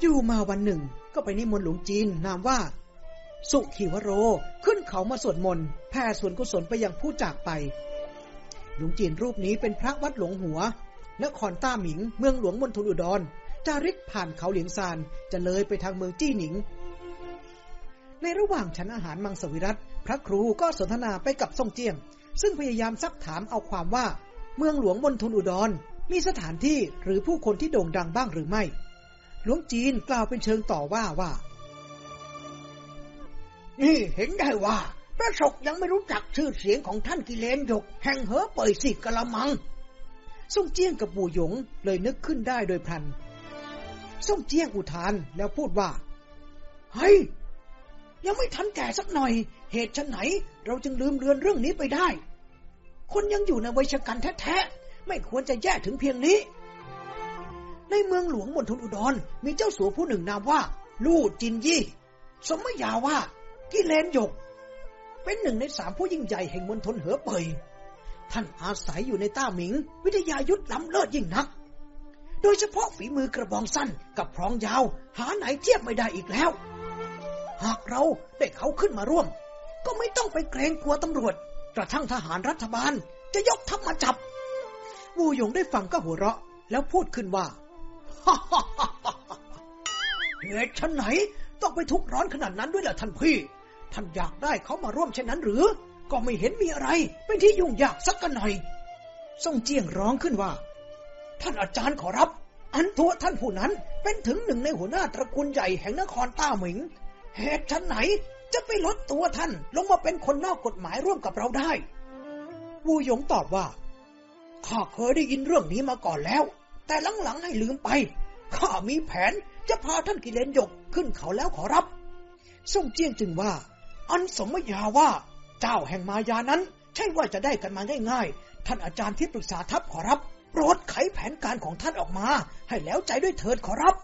อยู่มาวันหนึ่ง ก็ไปนิมนต์หลวงจีนนามว่า สุขีวโร ขึ้นเขามาสวดมนต์แผ่ส่วนกุศลไปยังผู้จากไป หลวงจีนรูปนี้เป็นพระวัดหลวงหัวนครต้าหมิง เมืองหลวงมณฑลอุดรจาริกผ่านเขาเหลียงซานจะเลยไปทางเมืองจี้หนิง ในระหว่างฉันอาหารมังสวิรัตพระครูก็สนทนาไปกับซ่งเจียง ซึ่งพยายามซักถามเอาความว่า เมืองหลวงมณฑลอุดรมีสถานที่หรือผู้คนที่โด่งดังบ้างหรือไม่ หลวงจีนกล่าวเป็นเชิงต่อว่าว่า นี่เห็นได้ว่า พระศกยังไม่รู้จักชื่อเสียงของท่านกิเลนหยก แห่งเหอเป่ยสิกะละมังส่งเจียงกับปู่หยงเลยนึกขึ้นได้โดยพลันส่งเจียงอุทานแล้วพูดว่าเฮ้ยยังไม่ทันแก่สักหน่อย เหตุฉันไหน เราจึงลืมเลือนเรื่องนี้ไปได้ คนยังอยู่ในวัยชกันแท้ๆ ไม่ควรจะแย่ถึงเพียงนี้ ในเมืองหลวงมณฑลอุดร มีเจ้าสัวผู้หนึ่งนามว่า ลู่จินยี่ สมยาว่ากิเลนหยก เป็นหนึ่งในสามผู้ยิ่งใหญ่แห่งมณฑลเหอเปย ท่านอาศัยอยู่ในต้าหมิง วิทยายุทธล้ำเลิศยิ่งนัก โดยเฉพาะฝีมือกระบองสั้นกับพรองยาว หาไหนเทียบไม่ได้อีกแล้ว หากเราได้เขาขึ้นมาร่วม ก็ไม่ต้องไปเกรงกลัวตำรวจ กระทั่งทหารรัฐบาลจะยกทัพมาจับ วูหยงได้ฟังก็หัวเราะ แล้วพูดขึ้นว่า เหตุฉันไหนต้องไปทุกข์ร้อนขนาดนั้นด้วยล่ะท่านพี่ ท่านอยากได้เขามาร่วมเช่นนั้นหรือ ก็ไม่เห็นมีอะไร เป็นที่ยุ่งยากสักกันหน่อยส่งเจียงร้องขึ้นว่า ท่านอาจารย์ขอรับ อันตัวท่านผู้นั้นเป็นถึงหนึ่งในหัวหน้าตระกูลใหญ่แห่งนครต้าหมิง เหตุฉันไหนจะไปลดตัวท่านลงมาเป็นคนนอกกฎหมายร่วมกับเราได้ วูหยงตอบว่า ข้าเคยได้ยินเรื่องนี้มาก่อนแล้ว แต่หลังๆให้ลืมไป ข้ามีแผนจะพาท่านกิเลนหยกขึ้นเขาแล้วขอรับ ส่งเจียงจึงว่า อันสมยาว่า เจ้าแห่งมายานั้น ใช่ว่าจะได้กันมาง่ายๆ ท่านอาจารย์ที่ปรึกษาทัพขอรับ โปรดไขแผนการของท่านออกมา ให้แล้วใจด้วยเถิดขอรับ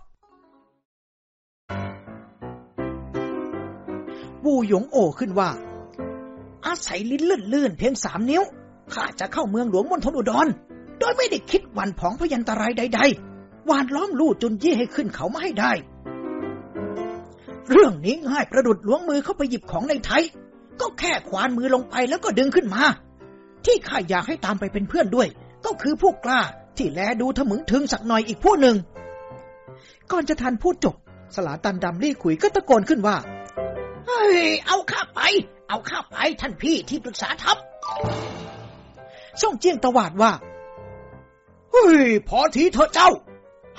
วูหยงโอขึ้นว่า อาศัยลิ้นลื่นๆเพียงสามนิ้วข้าจะเข้าเมืองหลวงมณฑลอุดร โดยไม่ได้คิดหวันผองพยันตรายใด ๆ หวานล้อมลู่จุนยี่ให้ขึ้นเขาไมาให้ได้ เรื่องนี้ง่ายประดุดล้วงมือเข้าไปหยิบของในไทย ก็แค่ควานมือลงไปแล้วก็ดึงขึ้นมา ที่ข้าอยากให้ตามไปเป็นเพื่อนด้วย ก็คือพวกกล้าที่แลดูทะมึงถึงสักหน่อยอีกพวกหนึ่ง ก่อนจะทันพูดจบ สลาตันดำรีขุยก็ตะโกนขึ้นว่า เฮ้ย เอาข้าไป เอาข้าไปท่านพี่ที่ปรึกษาทัพส่งเจียงตวาดว่า เฮ้ย พอทีเถอะเจ้า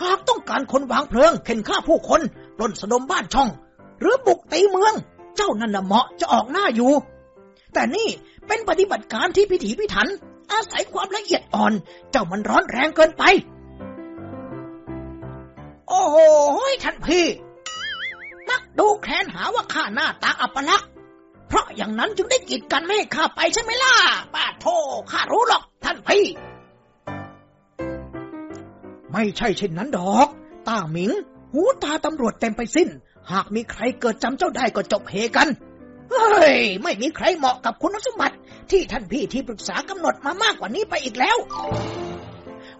หากต้องการคนวางเพลิง เข็นฆ่าผู้คนปล้นสะดมบ้านช่อง หรือบุกตีเมือง เจ้านั่นน่ะเหมาะจะออกหน้าอยู่ แต่นี่เป็นปฏิบัติการที่พิถีพิถัน อาศัยความละเอียดอ่อน เจ้ามันร้อนแรงเกินไป โอ้โหท่านพี่ นักดูแคลนหาว่าข้าหน้าตาอัปลักษณ์เพราะอย่างนั้นจึงได้กีดกันไม่ให้ข้าไปใช่ไหมล่ะป้าโทข้ารู้หรอกท่านพี่ ไม่ใช่เช่นนั้นดอก ต้าหมิง หูตาตำรวจเต็มไปสิ้น หากมีใครเกิดจำเจ้าได้ก็จบเฮกัน เฮ้ย ไม่มีใครเหมาะกับคุณสมบัติ ที่ท่านพี่ที่ปรึกษากำหนดมามากกว่านี้ไปอีกแล้ว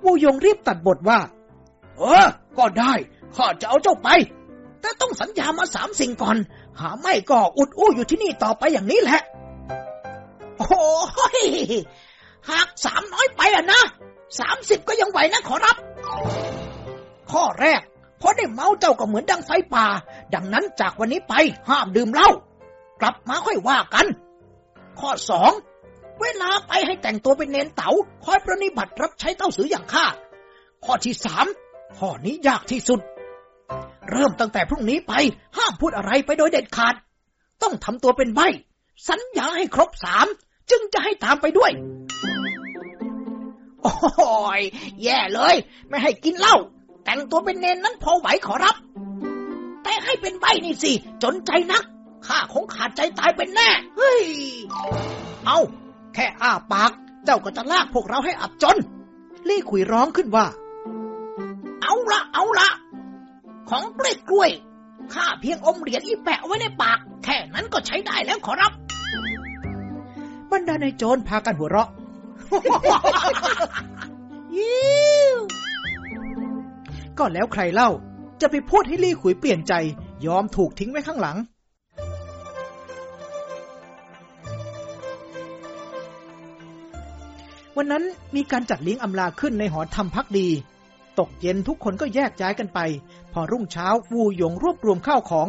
วูยงรีบตัดบทว่า เออ ก็ได้ข้าจะเอาเจ้าไป แต่ต้องสัญญามาสามสิ่งก่อน หาไม่ก็อุดอู้อยู่ที่นี่ต่อไปอย่างนี้แหละ โอ้ยหากสามน้อยไปอะนะ สามสิบก็ยังไหวนะขอรับ ข้อแรกเพอได้เมาเจ้าก็เหมือนดังไฟป่า ดังนั้นจากวันนี้ไปห้ามดื่มเหล้า กลับมาค่อยว่ากัน ข้อสองเวลาไปให้แต่งตัวเป็นเนนเต๋าคอยประนิบัติรับใช้เต้าสืออย่างข้า ข้อที่สามข้อนี้ยากที่สุด เริ่มตั้งแต่พรุ่งนี้ไปห้ามพูดอะไรไปโดยเด็ดขาด ต้องทำตัวเป็นใบ สัญญาให้ครบสามจึงจะให้ตามไปด้วย อ้ยแย่เลย ไม่ให้กินเหล้าแต่งตัวเป็นเนนนั้นพอไหวขอรับ แต่ให้เป็นใบนี่สิ จนใจนักข้าคงขาดใจตายเป็นแน่ เฮ้ย เอาแค่อ้าปาก เจ้าก็จะลากพวกเราให้อับจน ลี่ขุยร้องขึ้นว่า เอาละเอาละของกล้วยกล้วยข้าเพียงอมเหรียญอีแปะไว้ในปาก แค่นั้นก็ใช้ได้แล้วขอรับบรรดาในโจรพากันหัวเราะ ยิ้วก็แล้วใครเล่า จะไปพูดให้ลี่ขุยเปลี่ยนใจ ยอมถูกทิ้งไว้ข้างหลัง วันนั้นมีการจัดเลี้ยงอำลาขึ้นในหอธรรมพักดี ตกเย็นทุกคนก็แยกย้ายกันไป พอรุ่งเช้าวูหยงรวบรวมข้าวของ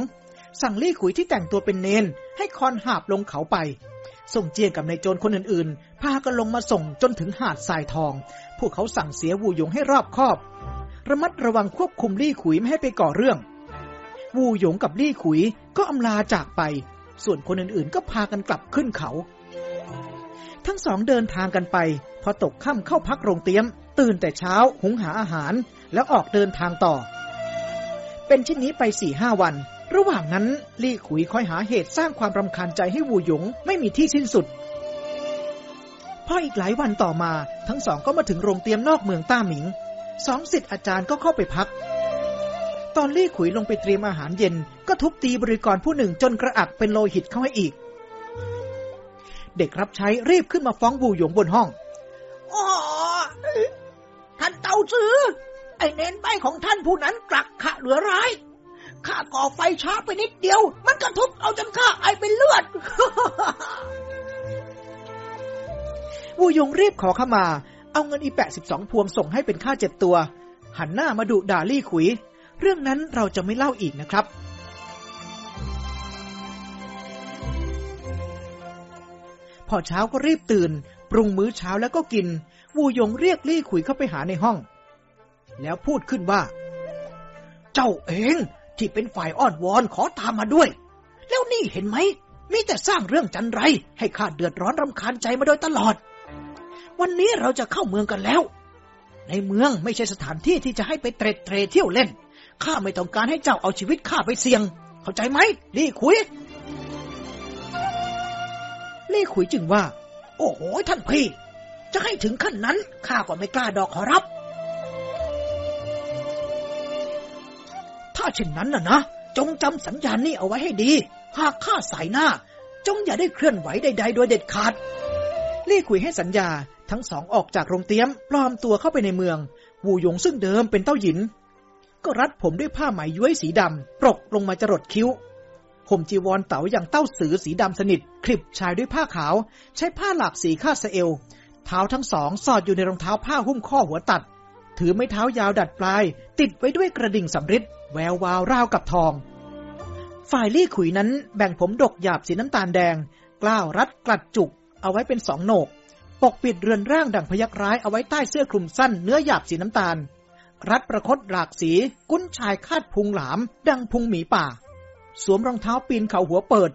สั่งลี่ขุยที่แต่งตัวเป็นเนน ให้คอนหาบลงเขาไปส่งเจียงกับนายโจรคนอื่น พากันลงมาส่งจนถึงหาดทรายทอง พวกเขาสั่งเสียวูหยงให้รอบคอบ ระมัดระวังควบคุมลี่ขุยไม่ให้ไปก่อเรื่อง วูหยงกับลี่ขุยก็อำลาจากไป ส่วนคนอื่นๆ ก็พากันกลับขึ้นเขา ทั้งสองเดินทางกันไป พอตกค่ำเข้าพักโรงเตี๊ยม ตื่นแต่เช้าหุงหาอาหาร แล้วออกเดินทางต่อ เป็นเช่นนี้ไปสี่ห้าวัน ระหว่างนั้นลี่ขุยคอยหาเหตุสร้างความรำคาญใจให้วูหยงไม่มีที่สิ้นสุด พออีกหลายวันต่อมาทั้งสองก็มาถึงโรงเตรียมนอกเมืองต้าหมิงสองสิทธิ์อาจารย์ก็เข้าไปพัก ตอนลี่ขุยลงไปเตรียมอาหารเย็น ก็ทุบตีบริกรผู้หนึ่งจนกระอักเป็นโลหิตเข้าให้อีก เด็กรับใช้รีบขึ้นมาฟ้องวูหยงบนห้องอ๋อท่านเต่าซื้อ ไอ้เน้นใบของท่านผู้นั้นกลักขะเหลือร้ายข้าก่อไฟช้าไปนิดเดียว มันกระทุบเอาจนข้าไอเป็นเลือด วูยงรีบขอเข้ามา เอาเงินอีแปะสิบสองพวงส่งให้เป็นค่าเจ็บตัว หันหน้ามาดุด่าลี่ขุย เรื่องนั้นเราจะไม่เล่าอีกนะครับพอเช้าก็รีบตื่น ปรุงมื้อเช้าแล้วก็กิน วูยงเรียกลี่ขุยเข้าไปหาในห้อง แล้วพูดขึ้นว่า เจ้าเองที่เป็นฝ่ายอ้อนวอนขอตามมาด้วย แล้วนี่เห็นไหม มีแต่สร้างเรื่องจันไร ให้ข้าเดือดร้อนรำคาญใจมาโดยตลอด วันนี้เราจะเข้าเมืองกันแล้ว ในเมืองไม่ใช่สถานที่ที่จะให้ไปเตร็ดเตรเที่ยวเล่น ข้าไม่ต้องการให้เจ้าเอาชีวิตข้าไปเสี่ยง เข้าใจไหมลี่ขุย ลี่ขุยจึงว่า โอ้โห ท่านพี่ จะให้ถึงขั้นนั้นข้าก็ไม่กล้าดอกขอรับ ถ้าเช่นนั้นน่ะนะ จงจำสัญญาณนี้เอาไว้ให้ดี หากข้าสายหน้า จงอย่าได้เคลื่อนไหวใด ๆ โดยเด็ดขาดลี่ขุยให้สัญญา ทั้งสองออกจากโรงเตี้ยมปลอมตัวเข้าไปในเมือง วูหยงซึ่งเดิมเป็นเต้าหยิน ก็รัดผมด้วยผ้าไหมย้วยสีดำปรกลงมาจรดคิ้วห่มจีวรเต๋าอย่างเต้าสือสีดำสนิท คลิปชายด้วยผ้าขาว ใช้ผ้าหลากสีคาดสเอว เท้าทั้งสองสอดอยู่ในรองเท้าผ้าหุ้มข้อหัวตัด ถือไม้เท้ายาวดัดปลาย ติดไว้ด้วยกระดิ่งสำริดแวววาวราวกับทอง ฝ่ายลี่ขุยนั้นแบ่งผมดกหยาบสีน้ำตาลแดง กล้าวรัดกลัดจุก เอาไว้เป็นสองโหนก ปกปิดเรือนร่างดังพยักร้ายเอาไว้ใต้เสื้อคลุมสั้นเนื้อหยาบสีน้ำตาล รัดประคตหลากสี กุ้นชายคาดพุงหลาม ดังพุงหมีป่า สวมรองเท้าปีนเขาหัวเปิด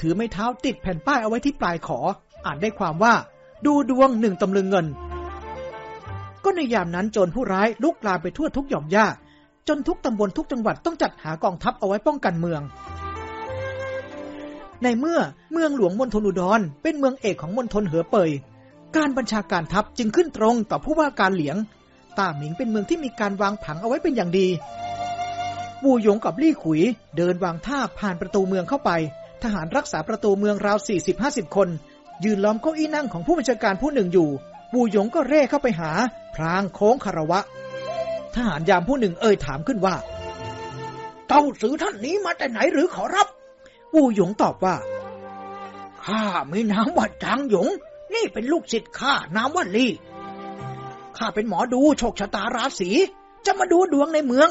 ถือไม้เท้าติดแผ่นป้ายเอาไว้ที่ปลายขอ อ่านได้ความว่า ดูดวงหนึ่งตำลึงเงิน ก็ในยามนั้นโจรผู้ร้ายลุกลามไปทั่วทุกหย่อมหญ้าจนทุกตำบลทุกจังหวัดต้องจัดหากองทัพเอาไว้ป้องกันเมือง ในเมื่อเมืองหลวงมณฑลอุดรเป็นเมืองเอกของมณฑลเหอเปย การบัญชาการทัพจึงขึ้นตรงต่อผู้ว่าการเหลียง ต้าหมิงเป็นเมืองที่มีการวางผังเอาไว้เป็นอย่างดีวูหยงกับลี่ขุย เดินวางท่าผ่านประตูเมืองเข้าไป ทหารรักษาประตูเมืองราว 40-50 คน ยืนล้อมเก้าอี้นั่งของผู้บัญชาการผู้หนึ่งอยู่วูหยงก็เร่เข้าไปหา พรางโค้งคารวะ ทหารยามผู้หนึ่งเอ่ยถามขึ้นว่า เต้าสือท่านนี้มาแต่ไหนหรือขอรับวูหยงตอบว่าข้ามีนามว่าจางหยง นี่เป็นลูกศิษย์ข้านามว่าลี่ข้าเป็นหมอดูโชคชะตาราศีจะมาดูดวงในเมือง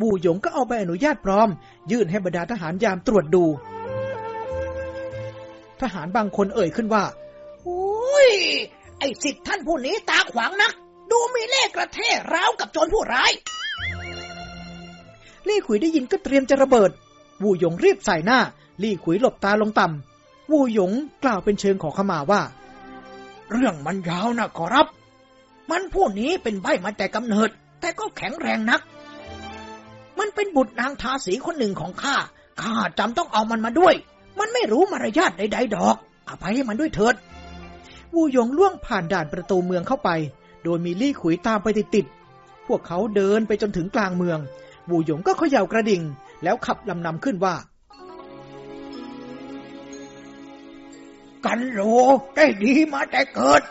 บูหยงก็เอาใบอนุญาตปลอม ยื่นให้บรรดาทหารยามตรวจดู ทหารบางคนเอ่ยขึ้นว่าโอ้ย ไอ้สิทธิ์ท่านผู้นี้ตาขวางนัก ดูมีเล่ห์กระเทร่ร้าวกับโจรผู้ร้าย ลี่ขุยได้ยินก็เตรียมจะระเบิด วูหยงรีบใส่หน้า ลี่ขุยหลบตาลงต่ำวูหยงกล่าวเป็นเชิงขอขมาว่า เรื่องมันยาวนะขอรับ มันผู้นี้เป็นใบมาแต่กำเนิด แต่ก็แข็งแรงนัก มันเป็นบุตรนางทาสีคนหนึ่งของข้า ข้าจำต้องเอามันมาด้วย มันไม่รู้มารยาทใดๆดอกอภัยให้มันด้วยเถิด วูหยงล่วงผ่านด่านประตูเมืองเข้าไป โดยมีลี่ขุยตามไปติดๆ พวกเขาเดินไปจนถึงกลางเมือง วูหยงก็เขย่ากระดิ่ง แล้วขับลำนำขึ้นว่า กันโหลได้ดีมาแต่เกิด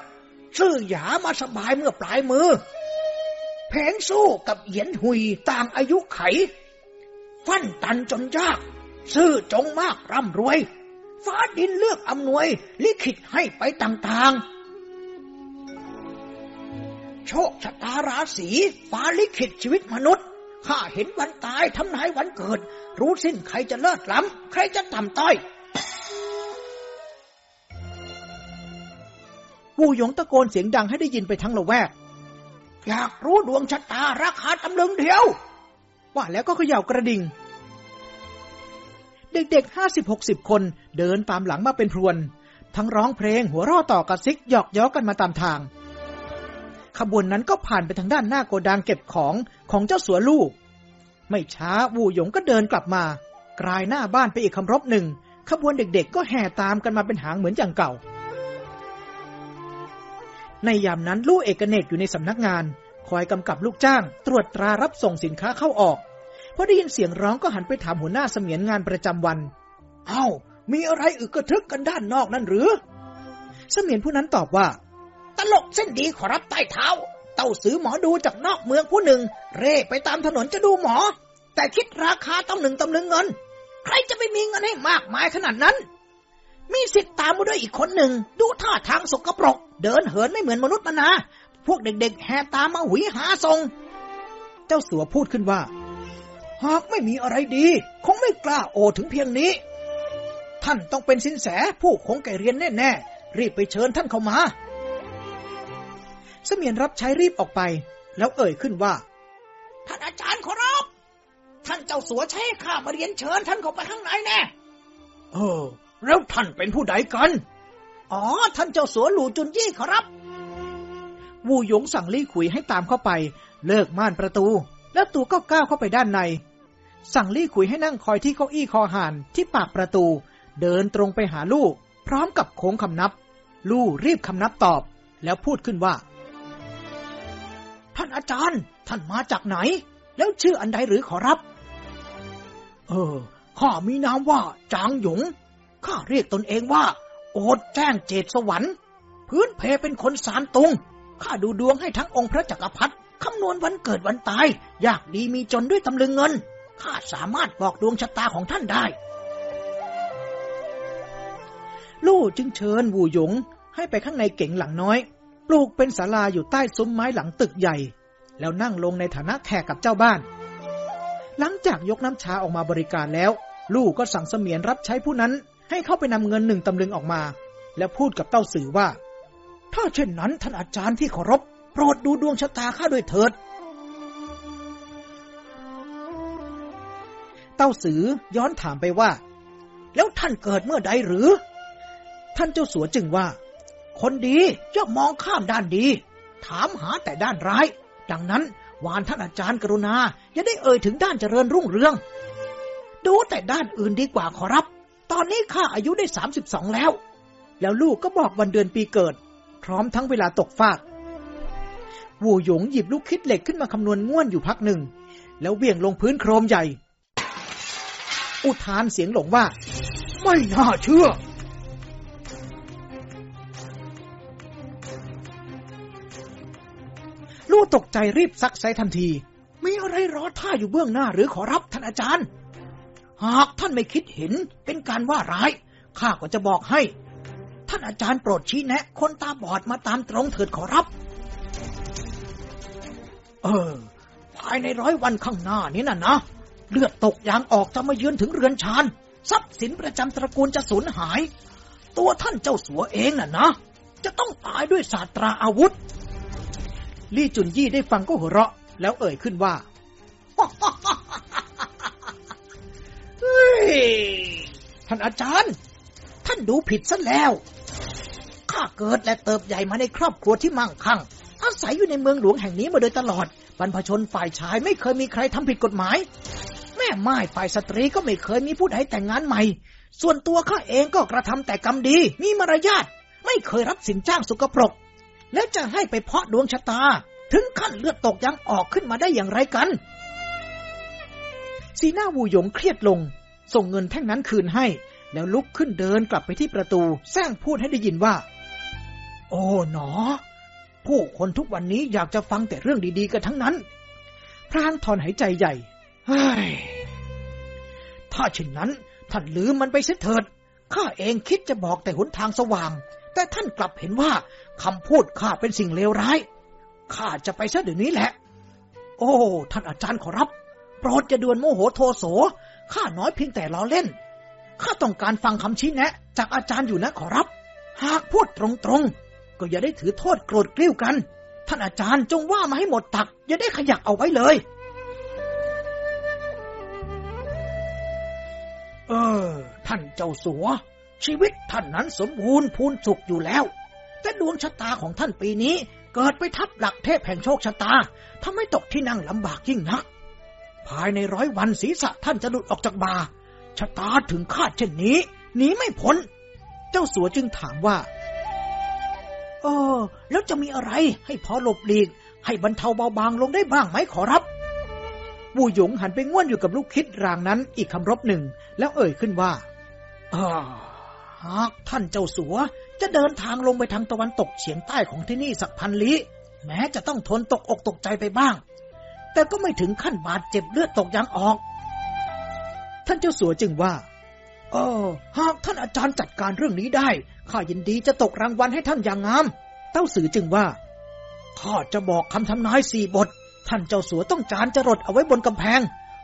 ซื่อหยามาสบายเมื่อปลายมือแเพงสู้กับเหยียนหุยต่างอายุไข ฟันตันจนยาก ซื่อจงมากร่ำรวย ฟ้าดินเลือกอำนวย ลิขิตให้ไปต่างๆ โชคชะตาราศีฟ้าลิขิตชีวิตมนุษย์ข้าเห็นวันตายทำนายวันเกิด รู้สิ้นใครจะเลิศล้ำใครจะต่ำต้อย วูหยงตะโกนเสียงดังให้ได้ยินไปทั้งละแวก อยากรู้ดวงชะตาราคาตำลึงเดียว ว่าแล้วก็เขย่ากระดิ่ง เด็กๆห้าสิบหกสิบคนเดินตามหลังมาเป็นพรวน ทั้งร้องเพลงหัวราะต่อกระซิกหยอกย้อกันมาตามทาง ขบวนนั้นก็ผ่านไปทางด้านหน้าโกดังเก็บของของเจ้าสัวลูก ไม่ช้าวูหยงก็เดินกลับมา กลายหน้าบ้านไปอีกคำรบหนึ่งขบวนเด็กๆ ก็แห่ตามกันมาเป็นหางเหมือนอย่างเก่า ในยามนั้นลูกเอกเนกอยู่ในสำนักงาน คอยกำกับลูกจ้าง ตรวจตรารับส่งสินค้าเข้าออกพอได้ยินเสียงร้องก็หันไปถามหัวหน้าเสมียนงานประจำวัน เอา้า มีอะไรอึกกระทึกกันด้านนอกนั่นหรือ เสมียนผู้นั้นตอบว่า ตลกเส้นดีขอรับใต้เท้า เต้าซื้อหมอดูจากนอกเมืองผู้หนึ่ง เร่ไปตามถนนจะดูหมอ แต่คิดราคาต้องหนึ่งตำลึงเงิน ใครจะไปมีเงินให้มากมายขนาดนั้น มีสิทธิ์ตามมาด้วยอีกคนหนึ่ง ดูท่าทางสกปรก เดินเหินไม่เหมือนมนุษย์มานาพวกเด็กๆ แห่ตามมาหุยหาทรง เจ้าสัวพูดขึ้นว่า หากไม่มีอะไรดี คงไม่กล้าโอถึงเพียงนี้ ท่านต้องเป็นสินแสผู้คงแก่เรียนแน่ๆ รีบไปเชิญท่านเข้ามา เสมียนรับใช้รีบออกไป แล้วเอ่ยขึ้นว่า ท่านอาจารย์ขอรับ ท่านเจ้าสัวใช้ข้ามาเรียนเชิญท่านเข้าไปข้างในแน่ เออ แล้วท่านเป็นผู้ใดกัน อ๋อ ท่านเจ้าสัวหลู่จุนยี่ครับวูหยงสั่งลี่ขุยให้ตามเข้าไป เลิกม่านประตู แล้วตูก็ก้าวเข้าไปด้านใน สั่งลี่ขุยให้นั่งคอยที่เก้าอี้คอหานที่ปากประตู เดินตรงไปหาลูกพร้อมกับโค้งคำนับ ลู่รีบคำนับตอบ แล้วพูดขึ้นว่า ท่านอาจารย์ ท่านมาจากไหน แล้วชื่ออันใดหรือขอรับ เออข้ามีนามว่าจางหยง ข้าเรียกตนเองว่า โอดแจ้งเจตสวรรค์ พื้นเพเป็นคนสารตุง ข้าดูดวงให้ทั้งองค์พระจักรพรรดิคำนวณวันเกิดวันตาย อยากดีมีจนด้วยตำลึงเงิน ข้าสามารถบอกดวงชะตาของท่านได้ ลู่จึงเชิญวูหยงให้ไปข้างในเก๋งหลังน้อย ปลูกเป็นศาลาอยู่ใต้ซุ้มไม้หลังตึกใหญ่ แล้วนั่งลงในฐานะแขกกับเจ้าบ้าน หลังจากยกน้ำชาออกมาบริการแล้ว ลู่ก็สั่งเสมียนรับใช้ผู้นั้น ให้เข้าไปนำเงินหนึ่งตำลึงออกมา แล้วพูดกับเต้าสื่อว่า ถ้าเช่นนั้นท่านอาจารย์ที่เคารพโปรดดูดวงชะตาข้าด้วยเถิด เต้าสือย้อนถามไปว่า แล้วท่านเกิดเมื่อใดหรือ ท่านเจ้าสัวจึงว่า คนดีย่อมมองข้ามด้านดี ถามหาแต่ด้านร้าย ดังนั้นวานท่านอาจารย์กรุณา อย่าได้เอ่ยถึงด้านเจริญรุ่งเรือง ดูแต่ด้านอื่นดีกว่าขอรับ ตอนนี้ข้าอายุได้สามสิบสองแล้ว แล้วลูกก็บอกวันเดือนปีเกิด พร้อมทั้งเวลาตกฟากวูหยงหยิบลูกคิดเหล็กขึ้นมาคำนวณง่วนอยู่พักหนึ่ง แล้วเบี่ยงลงพื้นโครมใหญ่ อุทานเสียงหลงว่า ไม่น่าเชื่อลูกตกใจรีบซักไซทันที มีอะไรรอท่าอยู่เบื้องหน้าหรือขอรับท่านอาจารย์ หากท่านไม่คิดเห็นเป็นการว่าร้าย ข้าก็จะบอกให้ ท่านอาจารย์โปรดชี้แนะ คนตาบอดมาตามตรงเถิดขอรับ เออ ภายในร้อยวันข้างหน้านี้น่ะนะ เลือดตกยางออกจะมาเยือนถึงเรือนชานทรัพย์สินประจำตระกูลจะสูญหาย ตัวท่านเจ้าสัวเองน่ะนะ จะต้องตายด้วยศาสตราอาวุธ ลี่จุนยี่ได้ฟังก็หัวเราะ แล้วเอ่ยขึ้นว่า ท่านอาจารย์ ท่านดูผิดซะแล้ว ข้าเกิดและเติบใหญ่มาในครอบครัวที่มั่งคั่ง อาศัยอยู่ในเมืองหลวงแห่งนี้มาโดยตลอด บรรพชนฝ่ายชายไม่เคยมีใครทำผิดกฎหมาย แม่ไม้ฝ่ายสตรีก็ไม่เคยมีผู้ใดแต่งงานใหม่ ส่วนตัวข้าเองก็กระทำแต่กรรมดี มีมารยาท ไม่เคยรับสินจ้างสุกปรก แล้วจะให้ไปเพาะดวงชะตา ถึงขั้นเลือดตกยังออกขึ้นมาได้อย่างไรกัน สีหน้าวูหยงเครียดลง ส่งเงินแท่งนั้นคืนให้ แล้วลุกขึ้นเดินกลับไปที่ประตูแซงพูดให้ได้ยินว่า โอ้หนอ ผู้คนทุกวันนี้อยากจะฟังแต่เรื่องดี ๆ กันทั้งนั้นพรางถอนหายใจใหญ่เฮ้ยถ้าเช่นนั้น ท่านลืมมันไปเสียเถิดข้าเองคิดจะบอกแต่หนทางสว่าง แต่ท่านกลับเห็นว่าคำพูดข้าเป็นสิ่งเลวร้ายข้าจะไปซะเดี๋ยวนี้แหละ โอ้ ท่านอาจารย์ขอรับ โปรดจะด่วนโมโหโทโส ข้าน้อยเพียงแต่ล้อเล่น ข้าต้องการฟังคำชี้แนะ จากอาจารย์อยู่นะขอรับ หากพูดตรงๆ ก็อย่าได้ถือโทษโกรธกริ้วกัน ท่านอาจารย์จงว่ามาให้หมดตัก อย่าได้ขยักเอาไว้เลย เออ ท่านเจ้าสัว ชีวิตท่านนั้นสมบูรณ์พูนสุขอยู่แล้ว แต่ดวงชะตาของท่านปีนี้ เกิดไปทับหลักเทพแห่งโชคชะตาทำให้ตกที่นั่งลำบากยิ่งนัก ภายในร้อยวันศีรษะท่านจะหลุดออกจากบาชะตาถึงคาดเช่นนี้หนีไม่พ้น เจ้าสัวจึงถามว่าเออแล้วจะมีอะไรให้พอหลบหลีก ให้บรรเทาเบาบางลงได้บ้างไหมขอรับบูหยงหันไปง่วนอยู่กับลูกคิดรางนั้นอีกคำรบหนึ่ง แล้วเอ่ยขึ้นว่าอาหากท่านเจ้าสัว จะเดินทางลงไปทางตะวันตกเฉียงใต้ของที่นี่สักพันลี้แม้จะต้องทนตกอกตกใจไปบ้าง แต่ก็ไม่ถึงขั้นบาดเจ็บเลือดตกยางออก ท่านเจ้าสัวจึงว่าเออหากท่านอาจารย์จัดการเรื่องนี้ได้ข้ายินดีจะตกรางวัลให้ท่านอย่างงาม เต้าสือจึงว่าข้าจะบอกคำทำนายสี่บท ท่านเจ้าสัวต้องจานจรดเอาไว้บนกำแพง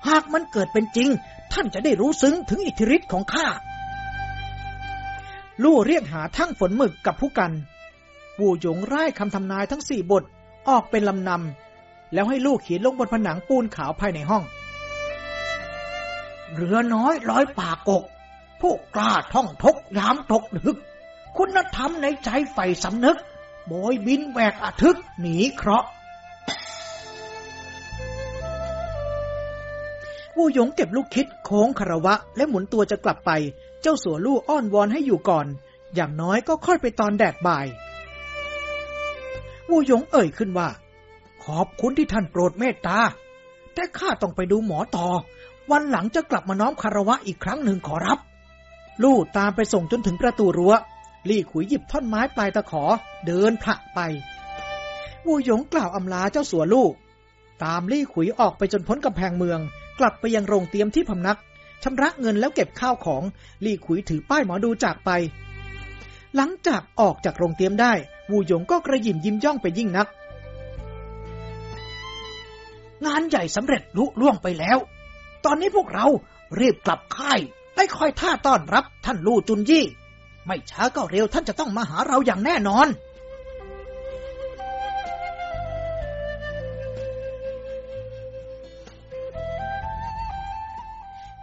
หากมันเกิดเป็นจริง ท่านจะได้รู้ซึ้งถึงอิทธิฤทธิ์ของข้าลู่เรียกหาทั้งฝนหมึกกับผู้กัน ปู่หยงไร้คำทำนายทั้งสี่บท ออกเป็นลำนำ แล้วให้ลูกเขียนลงบนผนังปูนขาวภายในห้อง เรือน้อยร้อยป่ากก ผู้กล้าท่องทกยามตกดึก คุณธรรมในใจใฝ่สำนึกโบยบินแหวกอาทึกหนีเคราะห์วูหยงเก็บลูกคิดโค้งคารวะ และหมุนตัวจะกลับไป เจ้าสัวลู่อ้อนวอนให้อยู่ก่อน อย่างน้อยก็ค่อยไปตอนแดดบ่ายวูหยงเอ่ยขึ้นว่า ขอบคุณที่ท่านโปรดเมตตา แต่ข้าต้องไปดูหมอต่อ วันหลังจะกลับมาน้อมคารวะอีกครั้งหนึ่งขอรับ ลู่ตามไปส่งจนถึงประตูรัว้วลี่ขุยหยิบท่อนไม้ปลายตะขอ เดินผลักไปวูหยงกล่าวอำลาเจ้าสัวลู่ตามลี่ขุยออกไปจนพ้นกำแพงเมือง กลับไปยังโรงเตรียมที่พำนักชำระเงินแล้วเก็บข้าวของ ลี่ขุยถือป้ายหมอดูจากไป หลังจากออกจากโรงเตรียมได้ วูหยงก็กระยิมยิ้มย่องไปยิ่งนัก งานใหญ่สำเร็จลุล่วงไปแล้ว ตอนนี้พวกเรารีบกลับค่ายได้คอยท่าต้อนรับท่านลู่จุนยี่ ไม่ช้าก็เร็วท่านจะต้องมาหาเราอย่างแน่นอน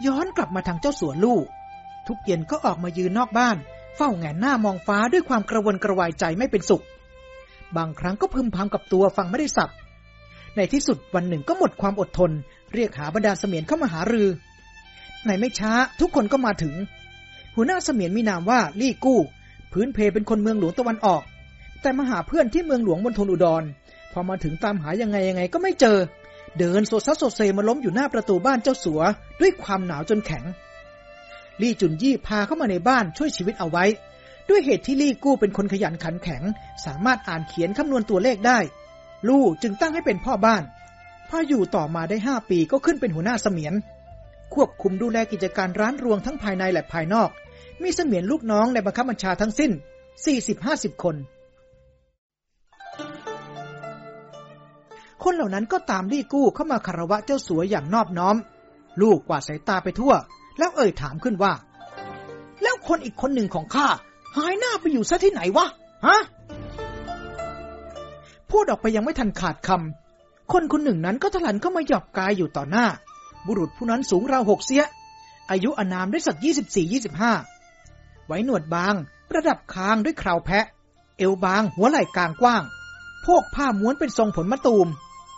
ย้อนกลับมาทางเจ้าสัวลู่ทุกเย็นก็ออกมายืนนอกบ้าน เฝ้าแงนหน้ามองฟ้าด้วยความกระวนกระวายใจไม่เป็นสุข บางครั้งก็พึมพำกับตัวฟังไม่ได้สับ ในที่สุดวันหนึ่งก็หมดความอดทน เรียกหาบรรดาเสมียนเข้ามาหารือในไม่ช้าทุกคนก็มาถึง หัวหน้าเสมียนมีนามว่าลี่กู้ พื้นเพเป็นคนเมืองหลวงตะวันออก แต่มาหาเพื่อนที่เมืองหลวงมณฑลอุดร พอมาถึงตามหายังไงยังไงก็ไม่เจอ เดินโซซัสโซเซมาล้มอยู่หน้าประตูบ้านเจ้าสัว ด้วยความหนาวจนแข็ง ลี่จุนยี่พาเข้ามาในบ้านช่วยชีวิตเอาไว้ ด้วยเหตุที่ลี่กู้เป็นคนขยันขันแข็ง สามารถอ่านเขียนคำนวณตัวเลขได้ ลู่จึงตั้งให้เป็นพ่อบ้านพออยู่ต่อมาได้ห้าปีก็ขึ้นเป็นหัวหน้าเสมียน ควบคุมดูแลกิจการร้านรวงทั้งภายในและภายนอก มีเสมียนลูกน้องในบังคับบัญชาทั้งสิ้น40-50คน คนเหล่านั้นก็ตามลี่กู้เข้ามาคารวะเจ้าสัวอย่างนอบน้อม ลูกกวาดสายตาไปทั่ว แล้วเอ่ยถามขึ้นว่า แล้วคนอีกคนหนึ่งของข้าหายหน้าไปอยู่ซะที่ไหนวะ ฮะ พูดออกไปยังไม่ทันขาดคำ คนคนหนึ่งนั้นก็ทะลันเข้ามาหยอบกายอยู่ต่อหน้า บุรุษผู้นั้นสูงราวหกเสีย อายุอนามได้สักยี่สิบสี่ยี่สิบห้าไว้หนวดบาง ประดับคางด้วยคราวแพะ เอวบาง หัวไหล่กลางกว้าง พวกผ้าม้วนเป็นทรงผลมะตูม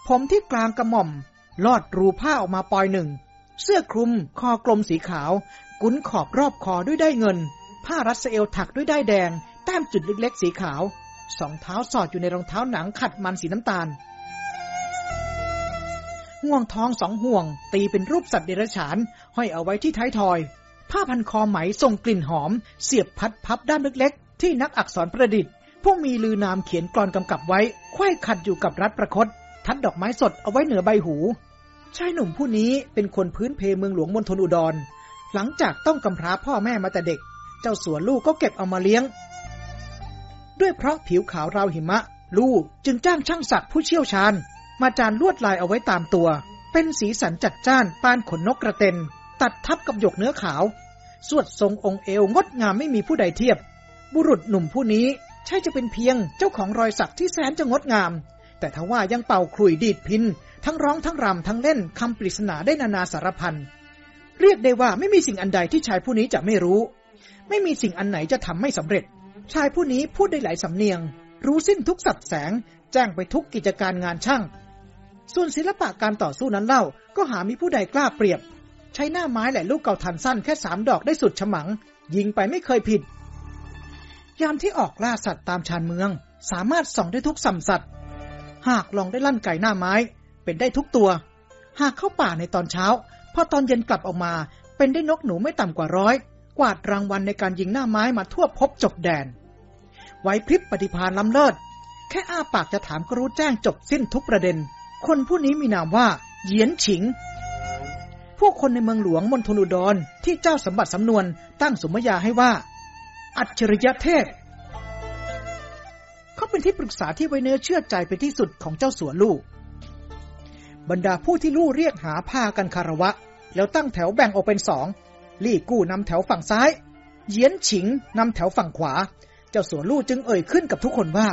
ผมที่กลางกระหม่อม ลอดรูผ้าออกมาปลอยหนึ่ง เสื้อคลุม คอกลมสีขาว กุนขอบรอบคอด้วยได้เงิน ผ้ารัดเอวถักด้วยได้แดง แต้มจุดเล็กๆสีขาว สองเท้าสอดอยู่ในรองเท้าหนังขัดมันสีน้ำตาลห่วงทองสองห่วง ตีเป็นรูปสัตว์เดรัจฉาน ห้อยเอาไว้ที่ท้ายทอย ผ้าพันคอไหมส่งกลิ่นหอม เสียบพัดพับด้ามเล็กๆ ที่นักอักษรประดิษฐ์พผู้มีลือนามเขียนกรอนกำกับไว้ไขว้ขัดอยู่กับรัฐประคต ทัดดอกไม้สดเอาไว้เหนือใบหู ชายหนุ่มผู้นี้เป็นคนพื้นเพเมืองหลวงมณฑลอุดร หลังจากต้องกำพร้าพ่อแม่มาแต่เด็ก เจ้าสัวลูกก็เก็บเอามาเลี้ยง ด้วยเพราะผิวขาวราวหิมะ ลูกจึงจ้างช่างสักดิ์ผู้เชี่ยวชาญ มาจานลวดลายเอาไว้ตามตัว เป็นสีสันจัดจ้านปานขนนกกระเต็น ตัดทับกับหยกเนื้อขาว สวดทรงองค์เอวงดงามไม่มีผู้ใดเทียบ บุรุษหนุ่มผู้นี้ใช่จะเป็นเพียงเจ้าของรอยสักที่แสนจะงดงาม แต่ทว่ายังเป่าขลุ่ยดีดพิน ทั้งร้องทั้งรำทั้งเล่นคำปริศนาได้นานาสารพันเรียกได้ว่าไม่มีสิ่งอันใดที่ชายผู้นี้จะไม่รู้ ไม่มีสิ่งอันไหนจะทำไม่สำเร็จ ชายผู้นี้พูดได้หลายสำเนียง รู้สิ้นทุกสับแสง แจ้งไปทุกกิจการงานช่าง ส่วนศิลปะการต่อสู้นั้นเล่าก็หามีผู้ใดกล้าเปรียบ ใช้หน้าไม้และลูกเก่าทันสั้นแค่สามดอกได้สุดฉมัง ยิงไปไม่เคยผิด ยามที่ออกล่าสัตว์ตามชานเมือง สามารถส่องได้ทุกสัมสัตว์ หากลองได้ลั่นไก่หน้าไม้ เป็นได้ทุกตัว หากเข้าป่าในตอนเช้า พอตอนเย็นกลับออกมา เป็นได้นกหนูไม่ต่ำกว่าร้อย กวาดรางวัลในการยิงหน้าไม้มาทั่วพบจบแดน ไว้พริบปฏิพานล้ำเลิศ แค่อ้าปากจะถามก็รู้แจ้งจบสิ้นทุกประเด็น คนผู้นี้มีนามว่าเหยียนฉิง พวกคนในเมืองหลวงมณฑลอุดรที่เจ้าสมบัติสำนวนตั้งสมญาให้ว่า อัจฉริยะเทพ เขาเป็นที่ปรึกษาที่ไว้เนื้อเชื่อใจเป็นที่สุดของเจ้าสัวลูก บรรดาผู้ที่ลู่เรียกหาพากันคารวะ แล้วตั้งแถวแบ่งออกเป็นสอง ลี่กู้นำแถวฝั่งซ้าย เยียนฉิงนำแถวฝั่งขวา เจ้าสัวลู่จึงเอ่ยขึ้นกับทุกคนว่า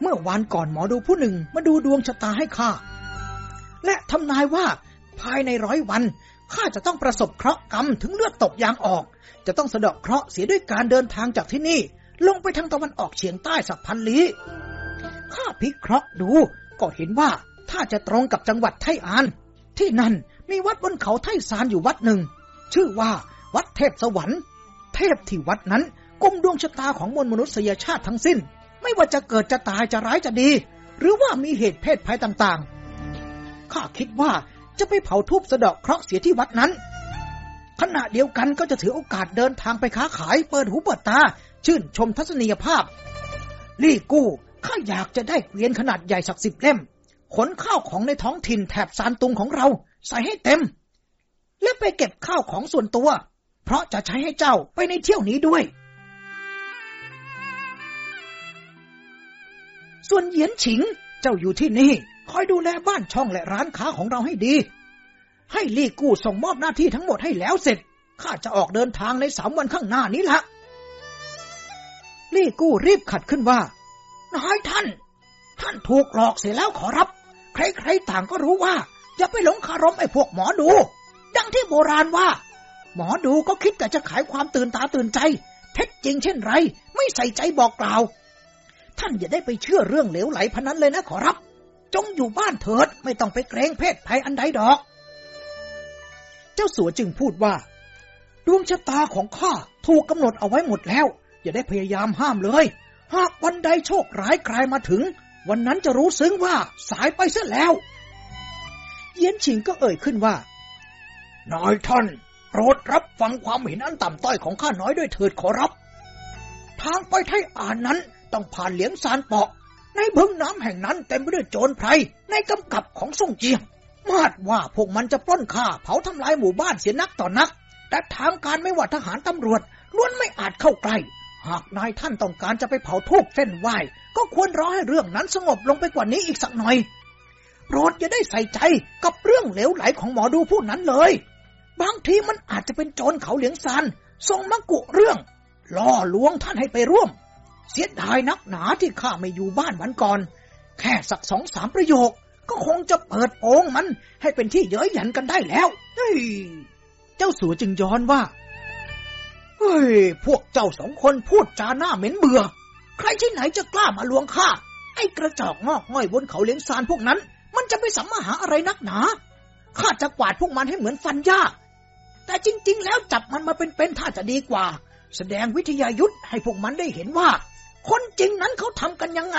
เมื่อวานก่อนหมอดูผู้หนึ่งมาดูดวงชะตาให้ข้า และทำนายว่าภายในร้อยวันข้าจะต้องประสบเคราะห์กรรมถึงเลือดตกยางออก จะต้องสะดาะเคราะห์เสียด้วยการเดินทางจากที่นี่ ลงไปทางตะวันออกเฉียงใต้สักพันลี้ข้าพิเคราะห์ดู ก็เห็นว่าถ้าจะตรงกับจังหวัดไทอาน ที่นั่น มีวัดบนเขาไทซานอยู่วัดหนึ่ง ชื่อว่าวัดเทพสวรรค์ เทพที่วัดนั้นกุมดวงชะตาของมวลมนุษยชาติทั้งสิ้น ไม่ว่าจะเกิดจะตายจะร้ายจะดี หรือว่ามีเหตุเพศภัยต่างๆ ข้าคิดว่าจะไปเผาทุบสะดาะเคราะห์เสียที่วัดนั้น ขณะเดียวกันก็จะถือโอกาสเดินทางไปค้าขายเปิดหูเปิดตา ชื่นชมทัศนียภาพ ลี่กู้ข้าอยากจะได้เกวียนขนาดใหญ่สักสิบเล่ม ขนข้าวของในท้องถิ่นแถบซานตุงของเรา ใส่ให้เต็ม และไปเก็บข้าวของส่วนตัว เพราะจะใช้ให้เจ้าไปในเที่ยวนี้ด้วย ส่วนเหยียนฉิงเจ้าอยู่ที่นี่ คอยดูแลบ้านช่องและร้านค้าของเราให้ดี ให้ลี่กู้ส่งมอบหน้าที่ทั้งหมดให้แล้วเสร็จข้าจะออกเดินทางในสามวันข้างหน้านี้ละลี่กู้รีบขัดขึ้นว่า นายท่าน ท่านถูกหลอกเสียแล้วขอรับ ใครๆต่างก็รู้ว่า อย่าไปหลงคารมไอ้พวกหมอดู ดังที่โบราณว่า หมอดูก็คิดแต่จะขายความตื่นตาตื่นใจ เท็จจริงเช่นไร ไม่ใส่ใจบอกกล่าว ท่านอย่าได้ไปเชื่อเรื่องเหลวไหลพนันเลยนะขอรับ จงอยู่บ้านเถิดไม่ต้องไปเกรงเพศภัยอันใดดอก เจ้าสัวจึงพูดว่า ดวงชะตาของข้าถูกกำหนดเอาไว้หมดแล้ว อย่าได้พยายามห้ามเลย หากวันใดโชคร้ายกลายมาถึง วันนั้นจะรู้ซึ้งว่าสายไปเสียแล้ว เยียนชิงก็เอ่ยขึ้นว่านายท่านโปรดรับฟังความเห็นอันต่ำต้อยของข้าน้อยด้วยเถิดขอรับ ทางไปไทยอ่านนั้นต้องผ่านเหลียงซานเปาะ ในบึงน้ำแห่งนั้นเต็มไปด้วยโจรไพรในกำกับของซ่งเจียง มาดว่าพวกมันจะปล้นฆ่าเผาทำลายหมู่บ้านเสียนักต่อนัก แต่ทางการไม่ว่าทหารตำรวจล้วนไม่อาจเข้าใกล้หากนายท่านต้องการจะไปเผาทูบเส้นไหวก็ควรรอให้เรื่องนั้นสงบลงไปกว่านี้อีกสักหน่อย โปรดอย่าได้ใส่ใจกับเรื่องเหลวไหลของหมอดูผู้นั้นเลย บางทีมันอาจจะเป็นโจรเขาเหลียงซานส่งมากุเรื่องล่อลวงท่านให้ไปร่วม เสียดายนักหนาที่ข้าไม่อยู่บ้านวันก่อน แค่สักสองสามประโยค ก็คงจะเปิดโปงมันให้เป็นที่เย้ยหยันกันได้แล้ว เฮ้ย เจ้าสัวจึงย้อนว่า เฮ้ย พวกเจ้าสองคนพูดจาหน้าเหม็นเบื่อ ใครที่ไหนจะกล้ามาลวงข้า ไอ้กระจอกงอกง่อยบนเขาเลี้ยงซานพวกนั้น มันจะไปสัมมาหาอะไรนักหนา ข้าจะกวาดพวกมันให้เหมือนฟันหญ้า แต่จริง ๆ แล้วจับมันมาเป็นๆถ้าจะดีกว่า แสดงวิทยายุทธให้พวกมันได้เห็นว่า คนจริงนั้นเขาทำกันยังไง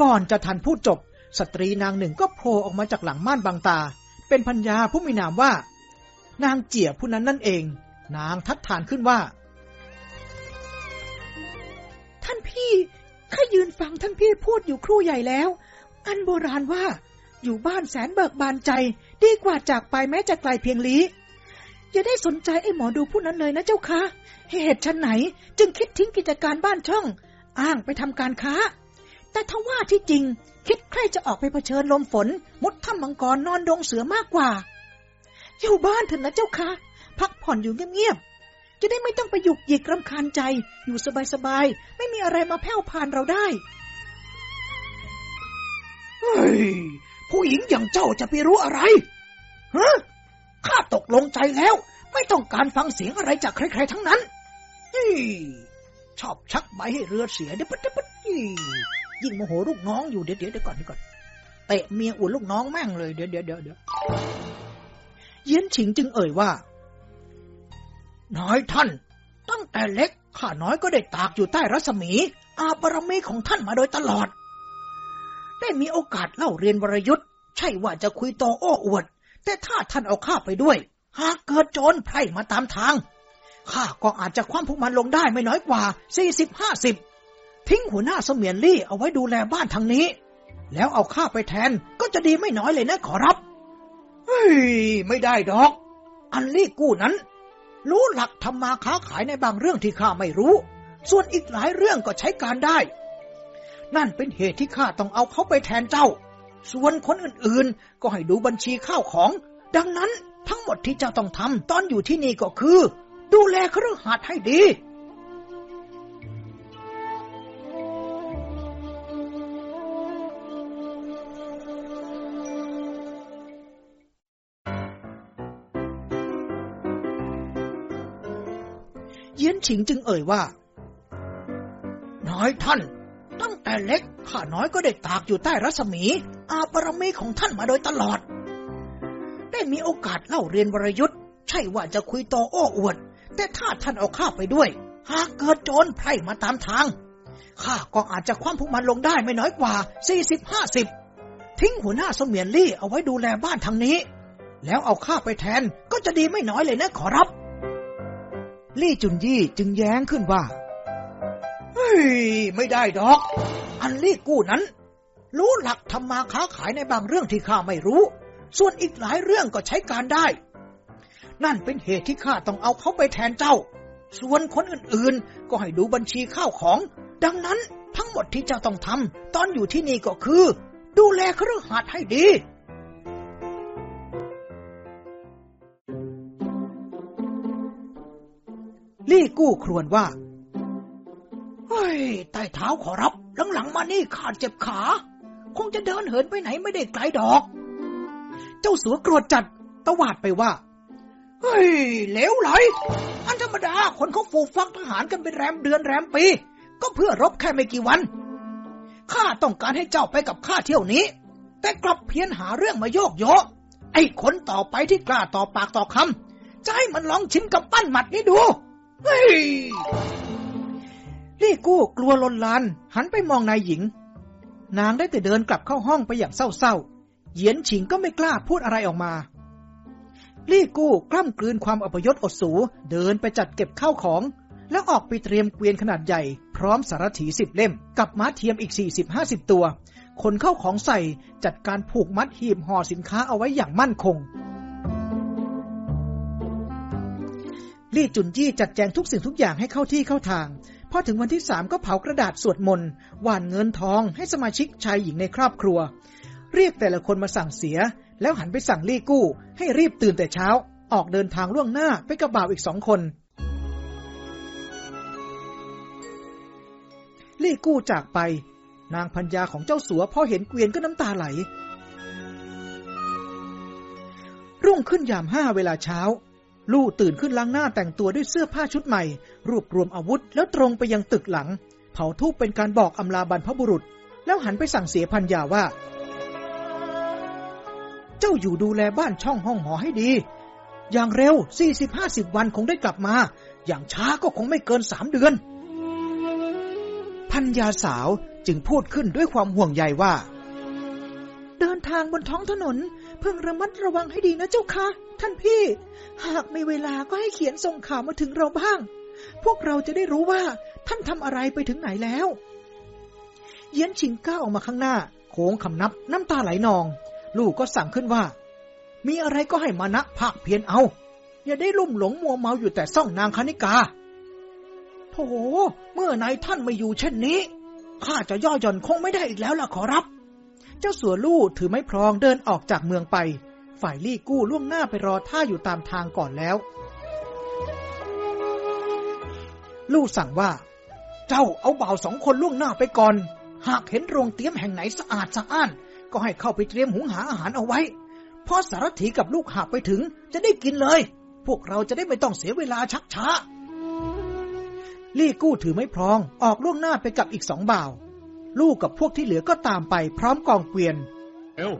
ก่อนจะทันพูดจบ สตรีนางหนึ่งก็โผล่ออกมาจากหลังม่านบางตา เป็นภรรยาผู้มีนามว่า นางเจียผู้นั้นนั่นเอง นางทัดทานขึ้นว่า ท่านพี่ข้ายืนฟังท่านพี่พูดอยู่ครู่ใหญ่แล้ว อันโบราณว่า อยู่บ้านแสนเบิกบานใจ ดีกว่าจากไปแม้จะไกลเพียงลี้ อย่าได้สนใจไอ้หมอดูผู้นั้นเลยนะเจ้าคะเหตุชันไหน จึงคิดทิ้งกิจการบ้านช่อง อ้างไปทำการค้า แต่ทว่าที่จริง คิดใครจะออกไปเผชิญลมฝน มุดถ้ำมังกรนอนดงเสือมากกว่า อยู่บ้านเถอะนะเจ้าคะพักผ่อนอยู่เงียบๆจะได้ไม่ต้องไปหยุกหยิกรำคาญใจ อยู่สบายๆ ไม่มีอะไรมาแผ่วพานเราได้ เฮ้ย ผู้หญิงอย่างเจ้าจะไปรู้อะไรฮะข้าตกลงใจแล้ว ไม่ต้องการฟังเสียงอะไรจากใครๆทั้งนั้นยี่ชอบชักใบให้เรือเสียเดี๋ยวปั๊ดเดี๋ยวปั๊ดยี่ยิ่งโมโหลูกน้องอยู่เดี๋ยวเดี๋ยวดีก่อนเดี๋ยวก่อนเตะเมียอุ่นลูกน้องแม่งเลยเดี๋ยวเดี๋ยวเดี๋ยวเดี๋ยวเย็นฉิงจึงเอ่ยว่า น้อยท่าน ตั้งแต่เล็กข้าน้อยก็ได้ตากอยู่ใต้รัศมี อาบารมีของท่านมาโดยตลอด ได้มีโอกาสเล่าเรียนวรยุทธ์ใช่ว่าจะคุยโตโอ้อวด แต่ถ้าท่านเอาข้าไปด้วย หากเกิดโจรไพร่มาตามทาง ข้าก็อาจจะคว้ำพวกมันลงได้ไม่น้อยกว่าสี่สิบห้าสิบทิ้งหัวหน้าเสมียนลี่เอาไว้ดูแลบ้านทางนี้ แล้วเอาข้าไปแทนก็จะดีไม่น้อยเลยนะขอรับ เฮ้ย ไม่ได้ดอก อันลี่กู้นั้น รู้หลักทำมาค้าขายในบางเรื่องที่ข้าไม่รู้ ส่วนอีกหลายเรื่องก็ใช้การได้ นั่นเป็นเหตุที่ข้าต้องเอาเขาไปแทนเจ้า ส่วนคนอื่นๆ ก็ให้ดูบัญชีข้าวของ ดังนั้นทั้งหมดที่เจ้าต้องทำตอนอยู่ที่นี่ก็คือ ดูแลเครือขัดให้ดีเยียนฉิงจึงเอ่ยว่า น้อยท่าน ตั้งแต่เล็กข้าน้อยก็ได้ตากอยู่ใต้รัศมี อาบรมีของท่านมาโดยตลอด ได้มีโอกาสเล่าเรียนวรยุทธ์ใช่ว่าจะคุยโตโอ้อวด แต่ถ้าท่านเอาข้าไปด้วย หากเกิดโจรไพร่มาตามทางข้าก็อาจจะคว้ำพวกมันลงได้ไม่น้อยกว่าสี่สิบห้าสิบทิ้งหัวหน้าสมียนลี่เอาไว้ดูแลบ้านทางนี้ แล้วเอาข้าไปแทนก็จะดีไม่น้อยเลยนะขอรับ ลี่จุนยี่จึงแย้งขึ้นว่า ไม่ได้ดอก อันลี่กู้นั้น รู้หลักทำมาค้าขายในบางเรื่องที่ข้าไม่รู้ ส่วนอีกหลายเรื่องก็ใช้การได้ นั่นเป็นเหตุที่ข้าต้องเอาเขาไปแทนเจ้า ส่วนคนอื่นๆ ก็ให้ดูบัญชีข้าวของ ดังนั้นทั้งหมดที่เจ้าต้องทำตอนอยู่ที่นี่ก็คือ ดูแลเครือข่ายให้ดีลี่กู้ครวนว่า เฮ้ยใต้เท้าขอรับ หลังๆมานี่ขาดเจ็บขา คงจะเดินเหินไปไหนไม่ได้ไกลดอก เจ้าสัวกรวดจัดตวาดไปว่า เฮ้ยเลวไหล อันธรรมดาคนเขาฟูฟักทหารกันเป็นแรมเดือนแรมปี ก็เพื่อรบแค่ไม่กี่วัน ข้าต้องการให้เจ้าไปกับข้าเที่ยวนี้ แต่กลับเพี้ยนหาเรื่องมาโยกโยไอ้คนต่อไปที่กล้าต่อปากต่อคำจะให้มันลองชิมกับปั้นหมัดนี้ดู เฮ้ย ลี่กู้กลัวลนลาน หันไปมองนายหญิง นางได้แต่เดินกลับเข้าห้องไปอย่างเศร้าๆ เหยียนฉิงก็ไม่กล้าพูดอะไรออกมา ลี่กู้กล้ำกลืนความอัปยศอดสู เดินไปจัดเก็บข้าวของ แล้วออกไปเตรียมเกวียนขนาดใหญ่ พร้อมสารถีสิบเล่ม กับม้าเทียมอีกสี่สิบห้าสิบตัว คนเข้าของใส่จัดการผูกมัดหีบห่อสินค้าเอาไว้อย่างมั่นคงลี่จุนจี้จัดแจงทุกสิ่งทุกอย่างให้เข้าที่เข้าทาง พอถึงวันที่สามก็เผากระดาษสวดมนต์หว่านเงินทองให้สมาชิกชายหญิงในครอบครัว เรียกแต่ละคนมาสั่งเสีย แล้วหันไปสั่งลี่กู้ ให้รีบตื่นแต่เช้า ออกเดินทางล่วงหน้าไปกับบ่าวอีกสองคนลี่กู้จากไป นางพัญญาของเจ้าสัวพอเห็นเกวียนก็น้ำตาไหล รุ่งขึ้นยามห้าเวลาเช้า ลู่ตื่นขึ้นล้างหน้าแต่งตัวด้วยเสื้อผ้าชุดใหม่ รวบรวมอาวุธแล้วตรงไปยังตึกหลัง เผาทูปเป็นการบอกอำลาบรรพบุรุษ แล้วหันไปสั่งเสียพัญญาว่า เจ้าอยู่ดูแลบ้านช่องห้องหอให้ดี อย่างเร็ว40-50วันคงได้กลับมา อย่างช้าก็คงไม่เกินสามเดือน พัญญาสาวจึงพูดขึ้นด้วยความห่วงใยว่า เดินทางบนท้องถนน เพิ่งระมัดระวังให้ดีนะเจ้าค่ะท่านพี่ หากมีเวลาก็ให้เขียนส่งข่าวมาถึงเราบ้าง พวกเราจะได้รู้ว่าท่านทำอะไรไปถึงไหนแล้ว เยียนชิงก้าวออกมาข้างหน้า โค้งคำนับน้ำตาไหลนอง ลูกก็สั่งขึ้นว่า มีอะไรก็ให้มานะภาคเพียนเอา อย่าได้ลุ่มหลงมัวเมาอยู่แต่ซ่องนางคณิกาโธ่เมื่อนายท่านไม่อยู่เช่นนี้ข้าจะย่อหย่อนคงไม่ได้อีกแล้วล่ะขอรับ เจ้าสัวลู่ถือไม้พรองเดินออกจากเมืองไป ฝ่ายลี่กู้ล่วงหน้าไปรอท่าอยู่ตามทางก่อนแล้ว ลู่สั่งว่า เจ้าเอาบ่าวสองคนล่วงหน้าไปก่อน หากเห็นโรงเตรียมแห่งไหนสะอาดสะอ้าน ก็ให้เข้าไปเตรียมหุงหาอาหารเอาไว้พอสารถีกับลูกหาไปถึงจะได้กินเลย พวกเราจะได้ไม่ต้องเสียเวลาชักช้า ลี่กู้ถือไม้พรองออกล่วงหน้าไปกับอีกสองบ่าว ลูกกับพวกที่เหลือก็ตามไปพร้อมกองเกวียนเร็ว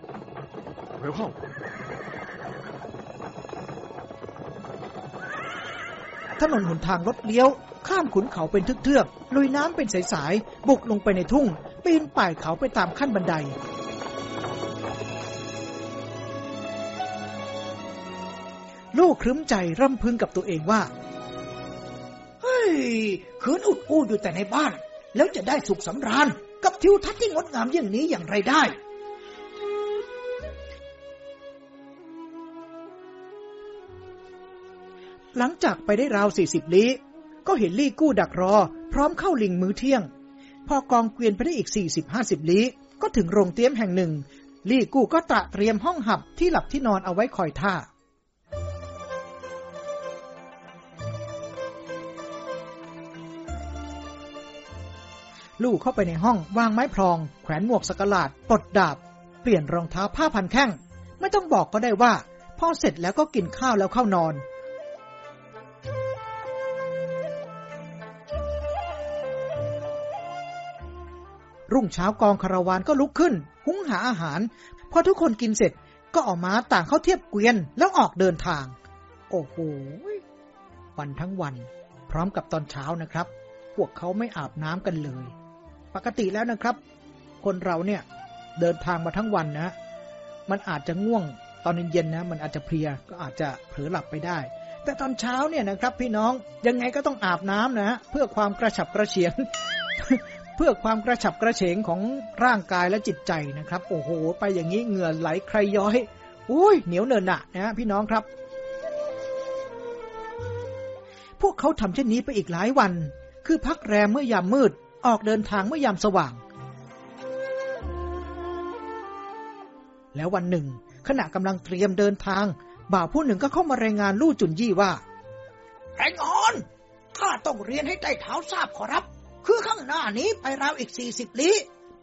เร็วเข้า ถนนหนทางรถเลี้ยว ข้ามขุนเขาเป็นเทือกๆลุยน้ำเป็นสายๆบุกลงไปในทุ่ง ปีนป่ายเขาไปตามขั้นบันไดลูกครึ้มใจร่ำพึงกับตัวเองว่า เฮ้ยคืนอุดอู้อยู่แต่ในบ้าน แล้วจะได้สุขสำราญกับ ทิวทัศน์ที่งดงามอย่างนี้อย่างไรได้ หลังจากไปได้ราวสี่สิบลี้ก็เห็นลี่กู้ดักรอ พร้อมเข้าลิงมื้อเที่ยง พอกองเกวียนไปได้อีกสี่สิบห้าสิบลี้ก็ถึงโรงเตรียมแห่งหนึ่ง ลี่กู้ก็ตระเตรียมห้องหับที่หลับที่นอนเอาไว้คอยท่า ลูกเข้าไปในห้องวางไม้พรอง แขวนหมวกสกลาดปลดดาบ เปลี่ยนรองเท้าผ้าพันแข้ง ไม่ต้องบอกก็ได้ว่าพอเสร็จแล้วก็กินข้าวแล้วเข้านอนรุ่งเช้ากองคาราวานก็ลุกขึ้น หุงหาอาหาร พอทุกคนกินเสร็จก็ออกมาต่างเข้าเทียบเกวียนแล้วออกเดินทาง โอ้โห วันทั้งวัน พร้อมกับตอนเช้านะครับ พวกเขาไม่อาบน้ำกันเลย ปกติแล้วนะครับ คนเราเนี่ยเดินทางมาทั้งวันนะ มันอาจจะง่วงตอนเย็นๆนะ มันอาจจะเพลียก็อาจจะเผลอหลับไปได้ แต่ตอนเช้าเนี่ยนะครับ พี่น้องยังไงก็ต้องอาบน้ำนะเพื่อความกระฉับกระเฉงเพื่อความกระฉับกระเฉงของร่างกายและจิตใจนะครับ โอ้โห ไปอย่างนี้เหงื่อไหลใครย้อยอุ้ยเหนียวเนินหนะนะฮะพี่น้องครับ พวกเขาทำเช่นนี้ไปอีกหลายวัน คือพักแรมเมื่อยามมืด ออกเดินทางเมื่อยามสว่าง แล้ววันหนึ่ง ขณะกำลังเตรียมเดินทาง บ่าวผู้หนึ่งก็เข้ามารายงานลู่จุนยี่ว่าแรงอ่อนข้าต้องเรียนให้ใต้เท้าทราบขอรับ คือข้างหน้านี้ไปราวอีกสี่สิบลี้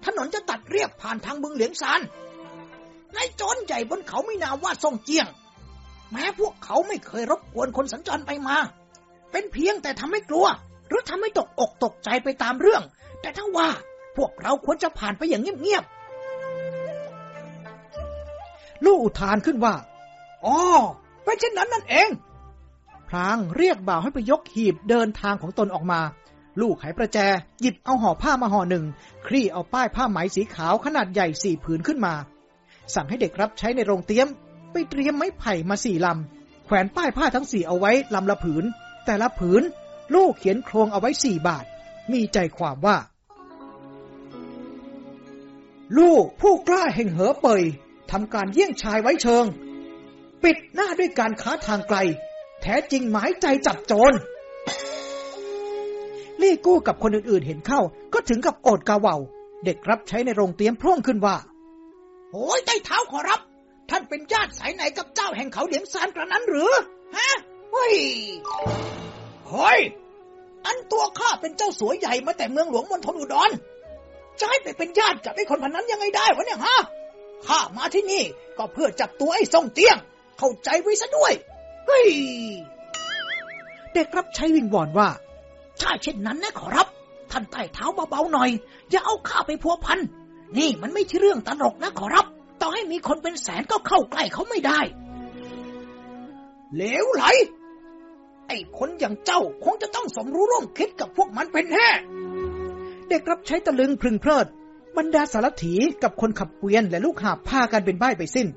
ถนนจะตัดเรียบผ่านทางบึงเหลียงซานนายโจรใหญ่บนเขาไม่นามว่าซ่งเจียง แม้พวกเขาไม่เคยรบกวนคนสัญจรไปมา เป็นเพียงแต่ทำให้กลัว หรือทำให้ตกอกตกใจไปตามเรื่อง แต่ถ้าว่าพวกเราควรจะผ่านไปอย่างเงียบๆ ลู่อุทานขึ้นว่า อ๋อเป็นเช่นนั้นนั่นเองพลางเรียกบ่าวให้ไปยกหีบเดินทางของตนออกมา ลูกไขประแจ หยิบเอาห่อผ้ามาห่อหนึ่ง คลี่เอาป้ายผ้าไหมสีขาวขนาดใหญ่สี่ผืนขึ้นมา สั่งให้เด็กรับใช้ในโรงเตรียม ไปเตรียมไม้ไผ่มาสี่ลำ แขวนป้ายผ้าทั้งสี่เอาไว้ลำละผืน แต่ละผืน ลูกเขียนโครงเอาไว้สี่บาท มีใจความว่า ลูกผู้กล้าแห่งเหอเปยทำการเยี่ยงชายไว้เชิง ปิดหน้าด้วยการค้าทางไกล แท้จริงหมายใจจับโจรลี่กู้กับคนอื่นๆเห็นเข้า ก็ถึงกับโอดกาเวาเด็กรับใช้ในโรงเตรียมพร่องขึ้นว่าโอ้ยใต้เท้าขอรับ ท่านเป็นญาติสายไหนกับเจ้าแห่งเขาเหลียงซานกระนั้นหรือ ฮะเฮ้ย เฮ้ย อันตัวข้าเป็นเจ้าสัวใหญ่มาแต่เมืองหลวงมณฑลอุดรจะให้ไปเป็นญาติกับไอ้คนพันนั้นยังไงได้วะเนี่ยฮะ ข้ามาที่นี่ก็เพื่อจับตัวไอ้ซ่งเตี้ยง เข้าใจไว้ซะด้วย เฮ้ย เด็กรับใช้วิงวอนว่าถ้าเช่นนั้นนะขอรับ ท่านใต้เท้าเบาๆหน่อย อย่าเอาข้าไปพัวพัน นี่มันไม่ใช่เรื่องตลกนะขอรับ ต่อให้มีคนเป็นแสนก็เข้าใกล้เขาไม่ได้ เหลวไหล ไอ้คนอย่างเจ้าคงจะต้องสมรู้ร่วมคิดกับพวกมันเป็นแน่เด็กรับใช้ตะลึงพึงเพลิด บรรดาสารถีกับคนขับเกวียนและลูกหาบพากันเป็นใบไปสิ้น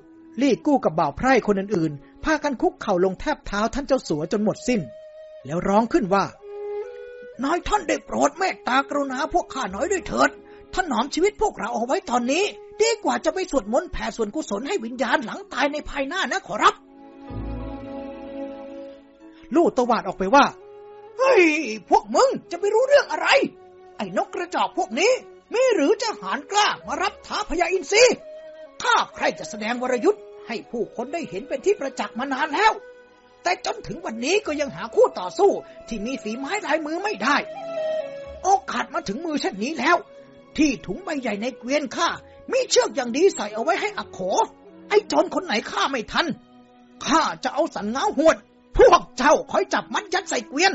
ลี่กู้กับบ่าวไพร่คนอื่นๆ พากันคุกเข่าลงแทบเท้าท่านเจ้าสัวจนหมดสิ้น แล้วร้องขึ้นว่านายท่านได้โปรดเมตตากรุณาพวกข้าน้อยด้วยเถิดถนอมชีวิตพวกเราเอาไว้ตอนนี้ ดีกว่าจะไปสวดมนต์แผ่ส่วนกุศลให้วิญญาณหลังตายในภายหน้านะขอรับ ลู่ตวาดออกไปว่า เฮ้ย พวกมึงจะไปรู้เรื่องอะไร ไอ้นกกระจอกพวกนี้มีหรือจะหารกล้ามารับท้าพญาอินทรีข้าใครจะแสดงวรยุทธ์ให้ผู้คนได้เห็นเป็นที่ประจักษ์มานานแล้ว แต่จนถึงวันนี้ก็ยังหาคู่ต่อสู้ที่มีฝีไม้ลายมือไม่ได้ โอกาสมาถึงมือเช่นนี้แล้ว ที่ถุงใบใหญ่ในเกวียนข้ามีเชือกอย่างดีใส่เอาไว้ให้อักโข ไอ้จรคนไหนข้าไม่ทันข้าจะเอาสันเงาหวด พวกเจ้าคอยจับมัดยัดใส่เกวียน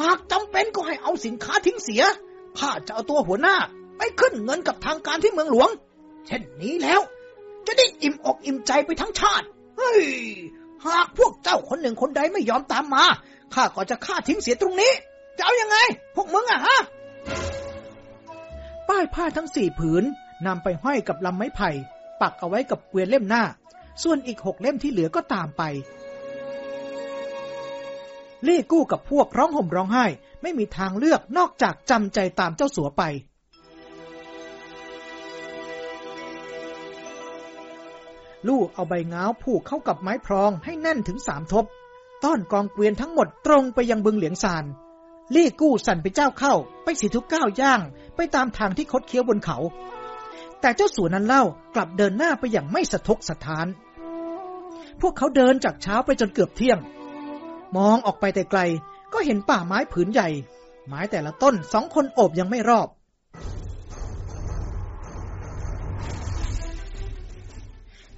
หากจำเป็นก็ให้เอาสินค้าทิ้งเสีย ข้าจะเอาตัวหัวหน้า ไปขึ้นเงินกับทางการที่เมืองหลวง เช่นนี้แล้ว จะได้อิ่มอกอิ่มใจไปทั้งชาติ เฮ้ย หากพวกเจ้าคนหนึ่งคนใดไม่ยอมตามมา ข้าก็จะฆ่าทิ้งเสียตรงนี้ จะเอาอยัางไง พวกมึงอะฮะ ป้ายผ้าทั้งสี่ผืนนำไปห้อยกับลำไม้ไผ่ ปักเอาไว้กับเกวียนเล่มหน้า ส่วนอีกหกเล่มที่เหลือก็ตามไป ล่กู้กับพวกร้องห่มร้องไห้ ไม่มีทางเลือกนอกจากจำใจตามเจ้าสัวไป ลู่เอาใบเงาผูกเข้ากับไม้พรองให้แน่นถึงสามทบ ต้อนกองเกวียนทั้งหมดตรงไปยังบึงเหลียงซานลี่กู้สั่นไปเจ้าเข้า ไปสีทุกก้าวย่าง ไปตามทางที่คดเคี้ยวบนเขา แต่เจ้าสัวนั้นเล่ากลับเดินหน้าไปอย่างไม่สะทกสะท้าน พวกเขาเดินจากเช้าไปจนเกือบเที่ยง มองออกไปแต่ไกล ก็เห็นป่าไม้ผืนใหญ่ ไม้แต่ละต้นสองคนโอบยังไม่รอบ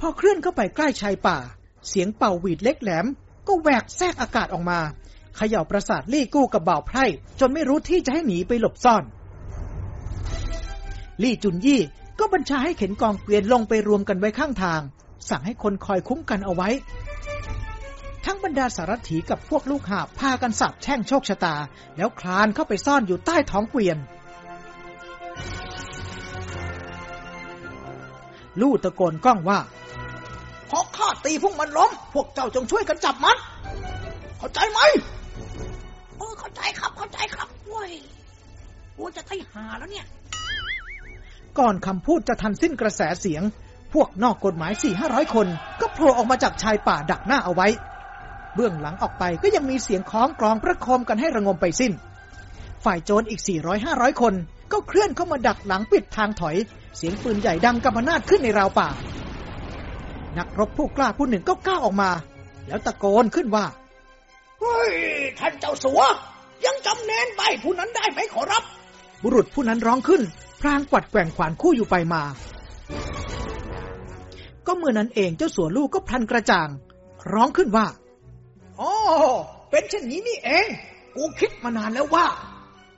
พอเคลื่อนเข้าไปใกล้ชายป่า เสียงเป่าหวีดเล็กแหลม ก็แหวกแทรกอากาศออกมาเขย่าประสาทลี่กู้กับบ่าวไพร่จนไม่รู้ที่จะให้หนีไปหลบซ่อน ลี่จุนยี่ก็บัญชาให้เข็นกองเกวียนลงไปรวมกันไว้ข้างทาง สั่งให้คนคอยคุ้มกันเอาไว้ ทั้งบรรดาสารถีกับพวกลูกหาบพากันสับแช่งโชคชะตา แล้วคลานเข้าไปซ่อนอยู่ใต้ท้องเกวียน ลู่ตะโกนก้องว่าพอข้าตีพวกมันล้ม พวกเจ้าจงช่วยกันจับมัน เข้าใจไหมเออเข้าใจครับเข้าใจครับเว้ยกูจะไถ่หาแล้วเนี่ย ก่อนคำพูดจะทันสิ้นกระแสเสียงพวกนอกกฎหมายสี่ห้าร้อยคน ก็โผล่ออกมาจากชายป่าดักหน้าเอาไว้เบื้องหลังออกไปก็ยังมีเสียงคล้องกลองประโคมกันให้ระงมไปสิ้น ฝ่ายโจรอีก 400 500 คนก็เคลื่อนเข้ามาดักหลังปิดทางถอย เสียงปืนใหญ่ดังกำมนาดขึ้นในราวป่า นักรบผู้กล้าผู้หนึ่งก็ก้าวออกมา แล้วตะโกนขึ้นว่า เฮ้ย ท่านเจ้าสัว ยังจำเน้นใบผู้นั้นได้ไหมขอรับ บุรุษผู้นั้นร้องขึ้น พรางกวัดแกว่งขวานคู่อยู่ไปมา ก็เมื่อนั้นเองเจ้าสัวลูกก็พลันกระจ่าง ร้องขึ้นว่า อ๋อ เป็นเช่นนี้นี่เอง กูคิดมานานแล้วว่า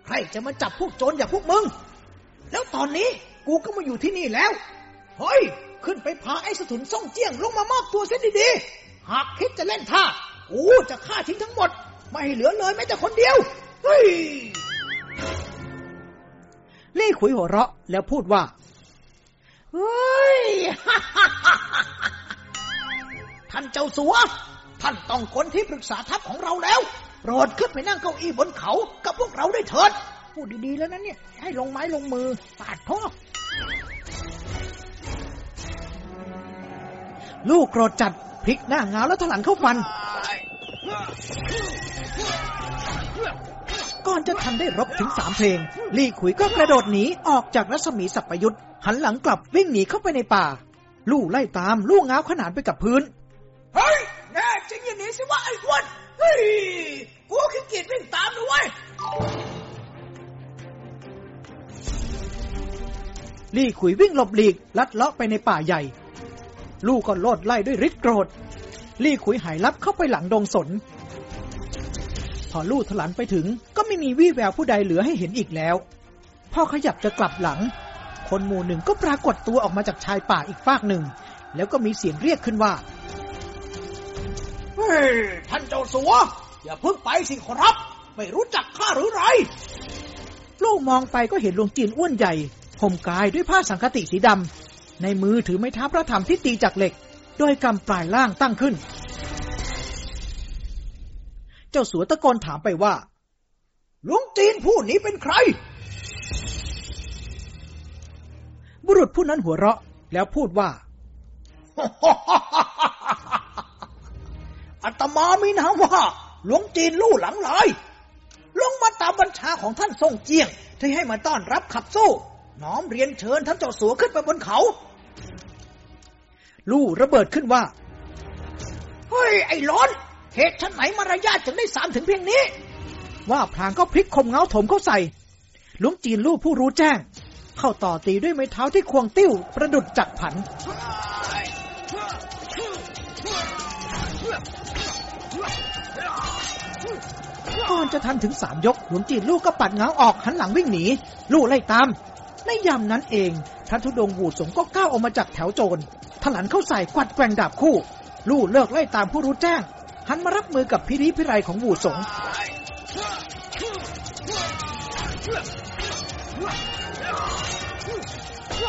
ใครจะมาจับพวกโจรอย่างพวกมึง แล้วตอนนี้กูก็มาอยู่ที่นี่แล้ว เฮ้ย ขึ้นไปพาไอ้สถุนส่งเจียงลงมามอบตัวเสียดีๆ หากคิดจะเล่นท่า กูจะฆ่าทิ้งทั้งหมด ไม่เหลือเลยแม้แต่คนเดียว เฮ้ยเล่ขุยหัวเราะแล้วพูดว่าเฮ้ย ท่านเจ้าสัว ท่านต้องคนที่ปรึกษาทัพของเราแล้วโปรดขึ้นไปนั่งเก้าอี้บนเขากับพวกเราได้เถิด พูดดีๆแล้วนะเนี่ย ให้ลงไม้ลงมือปาดพ่อลูกโกรธจัดพลิกหน้าเงาแล้วถลังเข้าฟัน ก่อนจะทันได้รบถึงสามเพลง ลี่ขุยก็กระโดดหนีออกจากรัศมีสัพพยุทธ์หันหลังกลับวิ่งหนีเข้าไปในป่า ลู่ไล่ตาม ลู่เงาขนานไปกับพื้น เฮ้ย แน่จริงอย่างนี้สิว่าไอ้อ้วนเฮ้ยกูขี้เกียจวิ่งตามนะเว้ยลี่ขุยวิ่งหลบหลีก ลัดเลาะไปในป่าใหญ่ ลู่ก็โลดไล่ด้วยฤทธิ์โกรธ ลี่ขุยหายลับเข้าไปหลังดงสน พอลู่ถลันไปถึงก็ไม่มีวี่แววผู้ใดเหลือให้เห็นอีกแล้วพอขยับจะกลับหลัง คนหมู่หนึ่งก็ปรากฏตัวออกมาจากชายป่าอีกฟากหนึ่ง แล้วก็มีเสียงเรียกขึ้นว่า ท่านเจ้าสัว อย่าเพิ่งไปสิขอรับ ไม่รู้จักข้าหรือไร ลู่มองไปก็เห็นหลวงจีนอ้วนใหญ่ห่มกายด้วยผ้าสังคติสีดำ ในมือถือไม้เท้าพระธรรมที่ตีจากเหล็ก โดยกำปลายล่างตั้งขึ้น เจ้าสัวตะโกนถามไปว่า หลวงจีนผู้นี้เป็นใคร บุรุษผู้นั้นหัวเราะแล้วพูดว่า อัตมามีนามว่า หลวงจีนลู่หลังลายลงมาตามบัญชาของท่านทรงเจียง ที่ให้มาต้อนรับขับสู้ น้อมเรียนเชิญท่านเจ้าสัวขึ้นไปบนเขา ลู่ระเบิดขึ้นว่า เฮ้ย ไอ้ร้อนเหตุฉันไหนมารยาทจึงได้สามถึงเพียงนี้ ว่าพลางก็พลิกคมเงาถมเข้าใส่หลวงจีนลู่ผู้รู้แจ้ง เข้าต่อตีด้วยไม้เท้าที่ควงติ้ว ประดุดจักผัน ก่อนจะทันถึงสามยกหลวงจีนลู่ก็ปัดเงาออกหันหลังวิ่งหนี ลู่ไล่ตาม ในยามนั้นเองท่านทุดงหูสงก็ก้าวออกมาจากแถวโจรถลันเข้าใส่กวัดแกว่งดาบคู่ ลู่เลิกไล่ตามผู้รู้แจ้ง หันมารับมือกับพิริพิไรของหูสง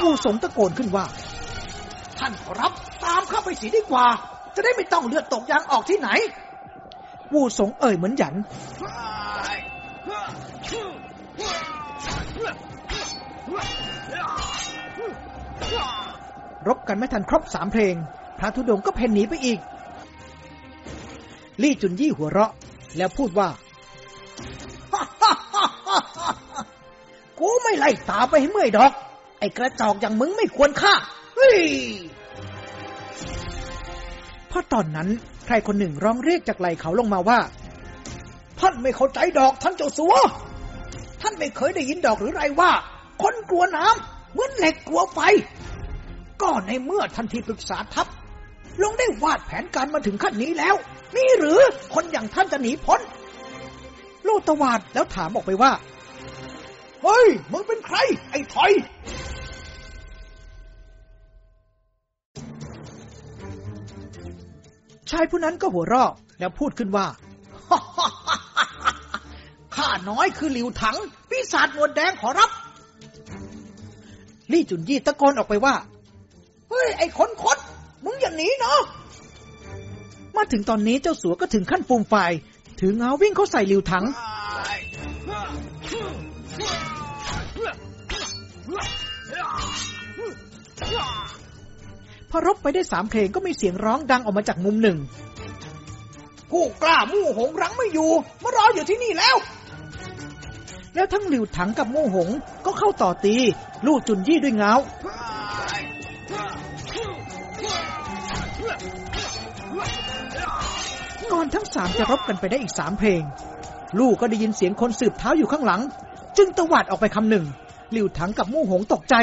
หูสงตะโกนขึ้นว่า ท่านขอรับตามเข้าไปสีดีกว่า จะได้ไม่ต้องเลือดตกยางออกที่ไหน วูสงเอ่ยเหมือนหยัน รบกันไม่ทันครบสามเพลง พระธุดงค์ก็เพ่นหนีไปอีก ลี่จุนยี่หัวเราะ แล้วพูดว่า กูไม่ไล่ตาไปให้เมื่อยดอก ไอ้กระจอกอย่างมึงไม่ควรฆ่า เฮ้ยเพราะตอนนั้น ใครคนหนึ่งร้องเรียกจากไหลเขาลงมาว่า ท่านไม่เข้าใจดอกท่านเจ้าสัว ท่านไม่เคยได้ยินดอกหรือไรว่า คนกลัวน้ำเหมือนเหล็กกลัวไฟ ก็ในเมื่อท่านที่ปรึกษาทัพ ลงได้วาดแผนการมาถึงขั้นนี้แล้ว นี่หรือคนอย่างท่านจะหนีพ้น โลตวาดแล้วถามออกไปว่า เฮ้ย มึงเป็นใคร ไอ้ถอย ชายผู้นั้นก็หัวเราะแล้วพูดขึ้นว่าข้าน้อยคือหลิวถังปีศาจหนวดแดงขอรับ ลี่จุนยี่ตะโกนออกไปว่า เฮ้ย ไอ้คนคดมึงอย่าหนีเนาะมาถึงตอนนี้เจ้าสัวก็ถึงขั้นฟูมไฟถือเงาวิ่งเข้าใส่หลิวถัง พอรบไปได้สามเพลงก็มีเสียงร้องดังออกมาจากมุมหนึ่ง ผู้กล้ามู่หงรังไม่อยู่มารออยู่ที่นี่แล้ว แล้วทั้งหลิวถังกับโม่หงก็เข้าต่อตีลู่จุนยี่ด้วยเงาก่อนทั้งสามจะรบกันไปได้อีกสามเพลง ลู่ก็ได้ยินเสียงคนสืบเท้าอยู่ข้างหลัง จึงตวาดออกไปคำหนึ่งหลิวถังกับโม่หงตกใจ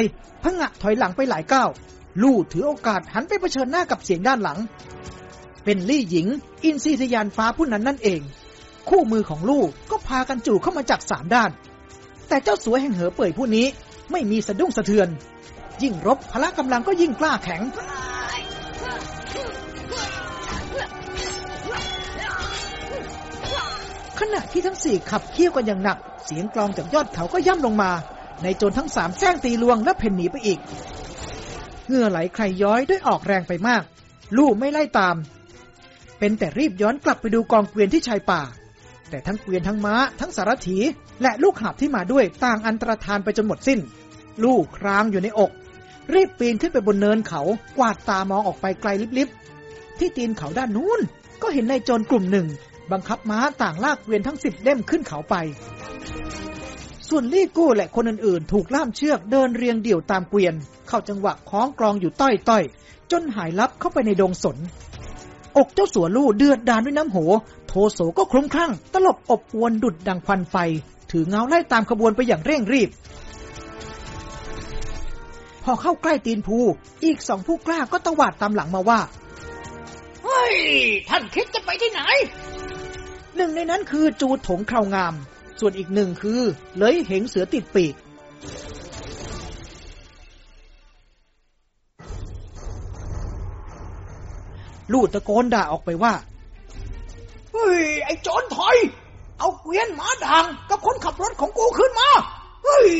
พงะถอยหลังไปหลายก้าว ลู่ถือโอกาสหันไปเผชิญหน้ากับเสียงด้านหลัง เป็นลี่หญิง อินทรีทยานฟ้าผู้นั้นนั่นเอง คู่มือของลู่ก็พากันจู่เข้ามาจากสามด้าน แต่เจ้าสัวแห่งเหอเป่ยผู้นี้ไม่มีสะดุ้งสะเทือน ยิ่งรบพละกำลังก็ยิ่งกล้าแข็ง ขณะที่ทั้งสี่ขับเคี่ยวกันอย่างหนัก เสียงกลองจากยอดเขาก็ย่ำลงมา ในโจรทั้งสามแซงตีลวงและเพ่นหนีไปอีก เหงื่อไหลใครย้อยด้วยออกแรงไปมาก ลู่ไม่ไล่ตาม เป็นแต่รีบย้อนกลับไปดูกองเกวียนที่ชายป่า แต่ทั้งเกวียนทั้งม้า ทั้งสารถี และลูกหาบที่มาด้วยต่างอันตรธานไปจนหมดสิ้น ลูกครางอยู่ในอก รีบปีนขึ้นไปบนเนินเขากวาดตามองออกไปไกลลิบๆที่ตีนเขาด้านนู้น ก็เห็นนายโจรกลุ่มหนึ่ง บังคับม้าต่างลากเกวียนทั้งสิบเล่มขึ้นเขาไป ส่วนลี่กู้และคนอื่นๆ ถูกล่ามเชือกเดินเรียงเดี่ยวตามเกวียน เข้าจังหวะคล้องกลองอยู่ต้อยๆจนหายลับเข้าไปในดงสน อกเจ้าสัวลู่เดือดดานด้วยน้ำโห โทโสก็คลุ้มคลั่ง ตลบอบอวนดุดดังควันไฟ ถือเงาไล่ตามขบวนไปอย่างเร่งรีบ พอเข้าใกล้ตีนภูอีกสองผู้กล้าก็ตวาดตามหลังมาว่าเฮ้ยท่านคิดจะไปที่ไหน หนึ่งในนั้นคือจูถงคราวงาม ส่วนอีกหนึ่งคือ เลยเหงเสือติดปีก ลู่ตะโกนด่าออกไปว่า เฮ้ย ไอ้โจรถอย เอาเกวียนหมาด่างกับคนขับรถของกูขึ้นมา เฮ้ย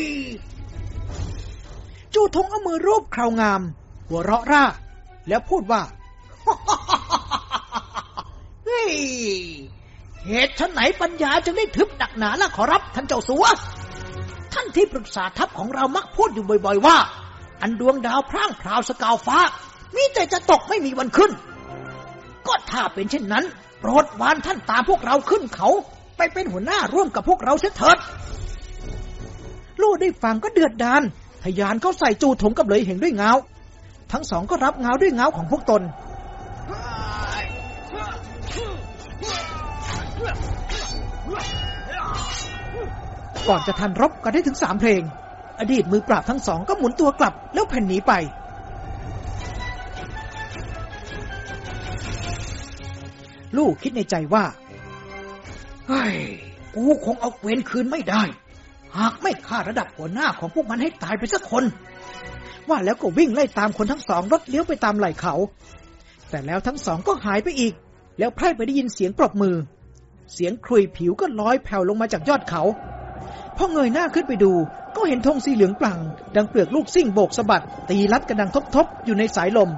จูทงเอามือรูปคราวงาม หัวเราะร่า แล้วพูดว่า เฮ้ย เหตุฉันไหนปัญญาจึงได้ทึบหนักหนาล่ะขอรับท่านเจ้าสัว ท่านที่ปรึกษาทัพของเรามักพูดอยู่บ่อย ๆ ว่า อันดวงดาวพร่างพราวสกาวฟ้า มีแต่จะตกไม่มีวันขึ้น ก็ถ้าเป็นเช่นนั้น โปรดวานท่านตามพวกเราขึ้นเขา ไปเป็นหัวหน้าร่วมกับพวกเราเสียเถิดลู่ได้ฟังก็เดือดดานทยานเขาใส่จูถงกับเลยเห็นด้วยเงา ทั้งสองก็รับเงาด้วยเงาของพวกตน ก่อนจะทันรบกันได้ถึงสามเพลง อดีตมือปราบทั้งสองก็หมุนตัวกลับแล้วแผ่นหนีไป ลูกคิดในใจว่าเฮ้ยกูคงเอาเวรคืนไม่ได้ หากไม่ฆ่าระดับหัวหน้าของพวกมันให้ตายไปสักคน ว่าแล้วก็วิ่งไล่ตามคนทั้งสองรถเลี้ยวไปตามไหล่เขา แต่แล้วทั้งสองก็หายไปอีก แล้วไพร่ไปได้ยินเสียงปรบมือ เสียงครุยผิวก็ลอยแผ่วลงมาจากยอดเขาพอเงยหน้าขึ้นไปดู ก็เห็นธงสีเหลืองปลั่ง ดังเปลือกลูกซิ่งโบกสะบัด ตีลัดกระดังทบๆ อยู่ในสายลม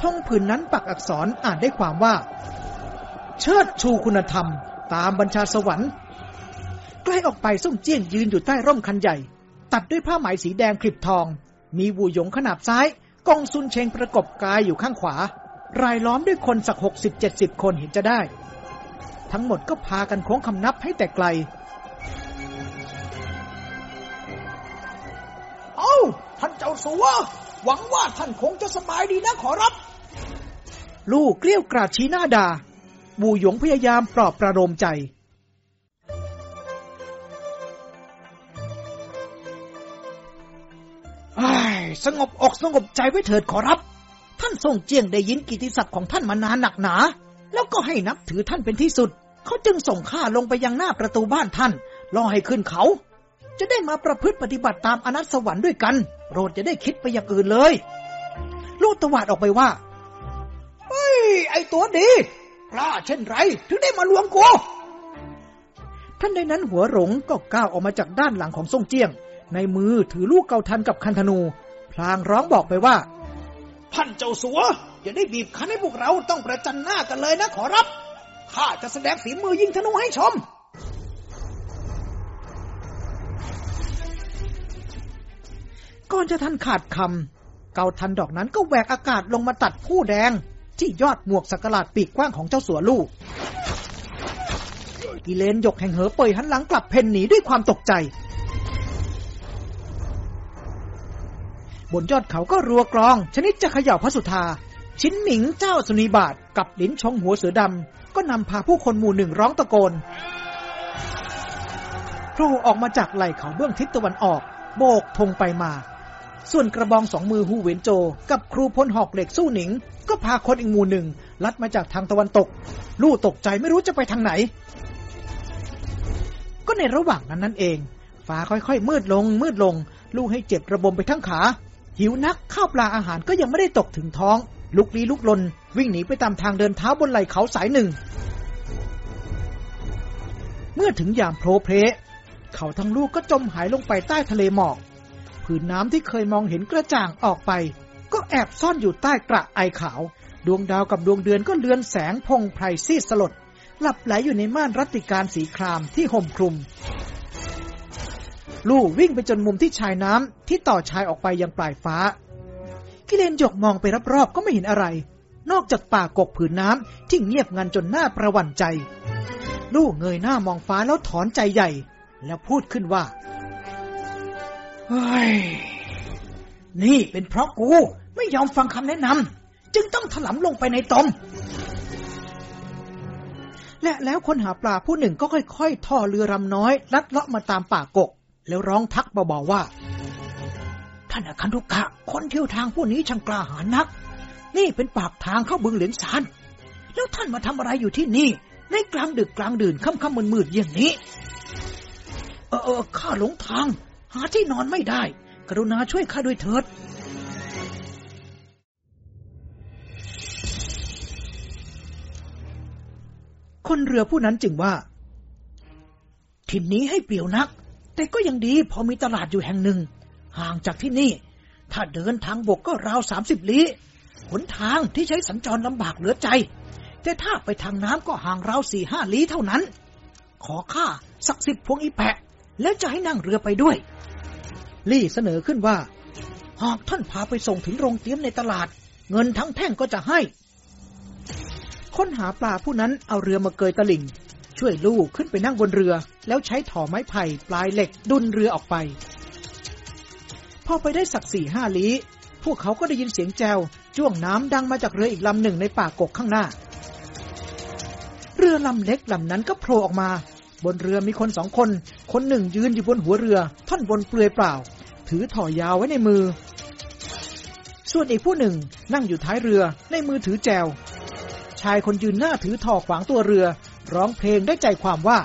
ธงผืนนั้นปักอักษรอ่านได้ความว่า เชิดชูคุณธรรม ตามบัญชาสวรรค์ ใกล้ออกไปส่งเจี้ยงยืนอยู่ใต้ร่มคันใหญ่ ตัดด้วยผ้าไหมสีแดงคลิบทอง มีวูหยงขนาบซ้าย กองซุนเชงประกบกายอยู่ข้างขวา รายล้อมด้วยคนสักหกสิบเจ็ดสิบคนเห็นจะได้ ทั้งหมดก็พากันโค้งคำนับให้แต่ไกล เอา้า ท่านเจ้าสัว หวังว่าท่านคงจะสบายดีนะขอรับ ลูกเกลี้ยวกราดชี้หน้าด่าบูหยงพยายามปลอบประโลมใจอ้ายสงบอกสงบใจไว้เถิดขอรับ ท่านทรงเจียงได้ยินกิติศัพท์ของท่านมานานหนักหนา แล้วก็ให้นับถือท่านเป็นที่สุด เขาจึงส่งข้าลงไปยังหน้าประตูบ้านท่านรอให้ขึ้นเขา จะได้มาประพฤติปฏิบัติตามอนัตสวรรค์ด้วยกัน โปรดจะได้คิดไปอย่างอื่นเลย ลูกตวาดออกไปว่าเฮ้ยไอตัวดีกล้าเช่นไร ถึงได้มาลวงกูท่านใดนั้นหัวหลงก็ก้าวออกมาจากด้านหลังของทรงเจียง ในมือถือลูกเกาทันกับคันธนู พลางร้องบอกไปว่า ท่านเจ้าสัว อย่าได้บีบคั้นให้พวกเราต้องประจันหน้ากันเลยนะขอรับ ข้าจะแสดงฝีมือยิงธนูให้ชม ก่อนจะทันขาดคำเกาทันดอกนั้นก็แหวกอากาศลงมาตัดผู้แดง ที่ยอดหมวกสักหลาดปีกกว้างของเจ้าสัวลูก กิเลนยกแห่งเหอเปยหันหลังกลับเพนหนีด้วยความตกใจ บนยอดเขาก็รัวกรอง ชนิดจะเขย่าพระสุธา ชิ้นหมิงเจ้าสุนีบาทกับลิ้นชงหัวเสือดำ ก็นำพาผู้คนหมู่หนึ่งร้องตะโกนโผล่ออกมาจากไหล่เขาเบื้องทิศตะวันออก โบกธงไปมา ส่วนกระบองสองมือฮูเวนโจ กับครูพลหอกเหล็กสู้หนิง ก็พาคนอีกหมู่หนึ่ง ลัดมาจากทางตะวันตก ลู่ตกใจไม่รู้จะไปทางไหน ก็ในระหว่างนั้นนั่นเองฟ้าค่อยๆ มืดลงมืดลง ลู่ให้เจ็บระบมไปทั้งขา หิวนักข้าวปลาอาหารก็ยังไม่ได้ตกถึงท้อง ลุกลี้ลุกลน วิ่งหนีไปตามทางเดินเท้าบนไหล่เขาสายหนึ่ง เมื่อถึงยามโพรเพลเขาทั้งลูกก็จมหายลงไปใต้ทะเลหมอกผืนน้ำที่เคยมองเห็นกระจ่างออกไป ก็แอบซ่อนอยู่ใต้กระไอขาว ดวงดาวกับดวงเดือนก็เลือนแสงพงไพรซีดสลด หลับไหลอยู่ในม่านรัตติการสีครามที่ห่มคลุม ลู่วิ่งไปจนมุมที่ชายน้ำที่ต่อชายออกไปยังปลายฟ้า กิเลนหยกมองไปรอบๆก็ไม่เห็นอะไร นอกจากป่ากกผืนน้ำที่เงียบงันจนหน้าประวัติใจ ลู่เงยหน้ามองฟ้าแล้วถอนใจใหญ่ แล้วพูดขึ้นว่าเฮ้ยนี่เป็นเพราะกูไม่ยอมฟังคำแนะนำจึงต้องถลำลงไปในตมและแล้วคนหาปลาผู้หนึ่งก็ค่อย ๆ ท่อเรือรำน้อย ลัดเลาะมาตามป่ากก แล้วร้องทักเบาๆว่า ท่านอคันธุกะคนเที่ยวทางผู้นี้ช่างกล้าหาญนัก นี่เป็นปากทางเข้าบึงเหลียงซานแล้วท่านมาทำอะไรอยู่ที่นี่ ในกลางดึกกลางดื่นค่ำๆมืดๆอย่างนี้ เออเออข้าหลงทาง หาที่นอนไม่ได้ กรุณาช่วยข้าด้วยเถิดคนเรือผู้นั้นจึงว่า ถิ่นนี้ให้เปลี่ยวนัก แต่ก็ยังดีพอมีตลาดอยู่แห่งหนึ่ง ห่างจากที่นี่ ถ้าเดินทางบกก็ราวสามสิบลี้หนทางที่ใช้สัญจรลำบากเหลือใจ แต่ถ้าไปทางน้ำก็ห่างราวสี่ห้าลี้เท่านั้น ขอข้าสักสิบพวงอีแปะ แล้วจะให้นั่งเรือไปด้วย ลี่เสนอขึ้นว่า หากท่านพาไปส่งถึงโรงเตรียมในตลาด เงินทั้งแท่งก็จะให้ค้นหาปลาผู้นั้นเอาเรือมาเกยตลิ่ง ช่วยลูกขึ้นไปนั่งบนเรือ แล้วใช้ถอไม้ไผ่ปลายเหล็กดุนเรือออกไป พอไปได้สักสี่ห้าลี้พวกเขาก็ได้ยินเสียงแจวจ้วงน้ำดังมาจากเรืออีกลำหนึ่งในป่ากกข้างหน้า เรือลำเล็กลำนั้นก็โผล่ออกมา บนเรือมีคนสองคน คนหนึ่งยืนอยู่บนหัวเรือ ท่อนบนเปลือยเปล่า ถือถ่อยาวไว้ในมือ ส่วนอีกผู้หนึ่งนั่งอยู่ท้ายเรือในมือถือแจวชายคนยืนหน้าถือถ่อขวางตัวเรือ ร้องเพลงได้ใจความว่า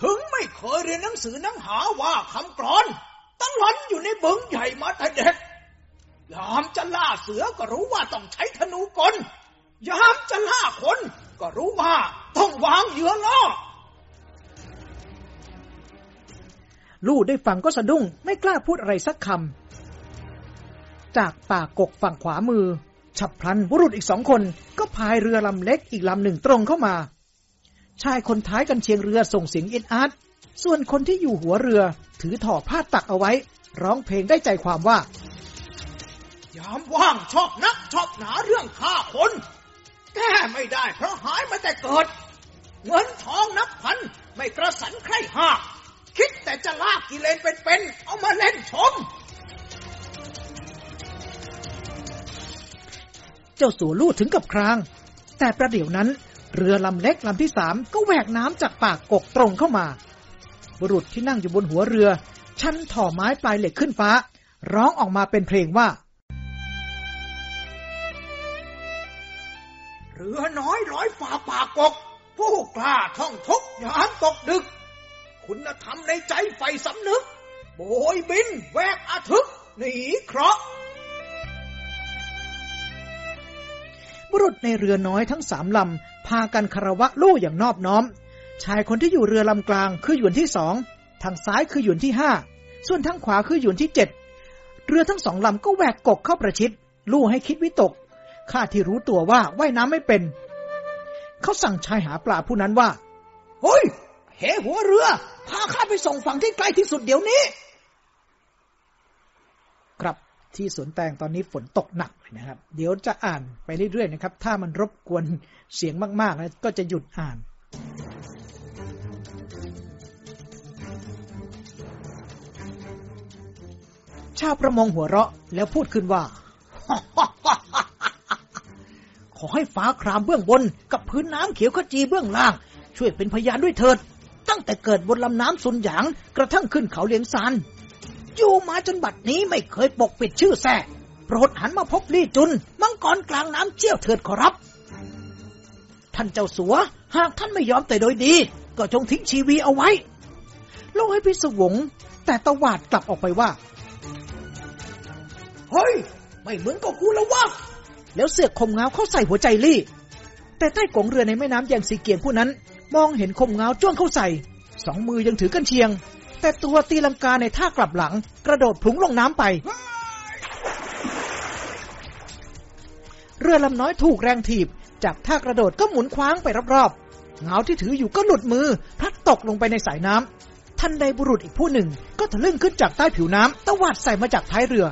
ถึงไม่เคยเรียนหนังสือหนังหาว่าคำกรอนตั้งหลันอยู่ในบึงใหญ่มาแต่เด็กยามจะล่าเสือก็รู้ว่าต้องใช้ธนูกลยามจะล่าคนก็รู้ว่าต้องวางเหยื่อล่อลูกได้ฟังก็สะดุ้งไม่กล้าพูดอะไรสักคำ จากป่ากกฝั่งขวามือ ฉับพลันบุรุษอีกสองคน ก็พายเรือลำเล็กอีกลำหนึ่งตรงเข้ามา ชายคนท้ายกันเชียงเรือส่งเสียงอิดอาร์ตส่วนคนที่อยู่หัวเรือถือถ่อผ้าตักเอาไว้ ร้องเพลงได้ใจความว่า ยามว่างชอบนักชอบหนาเรื่องฆ่าคน แก้ไม่ได้เพราะหายมาแต่เกิด เงินทองนับพันไม่กระสันใครหากคิดแต่จะลากกิเลนเป็นๆเอามาเล่นชม เจ้าสัวลู่ถึงกับคราง แต่ประเดี๋ยวนั้น เรือลำเล็กลำที่สามก็แหวกน้ำจากปากกกตรงเข้ามา บุรุษที่นั่งอยู่บนหัวเรือ ชันถ่อไม้ปลายเหล็กขึ้นฟ้า ร้องออกมาเป็นเพลงว่า เรือน้อยร้อยฝ่าปากกก ผู้กล้าท่องทุกยามตกดึก คุณธรรมในใจใฝ่สำนึก โบยบินแวกอาทึกหนีเคราะห์ บุรุษในเรือน้อยทั้งสามลำ พากันคารวะลู่อย่างนอบน้อม ชายคนที่อยู่เรือลำกลางคือหยวนที่สองทางซ้ายคือหยวนที่ห้าส่วนทางขวาคือหยวนที่เจ็ดเรือทั้งสองลำก็แหวกกกเข้าประชิด ลู่ให้คิดวิตกข้าที่รู้ตัวว่าว่ายน้ำไม่เป็น เขาสั่งชายหาปลาผู้นั้นว่าเฮ้ยเหหัวเรือพาข้าไปส่งฝั่งที่ไกลที่สุดเดี๋ยวนี้ ครับที่สวนแตงตอนนี้ฝนตกหนักเลย นะครับ เดี๋ยวจะอ่านไปเรื่อยๆนะครับ ถ้ามันรบกวนเสียงมากๆนะก็จะหยุดอ่าน ชาวประมงหัวเราะแล้วพูดขึ้นว่า ขอให้ฟ้าครามเบื้องบน กับพื้นน้ำเขียวขจีเบื้องล่าง ช่วยเป็นพยานด้วยเถิด ตั้งแต่เกิดบนลำน้ำสุนหยาง กระทั่งขึ้นเขาเลียงซานอยู่มาจนบัดนี้ไม่เคยปกปิดชื่อแท้ ปรดหันมาพบลี่จุน มังกรกลางน้ำเชี่ยวเถิดขอรับ ท่านเจ้าสัว หากท่านไม่ยอมแต่โดยดี ก็จงทิ้งชีวีเอาไว้โลกให้พิศวง แต่ตวาดกลับออกไปว่า เฮ้ย ไม่เหมือนกับกูแล้ววะแล้วเสือกคมเงาเข้าใส่หัวใจลี่ แต่ใต้กงเรือในแม่น้ำแยงสีเกียนผู้นั้น มองเห็นคมเงาจ้วงเข้าใส่ สองมือยังถือกันเชียง แต่ตัวตีลังกาในท่ากลับหลัง กระโดดพลุงลงน้ำไป เรือลำน้อยถูกแรงถีบ จากท่ากระโดดก็หมุนคว้างไปรอบๆเงาที่ถืออยู่ก็หลุดมือพลัดตกลงไปในสายน้ำทันใดบุรุษอีกผู้หนึ่งก็ทะลึ่งขึ้นจากใต้ผิวน้ำตวาดใส่มาจากท้ายเรือ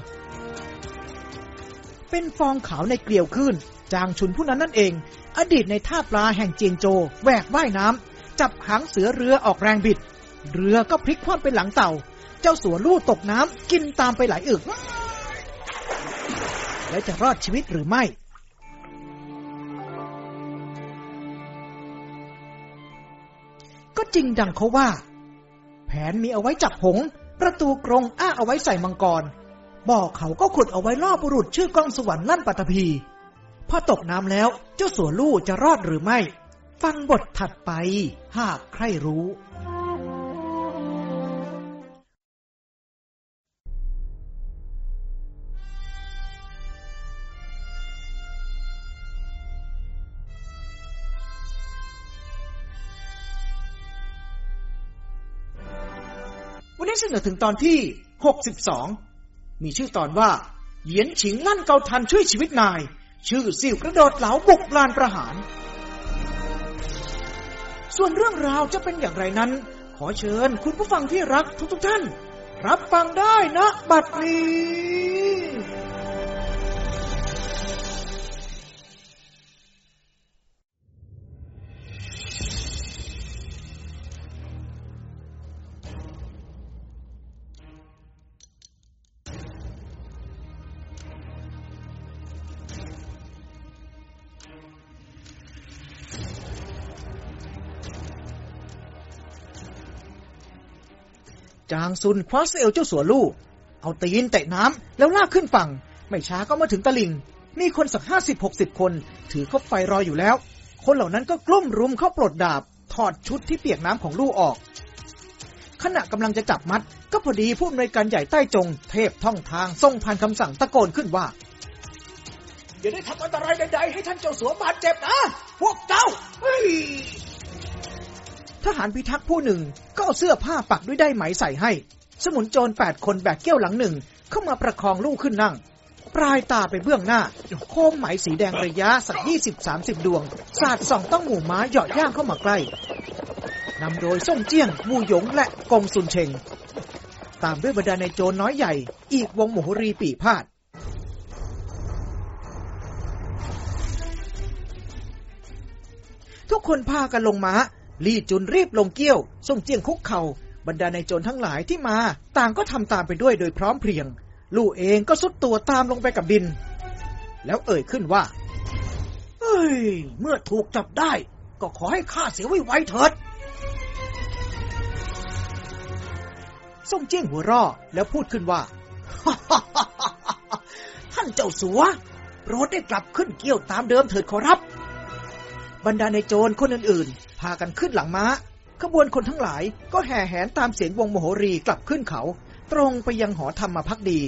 เป็นฟองขาวในเกลียวขึ้น จางชุนผู้นั้นนั่นเอง อดีตในท่าปลาแห่งเจียงโจแหวกว่ายน้ำจับหางเสือเรือออกแรงบิด เรือก็พลิกคว่ำเป็นหลังเต่า เจ้าสัวลู่ตกน้ำกินตามไปหลายอึกและจะรอดชีวิตหรือไม่ ก็จริงดังเขาว่า แผนมีเอาไว้จับหง ประตูกรงอ้าเอาไว้ใส่มังกร บ่อเขาก็ขุดเอาไว้ล่อบุรุษชื่อกล้องสวรรค์ลั่นปัตภีพอตกน้ำแล้วเจ้าสัวลู่จะรอดหรือไม่ ฟังบทถัดไปหากใครรู้ เสนอถึงตอนที่ 62 มีชื่อตอนว่าเหยียนฉิงลั่นเกาทันช่วยชีวิตนาย ชื่อซิ่วกระโดดเหลาบุกลานประหาร ส่วนเรื่องราวจะเป็นอย่างไรนั้น ขอเชิญคุณผู้ฟังที่รักทุกๆทท่าน รับฟังได้นะบัดนี้ จางซุนคว้าเซลเจ้าสัวลู่เอาตีนเตะน้ำแล้วลากขึ้นฝั่ง ไม่ช้าก็มาถึงตะลิง มีคนสักห้าสิบหกสิบคน ถือคบไฟรออยู่แล้ว คนเหล่านั้นก็กลุ้มรุมเข้าปลดดาบ ถอดชุดที่เปียกน้ำของลู่ออก ขณะกำลังจะจับมัด ก็พอดีผู้อำนวยการใหญ่ใต้จง เทพท่องทางทรงผ่านคำสั่งตะโกนขึ้นว่าอย่าได้ทำอันตรายใดๆให้ท่านเจ้าสัวบาดเจ็บนะพวกเจ้าเฮ้ย ทหารพิทักษ์ผู้หนึ่งก็เอาเสื้อผ้าปักด้วยได้ไหมใส่ให้ สมุนโจรแปดคนแบกเกี้ยวหลังหนึ่งเข้ามาประคองลูกขึ้นนั่ง ปลายตาไปเบื้องหน้า โคมไหมสีแดงระยะสักยี่สิบสามสิบดวง สาดส่องต้องหมู่ม้าหยาะย่างเข้ามาใกล้นำโดยส่งเจี้ยง มูหยงและกงซุนเชง ตามด้วยบรรดาในโจรน้อยใหญ่ อีกวงโมหรีปีพาดทุกคนพากันลงมา้า ลี่จุนรีบลงเกี้ยวส่งเจียงคุกเขา่าบรรดาในโจรทั้งหลายที่มา ต่างก็ทำตามไปด้วยโดยพร้อมเพรียง ลู่เองก็สุดตัวตามลงไปกับดิน แล้วเอ่ยขึ้นว่า เฮ้ย เมื่อถูกจับได้ ก็ขอให้ข้าเสียไว้ไวเถิดส่งเจียงหัวราะแล้วพูดขึ้นว่า ท่านเจ้าสัวโปรดได้กลับขึ้นเกี่ยวตามเดิมเถิดขอรับ บรรดาในโจรคนอื่นๆ พากันขึ้นหลังม้า ขบวนคนทั้งหลายก็แห่แหนตามเสียงวงโมโหรีกลับขึ้นเขา ตรงไปยังหอธรรมพักดี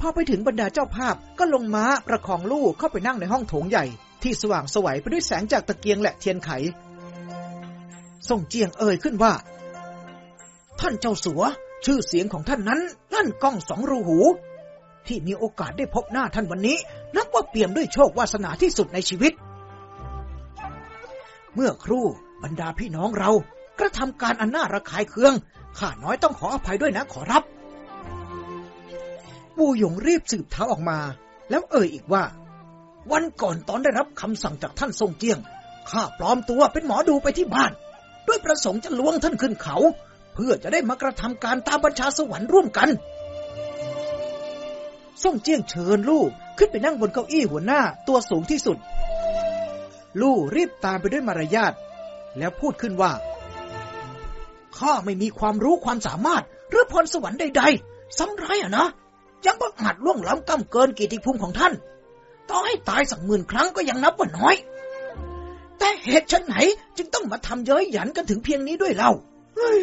พอไปถึงบรรดาเจ้าภาพก็ลงม้าประคองลูกเข้าไปนั่งในห้องโถงใหญ่ ที่สว่างสวัยไปด้วยแสงจากตะเกียงและเทียนไข ส่งเจียงเอ่ยขึ้นว่า ท่านเจ้าสัว ชื่อเสียงของท่านนั้นลั่นก้องสองรูหู ที่มีโอกาสได้พบหน้าท่านวันนี้ นับว่าเปี่ยมด้วยโชควาสนาที่สุดในชีวิต เมื่อครู่บรรดาพี่น้องเรากระทำการอันน่าระคายเคือง ข้าน้อยต้องขออภัยด้วยนะขอรับ ปูหยงรีบสืบเท้าออกมา แล้วเอ่ยอีกว่า วันก่อนตอนได้รับคำสั่งจากท่านทรงเจียง ข้าปลอมตัวเป็นหมอดูไปที่บ้าน ด้วยประสงค์จะลวงท่านขึ้นเขา เพื่อจะได้มากระทำการตามบัญชาสวรรค์ร่วมกัน ส่งเจียงเชิญลู่ขึ้นไปนั่งบนเก้าอี้หัวหน้าตัวสูงที่สุด ลู่รีบตามไปด้วยมารยาทแล้วพูดขึ้นว่า ข้าไม่มีความรู้ความสามารถ หรือพรสวรรค์ใดๆซ้ำร้ายอะนะยังบังอาจล่วงล้ำก้ำเกินกิติภูมิของท่าน ต่อให้ตายสักหมื่นครั้งก็ยังนับว่าน้อย แต่เหตุฉันไหนจึงต้องมาทำเย้ยหยันกันถึงเพียงนี้ด้วยเล่าเฮ้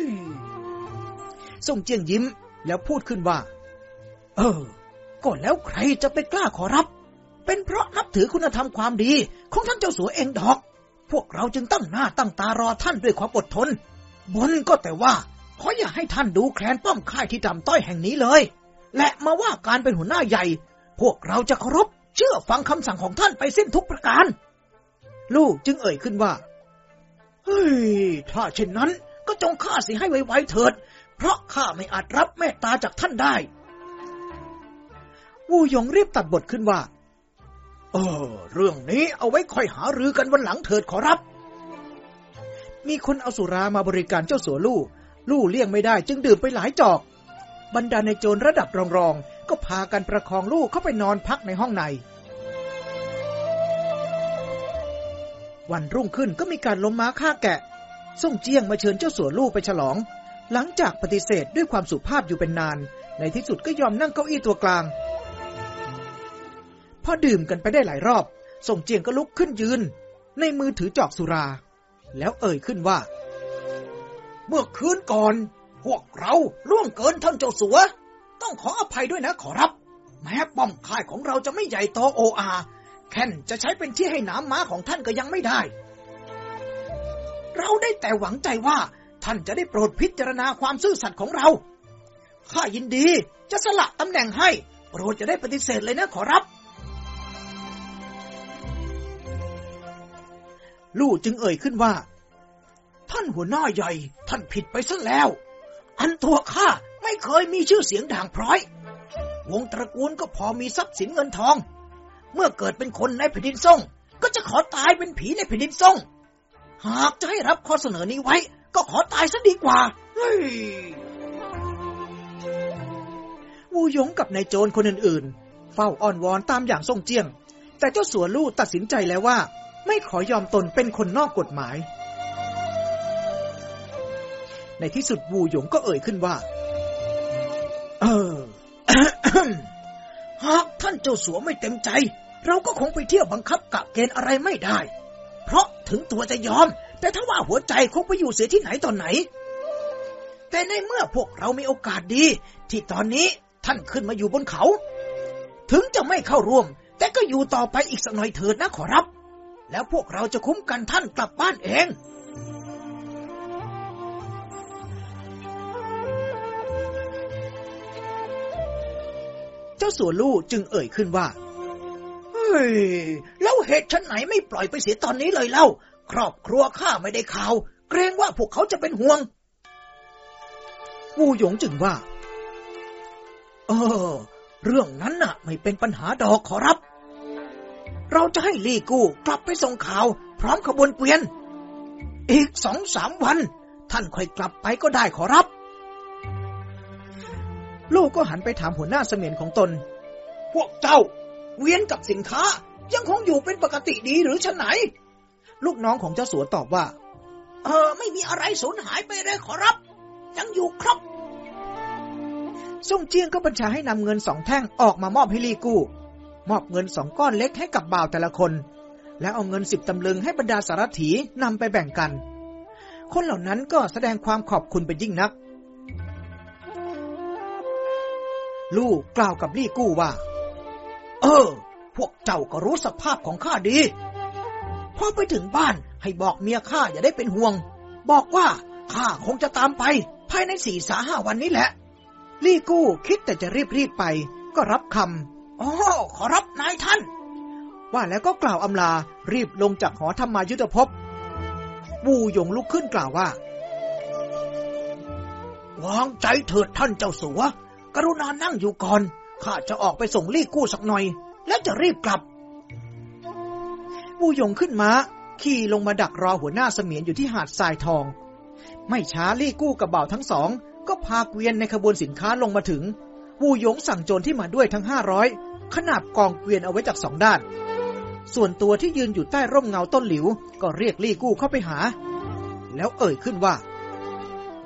ส่งเจียงยิ้มแล้วพูดขึ้นว่า เออ ก็แล้วใครจะไปกล้าขอรับ เป็นเพราะนับถือคุณธรรมความดี ของท่านเจ้าสัวเองดอก พวกเราจึงตั้งหน้าตั้งตารอท่านด้วยความอดทน บนก็แต่ว่า ขออย่าให้ท่านดูแคลนป้อมค่ายที่ต่ำต้อยแห่งนี้เลย และมาว่าการเป็นหัวหน้าใหญ่ พวกเราจะเคารพเชื่อฟังคำสั่งของท่านไปสิ้นทุกประการ ลูกจึงเอ่ยขึ้นว่า เฮ้ย ถ้าเช่นนั้นก็จงฆ่าสียให้ไวๆเถิด เพราะข้าไม่อาจรับเมตตาจากท่านได้ วูหยงรีบตัดบทขึ้นว่า เออ เรื่องนี้เอาไว้ค่อยหารือกันวันหลังเถิดขอรับ มีคนเอาสุรามาบริการเจ้าสัวลู่ลู่เลี่ยงไม่ได้จึงดื่มไปหลายจอก บรรดาในโจรระดับรองๆก็พากันประคองลู่เข้าไปนอนพักในห้องใน วันรุ่งขึ้นก็มีการล้มม้าฆ่าแกะ ส่งเจียงมาเชิญเจ้าสัวลู่ไปฉลอง หลังจากปฏิเสธด้วยความสุภาพอยู่เป็นนาน ในที่สุดก็ยอมนั่งเก้าอี้ตัวกลาง พอดื่มกันไปได้หลายรอบ ส่งเจียงก็ลุกขึ้นยืน ในมือถือจอกสุรา แล้วเอ่ยขึ้นว่า เมื่อคืนก่อน พวกเราล่วงเกินท่านเจ้าสัว ต้องขออภัยด้วยนะขอรับ แม้ป้อมค่ายของเราจะไม่ใหญ่โตโออาแค่นจะใช้เป็นที่ให้น้ำม้าของท่านก็ยังไม่ได้ เราได้แต่หวังใจว่าท่านจะได้โปรดพิจารณาความซื่อสัตย์ของเรา ข้ายินดีจะสละตำแหน่งให้ โปรดจะได้ปฏิเสธเลยนะขอรับ ลู่จึงเอ่ยขึ้นว่า ท่านหัวหน้าใหญ่ ท่านผิดไปซะแล้ว อันตัวข้าไม่เคยมีชื่อเสียงด่างพร้อย วงตระกูลก็พอมีทรัพย์สินเงินทอง เมื่อเกิดเป็นคนในแผ่นดินซ่ง ก็จะขอตายเป็นผีในแผ่นดินซ่ง หากจะให้รับข้อเสนอนี้ไว้ ก็ขอตายซะดีกว่า เฮ้ยวูหยงกับนายโจรคนอื่นๆ เฝ้าอ้อนวอนตามอย่างทรงเจียง แต่เจ้าสัวลู่ตัดสินใจแล้วว่า ไม่ขอยอมตนเป็นคนนอกกฎหมาย ในที่สุดวูหยงก็เอ่ยขึ้นว่า เออหากท่านเจ้าสัวไม่เต็มใจ เราก็คงไปเที่ยวบังคับกะเกณฑ์อะไรไม่ได้ เพราะถึงตัวจะยอม แต่ถ้าว่าหัวใจคงไปอยู่เสียที่ไหนตอนไหน แต่ในเมื่อพวกเรามีโอกาสดี ที่ตอนนี้ท่านขึ้นมาอยู่บนเขา ถึงจะไม่เข้าร่วม แต่ก็อยู่ต่อไปอีกสักหน่อยเถิดนะขอรับ แล้วพวกเราจะคุ้มกันท่านกลับบ้านเอง เจ้าสัวลู่จึงเอ่ยขึ้นว่า เฮ้ย แล้วเหตุฉันไหนไม่ปล่อยไปเสียตอนนี้เลยเล่า ครอบครัวข้าไม่ได้ข่าว เกรงว่าพวกเขาจะเป็นห่วง วูหยงจึงว่า เออ เรื่องนั้นน่ะ ไม่เป็นปัญหาดอกขอรับ เราจะให้ลี่กู้กลับไปส่งข่าว พร้อมขบวนเกวียน อีกสองสามวัน ท่านค่อยกลับไปก็ได้ขอรับ ลูกก็หันไปถามหัวหน้าเสมียนของตน พวกเจ้า เวียนกับสินค้ายังคงอยู่เป็นปกติดีหรือชะไหน ลูกน้องของเจ้าสัวตอบว่า เออ ไม่มีอะไรสูญหายไปเลยขอรับ ยังอยู่ครบซ่งเจียงก็บัญชาให้นำเงินสองแท่งออกมามอบให้ลี่กู้ มอบเงินสองก้อนเล็กให้กับบ่าวแต่ละคน แล้วเอาเงินสิบตำลึงให้บรรดาสารถีนำไปแบ่งกัน คนเหล่านั้นก็แสดงความขอบคุณเป็นยิ่งนัก ลูกกล่าวกับลี่กู้ว่า เออ พวกเจ้าก็รู้สภาพของข้าดี พอไปถึงบ้านให้บอกเมียข้าอย่าได้เป็นห่วง บอกว่าข้าคงจะตามไป ภายในสี่สาห้าวันนี้แหละ ลี่กู้คิดแต่จะรีบรีบไป ก็รับคำ อ๋อขอรับนายท่าน ว่าแล้วก็กล่าวอำลา รีบลงจากหอธรรมายุทธภพ วูหยงลุกขึ้นกล่าวว่า วางใจเถิดท่านเจ้าสัว กรุณานั่งอยู่ก่อน ข้าจะออกไปส่งลี่กู้สักหน่อย แล้วจะรีบกลับ วูหยงขึ้นมา้า ขี่ลงมาดักรอหัวหน้าเสมียนอยู่ที่หาดทรายทอง ไม่ช้าลี่กู้กับบ่าวทั้งสอง ก็พาเกวียนในขบวนสินค้าลงมาถึงวูหยงสั่งโจรที่มาด้วยทั้งห้าร้อย ขนาบกองเกวียนเอาไว้จากสองด้าน ส่วนตัวที่ยืนอยู่ใต้ร่มเงาต้นหลิว ก็เรียกลี่กู้เข้าไปหา แล้วเอ่ยขึ้นว่า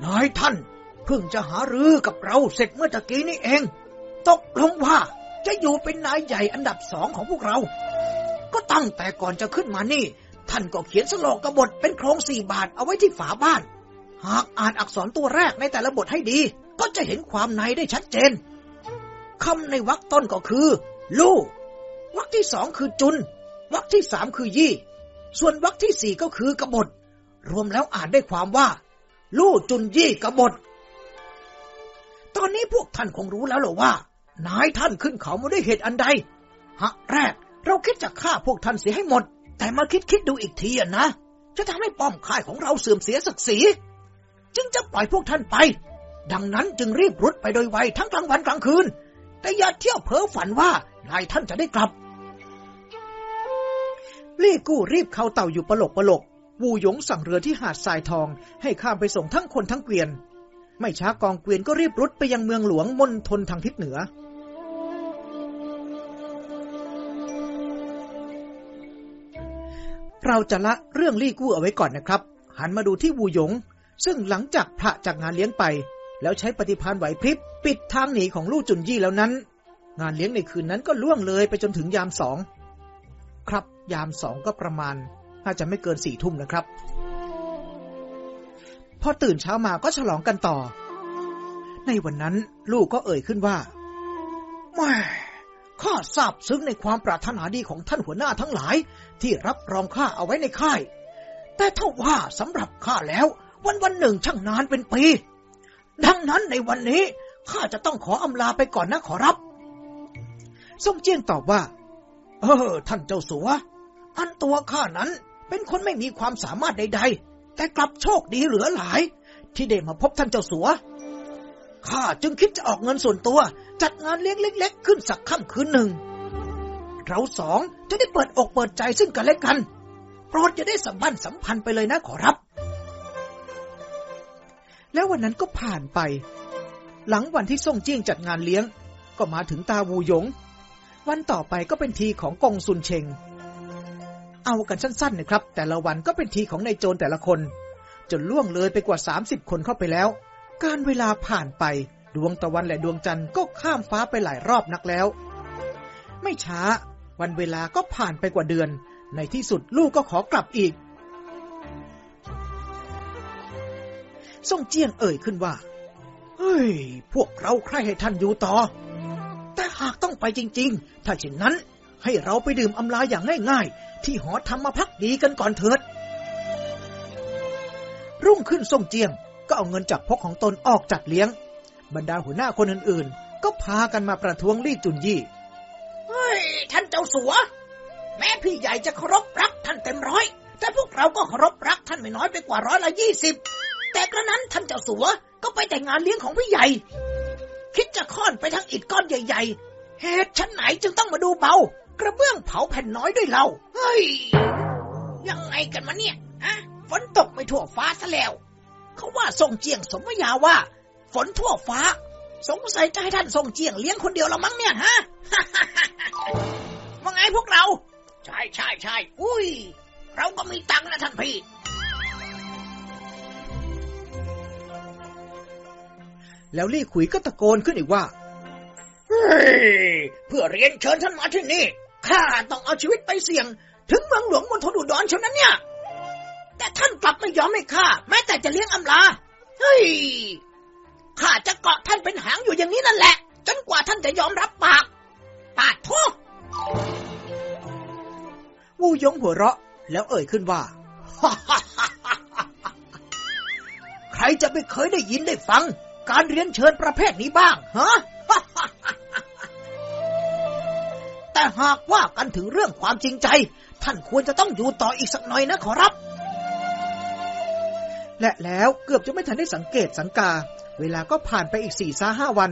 นายท่านเพิ่งจะหารือกับเราเสร็จเมื่อตะกี้นี่เอง ตกลงว่าจะอยู่เป็นนายใหญ่อันดับสองของพวกเรา ก็ตั้งแต่ก่อนจะขึ้นมานี่ ท่านก็เขียนสโลกกบฏเป็นโครงสี่บาทเอาไว้ที่ฝาบ้าน หากอ่านอักษรตัวแรกในแต่ละบทให้ดี ก็จะเห็นความในได้ชัดเจนคำในวรรคต้นก็คือ ลู่วรรคที่สองคือจุนวรรคที่สามคือยี่ ส่วนวรรคที่สี่ก็คือกบฏ รวมแล้วอ่านได้ความว่า ลู่จุนยี่กบฏ ตอนนี้พวกท่านคงรู้แล้วหรอว่า นายท่านขึ้นเขามาด้วยเหตุอันใดฮะแรก เราคิดจะฆ่าพวกท่านเสียให้หมด แต่มาคิดคิดดูอีกทีอะนะ จะทำให้ป้อมค่ายของเราเสื่อมเสียศักดิ์ศรีจึงจะปล่อยพวกท่านไป ดังนั้นจึงรีบรุดไปโดยไวทั้งกลางวันกลางคืน แต่อย่าเที่ยวเพ้อฝันว่า นายท่านจะได้กลับลี่กู้รีบเข้าเต่าอยู่ปลกปลกวูหยงสั่งเรือที่หาดทรายทอง ให้ข้ามไปส่งทั้งคนทั้งเกวียน ไม่ช้ากองเกวียนก็รีบรุดไปยังเมืองหลวงมณฑลทางทิศเหนือ เราจะละเรื่องลี่กู้เอาไว้ก่อนนะครับ หันมาดูที่วูหยง ซึ่งหลังจากพระจากงานเลี้ยงไป แล้วใช้ปฏิพานไหวพริบปิดทางหนีของลู่จุนยี่แล้วนั้น งานเลี้ยงในคืนนั้นก็ล่วงเลยไปจนถึงยามสอง ครับยามสองก็ประมาณน่าจะไม่เกินสี่ทุ่มนะครับ พอตื่นเช้ามาก็ฉลองกันต่อ ในวันนั้นลูกก็เอ่ยขึ้นว่าแม่ข้าทราบซึ้งในความปรารถนาดีของท่านหัวหน้าทั้งหลาย ที่รับรองข้าเอาไว้ในค่าย แต่ถ้าว่าสำหรับข้าแล้ว วันวันหนึ่งช่างนานเป็นปี ดังนั้นในวันนี้ข้าจะต้องขออำลาไปก่อนนะขอรับ ส่งเจียนตอบว่า เออ ท่านเจ้าสัว อันตัวข้านั้นเป็นคนไม่มีความสามารถใด ๆ แต่กลับโชคดีเหลือหลาย ที่ได้มาพบท่านเจ้าสัว ข้าจึงคิดจะออกเงินส่วนตัว จัดงานเลี้ยงเล็ก ๆ ขึ้นสักค่ำคืนหนึ่ง เราสองจะได้เปิดอกเปิดใจซึ่งกันและกัน โปรดจะได้สัมพันธ์สัมพันธ์ไปเลยนะขอรับ แล้ววันนั้นก็ผ่านไป หลังวันที่ส่งเจี้ยงจัดงานเลี้ยง ก็มาถึงตาวูหยง วันต่อไปก็เป็นทีของกงซุนเชง เอากันสั้นๆนะครับ แต่ละวันก็เป็นทีของนายโจรแต่ละคน จนล่วงเลยไปกว่า30คนเข้าไปแล้ว การเวลาผ่านไปดวงตะวันและดวงจันทร์ก็ข้ามฟ้าไปหลายรอบนักแล้ว ไม่ช้า วันเวลาก็ผ่านไปกว่าเดือน ในที่สุดลูกก็ขอกลับอีกส่งเจียงเอ่ยขึ้นว่า เฮ้ย พวกเราใครให้ท่านอยู่ต่อ แต่หากต้องไปจริง ๆ ถ้าเช่นนั้น ให้เราไปดื่มอำลาอย่างง่ายๆ ที่หอธรรมพักดีกันก่อนเถิด รุ่งขึ้นส่งเจียง ก็เอาเงินจากพกของตนออกจัดเลี้ยง บรรดาหัวหน้าคนอื่นๆ ก็พากันมาประท้วงลี่จุนยี่ เฮ้ย ท่านเจ้าสัว แม้พี่ใหญ่จะเคารพรักท่านเต็มร้อย แต่พวกเราก็เคารพรักท่านไม่น้อยไปกว่าร้อยละยี่สิบแต่กระนั้นท่านเจ้าสัวก็ไปแต่งงานเลี้ยงของพี่ใหญ่ คิดจะค่อนไปทั้งอิฐก้อนใหญ่ ๆ เหตุชั้นไหนจึงต้องมาดูเบา กระเบื้องเผาแผ่นน้อยด้วยเราเฮ้ยยังไงกันมาเนี่ยฮะฝนตกไม่ทั่วฟ้าซะแล้ว เขาว่าทรงเจียงสมยาว่า ฝนทั่วฟ้า สงสัยจะให้ท่านทรงเจียงเลี้ยงคนเดียวละมั้งเนี่ยฮะว่าไงพวกเรา ใช่ใช่ใช่อุ้ย เราก็มีตังค์นะท่านพี่ แล้วลี่ขุยก็ตะโกนขึ้นอีกว่า เฮ้ย เพื่อเรียนเชิญท่านมาที่นี่ ข้าต้องเอาชีวิตไปเสี่ยง ถึงเมืองหลวงมณฑลอุดรเช่านั้นเนี่ย แต่ท่านกลับไม่ยอมให้ข้าแม้แต่จะเลี้ยงอำลา เฮ้ย ข้าจะเกาะท่านเป็นหางอยู่อย่างนี้นั่นแหละ จนกว่าท่านจะยอมรับปาก ปากทุกวูหยงหัวเราะ แล้วเอ่ยขึ้นว่า ใครจะไม่เคยได้ยินได้ฟัง การเรียนเชิญประเภทนี้บ้างฮะแต่หากว่ากันถึงเรื่องความจริงใจ ท่านควรจะต้องอยู่ต่ออีกสักหน่อยนะขอรับ และแล้วเกือบจะไม่ทันได้สังเกตสังกา เวลาก็ผ่านไปอีกสี่ซาห้าวัน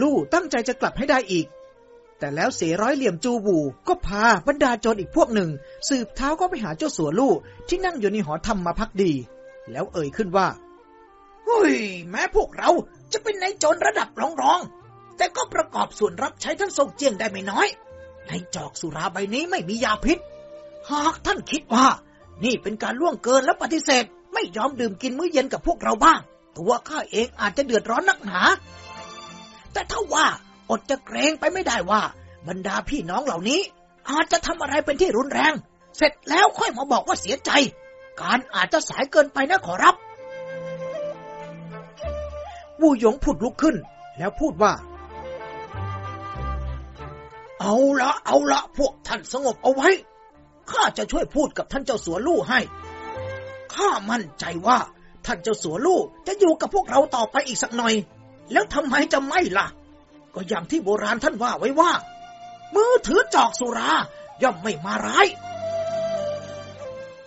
ลู่ตั้งใจจะกลับให้ได้อีก แต่แล้วเสร้อยเหลี่ยมจูบูก็พาบรรดาโจรอีกพวกหนึ่ง สืบเท้าก็ไปหาเจ้าสัวลู่ที่นั่งอยู่ในหอธรรมมาพักดี แล้วเอ่ยขึ้นว่า เฮ้ย แม้พวกเราจะเป็นนายโจรระดับรองๆ แต่ก็ประกอบส่วนรับใช้ท่านทรงเจียงได้ไม่น้อย ในจอกสุราใบนี้ไม่มียาพิษ หากท่านคิดว่า นี่เป็นการล่วงเกินและปฏิเสธ ไม่ยอมดื่มกินมื้อเย็นกับพวกเราบ้าง ตัวข้าเองอาจจะเดือดร้อนนักหนา แต่ถ้าว่าอดจะเกรงไปไม่ได้ว่า บรรดาพี่น้องเหล่านี้ อาจจะทำอะไรเป็นที่รุนแรง เสร็จแล้วค่อยมาบอกว่าเสียใจ การอาจจะสายเกินไปนะขอรับ วูหยงผุดลุกขึ้น แล้วพูดว่า เอาละเอาละพวกท่านสงบเอาไว้ ข้าจะช่วยพูดกับท่านเจ้าสัวลู่ให้ ข้ามั่นใจว่า ท่านเจ้าสัวลู่จะอยู่กับพวกเราต่อไปอีกสักหน่อย แล้วทำไมจะไม่ล่ะ ก็อย่างที่โบราณท่านว่าไว้ว่า มือถือจอกสุรา ย่อมไม่มาร้าย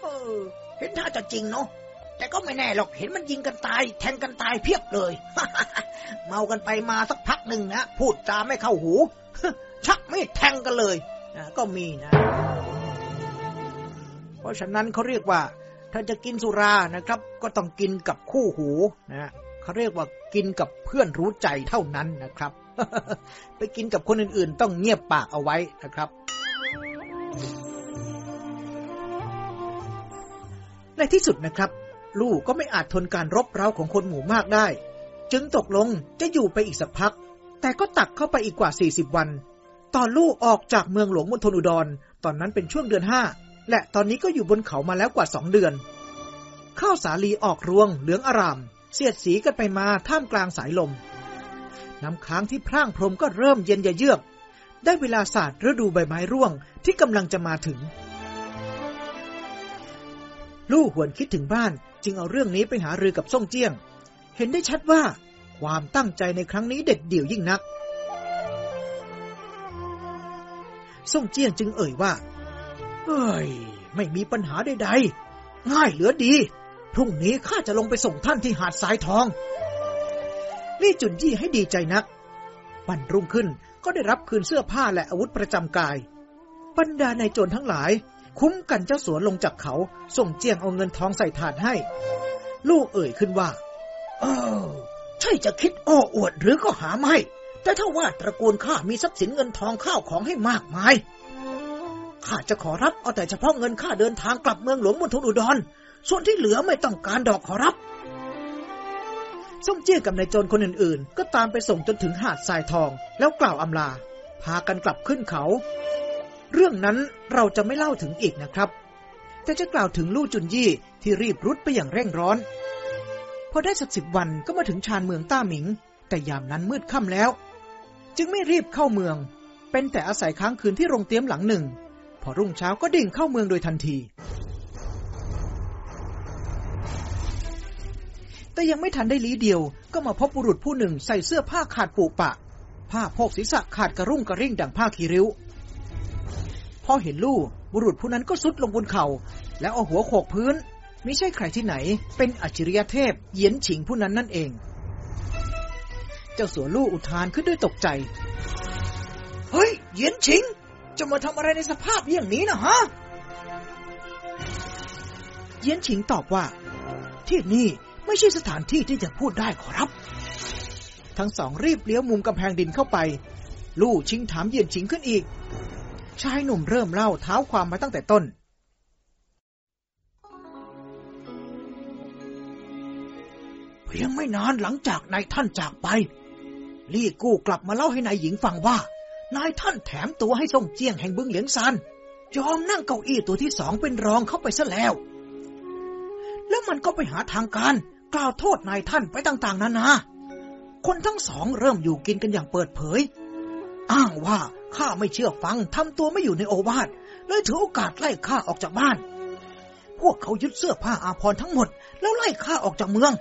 เออ เห็นท่าจะจริงเนาะ แต่ก็ไม่แน่หรอกเห็นมันยิงกันตาย แทงกันตายเพียบเลย เมากันไปมาสักพักหนึ่งนะพูดจาไม่เข้าหู ชักไมีดแทงกันเลยนะก็มีนะ เพราะฉะนั้นเขาเรียกว่า ถ้าจะกินสุรานะครับ ก็ต้องกินกับคู่หูนะเขาเรียกว่ากินกับเพื่อนรู้ใจเท่านั้นนะครับ ไปกินกับคนอื่นๆ ต้องเงียบปากเอาไว้นะครับในที่สุดนะครับ ลูกก็ไม่อาจทนการรบเร้าของคนหมู่มากได้ จึงตกลงจะอยู่ไปอีกสักพัก แต่ก็ตักเข้าไปอีกกว่า 40 วัน ตอนลูกออกจากเมืองหลวงมณฑลอุดร ตอนนั้นเป็นช่วงเดือนห้าและตอนนี้ก็อยู่บนเขามาแล้วกว่าสองเดือน ข้าวสาลีออกรวงเหลืองอาราม เสียดสีกันไปมาท่ามกลางสายลม น้ำค้างที่พร่างพรมก็เริ่มเย็นยะเยือกได้เวลาศาสตร์ฤดูใบไม้ร่วงที่กำลังจะมาถึง ลู่หวนคิดถึงบ้าน จึงเอาเรื่องนี้ไปหารือกับซ่งเจี้ยง เห็นได้ชัดว่า ความตั้งใจในครั้งนี้เด็ดเดี่ยวยิ่งนัก ซ่งเจี้ยงจึงเอ่ยว่าเฮ้ย ไม่มีปัญหาใดๆ ง่ายเหลือดี พรุ่งนี้ข้าจะลงไปส่งท่านที่หาดสายทอง ลี่จุนยี่ให้ดีใจนัก วันรุ่งขึ้นก็ได้รับคืนเสื้อผ้าและอาวุธประจำกาย บรรดานายโจรทั้งหลาย คุ้มกันเจ้าสัวลงจากเขา ส่งเจียงเอาเงินทองใส่ถาดให้ ลูกเอ่ยขึ้นว่าเออใช่จะคิดอ้อวดหรือก็หาไม่ แต่ถ้าว่าตระกูลข้ามีทรัพย์สินเงินทองข้าวของให้มากมายข้าจะขอรับเอาแต่เฉพาะเงินค่าเดินทางกลับเมืองหลวงมณฑลอุดร ส่วนที่เหลือไม่ต้องการดอกขอรับส่งเจี้ยกับนายโจรคนอื่นๆ ก็ตามไปส่งจนถึงหาดทรายทอง แล้วกล่าวอำลา พากันกลับขึ้นเขา เรื่องนั้นเราจะไม่เล่าถึงอีกนะครับ แต่จะกล่าวถึงลู่จุนยี่ที่รีบรุดไปอย่างเร่งร้อน พอได้สักสิบวันก็มาถึงชานเมืองต้าหมิง แต่ยามนั้นมืดค่ำแล้ว จึงไม่รีบเข้าเมือง เป็นแต่อาศัยค้างคืนที่โรงเตี๊ยมหลังหนึ่ง พอรุ่งเช้าก็ดิ่งเข้าเมืองโดยทันที แต่ยังไม่ทันได้ลี้เดียว ก็มาพบบุรุษผู้หนึ่งใส่เสื้อผ้าขาดปูปะ ผ้าโพกศีรษะขาดกระรุ่งกระริ่งดังผ้าคีริ้ว อเห็นลู่บุรุษผู้นั้นก็สุดลงบนเขา่า แล้วเอาหัวโขกพื้น ไม่ใช่ใครที่ไหน เป็นอัจฉริยเทพเยียนฉิงผู้นั้นนั่นเอง เจ้าสัวลู่อุทานขึ้นด้วยตกใจ เฮ้ย เยียนฉิง จะมาทำอะไรในสภาพอย่างนี้นะฮะ เยียนฉิงตอบว่า ที่นี่ไม่ใช่สถานที่ที่จะพูดได้ขอรับ ทั้งสองรีบเลี้ยวมุมกำแพงดินเข้าไป ลู่ชิงถามเยียนฉิงขึ้นอีก ชายหนุ่มเริ่มเล่าเท้าความมาตั้งแต่ต้น เพียงไม่นานหลังจากนายท่านจากไป ลี่กู้กลับมาเล่าให้นายหญิงฟังว่า นายท่านแถมตัวให้ส่งเจียงแห่งบึงเหลียงซานยอมนั่งเก้าอี้ตัวที่สองเป็นรองเข้าไปซะแล้ว แล้วมันก็ไปหาทางการกล่าวโทษนายท่านไปต่าง ๆ นานา คนทั้งสองเริ่มอยู่กินกันอย่างเปิดเผย อ้างว่าข้าไม่เชื่อฟังทำตัวไม่อยู่ในโอวาทเลยถือโอกาสไล่ข้าออกจากบ้าน พวกเขายึดเสื้อผ้าอาภรณ์ทั้งหมด แล้วไล่ข้าออกจากเมือง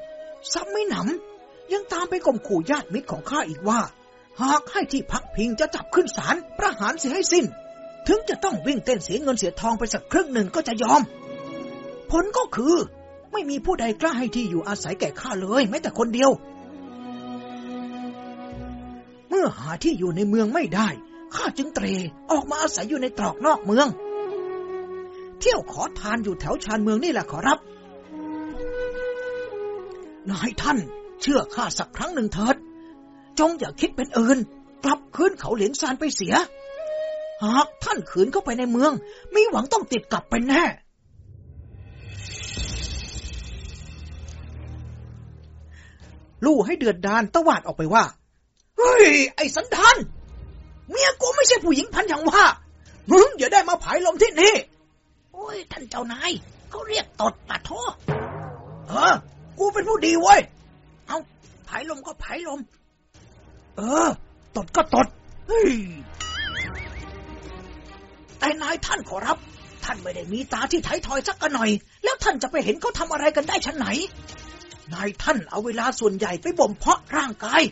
ซ้ำไม่หนำยังตามไปข่มขู่ญาติมิตรของข้าอีกว่า หากให้ที่พักพิงจะจับขึ้นศาลประหารเสียให้สิ้น ถึงจะต้องวิ่งเต้นเสียเงินเสียทองไปสักครึ่งหนึ่งก็จะยอม ผลก็คือ ไม่มีผู้ใดกล้าให้ที่อยู่อาศัยแก่ข้าเลยแม้แต่คนเดียว เมื่อหาที่อยู่ในเมืองไม่ได้ ข้าจึงเตรออกมาอาศัยอยู่ในตรอกนอกเมือง เที่ยวขอทานอยู่แถวชานเมืองนี่แหละขอรับ นายท่าน เชื่อข้าสักครั้งหนึ่งเถิด จงอย่าคิดเป็นอื่น กลับคืนเขาเหลียงซานไปเสีย หากท่านขืนเข้าไปในเมือง ไมีหวังต้องติดกลับไปแน่ลู่ให้เดือดดานตวาดออกไปว่า เฮ้ย ไอ้สันดานเมียกูไม่ใช่ผู้หญิงพันอย่างว่า มึงอย่าได้มาผายลมที่นี่ โอ้ย ท่านเจ้านายเขาเรียกตดปะโทเออกูเป็นผู้ดีเว้ย เอาผายลมก็ผายลม เออ ตดก็ตดเฮ้ยแต่นายท่านขอรับ ท่านไม่ได้มีตาที่ไถทอยสักกันหน่อย แล้วท่านจะไปเห็นเขาทำอะไรกันได้ชั้นไหน นายท่านเอาเวลาส่วนใหญ่ไปบ่มเพาะร่างกาย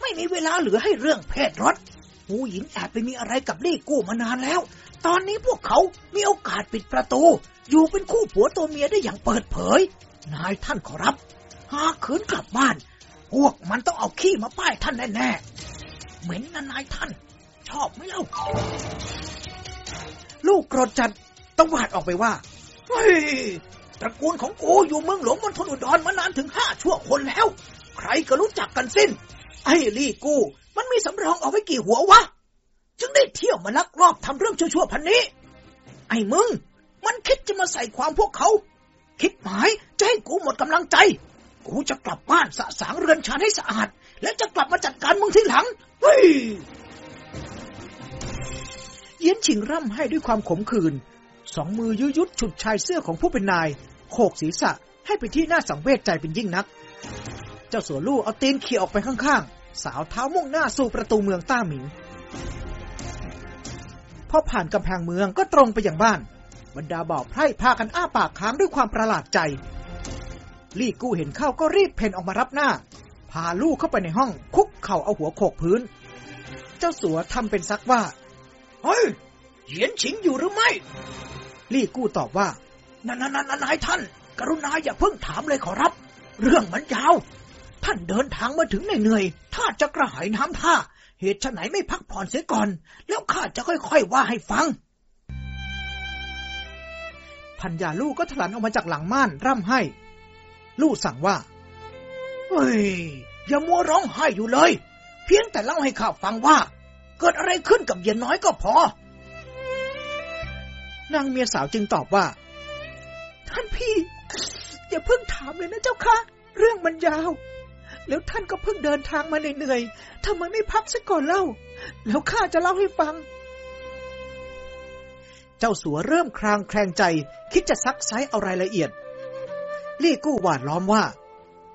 ไม่มีเวลาเหลือให้เรื่องเพศรสผู้หญิงแอบไปมีอะไรกับลี่กู้มานานแล้ว ตอนนี้พวกเขามีโอกาสปิดประตู อยู่เป็นคู่ผัวตัวเมียได้อย่างเปิดเผย นายท่านขอรับ หากขืนกลับบ้าน พวกมันต้องเอาขี้มาป้ายท่านแน่ๆ เหม็นนะนายท่าน ชอบไหมเล่า ลูกโกรธจัดต้องวาดออกไปว่า เฮ้ย ตระกูลของกูอยู่เมืองหลวงมณฑลอุดรมานานถึงห้าชั่วคนแล้ว ใครก็รู้จักกันสิ้น ไอ้ลี่กูมันมีสำรองเอาไว้กี่หัววะ จึงได้เที่ยวมาลักลอบทำเรื่องชั่วๆพันนี้ ไอ้มึง มันคิดจะมาใส่ความพวกเขา คิดหมายจะให้กูหมดกำลังใจ กูจะกลับบ้านสะสางเรือนชานให้สะอาด และจะกลับมาจัดการมึงที่หลัง เฮ้ยเย็นฉิงร่ำให้ด้วยความขมขื่นสองมือยุยุดฉุดชายเสื้อของผู้เป็นนายโขกศีรษะให้ไปที่หน้าสังเวชใจเป็นยิ่งนัก เจ้าสัวลู่เอาตีนเขี่ยออกไปข้างๆ สาวเท้ามุ่งหน้าสู่ประตูเมืองต้าหมิง พอผ่านกำแพงเมืองก็ตรงไปยังบ้าน บรรดาบ่าวไพร่พากันอ้าปากค้างด้วยความประหลาดใจ ลี่กู้เห็นเข้าก็รีบเพนออกมารับหน้า พาลูกเข้าไปในห้องคุกเข่าเอาหัวโขกพื้น เจ้าสัวทำเป็นซักว่า เฮ้ยเหยียนฉิงอยู่หรือไม่ ลี่กู้ตอบว่านานนานายท่าน กรุณาอย่าเพิ่งถามเลยขอรับ เรื่องมันยาว ท่านเดินทางมาถึงเหนื่อยๆถ้าจะกระหายน้ำท่า เหตุฉไหนไม่พักผ่อนเสียก่อน แล้วข้าจะค่อยๆว่าให้ฟัง พันยาลูกก็ถลันออกมาจากหลังม่านร่ำให้ ลูกสั่งว่า เฮ้ย อย่ามัวร้องไห้อยู่เลย เพียงแต่เล่าให้ข้าฟังว่า เกิดอะไรขึ้นกับเย็นน้อยก็พอ นางเมียสาวจึงตอบว่า ท่านพี่ อย่าเพิ่งถามเลยนะเจ้าค่ะ เรื่องมันยาว แล้วท่านก็เพิ่งเดินทางมาเหนื่อยๆทำไมไม่พักซะก่อนเล่า แล้วข้าจะเล่าให้ฟัง เจ้าสัวเริ่มคลางแคลงใจ คิดจะซักไซเอารายละเอียด ลี่กู้หวาดล้อมว่า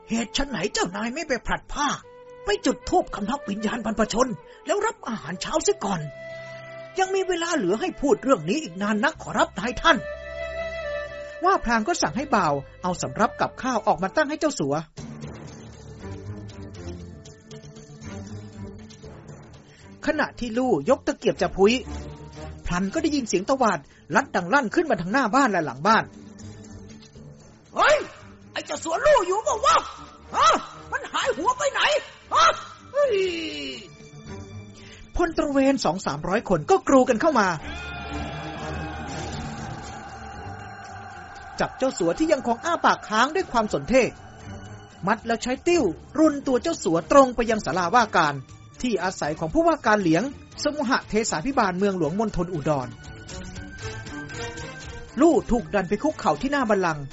เหตุฉันไหนเจ้านายไม่ไปผลัดผ้า ไปจุดธูปคำนับวิญญาณบรรพชน แล้วรับอาหารเช้าเสียก่อน ยังมีเวลาเหลือให้พูดเรื่องนี้อีกนานนักขอรับนายท่าน ว่าพลางก็สั่งให้บ่าว เอาสำรับกับข้าวออกมาตั้งให้เจ้าสัว ขณะที่ลู่ยกตะเกียบจะพุยพลันก็ได้ยินเสียงตะวาดลัดดังลั่นขึ้นมาทางหน้าบ้านและหลังบ้านเฮ้ยไอ้เจ้าสัวลู่อยู่บ่วะฮะมันหายหัวไปไหนฮะเฮ้ยพลตระเวนสองสามร้อยคนก็กรูกันเข้ามา จับเจ้าสัวที่ยังคงอ้าปากค้างด้วยความสนเทมัดแล้วใช้ติ้ว รุนตัวเจ้าสัวตรงไปยังศาลาว่าการ ที่อาศัยของผู้ว่าการเหลียง สมุหะเทสาพิบาลเมืองหลวงมณฑลอุดร ลู่ถูกดันไปคุกเข่าที่หน้าบัลลังก์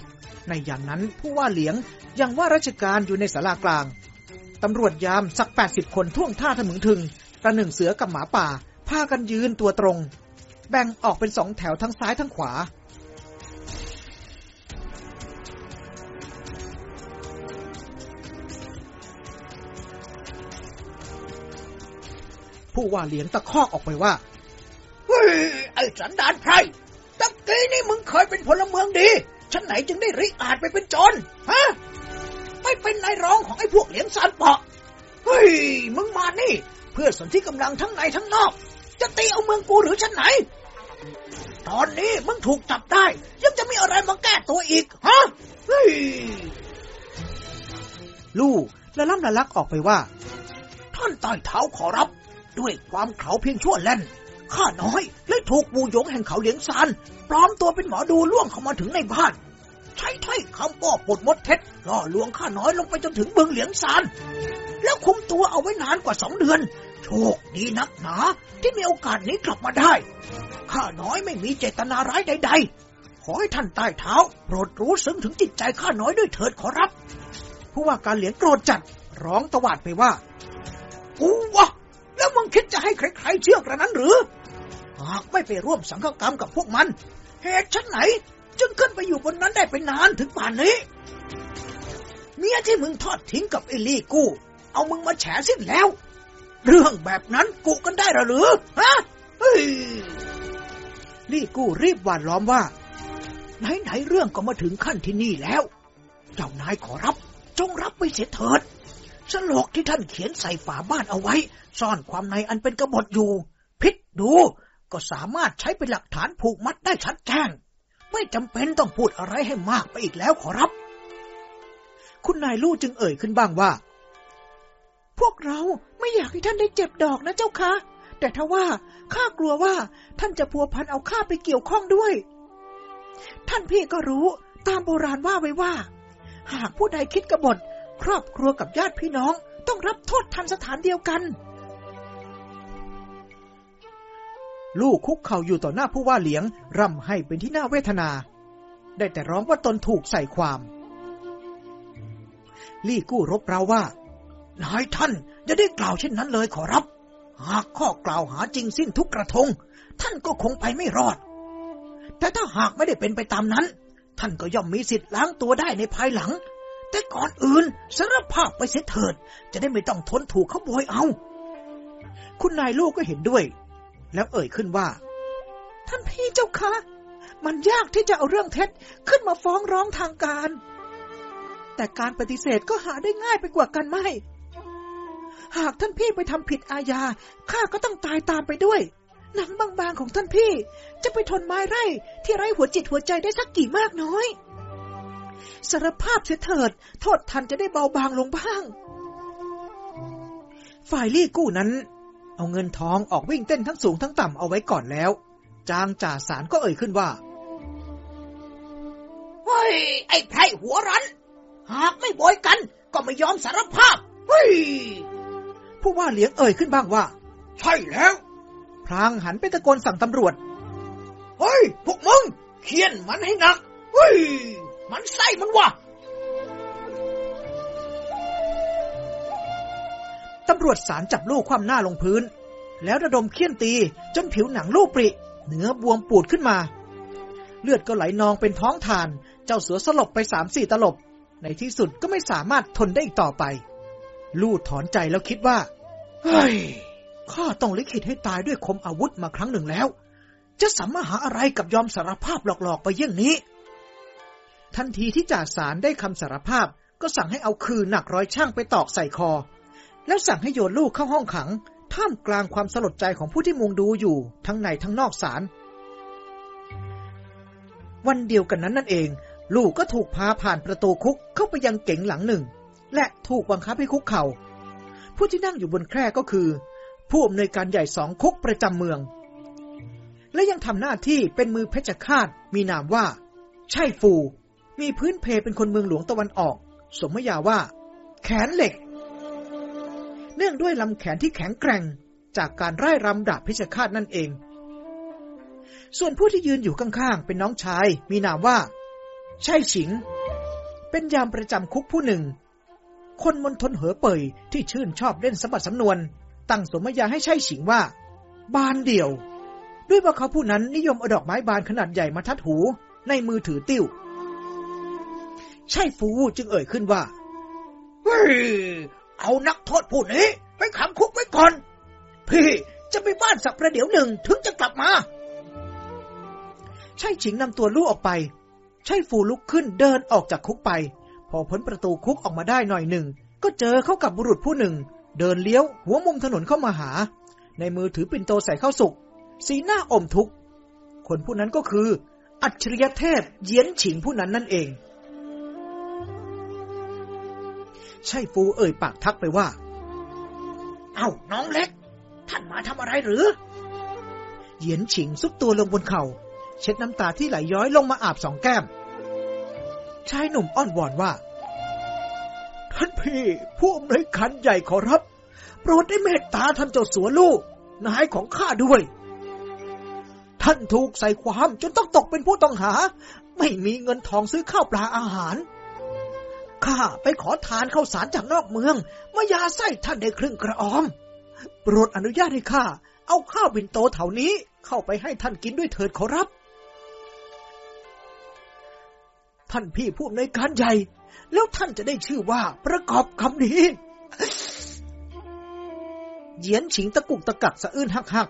ในยามนั้นผู้ว่าเหลียงยังว่าราชการอยู่ในศาลากลาง ตำรวจยามสัก 80 คนท่วงท่าทะมึงถึง ประหนึ่งเสือกับหมาป่าพากันยืนตัวตรง แบ่งออกเป็นสองแถวทั้งซ้ายทั้งขวา ผู้ว่าเหลียงตะคอกออกไปว่า เฮ้ย ไอ้สันดานไพรตะกี้นี่มึงเคยเป็นพลเมืองดีฉันไหนจึงได้ริอาจไปเป็นโจรฮะ ไม่เป็นนายร้องของไอ้พวกเหลียงซานเปาะเฮ้ย มึงมานี่ เพื่อสนที่กำลังทั้งในทั้งนอก จะตีเอาเมืองกูหรือฉันไหน ตอนนี้มึงถูกจับได้ ยังจะมีอะไรมาแก้ตัวอีก ฮะ เฮ้ย ลูกละล่ำละลักออกไปว่า ท่านใต้เท้าขอรับ ด้วยความเขาเพียงชั่วแล่นข้าน้อยเลยถูกบูหยงแห่งเขาเหลียงซานปลอมตัวเป็นหมอดูล่วงเข้ามาถึงในบ้าน ใช้ถ้อยคำป้อปดมดเท็จล่อลวงข้าน้อยลงไปจนถึงบึงเหลียงซานแล้วคุมตัวเอาไว้นานกว่าสองเดือน โชคดีนักหนาที่มีโอกาสนี้กลับมาได้ ข้าน้อยไม่มีเจตนาร้ายใด ๆ ขอให้ท่านใต้เท้า โปรดรู้ซึ้งถึงจิตใจข้าน้อยด้วยเถิดขอรับผู้ว่าการเหลียงโกรธจัดร้องตวาดไปว่ากูวะ แล้วมึงคิดจะให้ใครๆเชื่อกระนั้นหรือ หากไม่ไปร่วมสังฆกรรมกับพวกมัน เหตุชั้นไหน จึงขึ้นไปอยู่บนนั้นได้เป็นนานถึงป่านนี้ เมียที่มึงทอดทิ้งกับไอ้ลี่กู้เอามึงมาแฉสิ้นแล้ว เรื่องแบบนั้นกูกันได้หรือฮะลี่กู้รีบหวานล้อมว่า ไหนๆเรื่องก็มาถึงขั้นที่นี่แล้ว เจ้านายขอรับ จงรับไปเสียเถิด สโลกที่ท่านเขียนใส่ฝาบ้านเอาไว้ ซ่อนความในอันเป็นกบฏอยู่ พิษดูก็สามารถใช้เป็นหลักฐานผูกมัดได้ชัดแจ้ง ไม่จำเป็นต้องพูดอะไรให้มากไปอีกแล้วขอรับ คุณนายลู่จึงเอ่ยขึ้นบ้างว่า พวกเราไม่อยากให้ท่านได้เจ็บดอกนะเจ้าคะ แต่ถ้าว่าข้ากลัวว่าท่านจะพัวพันเอาข้าไปเกี่ยวข้องด้วย ท่านพี่ก็รู้ตามโบราณว่าไว้ว่า หากผู้ใดคิดกบฏ ครอบครัวกับญาติพี่น้องต้องรับโทษทันสถานเดียวกัน ลูกคุกเข่าอยู่ต่อหน้าผู้ว่าเหลียง ร่ำให้เป็นที่น่าเวทนา ได้แต่ร้องว่าตนถูกใส่ความ ลี่กู้รบเราว่า นายท่านจะได้กล่าวเช่นนั้นเลยขอรับ หากข้อกล่าวหาจริงสิ้นทุกกระทง ท่านก็คงไปไม่รอด แต่ถ้าหากไม่ได้เป็นไปตามนั้น ท่านก็ย่อมมีสิทธิ์ล้างตัวได้ในภายหลัง แต่ก่อนอื่นสารภาพไปเสียเถิด จะได้ไม่ต้องทนถูกขโมยเอา คุณนายลูกก็เห็นด้วย แล้วเอ่ยขึ้นว่า ท่านพี่เจ้าคะ มันยากที่จะเอาเรื่องเท็จขึ้นมาฟ้องร้องทางการ แต่การปฏิเสธก็หาได้ง่ายไปกว่ากันไม่ หากท่านพี่ไปทำผิดอาญาข้าก็ต้องตายตามไปด้วยหนังบางๆของท่านพี่ จะไปทนไม้ไร่ที่ไร้หัวจิตหัวใจได้สักกี่มากน้อย สารภาพเสียเถิด โทษทันจะได้เบาบางลงบ้าง ฝ่ายลี่กู้นั้น เอาเงินทองออกวิ่งเต้นทั้งสูงทั้งต่ำเอาไว้ก่อนแล้ว จางจ่าสารก็เอ่ยขึ้นว่าเฮ้ยไอ้ไพรหัวรัน หากไม่บอยกัน ก็ไม่ยอมสารภาพเฮ้ยผู้ว่าเลี้ยงเอ่ยขึ้นบ้างว่า ใช่แล้ว พรางหันไปตะโกนสั่งตำรวจ เฮ้ย พวกมึงเคียนมันให้หนัก เฮ้ย มันไส้มันวะตำรวจสารจับลูกคว่ำหน้าลงพื้น แล้วระดมเคี่ยนตีจนผิวหนังลูกปริ เนื้อบวมปูดขึ้นมา เลือดก็ไหลนองเป็นท้องทาน เจ้าเสือสลบไปสามสี่ตลบ ในที่สุดก็ไม่สามารถทนได้อีกต่อไป ลูดถอนใจแล้วคิดว่า เฮ้ย ข้าต้องลิขิตให้ตายด้วยคมอาวุธมาครั้งหนึ่งแล้ว จะสัมมาหาอะไรกับยอมสารภาพหลอกๆไปเยี่ยงนี้ ทันทีที่จ่าสารได้คำสารภาพ ก็สั่งให้เอาคืนหนักร้อยช่างไปตอกใส่คอ แล้วสั่งให้โยนลูกเข้าห้องขัง ท่ามกลางความสลดใจของผู้ที่มุงดูอยู่ทั้งในทั้งนอกศาลวันเดียวกันนั้นนั่นเอง ลูกก็ถูกพาผ่านประตูคุกเข้าไปยังเก๋งหลังหนึ่ง และถูกบังคับให้คุกเขา่าผู้ที่นั่งอยู่บนแคร่ก็คือ ผู้อำนวยการใหญ่สองคุกประจำเมือง และยังทำหน้าที่เป็นมือเพชฌฆาตมีนามว่า ใช่ฟู มีพื้นเพเป็นคนเมืองหลวงตะวันออก สมมยาว่า แขนเหล็ก เนื่องด้วยลำแขนที่แข็งแกร่งจากการไร้รำดาบเพชฌฆาตนั่นเอง ส่วนผู้ที่ยืนอยู่ข้างๆ เป็นน้องชาย มีนามว่า ใช่ฉิง เป็นยามประจำคุกผู้หนึ่ง คนมนทนเหอเป่ยที่ชื่นชอบเล่นสมบัติสำนวน ตั้งสมญาให้ใช่ฉิงว่า บานเดี่ยว ด้วยว่าเขาผู้นั้นนิยมเอาดอกไม้บานขนาดใหญ่มาทัดหู ในมือถือติ้ว ใช่ฟูจึงเอ่ยขึ้นว่า เฮ้ย เอานักโทษผู้นี้ไปขังคุกไว้ก่อน พี่จะไปบ้านสักประเดี๋ยวหนึ่งถึงจะกลับมา ใช่ฉิงนำตัวลูกออกไป ใช่ฟูลุกขึ้นเดินออกจากคุกไป พอพ้นประตูคุกออกมาได้หน่อยหนึ่ง ก็เจอเข้ากับบุรุษผู้หนึ่ง เดินเลี้ยวหัวมุมถนนเข้ามาหา ในมือถือปิ่นโตใส่ข้าวสุก สีหน้าอมทุกข์ คนผู้นั้นก็คือ อัจฉริยเทพเยียนฉิงผู้นั้นนั่นเอง ใช่ฟูเอ่ยปากทักไปว่า เอ้าน้องเล็ก ท่านมาทำอะไรหรือ เหยียนฉิงซุบตัวลงบนเขา่าเช็ดน้ำตาที่ไหลย้อยลงมาอาบสองแก้ม ชายหนุ่มอ้อนวอนว่า ท่านพี่ ผู้อำนวยการใหญ่ขอรับ โปรดได้เมตตาท่านเจ้าสัวลูก นายของข้าด้วย ท่านถูกใส่ความจนต้องตกเป็นผู้ต้องหา ไม่มีเงินทองซื้อข้าวปลาอาหาร ข้าไปขอทานข้าวสารจากนอกเมือง มายาไส้ท่านได้ครึ่งกระออมโปรดอนุญาตให้ข้าเอาข้าวบินโตเท่านี้เข้าไปให้ท่านกินด้วยเถิดขอรับ ท่านพี่ผู้ในการใหญ่ แล้วท่านจะได้ชื่อว่าประกอบคำนี้เหยียนฉิงตะกุกตะกักสะอื้นหักหัก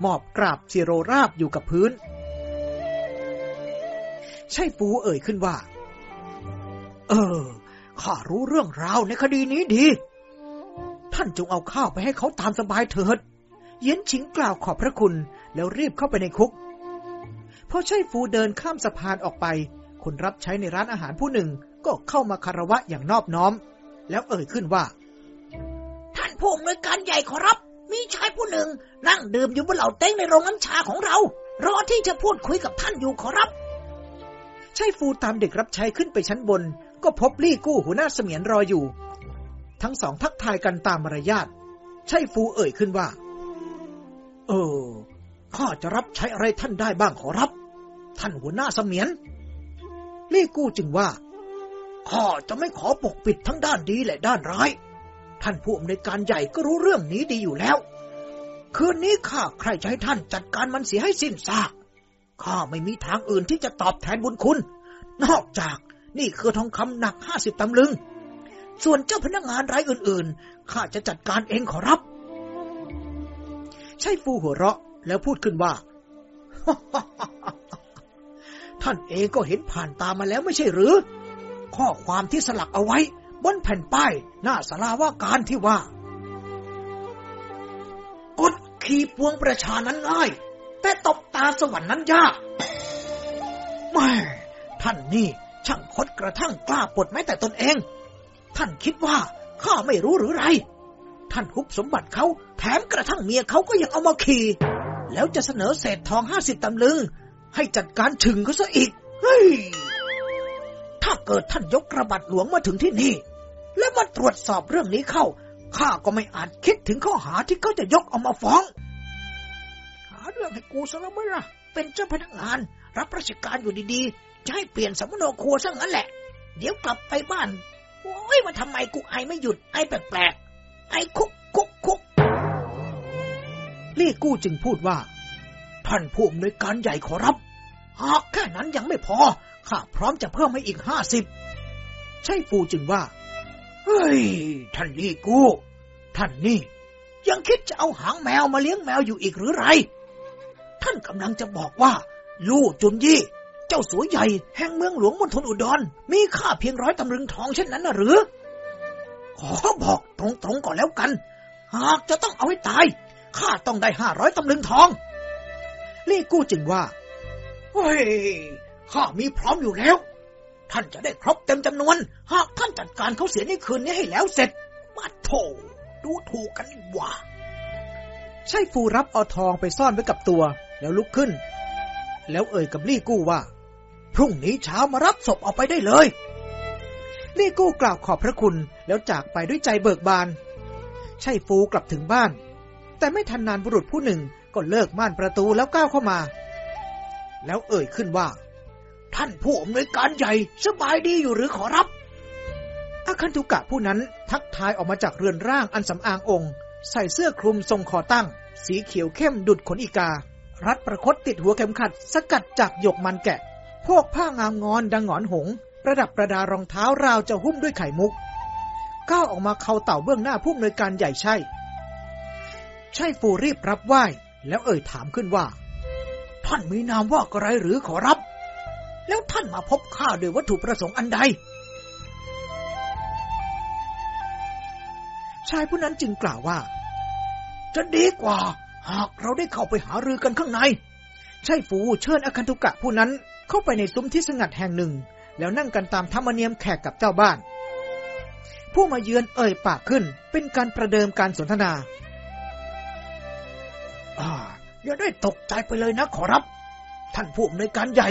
หมอบกราบเซีโรราบอยู่กับพื้น ใช่ฟูเอ่ยขึ้นว่า เออ ข้ารู้เรื่องราวในคดีนี้ดี ท่านจงเอาข้าวไปให้เขาตามสบายเถิด เย็นชิงกล่าวขอบพระคุณ แล้วรีบเข้าไปในคุกพอใช่ฟูเดินข้ามสะพานออกไป คนรับใช้ในร้านอาหารผู้หนึ่งก็เข้ามาคารวะอย่างนอบน้อม แล้วเอ่ยขึ้นว่า ท่านผู้อำนวยการใหญ่ขอรับ มีชายผู้หนึ่ง นั่งดื่มอยู่บนเหล่าเต้งในโรงน้ำชาของเรา รอที่จะพูดคุยกับท่านอยู่ขอรับใช่ฟูตามเด็กรับใช้ขึ้นไปชั้นบน ก็พบลี่กู้หัวหน้าเสมียนรออยู่ ทั้งสองทักทายกันตามมารยาทใช่ฟูเอ่ยขึ้นว่า เออ ข้าจะรับใช้อะไรท่านได้บ้างขอรับ ท่านหัวหน้าเสมียน ลี่กู้จึงว่า ข้าจะไม่ขอปกปิดทั้งด้านดีและด้านร้าย ท่านผู้อำนวยการใหญ่ก็รู้เรื่องนี้ดีอยู่แล้ว คืนนี้ข้าใครจะให้ท่านจัดการมันเสียให้สิ้นซากข้าไม่มีทางอื่นที่จะตอบแทนบุญคุณ นอกจาก นี่คือทองคำหนักห้าสิบตำลึง ส่วนเจ้าพนักงานรายอื่นๆ ข้าจะจัดการเองขอรับ ใช่ฟูหัวเราะแล้วพูดขึ้นว่า ท่านเองก็เห็นผ่านตามาแล้วไม่ใช่หรือ ข้อความที่สลักเอาไว้ บนแผ่นป้าย หน้าสาราว่าการที่ว่ากดขี่ปวงประชานั้นง่าย แต่ตบตาสวรรค์นั้นยากแม่ ท่านนี่ ช่างคดกระทั่งกล้าปลดแม้แต่ตนเอง ท่านคิดว่าข้าไม่รู้หรือไร ท่านฮุบสมบัติเขาแถมกระทั่งเมียเขาก็ยังเอามาขี่แล้วจะเสนอเศษทองห้าสิบตำลึง ให้จัดการถึงเขาซะอีก เฮ้ย ถ้าเกิดท่านยกกระบัดหลวงมาถึงที่นี่ และมาตรวจสอบเรื่องนี้เข้า ข้าก็ไม่อาจคิดถึงข้อหาที่เขาจะยกเอามาฟ้อง หาเรื่องให้กูซะแล้วไหมล่ะ เป็นเจ้าพนักงาน รับราชการอยู่ดีๆ จะให้เปลี่ยนสมโนครัวซะงั้นแหละ เดี๋ยวกลับไปบ้าน โอ้ยว่าทำไมกูไอไม่หยุด ไอแปลกๆ ไอคุกคุกคุกลี่กู้จึงพูดว่า ท่านผู้อำนวยการใหญ่ขอรับ หากแค่นั้นยังไม่พอ ข้าพร้อมจะเพิ่มให้อีกห้าสิบ ใช่ฟูจึงว่า เฮ้ย ท่านลี่กู้ ท่านนี่ ยังคิดจะเอาหางแมวมาเลี้ยงแมวอยู่อีกหรือไร ท่านกำลังจะบอกว่า ลู่จุนยี่เจ้าสัวใหญ่ แห่งเมืองหลวงมณฑลอุดร มีค่าเพียงร้อยตำลึงทองเช่นนั้นนะหรือ ขอบอกตรงๆก่อนแล้วกัน หากจะต้องเอาให้ตาย ข้าต้องได้ห้าร้อยตำลึงทองลี่กู้จึงว่า เฮ้ย ข้ามีพร้อมอยู่แล้ว ท่านจะได้ครบเต็มจำนวน หากท่านจัดการเขาเสียในคืนนี้ให้แล้วเสร็จ มาโถดูถูกกันว่า ใช่ฟูรับเอาทองไปซ่อนไว้กับตัว แล้วลุกขึ้น แล้วเอ่ยกับลี่กู้ว่า พรุ่งนี้เช้ามารับศพออกไปได้เลยลี่กู้กล่าวขอบพระคุณแล้วจากไปด้วยใจเบิกบาน ใช่ฟูกลับถึงบ้าน แต่ไม่ทันนานบุรุษผู้หนึ่งก็เลิกม่านประตูแล้วก้าวเข้ามา แล้วเอ่ยขึ้นว่า ท่านผู้อำนวยการใหญ่สบายดีอยู่หรือขอรับ อาคันตุกะผู้นั้นทักทายออกมาจากเรือนร่างอันสำอางองค์ ใส่เสื้อคลุมทรงคอตั้ง สีเขียวเข้มดุดขนอีกา รัดประคตติดหัวเข็มขัด สกัดจากหยกมันแกะ พวกผ้างามงอนดังหงอนหง ประดับประดารองเท้าราวจะหุ้มด้วยไข่มุก ก้าวออกมาเขาเต่าเบื้องหน้าผู้อำนวยการใหญ่ใช่ ใช่ฟูรีบรับไหว้ แล้วเอ่ยถามขึ้นว่า ท่านมีนามว่าอะไรหรือขอรับ แล้วท่านมาพบข้าโดวยวัตถุประสงค์อันใด ชายผู้นั้นจึงกล่าวว่า จะดีกว่า หากเราได้เข้าไปหารือกันข้างใน ใช่ฟูเชิญอาคันตุกะผู้นั้น เข้าไปในซุ้มที่สงัดแห่งหนึ่ง แล้วนั่งกันตามธรรมเนียมแขกกับเจ้าบ้าน ผู้มาเยือนเอ่ยปากขึ้น เป็นการประเดิมการสนทนาอ่าอย่าได้ตกใจไปเลยนะขอรับ ท่านผู้อำนวยการใหญ่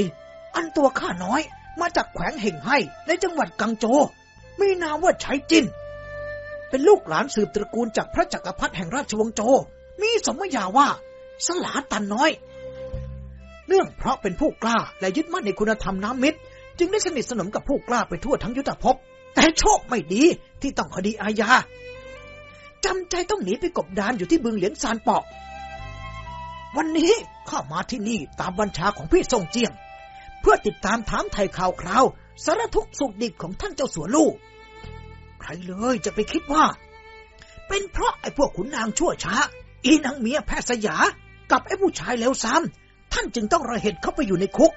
อันตัวข้าน้อย มาจากแขวงเห่งให้ในจังหวัดกังโจ มีนามว่าไฉจิน เป็นลูกหลานสืบตระกูลจากพระจักรพรรดิแห่งราชวงศ์โจ มีสมญาว่าสลาตันน้อย เนื่องเพราะเป็นผู้กล้าและยึดมั่นในคุณธรรมน้ำมิตร จึงได้สนิทสนมกับผู้กล้าไปทั่วทั้งยุทธภพ แต่โชคไม่ดีที่ต้องคดีอาญาจำใจต้องหนีไปกบดานอยู่ที่บึงเหลียงซานเปาะ วันนี้ข้ามาที่นี่ตามบัญชาของพี่ทรงเจียง เพื่อติดตามถามไถ่ข่าวคราว สารทุกสุขดิบของท่านเจ้าสัวลูก ใครเลยจะไปคิดว่า เป็นเพราะไอ้พวกขุนนางชั่วช้า อีนางเมียแพทย์สยา กับไอ้ผู้ชายเลวซ้ำ ท่านจึงต้องระเหตุเข้าไปอยู่ในคุก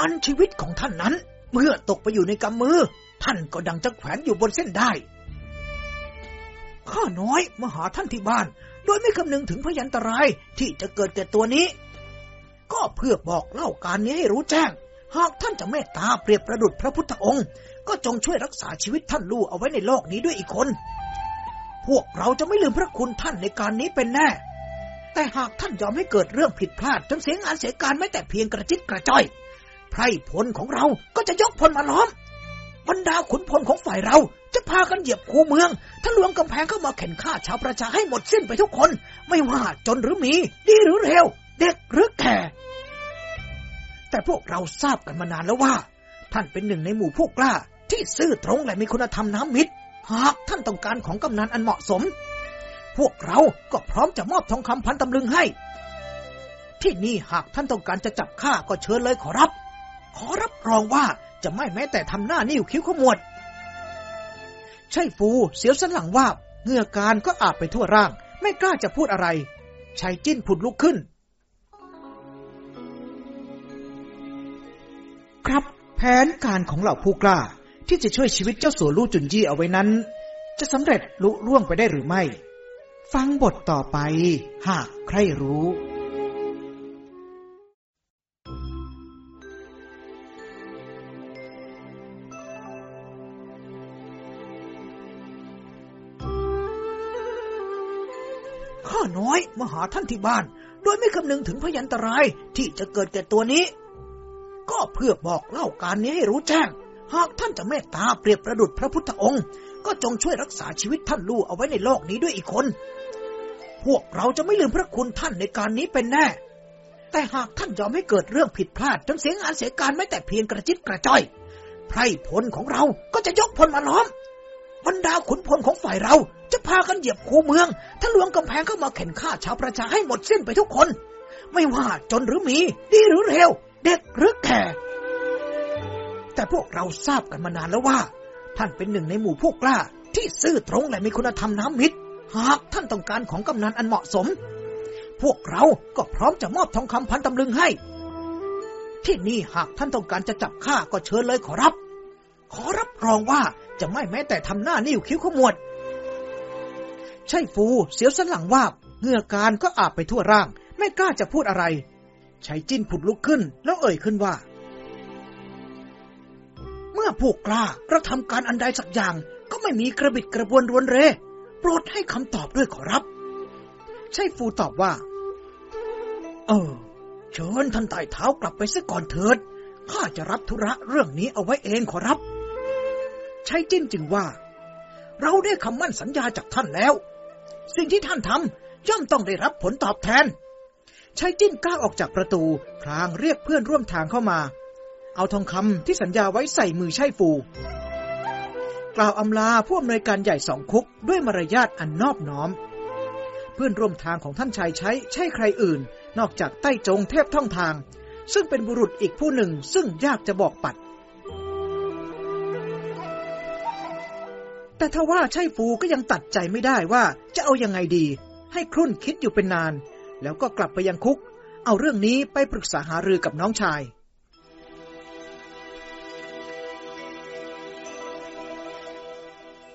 อันชีวิตของท่านนั้น เมื่อตกไปอยู่ในกำมือ ท่านก็ดังจะแขวนอยู่บนเส้นได้ ข้าน้อยมาหาท่านที่บ้าน โดยไม่คำนึงถึงพยันตรายที่จะเกิดแก่ตัวนี้ ก็เพื่อบอกเล่าการนี้ให้รู้แจ้ง หากท่านจะเมตตาเปรียบประดุจพระพุทธองค์ ก็จงช่วยรักษาชีวิตท่านลู่เอาไว้ในโลกนี้ด้วยอีกคน พวกเราจะไม่ลืมพระคุณท่านในการนี้เป็นแน่ แต่หากท่านยอมให้เกิดเรื่องผิดพลาดจนเสียงานเสียการไม่แต่เพียงกระจิตกระจ้อย ไพร่พลของเราก็จะยกพลมาล้อมบรรดาขุนพลของฝ่ายเราจะพากันเหยียบคูเมืองทะลวงกำแพงเข้ามาเข็นฆ่าชาวประชาให้หมดสิ้นไปทุกคน ไม่ว่าจนหรือมี ดีหรือเร็ว เด็กหรือแก่ แต่พวกเราทราบกันมานานแล้วว่า ท่านเป็นหนึ่งในหมู่ผู้กล้า ที่ซื่อตรงและมีคุณธรรมน้ำมิตร หากท่านต้องการของกำนันอันเหมาะสม พวกเราก็พร้อมจะมอบทองคำพันตำลึงให้ ที่นี่หากท่านต้องการจะจับข้าก็เชิญเลยขอรับ ขอรับรองว่าจะไม่แม้แต่ทำหน้านิ้วคิ้วขมวด ใช่ฟูเสียวสันหลังว่าเหงื่อการก็อาบไปทั่วร่าง ไม่กล้าจะพูดอะไรชายจิ้นผุดลุกขึ้น ครับแผนการของเหล่าผู้กล้าที่จะช่วยชีวิตเจ้าสัวลู่จุนยี่เอาไว้นั้น จะสำเร็จลุล่วงไปได้หรือไม่ ฟังบทต่อไป หากใครรู้ ข้าน้อยมาหาท่านที่บ้าน โดยไม่คำนึงถึงพยันตรายที่จะเกิดแก่ตัวนี้ ก็เพื่อบอกเล่าการนี้ให้รู้แจ้ง หากท่านจะเมตตาเปรียบประดุจพระพุทธองค์ ก็จงช่วยรักษาชีวิตท่านลู่เอาไว้ในโลกนี้ด้วยอีกคน วกเราจะไม่ลืมพระคุณท่านในการนี้เป็นแน่ แต่หากท่านยอมให้เกิดเรื่องผิดพลาดจนเสียงานเสียการไม่แต่เพียงกระจิตกระจ้อย ไพรพลของเราก็จะยกพลมาล้อม บรรดาขุนพลของฝ่ายเราจะพากันเหยียบคูเมืองทะลวงกำแพงเข้ามาเข็นฆ่าชาวประชาให้หมดสิ้นไปทุกคน ไม่ว่าจนหรือมี ดีหรือเร็ว เด็กหรือแก่แต่พวกเราทราบกันมานานแล้วว่า ท่านเป็นหนึ่งในหมู่พวกกล้าที่ซื่อตรงและมีคุณธรรมน้ำมิตร หากท่านต้องการของกำนันอันเหมาะสม พวกเราก็พร้อมจะมอบทองคำพันตำลึงให้ ที่นี่หากท่านต้องการจะจับข้าก็เชิญเลยขอรับ ขอรับรองว่าจะไม่แม้แต่ทำหน้านิ้วคิ้วขมวด ใช่ฟูเสียวสันหลังว่าเหงื่อการก็อาบไปทั่วร่าง ไม่กล้าจะพูดอะไรใช้จิ้นผุดลุกขึ้น แล้วเอ่ยขึ้นว่า เมื่อพวกกล้ากระทำการอันใดสักอย่างก็ไม่มีกระบิดกระบวนรวนเร รดให้คำตอบด้วยขอรับ ใช่ฟูตอบว่า เออ เชิญท่านไต่เท้ากลับไปซะก่อนเถิด ข้าจะรับธุระเรื่องนี้เอาไว้เองขอรับ ใช้จิ้นจึงว่า เราได้คำมั่นสัญญาจากท่านแล้ว สิ่งที่ท่านทำย่อมต้องได้รับผลตอบแทน ใช้จิ้นก้าวออกจากประตู พลางเรียกเพื่อนร่วมทางเข้ามา เอาทองคำที่สัญญาไว้ใส่มือใช่ฟู กล่าวอำลาผู้อำนวยการใหญ่สองคุกด้วยมารยาทอันนอบน้อม เพื่อนร่วมทางของท่านชายใช้ใช่ใครอื่น นอกจากใต้จงเทพท่องทาง ซึ่งเป็นบุรุษอีกผู้หนึ่งซึ่งยากจะบอกปัด แต่ทว่าใช่ฟูก็ยังตัดใจไม่ได้ว่าจะเอายังไงดี ให้ครุ่นคิดอยู่เป็นนาน แล้วก็กลับไปยังคุก เอาเรื่องนี้ไปปรึกษาหารือกับน้องชาย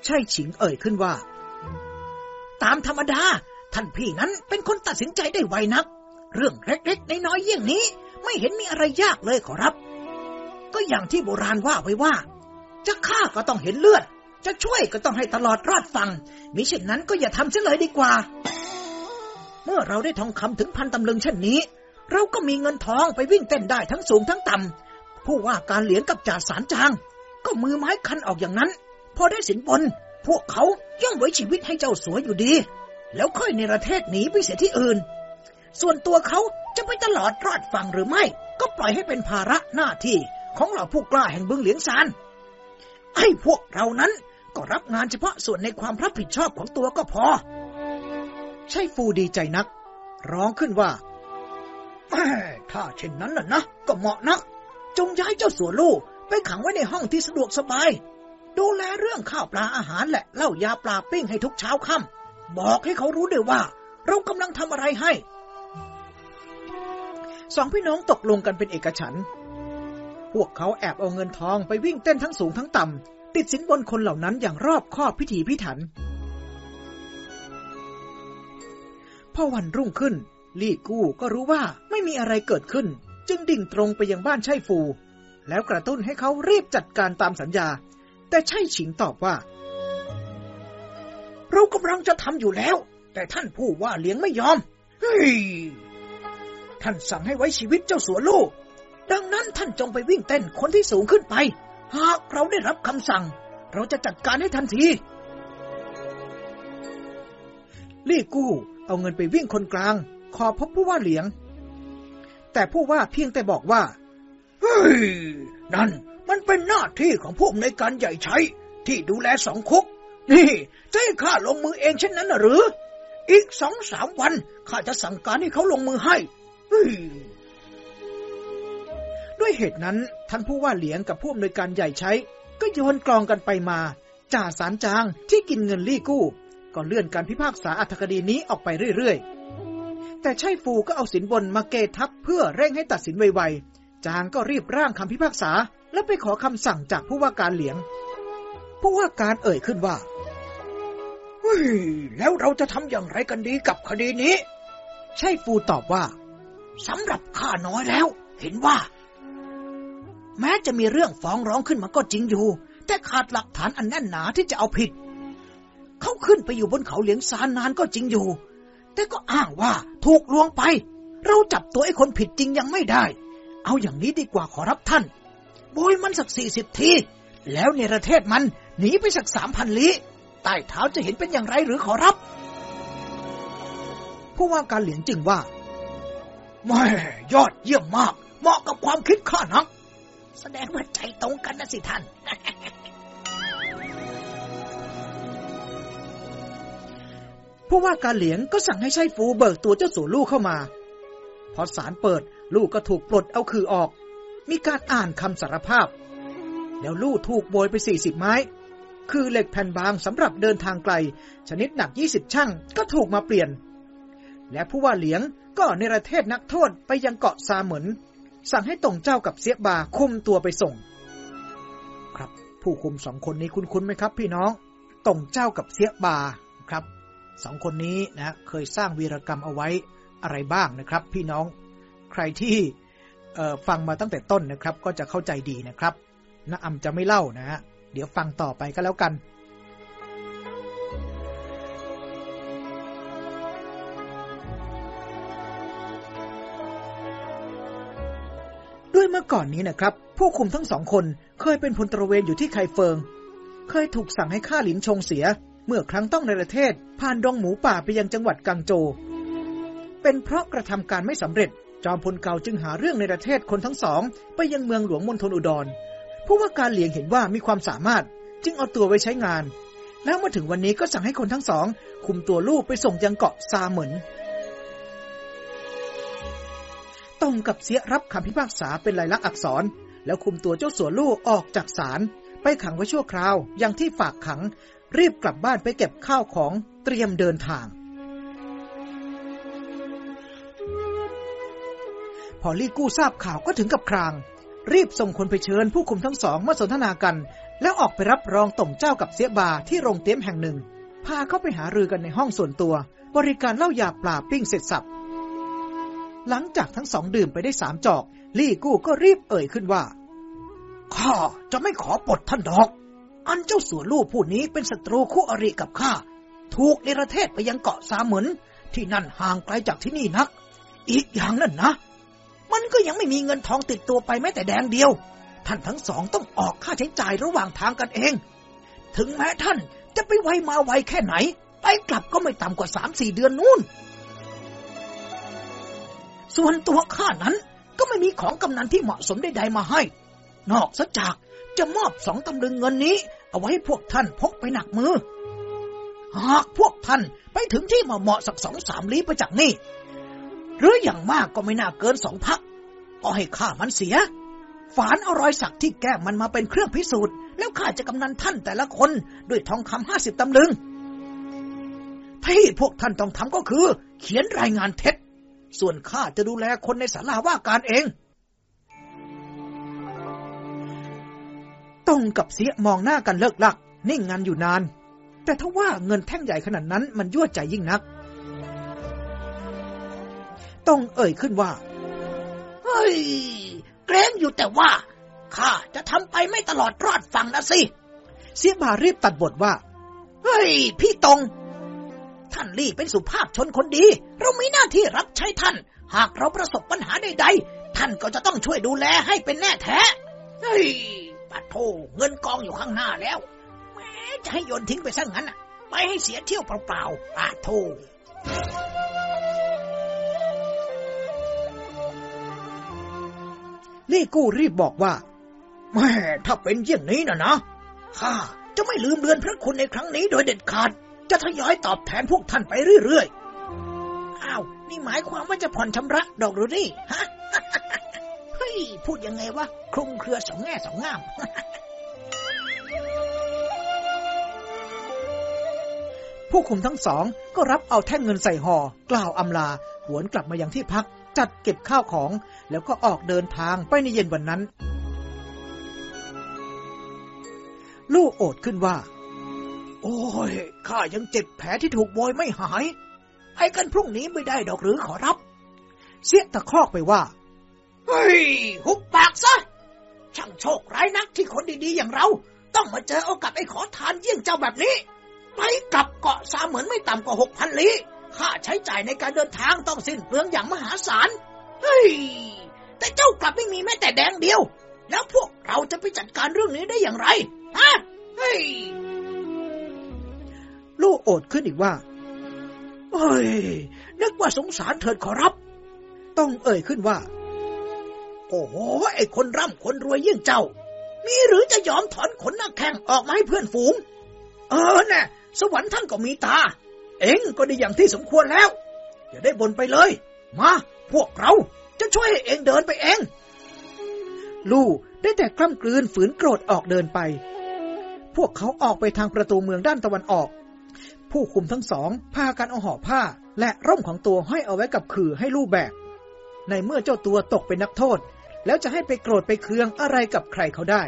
ช่ฉิงเอ่ยขึ้นว่า ตามธรรมดา ท่านพี่นั้นเป็นคนตัดสินใจได้ไวนัก เรื่องเล็กๆน้อยๆเยี่ยงนี้ ไม่เห็นมีอะไรยากเลยขอรับ ก็อย่างที่โบราณว่าไว้ว่า จะฆ่าก็ต้องเห็นเลือด จะช่วยก็ต้องให้ตลอดรอดฟังมิเช่นนั้นก็อย่าทำเสียเลยดีกว่า เมื่อเราได้ทองคำถึงพันตำลึงเช่นนี้ เราก็มีเงินทองไปวิ่งเต้นได้ทั้งสูงทั้งต่ำผู้ว่าการเหลียงกับจ่าสารจาง ก็มือไม้คันออกอย่างนั้น พอได้สินบน พวกเขาย่อมไว้ชีวิตให้เจ้าสัวอยู่ดี แล้วค่อยในประเทศหนีไปเสียที่อื่น ส่วนตัวเขาจะไปตลอดรอดฟังหรือไม่ ก็ปล่อยให้เป็นภาระหน้าที่ของเราผู้กล้าแห่งบึงเหลียงซานไอ้พวกเรานั้นก็รับงานเฉพาะส่วนในความรับผิดชอบของตัวก็พอ ใช่ฟูดีใจนัก ร้องขึ้นว่าถ้าเช่นนั้นล่ะนะ ก็เหมาะนัก จงย้ายเจ้าสัวลูกไปขังไว้ในห้องที่สะดวกสบาย ดูแลเรื่องข้าวปลาอาหารและเหล้ายาปลาปิ้งให้ทุกเช้าค่ำบอกให้เขารู้ด้วยว่า เรากำลังทำอะไรให้ สองพี่น้องตกลงกันเป็นเอกฉันท์พวกเขาแอบเอาเงินทองไปวิ่งเต้นทั้งสูงทั้งต่ำติดสินบนคนเหล่านั้นอย่างรอบคอบพิถีพิถันพอวันรุ่งขึ้น ลี่กู้ก็รู้ว่าไม่มีอะไรเกิดขึ้น จึงดิ่งตรงไปยังบ้านไช่ฟู แล้วกระตุ้นให้เขารีบจัดการตามสัญญา แต่ไช่ฉิงตอบว่า เรากำลังจะทำอยู่แล้ว แต่ท่านผู้ว่าเลี้ยงไม่ยอม เฮ้ย ท่านสั่งให้ไว้ชีวิตเจ้าสัวลูก ดังนั้นท่านจงไปวิ่งเต้นคนที่สูงขึ้นไป หากเราได้รับคำสั่ง เราจะจัดการให้ทันที ลี่กู้เอาเงินไปวิ่งคนกลาง ขอพบผู้ว่าเหลียง แต่ผู้ว่าเพียงแต่บอกว่า เฮ้ย นั่น มันเป็นหน้าที่ของผู้อำนวยการใหญ่ใช้ ที่ดูแลสองคุก นี่จะให้ข้าลงมือเองเช่นนั้นหรือ อีกสองสามวันข้าจะสั่งการให้เขาลงมือให้ด้วยเหตุนั้นท่านผู้ว่าเหลียงกับผู้อำนวยการใหญ่ใช้ ก็โยนกลองกันไปมาจ่าสารจางที่กินเงินลี่กู้ ก็เลื่อนการพิพากษาอัธคดีนี้ออกไปเรื่อยๆ แต่ใช่ฟูก็เอาสินบนมาเกทับเพื่อเร่งให้ตัดสินไวๆ จางก็รีบร่างคำพิพากษา และไปขอคำสั่งจากผู้ว่าการเหลียง ผู้ว่าการเอ่ยขึ้นว่าเฮ้ยแล้วเราจะทำอย่างไรกันดีกับคดีนี้ ใช่ฟูตอบว่าสำหรับข้าน้อยแล้ว เห็นว่า แม้จะมีเรื่องฟ้องร้องขึ้นมาก็จริงอยู่ แต่ขาดหลักฐานอันแน่นหนาที่จะเอาผิด เขาขึ้นไปอยู่บนเขาเหลียงซานนานก็จริงอยู่ แต่ก็อ้างว่าถูกลวงไป เราจับตัวไอ้คนผิดจริงยังไม่ได้ เอาอย่างนี้ดีกว่าขอรับท่าน โบยมันสักสี่สิบที แล้วในประเทศมันหนีไปสักสามพันลี้ใต้เท้าจะเห็นเป็นอย่างไรหรือขอรับผู้ว่าการเหลียงจึงว่าแม่ยอดเยี่ยมมาก เหมาะกับความคิดข้านัก แสดงว่าใจตรงกันนะสิท่าน ผู้ว่าการเหลียงก็สั่งให้ใช้ฟูเบิกตัวเจ้าสัวลู่เข้ามา พอศาลเปิดลูกก็ถูกปลดเอาคือออก มีการอ่านคำสารภาพ แล้วลูกถูกโบยไปสี่สิบไม้ คือเหล็กแผ่นบางสำหรับเดินทางไกล ชนิดหนักยี่สิบช่างก็ถูกมาเปลี่ยน และผู้ว่าเหลียงก็เนรเทศนักโทษไปยังเกาะซาเหมินสั่งให้ตงเจ้ากับเสียบาคุมตัวไปส่ง ครับ ผู้คุมสองคนนี้คุ้นๆไหมครับ พี่น้องตงเจ้ากับเสียบาครับสองคนนี้นะ เคยสร้างวีรกรรมเอาไว้อะไรบ้างนะครับ พี่น้อง ใครที่ ฟังมาตั้งแต่ต้นนะครับ ก็จะเข้าใจดีนะครับน้าอำจะไม่เล่านะฮะเดี๋ยวฟังต่อไปก็แล้วกัน ด้วยเมื่อก่อนนี้นะครับ ผู้คุมทั้งสองคนเคยเป็นพลตระเวนอยู่ที่ไคเฟิง เคยถูกสั่งให้ฆ่าหลินชงเสีย เมื่อครั้งต้องในประเทศ ผ่านดงหมูป่าไปยังจังหวัดกังโจ เป็นเพราะกระทำการไม่สำเร็จ จอมพลเก่าจึงหาเรื่องในประเทศคนทั้งสอง ไปยังเมืองหลวงมณฑลอุดรผู้ว่าการเหลียงเห็นว่ามีความสามารถจึงเอาตัวไว้ใช้งาน แล้วมาถึงวันนี้ก็สั่งให้คนทั้งสอง คุมตัวลูกไปส่งยังเกาะซาเหมินตรงกับเสียรับคำพิพากษาเป็นลายลักษณ์อักษร แล้วคุมตัวเจ้าสัวลูกออกจากศาลไปขังไว้ชั่วคราว อยังที่ฝากขัง รีบกลับบ้านไปเก็บข้าวของเตรียมเดินทาง พอลี่กู้ทราบข่าวก็ถึงกับคราง รีบส่งคนไปเชิญผู้คุมทั้งสองมาสนทนากัน แล้วออกไปรับรองต่งเจ้ากับเสียบาที่โรงเตี้ยมแห่งหนึ่ง พาเข้าไปหารือกันในห้องส่วนตัว บริการเหล้ายาปลาปิ้งเสร็จสับหลังจากทั้งสองดื่มไปได้สามจอก ลี่กู้ก็รีบเอ่ยขึ้นว่าข้าจะไม่ขอปลดท่านดอก อันเจ้าสัวลูกผู้นี้เป็นศัตรูคู่อริกับข้า ถูกในประเทศไปยังเกาะซาเหมือนที่นั่นห่างไกลจากที่นี่นัก อีกอย่างนั่นนะ มันก็ยังไม่มีเงินทองติดตัวไปแม้แต่แดงเดียว ท่านทั้งสองต้องออกค่าใช้จ่ายระหว่างทางกันเอง ถึงแม้ท่านจะไปไวมาไวแค่ไหน ไปกลับก็ไม่ต่ำกว่าสามสี่เดือนนู่น ส่วนตัวข้านั้นก็ไม่มีของกำนันที่เหมาะสมใดๆมาให้ นอกจากจะมอบสองตำลึงเงินนี้ เอาไว้พวกท่านพกไปหนักมือ หากพวกท่านไปถึงที่มาเหมาะสักสองสามลี้ไปจากนี่ หรืออย่างมากก็ไม่น่าเกินสองพักก็ให้ข้ามันเสีย ฝานเอารอยสักที่แก้มมันมาเป็นเครื่องพิสูจน์ แล้วข้าจะกำนันท่านแต่ละคนด้วยทองคำห้าสิบตำลึง ที่พวกท่านต้องทำก็คือ เขียนรายงานเท็จ ส่วนข้าจะดูแลคนในศาลาว่าการเองตรงกับเสียมองหน้ากันเลิกลัก นิ่งงันอยู่นาน แต่ถ้าว่าเงินแท่งใหญ่ขนาดนั้นมันยั่วใจยิ่งนัก ต้องเอ่ยขึ้นว่า เฮ้ย เกรงอยู่แต่ว่า ข้าจะทำไปไม่ตลอดรอดฟังนะสิ เสียบารีบตัดบทว่า เฮ้ย พี่ตรง ท่านลี่เป็นสุภาพชนคนดี เรามีหน้าที่รับใช้ท่าน หากเราประสบปัญหาใดๆ ท่านก็จะต้องช่วยดูแลให้เป็นแน่แท้ เฮ้ยปัดโทเงินกองอยู่ข้างหน้าแล้ว แม้จะให้โยนทิ้งไปซะงั้นอะไปให้เสียเที่ยวเปล่าๆปัดโท ลี่กู้รีบบอกว่าแม่ถ้าเป็นเยี่ยงนี้นะนะข้าจะไม่ลืมเลือนพระคุณในครั้งนี้โดยเด็ดขาด จะทยอยตอบแทนพวกท่านไปเรื่อยๆ อ้าว นี่หมายความว่าจะผ่อนชำระดอกหรือนี่ฮะเฮ้ย พูดยังไงวะคลุมเครือสองแง่สองงาม ผู้คุมทั้งสองก็รับเอาแท่งเงินใส่ห่อกล่าวอำลา หวนกลับมายังที่พัก จัดเก็บข้าวของ แล้วก็ออกเดินทางไปในเย็นวันนั้น ลูกโอดขึ้นว่า โอ้ย ข้ายังเจ็บแผลที่ถูกโบยไม่หาย ให้กันพรุ่งนี้ไม่ได้ดอกหรือขอรับ เสียตะคอกไปว่า เฮ้ย หุบปากซะ ช่างโชคร้ายนักที่คนดีๆอย่างเรา ต้องมาเจอเอากับไอ้ขอทานเยี่ยงเจ้าแบบนี้ ไปกลับเกาะซาเหมือนไม่ต่ำกว่าหกพันลี้ ค่าใช้จ่ายในการเดินทางต้องสิ้นเปลืองอย่างมหาศาล เฮ้ย แต่เจ้ากลับไม่มีแม้แต่แดงเดียว แล้วพวกเราจะไปจัดการเรื่องนี้ได้อย่างไร ฮะ เฮ้ย ลูกโอดขึ้นอีกว่า เฮ้ย นึกว่าสงสารเถิดขอรับ ต้องเอ่ยขึ้นว่า โอ้โห ไอ้คนร่ำคนรวยยิ่งเจ้า มีหรือจะยอมถอนขนหน้าแข้งออกมาให้เพื่อนฝูง เออแน่สวรรค์ท่านก็มีตา เองก็ได้อย่างที่สมควรแล้ว อย่าได้บ่นไปเลย มาพวกเราจะช่วยให้เองเดินไปเอง ลู่ได้แต่กล้ำกลืนฝืนโกรธออกเดินไป พวกเขาออกไปทางประตูเมืองด้านตะวันออก ผู้คุมทั้งสองพากันเอาห่อผ้า และร่มของตัวห้อยเอาไว้กับขื่อให้ลู่แบก ในเมื่อเจ้าตัวตกเป็นนักโทษ แล้วจะให้ไปโกรธไปเคืองอะไรกับใครเขาได้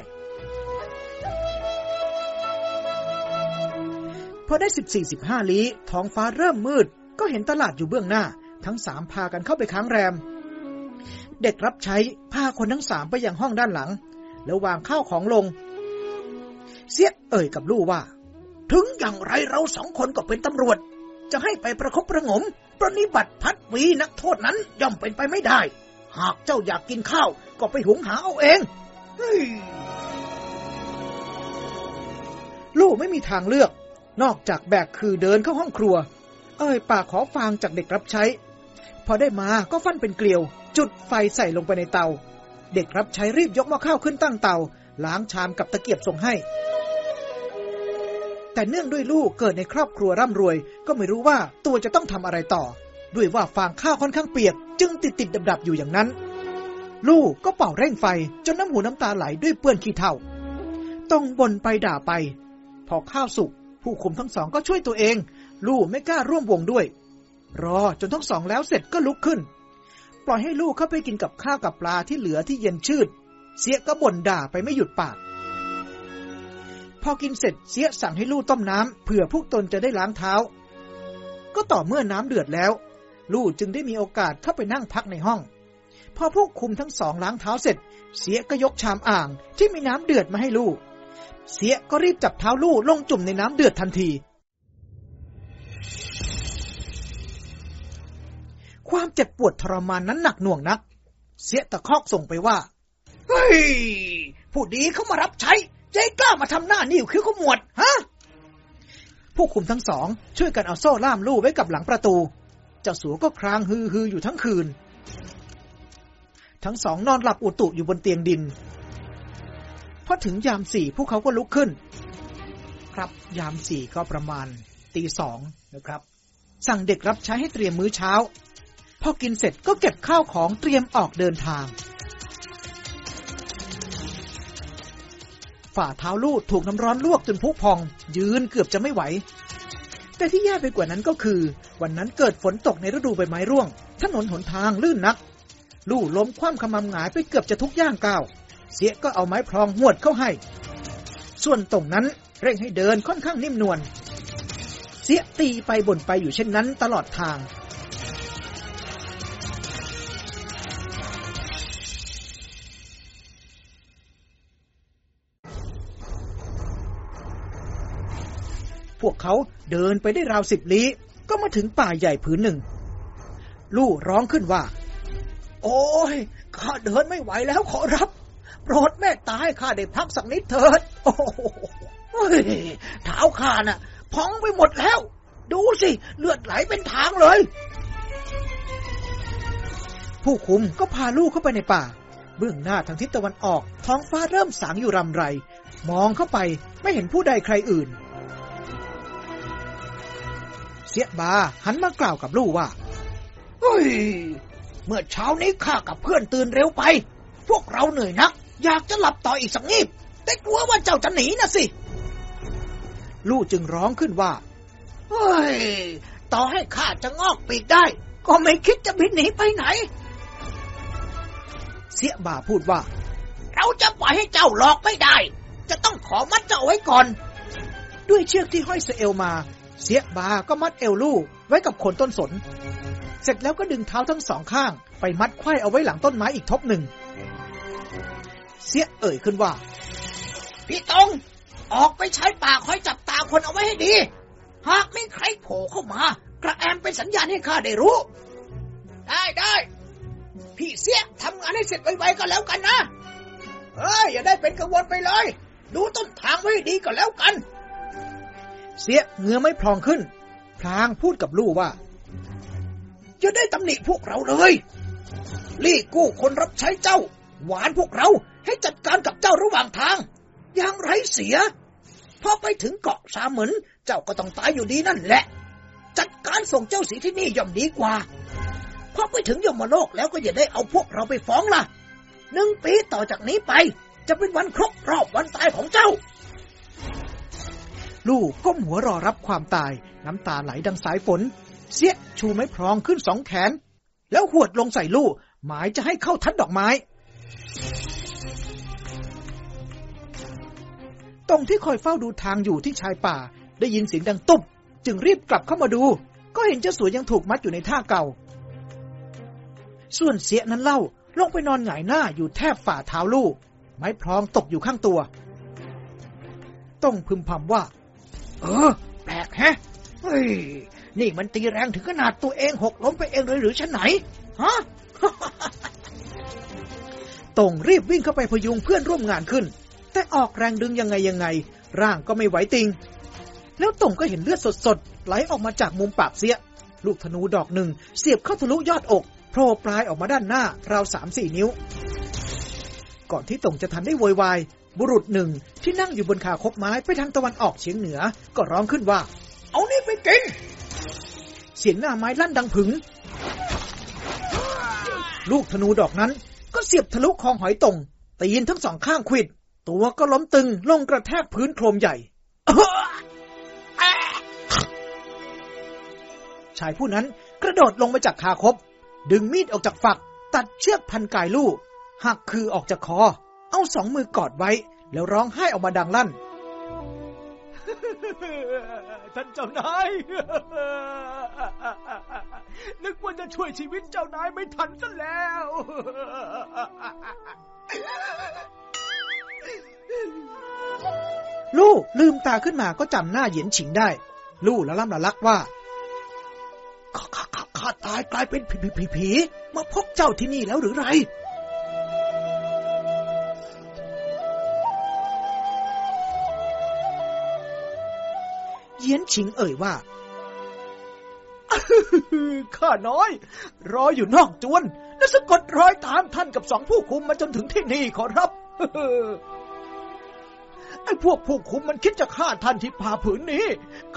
พอได้สิบสี่สิบห้าลี้ท้องฟ้าเริ่มมืด ก็เห็นตลาดอยู่เบื้องหน้า ทั้งสามพากันเข้าไปค้างแรม เด็กรับใช้พาคนทั้งสามไปยังห้องด้านหลัง แล้ววางข้าวของลง เสียเอ่ยกับลู่ว่า ถึงอย่างไรเราสองคนก็เป็นตำรวจ จะให้ไปประคบประงมประนิบัติพัดวีนักโทษนั้นย่อมเป็นไปไม่ได้ หากเจ้าอยากกินข้าวก็ไปหุงหาเอาเองลู่ไม่มีทางเลือก นอกจากแบกคือเดินเข้าห้องครัว เอ่ยปากขอฟางจากเด็กรับใช้ พอได้มาก็ฟันเป็นเกลียว จุดไฟใส่ลงไปในเตา เด็กรับใช้รีบยกหม้อข้าวขึ้นตั้งเตา ล้างชามกับตะเกียบส่งให้ แต่เนื่องด้วยลูกเกิดในครอบครัวร่ำรวย ก็ไม่รู้ว่าตัวจะต้องทำอะไรต่อ ด้วยว่าฟางข้าวค่อนข้างเปียก จึงติดติดดับดับอยู่อย่างนั้น ลูกก็เป่าเร่งไฟ จนน้ำหูน้ำตาไหลด้วยเปื้อนขี้เถ้าต้องบ่นไปด่าไป พอข้าวสุก ผู้คุมทั้งสองก็ช่วยตัวเอง ลูกไม่กล้าร่วมวงด้วย รอจนทั้งสองแล้วเสร็จก็ลุกขึ้น ปล่อยให้ลูกเข้าไปกินกับข้าวกับปลาที่เหลือที่เย็นชืด เสียก็บ่นด่าไปไม่หยุดปาก พอกินเสร็จเสียสั่งให้ลูกต้มน้ำเผื่อพวกตนจะได้ล้างเท้า ก็ต่อเมื่อน้ำเดือดแล้ว ลูกจึงได้มีโอกาสเข้าไปนั่งพักในห้อง พอพวกคุมทั้งสองล้างเท้าเสร็จ เสียก็ยกชามอ่างที่มีน้ำเดือดมาให้ลูก เสียก็รีบจับเท้าลูกลงจุ่มในน้ำเดือดทันที ความเจ็บปวดทรมานนั้นหนักหน่วงนัก เสียตะคอกส่งไปว่า เฮ้ย ผู้ดีเขามารับใช้ใจกล้ามาทำหน้านิ่วคิ้วขมวด ฮะ ผู้คุมทั้งสอง ช่วยกันเอาโซ่ล่ามลูกไว้กับหลังประตู เจ้าสัวก็ครางฮือฮืออยู่ทั้งคืน ทั้งสองนอนหลับอุตุอยู่บนเตียงดิน พอถึงยามสี่พวกเขาก็ลุกขึ้น ครับยามสี่ก็ประมาณตีสองนะครับ สั่งเด็กรับใช้ให้เตรียมมื้อเช้า พอกินเสร็จก็เก็บข้าวของเตรียมออกเดินทาง ฝ่าเท้าลูกถูกน้ำร้อนลวกจนพุพอง ยืนเกือบจะไม่ไหว แต่ที่แย่ไปกว่านั้นก็คือ วันนั้นเกิดฝนตกในฤดูใบไม้ร่วง ถนนหนทางลื่นนัก ลู่ล้มคว่ำขมำหงายไปเกือบจะทุกย่างก้าว เสียก็เอาไม้พรองหวดเข้าให้ ส่วนตรงนั้นเร่งให้เดินค่อนข้างนิ่มนวล เสียตีไปบ่นไปอยู่เช่นนั้นตลอดทาง พวกเขาเดินไปได้ราวสิบลี้ก็มาถึงป่าใหญ่ผืนหนึ่ง ลู่ร้องขึ้นว่า โอ้ยข้าเดินไม่ไหวแล้วขอรับ โปรดแม่ตาให้ข้าได้พักสักนิดเถิด โอ้โหเฮ้ยเท้าข้าน่ะพองไปหมดแล้ว ดูสิเลือดไหลเป็นทางเลย ผู้คุมก็พาลูกเข้าไปในป่า เบื้องหน้าทางทิศตะวันออก ท้องฟ้าเริ่มสางอยู่รำไร มองเข้าไปไม่เห็นผู้ใดใครอื่น เสียบาหันมากล่าวกับลูกว่าเฮ้ย เมื่อเช้านี้ข้ากับเพื่อนตื่นเร็วไป พวกเราเหนื่อยนัก อยากจะหลับต่ออีกสักงีบ แต่กลัวว่าเจ้าจะหนีนะสิ ลูกจึงร้องขึ้นว่า เฮ้ย ต่อให้ข้าจะงอกปีกได้ ก็ไม่คิดจะบินหนีไปไหน เสียบ่าพูดว่า เราจะปล่อยให้เจ้าหลอกไม่ได้ จะต้องขอมัดเจ้าไว้ก่อน ด้วยเชือกที่ห้อยเสเอลมา เสียบาก็มัดเอวลู่ไว้กับโคนต้นสน เสร็จแล้วก็ดึงเท้าทั้งสองข้าง ไปมัดไขว้เอาไว้หลังต้นไม้อีกทบหนึ่ง เสียเอ่ยขึ้นว่า พี่ตรงออกไปใช้ปากคอยจับตาคนเอาไว้ให้ดี หากไม่ใครโผล่เข้ามา กระแอมเป็นสัญญาณให้ข้าได้รู้ ได้ได้พี่เสียทำงานให้เสร็จไวๆก็แล้วกันนะเอ้ยอย่าได้เป็นกังวลไปเลย ดูต้นทางไว้ให้ดีก็แล้วกัน เสียเหงือไม่พลองขึ้น พลางพูดกับลู่ว่าจะได้ตำหนิพวกเราเลย ลี่กู้คนรับใช้เจ้า หวานพวกเราให้จัดการกับเจ้าระหว่างทาง อย่างไรเสีย พอไปถึงเกาะสาเหมือนเจ้าก็ต้องตายอยู่ดีนั่นแหละ จัดการส่งเจ้าสีที่นี่ย่อมดีกว่า พอไปถึงยมโลกแล้วก็อย่าได้เอาพวกเราไปฟ้องล่ะ หนึ่งปีต่อจากนี้ไป จะเป็นวันครบรอบวันตายของเจ้า ลู่ก้มหัวรอรับความตาย น้ำตาไหลดังสายฝน เสียชูไม้พรองขึ้นสองแขน แล้วหวดลงใส่ลู่หมายจะให้เข้าทัดดอกไม้ ตรงที่คอยเฝ้าดูทางอยู่ที่ชายป่า ได้ยินเสียงดังตุ๊บ จึงรีบกลับเข้ามาดู ก็เห็นเจ้าสัวยังถูกมัดอยู่ในท่าเก่า ส่วนเสียนั้นเล่าลงไปนอนหงายหน้าอยู่แทบฝ่าเท้าลู่ไม้พรองตกอยู่ข้างตัว ต้องพึมพำว่า เออ แปลกแฮะเฮ้ย นี่มันตีแรงถึงขนาดตัวเองหกล้มไปเองเลยหรือฉันไหน ฮะ ตงรีบวิ่งเข้าไปพยุงเพื่อนร่วมงานขึ้น แต่ออกแรงดึงยังไงยังไง ร่างก็ไม่ไหวติง แล้วตงก็เห็นเลือดสดๆไหลออกมาจากมุมปากเสีย ลูกธนูดอกหนึ่งเสียบเข้าทะลุยอดอกโผล่ปลายออกมาด้านหน้าราวสามสี่นิ้ว ก่อนที่ตงจะทันได้โวยวายบุรุษหนึ่งที่นั่งอยู่บนขาคบไม้ไปทางตะวันออกเฉียงเหนือ ก็ร้องขึ้นว่า เอานี่ไปกิน เสียงหน้าไม้ลั่นดังผึง ลูกธนูดอกนั้น ก็เสียบทะลุคอหอยตรง ตีนทั้งสองข้างขวิด ตัวก็ล้มตึงลงกระแทกพื้นโครมใหญ่ ชายผู้นั้นกระโดดลงมาจากคาคบ ดึงมีดออกจากฝัก ตัดเชือกพันกายลู่หักคือออกจากคอ เอาสองมือกอดไว้ แล้วร้องไห้ออกมาดังลั่น ท่านเจ้านาย นึกว่าจะช่วยชีวิตเจ้านายไม่ทันซะแล้ว ลู่ลืมตาขึ้นมาก็จำหน้าเหยียนฉิงได้ ลู่ละล่ำละลักว่าข้าข้าข้าตายกลายเป็นผีผีผีมาพบเจ้าที่นี่แล้วหรือไร เยียนฉิงเอ่ยว่าข้าน้อย รออยู่นอกจวน และสะกดรอยตามท่านกับสองผู้คุมมาจนถึงที่นี่ขอรับไอ้พวกผู้คุมมันคิดจะฆ่าท่านที่ผ่าผืนนี้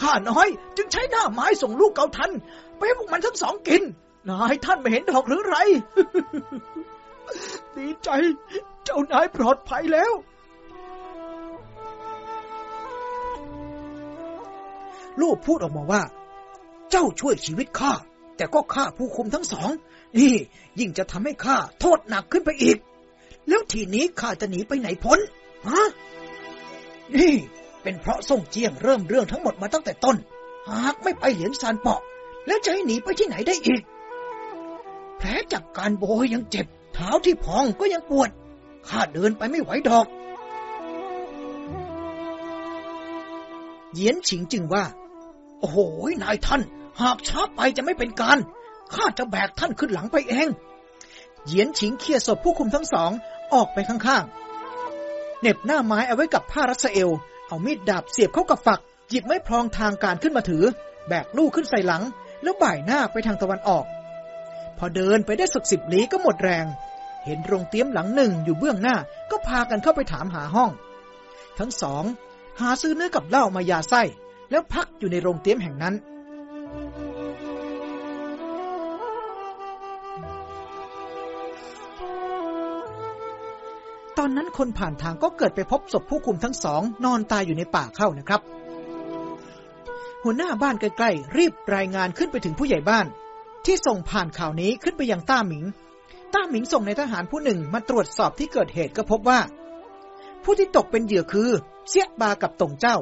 ข้าน้อย จึงใช้หน้าไม้ส่งลูกเกาทัน ไปให้พวกมันทั้งสองกิน นายท่านไม่เห็นดอกหรือไร ดีใจ เจ้านายปลอดภัยแล้ว ลูกพูดออกมาว่า เจ้าช่วยชีวิตข้า แต่ก็ฆ่าผู้คุมทั้งสอง นี่ ยิ่งจะทำให้ข้าโทษหนักขึ้นไปอีก แล้วทีนี้ข้าจะหนีไปไหนพ้นฮะนี่ เป็นเพราะส่งเจียงเริ่มเรื่องทั้งหมดมาตั้งแต่ต้น หากไม่ไปเหลียงซานเปาะ แล้วจะให้หนีไปที่ไหนได้อีก แผลจากการโบยยังเจ็บ เท้าที่พองก็ยังปวด ข้าเดินไปไม่ไหวดอกเยียนฉิงจึงว่า โอ้โหนายท่าน หากช้าไปจะไม่เป็นการ ข้าจะแบกท่านขึ้นหลังไปเอง เหยียนฉิงเคลียศพผู้คุมทั้งสองออกไปข้างๆเหน็บหน้าไม้เอาไว้กับผ้ารัสเอลเอามีดดาบเสียบเข้ากับฝัก หยิบไม้พลองทางการขึ้นมาถือ แบกลูกขึ้นใส่หลัง แล้วบ่ายหน้าไปทางตะวันออก พอเดินไปได้สักสิบลี้ก็หมดแรง เห็นโรงเตี้ยมหลังหนึ่งอยู่เบื้องหน้า ก็พากันเข้าไปถามหาห้อง ทั้งสองหาซื้อเนื้อกับเหล้ามายาไส้ แล้วพักอยู่ในโรงเตี้ยมแห่งนั้น ตอนนั้นคนผ่านทางก็เกิดไปพบศพผู้คุมทั้งสอง นอนตายอยู่ในป่าเข้านะครับ หัวหน้าบ้านใกล้ๆ รีบรายงานขึ้นไปถึงผู้ใหญ่บ้าน ที่ส่งผ่านข่าวนี้ขึ้นไปยังต้าหมิง ต้าหมิงส่งในทหารผู้หนึ่งมาตรวจสอบที่เกิดเหตุก็พบว่า ผู้ที่ตกเป็นเหยื่อคือ เสียบากับตงเจ้า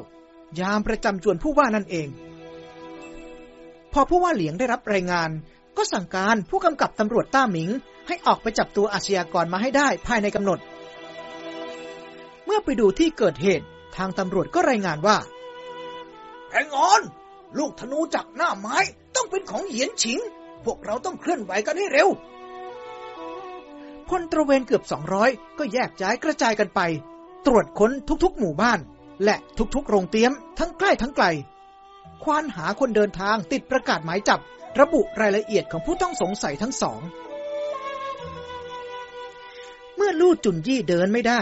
ยามประจำจวนผู้ว่านั่นเอง พอผู้ว่าเหลียงได้รับรายงาน ก็สั่งการผู้กำกับตำรวจต้าหมิง ให้ออกไปจับตัวอาชญากรมาให้ได้ภายในกำหนด เมื่อไปดูที่เกิดเหตุทางตำรวจก็รายงานว่าแรงงอน ลูกธนูจากหน้าไม้ต้องเป็นของเหยียนฉิง พวกเราต้องเคลื่อนไหวกันให้เร็วพลตระเวนเกือบ200ก็แยกย้ายกระจายกันไป ตรวจค้นทุกๆ หมู่บ้าน และทุกๆ โรงเตี้ยมทั้งใกล้ทั้งไกล ควานหาคนเดินทางติดประกาศหมายจับ ระบุรายละเอียดของผู้ต้องสงสัยทั้งสอง เมื่อลู่จุนยี่เดินไม่ได้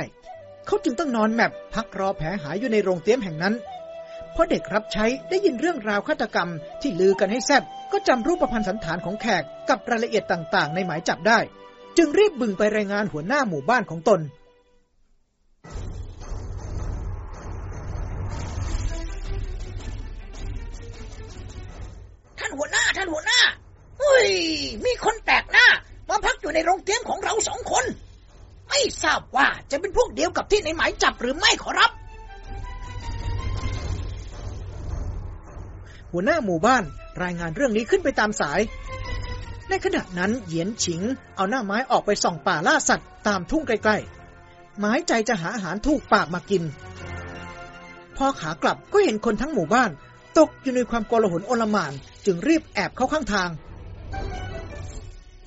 เขาจึงต้องนอนแมปพักรอแผลหายอยู่ในโรงเตี้ยมแห่งนั้น เพราะเด็กรับใช้ได้ยินเรื่องราวฆาตกรรมที่ลือกันให้แซบก็จำรูปพันธ์สันฐานของแขกกับรายละเอียดต่างๆ ในหมายจับได้ จึงรีบบึงไปรายงานหัวหน้าหมู่บ้านของตนานหัวหน้า ท่านหัวหน้าเฮ้ย มีคนแปลกหน้ามาพักอยู่ในโรงเตี้ยมของเราสองคน ไม่ทราบว่าจะเป็นพวกเดียวกับที่ในหมายจับหรือไม่ขอรับ หัวหน้าหมู่บ้านรายงานเรื่องนี้ขึ้นไปตามสาย ในขณะนั้นเหยียนฉิง เอาหน้าไม้ออกไปส่องป่าล่าสัตว์ตามทุ่งใกล้ๆ หมายใจจะหาอาหารถูกปากมากิน พอขากลับก็เห็นคนทั้งหมู่บ้าน ตกอยู่ในความโกลาหลโอลมาน จึงรีบแอบเข้าข้างทาง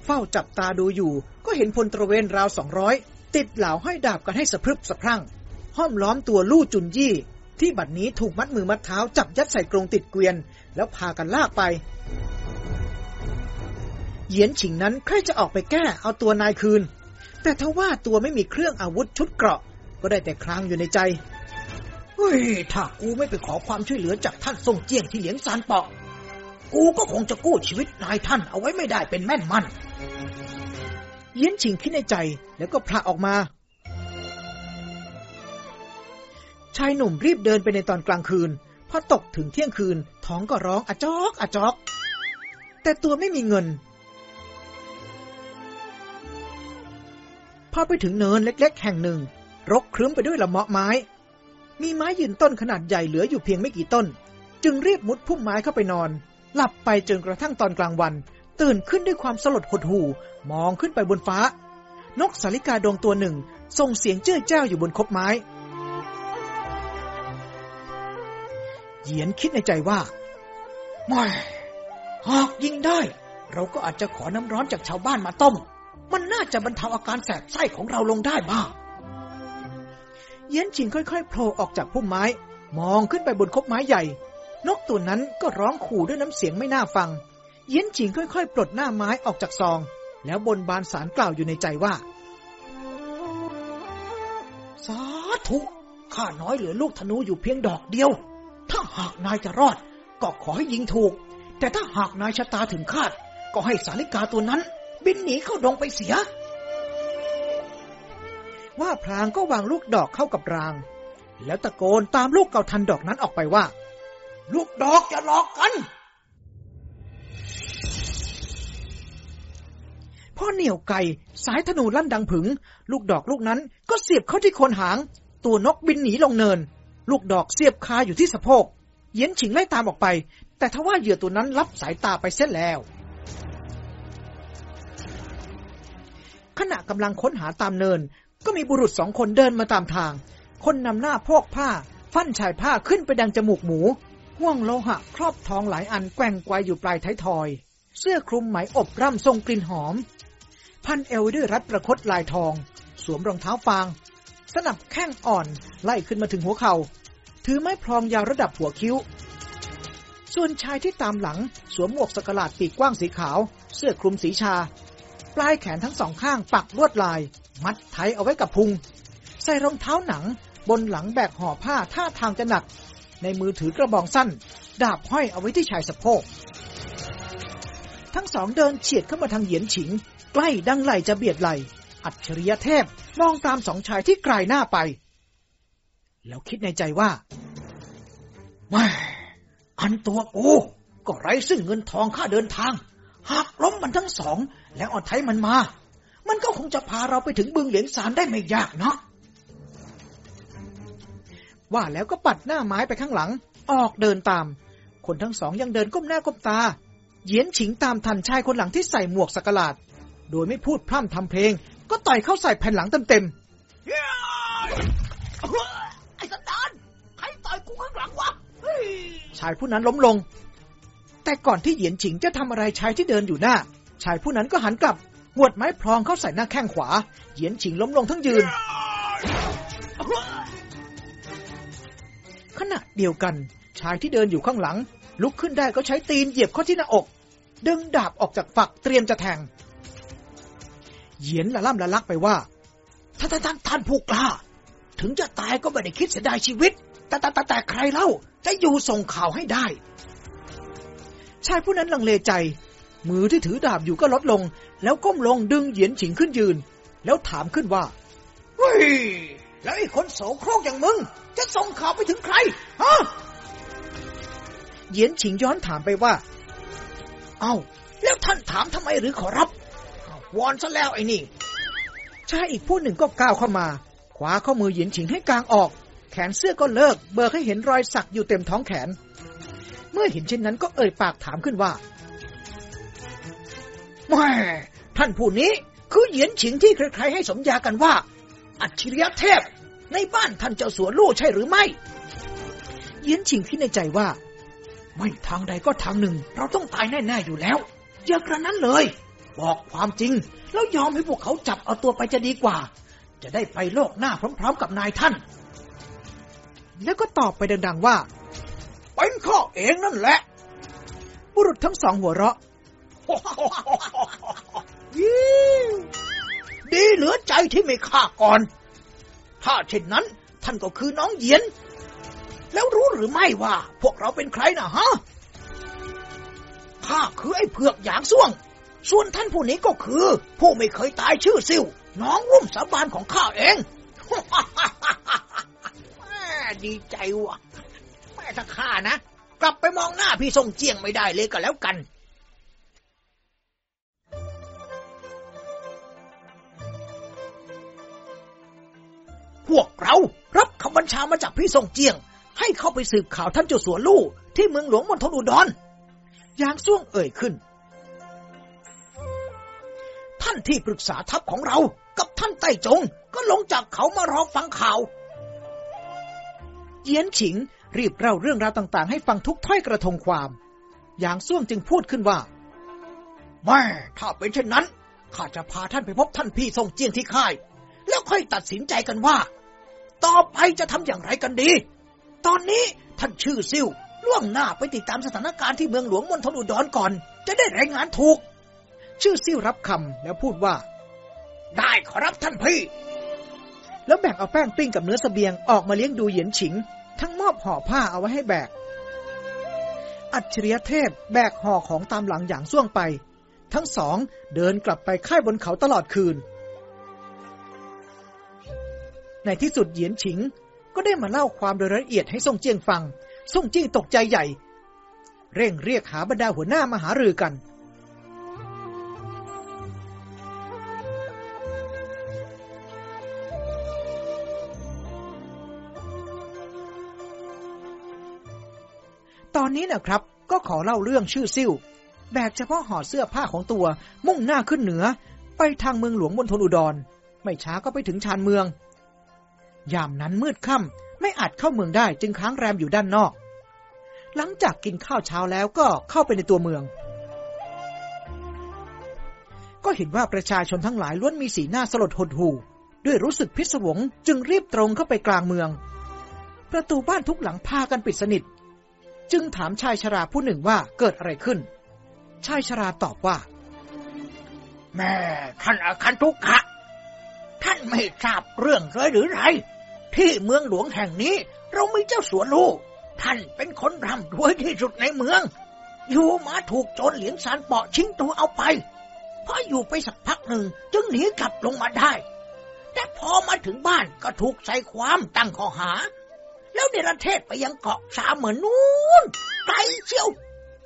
เฝ้าจับตาดูอยู่ ก็เห็นพลตระเวนราวสองร้อยติดเหล่าห้อยดาบกันให้สะพรึบสะพรั่ง ห้อมล้อมตัวลู่จุนยี่ ที่บัดนี้ถูกมัดมือมัดเท้าจับยัดใส่กรงติดเกวียน แล้วพากันลากไป เหยียนฉิงนั้นใครจะออกไปแก้เอาตัวนายคืน แต่ทว่าตัวไม่มีเครื่องอาวุธชุดเกราะ ก็ได้แต่คลางอยู่ในใจ เฮ้ย ถ้ากูไม่ไปขอความช่วยเหลือจากท่านทรงเจียงที่เหลียงซานเปาะ กูก็คงจะกู้ชีวิตนายท่านเอาไว้ไม่ได้เป็นแม่นมัน เยียนฉิงคิดในใจแล้วก็พระออกมา ชายหนุ่มรีบเดินไปในตอนกลางคืน พอตกถึงเที่ยงคืน ท้องก็ร้องอะจอกอะจอก แต่ตัวไม่มีเงิน พอไปถึงเนินเล็ก ๆ แห่งหนึ่ง รกครึ้มไปด้วยละเมาะไม้ มีไม้ยืนต้นขนาดใหญ่เหลืออยู่เพียงไม่กี่ต้น จึงรีบมุดพุ่มไม้เข้าไปนอน หลับไปจนกระทั่งตอนกลางวัน ตื่นขึ้นด้วยความสลดหดหู่มองขึ้นไปบนฟ้า นกสาลิกาดวงตัวหนึ่งส่งเสียงเจ้อเจ้าอยู่บนคบไม้เหยียนคิดในใจว่าไม่หากยิงได้ เราก็อาจจะขอน้ำร้อนจากชาวบ้านมาต้ม มันน่าจะบรรเทาอาการแสบไส้ของเราลงได้บ้าง เยียนชิงค่อยๆโผล่ออกจากพุ่มไม้ มองขึ้นไปบนคบไม้ใหญ่ นกตัวนั้นก็ร้องขู่ด้วยน้ำเสียงไม่น่าฟัง เยียนชิงค่อยๆ ปลดหน้าไม้ออกจากซอง แล้วบนบานสารกล่าวอยู่ในใจว่า สาธุข้าน้อยเหลือลูกธนูอยู่เพียงดอกเดียว ถ้าหากนายจะรอด ก็ขอให้ยิงถูก แต่ถ้าหากนายชะตาถึงคาด ก็ให้สาลิกาตัวนั้น บินหนีเข้าดงไปเสีย ว่าพลางก็วางลูกดอกเข้ากับราง แล้วตะโกนตามลูกเก่าทันดอกนั้นออกไปว่า ลูกดอกอย่าหลอกกันพ่อเหนี่ยวไก่ สายธนูลั่นดังผึง ลูกดอกลูกนั้นก็เสียบเข้าที่โคนหาง ตัวนกบินหนีลงเนิน ลูกดอกเสียบคาอยู่ที่สะโพกเยียนฉิงไล่ตามออกไป แต่ทว่าเหยื่อตัวนั้นรับสายตาไปเสียแล้ว ขณะกำลังค้นหาตามเนิน ก็มีบุรุษสองคนเดินมาตามทาง คนนำหน้าพกผ้า ฟันชายผ้าขึ้นไปดังจมูกหมู ห่วงโลหะครอบทองหลายอันแกว่งไกวอยู่ปลายท้ายทอย เสื้อคลุมไหมอบร่ำทรงกลิ่นหอม พันเอวด้วยรัดประคตลายทอง สวมรองเท้าฟาง สนับแข้งอ่อนไล่ขึ้นมาถึงหัวเขา่า ถือไม้พรองยาวระดับหัวคิ้ว ส่วนชายที่ตามหลังสวมหมวกสกลาดปีกกว้างสีขาว เสื้อคลุมสีชา ปลายแขนทั้งสองข้างปักลวดลาย มัดไทยเอาไว้กับพุง ใส่รองเท้าหนัง บนหลังแบกห่อผ้าท่าทางจะหนัก ในมือถือกระบองสั้น ดาบห้อยเอาไว้ที่ชายสะโพก ทั้งสองเดินเฉียดเข้ามาทางเหยียนฉิง ใกล้ดังไหลจะเบียดไหล อัจฉริยะเทพมองตามสองชายที่ไกลหน้าไป แล้วคิดในใจว่าแม่อันตัวกูก็ไร้ซึ่งเงินทองค่าเดินทาง หากล้มมันทั้งสอง แล้วเอาไทยมันมา มันก็คงจะพาเราไปถึงบึงเหลียงสารได้ไม่ยากเนาะว่าแล้วก็ปัดหน้าไม้ไปข้างหลัง ออกเดินตาม คนทั้งสองยังเดินก้มหน้าก้มตาเหยียนฉิงตามทันชายคนหลังที่ใส่หมวกสักหลาด โดยไม่พูดพร่ำทำเพลง ก็ต่อยเข้าใส่แผ่นหลังเต็มไอ้สันดานใครต่อยกูข้างหลังวะเฮ้ยๆชายผู้นั้นล้มลง แต่ก่อนที่เหยียนฉิงจะทำอะไรชายที่เดินอยู่หน้า ชายผู้นั้นก็หันกลับห วดไม้พรองเข้าใส่หน้าแข้งขวา เหยียนฉิงล้มลงทั้งยืน ขณะเดียวกัน ชายที่เดินอยู่ข้างหลัง ลุกขึ้นได้ก็ใช้ตีนเหยียบเข้าที่หน้าอก ดึงดาบออกจากฝักเตรียมจะแทง เหยียนละล่ำละลักไปว่าท่านท่านท่านท่านผู้กล้า ถึงจะตายก็ไม่ได้คิดเสียดายชีวิต แต่แต่แต่แต่ใครเล่าจะอยู่ส่งข่าวให้ได้ ชายผู้นั้นลังเลใจ มือที่ถือดาบอยู่ก็ลดลง แล้วก้มลงดึงเหยียนฉิงขึ้นยืน แล้วถามขึ้นว่า เฮ้ย แล้วไอ้คนโสโครกอย่างมึง จะส่งข่าวไปถึงใครฮะเหยียนฉิงย้อนถามไปว่า เอ้า แล้วท่านถามทำไมหรือขอรับวอนซะแล้วไอ้นี่ชายอีกผู้หนึ่งก็ก้าวเข้ามาคว้าข้อมือเหยียนฉิงให้กลางออก แขนเสื้อก็เลิก เบิกให้เห็นรอยสักอยู่เต็มท้องแขน เมื่อเห็นเช่นนั้นก็เอ่ยปากถามขึ้นว่า แม่ท่านผู้นี้คือเหยียนฉิงที่ใครๆให้สมญากันว่า อัจฉริยะเทพ ในบ้านท่านเจ้าสัวลู่ใช่หรือไม่ เหยียนฉิงคิดในใจว่า ไม่ทางใดก็ทางหนึ่ง เราต้องตายแน่ๆอยู่แล้วอย่ากระนั้นเลย บอกความจริง แล้วยอมให้พวกเขาจับเอาตัวไปจะดีกว่า จะได้ไปโลกหน้าพร้อม ๆ กับนายท่าน แล้วก็ตอบไปดังๆว่าเป็นข้อเองนั่นแหละ บุรุษทั้งสองหัวเราะ ดีเหลือใจที่ไม่ฆ่าก่อน ถ้าเช่นนั้น ท่านก็คือน้องเหยียน แล้วรู้หรือไม่ว่า พวกเราเป็นใครนะฮะ ข้าคือไอ้เผือกหยางซ่วง ส่วนท่านผู้นี้ก็คือ ผู้ไม่เคยตายชื่อซิ่วน้องร่วมสาบานของข้าเองแม่ดีใจว่ะแม่ถ้าข้านะ กลับไปมองหน้าพี่ทรงเจียงไม่ได้เลยก็แล้วกัน พวกเรารับคำบัญชามาจากพี่ทรงเจียง ให้เข้าไปสืบข่าวท่านเจ้าสัวลู่ที่เมืองหลวงมณฑลอุดรยางซ่วงเอ่ยขึ้น ท่านที่ปรึกษาทัพของเรา กับท่านไต้จง ก็ลงจากเขามารอฟังข่าวเยียนฉิงรีบเล่าเรื่องราวต่าง ๆ ให้ฟังทุกถ้อยกระทงความยางซ่วงจึงพูดขึ้นว่าแม่ถ้าเป็นเช่นนั้นข้าจะพาท่านไปพบท่านพี่ทรงเจียงที่ค่าย แล้วค่อยตัดสินใจกันว่า ต่อไปจะทำอย่างไรกันดี ตอนนี้ท่านชื่อซิ่วล่วงหน้าไปติดตามสถานการณ์ที่เมืองหลวงมณฑลอุดรก่อน จะได้รายงานถูก ชื่อซิ่วรับคำแล้วพูดว่า ได้ขอรับท่านพี่ แล้วแบ่งเอาแป้งปิ้งกับเนื้อเสบียงออกมาเลี้ยงดูเหยียนฉิง ทั้งมอบห่อผ้าเอาไว้ให้แบก อัจฉริยเทพแบกห่อของตามหลังอย่างส่วงไป ทั้งสองเดินกลับไปค่ายบนเขาตลอดคืน ในที่สุดเหยียนฉิง ก็ได้มาเล่าความโดยละเอียดให้ซ่งเจียงฟังซ่งเจียงตกใจใหญ่ เร่งเรียกหาบรรดาหัวหน้ามาหารือกัน ตอนนี้นะครับ ก็ขอเล่าเรื่องชื่อซิ่วแบกเฉพาะห่อเสื้อผ้าของตัวมุ่งหน้าขึ้นเหนือ ไปทางเมืองหลวงบนทนอุดร ไม่ช้าก็ไปถึงชานเมือง ยามนั้นมืดค่ำไม่อาจเข้าเมืองได้จึงค้างแรมอยู่ด้านนอก หลังจากกินข้าวเช้าแล้วก็เข้าไปในตัวเมือง ก็เห็นว่าประชาชนทั้งหลายล้วนมีสีหน้าสลดหดหู่ ด้วยรู้สึกพิศวงจึงรีบตรงเข้าไปกลางเมือง ประตูบ้านทุกหลังพากันปิดสนิท จึงถามชายชราผู้หนึ่งว่าเกิดอะไรขึ้น ชายชราตอบว่า แม่ท่านอาคันทุกขะท่านไม่ทราบเรื่องเลยหรือไร ที่เมืองหลวงแห่งนี้ เรามีเจ้าสัวลูก ท่านเป็นคนร่ำรวยที่สุดในเมือง อยู่มาถูกโจรเหลียงซานเปาะชิงตัวเอาไปพออยู่ไปสักพักหนึ่งจึงหนีกลับลงมาได้ แต่พอมาถึงบ้านก็ถูกใส่ความตั้งข้อหา แล้วเนรเทศไปยังเกาะสาเหมือนนู้นไกลเชียว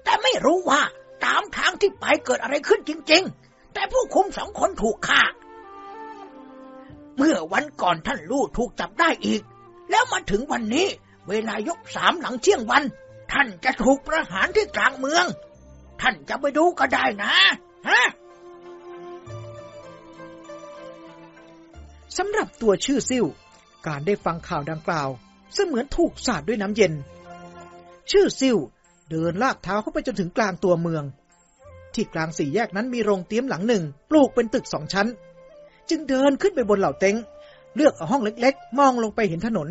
แต่ไม่รู้ว่าตามทางที่ไปเกิดอะไรขึ้นจริง ๆ แต่ผู้คุมสองคนถูกฆ่า เมื่อวันก่อนท่านลู่ถูกจับได้อีก แล้วมาถึงวันนี้ เวลายกสามหลังเที่ยงวัน ท่านจะถูกประหารที่กลางเมือง ท่านจะไปดูก็ได้นะฮะสำหรับตัวชื่อซิ่วการได้ฟังข่าวดังกล่าว เสมือนถูกสาดด้วยน้ำเย็น ชื่อซิ่วเดินลากเท้าเข้าไปจนถึงกลางตัวเมือง ที่กลางสี่แยกนั้นมีโรงเตี้ยมหลังหนึ่ง ปลูกเป็นตึกสองชั้น จึงเดินขึ้นไปบนเหล่าเต็ง เลือกเอาห้องเล็กๆ มองลงไปเห็นถนน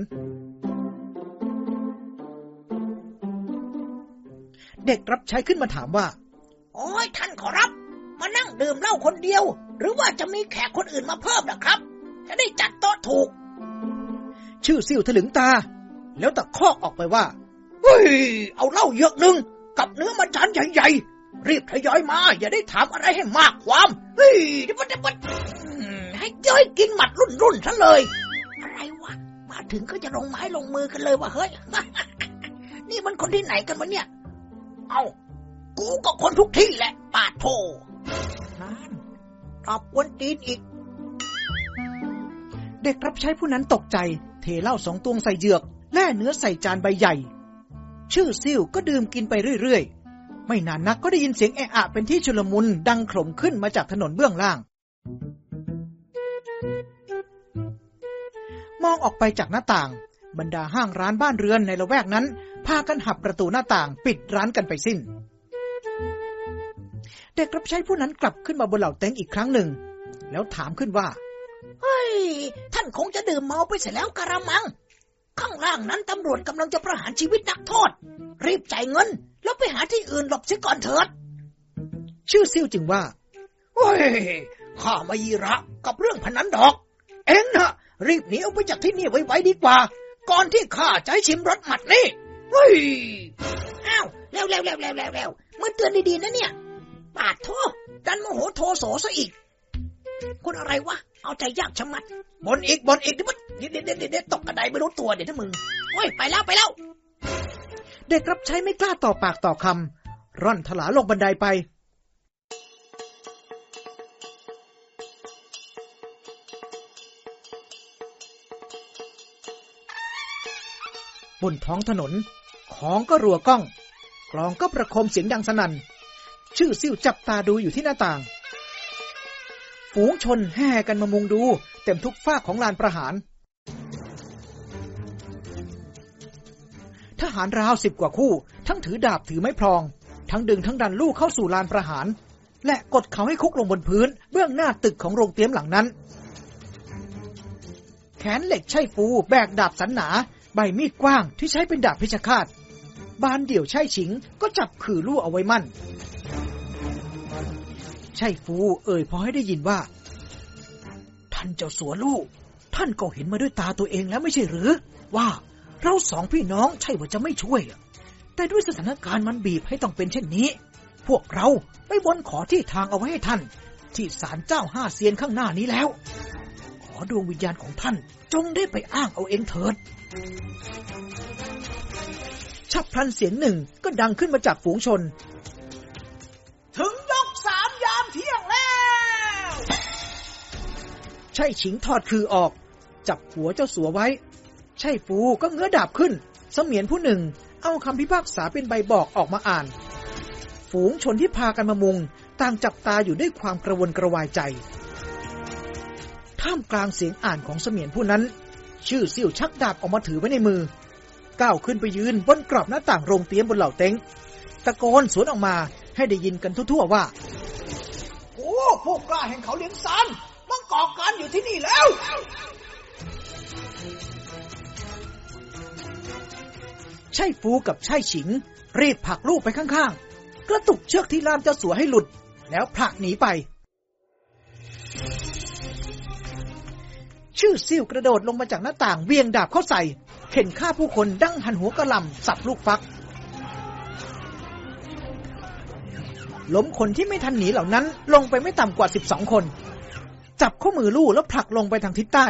เด็กรับใช้ขึ้นมาถามว่า โอ้ยท่านขอรับ มานั่งดื่มเหล้าคนเดียว หรือว่าจะมีแขกคนอื่นมาเพิ่มนะครับ จะได้จัดโต๊ะถูก ชื่อซิ่วถลึงตา แล้วตะคอกออกไปว่า เฮ้ย เอาเหล้าเยอะหนึ่งกับเนื้อมันจานใหญ่ๆรีบทยอยมา อย่าได้ถามอะไรให้มากความ เฮ้ยเดี๋ยวมัน เดี๋ยวมันอืมให้เจ้ยกินหมัดรุ่นๆซะเลย อะไรวะ มาถึงก็จะลงไม้ลงมือกันเลยวะเฮ้ย นี่มันคนที่ไหนกันวะเนี่ย เอากูก็คนทุกที่แหละปาดโทนั่นตอบกวนตีนอีก เด็กรับใช้ผู้นั้นตกใจ เทเหล้าสองตวงใส่เหยือก แล่เนื้อใส่จานใบใหญ่ ชื่อซิ่วก็ดื่มกินไปเรื่อยๆ ไม่นานนักก็ได้ยินเสียงแอะอะเป็นที่ชุลมุนดังโขลมขึ้นมาจากถนนเบื้องล่าง มองออกไปจากหน้าต่าง บรรดาห้างร้านบ้านเรือนในละแวกนั้น พากันหับประตูหน้าต่างปิดร้านกันไปสิ้น เด็กรับใช้ผู้นั้นกลับขึ้นมาบนเหล่าเต็งอีกครั้งหนึ่ง แล้วถามขึ้นว่าเฮ้ย ท่านคงจะดื่มเมาไปเสร็จแล้วกระมัง ข้างล่างนั้นตำรวจกำลังจะประหารชีวิตนักโทษ รีบจ่ายเงิน แล้วไปหาที่อื่นหลบเสียก่อนเถิด ชื่อซิ่วจึงว่าเฮ้ยข้าไม่ยีระกับเรื่องพนันดอก เอ็งนะ รีบหนีออกไปจากที่นี่ไวๆดีกว่า ก่อนที่ข้าจะให้ชิมรสหมัดนี่เฮ้ยอ้าวเร็วๆๆๆๆๆๆมื่อเตือนดีๆนะเนี่ยปาดโทษดันโมโหโทโสซะอีกคนอะไรวะ เอาใจยากชะมัด บนอีกบนอีกเดี๋ยวมันเดี๋ยวเดี๋ยวเดี๋ยวเดี๋ยวตกกระไดไม่รู้ตัวเดี๋ยวถ้ามึงโอ้ยไปแล้วไปแล้ว เด็กรับใช้ไม่กล้าต่อปากต่อคำร่อนถลาลงบันไดไป บนท้องถนน ของก็รัวก้อง กลองก็ประโคมเสียงดังสนัน่น ชื่อซิ่วจับตาดูอยู่ที่หน้าต่าง ฝูงชนแห่กันมามุงดู เต็มทุกฝ้ากของลานประหาร ทหารราวสิบกว่าคู่ ทั้งถือดาบถือไม้พลอง ทั้งดึงทั้งดันลูกเข้าสู่ลานประหาร และกดเขาให้คุกลงบนพื้น เบื้องหน้าตึกของโรงเตี้ยมหลังนั้นแขนเหล็กใช่ฟู แบกดาบสันหนา ใบมีดกว้างที่ใช้เป็นดาบเพชรฆาต บานเดี่ยวใช่ฉิงก็จับขื่อลู่เอาไว้มั่น ใช่ฟูเอ่ยพอให้ได้ยินว่า ท่านเจ้าสัวลูกท่านก็เห็นมาด้วยตาตัวเองแล้วไม่ใช่หรือ ว่าเราสองพี่น้องใช่ว่าจะไม่ช่วย แต่ด้วยสถานการณ์มันบีบให้ต้องเป็นเช่นนี้ พวกเราไปบนขอที่ทางเอาไว้ให้ท่าน ที่ศาลเจ้าห้าเซียนข้างหน้านี้แล้ว ขอดวงวิญญาณของท่านจงได้ไปอ้างเอาเองเถิด ชับพลันเสียงหนึ่งก็ดังขึ้นมาจากฝูงชน ถึงยกสามยามเที่ยงแล้ว ใช่ฉิงถอดคือออก จับหัวเจ้าสัวไว้ ใช่ฟูก็เงื้อดาบขึ้น เสมียนผู้หนึ่ง เอาคำพิพากษาเป็นใบบอกออกมาอ่าน ฝูงชนที่พากันมามุง ต่างจับตาอยู่ด้วยความกระวนกระวายใจ ท่ามกลางเสียงอ่านของเสมียนผู้นั้น ชื่อซิ่วชักดาบออกมาถือไว้ในมือ ก้าวขึ้นไปยืนบนกรอบหน้าต่างโรงเตี้ยมบนเหล่าเต็งตะโกนสวนออกมาให้ได้ยินกันทั่วๆว่า โอ้พวกกล้าแห่งเขาเลี้ยงซานมันก่อการอยู่ที่นี่แล้ว ใช่ฟูกับใช่ฉิง รีบผลักลูกไปข้างๆ กระตุกเชือกที่ล่ามเจ้าสัวให้หลุด แล้วผลักหนีไป ชื่อซิ่วกระโดดลงมาจากหน้าต่างเวียงดาบเข้าใส่ เข็นฆ่าผู้คนดั้งหันหัวกระลำสับลูกฟัก ล้มคนที่ไม่ทันหนีเหล่านั้น ลงไปไม่ต่ำกว่า12คน จับข้อมือลู่แล้วผลักลงไปทางทิศใต้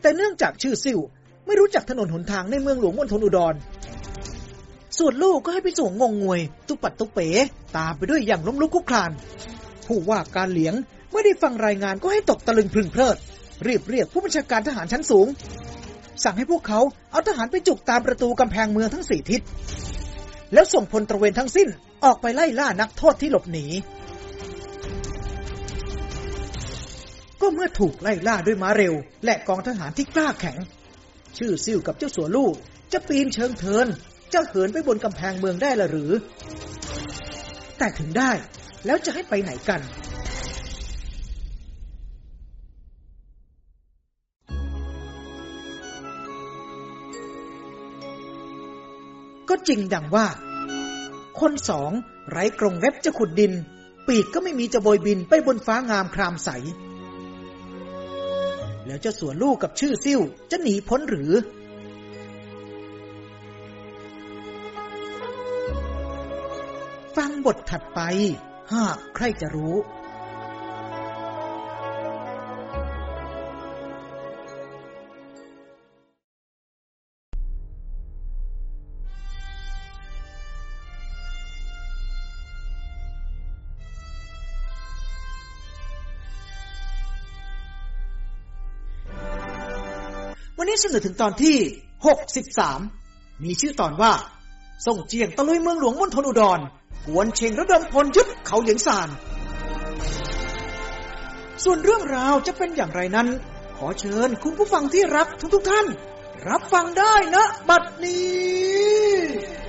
แต่เนื่องจากชื่อซิ่วไม่รู้จักถนนหนทางในเมืองหลวงมณฑลอุดรส่วนลูกก็ให้ไปส่งงงงวย ตุปัดตุเป๋ ตามไปด้วยอย่างล้มลุกคลุกคลาน ผู้ว่าการเหลียงไม่ได้ฟังรายงานก็ให้ตกตะลึงพึงเพลิด รีบเรียกผู้บัญชาการทหารชั้นสูง สั่งให้พวกเขาเอาทหารไปจุกตามประตูกำแพงเมืองทั้งสี่ทิศ แล้วส่งพลตระเวนทั้งสิ้นออกไปไล่ล่านักโทษที่หลบหนี ก็เมื่อถูกไล่ล่าด้วยม้าเร็ว และกองทหารที่กล้าแข็ง ชื่อซิ่วกับเจ้าสัวลู่จะปีนเชิงเทินจะเหินไปบนกำแพงเมืองได้ละหรือ แต่ถึงได้แล้วจะให้ไปไหนกัน ก็จริงดังว่า คนสองไร้กรงเล็บจะขุดดิน ปีกก็ไม่มีจะโบยบินไปบนฟ้างามครามใส แล้วเจ้าสัวลูกกับชื่อซิ่วจะหนีพ้นหรือฟังบทถัดไปหากใครจะรู้ นนี้เสนอถึงตอนที่ 63 มีชื่อตอนว่าส่งเจียงตะลุยเมืองหลวงมณฑลอุดร กวนเชงระดมพลยึดเขาเหลียงซาน ส่วนเรื่องราวจะเป็นอย่างไรนั้น ขอเชิญคุณผู้ฟังที่รักทุกๆทท่าน รับฟังได้นะ บัดนี้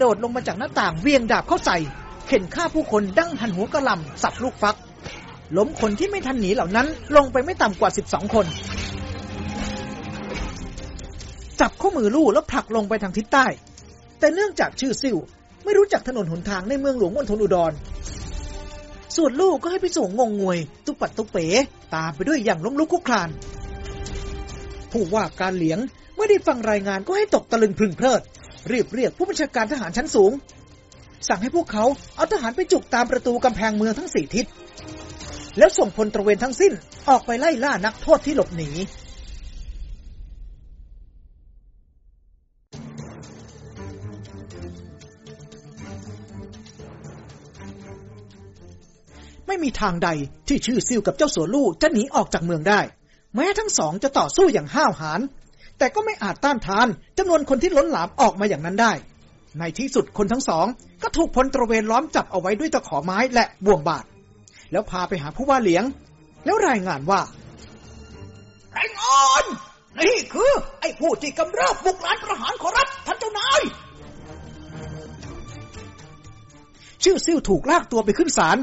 โดดลงมาจากหน้าต่างเวียงดาบเข้าใส่ เข็นฆ่าผู้คนดั้งหันหัวกระลำสับลูกฟัก ล้มคนที่ไม่ทันหนีเหล่านั้น ลงไปไม่ต่ำกว่า 12 คน จับข้อมือลู่แล้วผลักลงไปทางทิศใต้ แต่เนื่องจากชื่อซิ่วไม่รู้จักถนนหนทางในเมืองหลวงมณฑลอุดร ส่วนลูกก็ให้ไปส่งงงงวย ตุกปัดตุกเป๋ ตามไปด้วยอย่างล้มลุกคลุกคลาน ผู้ว่าการเหลียงเมื่อได้ฟังรายงานก็ให้ตกตะลึงพึงเพลิด รีบเรียกผู้บัญชาการทหารชั้นสูง สั่งให้พวกเขาเอาทหารไปจุกตามประตูกำแพงเมืองทั้งสี่ทิศ แล้วส่งพลตระเวนทั้งสิ้นออกไปไล่ล่านักโทษที่หลบหนีไม่มีทางใดที่ชื่อซิวกับเจ้าสัวลู่จะหนีออกจากเมืองได้ แม้ทั้งสองจะต่อสู้อย่างห้าวหาญ แต่ก็ไม่อาจต้านทานจำนวนคนที่ล้นหลามออกมาอย่างนั้นได้ ในที่สุดคนทั้งสอง ก็ถูกพลตระเวนล้อมจับเอาไว้ด้วยตะขอไม้และบ่วงบาดแล้วพาไปหาผู้ว่าเหลียง แล้วรายงานว่ารายงานนี่คือ ไอ้ผู้ที่กำเริบบุกหลานประหารขอรับท่านเจ้านายชื่อซิ่วถูกลากตัวไปขึ้นศาล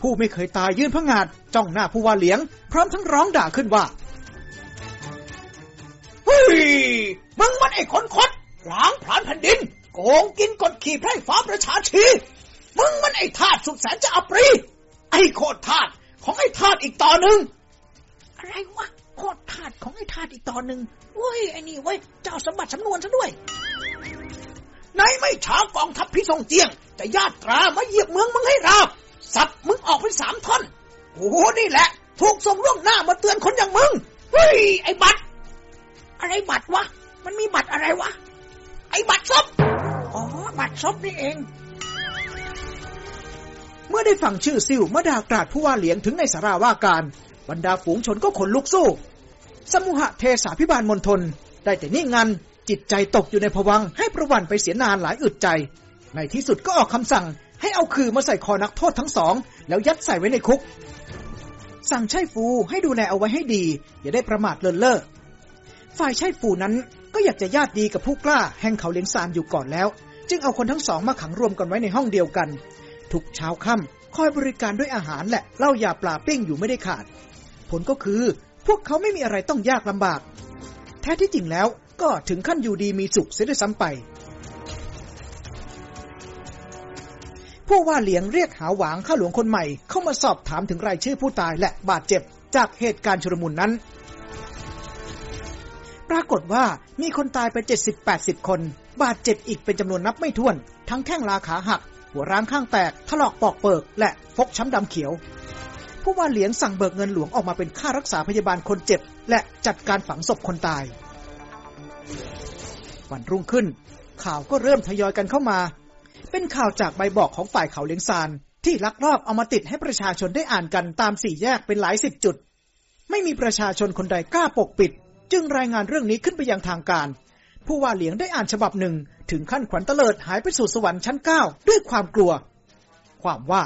ผู้ไม่เคยตายยื่นพระงาดจ้องหน้าผู้ว่าเหลียง พร้อมทั้งร้องด่าขึ้นว่าเฮ้ยมึงมันไอ้คนคดล้างผลาญแผ่นดิน โกงกินกดขี่ไพร่ฟ้าประชาชีมึงมันไอ้ทาสสุดแสนจะอัปรี ไอ้โคตรทาสของไอ้ทาสอีกต่อหนึ่งอะไรวะโคตรทาสของไอ้ทาสอีกตอนหนึ่งเว้ยไอ้นี่เว้ยเจ้าสมบัติสำนวนซะด้วยในไม่ช้ากองทัพพี่ทรงเจียง จะญาตรามาเหยียบเมืองมึงให้ราบสับมึงออกเป็นสามท่อนโอ้โหนี่แหละ ถูกส่งล่วงหน้ามาเตือนคนอย่างมึงเฮ้ยไอ้บัตร อะไรบัตรวะ มันมีบัตรอะไรวะ ไอ้บัตรซบอ๋อ บัตรซบนี่เอง เมื่อได้ฟังชื่อซิ่วมาดากราดผู้ว่าเหลียงถึงในสาราว่าการ บรรดาฝูงชนก็ขนลุกสู้ สมุหะเทสาพิบาลมณฑลได้แต่นิ่งงันจิตใจตกอยู่ในภวังให้ประวันไปเสียนานหลายอึดใจ ในที่สุดก็ออกคำสั่ง ให้เอาคือมาใส่คอนักโทษทั้งสอง แล้วยัดใส่ไว้ในคุก สั่งใช่ฟูให้ดูแลเอาไว้ให้ดี อย่าได้ประมาทเลินเล่อ ฝ่ายใช่ฟูนั้นก็อยากจะญาติดีกับผู้กล้าแห่งเขาเลียงซานอยู่ก่อนแล้ว จึงเอาคนทั้งสองมาขังรวมกันไว้ในห้องเดียวกัน ทุกเช้าค่ำคอยบริการด้วยอาหารและเหล้ายาปลาเป้งอยู่ไม่ได้ขาด ผลก็คือ พวกเขาไม่มีอะไรต้องยากลำบาก แท้ที่จริงแล้วก็ถึงขั้นอยู่ดีมีสุขเสียด้วยซ้ำไปพวกว่าเหลียงเรียกหาหวางข้าหลวงคนใหม่เข้ามาสอบถามถึงรายชื่อผู้ตายและบาดเจ็บจากเหตุการณ์ชุลมุนนั้น ปรากฏว่ามีคนตายไป 70-80 คน บาดเจ็บอีกเป็นจำนวนนับไม่ถ้วน ทั้งแข้งลาขาหัก หัวร้างข้างแตก ถลอกปอกเปิก และฟกช้ำดำเขียว ผู้ว่าเหลียงสั่งเบิกเงินหลวงออกมาเป็นค่ารักษาพยาบาลคนเจ็บ และจัดการฝังศพคนตาย วันรุ่งขึ้น ข่าวก็เริ่มทยอยกันเข้ามา เป็นข่าวจากใบบอกของฝ่ายเขาเลียงซานที่ลักลอบเอามาติดให้ประชาชนได้อ่านกันตามสี่แยกเป็นหลายสิบจุด ไม่มีประชาชนคนใดกล้าปกปิด จึงรายงานเรื่องนี้ขึ้นไปยังทางการ ผู้ว่าเหลียงได้อ่านฉบับหนึ่ง ถึงขั้นขวัญเตลิดหายไปสู่สวรรค์ชั้นเก้าด้วยความกลัว ความว่า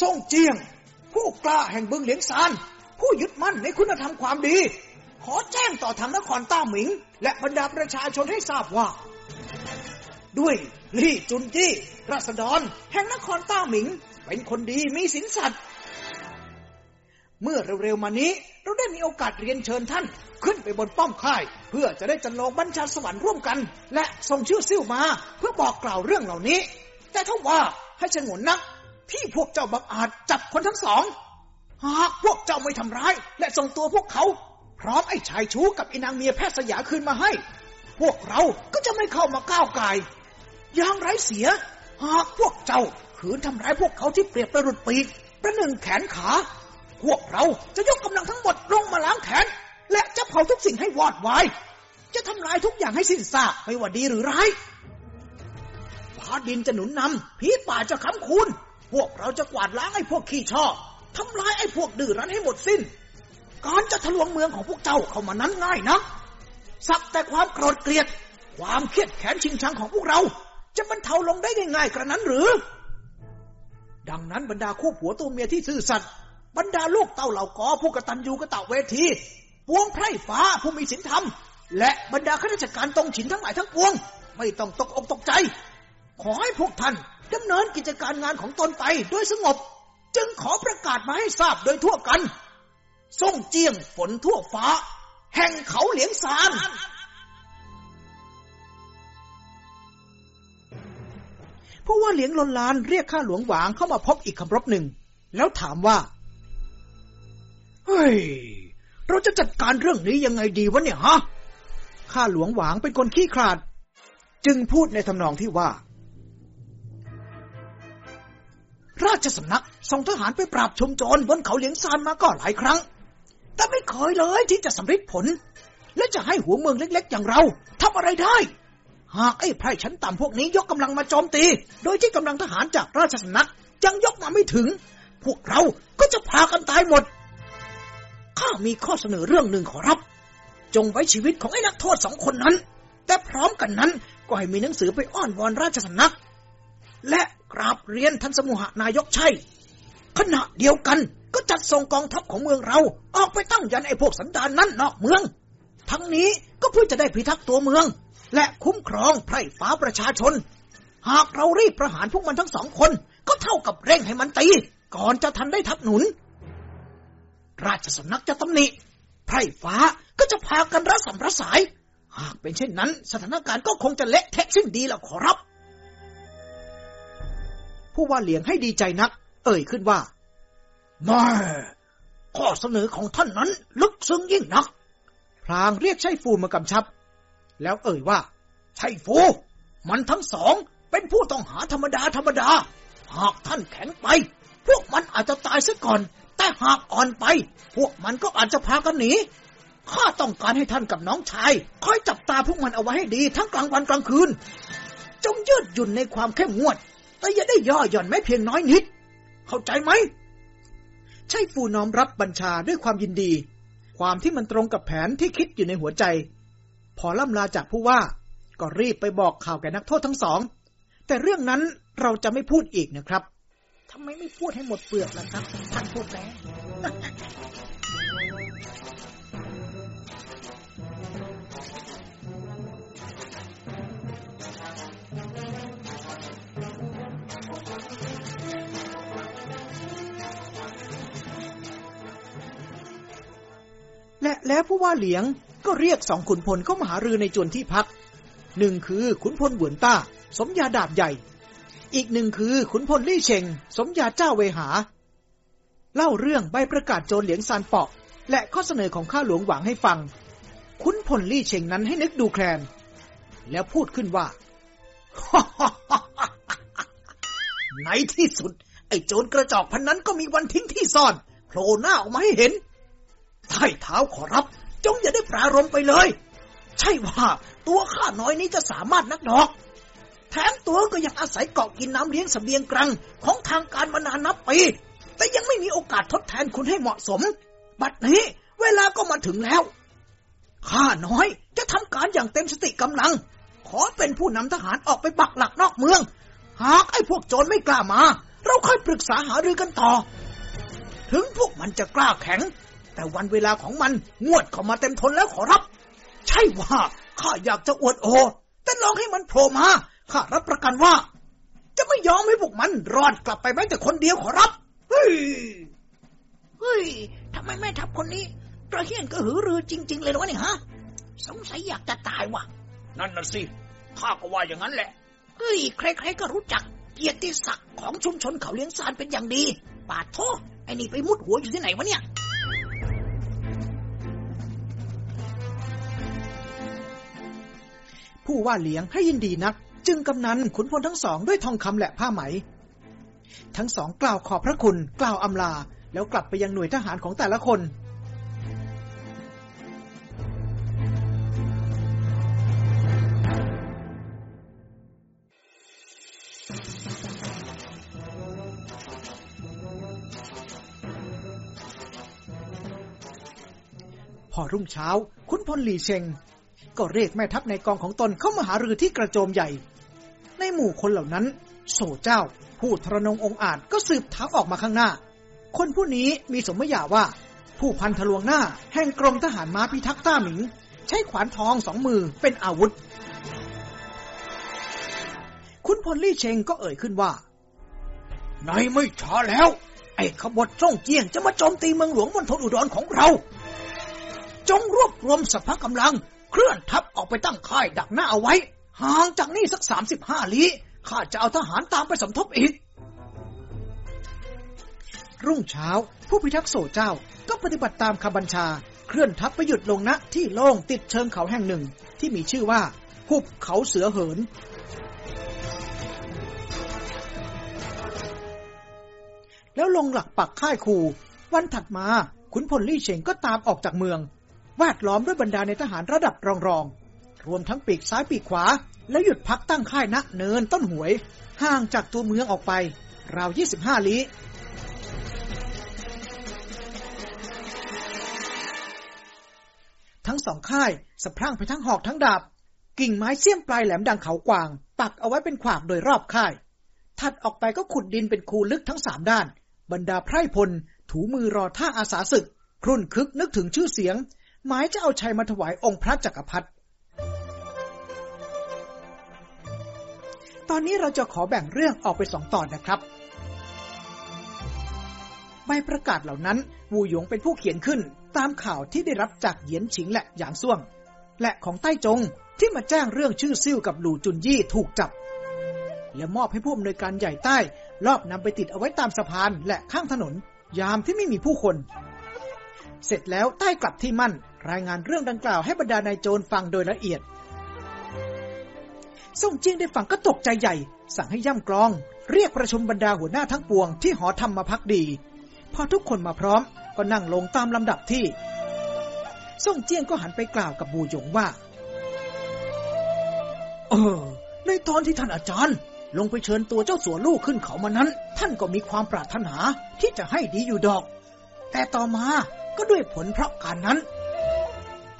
ส่งเจียง ผู้กล้าแห่งบึงเหลียงซานผู้ยึดมั่นในคุณธรรมความดี ขอแจ้งต่อทางนครต้าหมิง และบรรดาประชาชนให้ทราบว่า ด้วยลี่จุนจี้รัษฎร แห่งนครต้าหมิง เป็นคนดีมีศีลสัตย์เมื่อเร็วๆมานี้ เราได้มีโอกาสเรียนเชิญท่าน ขึ้นไปบนป้อมค่าย เพื่อจะได้จันลงบัญชาสวรรค์ร่วมกัน และส่งชื่อซิ่วมา เพื่อบอกกล่าวเรื่องเหล่านี้ แต่ถ้าว่าให้ชงนนัก ที่พวกเจ้าบังอาจจับคนทั้งสองหากพวกเจ้าไม่ทำร้าย และส่งตัวพวกเขา พร้อมไอ้ชายชู้กับอีนางเมียแพทย์สยาคืนมาให้ พวกเราก็จะไม่เข้ามาก้าวไก่อย่างไรเสีย หากพวกเจ้าขืนทำร้ายพวกเขาที่เปรียบประดุดปีกประหนึ่งแขนขา พวกเราจะยกกำลังทั้งหมดลงมาล้างแขน และจะเผาทุกสิ่งให้วอดวาย จะทำลายทุกอย่างให้สิ้นซากไม่ว่าดีหรือร้ายฟ้าดินจะหนุนนำผีป่าจะค้ำคูณพวกเราจะกวาดล้างไอ้พวกขี้ช่อทำลายไอ้พวกดื้อรั้นให้หมดสิ้น การจะทะลวงเมืองของพวกเจ้าเข้ามานั้นง่ายนะสักแต่ความโกรธเกลียด ความเครียดแค้นชิงชังของพวกเรา จะบรรเทาลงได้ง่ายๆกระนั้นหรือ ดังนั้นบรรดาคู่ผัวตัวเมียที่ซื่อสัตย์ บรรดาลูกเต้าเหล่ากอผู้กตัญญูกะตะเวที ปวงไพร่ฟ้าผู้มีศีลธรรม และบรรดาข้าราชการตรงฉินทั้งหลายทั้งปวง ไม่ต้องตกอกตกใจ ขอให้พวกท่านดำเนินกิจการงานของตนไปโดยสงบ จึงขอประกาศมาให้ทราบโดยทั่วกัน ส่งเจียงฝนทั่วฟ้า แห่งเขาเหลียงซานผู้ว่าเหลียงลนลานเรียกข้าหลวงหวางเข้ามาพบอีกคำรบหนึ่ง แล้วถามว่า เฮ้ย เราจะจัดการเรื่องนี้ยังไงดีวะเนี่ยฮะ ข้าหลวงหวางเป็นคนขี้ขลาด จึงพูดในทำนองที่ว่า ราชสำนักส่งทหารไปปราบชุมโจรบนเขาเหลียงซานมาก็หลายครั้ง แต่ไม่เคยเลยที่จะสำเร็จผล และจะให้หัวเมืองเล็ก ๆ อย่างเราทำอะไรได้หากไอ้ไพร่ชั้นต่ำพวกนี้ยกกำลังมาโจมตี โดยที่กำลังทหารจากราชสำนักยังยกมาไม่ถึง พวกเราก็จะพากันตายหมด ข้ามีข้อเสนอเรื่องหนึ่งขอรับ จงไว้ชีวิตของไอ้นักโทษสองคนนั้น แต่พร้อมกันนั้นก็ให้มีหนังสือไปอ้อนวอนราชสำนัก และกราบเรียนท่านสมุหนายกชัยขณะเดียวกันก็จัดส่งกองทัพของเมืองเรา ออกไปตั้งยันไอ้พวกสันดานนั้นนอกเมือง ทั้งนี้ก็เพื่อจะได้พิทักษ์ตัวเมือง และคุ้มครองไพร่ฟ้าประชาชน หากเรารีบประหารพวกมันทั้งสองคน ก็เท่ากับเร่งให้มันตี ก่อนจะทันได้ทับหนุน ราชสำนักจะตำหนิ ไพร่ฟ้าก็จะพากันรัศมระสาย หากเป็นเช่นนั้น สถานการณ์ก็คงจะเละเทะสิ้นดีแล้วขอรับ ผู้ว่าเหลียงให้ดีใจนัก เอ่ยขึ้นว่าแม่ข้อเสนอของท่านนั้นลึกซึ้งยิ่งนักพลางเรียกไช่ฟูมากำชับ แล้วเอ่ยว่าใช่ฟู มันทั้งสองเป็นผู้ต้องหาธรรมดาธรรมดา หากท่านแข็งไป พวกมันอาจจะตายซะก่อน แต่หากอ่อนไป พวกมันก็อาจจะพากันหนี ข้าต้องการให้ท่านกับน้องชาย คอยจับตาพวกมันเอาไว้ให้ดี ทั้งกลางวันกลางคืน จงยืดหยุ่นในความเข้มงวด แต่อย่าได้ย่อหย่อนแม้เพียงน้อยนิด เข้าใจไหม ใช่ฟูน้อมรับบัญชาด้วยความยินดี ความที่มันตรงกับแผนที่คิดอยู่ในหัวใจ พอล่ำลาจากผู้ว่า ก็รีบไปบอกข่าวแก่นักโทษทั้งสอง แต่เรื่องนั้นเราจะไม่พูดอีกนะครับ ทำไมไม่พูดให้หมดเปลือกล่ะครับท่านพูดแล้วและแล้วผู้ว่าเหลียงก็เรียกสองขุนพลเข้ามาหารือในจวนที่พัก หนึ่งคือขุนพลเหวนต้า สมยาดาบใหญ่ อีกหนึ่งคือขุนพลลี่เชง สมยาเจ้าเวหา เล่าเรื่องใบประกาศโจรเหลียงซานเปาะ และข้อเสนอของข้าหลวงหวังให้ฟัง ขุนพลลี่เชงนั้นให้นึกดูแคลน แล้วพูดขึ้นว่า ในที่สุด ไอ้โจรกระจอกพันนั้นก็มีวันทิ้งที่ซ่อนโผล่หน้าออกมาให้เห็นใต้เท้าขอรับ จงอย่าได้ปรารมไปเลย ใช่ว่าตัวข้าน้อยนี้จะสามารถนักดอก แถมตัวก็ยังอาศัยเกาะกินน้ำเลี้ยงสเสบียงกรัง ของทางการมานานนับปี แต่ยังไม่มีโอกาสทดแทนคุณให้เหมาะสม บัดนี้เวลาก็มาถึงแล้ว ข้าน้อยจะทำการอย่างเต็มสติกำลัง ขอเป็นผู้นำทหารออกไปปักหลักนอกเมือง หากไอ้พวกโจรไม่กล้ามา เราค่อยปรึกษาหารือกันต่อ ถึงพวกมันจะกล้าแข็ง แต่วันเวลาของมันงวดเข้ามาเต็มทนแล้วขอรับ ใช่ว่าข้าอยากจะอวดโอแต่ลองให้มันโผล่มา ข้ารับประกันว่า จะไม่ยอมให้พวกมันรอดกลับไปแม้แต่คนเดียวขอรับ เฮ้ย เฮ้ยทำไมแม่ทัพคนนี้กระเฮียนกระหือรือจริง ๆ เลยเหรอวะเนี่ยฮะ สงสัยอยากจะตายวะนั่นน่ะสิ ข้าก็ว่าอย่างนั้นแหละ เฮ้ย ใครๆก็รู้จักเกียรติศักดิ์ของชุมชนเขาเลี้ยงซานเป็นอย่างดีปาดโทษไอ้นี่ไปมุดหัวอยู่ที่ไหนวะเนี่ยผู้ว่าเลี้ยงให้ยินดีนัก จึงกำนันขุนพลทั้งสองด้วยทองคำและผ้าไหม ทั้งสองกล่าวขอบพระคุณ กล่าวอำลา แล้วกลับไปยังหน่วยทหารของแต่ละคนพอรุ่งเช้าขุนพลหลีเชง ก็เรียกแม่ทัพในกองของตนเข้ามาหารือที่กระโจมใหญ่ ในหมู่คนเหล่านั้นโซเจ้า ผู้ทรนงองอาจก็สืบท้าออกมาข้างหน้า คนผู้นี้มีสมมติว่า ผู้พันทะลวงหน้า แห่งกรมทหารม้าพิทักษ์ต้าหมิง ใช้ขวานทองสองมือเป็นอาวุธ คุณพลลี่เชงก็เอ่ยขึ้นว่าในไม่ช้าแล้ว ไอ้ขบฏช่องเจียงจะมาโจมตีเมืองหลวงมณฑลอุดรของเรา จงรวบรวมสภากำลัง เคลื่อนทัพออกไปตั้งค่ายดักหน้าเอาไว้ ห่างจากนี่สักสามสิบห้าลี้ข้าจะเอาทหารตามไปสมทบอีก รุ่งเช้า ผู้พิทักษ์โซเจ้าก็ปฏิบัติตามคำบัญชา เคลื่อนทัพไปหยุดลงณที่โล่งติดเชิงเขาแห่งหนึ่งที่มีชื่อว่า หุบเขาเสือเหิน แล้วลงหลักปักค่ายคูวันถัดมาขุนพลลี่เชงก็ตามออกจากเมืองแวดล้อมด้วยบรรดาในทหารระดับรองรอง รวมทั้งปีกซ้ายปีกขวา แล้วหยุดพักตั้งค่ายณเนินต้นหวย ห่างจากตัวเมืองออกไป ราว 25 ลี้ทั้งสองค่ายสะพรั่งไปทั้งหอกทั้งดาบ กิ่งไม้เสี้ยมปลายแหลมดังเขากวาง ปักเอาไว้เป็นขวากโดยรอบค่าย ถัดออกไปก็ขุดดินเป็นคูลึกทั้งสามด้าน บรรดาไพร่พล ถูมือรอท่าอาสาศึก ครุ่นคึกนึกถึงชื่อเสียง หมายจะเอาชัยมาถวายองค์พระจักรพรรดิ ตอนนี้เราจะขอแบ่งเรื่องออกไปสองตอนนะครับ ใบประกาศเหล่านั้น วูหยงเป็นผู้เขียนขึ้น ตามข่าวที่ได้รับจากเหยียนฉิงและหยางซ่วง และของใต้จงที่มาแจ้งเรื่องชื่อซิ่วกับหลู่จุนยี่ถูกจับ และมอบให้ผู้อำนวยการใหญ่ใต้รอบนำไปติดเอาไว้ตามสะพานและข้างถนน ยามที่ไม่มีผู้คน เสร็จแล้วใต้กลับที่มั่น รายงานเรื่องดังกล่าวให้บรรดานายโจรฟังโดยละเอียด ส่งเจียงได้ฟังก็ตกใจใหญ่ สั่งให้ย่ำกรอง เรียกประชุมบรรดาหัวหน้าทั้งปวงที่หอธรรมมาพักดี พอทุกคนมาพร้อมก็นั่งลงตามลำดับที่ส่งเจียงก็หันไปกล่าวกับบูหยงว่า เออ ในตอนที่ท่านอาจารย์ ลงไปเชิญตัวเจ้าสัวลูกขึ้นเขามานั้น ท่านก็มีความปรารถนาที่จะให้ดีอยู่ดอก แต่ต่อมาก็ด้วยผลเพราะการนั้น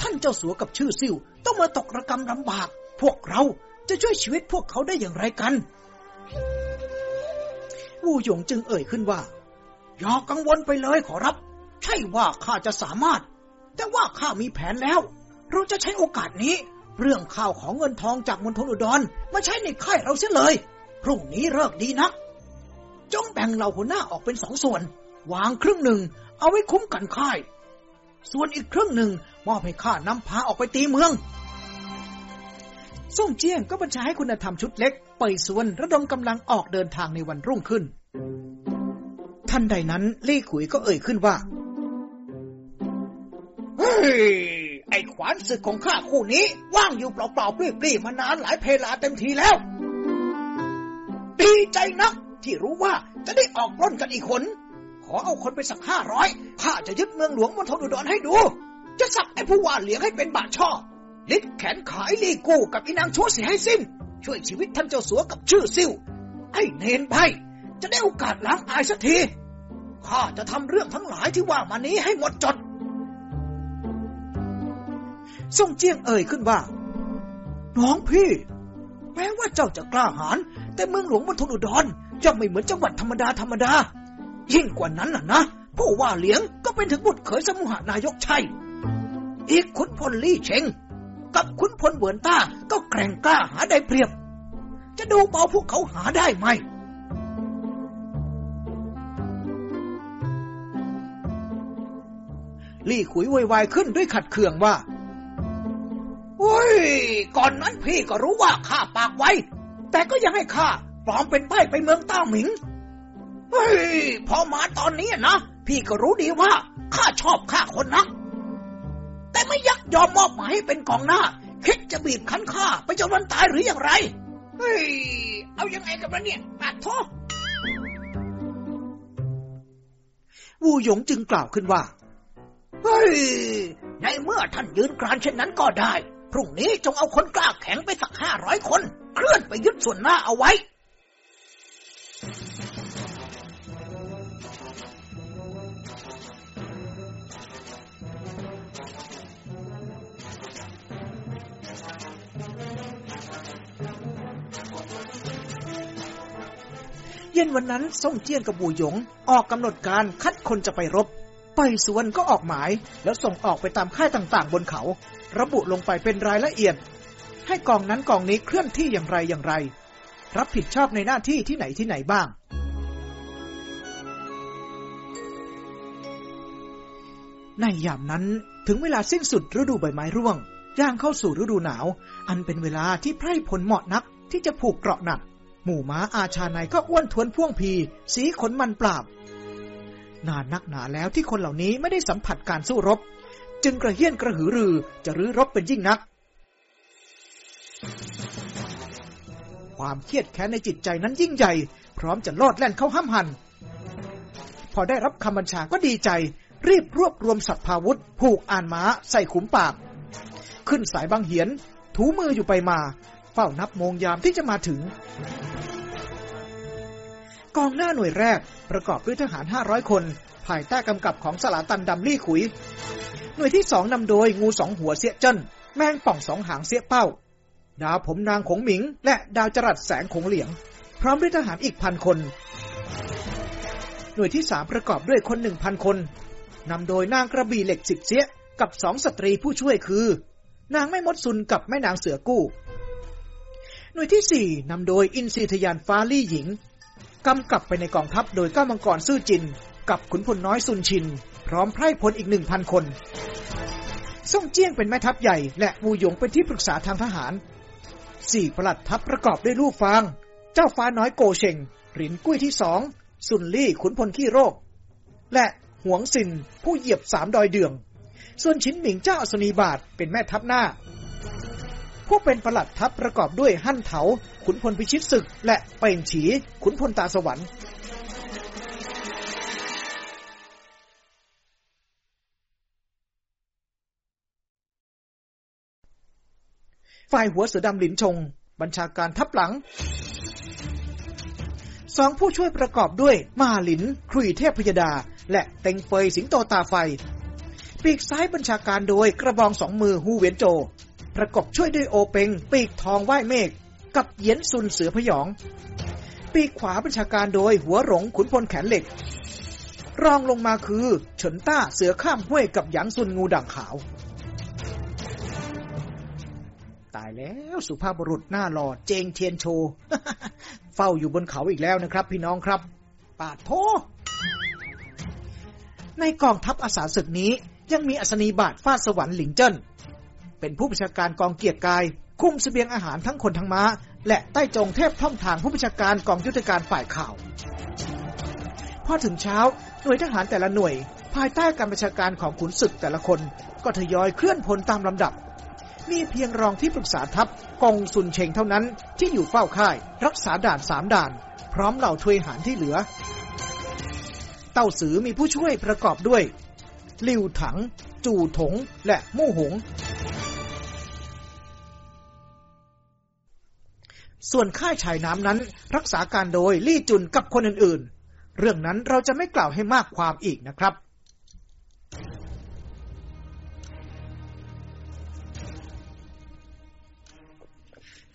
ท่านเจ้าสัวกับชื่อซิ่วต้องมาตกระกรรมลำบาก พวกเรา จะช่วยชีวิตพวกเขาได้อย่างไรกัน วูหยงจึงเอ่ยขึ้นว่า อย่ากังวลไปเลยขอรับ ใช่ว่าข้าจะสามารถ แต่ว่าข้ามีแผนแล้ว เราจะใช้โอกาสนี้ เรื่องข้าวของเงินทองจากมณฑลอุดรมาใช้ในค่ายเราเสียเลย พรุ่งนี้เลิกดีนัก จงแบ่งเหล่าหัวหน้าออกเป็นสองส่วน วางครึ่งหนึ่ง เอาไว้คุ้มกันค่าย ส่วนอีกครึ่งหนึ่งมอบให้ข้านำพาออกไปตีเมือง ส่งเจียงก็บัญชาให้คุณธรรมชุดเล็กเปิดส่วนระดมกำลังออกเดินทางในวันรุ่งขึ้น ท่านใดนั้นลี่ขุยก็เอ่ยขึ้นว่า เฮ้ย ไอ้ขวานศึกของข้าคู่นี้ ว่างอยู่เปล่าๆปลี้ๆมานานหลายเพลาเต็มทีแล้ว ดีใจนัก ที่รู้ว่าจะได้ออกปล้นกันอีกคน ขอเอาคนไปสักห้าร้อยข้าจะยึดเมืองหลวงมณฑลอุดรให้ดู จะสับไอ้ผู้ว่าเหลียงให้เป็นบาดช่อ ลิดแขนขายลีกู้กับอีนางชั่วเสียให้สิ้น ช่วยชีวิตท่านเจ้าสัวกับชื่อซิ่วไอ้เนนไพจะได้โอกาสล้างอายสักทีข้าจะทำเรื่องทั้งหลายที่ว่ามานี้ให้หมดจดส่งเจียงเอ่ยขึ้นว่า น้องพี่ แม้ว่าเจ้าจะกล้าหาญแต่เมืองหลวงมณฑลอุดรย่อมไม่เหมือนจังหวัดธรรมดาธรรมดา ยิ่งกว่านั้นน่ะนะผู้ว่าเลี้ยงก็เป็นถึงบุตรเขยสมุหานายกชัยอีกขุนพลลี่เชง กับขุนพลเบินต้าก็แกร่งกล้าหาได้เปรียบ จะดูเบาพวกเขาหาได้ไหมลี่ขุยโวยวายขึ้นด้วยขัดเคืองว่า โอ้ย ก่อนนั้นพี่ก็รู้ว่าข้าปากไว้ แต่ก็ยังให้ข้าปลอมเป็นใบ้ไปเมืองต้าหมิง เฮ้ย พอมาตอนนี้นะ พี่ก็รู้ดีว่าข้าชอบข้าคนนัก แต่ไม่ยักยอมมอบหมายให้เป็นกองหน้า คิดจะบีบคั้นข้าไปจนวันตายหรืออย่างไร เฮ้ย เอายังไงกันวะเนี่ยปาดโทษวูหยงจึงกล่าวขึ้นว่า เฮ้ย ในเมื่อท่านยืนกรานเช่นนั้นก็ได้ พรุ่งนี้จงเอาคนกล้าแข็งไปสักห้าร้อยคน เคลื่อนไปยึดส่วนหน้าเอาไว้ เย็นวันนั้นส่งเจียนกับบูหยง ออกกำหนดการคัดคนจะไปรบ ไปสวนก็ออกหมาย แล้วส่งออกไปตามค่ายต่างๆ บนเขา ระบุลงไปเป็นรายละเอียด ให้กองนั้นกองนี้เคลื่อนที่อย่างไรอย่างไร รับผิดชอบในหน้าที่ที่ไหนที่ไหนบ้าง ในยามนั้นถึงเวลาสิ้นสุดฤดูใบไม้ร่วง ย่างเข้าสู่ฤดูหนาว อันเป็นเวลาที่ไพร่ผลเหมาะนักที่จะผูกเกราะหนัก หมู่ม้าอาชาในก็อ้วนทวนพ่วงพี สีขนมันปราบ นานนักหนาแล้วที่คนเหล่านี้ไม่ได้สัมผัสการสู้รบ จึงกระเฮี้ยนกระหือรือจะรื้อรบเป็นยิ่งนัก ความเครียดแค้นในจิตใจนั้นยิ่งใหญ่ พร้อมจะโลดแล่นเข้าห้ามหัน พอได้รับคำบัญชาก็ดีใจ รีบรวบรวมสัพพาวุธ ผูกอ่านม้าใส่ขุมปาก ขึ้นสายบางเหียน ถูมืออยู่ไปมา เฝ้านับโมงยามที่จะมาถึง กองหน้าหน่วยแรกประกอบด้วยทหาร 500 คน ภายใต้กำกับของสลาตันดำลี่ขุย หน่วยที่สองนำโดยงูสองหัวเสียเจิ้นแมงป่องสองหางเสียเป้า ดาวผมนางขงหมิง และดาวจรัสแสงขงเหลียง พร้อมด้วยทหารอีกพันคน หน่วยที่สามประกอบด้วยคนหนึ่งพันคนนำโดยนางกระบี่เหล็กสิบเสียกับสองสตรีผู้ช่วยคือ นางแม่มดซุนกับแม่นางเสือกู้ หน่วยที่สี่นำโดยอินทรีทยานฟ้าลี่หญิงกำกับไปในกองทัพโดยก้ามังกรซื่อจิน กับขุนพลน้อยซุนชิน พร้อมไพร่พลอีกหนึ่งพันคน ซ่งเจี้ยงเป็นแม่ทัพใหญ่ และวูหยงเป็นที่ปรึกษาทางทหารสี่ประหลัดทัพประกอบด้วยลูกฟาง เจ้าฟ้าน้อยโกเชงหรินกุ้ยที่สองซุนลี่ขุนพลขี้โรค และหวงซินผู้เหยียบสามดอยเดือง ส่วนชินหมิงเจ้าอสนีบาทเป็นแม่ทัพหน้า ผู้เป็นประหลัดทัพประกอบด้วยหั่นเถา ขุนพลพิชิตศึก และเป่งฉี ขุนพลตาสวรรค์ฝ่ายหัวเสือดำหลินชง บัญชาการทัพหลัง สองผู้ช่วยประกอบด้วยมาหลินครุยเทพพยดา และเต็งเฟยสิงโตตาไฟ ปีกซ้ายบัญชาการโดยกระบองสองมือฮูเวียนโจ ประกบช่วยด้วยโอเปง ปีกทองไหว้เมฆกับเยียนซุนเสือพยอง ปีกขวาบัญชาการโดยหัวหลงขุนพลแขนเหล็ก รองลงมาคือเฉินต้าเสือข้ามห้วยกับหยางซุนงูด่างขาว ตายแล้วสุภาพบุรุษหน้าหล่อเจงเทียนโช เฝ้าอยู่บนเขาอีกแล้วนะครับ พี่น้องครับ ปาดโทในกองทัพอาสาศึกนี้ ยังมีอัศนีบาทฟาดสวรรค์หลิงเจิ้นเป็นผู้บัญชาการกองเกียรติกาย คุมสเสบียงอาหารทั้งคนทั้งม้า และใต้จงเทพท่องทางผู้บัญชาการกองยุทธการฝ่ายข่าว พอถึงเช้าหน่วยทหารแต่ละหน่วย ภายใต้การบัญชาการของขุนศึกแต่ละคน ก็ทยอยเคลื่อนพลตามลำดับมีเพียงรองที่ปรึกษาทัพกองซุนเชงเท่านั้นที่อยู่เฝ้าค่าย รักษาด่านสามด่าน พร้อมเหล่าทวยหารที่เหลือ เต้าสือมีผู้ช่วยประกอบด้วย ลิวถัง จู่ถง และมู่หง ส่วนค่ายชายน้ำนั้นรักษาการโดยลี่จุนกับคนอื่นๆ เรื่องนั้นเราจะไม่กล่าวให้มากความอีกนะครับ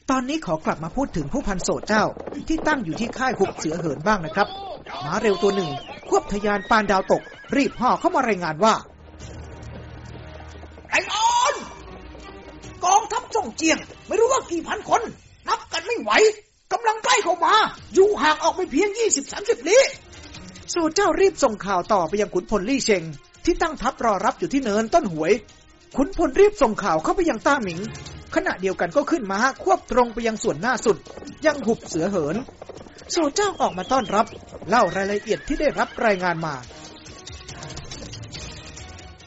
ตอนนี้ขอกลับมาพูดถึงผู้พันโสดเจ้าที่ตั้งอยู่ที่ค่ายหุบเสือเหินบ้างนะครับ มาเร็วตัวหนึ่ง ควบทยานปานดาวตก รีบห่อเข้ามารายงานว่าไอ้ออน กองทัพส่งเจียง ไม่รู้ว่ากี่พันคน นับกันไม่ไหวกำลังใกล้เข้ามา อยู่ห่างออกไปเพียงยี่สิบสามสิบลี้โซเจ้ารีบส่งข่าวต่อไปยังขุนพลลี่เชง ที่ตั้งทัพรอรับอยู่ที่เนินต้นหวย ขุนพลรีบส่งข่าวเข้าไปยังต้าหมิง ขณะเดียวกันก็ขึ้นมาควบตรงไปยังส่วนหน้าสุด ยังหุบเสือเหิน โซเจ้าออกมาต้อนรับ เล่ารายละเอียดที่ได้รับรายงานมา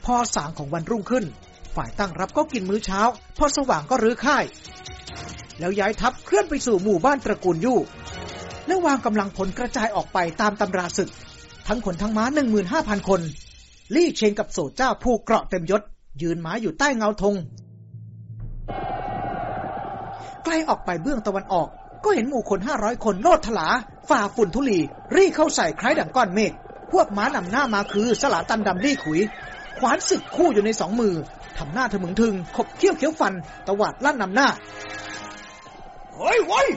พอสางของวันรุ่งขึ้น ฝ่ายตั้งรับก็กินมื้อเช้า พอสว่างก็รื้อค่าย แล้วย้ายทัพเคลื่อนไปสู่หมู่บ้านตระกูลยู่และวางกำลังพลกระจายออกไปตามตำราศึก ทั้งคนทั้งม้าหนึ่งหมื่นห้าพันคน ลี่เชงกับโสเจ้าผูกเกราะเต็มยศ ยืนม้าอยู่ใต้เงาธงใกล้ออกไปเบื้องตะวันออก ก็เห็นหมู่คนห้าร้อยคนโลดถลา ฝ่าฝุ่นทุลีรีเข้าใส่คล้ายดังก้อนเมฆพวกม้านำหน้ามาคือสลาตันดำลี่ขุยขวานศึกคู่อยู่ในสองมือทำหน้าทะมึงทึง ขบเขี้ยวเขียวฟัน ตวาดลั่นนำหน้า เฮ้ยเว้ย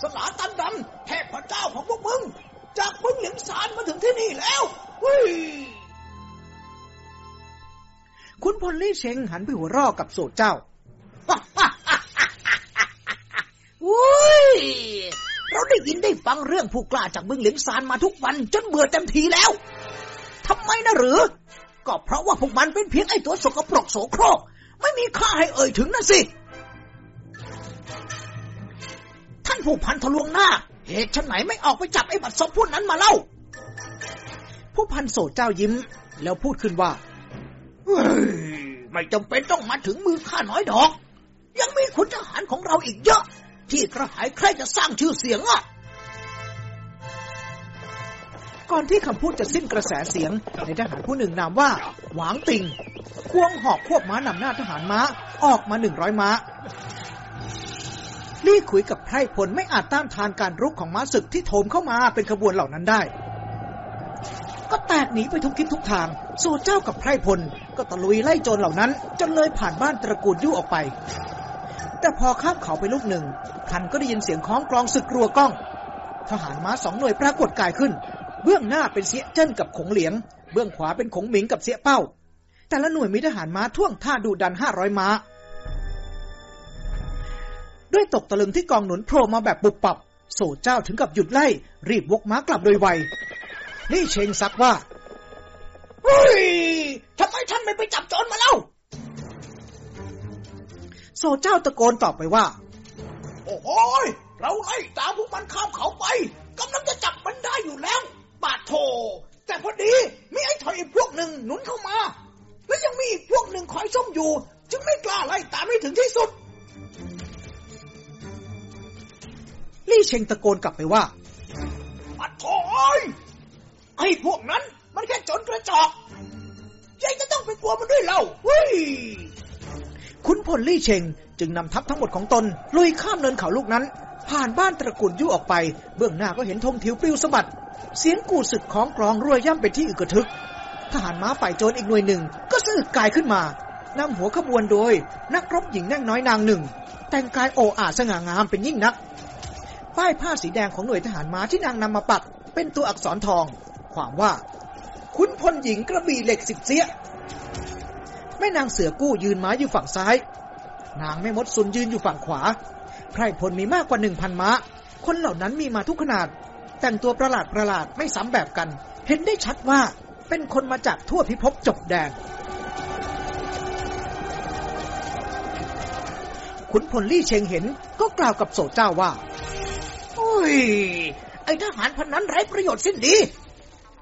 สลาตันดำเทพเจ้าของพวกมึง จากบึงเหลียงสารมาถึงที่นี่แล้วเฮ้ยคุณพลลี่เชงหันไปหัวเรอกับโสดเจ้า อุ้ยเราได้ยินได้ฟังเรื่องผู้กล้าจากบึงเหลียงซานมาทุกวันจนเบื่อเต็มทีแล้วทำไมนะหรือ ก็เพราะว่าพวกมันเป็นเพียงไอ้ตัวสกปรกโสโครก ไม่มีค่าให้เอ่ยถึงนะสิ ท่านผู้พันทะลวงหน้า เหตุฉันไหนไม่ออกไปจับไอ้บัตรซบพวกนั้นมาเล่า ผู้พันโสเจ้ายิ้ม แล้วพูดขึ้นว่าไม่จำเป็นต้องมาถึงมือข้าน้อยดอก ยังมีขุนทหารของเราอีกเยอะ ที่กระหายใครจะสร้างชื่อเสียงอะ ก่อนที่คำพูดจะสิ้นกระแสเสียง ในทหารผู้หนึ่งนามว่า หวางติง ควงหอกควบม้านำหน้าทหารม้าออกมาหนึ่งร้อยม้าลี่ขุยกับไพรพลไม่อาจต้านทานการรุกของม้าศึกที่โถมเข้ามาเป็นขบวนเหล่านั้นได้ ก็แตกหนีไปทุกทิศทุกทาง สู่เจ้ากับไพรพล ก็ตะลุยไล่โจรเหล่านั้น จนเลยผ่านบ้านตระกูลยู่ออกไป แต่พอข้ามเขาไปลูกหนึ่งทันก็ได้ยินเสียงคล้องกลองศึกรัวก้อง ทหารม้าสองหน่วยปรากฏกายขึ้น เบื้องหน้าเป็นเสียเจิ้นกับขงเหลียง เบื้องขวาเป็นขงหมิงกับเสียเป้า แต่ละหน่วยมีทหารม้าท่วงท่าดูดันห้าร้อยม้า ด้วยตกตะลึงที่กองหนุนโผล่มาแบบปุบปับโซเจ้าถึงกับหยุดไล่ รีบวกม้ากลับโดยไวนี่เชงซักว่าเฮ้ยทำไมท่านไม่ไปจับโจรมาเล่า โซเจ้าตะโกนตอบไปว่า โอ้โหยเราไล่ตามพวกมันข้ามเขาไปกำลังจะจับมันได้อยู่แล้ว บาดโถ แต่พอดีมีไอ้ถอยอีกพวกหนึ่งหนุนเข้ามา และยังมีอีกพวกหนึ่งคอยส้มอยู่ จึงไม่กล้าไล่ตามให้ถึงที่สุด ลี่เชงตะโกนกลับไปว่าบาดโถยไอ้พวกนั้นมันแค่โจนกระจอกยังจะต้องไปกลัวมันด้วยเล่าเฮ้ย ขุนพลลี่เชงจึงนำทัพทั้งหมดของตน ลุยข้ามเนินเขาลูกนั้น ผ่านบ้านตระกูลยู่ออกไป เบื้องหน้าก็เห็นธงทิวปลิวสะบัด เสียงกูดศึกของกรองรวยย่ำเป็นที่อึกกระทึก ทหารม้าฝ่ายโจรอีกหน่วยหนึ่ง ก็สะอึกกายขึ้นมานำหัวขบวนโดย นักรบหญิงแน่งน้อยนางหนึ่ง แต่งกายโอ้อาสง่างามเป็นยิ่งนัก ป้ายผ้าสีแดงของหน่วยทหารม้าที่นางนำมาปัก เป็นตัวอักษรทอง ความว่าขุนพลหญิงกระบี่เหล็กสิบเสีย แม่นางเสือกู้ยืนม้าอยู่ฝั่งซ้าย นางแม่มดซุนยืนอยู่ฝั่งขวา ไพรพลมีมากกว่าหนึ่งพันม้า คนเหล่านั้นมีมาทุกขนาด แต่งตัวประหลาดประหลาดไม่ซ้ำแบบกัน เห็นได้ชัดว่าเป็นคนมาจากทั่วพิภพจบแดน ขุนพลลี่เชงเห็นก็กล่าวกับโสเจ้าว่า โอ้ย ไอทหารพันนั้นไร้ประโยชน์สิ้นดี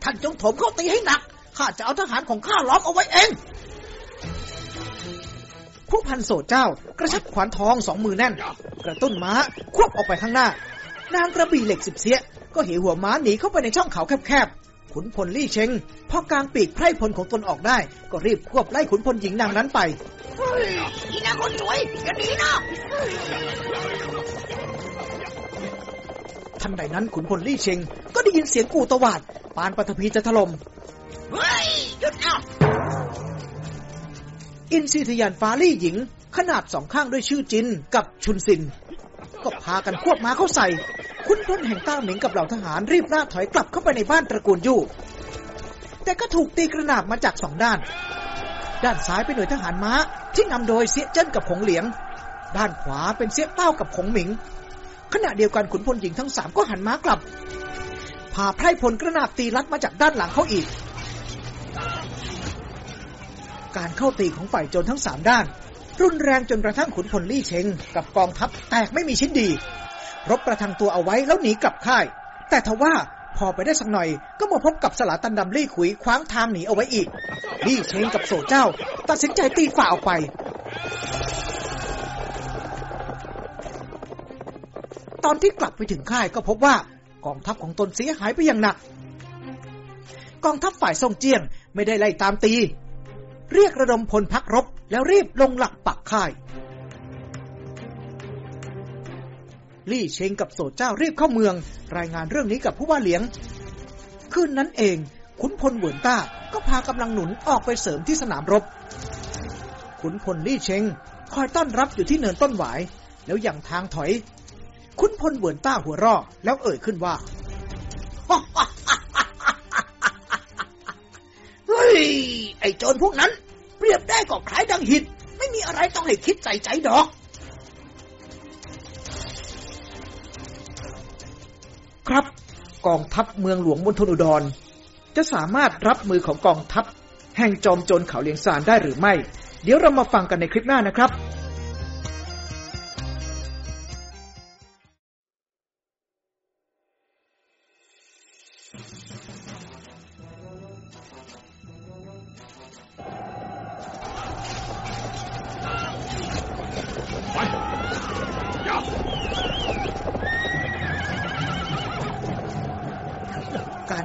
ท่านจงถมเข้าตีให้หนัก ข้าจะเอาทหารของข้าล้อมเอาไว้เอง ผู้พันโสเจ้า กระชับขวานทองสองมือแน่น กระตุ้นม้าควบออกไปข้างหน้า นางกระบี่เหล็กสิบเสีย ก็เหหัวม้าหนีเข้าไปในช่องเขาแคบๆขุนพลลี่เชงพอกลางปีกไพร่พลของตนออกได้ ก็รีบควบไล่ขุนพลหญิงนางนั้นไปเฮ้ยอีนางคนสวยอย่าหนีนะทันใดนั้นขุนพลลี่เชงก็ได้ยินเสียงกูตวาด ปานปฐพีจะถลม่มเฮ้ยหยุดนะ อินทรีทยานฟ้าลี่หญิง ขนาดสองข้างด้วยชื่อจินกับชุนซิน ก็พากันควบม้าเข้าใส่ คุณพลแห่งต้าเหมิงกับเหล่าทหารรีบหน้าถอยกลับเข้าไปในบ้านตระกูลยู่ แต่ก็ถูกตีกระหนาบมาจากสองด้าน ด้านซ้ายเป็นหน่วยทหารม้าที่นำโดยเสียเจิ้นกับผงเหลียง ด้านขวาเป็นเสียเต้ากับผงหมิง ขณะเดียวกันขุนพลหญิงทั้งสามก็หันม้ากลับพาไพร่พลกระนาบตีลัดมาจากด้านหลังเขาอีก การเข้าตีของฝ่ายโจรทั้งสามด้าน รุนแรงจนกระทั่งขุนพลลี่เชงกับกองทัพแตกไม่มีชิ้นดี รบประทังตัวเอาไว้แล้วหนีกลับค่าย แต่ทว่าพอไปได้สักหน่อยก็มาพบกับสลาตันดำลี่ขุยคว้างทางหนีเอาไว้อีก ลี่เชงกับโสเจ้า ตัดสินใจตีฝ่าออกไป ตอนที่กลับไปถึงค่ายก็พบว่ากองทัพของตนเสียหายไปอย่างหนัก กองทัพฝ่ายทรงเจียงไม่ได้ไล่ตามตี เรียกระดมพลพักรบ แล้วรีบลงหลักปักค่าย ลี่เชงกับโสเจ้ารีบเข้าเมือง รายงานเรื่องนี้กับผู้ว่าเหลียง คืนนั้นเองขุนพลเหวินต้าก็พากำลังหนุนออกไปเสริมที่สนามรบ ขุนพลลี่เชงคอยต้อนรับอยู่ที่เนินต้นหวาย แล้วอย่างทางถอย ขุนพลเหวินต้าหัวรอแล้วเอ่ยขึ้นว่าเฮ้ยไอ้โจรพวกนั้น รียบได้ก็คล้ายดังหินไม่มีอะไรต้องให้คิดใส่ใจดอก ครับกองทัพเมืองหลวงบนทนอุดร จะสามารถรับมือของกองทัพ แห่งจอมโจรเขาเลียงซานได้หรือไม่ เดี๋ยวเรามาฟังกันในคลิปหน้านะครับ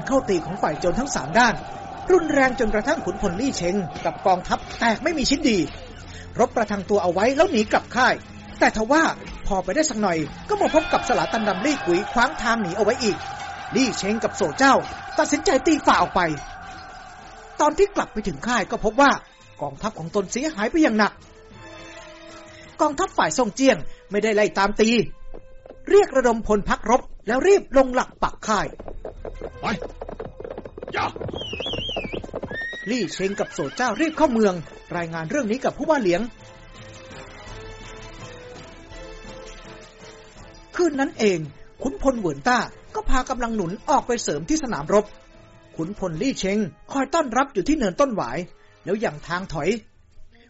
เข้าตีของฝ่ายโจรทั้งสามด้าน รุนแรงจนกระทั่งขุนพลลี่เชงกับกองทัพแตกไม่มีชิ้นดี รบประทังตัวเอาไว้แล้วหนีกลับค่าย แต่ทว่าพอไปได้สักหน่อย ก็มาพบกับสลาตันดำลี่กุยคว้างทางหนีเอาไว้อีก ลี่เชงกับโซเจ้า ตัดสินใจตีฝ่าออกไป ตอนที่กลับไปถึงค่ายก็พบว่ากองทัพของตนเสียหายไปอย่างหนัก กองทัพฝ่ายทรงเจียงไม่ได้ไล่ตามตี เรียกระดมพลพักรบ แล้วรีบลงหลักปักค่าย ไปย่า ลี่เชงกับโสเจ้ารีบเข้าเมือง รายงานเรื่องนี้กับผู้ว่าเหลียง คืนนั้นเอง ขุนพลเหวินต้าก็พากำลังหนุนออกไปเสริมที่สนามรบ ขุนพลลี่เชงคอยต้อนรับอยู่ที่เนินต้นหวาย แล้วอย่างทางถอย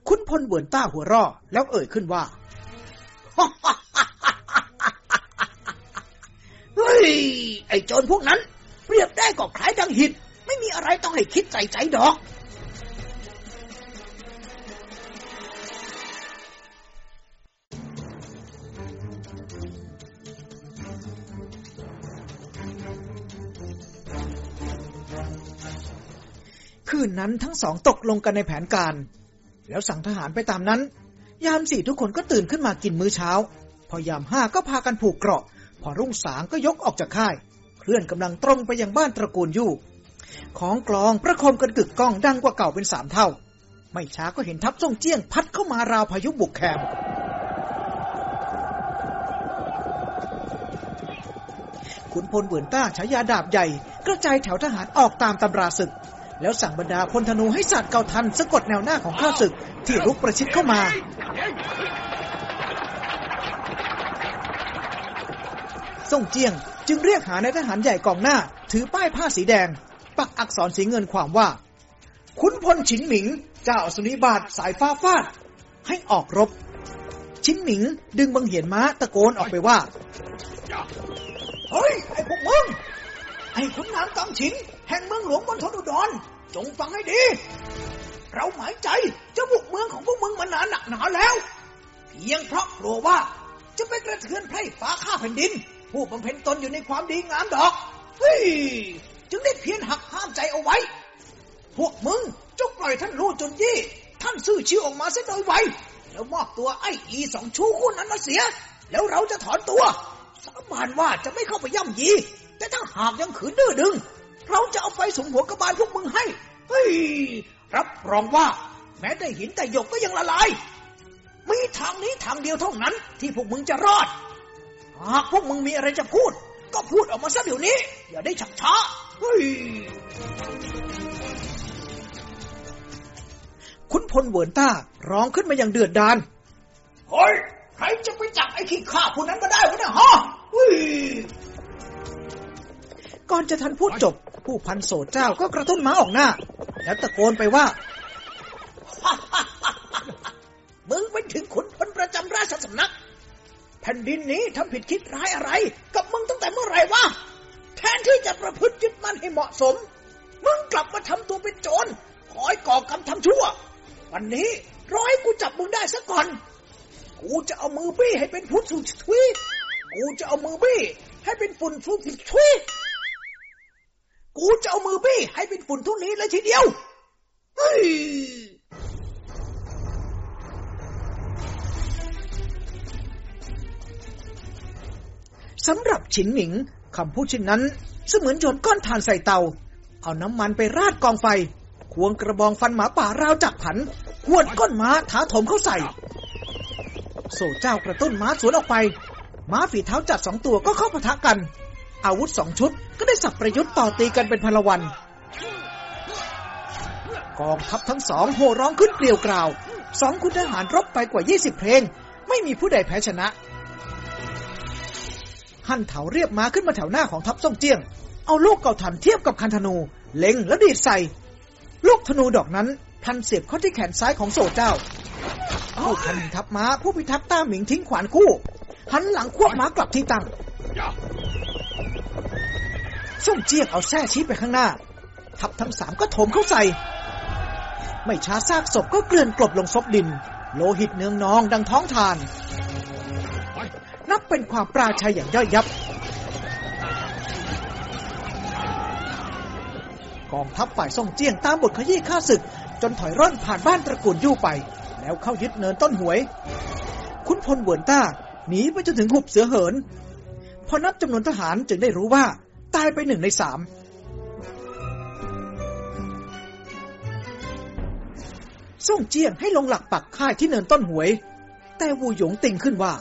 ขุนพลเหวินต้าหัวเร่อแล้วเอ่ยขึ้นว่า เฮ้ย ไอ้โจรพวกนั้น เปรียบได้ก็คล้ายดังหินไม่มีอะไรต้องให้คิดใส่ใจดอก คืนนั้นทั้งสองตกลงกันในแผนการ แล้วสั่งทหารไปตามนั้น ยามสี่ทุกคนก็ตื่นขึ้นมากินมื้อเช้า พอยามห้าก็พากันผูกเกราะ พอรุ่งสางก็ยกออกจากค่าย เคลื่อนกำลังตรงไปยังบ้านตระกูลยู่ของกลองประคมกันกึกก้องดังกว่าเก่าเป็นสามเท่า ไม่ช้าก็เห็นทัพส่งเจี้ยงพัดเข้ามาราวพายุบุกแคมขุนพลเหวินต้าฉายาดาบใหญ่ กระจายแถวทหารออกตามตำราศึก แล้วสั่งบรรดาพลธนูให้สัตว์เก่าทันสะกดแนวหน้าของข้าศึกที่รุกประชิดเข้ามา ส่งเจียง จึงเรียกหานายทหารใหญ่กองหน้า ถือป้ายผ้าสีแดง ปักอักษรสีเงินความว่าขุนพลฉินหมิง เจ้าสุนิบาตสายฟ้าฟาด ให้ออกรบ ชินหมิงดึงบังเหียนม้าตะโกนออกไปว่าเฮ้ย ไอ้พวกมึง ไอ้ขุนนางกังฉิงแห่งเมืองหลวงบนทนอุดร จงฟังให้ดี เราหมายใจจะบุกเมืองของพวกมึงมานานหนักหนาแล้ว เพียงเพราะกลัวว่าจะไปกระเทือนไพร่ฟ้าข้าแผ่นดิน ผู้บำเพ็ญตนอยู่ในความดีงามดอกเฮ้ยจึงได้เพียรหักห้ามใจเอาไว้ พวกมึงจงปล่อยท่านรู้จนยี่ ท่านซื่อชื่อออกมาเสียโดยไวแล้วมอบตัวไอ้อีสองชู้คู่นั้นมาเสีย แล้วเราจะถอนตัว สาบานว่าจะไม่เข้าไปย่ำยี แต่ถ้าหากยังขืนดื้อดึง เราจะเอาไฟสมหัวกระบาลพวกมึงให้ เฮ้ย รับรองว่า แม้แต่หินแต่หยกก็ยังละลาย มีทางนี้ทางเดียวเท่านั้น ที่พวกมึงจะรอด หากพวกมึงมีอะไรจะพูด ก็พูดออกมาซะเดี๋ยวนี้ อย่าได้ชักช้าเฮ้ยขุนพลเหวินต้าร้องขึ้นมาอย่างเดือดดาลเฮ้ย ใครจะไปจับไอ้ขี้ข้าผู้นั้นมาได้วะเนี่ยฮะเฮ้ยก่อนจะทันพูดจบ ผู้พันโสดเจ้าก็กระตุ้นม้าออกหน้า แล้วตะโกนไปว่า มึงเป็นถึงขุนพลประจำราชสำนัก แผ่นดินนี้ทำผิดคิดร้ายอะไร กับมึงตั้งแต่เมื่อไหร่วะ แทนที่จะประพฤติยึดมั่นให้เหมาะสม มึงกลับมาทำตัวเป็นโจรคอยก่อกรรมทำชั่ว วันนี้รอให้กูจับมึงได้ซะก่อน กูจะเอามือบี้ให้เป็นพุทธสุทวีกูจะเอามือบี้ให้เป็นฝุ่นฟุ้งทวีกูจะเอามือบี้ให้เป็นฝุ่นทุกนี้เลยทีเดียว เฮ้ย สำหรับฉินหมิงคำพูดเช่นนั้น เสมือนโยนก้อนถ่านใส่เตา เอาน้ำมันไปราดกองไฟ ควงกระบองฟันหมาป่าราวจักผันหวดก้นม้าถาถมเข้าใส่ โซ่เจ้ากระตุ้นม้าสวนออกไป ม้าฝีเท้าจัดสองตัวก็เข้าปะทะกัน อาวุธสองชุดก็ได้สับประยุทธ์ต่อตีกันเป็นพลวัน กองทัพทั้งสองโห่ร้องขึ้นเกลียวกราว สองคุณทหารรบไปกว่า20เพลง ไม่มีผู้ใดแพ้ชนะ หั่นเถาเรียบม้าขึ้นมาแถวหน้าของทัพซ่งเจียง เอาลูกเก่าทันเทียบกับคันธนู เล็งแล้วดีดใส่ ลูกธนูดอกนั้นพันเสียบเข้าที่แขนซ้ายของโซเจ้าผู้พันทัพม้าผู้พิทักษ์ต้าหมิงทิ้งขวานคู่ หันหลังควบม้ากลับที่ตั้งซ่งเจียงเอาแส้ชี้ไปข้างหน้า ทัพทั้งสามก็โถมเข้าใส่ ไม่ช้าซากศพก็เกลื่อนกลบลงซบดิน โลหิตเนืองนองดังท้องทาน นับเป็นความปราชัยอย่างย่อยยับ กองทัพฝ่ายซ่งเจี้ยงตามบทขยี้ข้าศึก จนถอยร่อนผ่านบ้านตระกูลยู่ไป แล้วเข้ายึดเนินต้นหวย คุณพลเวินต้าหนีไปจนถึงหุบเสือเหิน พอนับจำนวนทหารจึงได้รู้ว่าตายไปหนึ่งในสามซ่งเจียงให้ลงหลักปักค่ายที่เนินต้นหวย แต่วูหยงติงขึ้นว่า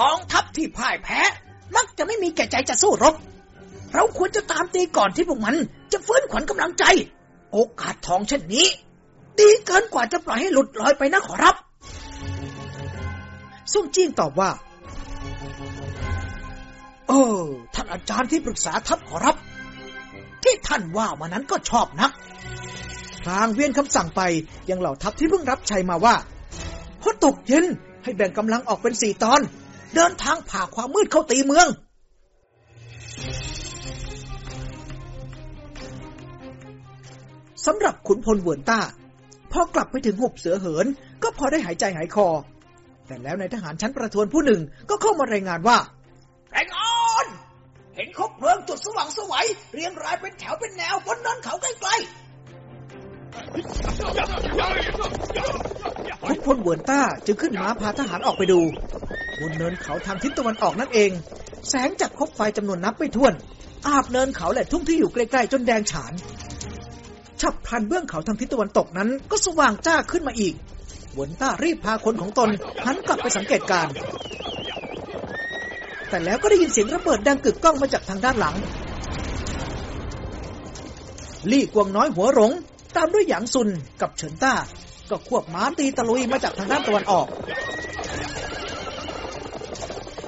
กองทัพที่พ่ายแพ้ มักจะไม่มีแก่ใจจะสู้รบ เราควรจะตามตีก่อนที่พวกมัน จะฟื้นขวัญกำลังใจ โอกาสทองเช่นนี้ ดีเกินกว่าจะปล่อยให้หลุดลอยไปนะขอรับซ่งจี้งตอบว่า เออ ท่านอาจารย์ที่ปรึกษาทัพขอรับ ที่ท่านว่ามานั้นก็ชอบนักพลางเวียนคำสั่งไปยังเหล่าทัพที่เพิ่งรับชัยมาว่าพอตกเย็นให้แบ่งกำลังออกเป็นสี่ตอน เดินทางผ่าความมืดเข้าตีเมือง สำหรับขุนพลเวินต้า พอกลับไปถึงหุบเสือเหิน ก็พอได้หายใจหายคอ แต่แล้วนายทหารชั้นประทวนผู้หนึ่งก็เข้ามารายงานว่าแรงออน เห็นคบเพลิงจุดสว่างสวัยเรียงรายเป็นแถวเป็นแนวบนเนินเขาใกล้ขุ นพลเหวินต้าจึงขึ้นม้าพาทหารออกไปดูบนเนินเขาทางทิศตะวันออกนั่นเอง แสงจากคบไฟจำนวนนับไม่ถ้วน อาบเนินเขาและทุ่งที่อยู่ใกล้ๆจนแดงฉาน ฉับพลันเบื้องเขาทางทิศตะวันตกนั้นก็สว่างจ้าขึ้นมาอีกเหวินต้ารีบพาคนของตนหันกลับไปสังเกตการ แต่แล้วก็ได้ยินเสียงระเบิดดังกึกก้องมาจากทางด้านหลัง ลี่กวงน้อยหัวหลง ตามด้วยหยางซุนกับเฉินต้า ก็ควบม้าตีตะลุยมาจากทางด้านตะวันออก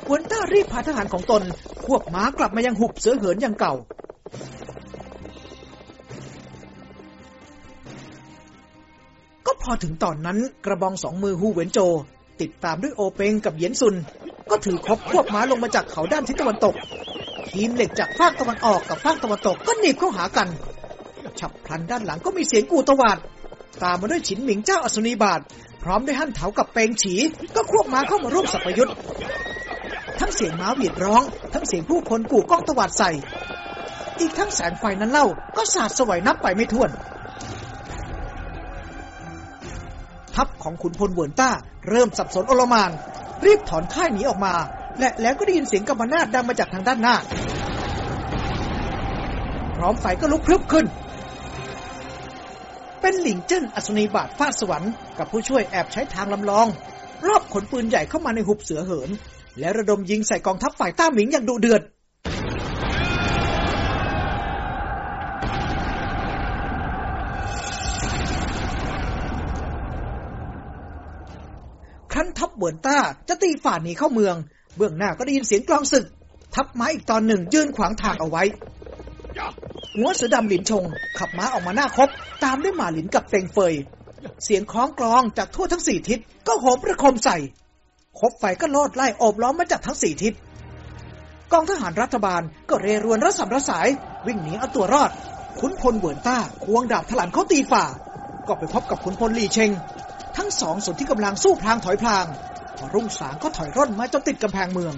หวนต้ารีบพาทหารของตน ควบม้ากลับมายังหุบเสือเหินอย่างเก่า ก็พอถึงตอนนั้นกระบองสองมือฮูเหวินโจ ติดตามด้วยโอเปงกับเยียนซุน ก็ถือคบควบม้าลงมาจากเขาด้านทิศตะวันตก ทีมเหล็กจากภาคตะวันออกกับภาคตะวันตกก็หนีบเข้าหากัน ฉับพลันด้านหลังก็มีเสียงกูตวาด ตามมาด้วยฉินหมิงเจ้าอสุนีบาท พร้อมด้วยหั่นเถากับเปงฉี ก็ควบม้าเข้ามาร่วมสัพยุทธ์ทั้งเสียงม้าหวีดร้อง ทั้งเสียงผู้คนกู่ก้องตวาดใส่ อีกทั้งแสงไฟนั้นเล่าก็สาดสวยนับไปไม่ถ้วน ทัพของขุนพลเวิร์นต้า เริ่มสับสนอลหม่าน รีบถอนค่ายหนีออกมา และแล้วก็ได้ยินเสียงกัมปนาทดังมาจากทางด้านหน้า พร้อมไฟก็ลุกพรึบขึ้น เป็นหลิงเจิ้นอัศนีบาทฟาดสวรรค์กับผู้ช่วยแอบใช้ทางลำลอง ลอบขนปืนใหญ่เข้ามาในหุบเสือเหิน และระดมยิงใส่กองทัพฝ่ายต้าหมิงอย่างดุเดือดครั้นทัพเบิร์นต้าจะตีฝ่าหนีเข้าเมือง เบื้องหน้าก็ได้ยินเสียงกลองศึก ทัพม้าอีกตอนหนึ่งยืนขวางทางเอาไว้ หัวเสือดำหลินชง ขับม้าออกมาหน้าคบ ตามด้วยหมาหลินกับเตงเฟย เสียงคล้องกลองจากทั่วทั้งสี่ทิศ ก็โหมประคมใส่ คบไฟก็โลดไล่โอบล้อมมาจากทั้งสี่ทิศ กองทหารรัฐบาลก็เรรวนระสำระสาย วิ่งหนีเอาตัวรอด ขุนพลเหวินต้าควงดาบถลันเขาตีฝ่า ก็ไปพบกับขุนพลลีเชง ทั้งสองส่วนที่กำลังสู้พลางถอยพลางพอรุ่งสางก็ถอยร่นมาจนติดกำแพงเมือง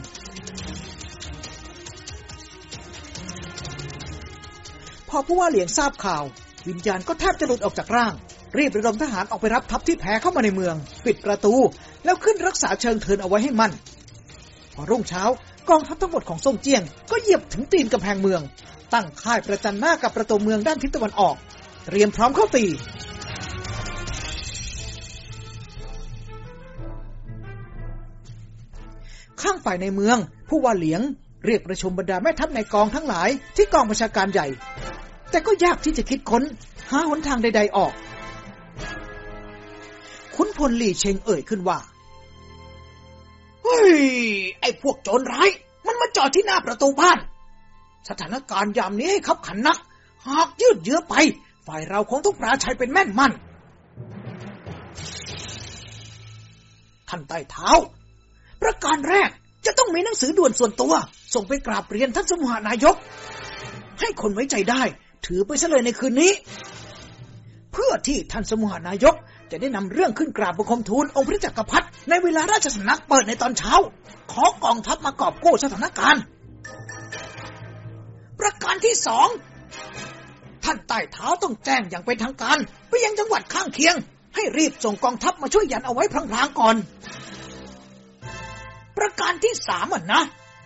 อผู้ว่าเหลียงทราบข่าว วิญญาณก็แทบจะหลุดออกจากร่าง รีบระดมทหารออกไปรับทัพที่แพ้เข้ามาในเมือง ปิดประตู แล้วขึ้นรักษาเชิงเทินเอาไว้ให้มั่น พอรุ่งเช้ากองทัพทั้งหมดของซ่งเจียง ก็เหยียบถึงตีนกำแพงเมือง ตั้งค่ายประจันหน้ากับประตูเมืองด้านทิศตะวันออก เตรียมพร้อมเข้าตีข้างฝ่ายในเมือง ผู้ว่าเหลียง เรียกประชุมบรรดาแม่ทัพในกองทั้งหลายที่กองประชาการใหญ่ แต่ก็ยากที่จะคิดค้น หาหนทางใด ๆออกขุนพลหลี่เชงเอ่ยขึ้นว่า เฮ้ย ไอ้พวกโจรร้าย มันมาจอดที่หน้าประตูบ้าน สถานการณ์ยามนี้ให้ขับขันนัก หากยืดเยื้อไป ฝ่ายเราคงต้องปราชัยเป็นแม่นมั่นท่านใต้เท้า ประการแรกจะต้องมีหนังสือด่วนส่วนตัว ส่งไปกราบเรียนท่านสมุหานายก ให้คนไว้ใจได้ ถือไปซะเลยในคืนนี้ เพื่อที่ท่านสมุหานายกจะได้นำเรื่องขึ้นกราบบังคมทูลองค์พระจักรพรรดิในเวลาราชสำนักเปิดในตอนเช้า ขอกองทัพมากอบกู้สถานการณ์ ประการที่สองท่านใต้เท้าต้องแจ้งอย่างเป็นทางการ ไปยังจังหวัดข้างเคียง ให้รีบส่งกองทัพมาช่วยยันเอาไว้พลางๆก่อน ประการที่สามอะนะ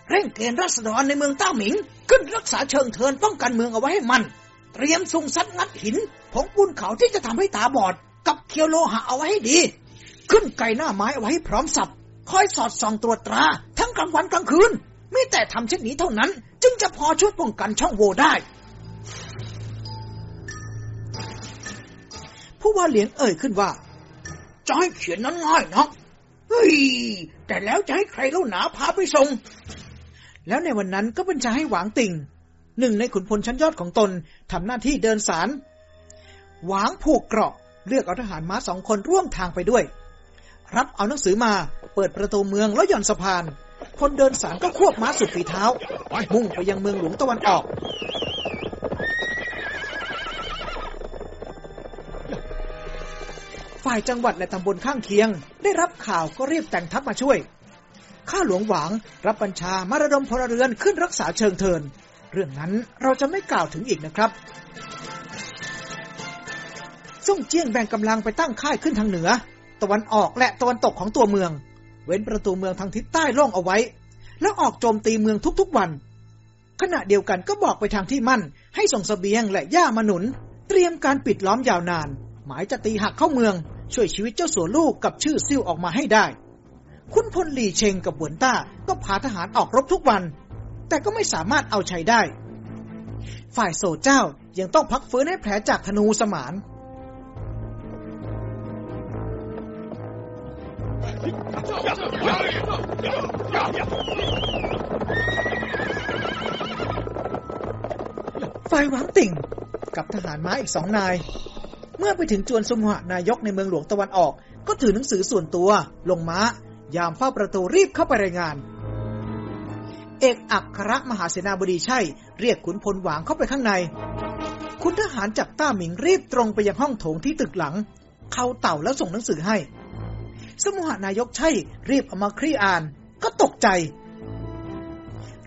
เร่งเกณฑ์ราษฎรในเมืองต้าหมิง ขึ้นรักษาเชิงเทินป้องกันเมืองเอาไว้ให้มัน เตรียมซุงซัดงัดหินผงปูนเขาที่จะทำให้ตาบอด กับเคียวโลหะเอาไว้ให้ดี ขึ้นไก่หน้าไม้เอาไว้ให้พร้อมสับคอยสอดส่องตรวจตรา ทั้งกลางวันกลางคืนไม่แต่ทำเช่นนี้เท่านั้น จึงจะพอช่วยป้องกันช่องโหว่ได้ ผู้ว่าเหลียงเอ่ยขึ้นว่าจะให้เขียนนั้นง่ายนักเฮ้ยแต่แล้วจะให้ใครเล่าหนาพาไปส่ง แล้วในวันนั้นก็บัญชาให้หวางติ่ง หนึ่งในขุนพลชั้นยอดของตนทำหน้าที่เดินสาร หวางผูกเกราะ เลือกเอาทหารม้าสองคนร่วมทางไปด้วย รับเอาหนังสือมาเปิดประตูเมืองแล้วย่อนสะพาน คนเดินสารก็ควบม้าสุดฝีเท้า มุ่งไปยังเมืองหลวงตะวันออกฝ่ายจังหวัดและตำบลข้างเคียง ได้รับข่าวก็รีบแต่งทัพมาช่วย ข้าหลวงหวางรับบัญชามาระดมพลเรือนขึ้นรักษาเชิงเทิน เรื่องนั้นเราจะไม่กล่าวถึงอีกนะครับซ่งเจี้ยงแบ่งกำลังไปตั้งค่ายขึ้นทางเหนือ ตะวันออกและตะวันตกของตัวเมือง เว้นประตูเมืองทางทิศใต้โล่งเอาไว้ แล้วออกโจมตีเมืองทุกๆวัน ขณะเดียวกันก็บอกไปทางที่มั่น ให้ส่งสเสบียงและย่ามาหนุน เตรียมการปิดล้อมยาวนาน หมายจะตีหักเข้าเมือง ช่วยชีวิตเจ้าสัวลูกกับชื่อซิ่วออกมาให้ได้ คุณพลหลี่เชงกับหวนต้าก็พาทหารออกรบทุกวัน แต่ก็ไม่สามารถเอาชัยได้ ฝ่ายโซเจ้ายังต้องพักฟื้นให้แผลจากธนูสมานฝ่ายหวังติ่งกับทหารม้าอีกสองนาย เมื่อไปถึงจวนสมุหนายกในเมืองหลวงตะวันออก ก็ถือหนังสือส่วนตัว ลงม้า ยามเฝ้าประตูรีบเข้าไปรายงาน เอกอัครมหาเสนาบดีใช่ เรียกขุนพลหวางเข้าไปข้างใน คุณทหารจากต้าหมิงรีบตรงไปยังห้องโถงที่ตึกหลัง เข้าเต่าแล้วส่งหนังสือให้ สมุหนายกใช่ รีบเอามาคลี่อ่าน ก็ตกใจ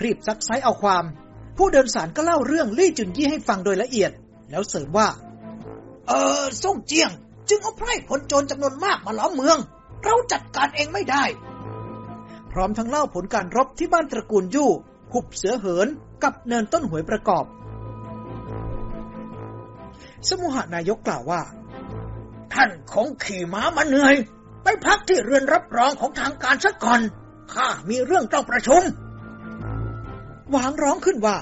รีบซักไซเอาความ ผู้เดินสารก็เล่าเรื่องลี่จุนยี่ให้ฟังโดยละเอียด แล้วเสริมว่า เออส่งเจียง จึงเอาไพร่ผลโจรจำนวนมากมาล้อมเมือง เราจัดการเองไม่ได้ พร้อมทั้งเล่าผลการรบที่บ้านตระกูลยู่หุบเสือเหินกับเนินต้นหวยประกอบ สมุหานายกกล่าวว่า ท่านคงขี่ม้ามาเหนื่อย ไปพักที่เรือนรับรองของทางการซะก่อนข้ามีเรื่องต้องประชุม หวางร้องขึ้นว่า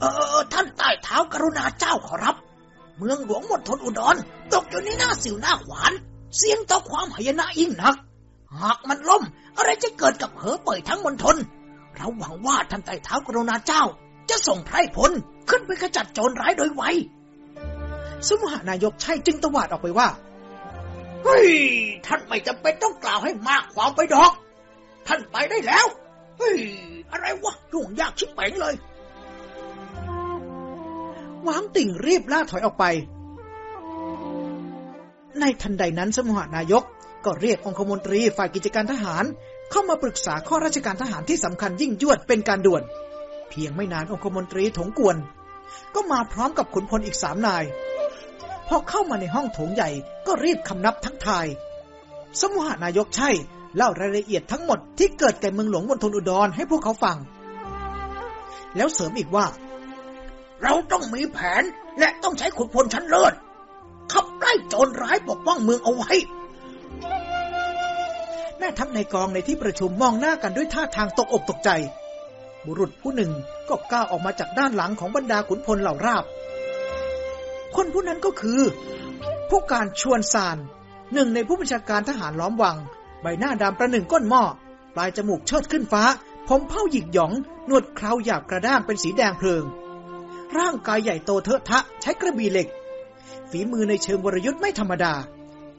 เออท่านใต้เท้ากรุณาเจ้าขอรับ เมืองหลวงมณฑลอุดรตกอยู่ในหน้าสิวหน้าขวาน เสี่ยงต่อความหายนะยิ่งนัก หากมันล่ม อะไรจะเกิดกับเหอเป่ยทั้งมณฑลเราหวังว่าท่านใต้เท้ากรุณาเจ้า จะส่งไพร่พลขึ้นไปขจัดโจรร้ายโดยไวสมุหานายกใช่จึงตวาดออกไปว่า เฮ้ย ท่านไม่จำเป็นต้องกล่าวให้มากความไปดอก ท่านไปได้แล้ว เฮ้ย อะไรวะยุ่งยากชิบเป๋งเลยหวางติ่งรีบล่าถอยออกไป ในทันใดนั้นสมุหานายกก็เรียกองคมนตรีฝ่ายกิจการทหาร เข้ามาปรึกษาข้อราชการทหารที่สำคัญยิ่งยวดเป็นการด่วน เพียงไม่นานองคมนตรีถงกวน ก็มาพร้อมกับขุนพลอีกสามนาย พอเข้ามาในห้องโถงใหญ่ก็รีบคำนับทั้งทาย สมุหานายกใช่เล่ารายละเอียดทั้งหมดที่เกิดแก่เมืองหลวงมณฑลอุดรให้พวกเขาฟัง แล้วเสริมอีกว่า เราต้องมีแผนและต้องใช้ขุนพลชั้นเลิศขับไล่โจรร้ายปกป้องเมืองเอาไว้ แม่ทัพในกองในที่ประชุมมองหน้ากันด้วยท่าทางตกอกตกใจ บุรุษผู้หนึ่งก็ก้าวออกมาจากด้านหลังของบรรดาขุนพลเหล่าราบ คนผู้นั้นก็คือ ผู้การชวนซานหนึ่งในผู้บัญชาการทหารล้อมวัง ใบหน้าดำประหนึ่งก้นหม้อปลายจมูกเชิดขึ้นฟ้า ผมเผ้าหยิกหยองหนวดเคราหยาบกระด้างเป็นสีแดงเพลิง ร่างกายใหญ่โตเทอะทะใช้กระบี่เหล็ก ฝีมือในเชิงวรยุทธ์ไม่ธรรมดา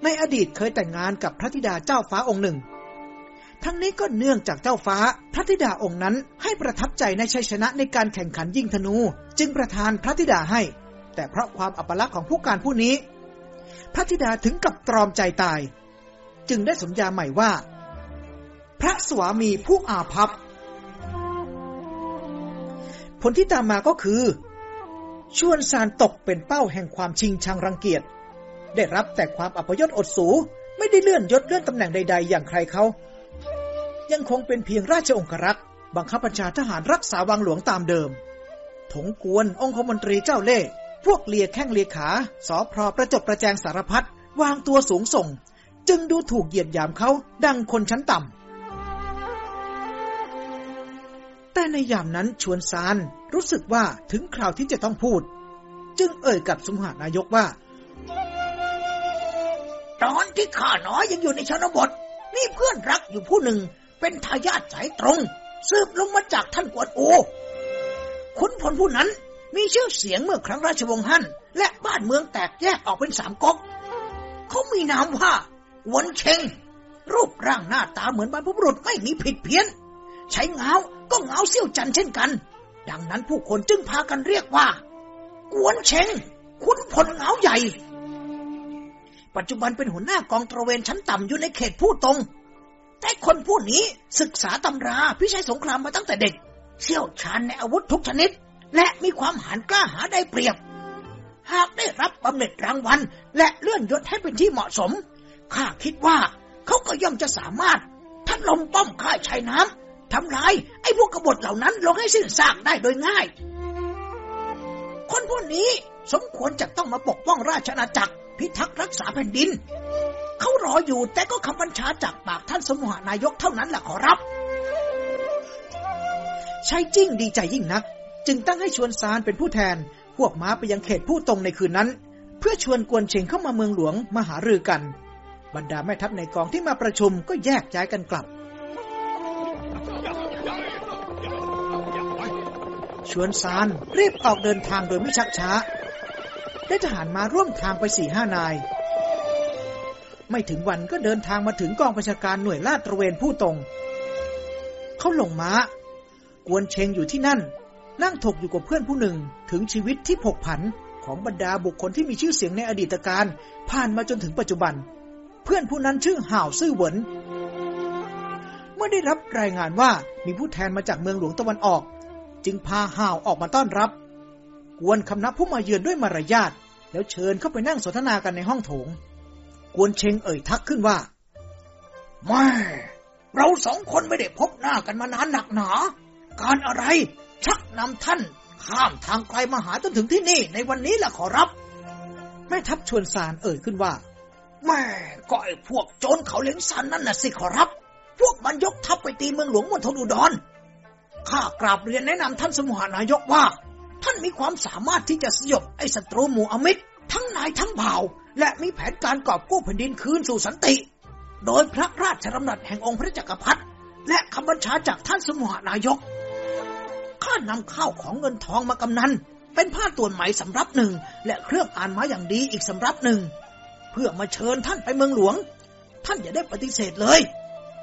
ในอดีตเคยแต่งงานกับพระธิดาเจ้าฟ้าองค์หนึ่ง ทั้งนี้ก็เนื่องจากเจ้าฟ้า พระธิดาองค์นั้นให้ประทับใจในชัยชนะในการแข่งขันยิงธนู จึงประทานพระธิดาให้ แต่เพราะความอัปลักษณ์ของผู้การผู้นี้ พระธิดาถึงกับตรอมใจตาย จึงได้สมญาใหม่ว่า พระสวามีผู้อาภัพผลที่ตามมาก็คือ ชวนซานตกเป็นเป้าแห่งความชิงชังรังเกียจ ได้รับแต่ความอัปยศอดสู ไม่ได้เลื่อนยศเลื่อนตำแหน่งใด ๆ อย่างใครเขา ยังคงเป็นเพียงราชองครักษ์บังคับบัญชาทหารรักษาวังหลวงตามเดิม ถงกวนองคมนตรีเจ้าเล่ห์พวกเลียแข้งเลียขาสอพรประจบประแจงสารพัดวางตัวสูงส่ง จึงดูถูกเหยียดหยามเขาดังคนชั้นต่ำ แต่ในยามนั้นชวนซานรู้สึกว่าถึงคราวที่จะต้องพูด จึงเอ่ยกับสมหานายกว่า ตอนที่ข้าน้อยยังอยู่ในชนบท มีเพื่อนรักอยู่ผู้หนึ่ง เป็นทายาทสายตรง สืบลงมาจากท่านกวนอูขุนพลผู้นั้นมีชื่อเสียงเมื่อครั้งราชวงศ์ฮั่นและบ้านเมืองแตกแยกออกเป็นสามก๊กเขามีนามว่าวนเชงรูปร่างหน้าตาเหมือนบรรพบุรุษไม่มีผิดเพี้ยน ใช้เงาก็เงาเซี่ยวจันเช่นกัน ดังนั้นผู้คนจึงพากันเรียกว่า กวนเชงขุนพลเงาใหญ่ ปัจจุบันเป็นหัวหน้ากองตระเวนชั้นต่ำอยู่ในเขตผู้ตรง แต่คนผู้นี้ศึกษาตำราพิชัยสงครามมาตั้งแต่เด็ก เชี่ยวชาญในอาวุธทุกชนิด และมีความหานกล้าหาได้เปรียบ หากได้รับบำเหน็จรางวัล และเลื่อนยศให้เป็นที่เหมาะสม ข้าคิดว่าเขาก็ย่อมจะสามารถทัดลมป้อมค่ายชายน้ำทำลายไอ้พวกกบฏเหล่านั้นลงให้สิ้นซากได้โดยง่าย คนพวกนี้สมควรจะต้องมาปกป้องราชอาณาจักร พิทักษ์รักษาแผ่นดิน เขารออยู่แต่ก็คำบัญชาจากปากท่านสมุหานายกเท่านั้นแหละขอรับใช้จิ้งดีใจยิ่งนัก จึงตั้งให้ชวนซานเป็นผู้แทนพวกม้าไปยังเขตผู้ตรงในคืนนั้น เพื่อชวนกวนเชงเข้ามาเมืองหลวงมาหารือกัน บรรดาแม่ทัพในกองที่มาประชุมก็แยกย้ายกันกลับ ชวนซานรีบออกเดินทางโดยไม่ชักช้า ได้ทหารมาร่วมทางไปสี่ห้านาย ไม่ถึงวันก็เดินทางมาถึงกองประชาการหน่วยลาดตระเวนผู้ตรง เขาลงม้ากวนเชงอยู่ที่นั่น นั่งถกอยู่กับเพื่อนผู้หนึ่งถึงชีวิตที่ผกผันของบรรดาบุคคลที่มีชื่อเสียงในอดีตการ ผ่านมาจนถึงปัจจุบัน เพื่อนผู้นั้นชื่อห่าวซื่อเหวินเมื่อได้รับรายงานว่ามีผู้แทนมาจากเมืองหลวงตะวันออก จึงพาห่าวออกมาต้อนรับ กวนคำนับผู้มาเยือนด้วยมารยาทแล้วเชิญเข้าไปนั่งสนทนากันในห้องโถง กวนเชงเอ่ยทักขึ้นว่าแม่เราสองคนไม่ได้พบหน้ากันมานานหนักหนา การอะไร ชักนำท่าน ข้ามทางไกลมาหาจนถึงที่นี่ ในวันนี้ล่ะขอรับ แม่ทัพชวนสารเอ่ยขึ้นว่าแม่ก็ไอ้พวกโจรเขาเลี้ยงสันนั่นน่ะสิขอรับ พวกมันยกทัพไปตีเมืองหลวงมณฑลอุดรข้ากราบเรียนแนะนำท่านสมุหานายกว่า ท่านมีความสามารถที่จะสยบไอ้ศัตรูหมู่อมิตร ทั้งนายทั้งบ่า และมีแผนการกอบกู้แผ่นดินคืนสู่สันติ โดยพระราชดำรัสแห่งองค์พระจักรพรรดิและคำบัญชาจากท่านสมุหานายก ข้านำข้าวของเงินทองมากำนัน เป็นผ้าตัวนไหมสำรับหนึ่ง และเครื่องอ่านมาอย่างดีอีกสำรับหนึ่ง เพื่อมาเชิญท่านไปเมืองหลวง ท่านอย่าได้ปฏิเสธเลย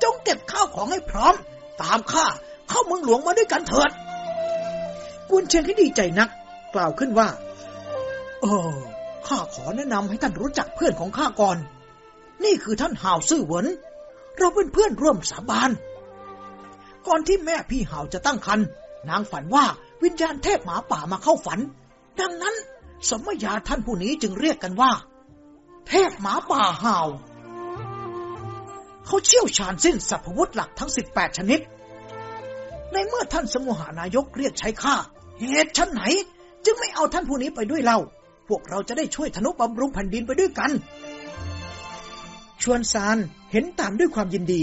จงเก็บข้าวของให้พร้อม ตามข้าเข้าเมืองหลวงมาด้วยกันเถิด กวนเชงให้ดีใจนัก กล่าวขึ้นว่า เออ ข้าขอแนะนำให้ท่านรู้จักเพื่อนของข้าก่อน นี่คือท่านหาวซื่อเหวิน เราเป็นเพื่อนร่วมสาบาน ก่อนที่แม่พี่หาวจะตั้งครรภ์นางฝันว่าวิญญาณเทพหมาป่ามาเข้าฝัน ดังนั้น สมญาท่านผู้นี้จึงเรียกกันว่า เทพหมาป่าหาวเขาเชี่ยวชาญสิ้นสรรพวุธหลักทั้ง18ชนิด ในเมื่อท่านสมุหานายกเรียกใช้ข้า เหตุชั้นไหน จึงไม่เอาท่านผู้นี้ไปด้วยเล่าพวกเราจะได้ช่วยธนุบำรุงแผ่นดินไปด้วยกัน ชวนซานเห็นตามด้วยความยินดี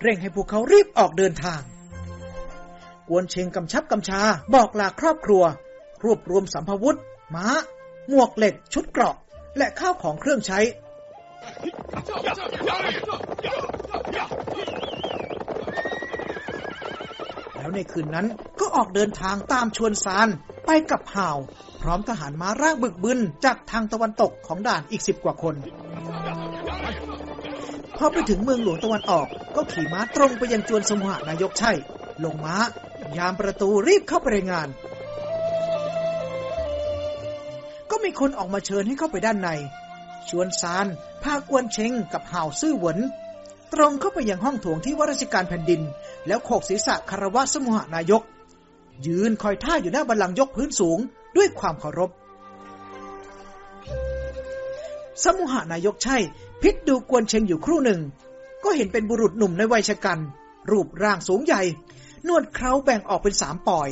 เร่งให้พวกเขารีบออกเดินทาง กวนเชงกำชับกำชาบอกลาครอบครัว รวบรวมสัมภวุธม้า หมวกเหล็ก ชุดเกราะ และข้าวของเครื่องใช้ แล้วในคืนนั้นก็ออกเดินทางตามชวนซานไปกับห่าว พร้อมทหารม้าร่างบึกบึนจากทางตะวันตกของด่านอีกสิบกว่าคน พอไปถึงเมืองหลวงตะวันออก ก็ขี่ม้าตรงไปยังจวนสมุหานายกใช่ ลงม้ายามประตูรีบเข้าไปรายงาน ก็มีคนออกมาเชิญให้เข้าไปด้านใน ชวนซานพากวนเชงกับห่าวซื่อหวน ตรงเข้าไปยังห้องโถงที่ว่าราชการแผ่นดิน แล้วโขกศีรษะคารวะสมุหานายก ยืนคอยท่าอยู่หน้าบัลลังก์ยกพื้นสูงด้วยความเคารพ สมุหานายกใช่ พิษดูกวนเชงอยู่ครู่หนึ่ง ก็เห็นเป็นบุรุษหนุ่มในวัยชะกัน รูปร่างสูงใหญ่ นวดเคราแบ่งออกเป็นสามปอย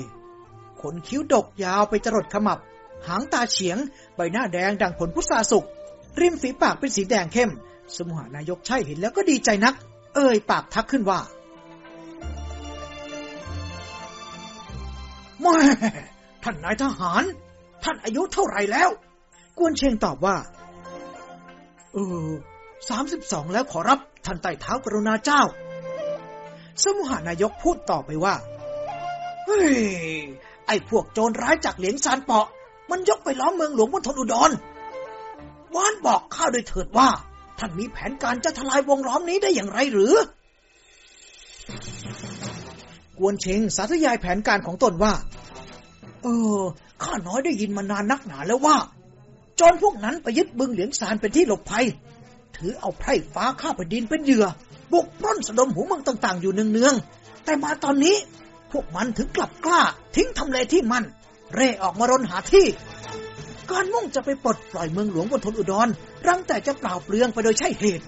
ขนคิ้วดกยาวไปจรดขมับ หางตาเฉียง ใบหน้าแดงดังผลพุทราสุกริมฝีปากเป็นสีแดงเข้ม สมุหานายกใช่เห็นแล้วก็ดีใจนัก เอ่ยปากทักขึ้นว่าแม่ท่านนายทหาร ท่านอายุเท่าไหร่แล้ว กวนเชงตอบว่า เออสามสิบสองแล้วขอรับท่านไต่เท้ากรุณาเจ้า สมุหานายกพูดต่อไปว่า เฮ้ย ไอ้พวกโจรร้ายจากเหลียงซานเปาะ มันยกไปล้อมเมืองหลวงมณฑลอุดรวานบอกข้าโดยเถิดว่า ท่านมีแผนการจะทลายวงล้อมนี้ได้อย่างไรหรือ กวนเชงสาธยายแผนการของตนว่า เออ ข้าน้อยได้ยินมานานนักหนาแล้วว่าจรพวกนั้นไปยึดบึงเหลียงซานเป็นที่หลบภัย ถือเอาไพร่ฟ้าข้าแผ่นดินเป็นเหยื่อ บุกปล้นสะดมหัวเมืองต่าง ๆ อยู่เนืองๆ แต่มาตอนนี้พวกมันถึงกลับกล้า ทิ้งทำเลที่มัน เร่ออกมารนหาที่ การมุ่งจะไปปลดปล่อยเมืองหลวงบนทนอุดรรังแต่จะเปล่าเปลืองไปโดยใช่เหตุ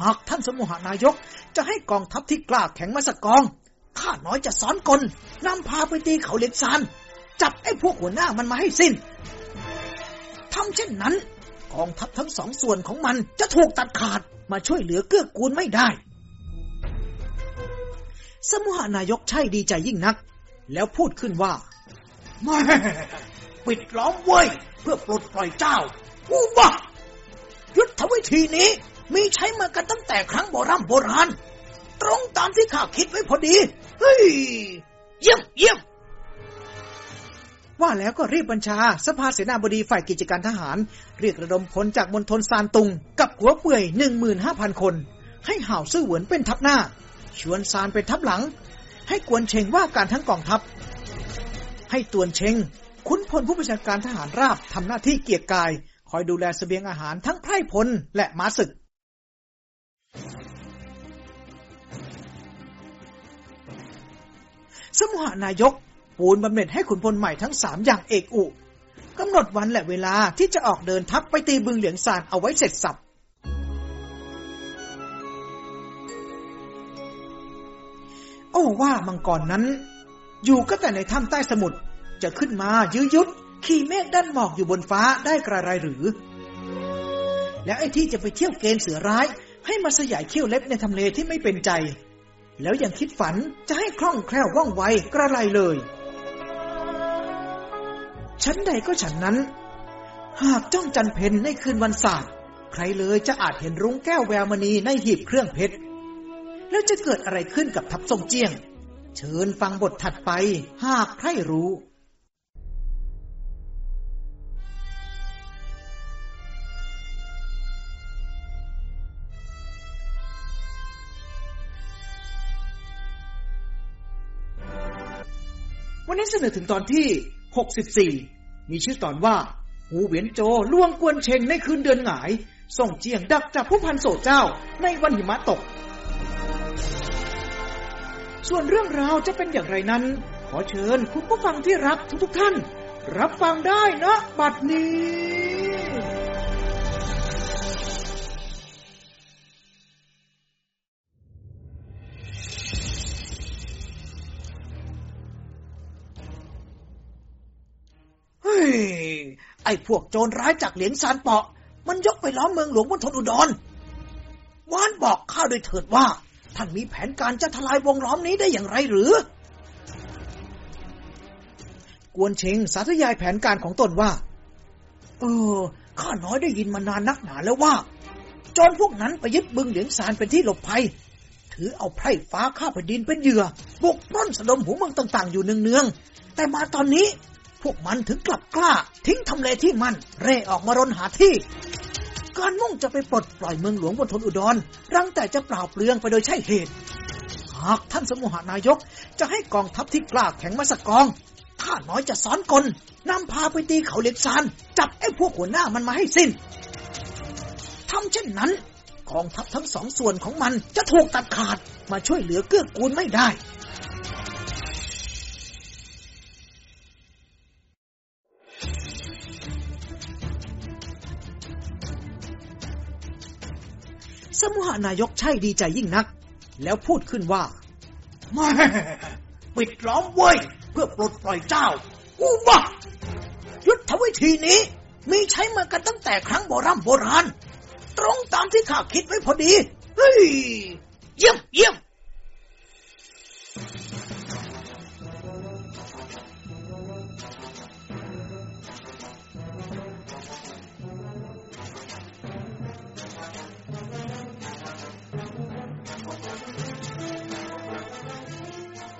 หากท่านสมุหานายกจะให้กองทัพที่กล้าแข็งมาสักกอง ข้าน้อยจะสอนกลนำพาไปตีเขาเหล็กซานจับไอ้พวกหัวหน้ามันมาให้สิ้นทำเช่นนั้น กองทัพทั้งสองส่วนของมันจะถูกตัดขาดมาช่วยเหลือเกื้อกูลไม่ได้ สมุหานายกใช่ดีใจยิ่งนัก แล้วพูดขึ้นว่าแม่ ปิดล้อมเว้ย เพื่อปลดปล่อยเจ้าผู้บ้ายุทธวิธีนี้มีใช้มากันตั้งแต่ครั้งโบราณโบราณ ตรงตามที่ข้าคิดไว้พอดี เฮ้ย เยี่ยมเยี่ยมว่าแล้วก็รีบบัญชา สภาเสนาบดีฝ่ายกิจการทหาร เรียกระดมพลจากมณฑลซานตุง กับหัวเปื่อยหนึ่งหมื่นห้าพันคน ให้ห่าวซื่อเหวินเป็นทัพหน้า ชวนซานเป็นทัพหลัง ให้กวนเชงว่าการทั้งกองทัพ ให้ตวนเชง ขุนพลผู้บัญชาการทหารราบทำหน้าที่เกียรกาย คอยดูแลเสบียงอาหารทั้งไพร่พลและม้าศึก สมุหานายก ปูนบำเหน็จให้ขุนพลใหม่ทั้งสามอย่างเอกอุกำหนดวันและเวลาที่จะออกเดินทัพไปตีบึงเหลียงซานเอาไว้เสร็จสับโอ้ว่ามังกรนั้น อยู่ก็แต่ในถ้ำใต้สมุทร จะขึ้นมายื้อยุด ขี่เมฆด้านหมอกอยู่บนฟ้าได้กระไรหรือ แล้วไอ้ที่จะไปเที่ยวเกณฑ์เสือร้าย ให้มาสยายเขี้ยวเล็บในทำเลที่ไม่เป็นใจ แล้วยังคิดฝันจะให้คล่องแคล่วว่องไวกระไรเลยฉันใดก็ฉันนั้น หากจ้องจันเพนในคืนวันศาสตร์ใครเลยจะอาจเห็นรุ้งแก้วแววมณีในหีบเครื่องเพชร แล้วจะเกิดอะไรขึ้นกับทัพทรงเจียง เชิญฟังบทถัดไป หากใครรู้ วันนี้เสนอถึงตอนที่ 64 มีชื่อตอนว่าหูเวียนโจล่วงกวนเชงในคืนเดือนหงาย ส่งเจียงดักจับผู้พันโสเจ้าในวันหิมะตก ส่วนเรื่องราวจะเป็นอย่างไรนั้น ขอเชิญคุณผู้ฟังที่รักทุกๆท่าน รับฟังได้นะ บัดนี้ เฮ้ย ไอ้พวกโจรร้ายจากเหลียงซานเปาะ มันยกไปล้อมเมืองหลวงบนทนอุดรวานบอกข้าโดวยเถิดว่า ท่านมีแผนการจะทลายวงล้อมนี้ได้อย่างไรหรือ กวนเชงสาธยายแผนการของตนว่า เออ ข้าน้อยได้ยินมานานนักหนาแล้วว่าโจรพวกนั้นไปยึดบึงเหลียงซานเป็นที่หลบภัย ถือเอาไพร่ฟ้าข้าแผ่นดินเป็นเหยื่อบุกปล้นสะดมหูเมืองต่าง ๆ อยู่เนืองๆแต่มาตอนนี้ พวกมันถึงกลับกล้า ทิ้งทำเลที่มัน เร่ออกมารนหาที่ การมุ่งจะไปปลดปล่อยเมืองหลวงบนทนอุดร รังแต่จะเปล่าเปลืองไปโดยใช่เหตุ หากท่านสมุหานายกจะให้กองทัพที่กล้าแข็งมาสักกองข้าน้อยจะสอนกลนำพาไปตีเขาเหล็กซาน จับไอ้พวกหัวหน้ามันมาให้สิ้นทำเช่นนั้นกองทัพทั้งสองส่วนของมันจะถูกตัดขาดมาช่วยเหลือเกื้อกูลไม่ได้ สมุหานายกใช่ดีใจยิ่งนัก แล้วพูดขึ้นว่าแม่ปิดล้อมเว้ย เพื่อปลดปล่อยเจ้ากูว่ายุทธวิธีนี้ มีใช้มากันตั้งแต่ครั้งโบรโบราณ ตรงตามที่ข้าคิดไว้พอดี เฮ้ย เยี่ยมเยี่ยม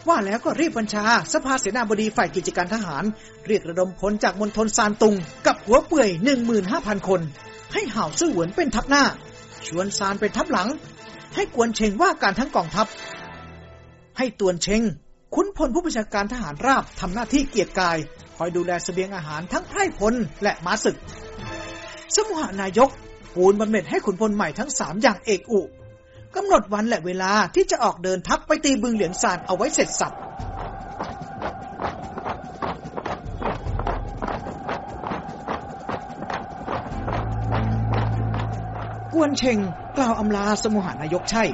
ว่าแล้วก็รีบบัญชา สภาเสนาบดีฝ่ายกิจการทหาร เรียกระดมพลจากมณฑลซานตุง กับหัวเปื่อย15,000คน ให้ห่าวซื่อเหวินเป็นทัพหน้า ชวนซานเป็นทัพหลัง ให้กวนเชงว่าการทั้งกองทัพ ให้ตวนเชงขุนพลผู้บัญชาการทหารราบทำหน้าที่เกียรติกาย คอยดูแลเสบียงอาหารทั้งไพร่พลและม้าศึก สมุหานายกปูนบำเหน็จให้ขุนพลใหม่ทั้งสามอย่างเอกอุ กำหนดวันและเวลาที่จะออกเดินทัพไปตีบึงเหลียงซานเอาไว้เสร็จสับกวนเชงกล่าวอำลาสมุหานายกใช่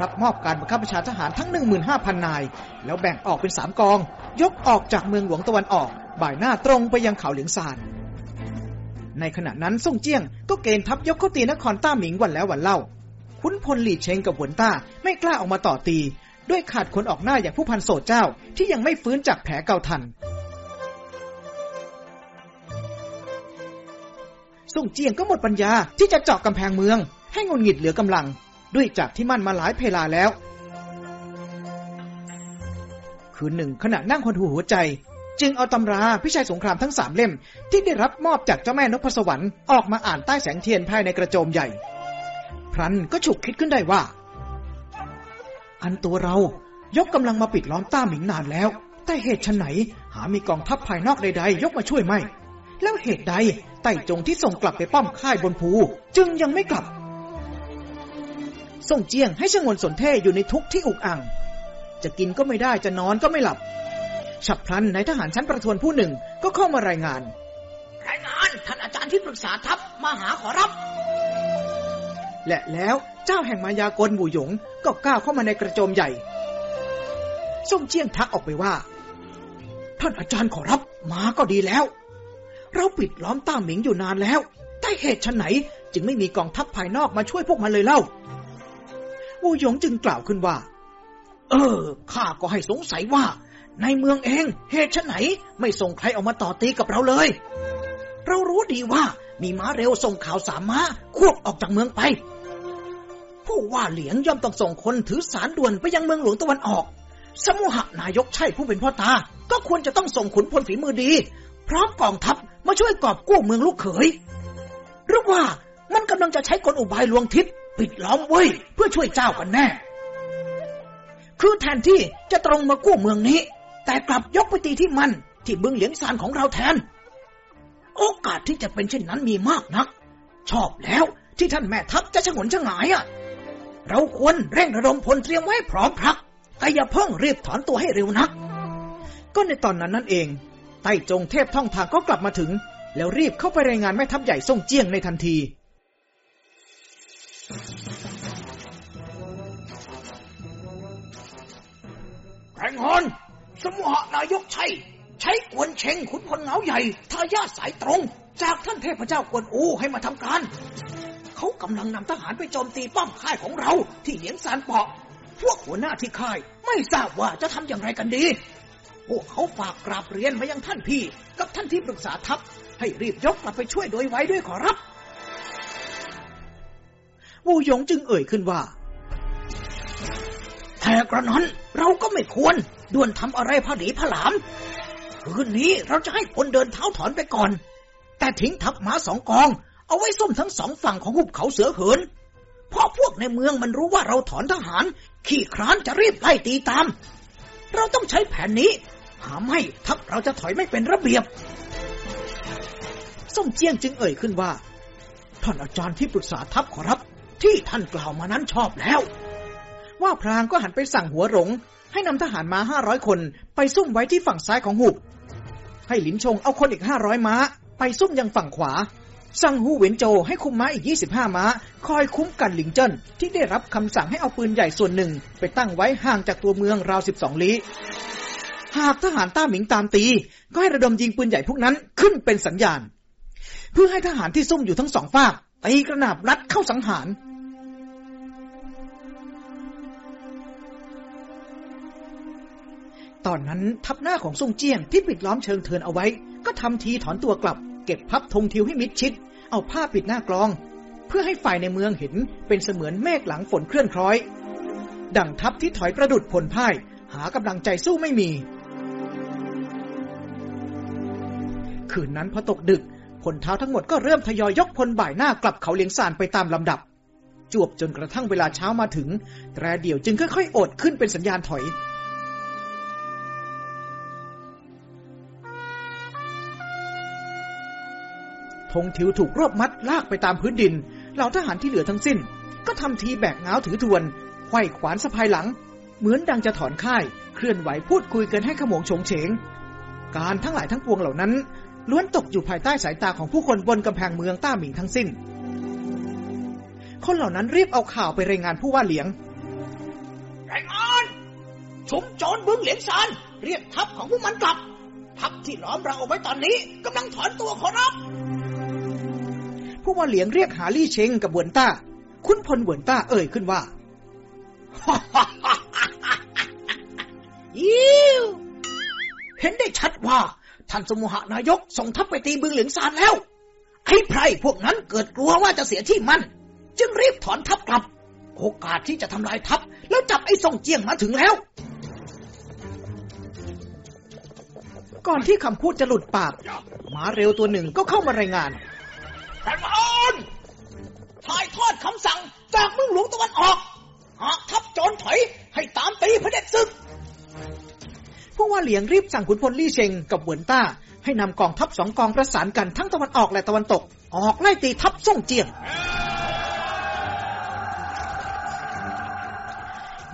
รับมอบการบังคับบัญชาทหารทั้ง 15,000 นาย แล้วแบ่งออกเป็นสามกอง ยกออกจากเมืองหลวงตะวันออก บ่ายหน้าตรงไปยังเขาเหลียงซานในขณะนั้นซ่งเจี้ยงก็เกณฑ์ทัพยกเข้าตีนครต้าหมิงวันแล้ววันเล่า ขุนพลหลีเชงกับหวนต้าไม่กล้าออกมาต่อตี ด้วยขาดคนออกหน้าอย่างผู้พันโสดเจ้าที่ยังไม่ฟื้นจากแผลเก่าทันส่งเจียงก็หมดปัญญาที่จะเจาะกำแพงเมือง ให้งุนหงิดเหลือกำลัง ด้วยจากที่มั่นมาหลายเพลาแล้ว คืนหนึ่งขณะนั่งคนหูหัวใจ จึงเอาตำราพิชัยสงครามทั้งสามเล่ม ที่ได้รับมอบจากเจ้าแม่นพสวรรค์ออกมาอ่านใต้แสงเทียนภายในกระโจมใหญ่ รันก็ฉุกคิดขึ้นได้ว่า อันตัวเรายกกำลังมาปิดล้อมต้าหมิงนานแล้ว แต่เหตุไฉนหามีกองทัพภายนอกใดๆ ยกมาช่วยไม่ แล้วเหตุใดไต่จงที่ส่งกลับไปป้อมค่ายบนภู จึงยังไม่กลับ ส่งเจียงให้ชงวนสนเท่อยู่ในทุกที่อุกอัง จะกินก็ไม่ได้จะนอนก็ไม่หลับ ฉับพลันนายทหารชั้นประทวนผู้หนึ่งก็เข้ามารายงาน รายงานท่านอาจารย์ที่ปรึกษาทัพมาหาขอรับ และแล้วเจ้าแห่งมายากลหมู่หยงก็ก้าวเข้ามาในกระโจมใหญ่ส่งเจียงทักออกไปว่า ท่านอาจารย์ขอรับมาก็ดีแล้ว เราปิดล้อมต้าหมิงอยู่นานแล้วแต่เหตุชนไหน จึงไม่มีกองทัพภายนอกมาช่วยพวกมันเลยเล่าวูหยงจึงกล่าวขึ้นว่า เออข้าก็ให้สงสัยว่า ในเมืองเอง เหตุชนไหน ไม่ส่งใครออกมาต่อตีกับเราเลย เรารู้ดีว่ามีม้าเร็วส่งข่าวสามม้าควบออกจากเมืองไป ผู้ว่าเหลียงย่อมต้องส่งคนถือสารด่วนไปยังเมืองหลวงตะวันออก สมุหนายกใช่ผู้เป็นพ่อตา ก็ควรจะต้องส่งขุนพลฝีมือดี พร้อมกองทัพมาช่วยกอบกู้เมืองลูกเขย หรือว่ามันกำลังจะใช้กลอุบายลวงทิศปิดล้อมไว้เพื่อช่วยเจ้ากันแน่ คือแทนที่จะตรงมากู้เมืองนี้ แต่กลับยกไปตีที่มันที่เบืองเหลียงซานของเราแทน โอกาสที่จะเป็นเช่นนั้นมีมากนัก ชอบแล้วที่ท่านแม่ทัพจะฉงนฉงายอะ เราควรเร่งระดมพลเตรียมไว้พร้อมพรักแต่อย่าเพิ่งรีบถอนตัวให้เร็วนัก ก็ในตอนนั้นนั่นเอง ไต้จงเทพท่องทางก็กลับมาถึง แล้วรีบเข้าไปรายงานแม่ทัพใหญ่ส่งเจียงในทันที แรงงอน สมุหนายกชัย ใช้กวนเชงขุนพลเงาใหญ่ทายาทสายตรง จากท่านเทพเจ้ากวนอูให้มาทำการ เขากำลังนำทหารไปโจมตีป้อมค่ายของเรา ที่เหลียงซานเปาะ พวกหัวหน้าที่ค่าย ไม่ทราบว่าจะทำอย่างไรกันดี พวกเขาฝากกราบเรียนมายังท่านพี่ กับท่านที่ปรึกษาทัพ ให้รีบยกกลับไปช่วยโดยไว้ด้วยขอรับ วูหยงจึงเอ่ยขึ้นว่าแต่กระนั้นเราก็ไม่ควรด่วนทำอะไรผดีผลามคืนนี้เราจะให้คนเดินเท้าถอนไปก่อน แต่ทิ้งทัพม้าสองกอง เอาไว้ส้มทั้งสองฝั่งของหุบเขาเสือเหิน เพราะพวกในเมืองมันรู้ว่าเราถอนทหาร ขี่คร้านจะรีบไล่ตีตาม เราต้องใช้แผนนี้ หาไม่ทัพเราจะถอยไม่เป็นระเบียบส่งเจียงจึงเอ่ยขึ้นว่า ท่านอาจารย์ที่ปรึกษาทัพขอรับ ที่ท่านกล่าวมานั้นชอบแล้ว ว่าพรางก็หันไปสั่งหัวหลงให้นำทหารมาห้าร้อยคน ไปซุ่มไว้ที่ฝั่งซ้ายของหุบ ให้หลินชงเอาคนอีกห้าร้อยม้า ไปซุ่มยังฝั่งขวา สั่งฮูเวินโจให้คุมม้าอีก 25 ม้า คอยคุ้มกันหลิงเจิ้นที่ได้รับคำสั่งให้เอาปืนใหญ่ส่วนหนึ่ง ไปตั้งไว้ห่างจากตัวเมืองราว 12 ลี้ หากทหารต้าหมิงตามตี ก็ให้ระดมยิงปืนใหญ่พวกนั้นขึ้นเป็นสัญญาณ เพื่อให้ทหารที่ซุ่มอยู่ทั้งสองฝากตีกระหนาบรัดเข้าสังหารตอนนั้นทัพหน้าของซ่งเจี้ยงที่ปิดล้อมเชิงเทินเอาไว้ ก็ทำทีถอนตัวกลับ เก็บพับธงทิวให้มิดชิด เอาผ้าปิดหน้ากลอง เพื่อให้ฝ่ายในเมืองเห็นเป็นเสมือนเมฆหลังฝนเคลื่อนคล้อย ดั่งทัพที่ถอยประดุดผลพ่าย หากำลังใจสู้ไม่มี คืนนั้นพอตกดึกพลเท้าทั้งหมดก็เริ่มทยอยยกพลบ่ายหน้ากลับเขาเลียงซานไปตามลำดับ จวบจนกระทั่งเวลาเช้ามาถึงแตรเดี่ยวจึงค่อยๆโอดขึ้นเป็นสัญญาณถอย ธงทิวถูกรวบมัดลากไปตามพื้นดิน เหล่าทหารที่เหลือทั้งสิ้น ก็ทำทีแบกเงาถือทวนไขว้ขวานสะพายหลัง เหมือนดังจะถอนค่าย เคลื่อนไหวพูดคุยกันให้ขโมงโฉงเฉง การทั้งหลายทั้งปวงเหล่านั้น ล้วนตกอยู่ภายใต้สายตาของผู้คนบนกำแพงเมืองต้าหมิงทั้งสิ้น คนเหล่านั้นรีบเอาข่าวไปรายงานผู้ว่าเหลียงรายงานชุมโจรบึงเหลียงซานเรียกทัพของพวกมันกลับทัพที่ล้อมเราเอาไว้ตอนนี้กำลังถอนตัวขอรับ ผู้ว่าเหลียงเรียกหาลี่เชงกับเวนต้า คุณพลเวนต้าเอ่ยขึ้นว่ายิวเห็นได้ชัดว่า ท่านสมุหนายกส่งทัพไปตีบึงเหลียงซานแล้ว ไอ้ไพรพวกนั้นเกิดกลัวว่าจะเสียที่มั่นจึงรีบถอนทัพกลับ โอกาสที่จะทำลายทัพ แล้วจับไอ้ส่งเจียงมาถึงแล้ว ก่อนที่คำพูดจะหลุดปากหมาเร็วตัวหนึ่งก็เข้ามารายงาน รายงานถ่ายทอดคำสั่งจากเมืองหลวงตะวันออก หากทัพโจรถอยให้ตามตีพระเด็จศึกผู้ว่าเหลียงรีบสั่งขุนพลลี่เชงกับเหวินต้า ให้นำกองทัพสองกองประสานกันทั้งตะวันออกและตะวันตก ออกไล่ตีทัพซ่งเจียง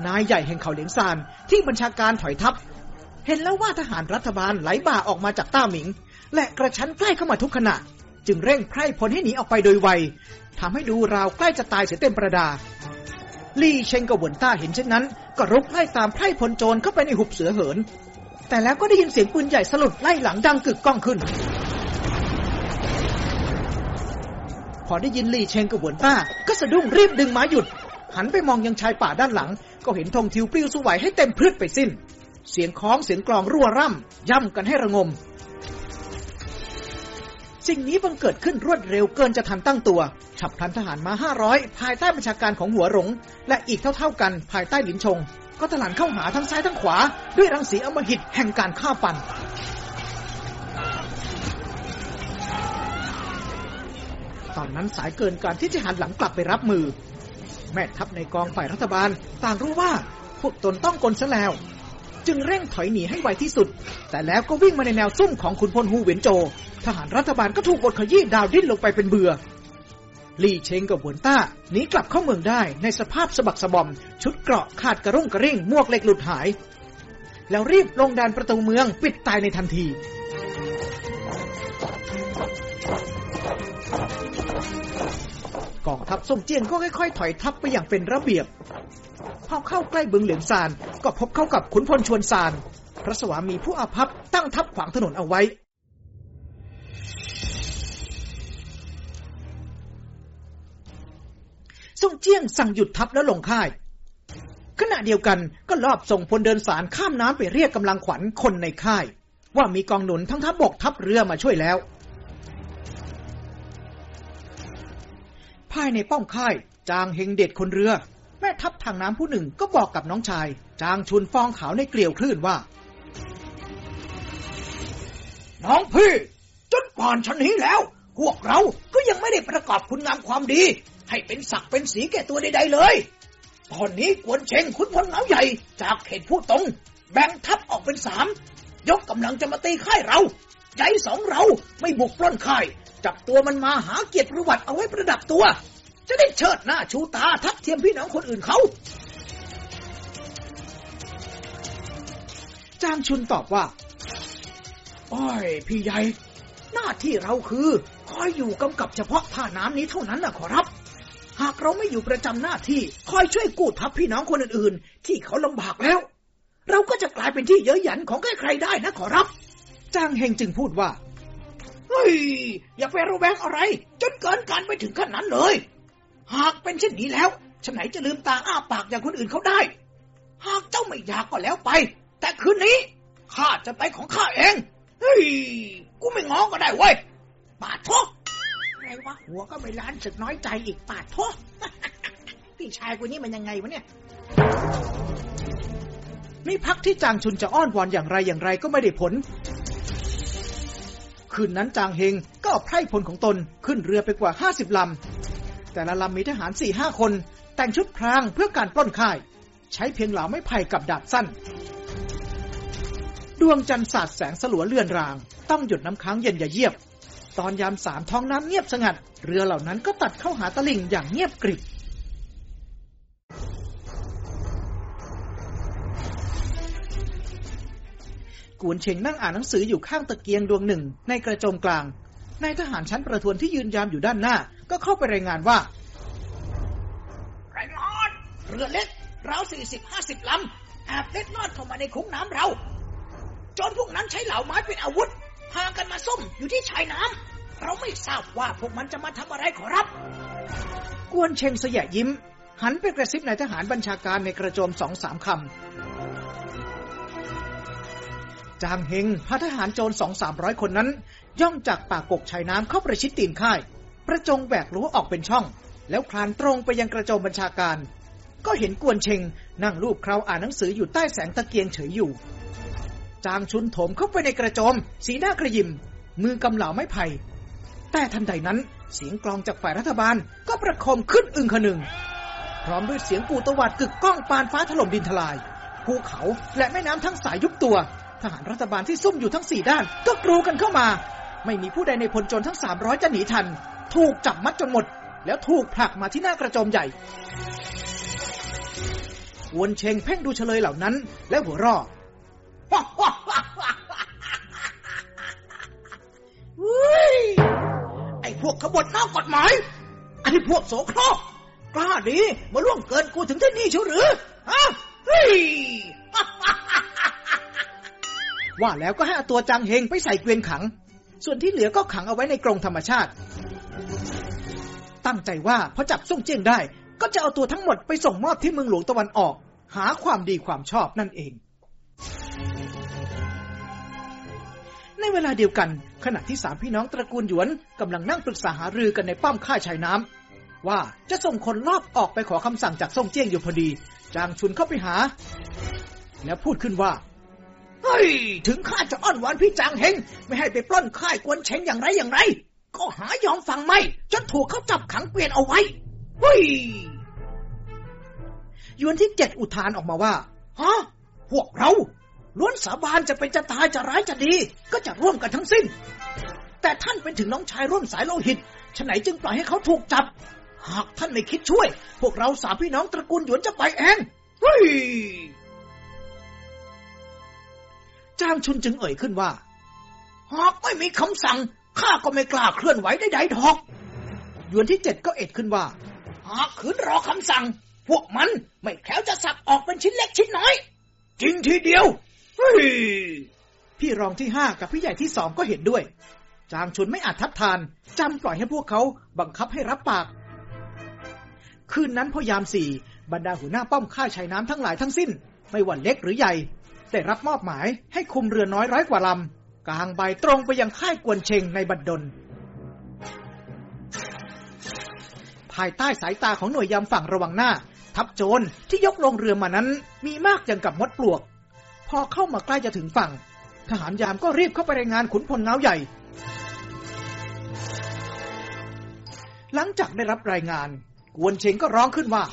นายใหญ่แห่งเขาเหลียงซานที่บัญชาการถอยทัพ เห็นแล้วว่าทหารรัฐบาลไหลบ่าออกมาจากต้าหมิง และกระชั้นใกล้เข้ามาทุกขณะ จึงเร่งไพร่พลให้หนีออกไปโดยไวทำให้ดูราวใกล้จะตายเสียเต็มประดา ลี่เชงกับหวนต้าเห็นเช่นนั้น ก็รุกไล่ตามไพร่พลโจรเข้าไปในหุบเสือเหิน แต่แล้วก็ได้ยินเสียงปืนใหญ่สลุดไล่หลังดังกึกก้องขึ้น พอได้ยินลี่เชงกับหวนต้า ก็สะดุ้งรีบดึงม้าหยุด หันไปมองยังชายป่าด้านหลัง ก็เห็นธงทิวปลิวสวัยให้เต็มพรึดไปสิ้น เสียงคล้องเสียงกลองรั่วร่ำย่ำกันให้ระงม สิ่งนี้บังเกิดขึ้นรวดเร็วเกินจะทันตั้งตัว ฉับพลันทหารมา 500 ภายใต้บัญชาการของหัวหลง และอีกเท่าๆกันภายใต้หลินชง ก็ถลานเข้าหาทั้งซ้ายทั้งขวา ด้วยรังสีอมหิตแห่งการฆ่าฟัน ตอนนั้นสายเกินการที่จะหันหลังกลับไปรับมือ แม่ทัพในกองฝ่ายรัฐบาล ต่างรู้ว่า พวกตนต้องกลซะแล้ว จึงเร่งถอยหนีให้ไวที่สุด แต่แล้วก็วิ่งมาในแนวซุ่มของขุนพลฮูเวียนโจ ทหารรัฐบาลก็ถูกบดขยี้ดาวดิ้นลงไปเป็นเบือลี่เชงกับหวนต้าหนีกลับเข้าเมืองได้ในสภาพสะบักสะบอม ชุดเกราะขาดกระรุ่งกระริ่งมวกเหล็กหลุดหาย แล้วรีบลงดานประตูเมืองปิดตายในทันทีกองทัพส่งเจียนก็ค่อยๆ ถอยทัพไปอย่างเป็นระเบียบ พอเข้าใกล้บึงเหลียงซาน ก็พบเข้ากับขุนพลชวนซาน พระสวามีผู้อาภัพตั้งทัพขวางถนนเอาไว้ส่งเจี้ยงสั่งหยุดทัพแล้วลงค่าย ขณะเดียวกันก็ลอบส่งพลเดินสารข้ามน้ำไปเรียกกำลังขวัญคนในค่าย ว่ามีกองหนุนทั้งทัพบกทัพเรือมาช่วยแล้วภายในป้อมค่าย จางเฮงเด็ดคนเรือ ม่ทัพทางน้ำผู้หนึ่งก็บอกกับน้องชาย จางชุนฟองขาวในเกลียวคลื่นว่า น้องพี่ จนป่านชนนี้แล้ว พวกเราก็ยังไม่ได้ประกอบคุณงามความดี ให้เป็นศักดิ์เป็นสีแก่ตัวใดๆเลย ตอนนี้กวนเชงคุณพลเหนาใหญ่ จากเขตผู้ตรง แบ่งทัพออกเป็นสามยกกำลังจะมาตีค่ายเราใจสองเราไม่บุกปล้นค่าย จับตัวมันมาหาเกียรติประวัติเอาไว้ประดับตัว จะได้เชิดหน้าชูตาทับเทียมพี่น้องคนอื่นเขา จางชุนตอบว่า อ้ยพี่ใหญ่ หน้าที่เราคือคอยอยู่กำกับเฉพาะท่าน้ำนี้เท่านั้นนะขอรับ หากเราไม่อยู่ประจำหน้าที่คอยช่วยกู้ทัพพี่น้องคนอื่นๆ ที่เขาลำบากแล้ว เราก็จะกลายเป็นที่เย้ยหยันของใครๆได้นะขอรับ จางเฮงจึงพูดว่าเฮ้ย อย่าไประแวงอะไร จนเกินการไปถึงขั้นนั้นเลย หากเป็นเช่นนี้แล้วฉันไหนจะลืมตาอ้าปากอย่างคนอื่นเขาได้ หากเจ้าไม่อยากก็แล้วไป แต่คืนนี้ข้าจะไปของข้าเอง เฮ้ย กูไม่ง้อก็ได้เว้ย ปาดทุกอไรวะหัวก็ไม่ล้านสึกน้อยใจอีกปาดทุกพี่ชายกูนี่มันยังไงวะเนี่ยนี่พักที่จางชุนจะอ้อนวอนอย่างไรอย่างไรก็ไม่ได้ผล คืนนั้นจางเฮงก็เอาไพร่พลของตนขึ้นเรือไปกว่าห้าสิบลำ แต่ละลำมีทหารสี่ห้าคน แต่งชุดพรางเพื่อการปล้นค่าย ใช้เพียงเหลาไม้ไผ่กับดาบสั้น ดวงจันทร์สาดแสงสลัวเลื่อนราง ต้องหยุดน้ำค้างเย็นอย่าเยียบ ตอนยามสามท้องน้ำเงียบสงัด เรือเหล่านั้นก็ตัดเข้าหาตลิ่งอย่างเงียบกริบกวนเชงนั่งอ่านหนังสืออยู่ข้างตะเกียงดวงหนึ่งในกระโจมกลางนายทหารชั้นประทวนที่ยืนยามอยู่ด้านหน้า ก็เข้าไปรายงานว่าไรายงานเรือเล็กเราสี่สิบห้าสิบลำแอบเล็ดลอดเข้ามาในคุ้งน้ำเราจนพวกนั้นใช้เหล่าไม้เป็นอาวุธ พากันมาซุ่มอยู่ที่ชายน้ำเราไม่ทราบว่าพวกมันจะมาทำอะไรขอรับ กวนเชงสยะยิ้ม หันไปกระซิบนายทหารบัญชาการในกระโจมสองสามคำ จางเฮงพาทหารโจรสองสามร้อยคนนั้น ย่องจากปากกกชายน้ำเข้าประชิดตีนค่าย ประจงแบกรั้วออกเป็นช่อง แล้วคลานตรงไปยังกระโจมบัญชาการ ก็เห็นกวนเชงนั่งรูปคราวอ่านหนังสืออยู่ใต้แสงตะเกียงเฉยอยู่ จางชุนโถมเข้าไปในกระโจม สีหน้ากระยิม มือกำเหลาไม้ไผ่แต่ทันใดนั้นเสียงกลองจากฝ่ายรัฐบาลก็ประคมขึ้นอึงขนึง พร้อมด้วยเสียงปูตวัดกึกก้องปานฟ้าถล่มดินทลายภูเขาและแม่น้ำทั้งสายยุบตัว ทหารรัฐบาลที่ซุ่มอยู่ทั้งสี่ด้าน ก็กรูกันเข้ามา ไม่มีผู้ใดในพลจนทั้งสามร้อยจะหนีทัน ถูกจับมัดจนหมด แล้วถูกผลักมาที่หน้ากระโจมใหญ่วนเชงเพ่งดูเฉลยเหล่านั้น และหัวเรอเฮ้ยไอ้พวกขบฏนอกกฎหมายไอ้พวกโสโครกกล้าดีมาล่วงเกินกูถึงที่นี่เชียวหรือฮะเฮ้ยว่าแล้วก็ให้อาตัวจางเฮงไปใส่เกวียนขัง ส่วนที่เหลือก็ขังเอาไว้ในกรงธรรมชาติ ตั้งใจว่าพอจับส่งเจียงได้ ก็จะเอาตัวทั้งหมดไปส่งมอบที่เมืองหลวงตะวันออก หาความดีความชอบนั่นเอง ในเวลาเดียวกัน ขณะที่สามพี่น้องตระกูลหยวนกำลังนั่งปรึกษาหารือกันในป้อมค่ายชายน้ำว่าจะส่งคนลอบออกไปขอคำสั่งจากส่งเจียงอยู่พอดี จางชุนเข้าไปหา แล้วพูดขึ้นว่า เฮ้ย ถึงข้าจะอ้อนวอนพี่จางเฮงไม่ให้ไปปล้นค่ายกวนเชงอย่างไรอย่างไร ก็หายอมฟังไม่จนถูกเขาจับขังเกวียนเอาไว้เฮ้ยยวนที่เจ็ดอุทานออกมาว่าฮะพวกเราล้วนสาบานจะเป็นจะตายจะร้ายจะดี ก็จะร่วมกันทั้งสิ้น แต่ท่านเป็นถึงน้องชายร่วมสายโลหิตฉไหนจึงปล่อยให้เขาถูกจับ หากท่านไม่คิดช่วย พวกเราสามพี่น้องตระกูลหยวนจะไปเองเฮ้ย จางชุนจึงเอ่ยขึ้นว่า หากไม่มีคำสั่ง ข้าก็ไม่กล้าเคลื่อนไหวใดๆดอกยวนที่เจ็ดก็เอ็ดขึ้นว่า หากขืนรอคำสั่ง พวกมันไม่แข็วจะสับออกเป็นชิ้นเล็กชิ้นน้อย จริงทีเดียวพี่รองที่ห้ากับพี่ใหญ่ที่สองก็เห็นด้วย จางชุนไม่อาจทัดทานจำปล่อยให้พวกเขาบังคับให้รับปาก คืนนั้นพยามสี่บรรดาหัวหน้าป้อมค่าชายน้ำทั้งหลายทั้งสิ้น ไม่ว่าเล็กหรือใหญ่ ได้รับมอบหมายให้คุมเรือน้อยร้อยกว่าลำ กลางใบตรงไปยังค่ายกวนเชงในบัดดล ภายใต้สายตาของหน่วยยามฝั่งระวังหน้า ทัพโจรที่ยกลงเรือมานั้น มีมากอย่างกับมดปลวก พอเข้ามาใกล้จะถึงฝั่ง ทหารยามก็รีบเข้าไปรายงานขุนพลเงาใหญ่ หลังจากได้รับรายงาน กวนเชงก็ร้องขึ้นว่า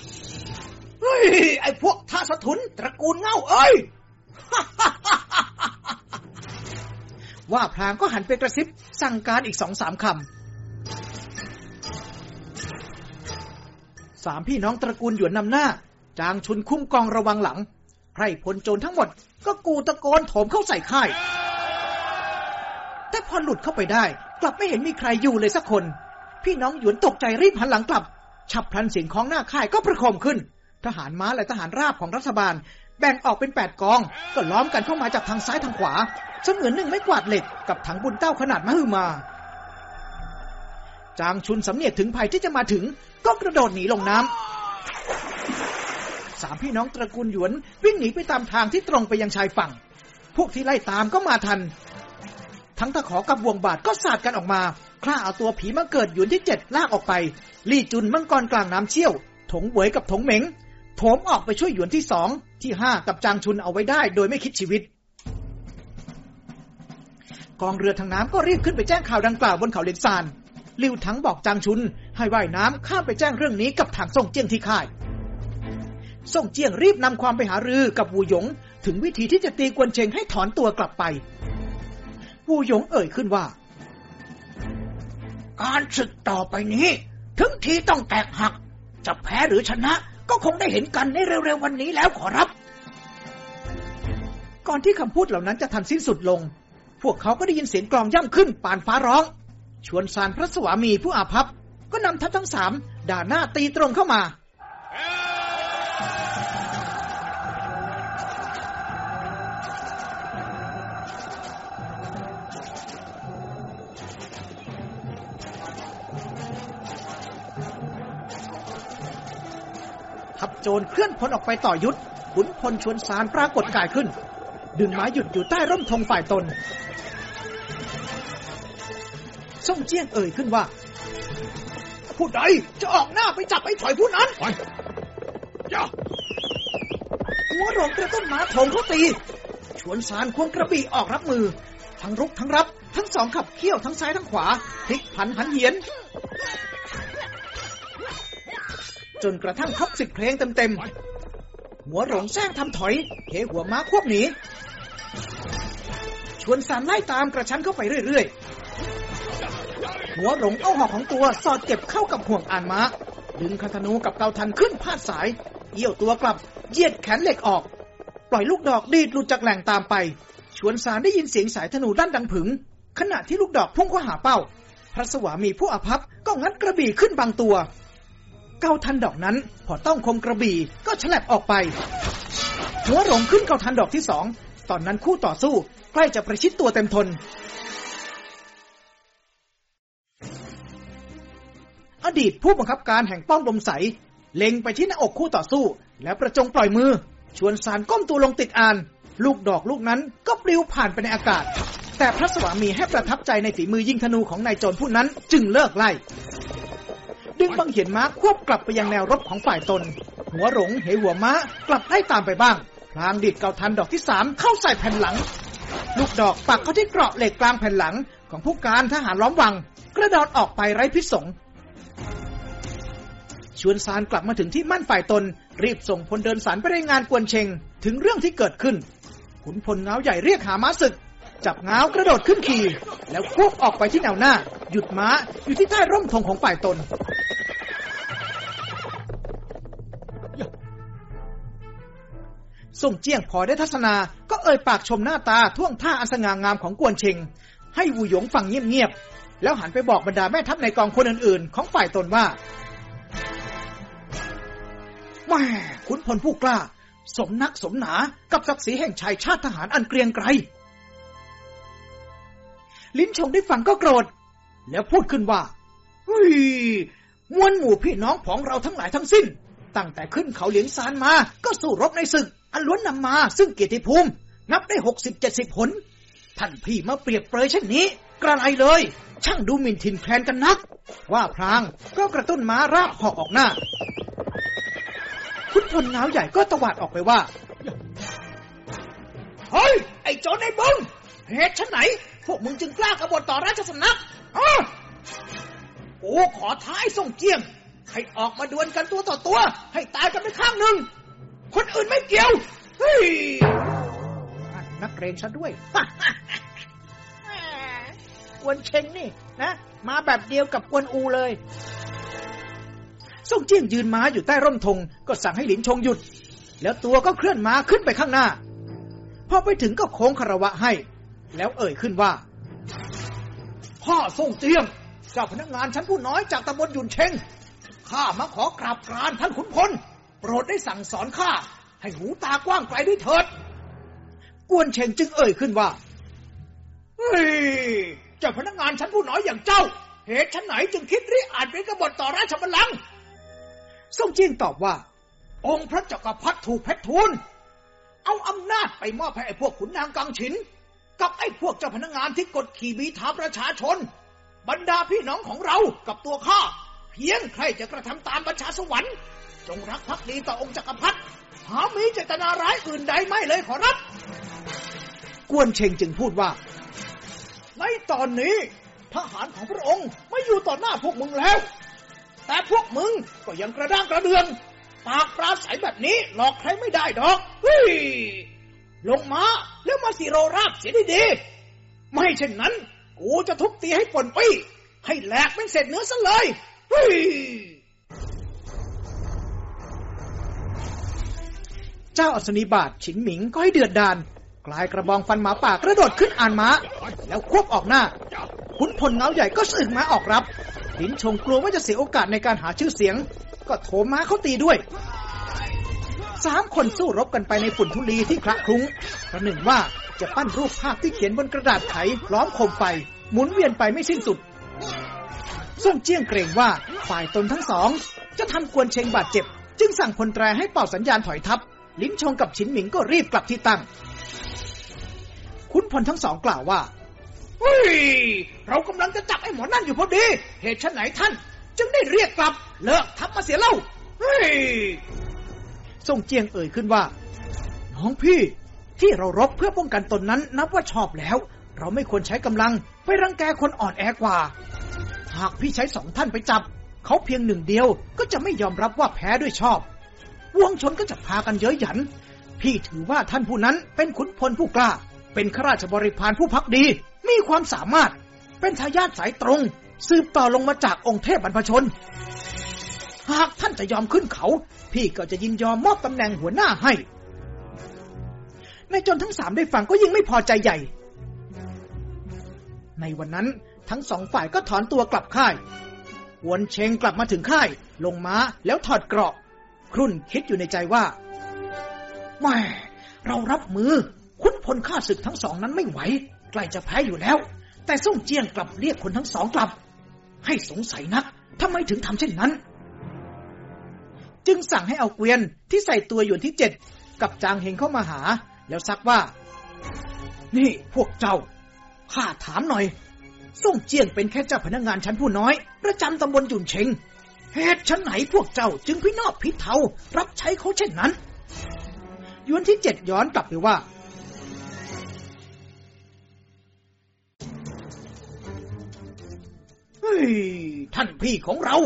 เฮ้ยไอ้พวกท่าสะทุนตระกูลเง่าเอ้ย ว่าพลางก็หันไปกระซิบ สั่งการอีกสองสามคำสามพี่น้องตระกูลหยวนนำหน้า จางชุนคุ้มกองระวังหลังไพรพลโจรทั้งหมด ก็กูตะโกนโถมเข้าใส่ค่าย แต่พอหลุดเข้าไปได้ กลับไม่เห็นมีใครอยู่เลยสักคน พี่น้องหยวนตกใจรีบหันหลังกลับ ฉับพลันเสียงของหน้าค่ายก็ประโคมขึ้น ทหารม้าและทหารราบของรัฐบาล แบ่งออกเป็นแปดกอง ก็ล้อมกันเข้ามาจากทางซ้ายทางขวาเสมือนหนึ่งไม้กวาดเหล็กกับถังบุญเต้าขนาดมหึมา จางชุนสำเนียกถึงภัยที่จะมาถึง ก็กระโดดหนีลงน้ำสามพี่น้องตระกูลหยวนวิ่งหนีไปตามทางที่ตรงไปยังชายฝั่ง พวกที่ไล่ตามก็มาทัน ทั้งตะขอกับวงบาทก็สาดกันออกมาคล้าเอาตัวผีมังเกิดหยวนที่เจ็ดลากออกไป ลี่จุนมังกรกลางน้ำเชี่ยว ถงเหวยกับถงเหม็งโถมออกไปช่วยหยวนที่สอง ที่ห้ากับจางชุนเอาไว้ได้ โดยไม่คิดชีวิต กองเรือทางน้ำก็รีบขึ้นไปแจ้งข่าวดังกล่าวบนเขาเลนซานลิวทั้งบอกจางชุน ให้ว่ายน้ำข้ามไปแจ้งเรื่องนี้กับทางส่งเจียงที่ค่ายส่งเจียงรีบนำความไปหารือกับวูหยง ถึงวิธีที่จะตีกวนเชงให้ถอนตัวกลับไป วูหยงเอ่ยขึ้นว่า การศึกต่อไปนี้ ถึงทีต้องแตกหัก จะแพ้หรือชนะ ก็คงได้เห็นกันในเร็วๆวันนี้แล้วขอรับ ก่อนที่คำพูดเหล่านั้นจะทันสิ้นสุดลง พวกเขาก็ได้ยินเสียงกลองย่ำขึ้นปานฟ้าร้อง ชวนสารพระสวามีผู้อาภัพก็นำทัพทั้งสามด่าหน้าตีตรงเข้ามา โจรเคลื่อนพลออกไปต่อยุทธขุนพลชวนสารปรากฏกายขึ้น ดึงไม้หยุดอยู่ใต้ร่มธงฝ่ายตนส่งเจียงเอ่ยขึ้นว่า ผู้ใดจะออกหน้าไปจับไอ้ถอยผู้นั้นไปย่าหัวโรงกระต้นหมาโถมเขาตี ชวนสารควงกระบี่ออกรับมือ ทั้งรุกทั้งรับ ทั้งสองขับเคี่ยวทั้งซ้ายทั้งขวาพลิกผันหันเหียน จนกระทั่งครบสิบเพลงเต็มๆ หัวหลงแซงทำถอยเหหัวม้าควบหนี ชวนสารไล่ตามกระชั้นเข้าไปเรื่อยๆ หัวหลงเอาหอกของตัวสอดเก็บเข้ากับห่วงอ่านม้า ดึงคันธนูกับเกาทันขึ้นพาดสาย เอี่ยวตัวกลับเยียดแขนเหล็กออก ปล่อยลูกดอกดีดหลุดจากแหล่งตามไป ชวนสารได้ยินเสียงสายธนูด้านดังผึง ขณะที่ลูกดอกพุ่งเข้าหาเป้า พระสวามีผู้อภัพก็งัดกระบี่ขึ้นบางตัว เกาทันดอกนั้น พอต้องคมกระบี่ก็ฉลับออกไป หัวหลงขึ้นเกาทันดอกที่สองตอนนั้นคู่ต่อสู้ใกล้จะประชิดตัวเต็มทน อดีตผู้บังคับการแห่งป้อมลมใส เล็งไปที่หน้าอกคู่ต่อสู้ แล้วประจงปล่อยมือ ชวนสารก้มตัวลงติดอ่าน ลูกดอกลูกนั้นก็ปลิวผ่านไปในอากาศ แต่พระสวามีให้ประทับใจในฝีมือยิงธนูของนายโจรผู้นั้นจึงเลิกไล่ ดึงบังเหียนม้าควบกลับไปยังแนวรบของฝ่ายตน หัวหลงเหหัวม้ากลับไล่ตามไปบ้าง พลางดิดเกาทันดอกที่สามเข้าใส่แผ่นหลัง ลูกดอกปักเข้าที่เกราะเหล็กกลางแผ่นหลัง ของผู้การทหารล้อมวัง กระดอนออกไปไร้พิษสงชวนซานกลับมาถึงที่มั่นฝ่ายตน รีบส่งพลเดินสารไปรายงานกวนเชง ถึงเรื่องที่เกิดขึ้นขุนพลเงาใหญ่เรียกหาม้าศึก จับเงากระโดดขึ้นขี่แล้วควบออกไปที่แนวหน้า หยุดม้าอยู่ที่ใต้ร่มธงของฝ่ายตน ส่งเจียงพอได้ทัศนา ก็เอ่ยปากชมหน้าตาท่วงท่าอันสง่างามของกวนเชงให้วูหยงฟังเงียบๆ แล้วหันไปบอกบรรดาแม่ทัพในกองคนอื่นๆ ของฝ่ายตนว่าแม่ขุนพลผู้กล้า สมนักสมหนา กับศักดิ์ศรีแห่งชายชาติทหารอันเกรียงไกร ลิ้นชงได้ฟังก็โกรธ แล้วพูดขึ้นว่าเฮ้ยมวลหมู่พี่น้องของเราทั้งหลายทั้งสิ้น ตั้งแต่ขึ้นเขาเหลียงซานมา ก็สู้รบในศึก อันล้วนนำมา ซึ่งเกียรติภูมิ นับได้หกสิบเจ็ดสิบผล ท่านพี่มาเปรียบเปรยเช่นนี้ กระไรเลย ช่างดูหมิ่นถิ่นแคลนกันนัก ว่าพรางก็กระตุ้นม้าราบหอกออกหน้า คุณพลเงาใหญ่ก็ตวาดออกไปว่าเฮ้ยไอ้โจรไอ้บึงเหตุฉันไหน พวกมึงจึงกล้ากบฏต่อราชสำนักอ้อกูขอท้ายส่งเจียมให้ออกมาดวลกันตัวต่อตัว ให้ตายกันไปข้างหนึ่ง คนอื่นไม่เกี่ยว เฮ้ย นักเรงซะด้วยกวนเชงนี่นะมาแบบเดียวกับกวนอูเลยส่งเจียงยืนม้าอยู่ใต้ร่มธงก็สั่งให้หลินชงหยุด แล้วตัวก็เคลื่อนม้าขึ้นไปข้างหน้า พอไปถึงก็โค้งคารวะให้ แล้วเอ่ยขึ้นว่าพ่อส่งเจียมเจ้าพนักงานชั้นผู้น้อยจากตำบลยุนเชงข้ามาขอกราบกรานท่านขุนพลโปรดได้สั่งสอนข้าให้หูตากว้างไกลด้วยเถิด กวนเชงจึงเอ่ยขึ้นว่าเฮ้ยเจ้าพนักงานชั้นผู้น้อยอย่างเจ้า เหตุฉันไหนจึงคิดริอาจเป็นกบฏต่อราชบัลลังก์ส่งเจียงตอบว่า องค์พระจักรพรรดิถูกเพชรทูลเอาอำนาจไปมอบให้พวกขุนนางกังฉิน กับไอ้พวกเจ้าพนักงานที่กดขี่บีทาประชาชน บรรดาพี่น้องของเรากับตัวข้าเพียงใครจะกระทำตามบัญชาสวรรค์ จงรักภักดีต่อองค์จักรพรรดิหามีเจตนาร้ายอื่นใดไม่เลยขอรับ กวนเชงจึงพูดว่า ในตอนนี้ทหารของพระองค์ไม่อยู่ต่อหน้าพวกมึงแล้ว แต่พวกมึงก็ยังกระด้างกระเดืองปากปราศัยแบบนี้หลอกใครไม่ได้ดอกเฮ้ย ลงมาแล้วมาสิโรราบเสียดีๆไม่เช่นนั้น กูจะทุบตีให้ป่นปี้ให้แหลกเป็นเศษเนื้อซะเลยเฮ้ยเจ้าอัศนีบาทฉินหมิงก็ให้เดือดดานกลายกระบองฟันหมาป่ากระโดดขึ้นอ่านม้า แล้วควบออกหน้า ขุนพลเงาใหญ่ก็สึกม้าออกรับลินชงกลัวว่าจะเสียโอกาสในการหาชื่อเสียง ก็โถมม้าเขาตีด้วย สามคนสู้รบกันไปในฝุ่นทุลีที่คละคลุ้งประหนึ่งว่าจะปั้นรูปภาพที่เขียนบนกระดาษไขล้อมโคมไฟ หมุนเวียนไปไม่สิ้นสุด ส่งเจี้ยงเกรงว่าฝ่ายตนทั้งสอง จะทำกวนเชงบาดเจ็บ จึงสั่งพลแตรให้เป่าสัญญาณถอยทัพ ลิ้นชงกับฉินหมิงก็รีบกลับที่ตั้ง คุณพลทั้งสองกล่าวว่าเฮ้ยเรากำลังจะจับไอ้หมอนั่นอยู่พอดี เหตุฉันไหนท่าน จึงได้เรียกกลับ เลิกทับมาเสียเล่าเฮ้ย ส่งเจียงเอ่ยขึ้นว่า น้องพี่ ที่เรารบเพื่อป้องกันตนนั้นนับว่าชอบแล้ว เราไม่ควรใช้กำลัง ไปรังแกคนอ่อนแอกว่า หากพี่ใช้สองท่านไปจับ เขาเพียงหนึ่งเดียวก็จะไม่ยอมรับว่าแพ้ด้วยชอบ วงชนก็จะพากันเย้ยหยัน พี่ถือว่าท่านผู้นั้นเป็นขุนพลผู้กล้า เป็นข้าราชบริพารผู้พักดี มีความสามารถ เป็นทายาทสายตรง สืบต่อลงมาจากองค์เทพบรรพชน หากท่านจะยอมขึ้นเขา พี่ก็จะยินยอมมอบตำแหน่งหัวหน้าให้นายจนทั้งสามได้ฟังก็ยิ่งไม่พอใจใหญ่ ในวันนั้นทั้งสองฝ่ายก็ถอนตัวกลับค่าย วนเชงกลับมาถึงค่าย ลงม้าแล้วถอดเกราะ ครุ่นคิดอยู่ในใจว่าแม่เรารับมือ คุณพลข้าศึกทั้งสองนั้นไม่ไหว ใกล้จะแพ้อยู่แล้ว แต่ส่งเจียงกลับเรียกคนทั้งสองกลับ ให้สงสัยนักทำไมถึงทำเช่นนั้น จึงสั่งให้เอาเกวียนที่ใส่ตัวอยู่ที่เจ็ดกับจางเฮงเข้ามาหา แล้วซักว่า นี่พวกเจ้า ข้าถามหน่อย ส่งเจียงเป็นแค่เจ้าพนักงงานชั้นผู้น้อย ประจำตำบลจุนเชงเหตุชั้นไหนพวกเจ้าจึงพินอบพิเทารับใช้เขาเช่นนั้นยวนที่เจ็ดย้อนกลับไปว่าเฮ้ยท่านพี่ของเรา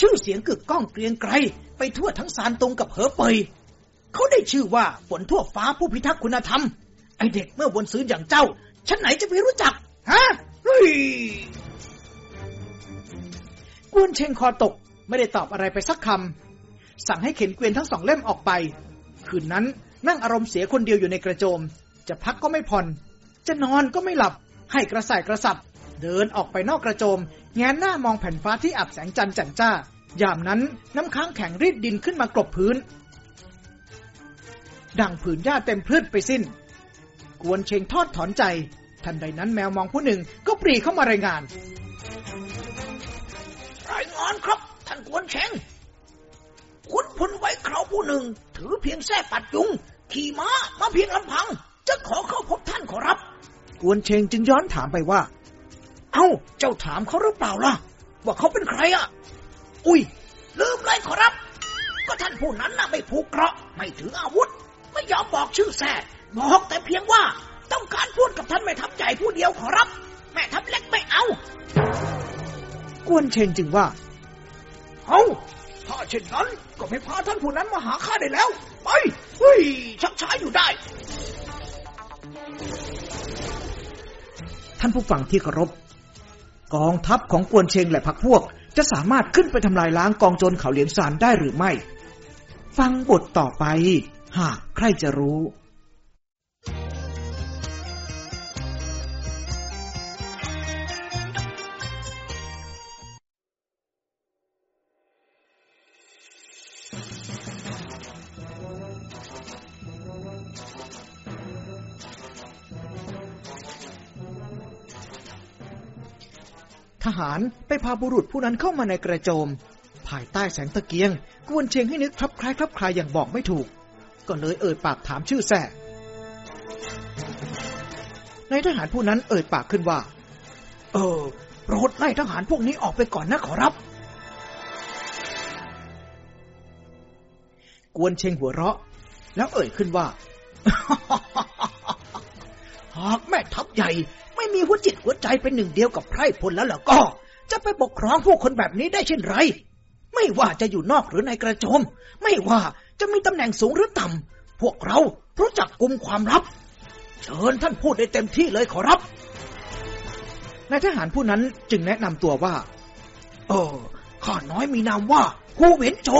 ชื่อเสียงกึกก้องเกรียงไกร ไปทั่วทั้งสารตรงกับเหอเปย เขาได้ชื่อว่าฝนทั่วฟ้าผู้พิทักษ์คุณธรรม ไอเด็กเมื่อบนซื้ออย่างเจ้าชั้นไหนจะไปรู้จัก ฮะเฮ้ยกวนเชงคอตกไม่ได้ตอบอะไรไปสักคำ สั่งให้เข็นเกวียนทั้งสองเล่มออกไป คืนนั้นนั่งอารมณ์เสียคนเดียวอยู่ในกระโจม จะพักก็ไม่ผ่อน จะนอนก็ไม่หลับ ให้กระส่ายกระสับ เดินออกไปนอกกระโจม แงนหน้ามองแผ่นฟ้าที่อับแสงจันทร์แจ่มจ้า ยามนั้นน้ำค้างแข็งรีดดินขึ้นมากลบพื้น ดังผืนหญ้าเต็มพืชไปสิ้น กวนเชงทอดถอนใจ ทันใดนั้นแมวมองผู้หนึ่งก็ปรีเข้ามารายงาน รายงานครับ ท่านกวนเชงคุณพลไว้เขาผู้หนึ่ง ถือเพียงแส้ปัดยุง ขี่ม้ามาเพียงลำพัง จะขอเข้าพบท่านขอรับ กวนเชงจึงย้อนถามไปว่า เอ้า เจ้าถามเขาหรือเปล่าล่ะ ว่าเขาเป็นใครอะ อุ้ย ลืมเลยขอรับ ก็ท่านผู้นั้นน่ะไม่ผูกเกราะ ไม่ถืออาวุธ ไม่ยอมบอกชื่อแท้บอกแต่เพียงว่าต้องการพูดกับท่านแม่ทัพใหญ่ผู้เดียวขอรับ แม่ทัพเล็กไม่เอา กวนเชงจึงว่า เอาถ้าเช่นนั้นก็ไม่พาท่านผู้นั้นมาหาข้าได้แล้ว ไปเฮ้ยชักช้าอยู่ได้ ท่านผู้ฟังที่เคารพ กองทัพของกวนเชงและพรรคพวก จะสามารถขึ้นไปทำลายล้างกองโจรเขาเหลียนซานได้หรือไม่ ฟังบทต่อไป หากใครจะรู้ารไปพาบุรุษผู้นั้นเข้ามาในกระโจม ภายใต้แสงตะเกียง กวนเชียงให้นึกคลับคล้ายคลับคลายอย่างบอกไม่ถูก ก็เลยเอ่ยปากถามชื่อแส่ในทหารผู้นั้นเอ่ยปากขึ้นว่า เออโปรดไล่ทหารพวกนี้ออกไปก่อนนะขอรับ กวนเชงหัวเราะ แล้วเอ่ยขึ้นว่า หากแม่ทัพใหญ่ไม่มีหัวจิตหัวใจเป็นหนึ่งเดียวกับไพร่พลแล้วล่ะก็ จะไปปกครองผู้คนแบบนี้ได้เช่นไร ไม่ว่าจะอยู่นอกหรือในกระโจม ไม่ว่าจะมีตำแหน่งสูงหรือต่ำ พวกเรารู้จักกลุ่มความลับ เชิญท่านพูดได้เต็มที่เลยขอรับนายทหารผู้นั้นจึงแนะนำตัวว่า เออข้าน้อยมีนามว่าฮูเวนโจ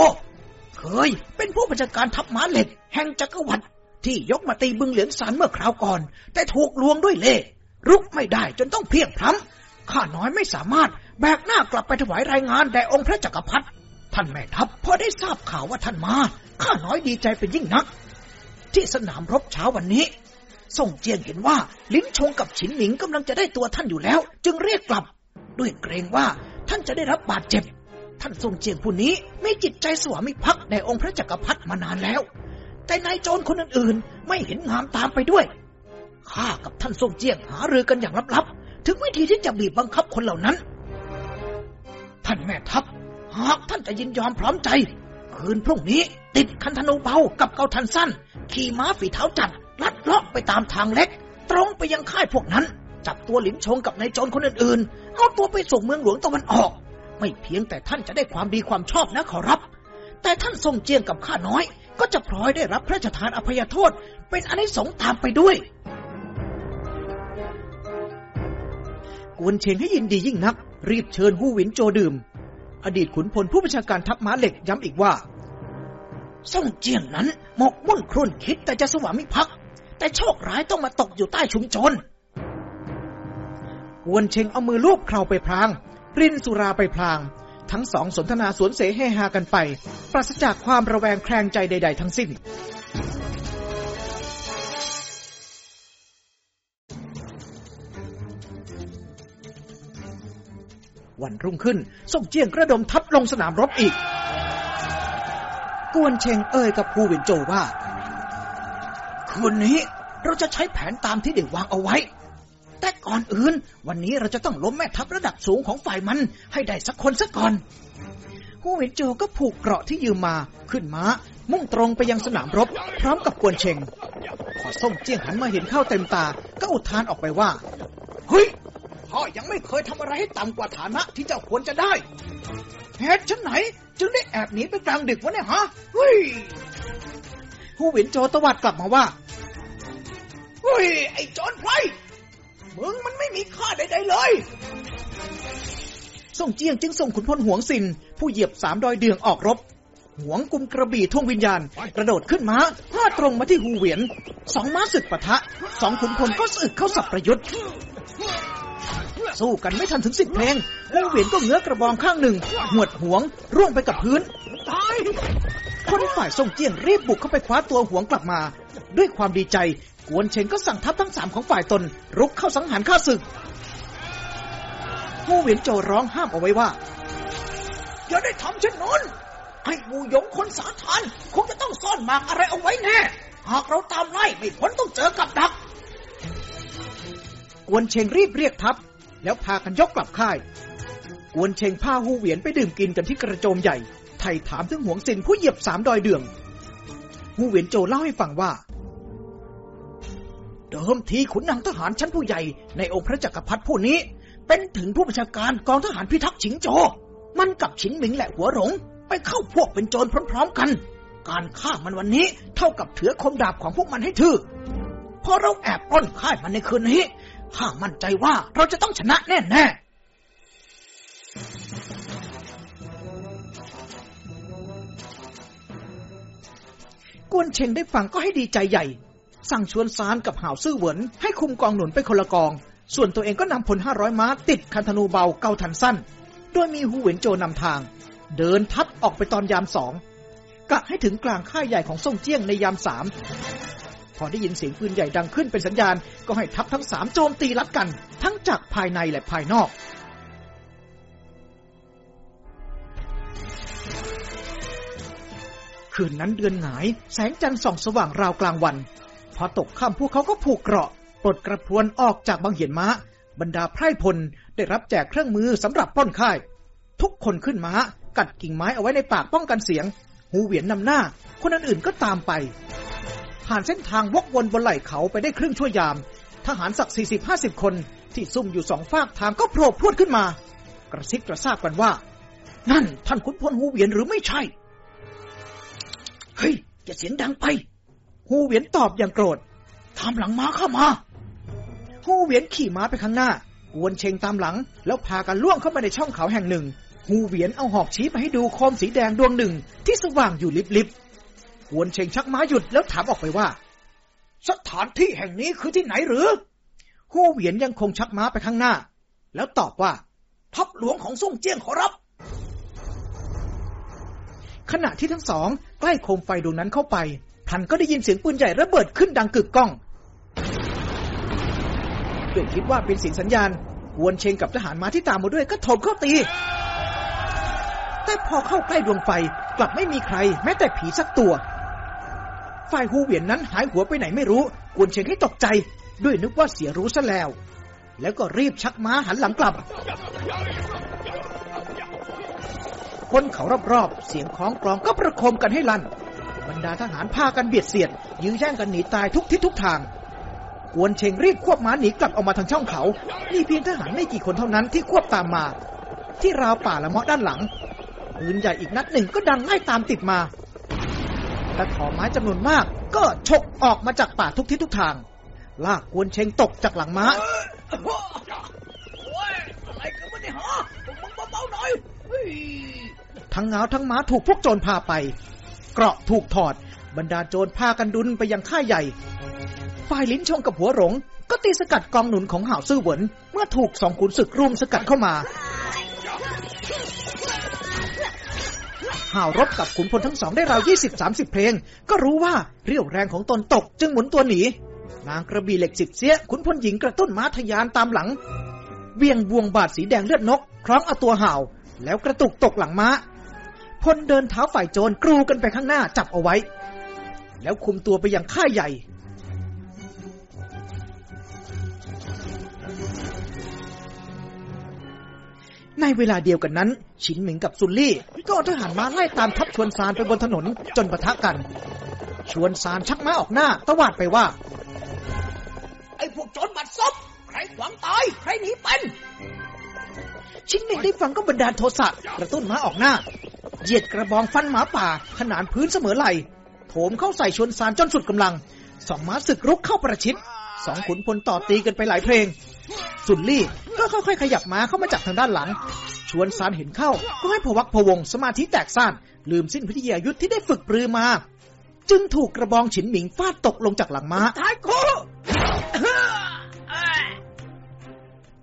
เคยเป็นผู้บัญชาการทัพม้าเหล็ก แห่งจักรวรรดิที่ยกมาตีบึงเหลียงสารเมื่อคราวก่อน แต่ถูกลวงด้วยเล่ห์รุกไม่ได้จนต้องเพียงพล้ำข้าน้อยไม่สามารถ แบกหน้ากลับไปถวายรายงานแด่องค์พระจักรพรรดิท่านแม่ทัพพอได้ทราบข่าวว่าท่านมา ข้าน้อยดีใจเป็นยิ่งนัก ที่สนามรบเช้าวันนี้ ส่งเจียงเห็นว่า ลิ้นชงกับฉินหนิงกำลังจะได้ตัวท่านอยู่แล้ว จึงเรียกกลับ ด้วยเกรงว่าท่านจะได้รับบาดเจ็บ ท่านทรงเจียงผู้นี้ไมีจิตใจสวามิภักดิ์ในองค์พระจักรพรรดิมานานแล้ว แต่นายโจรคนอื่นๆ ไม่เห็นงามตามไปด้วยข้ากับท่านทรงเจียงหารือกันอย่างลับๆ ถึงวิธีที่จะบีบบังคับคนเหล่านั้น ท่านแม่ทัพ หากท่านจะยินยอมพร้อมใจ คืนพรุ่งนี้ ติดคันธนูเบากับเกาทันสั้น ขี่ม้าฝีเท้าจัด ลัดเลาะไปตามทางเล็ก ตรงไปยังค่ายพวกนั้น จับตัวหลินชงกับนายโจรคนอื่นๆ เอาตัวไปส่งเมืองหลวงตะวันออก ไม่เพียงแต่ท่านจะได้ความดีความชอบนะขอรับ แต่ท่านทรงเจียงกับข้าน้อย ก็จะพลอยได้รับพระราชทานอภัยโทษ เป็นอนิสงส์ตามไปด้วยกวนเชงให้ยินดียิ่งนัก รีบเชิญฮู้หวินโจดื่ม อดีตขุนพลผู้บัญชาการทัพม้าเหล็กย้ำอีกว่าส่งเจียงนั้นหมกมุ่นครุ่นคิดแต่จะสวามิภักดิ์แต่โชคร้ายต้องมาตกอยู่ใต้ชุมชนกวนเชงเอามือลูบเคราไปพลาง รินสุราไปพลาง ทั้งสองสนทนาสวนเสเฮฮากันไป ปราศจากความระแวงแคลงใจใด ๆ ทั้งสิ้น วันรุ่งขึ้นส่งเจียงกระดมทัพลงสนามรบอีก กวนเชงเอ่ยกับภูวินโจว่า คืนนี้เราจะใช้แผนตามที่ได้วางเอาไว้ แต่ก่อนอื่น วันนี้เราจะต้องล้มแม่ทัพระดับสูงของฝ่ายมันให้ได้สักคนสักก่อนฮูวินโจก็ผูกเกราะที่ยืมมาขึ้นม้า มุ่งตรงไปยังสนามรบ พร้อมกับกวนเชงพอส่งเจียงหันมาเห็นเข้าเต็มตา ก็อุทานออกไปว่า เฮ้ย พ่อยังไม่เคยทำอะไรให้ต่ำกว่าฐานะที่เจ้าควรจะได้เหตุฉันไหน จึงได้แอบหนีไปกลางดึกวะเนี่ยฮะเฮ้ยฮูวินโจตวัดกลับมาว่าเฮ้ย ไอ้โจรไพรมึงมันไม่มีค่าใดๆเลยส่งเจียงจึงส่งขุนพลหวงสิน ผู้เหยียบสามดอยเดืองออกรบ หวงกุมกระบี่ท่วงวิญญาณ กระโดดขึ้นม้าพาดตรงมาที่ฮูเวียน สองม้าศึกปะทะ สองขุนพลก็สึกเข้าสับประยุทธ์ สู้กันไม่ทันถึงสิบเพลงฮูเวียนก็เงื้อกระบองข้างหนึ่งหวดหวง ร่วงไปกับพื้นตายคนฝ่ายส่งเจียงรีบบุกเข้าไปคว้าตัวหวงกลับมา ด้วยความดีใจ กวนเชงก็สั่งทัพทั้งสามของฝ่ายตน รุกเข้าสังหารข้าศึกฮูเวียนโจร้องห้ามเอาไว้ว่า อย่าได้ทำเช่นนั้นไอ้หมูหยงคนสาทานคงจะต้องซ่อนหมากอะไรเอาไว้แน่ หากเราตามไล่ไม่พ้นต้องเจอกับดัก กวนเชงรีบเรียกทัพ แล้วพากันยกกลับค่าย กวนเชงพาฮูเหวียนไปดื่มกินกันที่กระโจมใหญ่ ไถ่ถามถึงหวงสินผู้เหยียบสามดอยเดืองฮูเหวียนโจเล่าให้ฟังว่า เดิมทีขุนนางทหารชั้นผู้ใหญ่ในองค์พระจักรพรรดิผู้นี้ เป็นถึงผู้บัญชาการกองทหารพิทักษ์ฉิงโจ มันกับฉินหมิงและหัวหลงไปเข้าพวกเป็นโจรพร้อมๆกัน การฆ่ามันวันนี้เท่ากับเถือคมดาบของพวกมันให้ถือพอเราแอบปล้นค่ายมันในคืนนี้ ข้ามั่นใจว่าเราจะต้องชนะแน่ๆกวนเชงได้ฟังก็ให้ดีใจใหญ่ สั่งชวนซานกับหาวซื่อเหวินให้คุมกองหนุนไปคนละกอง ส่วนตัวเองก็นำพลห้าร้อยม้าติดคันธนูเบาเกาทันสั้น โดยมีฮูเหวินโจนำทาง เดินทัพออกไปตอนยามสองกะให้ถึงกลางค่ายใหญ่ของซ่งเจี้ยงในยามสาม พอได้ยินเสียงปืนใหญ่ดังขึ้นเป็นสัญญาณ ก็ให้ทัพทั้งสามโจมตีรัดกัน ทั้งจากภายในและภายนอกคืนนั้นเดือนหงาย แสงจันทร์ส่องสว่างราวกลางวัน พอตกค่ำพวกเขาก็ผูกเกราะปลดกระพวนออกจากบางเหียนม้า บรรดาไพร่พลได้รับแจกเครื่องมือสำหรับปล้นค่าย ทุกคนขึ้นม้า กัดกิ่งไม้เอาไว้ในปากป้องกันเสียง หูเหวียนนำหน้า คนอื่นๆก็ตามไป ผ่านเส้นทางวกวนบนไหล่เขาไปได้ครึ่งชั่วยาม ทหารสักสี่สิบห้าสิบคนที่ซุ่มอยู่สองฝากทางก็โผล่พรวดขึ้นมา กระซิบกระซาบกันว่า นั่นท่านขุนพลหูเวียนหรือไม่ใช่ เฮ้ยอย่าเสียงดังไปฮูเวียนตอบอย่างโกรธทำหลังม้าเข้ามาฮูเวียนขี่ม้าไปข้างหน้ากวนเชงตามหลัง แล้วพากันล่วงเข้ามาในช่องเขาแห่งหนึ่งฮูเวียนเอาหอกชี้ไปให้ดูโคมสีแดงดวงหนึ่งที่สว่างอยู่ลิบๆ กวนเชงชักม้าหยุดแล้วถามออกไปว่า สถานที่แห่งนี้คือที่ไหนหรือฮูเหวียนยังคงชักม้าไปข้างหน้า แล้วตอบว่า ทัพหลวงของซ่งเจี้ยงขอรับ ขณะที่ทั้งสอง ใกล้โคมไฟดวงนั้นเข้าไปพลันก็ได้ยินเสียงปืนใหญ่ระเบิดขึ้นดังกึกก้องด้วยคิดว่าเป็นสิ่งสัญญาณวนเชงกับทหารมาที่ตามมาด้วยก็ถมเข้าตี แต่พอเข้าใกล้ดวงไฟกลับไม่มีใคร แม้แต่ผีสักตัว ฝ่ายฮูเหวียนนั้นหายหัวไปไหนไม่รู้กวนเชงให้ตกใจ ด้วยนึกว่าเสียรู้ซะแล้ว แล้วก็รีบชักม้าหันหลังกลับ คนเขารอบๆ เสียงคล้องกลองก็ประคมกันให้ลั่นบรรดาทหารพากันเบียดเสียด ยื้อแย่งกันหนีตายทุกทิศทุกทางกวนเชงรีบควบม้าหนีกลับออกมาทางช่องเขา มีเพียงทหารไม่กี่คนเท่านั้นที่ควบตามมา ที่ราวป่าละเมาะด้านหลังปืนใหญ่อีกนัดหนึ่งก็ดังไล่ตามติดมา แต่ขอไม้จำนวนมาก ก็ฉกออกมาจากป่าทุกทิศทุกทาง ลากกวนเชงตกจากหลังม้าโอ้ยอะไรกันวะเนี่ยฮะพวกมึงเบาๆหน่อยเฮ้ยทั้งเงาทั้งม้าถูกพวกโจรพาไป เกราะถูกถอด บรรดาโจรพากันดุนไปยังค่ายใหญ่ ฝ่ายลิ้นชงกับหัวหลง ก็ตีสกัดกองหนุนของห่าวซื่อเหวินเมื่อถูกสองขุนศึกรุมสกัดเข้ามา ห่าวรบกับขุนพลทั้งสองได้ราวยี่สิบสามสิบเพลง ก็รู้ว่าเรี่ยวแรงของตนตก จึงหมุนตัวหนี นางกระบี่เหล็กสิบเสียขุนพลหญิงกระตุ้นม้าทะยานตามหลัง เวียงบวงบาดสีแดงเลือดนก คล้องเอาตัวห่าว แล้วกระตุกตกหลังม้าพลเดินเท้าฝ่ายโจรกรูกันไปข้างหน้าจับเอาไว้ แล้วคุมตัวไปยังค่ายใหญ่ ในเวลาเดียวกันนั้น ชินหมิงกับซุนลี่ ก็เอาทหารม้าไล่ตามทัพชวนซานไปบนถนนจนปะทะกัน ชวนซานชักม้าออกหน้าตวาดไปว่า ไอ้พวกโจรบัดซบใครขวางตาย ใครหนีเป็นชินหมิงได้ฟังก็บันดาลโทสะกระตุ้นม้าออกหน้าเหยียดกระบองฟันหมาป่า ขนานพื้นเสมอไหลโถมเข้าใส่ชวนซานจนสุดกำลัง สองม้าศึกรุกเข้าประชิด สองขุนพลต่อตีกันไปหลายเพลง สุนลี่ก็ค่อยๆขยับม้าเข้ามาจากทางด้านหลัง ชวนซานเห็นเข้า ก็ให้พวักพวงสมาธิแตกซ่าน ลืมสิ้นพิทยายุทธที่ได้ฝึกปรือมา จึงถูกกระบองฉินหมิงฟาดตกลงจากหลังม้าท้ายคู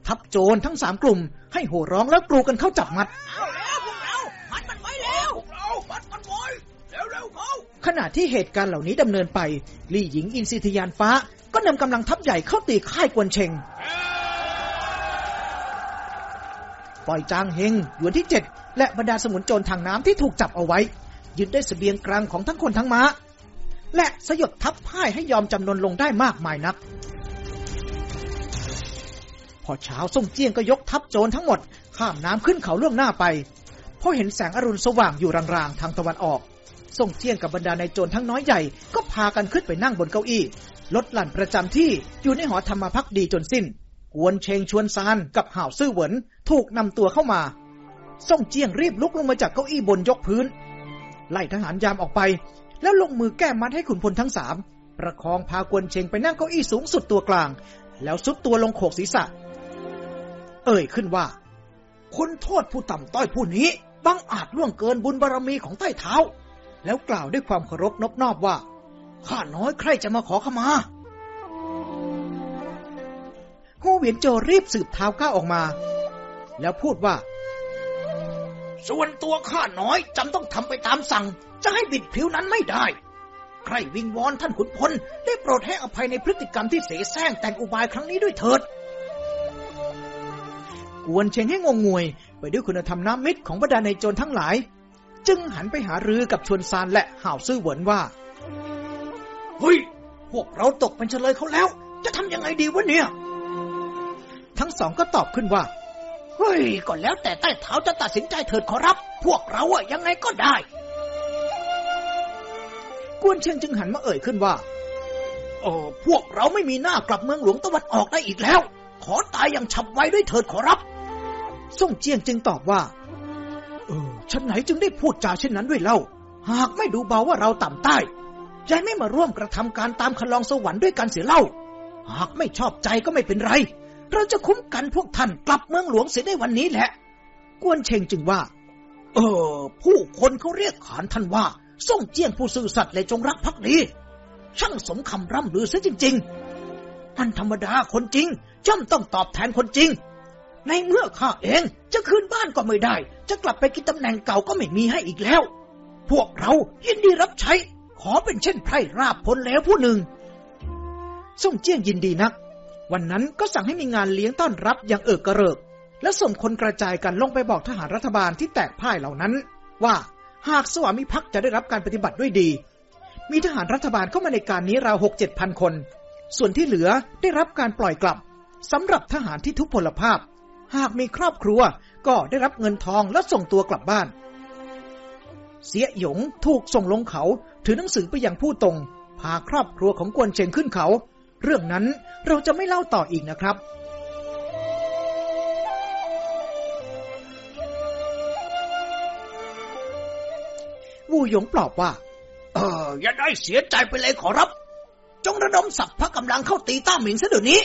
ทับโจรทั้งสามกลุ่ม ให้โห่ร้องแล้วกรูกันเข้าจับมัดเอาแล้วพวกเรามัดมันไว้แล้วพวกเรามัดมันไว้เร็วๆเขาขณะที่เหตุการณ์เหล่านี้ดำเนินไป ลี่หญิงอินทรีทยานฟ้า ก็นำกำลังทัพใหญ่เข้าตีค่ายกวนเชง ปล่อยจางเฮงหยวนที่เจ็ดและบรรดาสมุนโจรทางน้ำที่ถูกจับเอาไว้ ยึดได้เสบียงกลางของทั้งคนทั้งม้า และสยบทัพพ่ายให้ยอมจำนนลงได้มากมายนัก พอเช้าส่งเจียงก็ยกทัพโจรทั้งหมด ข้ามน้ำขึ้นเขาล่วงหน้าไปพอเห็นแสงอรุณสว่างอยู่รางๆ ทางตะวันออกส่งเจียงกับบรรดาในโจรทั้งน้อยใหญ่ก็พากันขึ้นไปนั่งบนเก้าอี้ ลดหลั่นประจำที่อยู่ในหอธรรมพักดีจนสิ้นกวนเชงชวนซานกับห่าวซื่อเหวินถูกนำตัวเข้ามา ส่งเจียงรีบลุกลงมาจากเก้าอี้บนยกพื้น ไล่ทหารยามออกไป แล้วลงมือแก้มัดให้ขุนพลทั้งสามประคองพากวนเชงไปนั่งเก้าอี้สูงสุดตัวกลาง แล้วซุดตัวลงโขกศีรษะ เอ่ยขึ้นว่าคุณโทษผู้ต่ำต้อยผู้นี้บังอาจล่วงเกินบุญบารรมีของใต้เท้า แล้วกล่าวด้วยความเคารพนบนอบว่า ข้าน้อยใครจะมาขอขมาฮู้เหวียนโจรีบสืบเท้าก้าวออกมา แล้วพูดว่า ส่วนตัวข้าน้อยจำต้องทำไปตามสั่ง จะให้บิดผิวนั้นไม่ได้ ใครวิงวอนท่านขุนพลได้โปรดให้อภัยในพฤติกรรมที่เสแสร้งแต่งอุบายครั้งนี้ด้วยเถิด กวนเชงให้งงงวย ไปด้วยคุณธรรมน้ำมิตรของบรรดาในโจรทั้งหลาย จึงหันไปหารือกับชวนซานและห่าวซื่อเหวินว่า เฮ้ย พวกเราตกเป็นเฉลยเขาแล้ว จะทำยังไงดีวะเนี่ย ทั้งสองก็ตอบขึ้นว่า เฮ้ย ก็แล้วแต่ใต้เท้าจะตัดสินใจเถิดขอรับ พวกเราอะยังไงก็ได้ กวนเชงจึงหันมาเอ่ยขึ้นว่าเออพวกเราไม่มีหน้ากลับเมืองหลวงตะวันออกได้อีกแล้ว ขอตายอย่างฉับไวด้วยเถิดขอรับ ส่งเจียงจึงตอบว่า เออฉันไหนจึงได้พูดจาเช่นนั้นด้วยเล่า หากไม่ดูเบาว่าเราต่ำใต้ ใจไม่มาร่วมกระทำการตามคันลองสวรรค์ด้วยกันเสียเล่า หากไม่ชอบใจก็ไม่เป็นไร เราจะคุ้มกันพวกท่านกลับเมืองหลวงเสียได้วันนี้แหละ กวนเชงจึงว่า เออ ผู้คนเขาเรียกขานท่านว่าส่งเจียงผู้ซื่อสัตย์และจงรักภักดี ช่างสมคำร่ำลือเสียจริง ๆ อันธรรมดาคนจริงย่อมต้องตอบแทนคนจริง ในเมื่อข้าเองจะคืนบ้านก็ไม่ได้ จะกลับไปกินตำแหน่งเก่าก็ไม่มีให้อีกแล้ว พวกเรายินดีรับใช้ ขอเป็นเช่นไพร่ราบพลแล้วผู้หนึ่ง ส่งเจี้ยงยินดีนัก วันนั้นก็สั่งให้มีงานเลี้ยงต้อนรับอย่างเอิกกระเริก และส่งคนกระจายกันลงไปบอกทหารรัฐบาลที่แตกพ่ายเหล่านั้น ว่าหากสวามิภักดิ์จะได้รับการปฏิบัติด้วยดี มีทหารรัฐบาลเข้ามาในการนี้ราวหกเจ็ดพันคน ส่วนที่เหลือได้รับการปล่อยกลับสำหรับทหารที่ทุพพลภาพ หากมีครอบครัวก็ได้รับเงินทองและส่งตัวกลับบ้าน เสียหยงถูกส่งลงเขา ถือหนังสือไปยังผู้ตรงพาครอบครัวของกวนเชงขึ้นเขา เรื่องนั้นเราจะไม่เล่าต่ออีกนะครับวูหยงปลอบว่า เออ อย่าได้เสียใจไปเลยขอรับ จงระดมสัพพะกำลังเข้าตีต้าหมิงซะเดี๋ยวนี้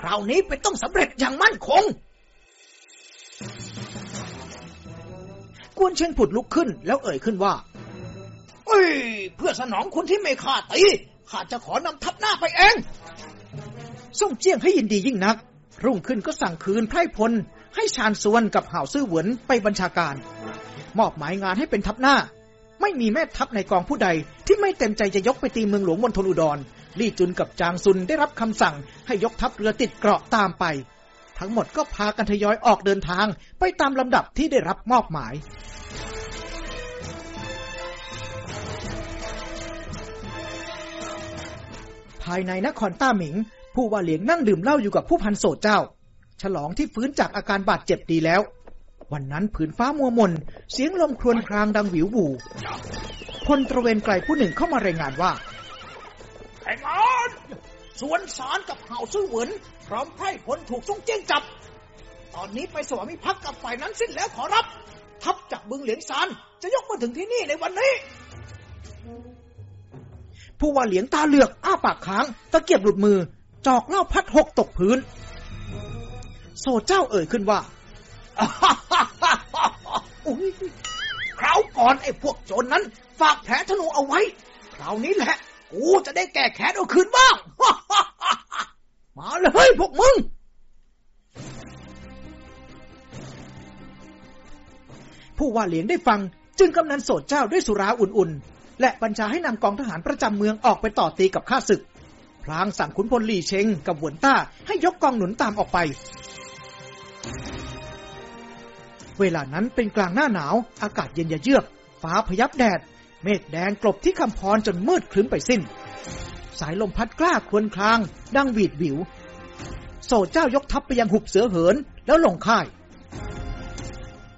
คราวนี้เป็นต้องสำเร็จอย่างมั่นคง กวนเชงผุดลุกขึ้น แล้วเอ่ยขึ้นว่า เอ้ย เพื่อสนองคนที่ไม่ฆ่าตีข้าจะขอนำทัพหน้าไปเองส่งเจียงให้ยินดียิ่งนัก รุ่งขึ้นก็สั่งคืนไพร่พล ให้ชาญซวนกับห่าวซื่อเหวินไปบัญชาการ มอบหมายงานให้เป็นทัพหน้า ไม่มีแม่ทัพในกองผู้ใด ที่ไม่เต็มใจจะยกไปตีเมืองหลวงมณฑลอุดร ลี่จุนกับจางซุนได้รับคำสั่งให้ยกทัพเรือติดเกราะตามไป ทั้งหมดก็พากันทยอยออกเดินทางไปตามลำดับที่ได้รับมอบหมาย ภายในนครต้าหมิง ผู้ว่าเหลียงนั่งดื่มเหล้าอยู่กับผู้พันโสดเจ้า ฉลองที่ฟื้นจากอาการบาดเจ็บดีแล้ว วันนั้นผืนฟ้ามัวมน เสียงลมครวญครางดังหวิวบูพลตระเวนไกลผู้หนึ่งเข้ามารายงานว่าไอ้งอนสวนสารกับเห่าซื่อเหวิน ร้อมไพร่พลถูกส่งเจียงจับ ตอนนี้ไปสวามิภักดิ์กับฝ่ายนั้นสิ้นแล้วขอรับ ทัพจากบึงเหลียงซานจะยกมาถึงที่นี่ในวันนี้ ผู้ว่าเหลียงตาเหลือกอ้าปากค้าง ตะเกียบหลุดมือ จอกเล้าพัดหกตกพื้น โซเจ้าเอ่ยขึ้นว่าอุ๊ยคราวก่อนไอ้พวกโจรนนั้น ฝากแผลธนูเอาไว้ คราวนี้แหละ กูจะได้แก้แค้นเอาคืนบ้าง มาเลยพวกมึง ผู้ว่าเหลียงได้ฟังจึงกำนันโสดเจ้าด้วยสุราอุ่นๆ และบัญชาให้นำกองทหารประจำเมืองออกไปต่อตีกับข้าศึก พลางสั่งขุนพลหลี่เชงกับหวนต้าให้ยกกองหนุนตามออกไป เวลานั้นเป็นกลางหน้าหนาว อากาศเย็นยะเยือก ฟ้าพยับแดด เมฆแดงกลบที่คำพรจนมืดครึ้มไปสิ้น สายลมพัดกล้าควนคลาง ดังหวีดหวิว โสดเจ้ายกทัพไปยังหุบเสือเหินแล้วลงค่าย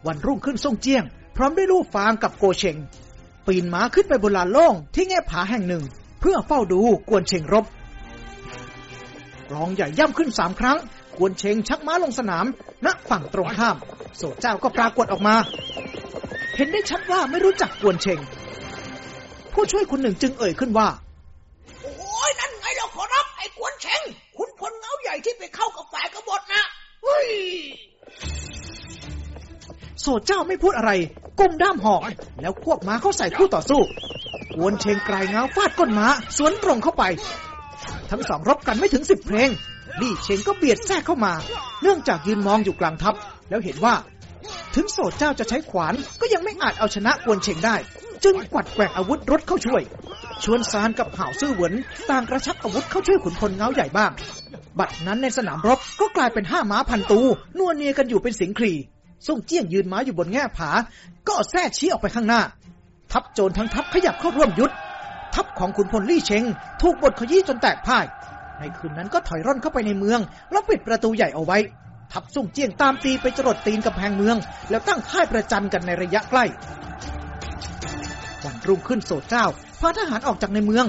วันรุ่งขึ้นส่งเจียง พร้อมด้วยลูกฟางกับโกเชง ปีนม้าขึ้นไปบนลานโล่งที่แง่ผาแห่งหนึ่ง เพื่อเฝ้าดูกวนเชงรบกลองใหญ่ย่ำขึ้นสามครั้งกวนเชงชักม้าลงสนามณฝั่งตรงข้าม โสดเจ้าก็ปรากฏออกมา เห็นได้ชัดว่าไม่รู้จักกวนเชง ผู้ช่วยคนหนึ่งจึงเอ่ยขึ้นว่า อ้ยนั่นไงเราขอรับไอ้กวนเชงคุณพลเงาใหญ่ที่ไปเข้ากับฝ่ายกบฏนะเฮ้ยโสดเจ้าไม่พูดอะไร ก้มด้ามหอกแล้วควบม้าเข้าใส่คู่ต่อสู้กวนเชงไกรเงาฟาดก้นม้า สวนตรงเข้าไป ทั้งสองรบกันไม่ถึงสิบเพลงลี่เชงก็เบียดแทรกเข้ามา เนื่องจากยืนมองอยู่กลางทัพ แล้วเห็นว่า ถึงโสดเจ้าจะใช้ขวานก็ยังไม่อาจเอาชนะกวนเชงได้ จึงกวัดแกว่งอาวุธรถเข้าช่วย ชวนซานกับห่าวซื่อเหวินต่างกระชับอาวุธเข้าช่วยขุนพลเงาใหญ่บ้าง บัดนั้นในสนามรบก็กลายเป็นห้าม้าพันตูนัวเนียกันอยู่เป็นสิงครีส่งเจี้ยงยืนม้าอยู่บนแง่ผา ก็แส้ชี้ออกไปข้างหน้า ทัพโจรทั้งทัพขยับเข้าร่วมยุทธทัพของขุนพลลี่เชง ถูกบดขยี้จนแตกพ่าย ในคืนนั้นก็ถอยร่อนเข้าไปในเมือง แล้วปิดประตูใหญ่เอาไว้ ทัพส่งเจี้ยงตามตีไปจรดตีนกำแพงเมือง แล้วตั้งค่ายประจันกันในระยะใกล้ รุ่งขึ้นโสดเจ้าพาทหารออกจากในเมือง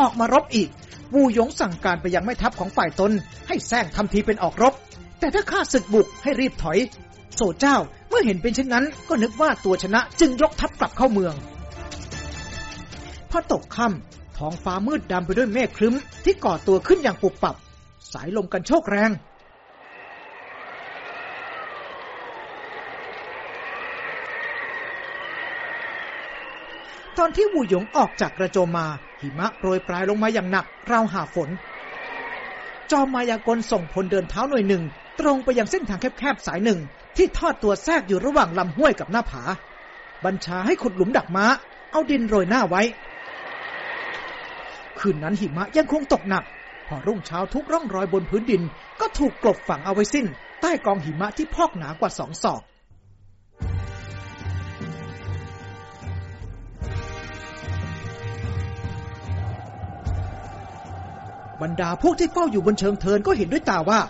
ออกมารบอีก วูหยงสั่งการไปยังแม่ทัพของฝ่ายตน ให้แซงทำทีเป็นออกรบ แต่ถ้าข้าศึกบุกให้รีบถอย โสดเจ้าเมื่อเห็นเป็นเช่นนั้น ก็นึกว่าตัวชนะจึงยกทัพกลับเข้าเมืองพอตกค่ำท้องฟ้ามืดดำไปด้วยเมฆครึ้มที่ก่อตัวขึ้นอย่างปุบปับ สายลมกันโชกแรง ตอนที่วูหยงออกจากกระโจมมา หิมะโปรยปลายลงมาอย่างหนัก ราวหาฝน จอมมายากลส่งพลเดินเท้าหน่วยหนึ่ง ตรงไปยังเส้นทางแคบๆสายหนึ่ง ที่ทอดตัวแทรกอยู่ระหว่างลำห้วยกับหน้าผา บัญชาให้ขุดหลุมดักม้า เอาดินโรยหน้าไว้ คืนนั้นหิมะยังคงตกหนัก พอรุ่งเช้าทุกร่องรอยบนพื้นดิน ก็ถูกกลบฝังเอาไว้สิ้น ใต้กองหิมะที่พอกหนากว่าสองศอก บรรดาพวกที่เฝ้าอยู่บนเชิงเทินก็เห็นด้วยตาว่า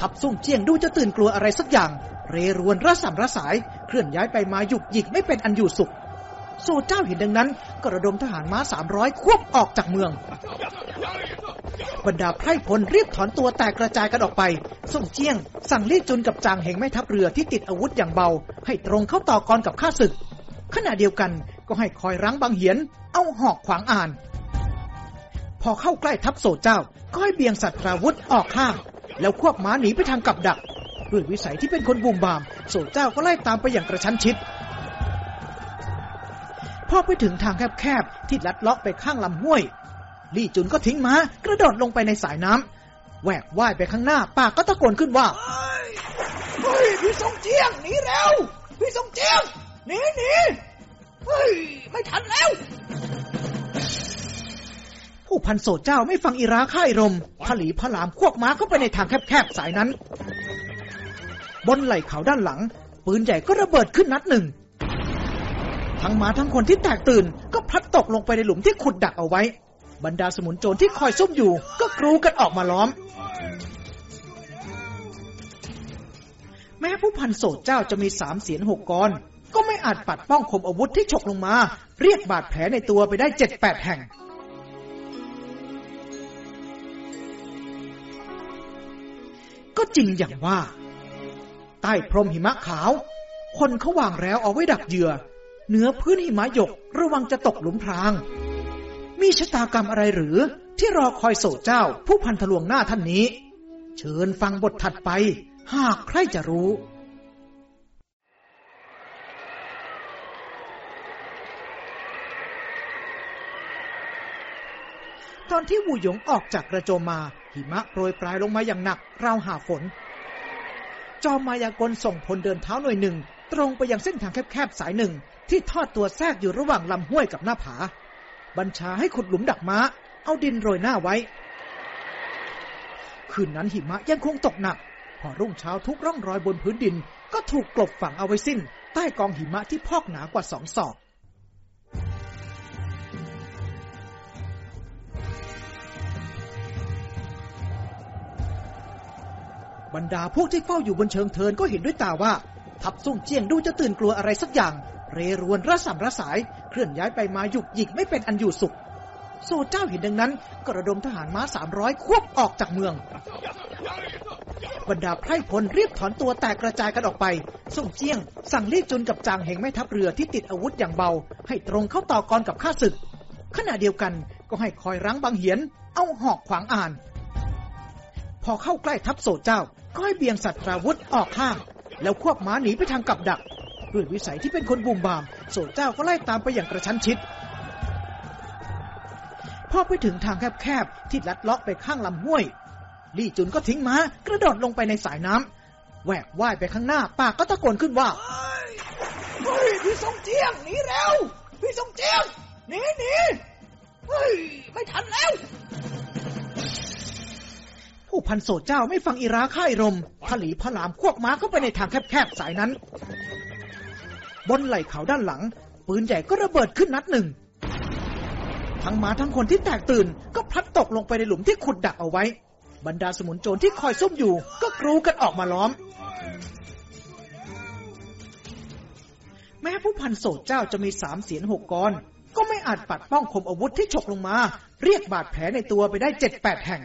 ทัพซุ่งเจียงดูจะตื่นกลัวอะไรสักอย่าง เรรวนระสำระสาย เคลื่อนย้ายไปมาหยุกหยิกไม่เป็นอันอยู่สุขโซเจ้าเห็นดังนั้นก็ระดมทหารม้าสามร้อยควบออกจากเมือง บรรดาไพร่พลรีบถอนตัวแตกกระจายกันออกไป ส่งเจียง สั่งลี่จุนกับจางเหงแม่ทัพเรือที่ติดอาวุธอย่างเบา ให้ตรงเข้าต่อกรกับข้าศึก ขณะเดียวกันก็ให้คอยรั้งบางเหียน เอาหอกขวางอ่าน พอเข้าใกล้ทัพโสเจ้า ก็ให้เบียงสัตว์ราวุธออกข้าง แล้วควบม้าหนีไปทางกับดัก ด้วยวิสัยที่เป็นคนบูมบาม โสเจ้าก็ไล่ตามไปอย่างกระชั้นชิด พอไปถึงทางแคบๆ ที่ลัดเลาะไปข้างลำห้วย ลี่จุนก็ทิ้งม้ากระโดดลงไปในสายน้ำแหวกว่ายไปข้างหน้าปากก็ตะโกนขึ้นว่าเฮ้ยพี่สงเจียงหนีเร็วพี่สงเจียงหนีหนีเฮ้ยไม่ทันแล้ว ผู้พันโสดเจ้าไม่ฟังอีราค่ายรมผลีผลามควกม้าเข้าไปในทางแคบๆสายนั้น บนไหล่เขาด้านหลัง ปืนใหญ่ก็ระเบิดขึ้นนัดหนึ่ง ทั้งม้าทั้งคนที่แตกตื่น ก็พลัดตกลงไปในหลุมที่ขุดดักเอาไว้ บรรดาสมุนโจรที่คอยซุ่มอยู่ ก็กรูกันออกมาล้อม แม้ผู้พันโสดเจ้าจะมีสามเสียนหกกรก็ไม่อาจปัดป้องคมอาวุธที่ฉกลงมา เรียกบาดแผลในตัวไปได้เจ็ดแปดแห่ง ก็จริงอย่างว่า ใต้พรมหิมะขาว คนเขาวางแล้วเอาไว้ดักเหยื่อ เหนือพื้นหิมะหยกระวังจะตกหลุมพราง มีชะตากรรมอะไรหรือ ที่รอคอยโศเจ้าผู้พันทลวงหน้าท่านนี้ เชิญฟังบทถัดไป หากใครจะรู้ ตอนที่วูหยงออกจากกระโจมมา หิมะโปรยปลายลงมาอย่างหนักราวหาฝน จอมมายากลส่งพลเดินเท้าหน่วยหนึ่ง ตรงไปยังเส้นทางแคบๆสายหนึ่ง ที่ทอดตัวแทรกอยู่ระหว่างลำห้วยกับหน้าผา บัญชาให้ขุดหลุมดักม้า เอาดินโรยหน้าไว้ คืนนั้นหิมะยังคงตกหนัก พอรุ่งเช้าทุกร่องรอยบนพื้นดิน ก็ถูกกลบฝังเอาไว้สิ้น ใต้กองหิมะที่พอกหนากว่าสองศอก บรรดาพวกที่เฝ้าอยู่บนเชิงเทินก็เห็นด้วยตาว่า ทัพซุ่งเจียงดูจะตื่นกลัวอะไรสักอย่าง เรรวนระสำระสาย เคลื่อนย้ายไปมาหยุกหยิกไม่เป็นอันอยู่สุข โซเจ้าเห็นดังนั้นก็ระดมทหารม้าสามร้อยควบออกจากเมือง บรรดาไพร่พลรีบถอนตัวแตกกระจายกันออกไปส่งเจียง สั่งลี่จุนกับจางเหงแม่ทัพเรือที่ติดอาวุธอย่างเบา ให้ตรงเข้าต่อกรกับข้าศึกขณะเดียวกันก็ให้คอยรั้งบางเหียน เอาหอกขวางอ่าน พอเข้าใกล้ทัพโสเจ้า ก็ให้เบี่ยงสัตว์ราวุธออกข้าง แล้วควบม้าหนีไปทางกับดัก ด้วยวิสัยที่เป็นคนบุ่มบาม โสเจ้าก็ไล่ตามไปอย่างกระชั้นชิด พอไปถึงทางแคบๆ ที่ลัดเลาะไปข้างลำห้วย ลี่จุนก็ทิ้งม้ากระโดดลงไปในสายน้ำแหวกว่ายไปข้างหน้าปากก็ตะโกนขึ้นว่าเฮ้ยพี่สงเจียงหนีเร็วพี่สงเจียงหนีหนีเฮ้ยไม่ทันแล้ว ผู้พันโสดเจ้าไม่ฟังอีราค่ายรมผลีผลามควกม้าเข้าไปในทางแคบๆสายนั้น บนไหล่เขาด้านหลัง ปืนใหญ่ก็ระเบิดขึ้นนัดหนึ่ง ทั้งม้าทั้งคนที่แตกตื่นก็พลัดตกลงไปในหลุมที่ขุดดักเอาไว้ บรรดาสมุนโจรที่คอยซุ่มอยู่ก็กรูกันออกมาล้อม แม้ผู้พันโสดเจ้าจะมีสามเสียนหกกรก็ไม่อาจปัดป้องคมอาวุธที่ฉกลงมา เรียกบาดแผลในตัวไปได้เจ็ดแปดแห่ง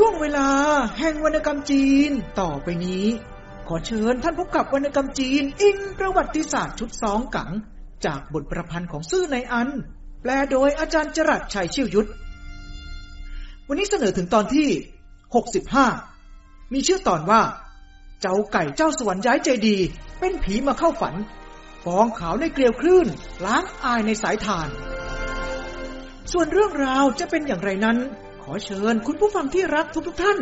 ช่วงเวลา แห่งวรรณกรรมจีน ต่อไปนี้ ขอเชิญท่านพบกับวรรณกรรมจีน อิงประวัติศาสตร์ชุดสองกัง จากบทประพันธ์ของซื่อในอัน แปลโดยอาจารย์จรัสชัยชิวยุทธวันนี้เสนอถึงตอนที่ 65 มีชื่อตอนว่า เจ้าไก่เจ้าสวรรค์ย้ายใจดี เป็นผีมาเข้าฝันฟองขาวในเกลียวคลื่น ล้างอายในสายทาน ส่วนเรื่องราวจะเป็นอย่างไรนั้น อเชิญคุณผู้ฟังที่รักทุกๆทท่าน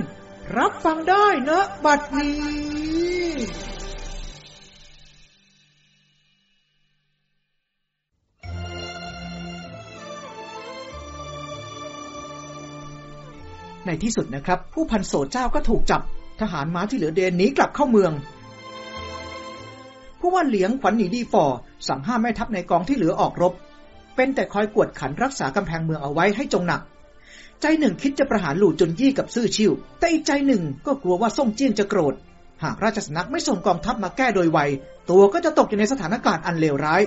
รับฟังได้นะบัดนี้ในที่สุดนะครับ ผู้พันโสดเจ้าก็ถูกจับ ทหารม้าที่เหลือเดนหนีกลับเข้าเมือง ผู้ว่าเหลียงขวัญหนีดีฝ่อสั่งห้ามแม่ทัพในกองที่เหลือออกรบ เป็นแต่คอยกวดขันรักษากำแพงเมืองเอาไว้ให้จงหนัก ใจหนึ่งคิดจะประหารหลู่จนยี่กับซื่อชิว แต่อีกใจหนึ่งก็กลัวว่าส่งเจี้ยนจะโกรธ หากราชสนักไม่ส่งกองทัพมาแก้โดยไว ตัวก็จะตกอยู่ในสถานการณ์อันเลวร้าย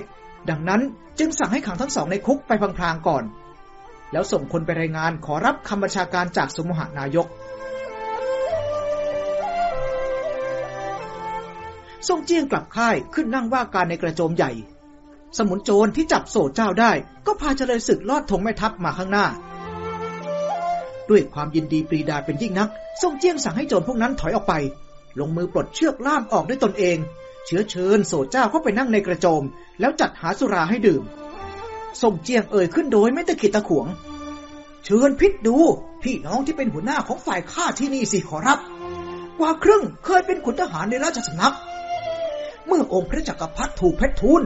ดังนั้นจึงสั่งให้ขังทั้งสองในคุกไปพลางๆก่อน แล้วส่งคนไปรายงานขอรับคำบัญชาการจากสมุหานายกทรงเจียงกลับค่ายขึ้นนั่งว่าการในกระโจมใหญ่ สมุนโจรที่จับโสดเจ้าได้ ก็พาเจริญศึกลอดธงแม่ทัพมาข้างหน้า ด้วยความยินดีปรีดาเป็นยิ่งนักทรงเจี้ยงสั่งให้โจรพวกนั้นถอยออกไป ลงมือปลดเชือกล่ามออกด้วยตนเอง เชื้อเชิญโสเจ้าเข้าไปนั่งในกระโจม แล้วจัดหาสุราให้ดื่มทรงเจียงเอ่ยขึ้นโดยไม่ตะขิดตะขวง เชิญพิษดู พี่น้องที่เป็นหัวหน้าของฝ่ายข้าที่นี่สิขอรับ กว่าครึ่งเคยเป็นขุนทหารในราชสำนัก เมื่อองค์พระจักรพรรดิถูกเพชรทูล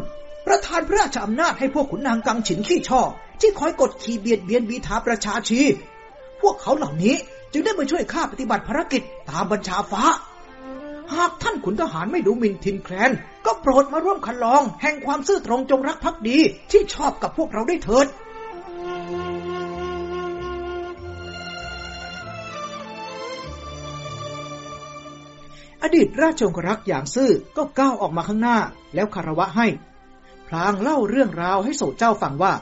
ประทานพระราชอำนาจให้พวกขุนนางกังฉินขี้ช่อที่คอยกดขี่เบียดเบียนบีทาประชาชี วกเขาเหล่านี้จึงได้มาช่วยข้าปฏิบัติภารกิจตามบัญชาฟ้า หากท่านขุนทหารไม่ดูหมิ่นทินแคลน ก็โปรดมาร่วมคันลอง แห่งความซื่อตรงจงรักภักดีที่ชอบกับพวกเราได้เถิดอดีตราชองครักษ์อย่างซื่อก็ก้าวออกมาข้างหน้า แล้วคารวะให้ พลางเล่าเรื่องราวให้โสเจ้าฟังว่า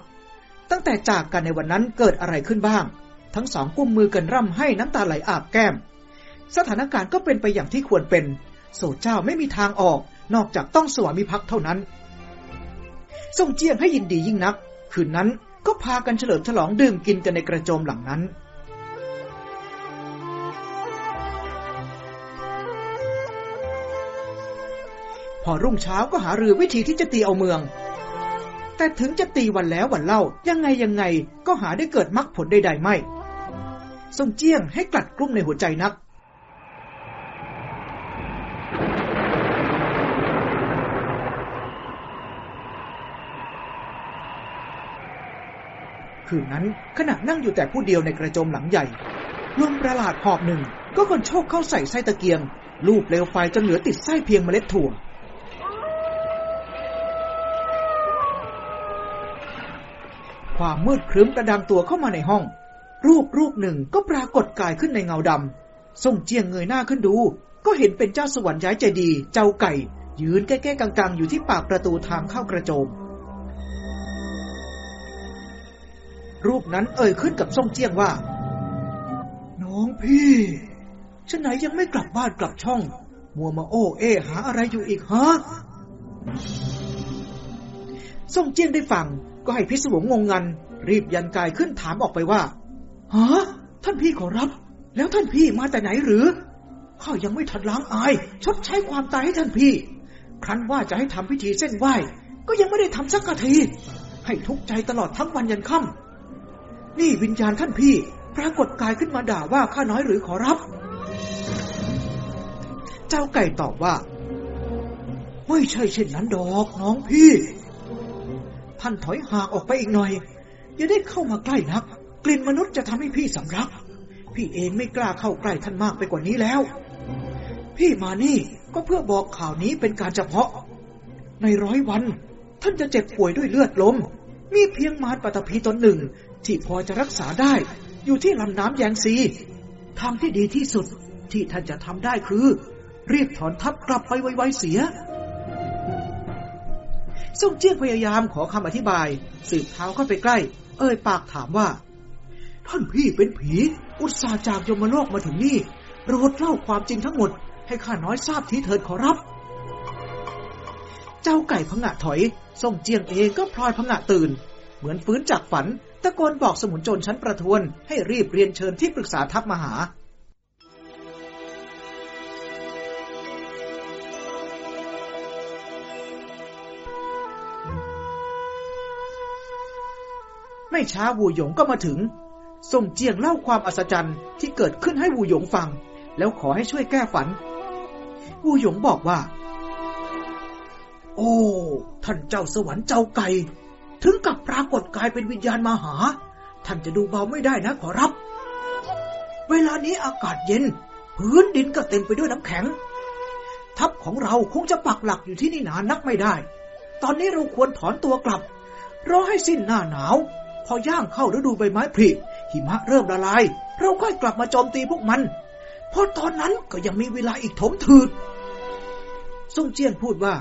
ตั้งแต่จากกันในวันนั้นเกิดอะไรขึ้นบ้าง ทั้งสองกุมมือกันร่ำให้น้ำตาไหลอาบแก้ม สถานการณ์ก็เป็นไปอย่างที่ควรเป็น โสเจ้าไม่มีทางออก นอกจากต้องสวามิภักดิ์เท่านั้น ทรงเจียงให้ยินดียิ่งนัก คืนนั้นก็พากันเฉลิมฉลองดื่มกินกันในกระโจมหลังนั้นพอรุ่งเช้าก็หาเรือวิธีที่จะตีเอาเมือง แต่ถึงจะตีวันแล้ววันเล่ายังไงยังไงก็หาได้เกิดมรรคผลใดๆไม่ ทรงเจียงให้กลัดกลุ้มในหัวใจนัก คืนนั้นขณะนั่งอยู่แต่ผู้เดียวในกระโจมหลังใหญ่ ลมประหลาดหอบหนึ่ง ก็คนโชคเข้าใส่ไส้ตะเกียง ลูบเปลวไฟจนเหลือติดไส้เพียงเมล็ดถั่วความมืดครึ้มกระดังตัวเข้ามาในห้อง รูปรูปหนึ่งก็ปรากฏกายขึ้นในเงาดำส่งเจียงเงยหน้าขึ้นดู ก็เห็นเป็นเจ้าสวรรค์ย้ายใจดี เจ้าไก่ ยืนแก้ๆกังๆ อยู่ที่ปากประตูทางเข้ากระโจม รูปนั้นเอ่ยขึ้นกับส่งเจียงว่า น้องพี่ฉันไหนยังไม่กลับบ้านกลับช่อง มัวมาโอ้เอหาอะไรอยู่อีกฮะส่งเจียงได้ฟังก็ให้พิศวงงงงัน รีบยันกายขึ้นถามออกไปว่า ฮะท่านพี่ขอรับ แล้วท่านพี่มาแต่ไหนหรือข้ายังไม่ทันล้างอาย ชดใช้ความตายให้ท่านพี่ ครั้นว่าจะให้ทำพิธีเส้นไหว้ก็ยังไม่ได้ทำสักทีให้ทุกข์ใจตลอดทั้งวันยันค่ำนี่วิญญาณท่านพี่ ปรากฏกายขึ้นมาด่าว่าข้าน้อยหรือขอรับ เจ้าไก่ตอบว่า ไม่ใช่เช่นนั้นดอกน้องพี่ ท่านถอยห่างออกไปอีกหน่อย อย่าได้เข้ามาใกล้นัก กลิ่นมนุษย์จะทำให้พี่สำลัก พี่เองไม่กล้าเข้าใกล้ท่านมากไปกว่านี้แล้ว พี่มานี่ก็เพื่อบอกข่าวนี้เป็นการเฉพาะ ในร้อยวัน ท่านจะเจ็บป่วยด้วยเลือดลม มีเพียงมารปฐพีตนหนึ่ง ที่พอจะรักษาได้ อยู่ที่ลำน้ำแยงซี ทางที่ดีที่สุดที่ท่านจะทำได้คือ รีบถอนทัพกลับไปไวๆเสียส่งเจี้ยงพยายามขอคำอธิบาย สืบเท้าเข้าไปใกล้ เอ่ยปากถามว่า ท่านพี่เป็นผี อุตส่าห์จากยมโลกมาถึงนี่โปรดเล่าความจริงทั้งหมด ให้ข้าน้อยทราบทีเถิดขอรับ เจ้าไก่พงะถอยส่งเจียงเองก็พลอยพงะตื่น เหมือนฟื้นจากฝัน ตะโกนบอกสมุนโจรชั้นประทวน ให้รีบเรียนเชิญที่ปรึกษาทัพมหาไม่ช้าวูหยงก็มาถึง ส่งเจียงเล่าความอัศจรรย์ที่เกิดขึ้นให้วูหยงฟัง แล้วขอให้ช่วยแก้ฝัน วูหยงบอกว่า โอ้ ท่านเจ้าสวรรค์เจ้าไก่ ถึงกับปรากฏกายเป็นวิญญาณมาหา ท่านจะดูเบาไม่ได้นะขอรับ เวลานี้อากาศเย็น พื้นดินก็เต็มไปด้วยน้ำแข็ง ทัพของเราคงจะปักหลักอยู่ที่นี่นานนักไม่ได้ ตอนนี้เราควรถอนตัวกลับรอให้สิ้นหน้าหนาว พอย่างเข้าฤดูใบไม้ผลิ หิมะเริ่มละลาย เราค่อยกลับมาโจมตีพวกมัน เพราะตอนนั้นก็ยังมีเวลาอีกถมถืดซ่งเจียนพูดว่า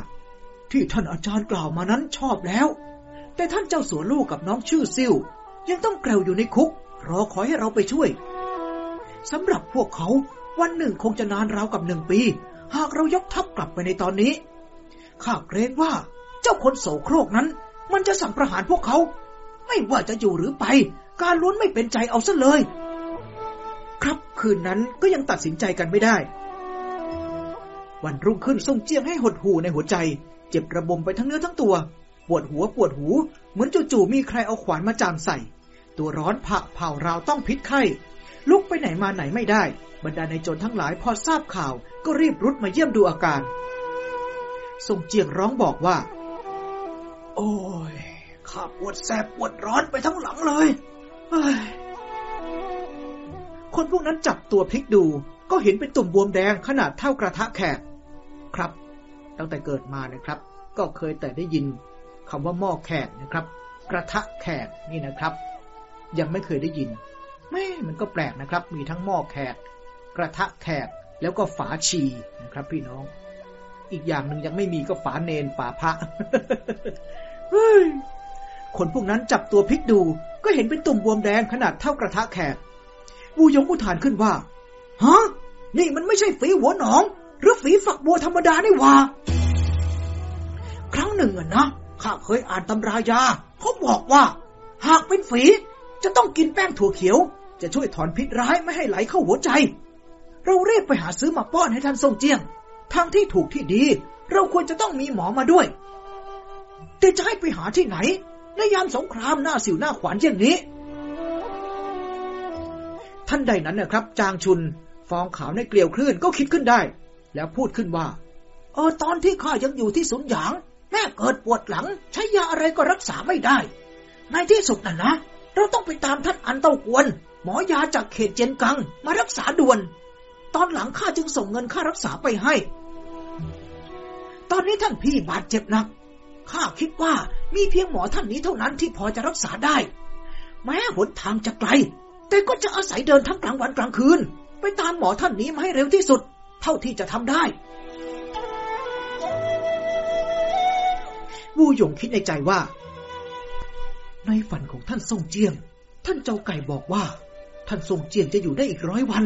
ที่ท่านอาจารย์กล่าวมานั้นชอบแล้ว แต่ท่านเจ้าสัวลูกกับน้องชื่อซิ่วยังต้องแกลวอยู่ในคุก รอคอยให้เราไปช่วยสำหรับพวกเขาวันหนึ่งคงจะนานราวกับหนึ่งปี หากเรายกทัพกลับไปในตอนนี้ ข้าเกรงว่าเจ้าคนโสโครกนั้น มันจะสั่งประหารพวกเขา ไม่ว่าจะอยู่หรือไป การล้วนไม่เป็นใจเอาซะเลย ครับคืนนั้นก็ยังตัดสินใจกันไม่ได้ วันรุ่งขึ้นทรงเจียงให้หดหูในหัวใจ เจ็บระบมไปทั้งเนื้อทั้งตัว ปวดหัวปวดหู เหมือนจู่ๆมีใครเอาขวานมาจามใส่ ตัวร้อนผะเผาราวต้องพิษไข้ ลุกไปไหนมาไหนไม่ได้ บรรดาในโจรทั้งหลายพอทราบข่าว ก็รีบรุดมาเยี่ยมดูอาการทรงเจียงร้องบอกว่า โอ้ยข้าปวดแสบปวดร้อนไปทั้งหลังเลย คนพวกนั้นจับตัวพลิกดู ก็เห็นเป็นตุ่มบวมแดงขนาดเท่ากระทะแขก ครับ ตั้งแต่เกิดมานะครับ ก็เคยแต่ได้ยินคำว่าหม้อแขกนะครับ กระทะแขกนี่นะครับ ยังไม่เคยได้ยินแม่มันก็แปลกนะครับ มีทั้งหม้อแขก กระทะแขกแล้วก็ฝาชีนะครับ พี่น้อง อีกอย่างหนึ่งยังไม่มีก็ฝาเนนฝาพระเฮ้ย คนพวกนั้นจับตัวพลิกดู ก็เห็นเป็นตุ่มบวมแดงขนาดเท่ากระทะแขกวูยงอุทานขึ้นว่าฮะนี่มันไม่ใช่ฝีหัวหนอง หรือฝีฝักบัวธรรมดานี่หว่า ครั้งหนึ่งอะนะข้าเคยอ่านตำรายาเขาบอกว่า หากเป็นฝี จะต้องกินแป้งถั่วเขียว จะช่วยถอนพิษร้ายไม่ให้ไหลเข้าหัวใจ เราเรียกไปหาซื้อมาป้อนให้ท่านทรงเจียงทางที่ถูกที่ดี เราควรจะต้องมีหมอมาด้วย แต่จะให้ไปหาที่ไหน ในยามสงครามหน้าสิวหน้าขวานอย่างนี้ ท่านใดนั้นนะครับ จางชุน ฟองขาวในเกลียวคลื่นก็คิดขึ้นได้ แล้วพูดขึ้นว่า เออตอนที่ข้ายังอยู่ที่สุนหยาง แม่เกิดปวดหลัง ใช้ยาอะไรก็รักษาไม่ได้ ในที่สุดน่ะนะ เราต้องไปตามท่านอันเต้ากวน หมอยาจากเขตเจนกัง มารักษาด่วน ตอนหลังข้าจึงส่งเงินค่ารักษาไปให้ ตอนนี้ท่านพี่บาดเจ็บหนัก ข้าคิดว่ามีเพียงหมอท่านนี้เท่านั้นที่พอจะรักษาได้ แม้หนทางจะไกล แต่ก็จะอาศัยเดินทั้งกลางวันกลางคืน ไปตามหมอท่านนี้มาให้เร็วที่สุด เท่าที่จะทำได้วูหยงคิดในใจว่า ในฝันของท่านทรงเจียง ท่านเจ้าไก่บอกว่า ท่านทรงเจียงจะอยู่ได้อีกร้อยวัน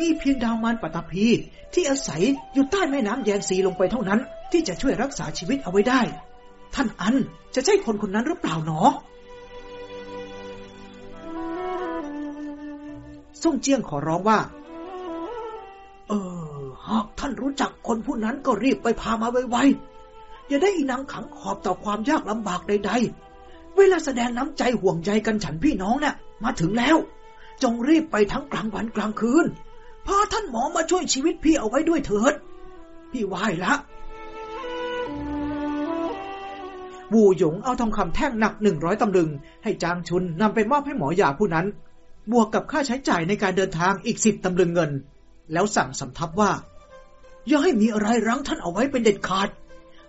มีเพียงดาวมารปตพีที่อาศัยอยู่ใต้แม่น้ำแยงซีลงไปเท่านั้น ที่จะช่วยรักษาชีวิตเอาไว้ได้ ท่านอันจะใช่คนคนนั้นหรือเปล่าหนอส่งเจียงขอร้องว่า เออ หากท่านรู้จักคนผู้นั้นก็รีบไปพามาไวๆ อย่าได้อีนังขังขอบต่อความยากลำบากใดๆ เวลาแสดงน้ำใจห่วงใยกันฉันพี่น้องเนะ่ยมาถึงแล้ว จงรีบไปทั้งกลางวันกลางคืน พาท่านหมอมาช่วยชีวิตพี่เอาไว้ด้วยเถิด พี่ไหว้ละวูหยงเอาทองคำแท่งหนักหนึ่งร้อยตำลึง ให้จางชุนนำไปมอบให้หมอยาผู้นั้น บวกกับค่าใช้จ่ายในการเดินทางอีกสิบตำลึงเงิน แล้วสั่งสำทับว่า อย่าให้มีอะไรรั้งท่านเอาไว้เป็นเด็ดขาด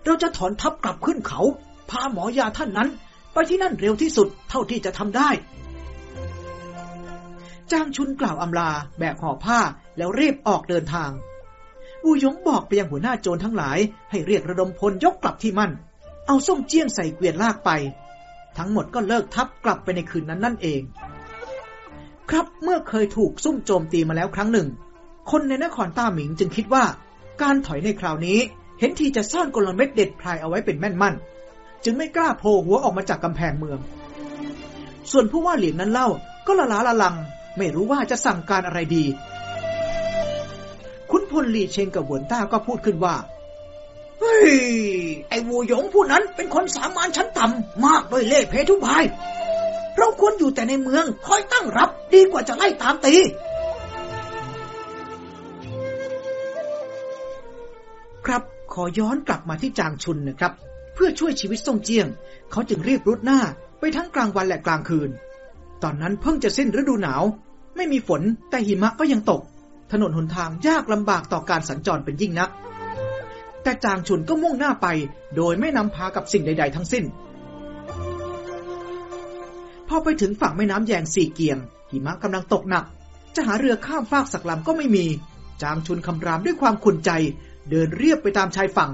เราจะถอนทัพกลับขึ้นเขา พาหมอยาท่านนั้น ไปที่นั่นเร็วที่สุดเท่าที่จะทำได้ จ้างชุนกล่าวอำลาแบกห่อผ้าแล้วรีบออกเดินทางวูยงบอกไปยังหัวหน้าโจรทั้งหลาย ให้เรียกระดมพลยกกลับที่มั่น เอาส้มเจี้ยงใส่เกวียนลากไป ทั้งหมดก็เลิกทัพกลับไปในคืนนั้นนั่นเอง ครับเมื่อเคยถูกซุ่มโจมตีมาแล้วครั้งหนึ่ง คนในนครต้าหมิงจึงคิดว่า การถอยในคราวนี้ เห็นทีจะซ่อนกลเม็ดเด็ดพลายเอาไว้เป็นแม่นมั่น จึงไม่กล้าโผล่หัวออกมาจากกำแพงเมือง ส่วนผู้ว่าเหลียงนั้นเล่าก็ละล้าละลัง ไม่รู้ว่าจะสั่งการอะไรดี คุณพลลีเชงกับหวนต้าก็พูดขึ้นว่า เฮ้ย ไอ้วูหยงผู้นั้นเป็นคนสามานชั้นต่ำมากด้วยเล่ห์เพทุบาย เราควรอยู่แต่ในเมืองคอยตั้งรับดีกว่าจะไล่ตามตีครับขอย้อนกลับมาที่จางชุนนะครับ เพื่อช่วยชีวิตซ่งเจียง เขาจึงรีบรุดหน้าไปทั้งกลางวันและกลางคืน ตอนนั้นเพิ่งจะสิ้นฤดูหนาว ไม่มีฝนแต่หิมะก็ยังตก ถนนหนทางยากลำบากต่อการสัญจรเป็นยิ่งนัก แต่จางชุนก็มุ่งหน้าไป โดยไม่นำพากับสิ่งใด ๆ ทั้งสิ้น พอไปถึงฝั่งแม่น้ำแยงสี่เกียง หิมะกำลังตกหนัก จะหาเรือข้ามฟากสักลำก็ไม่มี จางชุนคำรามด้วยความขุ่นใจ เดินเรียบไปตามชายฝั่ง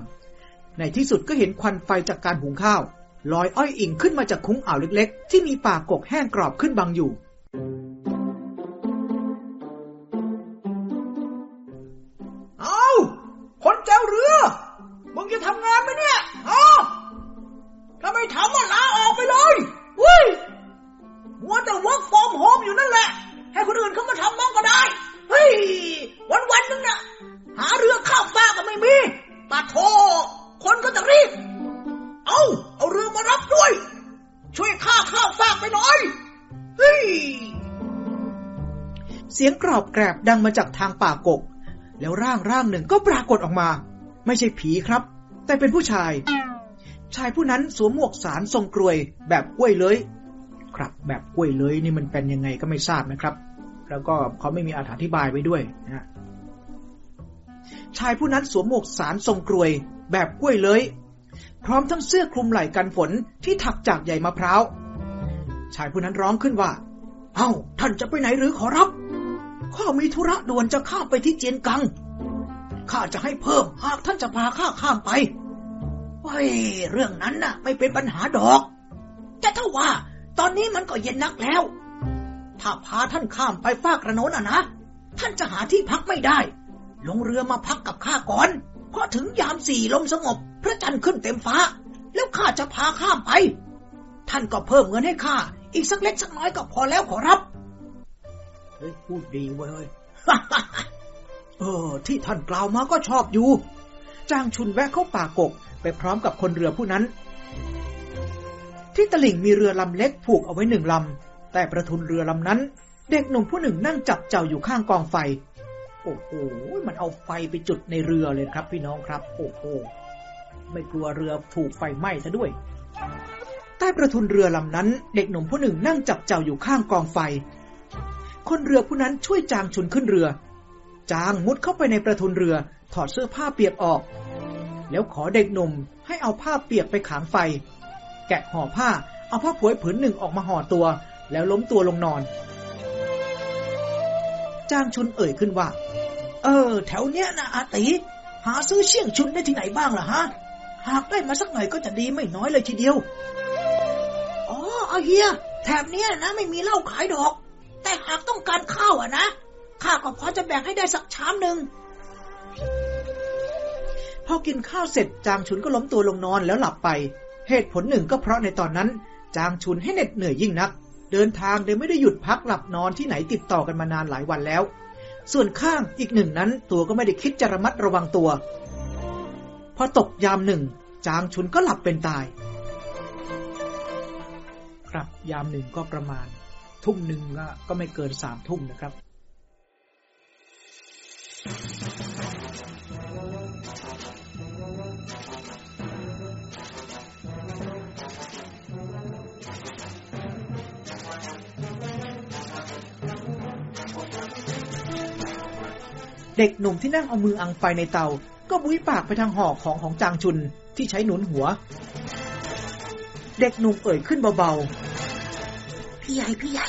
ในที่สุดก็เห็นควันไฟจากการหุงข้าว ลอยอ้อยอิงขึ้นมาจากคุ้งอ่าวเล็กๆ ที่มีป่ากกแห้งกรอบขึ้นบังอยู่ เอาคนเจ้าเรือ มึงจะทำงานไหมเนี่ยฮะถ้าไม่ทำก็ลาออกไปเลยวุ้ยมัวแต่ work from home อยู่นั่นแหละ ให้คนอื่นเขามาทำบ้างก็ได้ เฮ้ย วันวันนึงนะหาเรือข้ามฟากก็ไม่มีปาโท คนก็จะรีบ เอา เอาเรือมารับด้วย ช่วยข้าข้าวฝากไปหน่อย เฮ้ย เสียงกรอบแกรบดังมาจากทางป่ากก แล้วร่างร่างหนึ่งก็ปรากฏออกมา ไม่ใช่ผีครับ แต่เป็นผู้ชาย ชายผู้นั้นสวมหมวกสารทรงกรวย แบบกล้วยเลย ครับแบบกล้วยเลยนี่มันเป็นยังไงก็ไม่ทราบนะครับ แล้วก็เขาไม่มีอธิบายไว้ด้วยนะชายผู้นั้นสวมหมวกสารทรงกรวย แบบกล้วยเลย พร้อมทั้งเสื้อคลุมไหล่กันฝนที่ถักจากใยมะพร้าว ชายผู้นั้นร้องขึ้นว่า เอ้า ท่านจะไปไหนหรือขอรับ ข้ามีธุระด่วนจะข้ามไปที่เจียนกัง ข้าจะให้เพิ่มหากท่านจะพาข้าข้ามไปเฮ้ยเรื่องนั้นน่ะ ไม่เป็นปัญหาดอก แต่ถ้าว่า ตอนนี้มันก็เย็นนักแล้ว ถ้าพาท่านข้ามไปฟากระโนนอะนะ ท่านจะหาที่พักไม่ได้ ลงเรือมาพักกับข้าก่อน พราะถึงยามสี่ลมสงบ พระจันทร์ขึ้นเต็มฟ้า แล้วข้าจะพาข้ามไป ท่านก็เพิ่มเงินให้ข้า อีกสักเล็กสักน้อยก็พอแล้วขอรับ เฮ้ย พูดดีเว้ย เออ ที่ท่านกล่าวมาก็ชอบอยู่จางชุนแวะเข้าป่ากก ไปพร้อมกับคนเรือผู้นั้น ที่ตลิ่งมีเรือลำเล็กผูกเอาไว้หนึ่งลำ แต่ประทุนเรือลำนั้น เด็กหนุ่มผู้หนึ่งนั่งจับเจ้าอยู่ข้างกองไฟ โอ้โห มันเอาไฟไปจุดในเรือเลยครับ พี่น้องครับ โอ้โห ไม่กลัวเรือถูกไฟไหม้ซะด้วย ใต้ประทุนเรือลำนั้น เด็กหนุ่มผู้หนึ่งนั่งจับเจ้าอยู่ข้างกองไฟ คนเรือผู้นั้นช่วยจางชุนขึ้นเรือ จางมุดเข้าไปในประทุนเรือ ถอดเสื้อผ้าเปียกออก แล้วขอเด็กหนุ่มให้เอาผ้าเปียกไปขางไฟ แกะห่อผ้า เอาผ้าผวยผืนหนึ่งออกมาห่อตัว แล้วล้มตัวลงนอน จางชุนเอ่ยขึ้นว่า เออ แถวเนี้ยนะอาติหาซื้อเชี่ยงชุนได้ที่ไหนบ้างล่ะฮะ หากได้มาสักหน่อยก็จะดีไม่น้อยเลยทีเดียว อ๋อเอาเฮีย แถบเนี้ยนะไม่มีเหล้าขายดอก แต่หากต้องการข้าวอะนะข้าก็พอจะแบ่งให้ได้สักชามหนึ่งพอกินข้าวเสร็จจางชุนก็ล้มตัวลงนอนแล้วหลับไป เหตุผลหนึ่งก็เพราะในตอนนั้น จางชุนให้เหน็ดเหนื่อยยิ่งนัก เดินทางโดยไม่ได้หยุดพักหลับนอนที่ไหนติดต่อกันมานานหลายวันแล้ว ส่วนข้างอีกหนึ่งนั้นตัวก็ไม่ได้คิดจะระมัดระวังตัว พอตกยามหนึ่ง จางชุนก็หลับเป็นตาย ครับยามหนึ่งก็ประมาณ ทุ่มหนึ่งก็ไม่เกินสามทุ่มนะครับ เด็กหนุ่มที่นั่งเอามืออังไฟในเตา ก็บุ้ยปากไปทางห่อของของจางชุนที่ใช้หนุนหัว เด็กหนุ่มเอ่ยขึ้นเบาๆ พี่ใหญ่พี่ใหญ่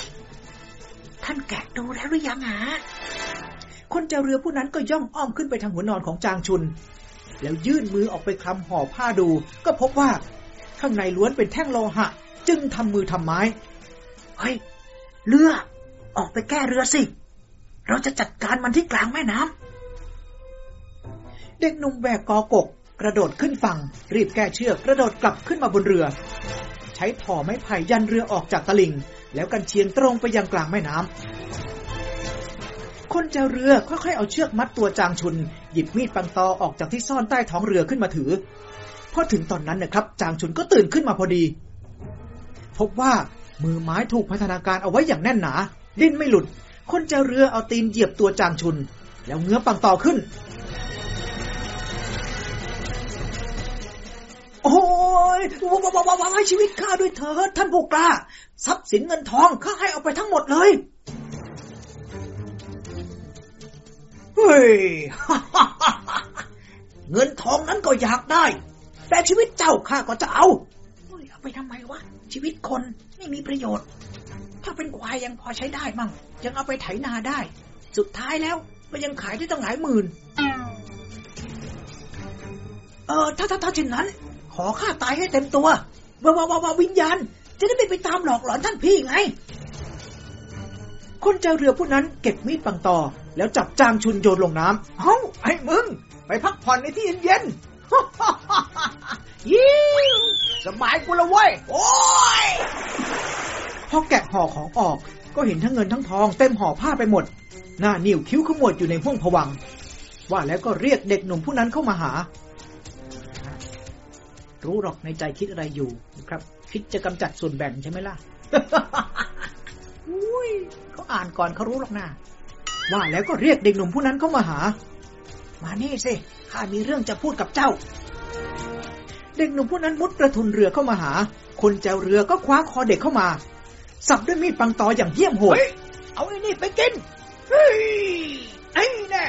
ท่านแกะดูแล้วหรือยังหาคนเจ้าเรือผู้นั้นก็ย่องอ้อมขึ้นไปทางหัวนอนของจางชุน แล้วยื่นมือออกไปคลำห่อผ้าดู ก็พบว่า ข้างในล้วนเป็นแท่งโลหะ จึงทำมือทำไม้ เฮ้ย เรือ ออกไปแก้เรือสิ เราจะจัดการมันที่กลางแม่น้ำ เด็กหนุ่มแบกกอกก กระโดดขึ้นฝั่ง รีบแก้เชือกกระโดดกลับขึ้นมาบนเรือ ใช้ถ่อไม้ไผ่ยันเรือออกจากตลิ่ง แล้วกันเชียงตรงไปยังกลางแม่น้ำคนเจ้าเรือค่อยๆเอาเชือกมัดตัวจางชุน หยิบมีดปังตอออกจากที่ซ่อนใต้ท้องเรือขึ้นมาถือพอถึงตอนนั้นนะครับ จางชุนก็ตื่นขึ้นมาพอดี พบว่ามือไม้ถูกพัฒนาการเอาไว้อย่างแน่นหนา ดิ้นไม่หลุด คนเจ้าเรือเอาตีนเหยียบตัวจางชุน แล้วเงื้อปังตอขึ้น โอ้ยว้าวว้าวให้ชีวิตข้าด้วยเถิดท่านผู้กล้า ทรัพย์สินเงินทองข้าให้เอาไปทั้งหมดเลยเฮ้ยเงินทองนั้นก็อยากได้ แต่ชีวิตเจ้าข้าก็จะเอาเฮ้ยเอาไปทำไมวะชีวิตคนไม่มีประโยชน์ ถ้าเป็นควายยังพอใช้ได้มั่ง ยังเอาไปไถนาได้ สุดท้ายแล้วมันยังขายได้ตั้งหลายหมื่น เออถ้าถ้าถ้าเช่นนั้น ขอข้าตายให้เต็มตัวว้าว่าว้าววิญญาณ จะได้ไม่ไปตามหลอกหลอนท่านพี่ไง คนเจ้าเรือผู้นั้นเก็บมีดปังตอแล้วจับจางชุนโยนลงน้ำเฮ้าไอ้มึง ไปพักผ่อนในที่เย็นๆยิ้วสบายกูละเว้ย โอ้ยพอแกะห่อของออก ก็เห็นทั้งเงินทั้งทองเต็มห่อผ้าไปหมด หน้านิ่วคิ้วขมวดอยู่ในห้วงผวังว่าแล้วก็เรียกเด็กหนุ่มผู้นั้นเข้ามาหา รู้หรอกในใจคิดอะไรอยู่นะครับ คิดจะกำจัดส่วนแบ่งใช่ไหมล่ะอุ้ยเขาอ่านก่อนเขารู้หรอกนะว่าแล้วก็เรียกเด็กหนุ่มผู้นั้นเข้ามาหา มานี่สิข้ามีเรื่องจะพูดกับเจ้า เด็กหนุ่มผู้นั้นมุดประทุนเรือเข้ามาหา คนแจวเรือก็คว้าคอเด็กเข้ามา สับด้วยมีดปังตออย่างเยี่ยมโหดเฮ้ยเอาไอ้นี่ไปกินเฮ้ยไอ้แน่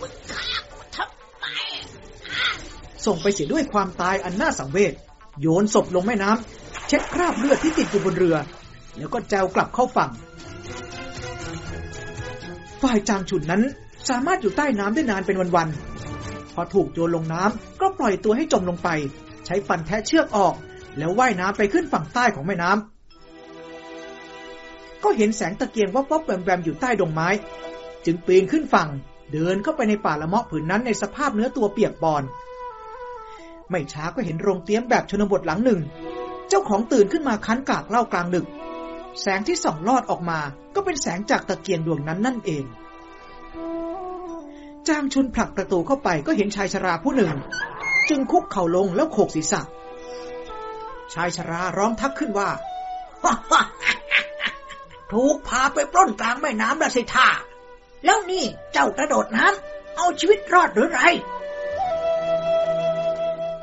มึงฆ่ากูทำไม ส่งไปเสียด้วยความตายอันน่าสังเวชโยนศพลงแม่น้ำเช็ดคราบเลือดที่ติดอยู่บนเรือ แล้วก็แจวกลับเข้าฝั่งฝ่ายจางฉุนนั้นสามารถอยู่ใต้น้ำได้นานเป็นวันๆพอถูกโยนลงน้ำก็ปล่อยตัวให้จมลงไป ใช้ฟันแทะเชือกออก แล้วว่ายน้ำไปขึ้นฝั่งใต้ของแม่น้ำก็เห็นแสงตะเกียงว่าป๊อบแวมๆอยู่ใต้ดงไม้ จึงปีนขึ้นฝั่ง เดินเข้าไปในป่าละเมาะผืนนั้นในสภาพเนื้อตัวเปียกปอน ไม่ช้าก็เห็นโรงเตี้ยมแบบชนบทหลังหนึ่ง เจ้าของตื่นขึ้นมาคั้นกากเหล้ากลางดึก แสงที่ส่องลอดออกมา ก็เป็นแสงจากตะเกียงดวงนั้นนั่นเอง จางชุนผลักประตูเข้าไปก็เห็นชายชราผู้หนึ่ง จึงคุกเข่าลงแล้วโขกศีรษะ ชายชราร้องทักขึ้นว่าถูกพาไปปล้นกลางแม่น้ำละสิท่าแล้วนี่เจ้ากระโดดน้ำเอาชีวิตรอดหรือไร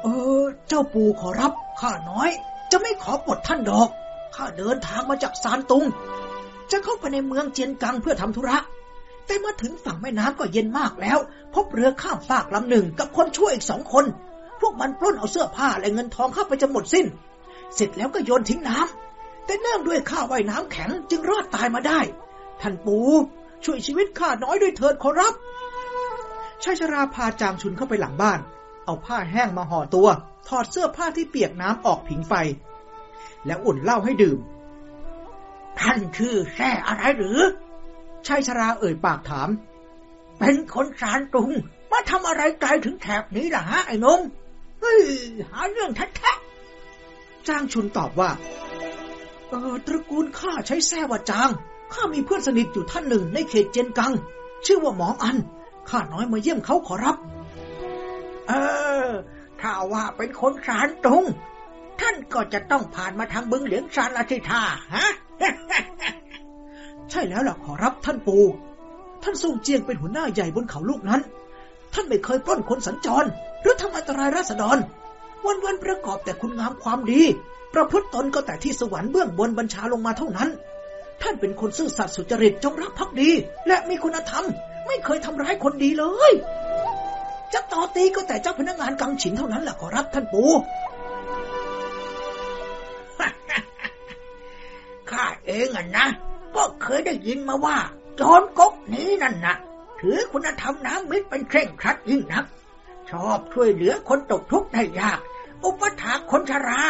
เออ เจ้าปู่ขอรับ ข้าน้อย จะไม่ขอปลดท่านดอก ข้าเดินทางมาจากซานตุง จะเข้าไปในเมืองเจียนกังเพื่อทำธุระ แต่มาถึงฝั่งแม่น้ำก็เย็นมากแล้ว พบเรือข้ามฟากลำหนึ่งกับคนช่วยอีกสองคน พวกมันปล้นเอาเสื้อผ้าและเงินทองข้าไปจนหมดสิ้น เสร็จแล้วก็โยนทิ้งน้ำ แต่เนื่องด้วยข้าว่ายน้ำแข็งจึงรอดตายมาได้ ท่านปู่ช่วยชีวิตข้าน้อยด้วยเถิดขอรับชายชราพาจางชุนเข้าไปหลังบ้าน เอาผ้าแห้งมาห่อตัว ถอดเสื้อผ้าที่เปียกน้ำออกผิงไฟ แล้วอุ่นเหล้าให้ดื่ม ท่านชื่อแซ่อะไรหรือชายชราเอ่ยปากถาม เป็นคนสารตรุง มาทำอะไรไกลถึงแถบนี้ล่ะฮะไอ้นมเฮ้ยหาเรื่องแท้ๆจ้างชุนตอบว่า เออตระกูลข้าใช้แซ่ว่าจาง ข้ามีเพื่อนสนิทอยู่ท่านหนึ่งในเขตเจนกัง ชื่อว่าหมองอัน ข้าน้อยมาเยี่ยมเขาขอรับ เออ ถ้าว่าเป็นคนสารตรุง ท่านก็จะต้องผ่านมาทางบึงเหลียงซานละสิท่าฮะ ใช่แล้วล่ะขอรับท่านปู่ท่านทรงเจียงเป็นหัวหน้าใหญ่บนเขาลูกนั้น ท่านไม่เคยปล้นคนสัญจร หรือทำอันตรายราษฎร วันวันๆประกอบแต่คุณงามความดี ประพฤติตนก็แต่ที่สวรรค์เบื้องบนบัญชาลงมาเท่านั้น ท่านเป็นคนซื่อสัตย์สุจริตจงรักภักดี และมีคุณธรรม ไม่เคยทำร้ายคนดีเลย จะต่อตีก็แต่เจ้าพนักงานกังฉินเท่านั้นแหละขอรับท่านปู่ข้าเองอะนะ ก็เคยได้ยินมาว่าโจรก๊กนี้นั่นนะถือคุณธรรมน้ำมิตรเป็นเคร่งครัดยิ่งนัก ชอบช่วยเหลือคนตกทุกข์ได้ยาก อุปถาคนชรา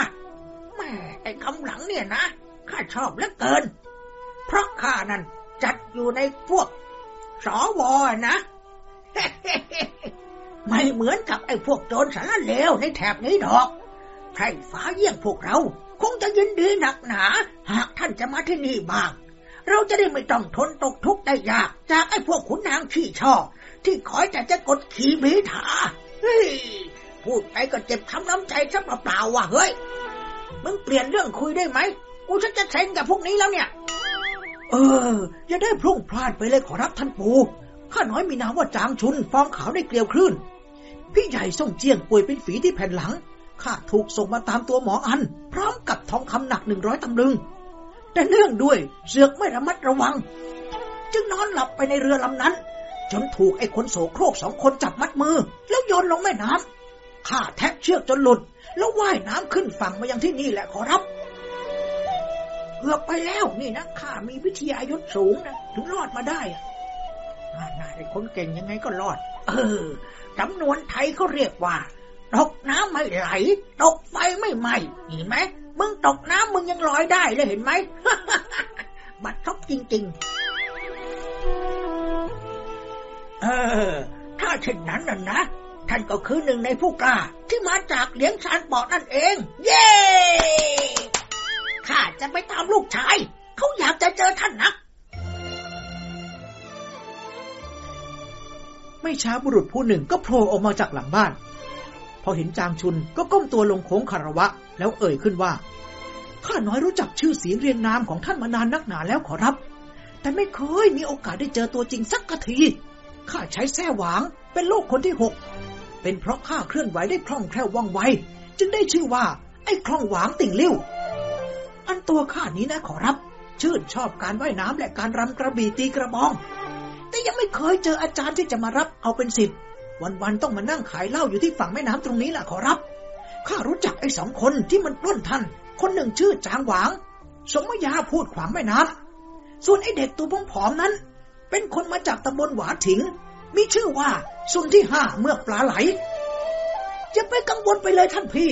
แม่ไอ้คำหลังเนี่ยนะข้าชอบเหลือเกิน เพราะข้านั้นจัดอยู่ในพวกสวนะ ไม่เหมือนกับไอ้พวกโจรสารเลวในแถบนี้ดอกไพร่ฟ้าเยี่ยงพวกเรา คงจะยินดีหนักหนา หากท่านจะมาที่นี่บ้าง เราจะได้ไม่ต้องทนตกทุกข์ได้ยาก จากไอ้พวกขุนนางขี้ช่อ ที่คอยแต่จะกดขี่บีถาเฮ้ยพูดไปก็เจ็บช้ำน้ำใจซะเปล่าๆว่ะเฮ้ยมึงเปลี่ยนเรื่องคุยได้ไหมกูฉันจะเซ็งกับพวกนี้แล้วเนี่ย เออ อย่าได้พลุ่งพลาดไปเลยขอรับท่านปู่ข้าน้อยมีนามว่าจางชุนฟองขาวในเกลียวคลื่น พี่ใหญ่ส่งเจียงป่วยเป็นฝีที่แผ่นหลัง ข้าถูกส่งมาตามตัวหมออัน พร้อมกับทองคำหนักหนึ่งร้อยตำลึง แต่เนื่องด้วยเสือกไม่ระมัดระวัง จึงนอนหลับไปในเรือลำนั้น จนถูกไอ้คนโสโครกสองคนจับมัดมือ แล้วโยนลงแม่น้ำข้าแทะเชือกจนหลุด แล้วว่ายน้ำขึ้นฝั่งมายังที่นี่แหละขอรับเกือบไปแล้วนี่นะข้ามีวิทยายุทธสูงนะถึงรอดมาได้อะน่าไอ้คนเก่งยังไงก็รอด เออ จำนวนไทยเขาเรียกว่า ตกน้ำไม่ไหล ตกไฟไม่ไหม้เห็นไหมมึงตกน้ำมึงยังลอยได้เลยเห็นไหมบัดซบจริง ๆ เออ ถ้าเช่นนั้นน่ะนะ ท่านก็คือหนึ่งในผู้กล้า ที่มาจากเลี้ยงชานปอดนั่นเอง เย้ข้าจะไปตามลูกชาย เขาอยากจะเจอท่านนัก ไม่ช้าบุรุษผู้หนึ่งก็โผล่ออกมาจากหลังบ้าน พอเห็นจางชุนก็ก้มตัวลงโค้งคารวะ แล้วเอ่ยขึ้นว่า ข้าน้อยรู้จักชื่อเสียงเรียงนามของท่านมานานนักหนาแล้วขอรับ แต่ไม่เคยมีโอกาสได้เจอตัวจริงสักกะที ข้าใช้แส้หวางเป็นลูกคนที่หก เป็นเพราะข้าเคลื่อนไหวได้คล่องแคล่วว่องไว จึงได้ชื่อว่า ไอ้คล่องหวางติ่งลิ้ว อันตัวข้านี้นะขอรับ ชื่นชอบการว่ายน้ำและการรำกระบี่ตีกระบอง แต่ยังไม่เคยเจออาจารย์ที่จะมารับเอาเป็นสิทธิ์วันๆต้องมานั่งขายเหล้าอยู่ที่ฝั่งแม่น้ำตรงนี้แหละขอรับ ข้ารู้จักไอ้สองคนที่มันปล้นท่าน คนหนึ่งชื่อจางหวาง สมมยาพูดขวางแม่น้ำส่วนไอ้เด็กตัวผอมนั้น เป็นคนมาจากตำบลหวาถิง มีชื่อว่าสุนที่ห้าเมือกปลาไหล จะไปกังวลไปเลยท่านพี่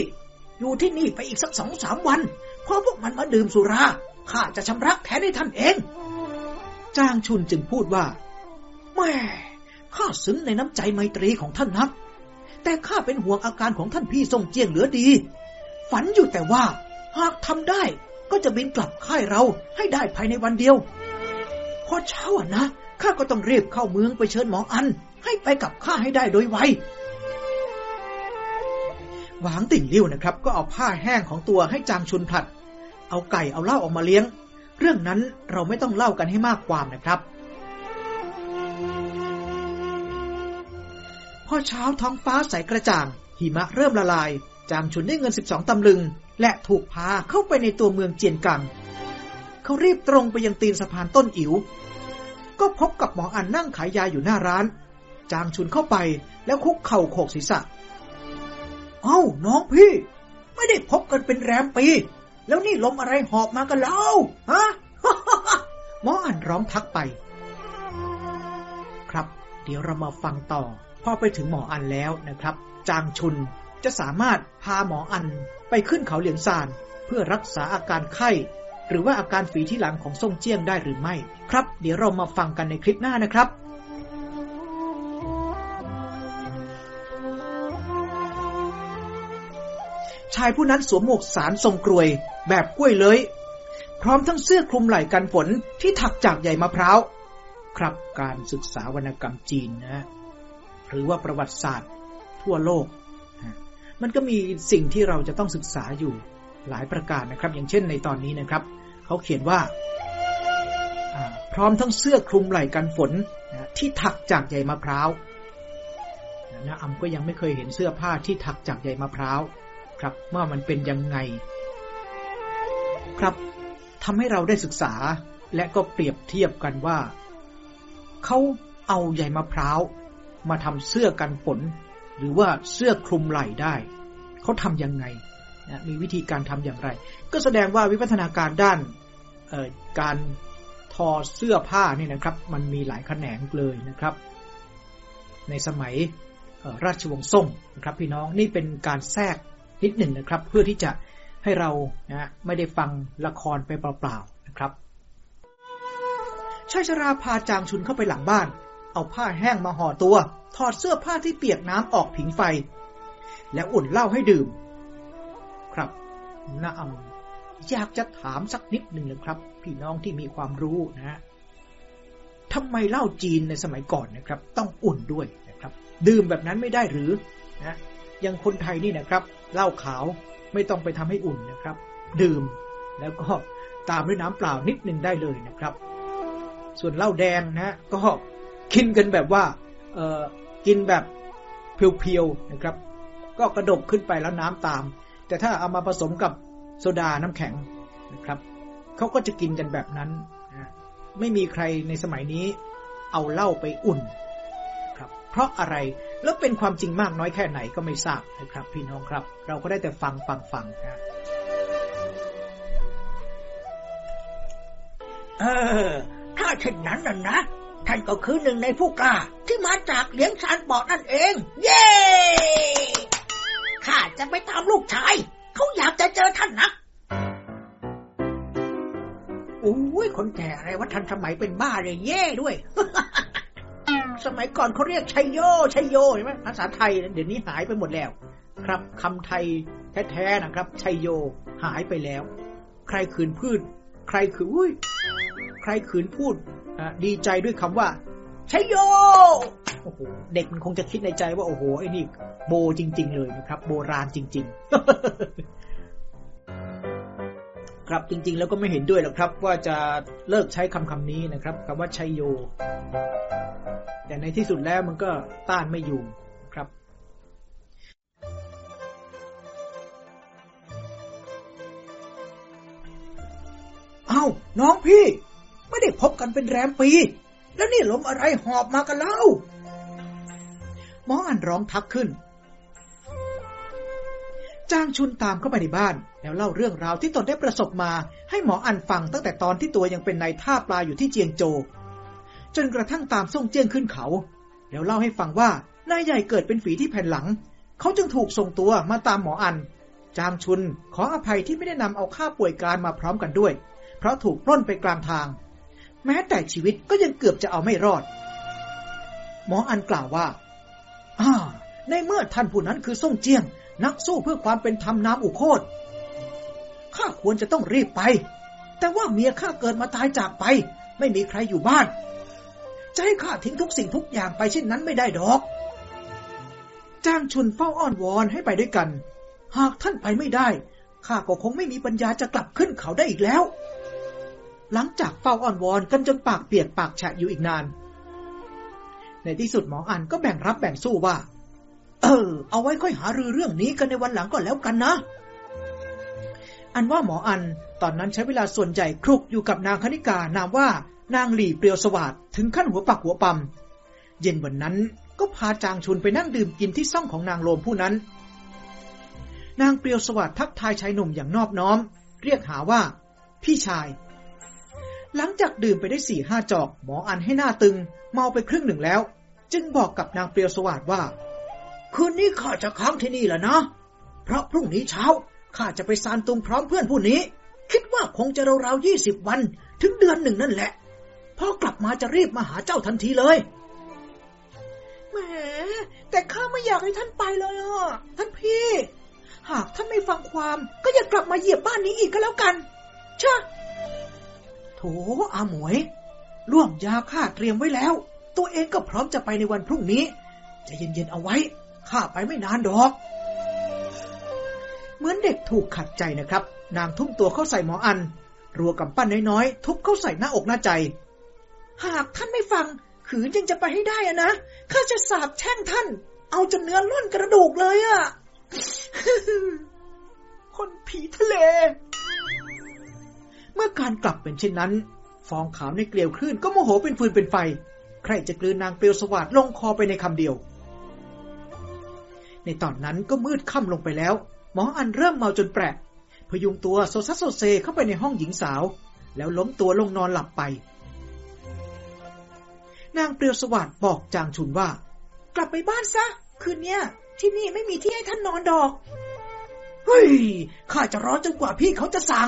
อยู่ที่นี่ไปอีกสักสองสามวันพอพวกมันมาดื่มสุราข้าจะชำระแค้นให้ท่านเอง จางชุนจึงพูดว่า แม่ข้าซึ้งในน้ำใจไมตรีของท่านนัก แต่ข้าเป็นห่วงอาการของท่านพี่ทรงเจียงเหลือดี ฝันอยู่แต่ว่า หากทำได้ก็จะบินกลับค่ายเราให้ได้ภายในวันเดียว พอเช้าอะนะข้าก็ต้องรีบเข้าเมืองไปเชิญหมออัน ให้ไปกับข้าให้ได้โดยไวหวางติ่งลิ้วนะครับ ก็เอาผ้าแห้งของตัวให้จางชุนผลัด เอาไก่เอาเหล้าออกมาเลี้ยง เรื่องนั้นเราไม่ต้องเล่ากันให้มากความนะครับ พอเช้าท้องฟ้าใสกระจ่าง หิมะเริ่มละลาย จางชุนได้เงิน 12 ตำลึง และถูกพาเข้าไปในตัวเมืองเจียนกัง เขารีบตรงไปยังตีนสะพานต้นอิ๋ว ก็พบกับหมออันนั่งขายยาอยู่หน้าร้าน จางชุนเข้าไปแล้วคุกเข่าโขกศีรษะ เอ้าน้องพี่ ไม่ได้พบกันเป็นแรมปี แล้วนี่ลมอะไรหอบมากันเล่าฮะหมออันร้องทักไป ครับ เดี๋ยวเรามาฟังต่อ อไปถึงหมออันแล้วนะครับ จางชุนจะสามารถพาหมออันไปขึ้นเขาเหลียงซาน เพื่อรักษาอาการไข้ หรือว่าอาการฝีที่หลังของซ่งเจี้ยงได้หรือไม่ ครับ เดี๋ยวเรามาฟังกันในคลิปหน้านะครับชายผู้นั้นสวมหมวกสารทรงกรวย แบบกล้วยเลย พร้อมทั้งเสื้อคลุมไหล่กันฝนที่ถักจากใหญ่มะพร้าว ครับการศึกษาวรรณกรรมจีนนะ หรือว่าประวัติศาสตร์ทั่วโลก มันก็มีสิ่งที่เราจะต้องศึกษาอยู่หลายประการนะครับ อย่างเช่นในตอนนี้นะครับ เขาเขียนว่า พร้อมทั้งเสื้อคลุมไหล่กันฝนที่ถักจากใยมะพร้าวนะอำก็ยังไม่เคยเห็นเสื้อผ้าที่ถักจากใยมะพร้าวครับว่ามันเป็นยังไง ครับทำให้เราได้ศึกษาและก็เปรียบเทียบกันว่า เขาเอาใยมะพร้าว มาทำเสื้อกันฝนหรือว่าเสื้อคลุมไหล่ได้ เขาทำยังไงนะมีวิธีการทำอย่างไร ก็แสดงว่าวิวัฒนาการด้านการทอเสื้อผ้านี่นะครับ มันมีหลายแขนงเลยนะครับ ในสมัยราชวงศ์ซ่งนะครับ พี่น้องนี่เป็นการแทรกนิดหนึ่งนะครับ เพื่อที่จะให้เรานะไม่ได้ฟังละครไปเปล่าๆนะครับชายชราพาจางชุนเข้าไปหลังบ้าน เอาผ้าแห้งมาห่อตัว ถอดเสื้อผ้าที่เปียกน้ำออกผิงไฟ แล้วอุ่นเหล้าให้ดื่ม ครับน้าอำอยากจะถามสักนิดหนึ่งเลยครับ พี่น้องที่มีความรู้นะทำไมเหล้าจีนในสมัยก่อนนะครับ ต้องอุ่นด้วยนะครับ ดื่มแบบนั้นไม่ได้หรือนะอย่างคนไทยนี่นะครับเหล้าขาวไม่ต้องไปทำให้อุ่นนะครับ ดื่มแล้วก็ตามด้วยน้ำเปล่านิดหนึ่งได้เลยนะครับ ส่วนเหล้าแดงนะก็ กินกันแบบว่าเออกินแบบเพียวๆนะครับ ก็กระดกขึ้นไปแล้วน้ำตาม แต่ถ้าเอามาผสมกับโซดาน้ำแข็งนะครับเขาก็จะกินกันแบบนั้นนะไม่มีใครในสมัยนี้เอาเหล้าไปอุ่นครับ เพราะอะไรแล้วเป็นความจริงมากน้อยแค่ไหนก็ไม่ทราบนะครับ พี่น้องครับ เราก็ได้แต่ฟังฟังฟังนะเออถ้าเช่นนั้นน่ะนะ ท่านก็คือหนึ่งในผู้กล้า ที่มาจากเลี้ยงชานปอดนั่นเอง เย้ข้าจะไปตามลูกชาย เขาอยากจะเจอท่านนักโอ้ยคนแก่อะไรว่าทันสมัยเป็นบ้าเลยเย่ด้วย สมัยก่อนเขาเรียกชัยโยชัยโยใช่ไหมภาษาไทยเดี๋ยวนี้หายไปหมดแล้ว ครับคำไทยแท้ๆนะครับชัยโยหายไปแล้ว ใครขืนพูด ใครขืนอุ้ยใครขืนพูดดีใจด้วยคำว่าชัยโยโอ้โหเด็กมันคงจะคิดในใจว่าโอ้โหไอ้นี่โบจริง ๆ เลยนะครับ โบราณจริง ๆ ครับจริง ๆ แล้วก็ไม่เห็นด้วยหรอกครับ ว่าจะเลิกใช้คำคำนี้นะครับคำว่าชัยโย แต่ในที่สุดแล้วมันก็ต้านไม่อยู่ เอา้าน้องพี่ ไม่ได้พบกันเป็นแรมปี แล้วนี่ลมอะไรหอบมากันเล่าหมออันร้องทักขึ้นจ้างชุนตามเข้าไปในบ้าน แล้วเล่าเรื่องราวที่ตนได้ประสบมา ให้หมออันฟังตั้งแต่ตอนที่ตัวยังเป็นนายท่าปลาอยู่ที่เจียงโจ จนกระทั่งตามส่งเจียงขึ้นเขา แล้วเล่าให้ฟังว่านายใหญ่เกิดเป็นฝีที่แผ่นหลัง เขาจึงถูกส่งตัวมาตามหมออัน จางชุนขออภัยที่ไม่ได้นำเอาค่าป่วยการมาพร้อมกันด้วย เพราะถูกปล้นไปกลางทาง แม้แต่ชีวิตก็ยังเกือบจะเอาไม่รอด หมออันกล่าวว่าอ่าในเมื่อท่านผู้นั้นคือส่งเจียง นักสู้เพื่อความเป็นธรรมนามอุโคตข้าควรจะต้องรีบไป แต่ว่าเมียข้าเกิดมาตายจากไป ไม่มีใครอยู่บ้าน จะให้ข้าทิ้งทุกสิ่งทุกอย่างไปเช่นนั้นไม่ได้ดอกจ้างชุนเฝ้าอ้อนวอนให้ไปด้วยกัน หากท่านไปไม่ได้ข้าก็คงไม่มีปัญญาจะกลับขึ้นเขาได้อีกแล้ว หลังจากเฝ้าอ้อนวอนกันจนปากเปียกปากแฉะอยู่อีกนาน ในที่สุดหมออันก็แบ่งรับแบ่งสู้ว่า เออ เอาไว้ค่อยหารือเรื่องนี้กันในวันหลังก็แล้วกันนะ อันว่าหมออันตอนนั้นใช้เวลาส่วนใหญ่คลุกอยู่กับนางคณิกานามว่านางหลี่เปรียวสวัสดถึงขั้นหัวปักหัวปั๊มเย็นวันนั้นก็พาจางชุนไปนั่งดื่มกินที่ซ่องของนางโลมผู้นั้น นางเปรียวสวัสดทักทายชายหนุ่มอย่างนอบน้อม เรียกหาว่า พี่ชาย หลังจากดื่มไปได้สี่ห้าจอกหมออันให้หน้าตึง เมาไปครึ่งหนึ่งแล้ว จึงบอกกับนางเปรียวสวัสดว่า คืนนี้ข้าจะค้างที่นี่แหละนะ เพราะพรุ่งนี้เช้าข้าจะไปซานตุงพร้อมเพื่อนผู้นี้ คิดว่าคงจะราวๆยี่สิบวันถึงเดือนหนึ่งนั่นแหละพอกลับมาจะรีบมาหาเจ้าทันทีเลยแหมแต่ข้าไม่อยากให้ท่านไปเลยอะท่านพี่ หากท่านไม่ฟังความก็อย่ากลับมาเหยียบบ้านนี้อีกก็แล้วกันเชอะ โถอาหมวย ล่วงยาข้าเตรียมไว้แล้ว ตัวเองก็พร้อมจะไปในวันพรุ่งนี้ จะเย็นๆเอาไว้ ข้าไปไม่นานดอก เหมือนเด็กถูกขัดใจนะครับ นางทุ่มตัวเข้าใส่หมออัน รัวกับปั้นน้อยๆ ทุบเข้าใส่หน้าอกหน้าใจ หากท่านไม่ฟัง ขืนยังจะไปให้ได้อะนะ ข้าจะสาบแช่งท่าน เอาจนเนื้อล้นกระดูกเลยอะคนผีทะเล เมื่อการกลับเป็นเช่นนั้น ฟองขาวในเกลียวคลื่นก็โมโหเป็นฟืนเป็นไฟ ใครจะกลืนนางเปลวสวัสดลงคอไปในคำเดียว ในตอนนั้นก็มืดค่ำลงไปแล้ว หมออันเริ่มเมาจนแปลกพยุงตัวโซซัสโซเซเข้าไปในห้องหญิงสาว แล้วล้มตัวลงนอนหลับไป นางเปรียวสวัสดบอกจางชุนว่า กลับไปบ้านซะ คืนเนี้ยที่นี่ไม่มีที่ให้ท่านนอนดอก เฮ้ย ข้าจะรอจนกว่าพี่เขาจะสั่ง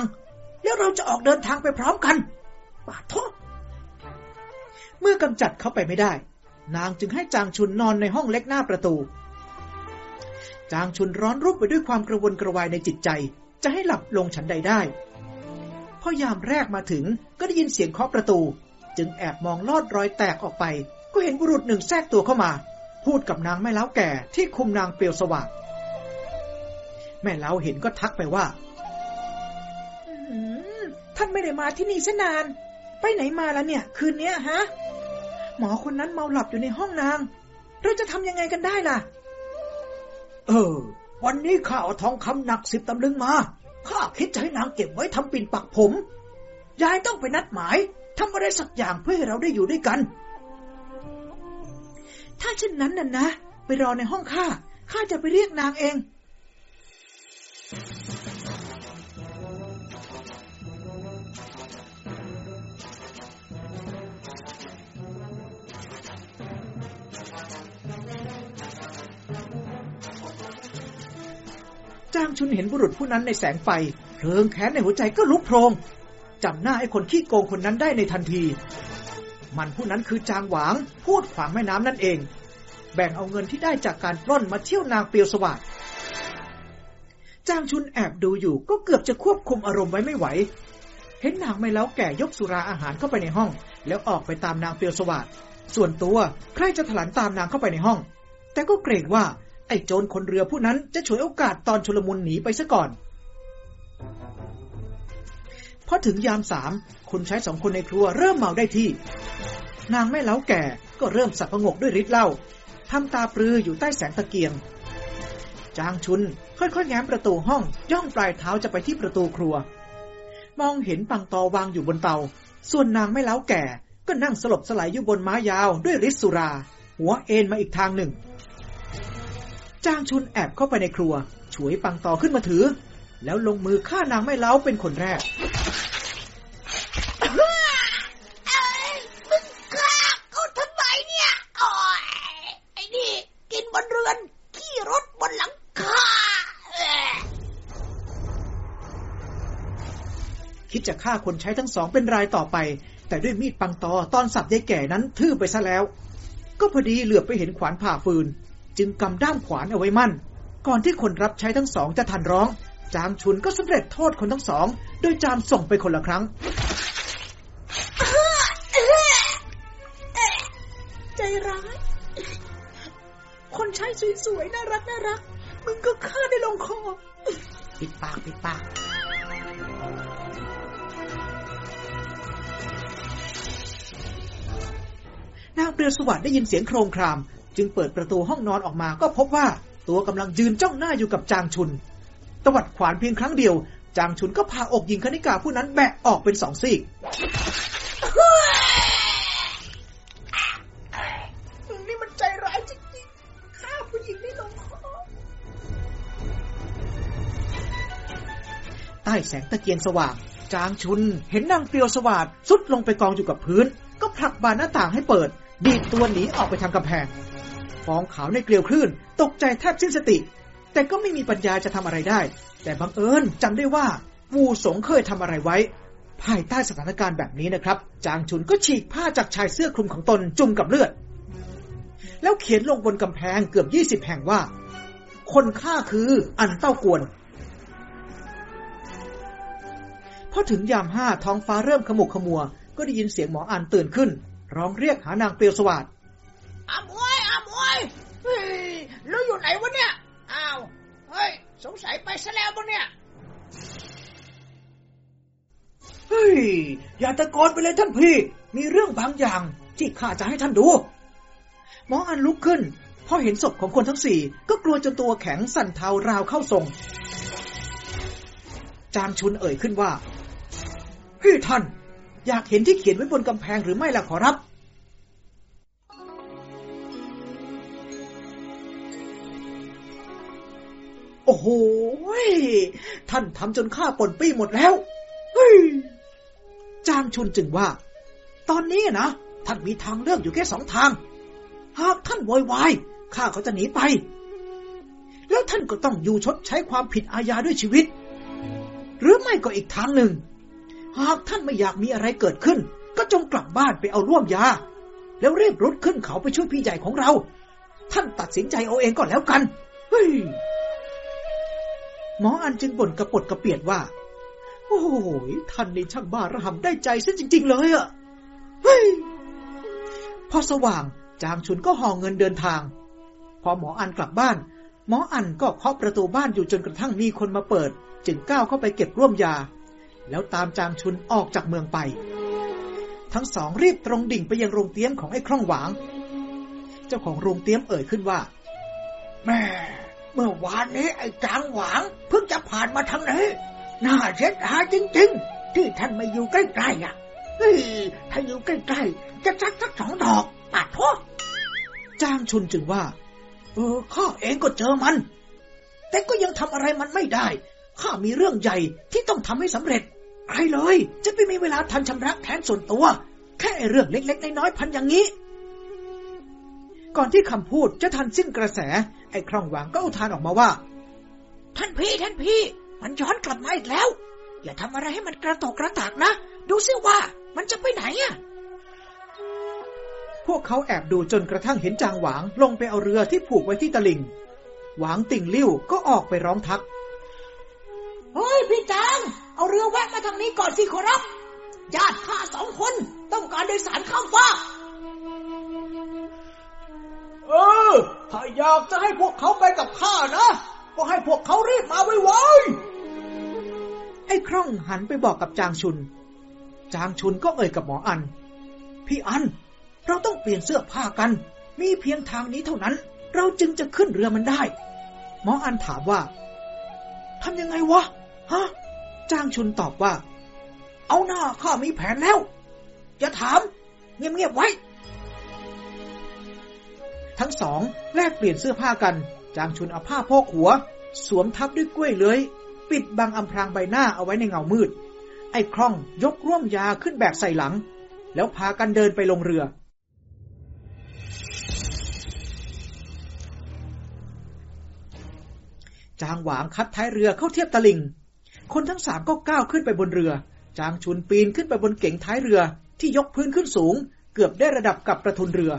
แล้วเราจะออกเดินทางไปพร้อมกันปาทษเมื่อกำจัดเขาไปไม่ได้ นางจึงให้จางชุนนอนในห้องเล็กหน้าประตู จางชุนร้อนรุ่มไปด้วยความกระวนกระวายในจิตใจ จะให้หลับลงฉันใดได้พอยามแรกมาถึงก็ได้ยินเสียงเคาะประตู จึงแอบมองลอดรอยแตกออกไป ก็เห็นบุรุษหนึ่งแทรกตัวเข้ามา พูดกับนางแม่เล้าแก่ที่คุมนางเปียวสว่างแม่เล้าเห็นก็ทักไปว่า ท่านไม่ได้มาที่นี่ซะนาน ไปไหนมาแล้วเนี่ย คืนนี้ฮะ หมอคนนั้นเมาหลับอยู่ในห้องนาง เราจะทำยังไงกันได้ล่ะ เออ วันนี้ข้าเอาทองคำหนักสิบตำลึงมา ข้าคิดจะให้นางเก็บไว้ทำปิ่นปักผม ยายต้องไปนัดหมายทำอะไรสักอย่างเพื่อให้เราได้อยู่ด้วยกัน ถ้าเช่นนั้นน่ะนะ ไปรอในห้องข้า ข้าจะไปเรียกนางเอง จางชุนเห็นบุรุษผู้นั้นในแสงไฟเพลิงแค้นในหัวใจก็ลุกโพรงจำหน้าไอ้คนขี้โกงคนนั้นได้ในทันที มันผู้นั้นคือจางหวาง พูดขวางแม่น้ำนั่นเอง แบ่งเอาเงินที่ได้จากการปล้นมาเที่ยวนางเปียวสวัสดจางชุนแอบดูอยู่ก็เกือบจะควบคุมอารมณ์ไว้ไม่ไหว เห็นนางไม่เล้าแก่ยกสุราอาหารเข้าไปในห้อง แล้วออกไปตามนางเปียวสวัสดส่วนตัวใครจะถลันตามนางเข้าไปในห้อง แต่ก็เกรงว่า ไอ้โจรคนเรือผู้นั้นจะฉวยโอกาสตอนชุลมุนหนีไปซะก่อนพอถึงยามสามคนใช้สองคนในครัวเริ่มเมาได้ที่ นางแม่เล้าแก่ก็เริ่มสับประงกด้วยฤทธิ์เหล้าทำตาปลืออยู่ใต้แสงตะเกียง จางชุนค่อยๆแง้มประตูห้องย่องปลายเท้าจะไปที่ประตูครัว มองเห็นปังตอวางอยู่บนเตา ส่วนนางแม่เล้าแก่ก็นั่งสลบสลายอยู่บนม้ายาวด้วยฤทธิ์สุรา หัวเอ็นมาอีกทางหนึ่ง จางชุนแอบเข้าไปในครัว ฉวยปังตอขึ้นมาถือ แล้วลงมือฆ่านางแม่เล้าเป็นคนแรกมึงฆ่าเขาทำไมเนี่ยโอ้ยไอ้นี่ กินบนเรือน ขี่รถบนหลังคาเอ้ยคิดจะฆ่าคนใช้ทั้งสองเป็นรายต่อไป แต่ด้วยมีดปังตอตอนสับยายแก่นั้นทื่อไปซะแล้ว ก็พอดีเหลือบไปเห็นขวานผ่าฟืน จึงกำด้ามขวานเอาไว้มั่น ก่อนที่คนรับใช้ทั้งสองจะทันร้อง จางชุนก็สำเร็จโทษคนทั้งสอง โดยจามส่งไปคนละครั้งใจร้าย คนใช้สวยๆน่ารักน่ารัก มึงก็ฆ่าได้ลงคอ ปิดปากปิดปากนางเปรียวสวัสดิ์ได้ยินเสียงโครงคราม จึงเปิดประตูห้องนอนออกมาก็พบว่าตัวกำลังยืนจ้องหน้าอยู่กับจางชุน ตวัดขวานเพียงครั้งเดียว จางชุนก็พาอกหญิงคณิกาผู้นั้นแบะออกเป็นสองซีกมึงนี่มันใจร้ายจริงๆฆ่าผู้หญิงได้ลงคอใต้แสงตะเกียงสว่าง จางชุนเห็นนางเปรียวสวัสดสุดลงไปกองอยู่กับพื้น ก็ผลักบานหน้าต่างให้เปิด ดีดตัวหนีออกไปทางกำแพง องขาวในเกลียวคลื่น ตกใจแทบสิ้นสติ แต่ก็ไม่มีปัญญาจะทำอะไรได้ แต่บังเอิญจำได้ว่าวูสงเคยทำอะไรไว้ ภายใต้สถานการณ์แบบนี้นะครับ จางชุนก็ฉีกผ้าจากชายเสื้อคลุมของตนจุ่มกับเลือด แล้วเขียนลงบนกำแพงเกือบยี่สิบแห่งว่า คนฆ่าคืออันเต้ากวนพอถึงยามห้าท้องฟ้าเริ่มขมุกขมัว ก็ได้ยินเสียงหมออันตื่นขึ้น ร้องเรียกหานางเปียวสวัสดอามวย อามวยเฮ้ยแล้วอยู่ไหนวะเนี่ย อ้าว เฮ้ย สงสัยไปซะแล้วปะเนี่ย เฮ้ย อย่าตะโกนไปเลยท่านพี่ มีเรื่องบางอย่างที่ข้าจะให้ท่านดู หมออันลุกขึ้นพอเห็นศพของคนทั้งสี่ ก็กลัวจนตัวแข็งสั่นเทาราวเข้าทรง จางชุนเอ่ยขึ้นว่า พี่ท่าน อยากเห็นที่เขียนไว้บนกำแพงหรือไม่ล่ะขอรับ อ้โหท่านทำจนข้าปนปี้หมดแล้ว เฮ้ย จางชุนจึงว่า ตอนนี้นะ ท่านมีทางเลือกอยู่แค่สองทาง หากท่านโวยวายข้าก็จะหนีไป แล้วท่านก็ต้องอยู่ชดใช้ความผิดอาญาด้วยชีวิต หรือไม่ก็อีกทางหนึ่ง หากท่านไม่อยากมีอะไรเกิดขึ้น ก็จงกลับบ้านไปเอาร่วมยา แล้วเรีบรุดขึ้นเขาไปช่วยพี่ใหญ่ของเรา ท่านตัดสินใจเอาเองก่อนแล้วกัน เฮ้ย หมออันจึงบ่นกระปดกระเปียดว่า โอ้ยท่านนี่ช่างบ้าระห่ำได้ใจซะจริง ๆ เลยอะเฮ้ยพอสว่างจางชุนก็ห่อเงินเดินทาง พอหมออันกลับบ้าน หมออันก็เคาะประตูบ้านอยู่จนกระทั่งมีคนมาเปิด จึงก้าวเข้าไปเก็บร่วมยา แล้วตามจางชุนออกจากเมืองไป ทั้งสองรีบตรงดิ่งไปยังโรงเตี้ยมของไอ้คล่องหวาง เจ้าของโรงเตี้ยมเอ่ยขึ้นว่า แม่ เมื่อวานนี้ไอ้จางหวางเพิ่งจะผ่านมาทางนี้น่าเสียดายจริง ๆ ที่ท่านไม่อยู่ใกล้ๆอะเฮ้ยถ้าอยู่ใกล้ๆจะสักสักสองดอกปาดท้อจางชุนจึงว่า เออข้าเองก็เจอมัน แต่ก็ยังทำอะไรมันไม่ได้ข้ามีเรื่องใหญ่ที่ต้องทำให้สำเร็จใครเลย จะไม่มีเวลาทันชำระแค้นส่วนตัว แค่ไอ้เรื่องเล็กๆน้อยๆพันอย่างนี้ ก่อนที่คำพูดจะทันสิ้นกระแส ไอ้คล่องหวางก็อุทานออกมาว่า ท่านพี่ท่านพี่ มันย้อนกลับมาอีกแล้ว อย่าทำอะไรให้มันกระตกกระตากนะ ดูซิว่ามันจะไปไหนอะพวกเขาแอบดูจนกระทั่งเห็นจางหวางลงไปเอาเรือที่ผูกไว้ที่ตลิ่งหวางติ่งลิ้วก็ออกไปร้องทัก เฮ้ยพี่จางเอาเรือแวะมาทางนี้ก่อนสิขอรับ ญาติข้าสองคนต้องการโดยสารข้ามฟาก เออ ถ้าอยากจะให้พวกเขาไปกับข้านะ ก็ให้พวกเขารีบมาไวๆ ไอ้คร่องหันไปบอกกับจางชุน จางชุนก็เอ่ยกับหมออัน พี่อัน เราต้องเปลี่ยนเสื้อผ้ากัน มีเพียงทางนี้เท่านั้น เราจึงจะขึ้นเรือมันได้ หมออันถามว่าทำยังไงวะ ฮะ จางชุนตอบว่า เอาหน้าข้ามีแผนแล้ว อย่าถาม เงียบๆไว้ ทั้งสองแลกเปลี่ยนเสื้อผ้ากัน จางชุนเอาผ้าโพกหัว สวมทับด้วยกล้วยเลื้อย ปิดบังอำพรางใบหน้าเอาไว้ในเงามืด ไอ้คร่องยกร่วมยาขึ้นแบกใส่หลัง แล้วพากันเดินไปลงเรือ จางหวางคัดท้ายเรือเข้าเทียบตะลิง คนทั้งสามก็ก้าวขึ้นไปบนเรือ จางชุนปีนขึ้นไปบนเก่งท้ายเรือที่ยกพื้นขึ้นสูง เกือบได้ระดับกับประทุนเรือ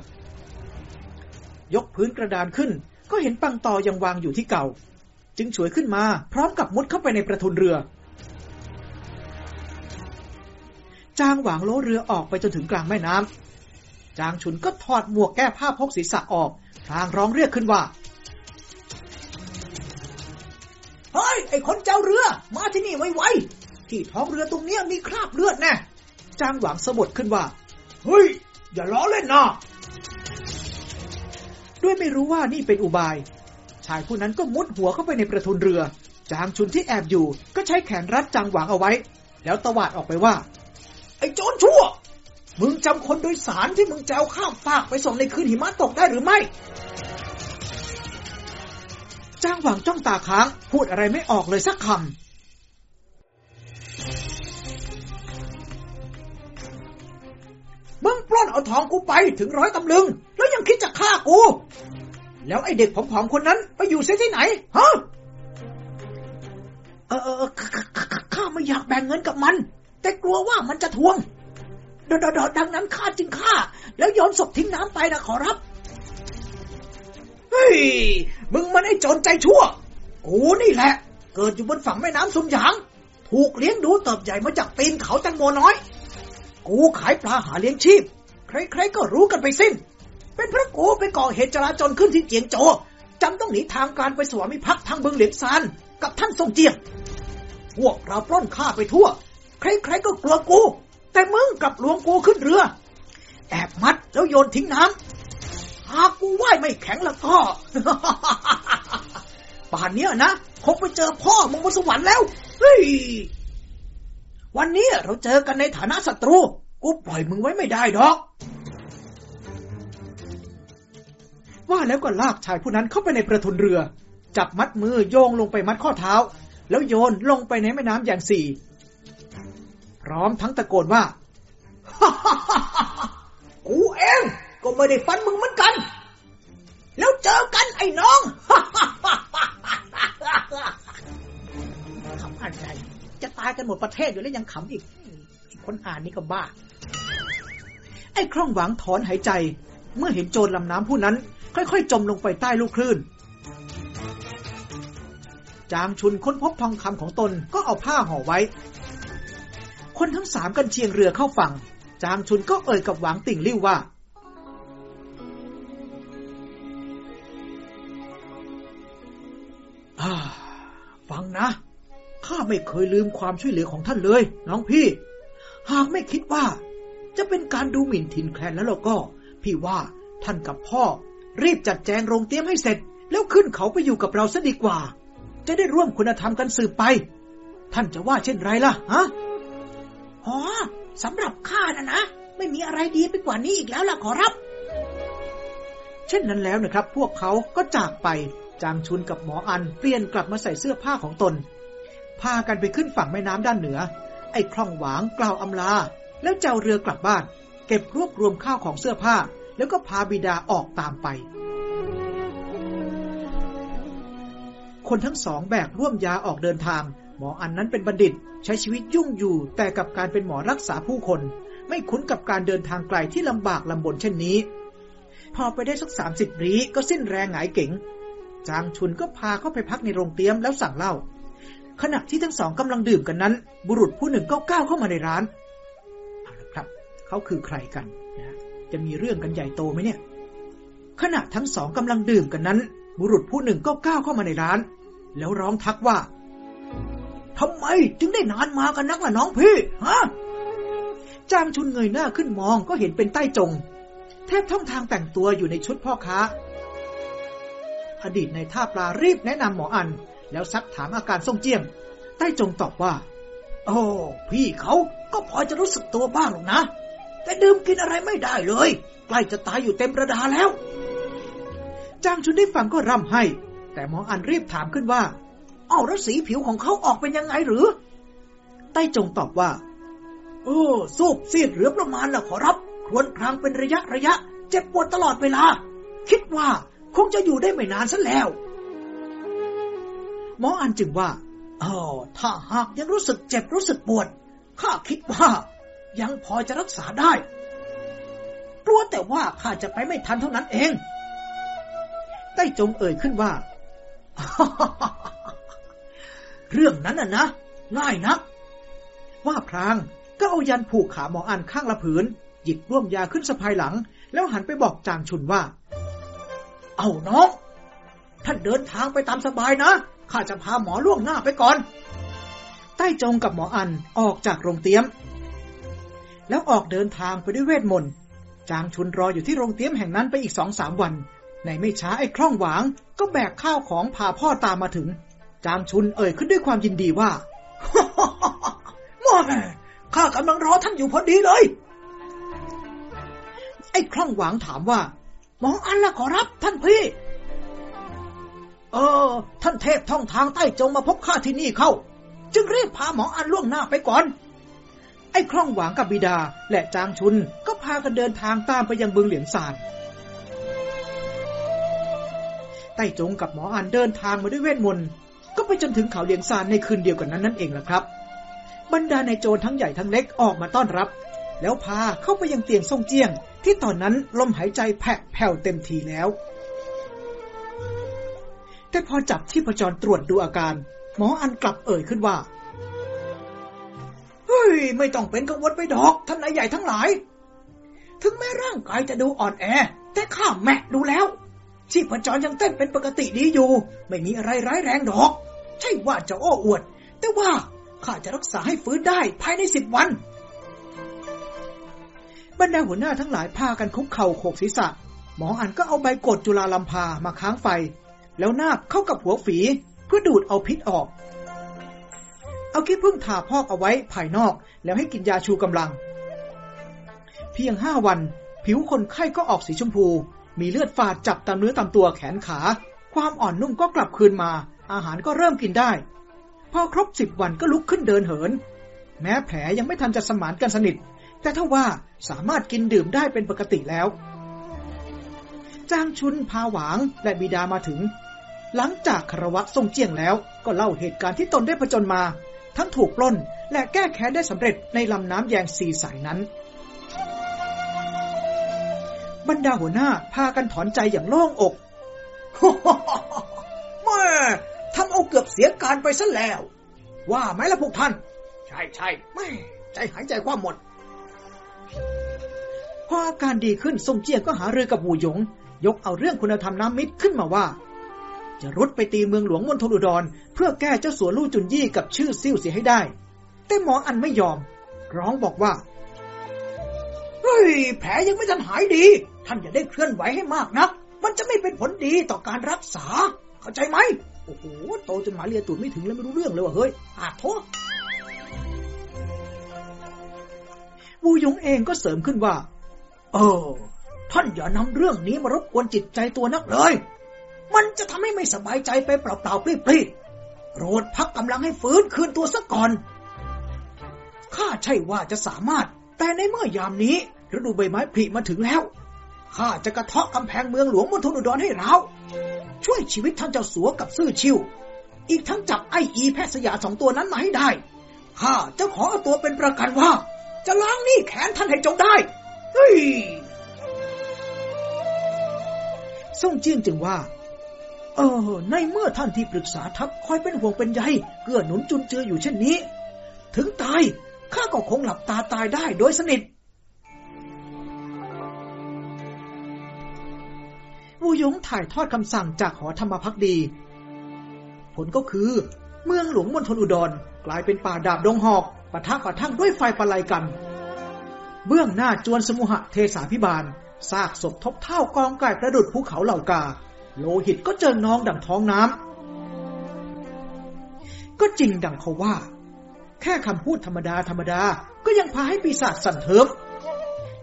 ยกพื้นกระดานขึ้น ก็เห็นปังตอยังวางอยู่ที่เก่า จึงฉวยขึ้นมา พร้อมกับมุดเข้าไปในประทุนเรือ จางหวางโลเรือออกไปจนถึงกลางแม่น้ำจางชุนก็ถอดหมวกแก้ผ้าพกศีรษะออกพลางร้องเรียกขึ้นว่าเฮ้ยไอ้คนเจ้าเรือ มาที่นี่ไวๆที่ท้องเรือตรงเนี้ยมีคราบเลือดแน่จางหวางสะบดขึ้นว่าเฮ้ย อย่าล้อเล่นนะ ด้วยไม่รู้ว่านี่เป็นอุบาย ชายผู้นั้นก็มุดหัวเข้าไปในประทุนเรือ จางชุนที่แอบอยู่ ก็ใช้แขนรัดจางหวางเอาไว้ แล้วตวาดออกไปว่า ไอ้โจรชั่ว มึงจำคนโดยสารที่มึงแจวข้ามฟากไปส่งในคืนหิมะตกได้หรือไม่ จางหวางจ้องตาค้าง พูดอะไรไม่ออกเลยสักคำ มึงปล้นเอาทองกูไปถึงร้อยตำลึง แล้วยังคิดจะฆ่ากู แล้วไอเด็กผอมๆคนนั้น ไปอยู่เสียที่ไหนฮะเออเออข้าไม่อยากแบ่งเงินกับมัน แต่กลัวว่ามันจะทวงดดดดังนั้นข้าจึงฆ่า แล้วโยนศพทิ้งน้ำไปนะขอรับ เฮ้ย มึงมันไอ้โจรใจชั่ว กูนี่แหละ เกิดอยู่บนฝั่งแม่น้ำสุมหยาง ถูกเลี้ยงดูเติบใหญ่มาจากตีนเขาแตงโมน้อย กูขายปลาหาเลี้ยงชีพ ใครๆก็รู้กันไปสิ้น เป็นเพราะกูไปก่อเหตุจราจรขึ้นที่เจียงโจจำต้องหนีทางการไปสวามิภักดิ์ทางเบืองเหลียงซานกับท่านทรงเจียง พวกเราปล้นฆ่าไปทั่ว ใครๆก็กลัวกู แต่มึงกลับลวงกูขึ้นเรือ แอบมัดแล้วโยนทิ้งน้ำหากกูไหวไม่แข็งแล้วก็ป่านเนี้ยนะคงไปเจอพ่อมึงบนสวรรค์แล้ว เฮ้ย วันนี้เราเจอกันในฐานะศัตรู กูปล่อยมึงไว้ไม่ได้ดอก ว่าแล้วก็ลากชายผู้นั้นเข้าไปในประทุนเรือ จับมัดมือโยงลงไปมัดข้อเท้า แล้วโยนลงไปในแม่น้ำอย่างสี่ พร้อมทั้งตะโกนว่า กูเองก็ไม่ได้ฟันมึงเหมือนกัน แล้วเจอกันไอ้น้องขำอะไร จะตายกันหมดประเทศอยู่แล้วยังขำอีกคนอ่านนี่ก็บ้า ไอ้คล่องหวังถอนหายใจ เมื่อเห็นโจรลำน้ำผู้นั้น ค่อยๆ จมลงไปใต้ลูกคลื่น จางชุนค้นพบทองคำของตนก็เอาผ้าห่อไว้ คนทั้งสามกันเชียงเรือเข้าฝั่ง จางชุนก็เอ่ยกับหวังติ่งลิ่วว่าอ่าฟังนะ ข้าไม่เคยลืมความช่วยเหลือของท่านเลย น้องพี่ หากไม่คิดว่า จะเป็นการดูหมิ่นถิ่นแคลนแล้วเราก็ พี่ว่าท่านกับพ่อ รีบจัดแจงโรงเตรียมให้เสร็จ แล้วขึ้นเขาไปอยู่กับเราซะดีกว่า จะได้ร่วมคุณธรรมกันสืบไป ท่านจะว่าเช่นไรล่ะฮะอ๋อสำหรับข้านะนะไม่มีอะไรดีไปกว่านี้อีกแล้วล่ะขอรับ เช่นนั้นแล้วนะครับ พวกเขาก็จากไป จางชุนกับหมออันเปลี่ยนกลับมาใส่เสื้อผ้าของตน พากันไปขึ้นฝั่งแม่น้ำด้านเหนือ ไอ้คล่องหวางกล่าวอำลา แล้วเจ้าเรือกลับบ้าน เก็บรวบรวมข้าวของเสื้อผ้า แล้วก็พาบิดาออกตามไป คนทั้งสองแบกร่วมยาออกเดินทาง หมออันนั้นเป็นบัณฑิต ใช้ชีวิตยุ่งอยู่ แต่กับการเป็นหมอรักษาผู้คน ไม่คุ้นกับการเดินทางไกลที่ลำบากลำบนเช่นนี้ พอไปได้สักสามสิบรีก็สิ้นแรงหงายเก๋งจางชุนก็พาเข้าไปพักในโรงเตี๊ยมแล้วสั่งเหล้า ขณะที่ทั้งสองกำลังดื่มกันนั้น บุรุษผู้หนึ่งก็ก้าวเข้ามาในร้านเอาละครับ เขาคือใครกันนะจะมีเรื่องกันใหญ่โตไหมเนี่ย ขณะทั้งสองกำลังดื่มกันนั้น บุรุษผู้หนึ่งก็ก้าวเข้ามาในร้าน แล้วร้องทักว่าทำไมจึงได้นานมากันนักล่ะน้องพี่ฮะจางชุนเงยหน้าขึ้นมองก็เห็นเป็นใต้จง แทบท่องทางแต่งตัวอยู่ในชุดพ่อค้า อดีตในท่าปลารีบแนะนำหมออัน แล้วซักถามอาการส่งเจียงใต้จงตอบว่า โอ้พี่เขาก็พอจะรู้สึกตัวบ้างหรอกนะ แต่ดื่มกินอะไรไม่ได้เลย ใกล้จะตายอยู่เต็มระดาแล้ว จางชุนได้ฟังก็ร่ำให้ แต่หมออันรีบถามขึ้นว่าเอ้าแล้วสีผิวของเขาออกเป็นยังไงหรือ ใต้จงตอบว่าเออสูบซีดเหลือประมาณน่ะขอรับครวญครางเป็นระยะระยะ เจ็บปวดตลอดเวลา คิดว่าคงจะอยู่ได้ไม่นานซะแล้ว หมออันจึงว่าอ๋อถ้าหากยังรู้สึกเจ็บรู้สึกปวด ข้าคิดว่า ยังพอจะรักษาได้ กลัวแต่ว่าข้าจะไปไม่ทันเท่านั้นเองใต้จงเอ่ยขึ้นว่า เรื่องนั้นน่ะนะง่ายนัก ว่าพรางก็เอายันผูกขาหมออันข้างละผืน หยิบร่วมยาขึ้นสะพายหลัง แล้วหันไปบอกจางชุนว่า เอาน้องท่านเดินทางไปตามสบายนะ ข้าจะพาหมอล่วงหน้าไปก่อน ใต้จงกับหมออันออกจากโรงเตี้ยม แล้วออกเดินทางไปด้วยเวทมนต์จางชุนรออยู่ที่โรงเตี้ยมแห่งนั้นไปอีกสองสามวัน ในไม่ช้าไอ้คล่องหวาง ก็แบกข้าวของพาพ่อตามมาถึง จางชุนเอ่ยขึ้นด้วยความยินดีว่าโม่แม่ข้ากำลังรอท่านอยู่พอดีเลย ไอ้คล่องหวางถามว่า หมออันละขอรับท่านพี่ เออ ท่านเทพท่องทางใต้จงมาพบข้าที่นี่เข้า จึงรีบพาหมออันล่วงหน้าไปก่อน ไอ้คล่องหวางกับบิดา และจางชุนก็พากันเดินทางตามไปยังบึงเหลียงซานไต้จงกับหมออันเดินทางมาด้วยเวทมนต์ก็ไปจนถึงเขาเหลียงซานในคืนเดียวกันนั้นนั่นเองแหละครับ บรรดาในโจรทั้งใหญ่ทั้งเล็กออกมาต้อนรับ แล้วพาเข้าไปยังเตียงทรงเจียง ที่ตอนนั้นลมหายใจแผ่แผ่วเต็มทีแล้ว แต่พอจับที่ประจรตรวจดูอาการ หมออันกลับเอ่ยขึ้นว่า เฮ้ย ไม่ต้องเป็นกังวลไปดอก ท่านนายใหญ่ทั้งหลาย ถึงแม้ร่างกายจะดูอ่อนแอ แต่ข้าแมะดูแล้ว ชีพจรยังเต้นเป็นปกติดีอยู่ ไม่มีอะไรร้ายแรงดอก ใช่ว่าจะโอ้อวด แต่ว่าข้าจะรักษาให้ฟื้นได้ภายในสิบวัน บรรดาหัวหน้าทั้งหลายพากันคุกเข่าโขกศีรษะ หมออันก็เอาใบกดจุลาลัมพามาค้างไฟ แล้วนาบเข้ากับหัวฝีเพื่อดูดเอาพิษออก เอาขี้ผึ้งทาพอกเอาไว้ภายนอก แล้วให้กินยาชูกำลัง เพียงห้าวัน ผิวคนไข้ก็ออกสีชมพู มีเลือดฝาดจับตามเนื้อตามตัวแขนขา ความอ่อนนุ่มก็กลับคืนมา อาหารก็เริ่มกินได้ พอครบสิบวันก็ลุกขึ้นเดินเหิน แม้แผลยังไม่ทันจะสมานกันสนิท แต่ถ้าว่าสามารถกินดื่มได้เป็นปกติแล้ว จางชุนพาหวางและบิดามาถึง หลังจากคารวะทรงเจียงแล้วก็เล่าเหตุการณ์ที่ตนได้ผจญมา ทั้งถูกปล้นและแก้แค้นได้สำเร็จในลำน้ำแยงซีสายนั้น บรรดาหัวหน้าพากันถอนใจอย่างโล่งอกแม่ทำเอาเกือบเสียการไปซะแล้ว ว่าไหมล่ะพวกท่าน ใช่ใช่แม่ใจหายใจความหมดพออาการดีขึ้นทรงเจียงก็หารือกับหูหยง ยกเอาเรื่องคุณธรรมน้ำมิตรขึ้นมาว่า จะรุดไปตีเมืองหลวงมณฑลอุดร เพื่อแก้เจ้าสัวลู่จุนยี่กับชื่อซิ่วเสียให้ได้ แต่หมออันไม่ยอม ร้องบอกว่าเฮ้ยแผลยังไม่ทันหายดี ท่านอย่าได้เคลื่อนไหวให้มากนักมันจะไม่เป็นผลดีต่อการรักษา เข้าใจไหมโอ้โหโตจนหมาเลียตูดไม่ถึงแล้วไม่รู้เรื่องเลยว่ะเฮ้ยอาโทษวูยงเองก็เสริมขึ้นว่า เออ ท่านอย่านำเรื่องนี้มารบกวนจิตใจตัวนักเลย มันจะทำให้ไม่สบายใจไปเปล่าๆปลีๆโปรดพักกำลังให้ฟื้นคืนตัวซะก่อน ข้าใช่ว่าจะสามารถ แต่ในเมื่อยามนี้ฤดูใบไม้ผลิมาถึงแล้ว ข้าจะกระเทาะกำแพงเมืองหลวงมณฑลอุดรให้เราช่วยชีวิตท่านเจ้าสัวกับซื่อชิว อีกทั้งจับไออีแพทย์สยาสองตัวนั้นมาให้ได้ ข้าจะขอเอาตัวเป็นประกันว่า จะล้างหนี้แขนท่านให้จงได้ เฮ้ย ส่งเจียงจึงว่า เออ ในเมื่อท่านที่ปรึกษาทัพคอยเป็นห่วงเป็นใยเกื้อหนุนจุนเจืออยู่เช่นนี้ ถึงตายข้าก็คงหลับตาตายได้โดยสนิทวูหยงถ่ายทอดคำสั่งจากหอธรรมพักดี ผลก็คือ เมืองหลวงมณฑลอุดรกลายเป็นป่าดาบดงหอกปะทะกระทั่งด้วยไฟประไลกัน เบื้องหน้าจวนสมุหะเทสาพิบาล ซากศพทบเท่ากองไก่ประดุดภูเขาเหล่ากา โลหิตก็เจิงนองดังท้องน้ำก็จริงดังเขาว่า แค่คำพูดธรรมดาธรรมดาก็ยังพาให้ปีศาจสั่นเทิม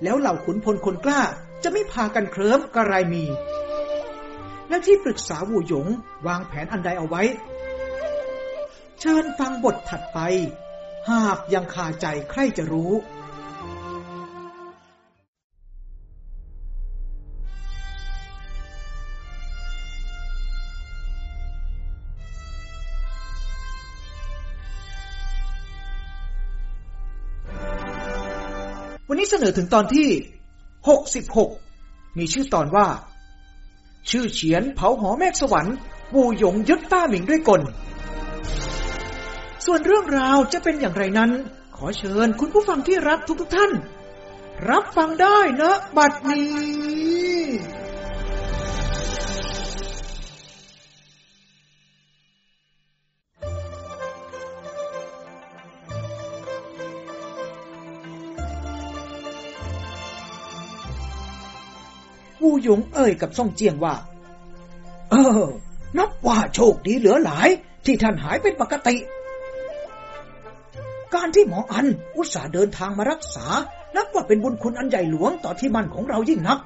แล้วเหล่าขุนพลคนกล้าจะไม่พากันเคลิ้มกระไรมี และที่ปรึกษาวูหยงวางแผนอันใดเอาไว้ เชิญฟังบทถัดไป หากยังคาใจใครจะรู้ วันนี้เสนอถึงตอนที่ 66 มีชื่อตอนว่า ชื่อเฉียนเผาหอแมกสวรรค์วูหยงยึดต้าหมิงด้วยกล ส่วนเรื่องราวจะเป็นอย่างไรนั้น ขอเชิญคุณผู้ฟังที่รักทุกทท่าน รับฟังได้นะบัดนี้ วูหยงเอ่ยกับซ่งเจียงว่า เออ นับว่าโชคดีเหลือหลาย ที่ท่านหายเป็นปกติ การที่หมออันอุตส่าห์เดินทางมารักษา นับว่าเป็นบุญคุณอันใหญ่หลวงต่อที่มั่นของเรายิ่งนัก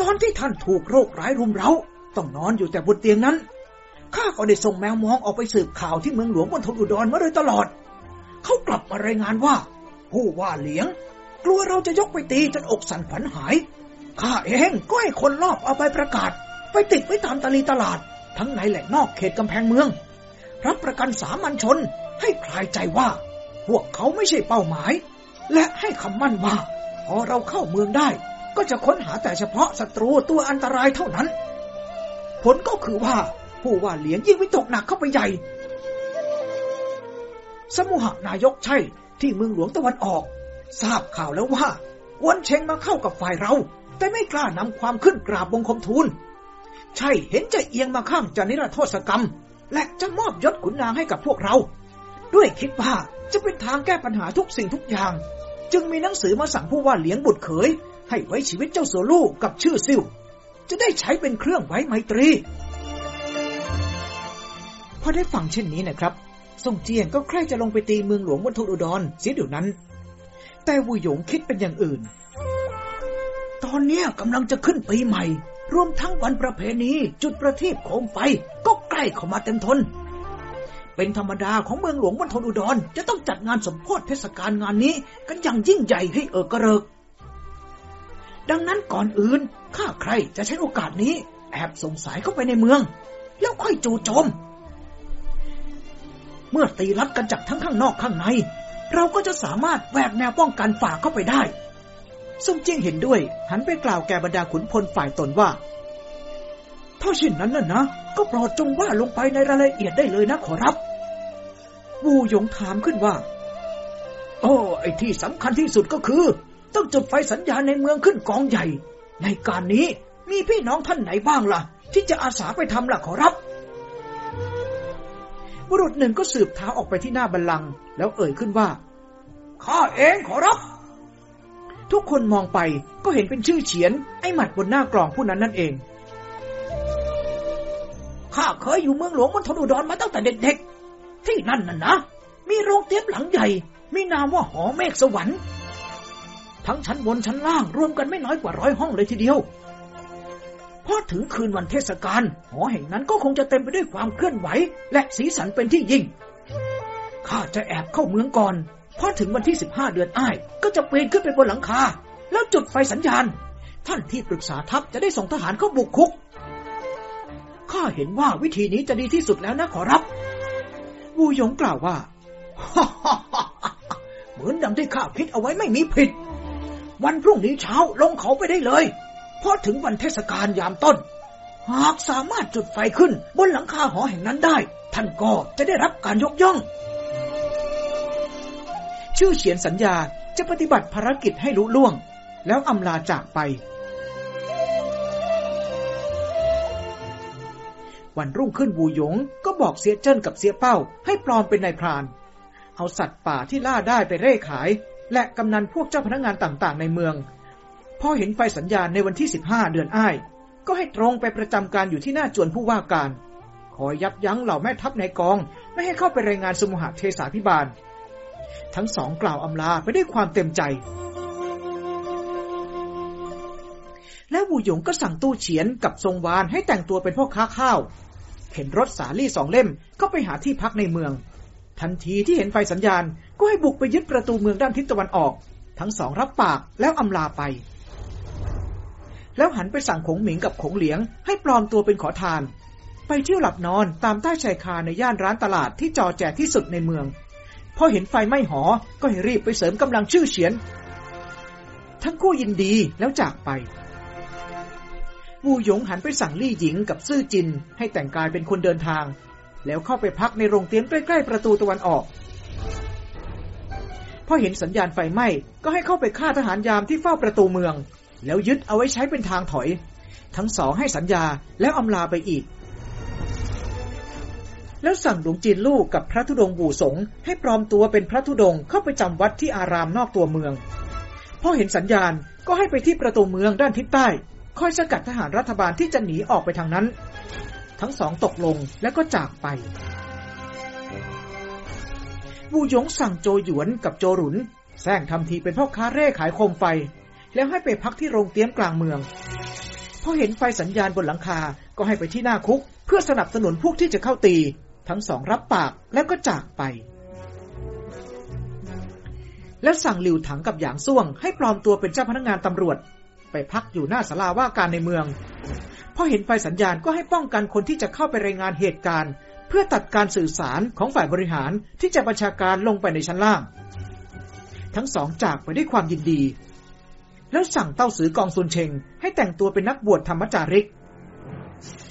ตอนที่ท่านถูกโรคร้ายรุมเร้า ต้องนอนอยู่แต่บนเตียงนั้น ข้าก็ได้ส่งแมวมองออกไปสืบข่าวที่เมืองหลวงบนทนอุดรมาโดยตลอด เขากลับมารายงานว่า ผู้ว่าเหลียง กลัวเราจะยกไปตีจนอกสั่นผันหาย ข้าเองก็ให้คนรอบเอาไปประกาศ ไปติดไว้ตามตลีตลาด ทั้งในและนอกเขตกำแพงเมือง รับประกันสามัญชนให้คลายใจว่า พวกเขาไม่ใช่เป้าหมาย และให้คำมั่นว่า พอเราเข้าเมืองได้ ก็จะค้นหาแต่เฉพาะศัตรูตัวอันตรายเท่านั้น ผลก็คือว่า ผู้ว่าเหลียงยิ่งวิตกหนักเข้าไปใหญ่ สมุหนายกใช่ที่เมืองหลวงตะวันออก ทราบข่าวแล้วว่าวนเชงมาเข้ากับฝ่ายเรา แต่ไม่กล้านำความขึ้นกราบบังคมทูล ใช่เห็นจะเอียงมาข้างจะนิรโทษกรรม และจะมอบยศขุนนางให้กับพวกเรา ด้วยคิดว่าจะเป็นทางแก้ปัญหาทุกสิ่งทุกอย่าง จึงมีหนังสือมาสั่งผู้ว่าเลี้ยงบุตรเขย ให้ไว้ชีวิตเจ้าโซลูกับชื่อซิวจะได้ใช้เป็นเครื่องไว้ไมตรีพอได้ฟังเช่นนี้นะครับส่งเจียงก็ใคร่จะลงไปตีเมืองหลวงบนทุนอุดรเสียเดี๋ยวนั้น แต่วูหยงคิดเป็นอย่างอื่น ตอนเนี้ยกำลังจะขึ้นปีใหม่ รวมทั้งวันประเพณี จุดประทีปโคมไฟ ก็ใกล้เข้ามาเต็มทน เป็นธรรมดาของเมืองหลวงบนทนอุดร จะต้องจัดงานสมโพธิเทศกาลงานนี้ กันอย่างยิ่งใหญ่ให้เออกระเริก ดังนั้นก่อนอื่น ข้าใครจะใช้โอกาสนี้ แอบส่งสายเข้าไปในเมือง แล้วค่อยจู่โจม เมื่อตีรัดกันจากทั้งข้างนอกข้างใน เราก็จะสามารถแหวกแนวป้องกันฝ่าเข้าไปได้ ซุ่มเจียงเห็นด้วย หันไปกล่าวแก่บรรดาขุนพลฝ่ายตนว่า ถ้าเช่นนั้นน่ะนะ ก็โปรดจงว่าลงไปในรายละเอียดได้เลยนะขอรับ วูหยงถามขึ้นว่า โอ้ไอ้ที่สำคัญที่สุดก็คือ ต้องจุดไฟสัญญาณในเมืองขึ้นกองใหญ่ ในการนี้มีพี่น้องท่านไหนบ้างล่ะ ที่จะอาสาไปทำล่ะขอรับบุรุษหนึ่งก็สืบเท้าออกไปที่หน้าบัลลังก์แล้วเอ่ยขึ้นว่าข้าเองขอรับ ทุกคนมองไปก็เห็นเป็นชื่อเฉียน ไอ้หมัดบนหน้ากล่องผู้นั้นนั่นเอง ข้าเคยอยู่เมืองหลวงมณฑลอุดรมาตั้งแต่เด็กๆ ที่นั่นน่ะนะ มีโรงเตี๊ยบหลังใหญ่ มีนามว่าหอเมฆสวรรค์ ทั้งชั้นบนชั้นล่างรวมกันไม่น้อยกว่าร้อยห้องเลยทีเดียวพอถึงคืนวันเทศกาลหอแห่งนั้นก็คงจะเต็มไปด้วยความเคลื่อนไหว และสีสันเป็นที่ยิ่งข้าจะแอบเข้าเมืองก่อน พอถึงวันที่สิบห้าเดือนอ้าย ก็จะปีนขึ้นไปบนหลังคา แล้วจุดไฟสัญญาณ ท่านที่ปรึกษาทัพจะได้ส่งทหารเข้าบุกคุก ข้าเห็นว่าวิธีนี้จะดีที่สุดแล้วนะขอรับ วูหยงกล่าวว่า เหมือนดังที่ข้าคิดเอาไว้ไม่มีผิด วันพรุ่งนี้เช้าลงเขาไปได้เลย พอถึงวันเทศกาลยามต้น หากสามารถจุดไฟขึ้นบนหลังคาหอแห่งนั้นได้ ท่านก็จะได้รับการยกย่อง ชื่อเขียนสัญญาจะปฏิบัติภารกิจให้ลุล่วง แล้วอำลาจากไป วันรุ่งขึ้นบูหยงก็บอกเสียเจิ้นกับเสียเป้า ให้ปลอมเป็นนายพราน เอาสัตว์ป่าที่ล่าได้ไปเร่ขาย และกำนันพวกเจ้าพนักงานต่างๆ ในเมือง พอเห็นไฟสัญญาณในวันที่ 15 เดือนอ้าย ก็ให้ตรงไปประจำการอยู่ที่หน้าจวนผู้ว่าการ คอยยับยั้งเหล่าแม่ทัพในกอง ไม่ให้เข้าไปรายงานสมุหเทสาพิบาล ทั้งสองกล่าวอำลาไปด้วยความเต็มใจ แล้วบูหยงก็สั่งตู้เฉียนกับทรงวานให้แต่งตัวเป็นพ่อค้าข้าว เข็นรถสาลี่สองเล่มก็ไปหาที่พักในเมือง ทันทีที่เห็นไฟสัญญาณ ก็ให้บุกไปยึดประตูเมืองด้านทิศตะวันออก ทั้งสองรับปากแล้วอำลาไป แล้วหันไปสั่งขงหมิงกับขงเหลียง ให้ปลอมตัวเป็นขอทาน ไปเที่ยวหลับนอนตามใต้ชายคาในย่านร้านตลาดที่จอแจที่สุดในเมือง พอเห็นไฟไหม้หอ ก็ให้รีบไปเสริมกำลังชื่อเฉียน ทั้งคู่ยินดีแล้วจากไปวูหยงหันไปสั่งลี่หญิงกับซื่อจิน ให้แต่งกายเป็นคนเดินทาง แล้วเข้าไปพักในโรงเตียงใกล้ ๆ ประตูตะวันออกพอเห็นสัญญาณไฟไหม้ก็ให้เข้าไปฆ่าทหารยามที่เฝ้าประตูเมือง แล้วยึดเอาไว้ใช้เป็นทางถอย ทั้งสองให้สัญญาแล้วอำลาไปอีก แล้วสั่งหลวงจีนลูกกับพระธุดงบู่สงให้ปลอมตัวเป็นพระธุดงเข้าไปจำวัดที่อารามนอกตัวเมืองพอเห็นสัญญาณก็ให้ไปที่ประตูเมืองด้านทิศใต้คอยสกัดทหารรัฐบาลที่จะหนีออกไปทางนั้น ทั้งสองตกลงแล้วก็จากไปบูหยงสั่งโจหยวนกับโจหรุนแซงทำทีเป็นพ่อค้าเร่ขายโคมไฟ แล้วให้ไปพักที่โรงเตี้ยมกลางเมืองพอเห็นไฟสัญญาณบนหลังคาก็ให้ไปที่หน้าคุก เพื่อสนับสนุนพวกที่จะเข้าตี ทั้งสองรับปากแล้วก็จากไป แล้วสั่งหลิวถังกับหยางซ่วง ให้ปลอมตัวเป็นเจ้าพนักงานตำรวจ ไปพักอยู่หน้าศาลาว่าการในเมืองพอเห็นไฟสัญญาณก็ให้ป้องกันคนที่จะเข้าไปรายงานเหตุการณ์ เพื่อตัดการสื่อสารของฝ่ายบริหารที่จะบัญชาการลงไปในชั้นล่าง ทั้งสองจากไปด้วยความยินดี แล้วสั่งเต้าสือกองซุนเชงให้แต่งตัวเป็นนักบวชธรรมจาริก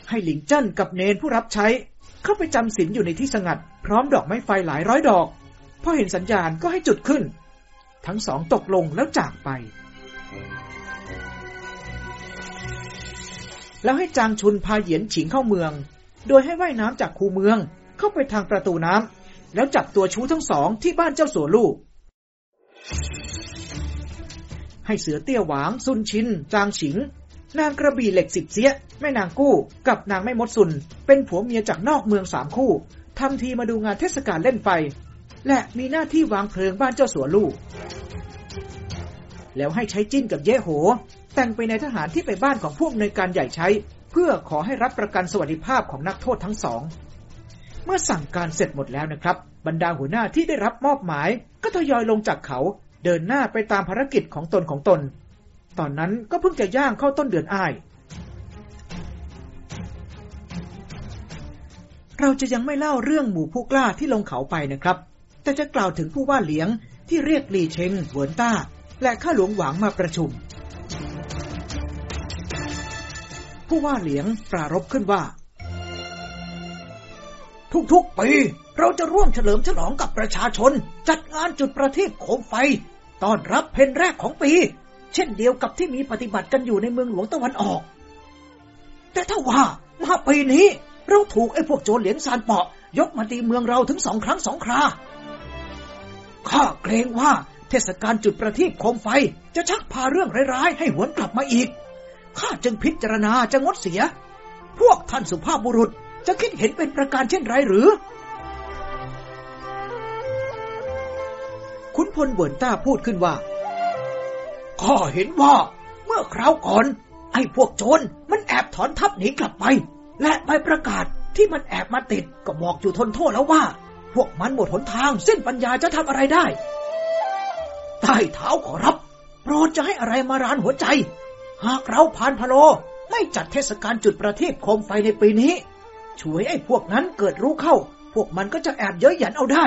ให้หลิงเจิ้นกับเนนผู้รับใช้ เข้าไปจำศีลอยู่ในที่สงัด พร้อมดอกไม้ไฟหลายร้อยดอก พอเห็นสัญญาณก็ให้จุดขึ้น ทั้งสองตกลงแล้วจากไป แล้วให้จางชุนพาเหยียนฉิงเข้าเมือง โดยให้ว่ายน้ำจากคูเมือง เข้าไปทางประตูน้ำแล้วจับตัวชูทั้งสองที่บ้านเจ้าสัวลูก ให้เสือเตี้ยหวางซุนชิน จางฉิง นางกระบี่เหล็กสิบเสีย แม่นางกู้ กับนางแม่มดซุน เป็นผัวเมียจากนอกเมืองสามคู่ทำทีมาดูงานเทศกาลเล่นไฟ และมีหน้าที่วางเพลิงบ้านเจ้าสัวลูก แล้วให้ใช้จิ้นกับเย่โห แต่งไปในทหารที่ไปบ้านของพวกในการใหญ่ใช้ เพื่อขอให้รับประกันสวัสดิภาพของนักโทษทั้งสอง เมื่อสั่งการเสร็จหมดแล้วนะครับ บรรดาหัวหน้าที่ได้รับมอบหมาย ก็ทยอยลงจากเขาเดินหน้าไปตามภารกิจของตนของตน ตอนนั้นก็เพิ่งจะย่างเข้าต้นเดือนอ้าย เราจะยังไม่เล่าเรื่องหมู่ผู้กล้าที่ลงเขาไปนะครับ แต่จะกล่าวถึงผู้ว่าเหลียงที่เรียกลีเชงเหวินต้า และข้าหลวงหวางมาประชุม ผู้ว่าเหลียงปรารบขึ้นว่า ทุกๆปีเราจะร่วมเฉลิมฉลองกับประชาชน จัดงานจุดประทีปโคมไฟต้อนรับเพนแรกของปี เช่นเดียวกับที่มีปฏิบัติกันอยู่ในเมืองหลวงตะวันออก แต่ถ้าว่ามาปีนี้ เราถูกไอ้พวกโจรเหลียงซานเปาะ ยกมาตีเมืองเราถึงสองครั้งสองครา ข้าเกรงว่าเทศกาลจุดประทีปโคมไฟจะชักพาเรื่องร้ายๆ ให้หวนกลับมาอีก ข้าจึงพิจารณาจะงดเสีย พวกท่านสุภาพบุรุษจะคิดเห็นเป็นประการเช่นไรหรือขุนพลเวินต้าพูดขึ้นว่า ข้าเห็นว่า เมื่อคราวก่อน ไอ้พวกโจรมันแอบถอนทัพหนีกลับไป และใบประกาศที่มันแอบมาติดก็บอกอยู่ทนโท่แล้วว่า พวกมันหมดหนทางสิ้นปัญญาจะทำอะไรได้ใต้เท้าขอรับโปรดจะให้อะไรมารานหัวใจ หากเราผ่านพะโลไม่จัดเทศกาลจุดประทีปโคมไฟในปีนี้ ช่วยไอ้พวกนั้นเกิดรู้เข้า พวกมันก็จะแอบเย้ยหยันเอาได้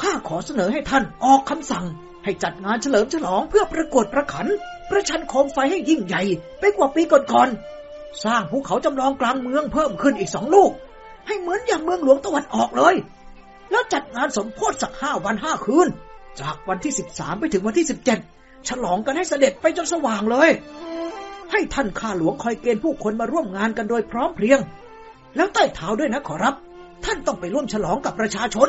ข้าขอเสนอให้ท่านออกคำสั่ง ให้จัดงานเฉลิมฉลองเพื่อประกวดประขัน ประชันโคมไฟให้ยิ่งใหญ่ ไปกว่าปีก่อนๆสร้างภูเขาจำลองกลางเมืองเพิ่มขึ้นอีกสองลูก ให้เหมือนอย่างเมืองหลวงตะวันออกเลย แล้วจัดงานสมโพธิสักห้าวันห้าคืน จากวันที่สิบสามไปถึงวันที่สิบเจ็ดฉลองกันให้เสด็จไปจนสว่างเลย ให้ท่านข้าหลวงคอยเกณฑ์ผู้คนมาร่วมงานกันโดยพร้อมเพรียง แล้วใต้เท้าด้วยนะขอรับ ท่านต้องไปร่วมฉลองกับประชาชน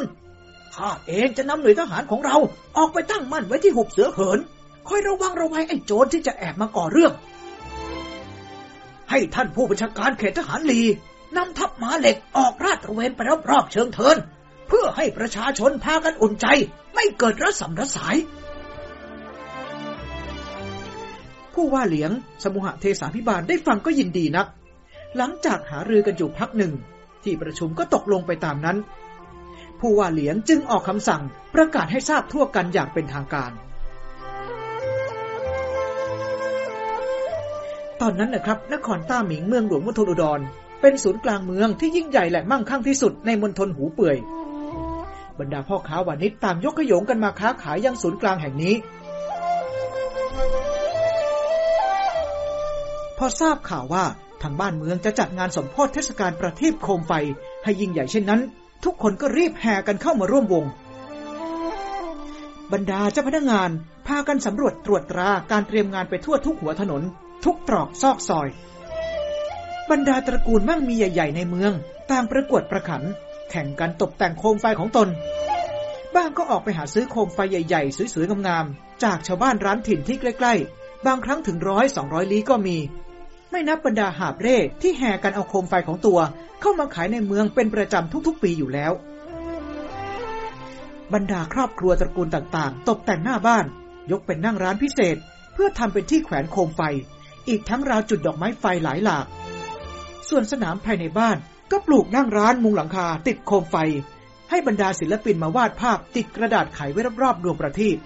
ข้าเองจะนำหน่วยทหารของเราออกไปตั้งมั่นไว้ที่หุบเสือเหิน คอยระวังระวัยไอ้โจรที่จะแอบมาก่อเรื่อง ให้ท่านผู้บัญชาการเขตทหารลีนำทัพม้าเหล็กออกราดตระเวนไปรอบๆเชิงเทิน เพื่อให้ประชาชนพากันอุ่นใจ ไม่เกิดระสำระสาย ผู้ว่าเหลียง สมุหเทสาพิบาลได้ฟังก็ยินดีนัก หลังจากหารือกันอยู่พักหนึ่ง ที่ประชุมก็ตกลงไปตามนั้น ผู้ว่าเหลียงจึงออกคำสั่งประกาศให้ทราบทั่วกันอย่างเป็นทางการ ตอนนั้นนะครับ นครต้าหมิงเมืองหลวงมณฑลอุดร เป็นศูนย์กลางเมืองที่ยิ่งใหญ่และมั่งคั่งที่สุดในมณฑลหูเปื่อย บรรดาพ่อค้าวานิชต่างยกขยงกันมาค้าขายยังศูนย์กลางแห่งนี้ พอทราบข่าวว่าทางบ้านเมืองจะจัดงานสมโพธิเทศกาลประทีปโคมไฟให้ยิ่งใหญ่เช่นนั้น ทุกคนก็รีบแห่กันเข้ามาร่วมวง บรรดาเจ้าพนักงาน พากันสำรวจตรวจตราการเตรียมงานไปทั่วทุกหัวถนน ทุกตรอกซอกซอย บรรดาตระกูลมั่งมีใหญ่ ๆ ในเมืองต่างประกวดประขัน แข่งกันตกแต่งโคมไฟของตน บ้างก็ออกไปหาซื้อโคมไฟใหญ่ ๆ สวยๆงามๆจากชาวบ้านร้านถิ่นที่ใกล้ ๆ บางครั้งถึงร้อยสองร้อยลี้ก็มี ไม่นับบรรดาหาบเร่ที่แห่กันเอาโคมไฟของตัว เข้ามาขายในเมืองเป็นประจำทุกๆ ปีอยู่แล้ว บรรดาครอบครัวตระกูลต่างๆ ตกแต่งหน้าบ้าน ยกเป็นนั่งร้านพิเศษ เพื่อทำเป็นที่แขวนโคมไฟ อีกทั้งราวจุดดอกไม้ไฟหลายหลาก ส่วนสนามภายในบ้านก็ปลูกนั่งร้านมุงหลังคา ติดโคมไฟ ให้บรรดาศิลปินมาวาดภาพติดกระดาษไขไว้รอบๆดวงประทีป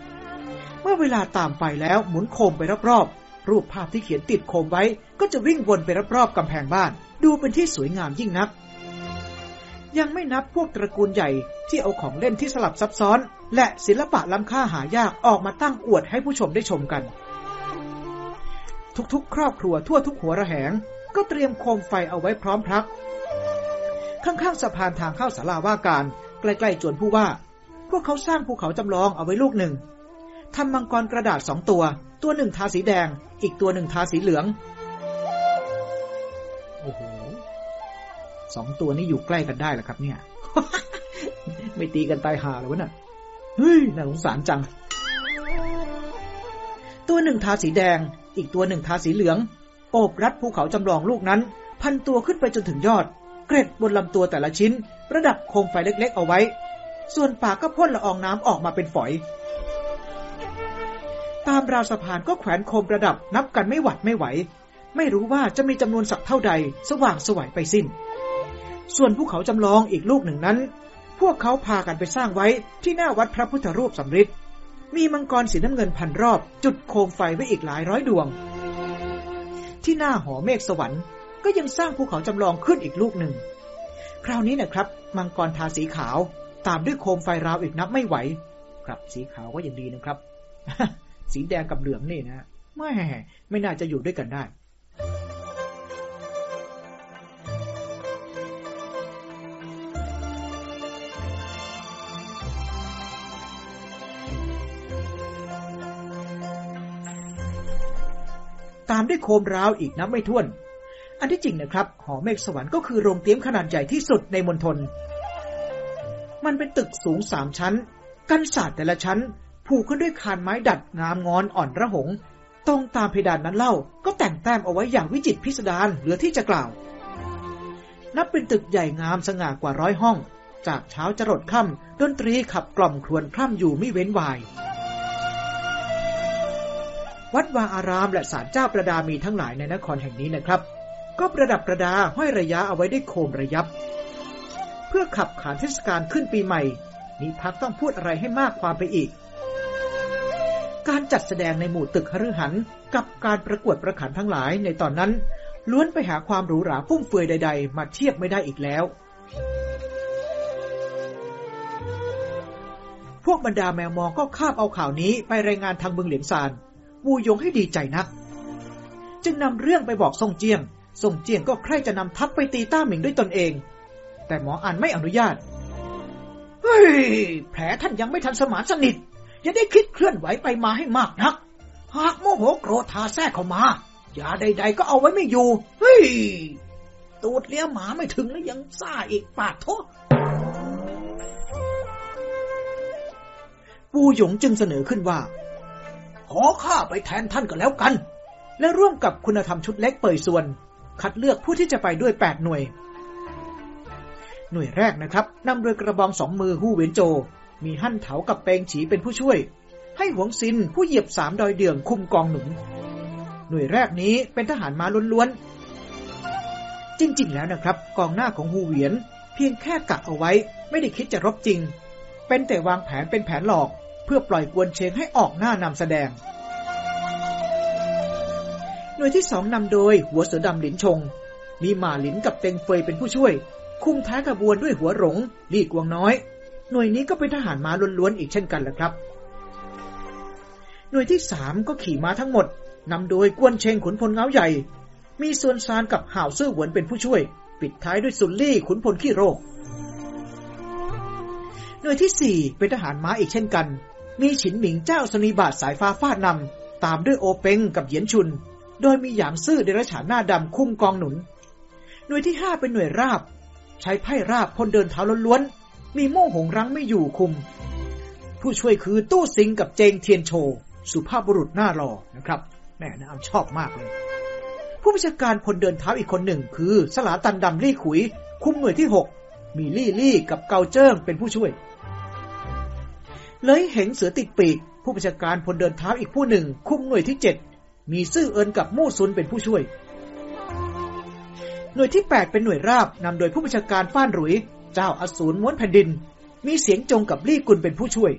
เมื่อเวลาตามไฟแล้วหมุนโคมไปรอบๆ รูปภาพที่เขียนติดโคมไว้ ก็จะวิ่งวนไปรอบๆกำแพงบ้าน ดูเป็นที่สวยงามยิ่งนัก ยังไม่นับพวกตระกูลใหญ่ที่เอาของเล่นที่สลับซับซ้อน และศิลปะล้ำค่าหายากออกมาตั้งอวดให้ผู้ชมได้ชมกัน ทุกๆ ครอบครัวทั่วทุกหัวระแหง ก็เตรียมโคมไฟเอาไว้พร้อมพรัก ข้างๆสะพานทางเข้าศาลาว่าการ ใกล้ๆจวนผู้ว่า พวกเขาสร้างภูเขาจำลองเอาไว้ลูกหนึ่งทำมังกรกระดาษสองตัวตัวหนึ่งทาสีแดง อีกตัวหนึ่งทาสีเหลือง โอ้โหสองตัวนี้อยู่ใกล้กันได้หรอครับ เนี่ย ไม่ตีกันตายหาเลยวะน่ะเฮ้ยน่าสงสารจัง ตัวหนึ่งทาสีแดง อีกตัวหนึ่งทาสีเหลือง โอบรัดภูเขาจำลองลูกนั้น พันตัวขึ้นไปจนถึงยอด เกร็ดบนลำตัวแต่ละชิ้น ระดับโคมไฟเล็ก ๆ เอาไว้ ส่วนปากก็พ่นละอองน้ำออกมาเป็นฝอย ตามราวสะพานก็แขวนโคมประดับนับกันไม่หวัดไม่ไหว ไม่รู้ว่าจะมีจำนวนสักเท่าใด สว่างสวัยไปสิ้น ส่วนภูเขาจำลองอีกลูกหนึ่งนั้น พวกเขาพากันไปสร้างไว้ที่หน้าวัดพระพุทธรูปสำริดมีมังกรสีน้ำเงินพันรอบ จุดโคมไฟไว้อีกหลายร้อยดวง ที่หน้าหอเมฆสวรรค์ ก็ยังสร้างภูเขาจำลองขึ้นอีกลูกหนึ่ง คราวนี้นะครับ มังกรทาสีขาว ตามด้วยโคมไฟราวอีกนับไม่ไหว ครับสีขาวก็ยังดีนะครับ สีแดงกับเหลืองนี่นะไม่ไม่น่าจะอยู่ด้วยกันได้ตามด้วยโคมราวอีกนับไม่ถ้วน อันที่จริงนะครับ หอเมฆสวรรค์ก็คือโรงเตรียมขนาดใหญ่ที่สุดในมณฑล มันเป็นตึกสูงสามชั้น กันศาสตร์แต่ละชั้น ผูกขึ้นด้วยคานไม้ดัดงามงอนอ่อนระหง ตรงตามเพดานนั้นเล่าก็แต่งแต้มเอาไว้อย่างวิจิตรพิสดารเหลือที่จะกล่าว นับเป็นตึกใหญ่งามสง่ากว่าร้อยห้อง จากเช้าจรดค่ำดนตรีขับกล่อมครวญคร่ำอยู่ไม่เว้นวาย วัดวาอารามและศาลเจ้าประดามีทั้งหลายในนครแห่งนี้นะครับ ก็ประดับประดาห้อยระยะเอาไว้ด้วยโคมระยับ เพื่อขับขานเทศกาลขึ้นปีใหม่นี้พักต้องพูดอะไรให้มากความไปอีก การจัดแสดงในหมู่ตึกคฤหันกับการประกวดประขันทั้งหลายในตอนนั้น ล้วนไปหาความหรูหราฟุ่มเฟือยใด ๆ มาเทียบไม่ได้อีกแล้ว พวกบรรดาแมวมองก็คาบเอาข่าวนี้ไปรายงานทางเมืองเหลียงซานวูยงให้ดีใจนัก จึงนำเรื่องไปบอกทรงเจียงทรงเจียงก็ใคร่จะนำทัพไปตีต้าหมิงด้วยตนเอง แต่หมออันไม่อนุญาต เฮ้ย แผลท่านยังไม่ทันสมานสนิท อย่าได้คิดเคลื่อนไหวไปมาให้มากนัก หากโมโหโกรธาแทรกเข้ามา อย่าใด ๆ ก็เอาไว้ไม่อยู่ เฮ้ย ตูดเลี้ยหมาไม่ถึงแล้วยังซ่าอีกปาดโทษปูหยงจึงเสนอขึ้นว่า ขอข้าไปแทนท่านก็แล้วกัน และร่วมกับคุณธรรมชุดเล็กเปิดส่วน คัดเลือกผู้ที่จะไปด้วย8หน่วย หน่วยแรกนะครับนำโดยกระบองสองมือฮู้เวนโจ มีหั่นเถากับเปงฉีเป็นผู้ช่วย ให้หวงซินผู้เหยียบสามดอยเดืองคุมกองหนุน หน่วยแรกนี้เป็นทหารม้าล้วนๆ จริง ๆ แล้วนะครับ กองหน้าของฮูเวียน เพียงแค่กะเอาไว้ ไม่ได้คิดจะรบจริง เป็นแต่วางแผนเป็นแผนหลอก เพื่อปล่อยกวนเชงให้ออกหน้านำแสดง หน่วยที่สองนำโดยหัวเสือดำหลินชง มีหมาหลินกับเต็งเฟยเป็นผู้ช่วย คุมท้ายขบวนด้วยหัวหลงลี่กวงน้อย หน่วยนี้ก็เป็นทหารม้าล้วนๆอีกเช่นกันแหละครับ หน่วยที่สามก็ขี่ม้าทั้งหมดนำโดยกวนเชงขุนพลเงาใหญ่ มีส่วนซานกับห่าวซื่อหวนเป็นผู้ช่วย ปิดท้ายด้วยสุนลี่ขุนพลขี้โรค หน่วยที่สี่เป็นทหารม้าอีกเช่นกัน มีฉินหมิงเจ้าสนีบาทสายฟ้าฟาดนำตามด้วยโอเปงกับเหยียนชุน โดยมีหยางซื่อเดรัจฉานหน้าดำคุ้มกองหนุน หน่วยที่ห้าเป็นหน่วยราบ ใช้ไพ่ราบพลเดินเท้าล้วน มีโม่หงรั้งไม่อยู่คุม ผู้ช่วยคือตู้ซิงกับเจงเทียนโช สุภาพบุรุษหน้ารอนะครับแม่นะอชอบมากเลย ผู้บัญชาการพลเดินเท้าอีกคนหนึ่ง คือ สลาตันดำลี่ขุย คุมหน่วยที่หกมีลี่ลี่กับเกาเจิ้งเป็นผู้ช่วย เลยเห็นเสือติดปีก ผู้บัญชาการพลเดินเท้าอีกผู้หนึ่ง คุมหน่วยที่เจ็ดมีซื่อเอินกับมู่ซุนเป็นผู้ช่วย หน่วยที่ 8 เป็นหน่วยราบนำโดยผู้บัญชาการฟ้านหรุย เจ้าอสูรม้วนแผ่นดิน มีเสียงจงกับลี่กุลเป็นผู้ช่วย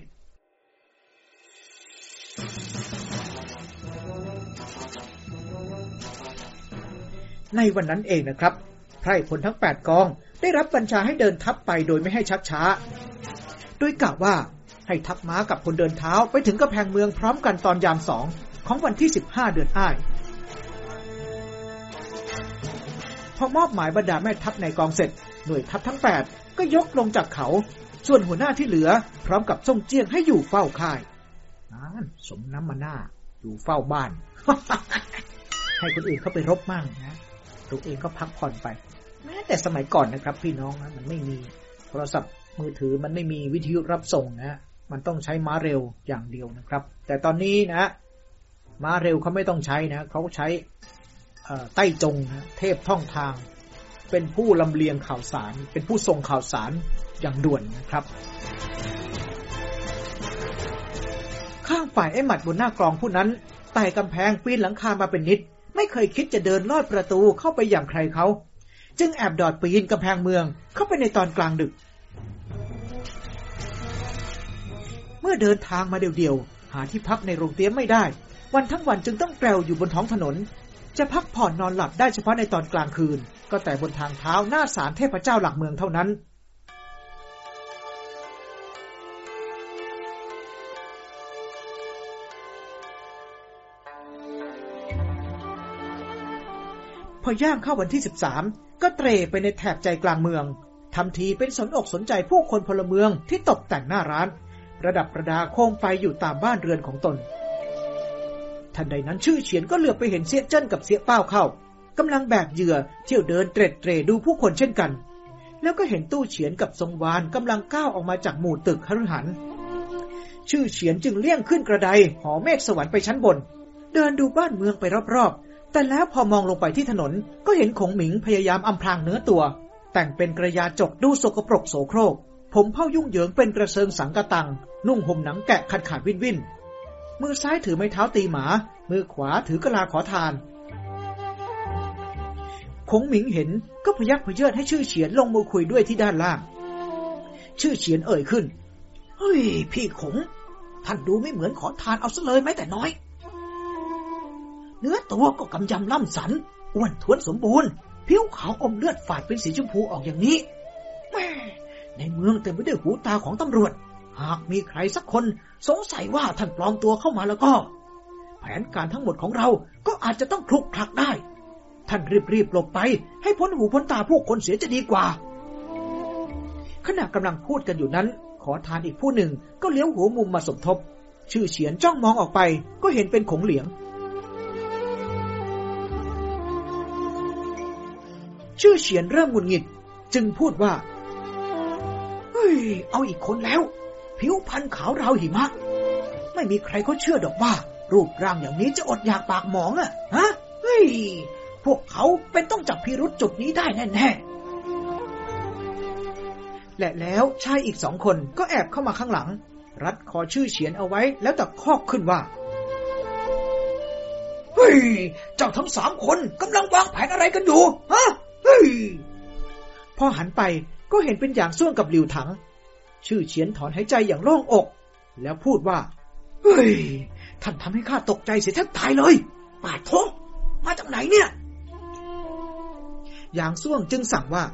ในวันนั้นเองนะครับ ไพร่พลทั้ง8กอง ได้รับบัญชาให้เดินทัพไปโดยไม่ให้ชักช้า โดยกล่าวว่าให้ทัพม้ากับคนเดินเท้าไปถึงกำแพงเมืองพร้อมกันตอนยามสองของวันที่ 15 เดือนอ้ายพอมอบหมายบรรดาแม่ทัพในกองเสร็จ หน่วยทัพทั้ง 8 ก็ยกลงจากเขา ส่วนหัวหน้าที่เหลือ พร้อมกับทรงเจียงให้อยู่เฝ้าค่ายนั่นสมน้ำมาหน้า อยู่เฝ้าบ้าน ให้คนอื่นเข้าไปรบมั่งนะตัวเองก็พักผ่อนไปแม้แต่สมัยก่อนนะครับ พี่น้องนะมันไม่มีโทรศัพท์มือถือมันไม่มีวิทยุรับส่งนะมันต้องใช้ม้าเร็วอย่างเดียวนะครับ แต่ตอนนี้นะม้าเร็วเขาไม่ต้องใช้นะเขาใช้ใต้จงนะเทพท่องทาง เป็นผู้ลำเลียงข่าวสาร เป็นผู้ส่งข่าวสารอย่างด่วนนะครับ ข้างฝ่ายไอ้หมัดบนหน้ากรองผู้นั้นไต่กำแพงปีนหลังคามาเป็นนิด ไม่เคยคิดจะเดินลอดประตูเข้าไปอย่างใครเขา จึงแอบดอดปีนกำแพงเมืองเข้าไปในตอนกลางดึก เมื่อเดินทางมาเดียวๆ หาที่พักในโรงเตี้ยมไม่ได้ วันทั้งวันจึงต้องแปลวอยู่บนท้องถนน จะพักผ่อนนอนหลับได้เฉพาะในตอนกลางคืน ก็แต่บนทางเท้าหน้าศาลเทพเจ้าหลักเมืองเท่านั้น พอย่างเข้าวันที่13ก็เตรไปในแถบใจกลางเมืองทำทีเป็นสนอกสนใจผู้คนพลเมืองที่ตกแต่งหน้าร้าน ระดับประดาโคมไฟอยู่ตามบ้านเรือนของตน ทันใดนั้นชื่อเฉียนก็เหลือไปเห็นเสียเจิ้นกับเสียเป้าเข้า กำลังแบกเหยื่อเที่ยวเดินเตร็ดเตรดูผู้คนเช่นกัน แล้วก็เห็นตู้เฉียนกับทรงวานกำลังก้าวออกมาจากหมู่ตึกคฤหัน ชื่อเฉียนจึงเลี่ยงขึ้นกระไดหอเมฆสวรรค์ไปชั้นบน เดินดูบ้านเมืองไปรอบๆ แต่แล้วพอมองลงไปที่ถนนก็เห็นขงหมิงพยายามอำพรางเนื้อตัว แต่งเป็นกระยาจกดูสกปรกโสโครก ผมเผ้ายุ่งเหยิงเป็นกระเซิงสังกะตัง นุ่งห่มหนังแกะขาดขาดวินวินมือซ้ายถือไม้เท้าตีหมา มือขวาถือกระลาขอทาน คงหมิงเห็นก็พยักพเยิดให้ชื่อเฉียนลงมือคุยด้วยที่ด้านล่าง ชื่อเฉียนเอ่ยขึ้น เฮ้ย พี่ขงท่านดูไม่เหมือนขอทานเอาซะเลยแม้แต่น้อย เนื้อตัวก็กำยำล่ำสันอ้วนท้วนสมบูรณ์ ผิวขาวอมเลือดฝาดเป็นสีชมพูออกอย่างนี้ ในเมืองเต็มไปด้วยหูตาของตำรวจ หากมีใครสักคนสงสัยว่าท่านปลอมตัวเข้ามาแล้วก็ แผนการทั้งหมดของเราก็อาจจะต้องคลุกคลักได้ ท่านรีบๆหลบไป ให้พ้นหูพ้นตาผู้คนเสียจะดีกว่า ขณะกำลังพูดกันอยู่นั้น ขอทานอีกผู้หนึ่งก็เลี้ยวหัวมุมมาสมทบ ชื่อเฉียนจ้องมองออกไป ก็เห็นเป็นขงเหลียง ชื่อเฉียนเริ่มหงุดหงิด จึงพูดว่า เฮ้ย เอาอีกคนแล้ว ผิวพรรณขาวราวหิมะ ไม่มีใครเขาเชื่อดอกว่า รูปร่างอย่างนี้จะอดอยากปากหมองอะฮะเฮ้ย พวกเขาเป็นต้องจับพิรุษจุดนี้ได้แน่ๆ และแล้วชายอีกสองคนก็แอบเข้ามาข้างหลัง รัดคอชื่อเฉียนเอาไว้แล้วตะคอกขึ้นว่า เฮ้ย เจ้าทั้งสามคนกำลังวางแผนอะไรกันอยู่ ฮะ เฮ้ย พอหันไปก็เห็นเป็นอย่างส่วงกับหลิวถัง ชื่อเฉียนถอนหายใจอย่างโล่งอก แล้วพูดว่า เฮ้ย ท่านทำให้ข้าตกใจเสียแทบตายเลยปาดโทมาจากไหนเนี่ย ย่างส่วงจึงสั่งว่า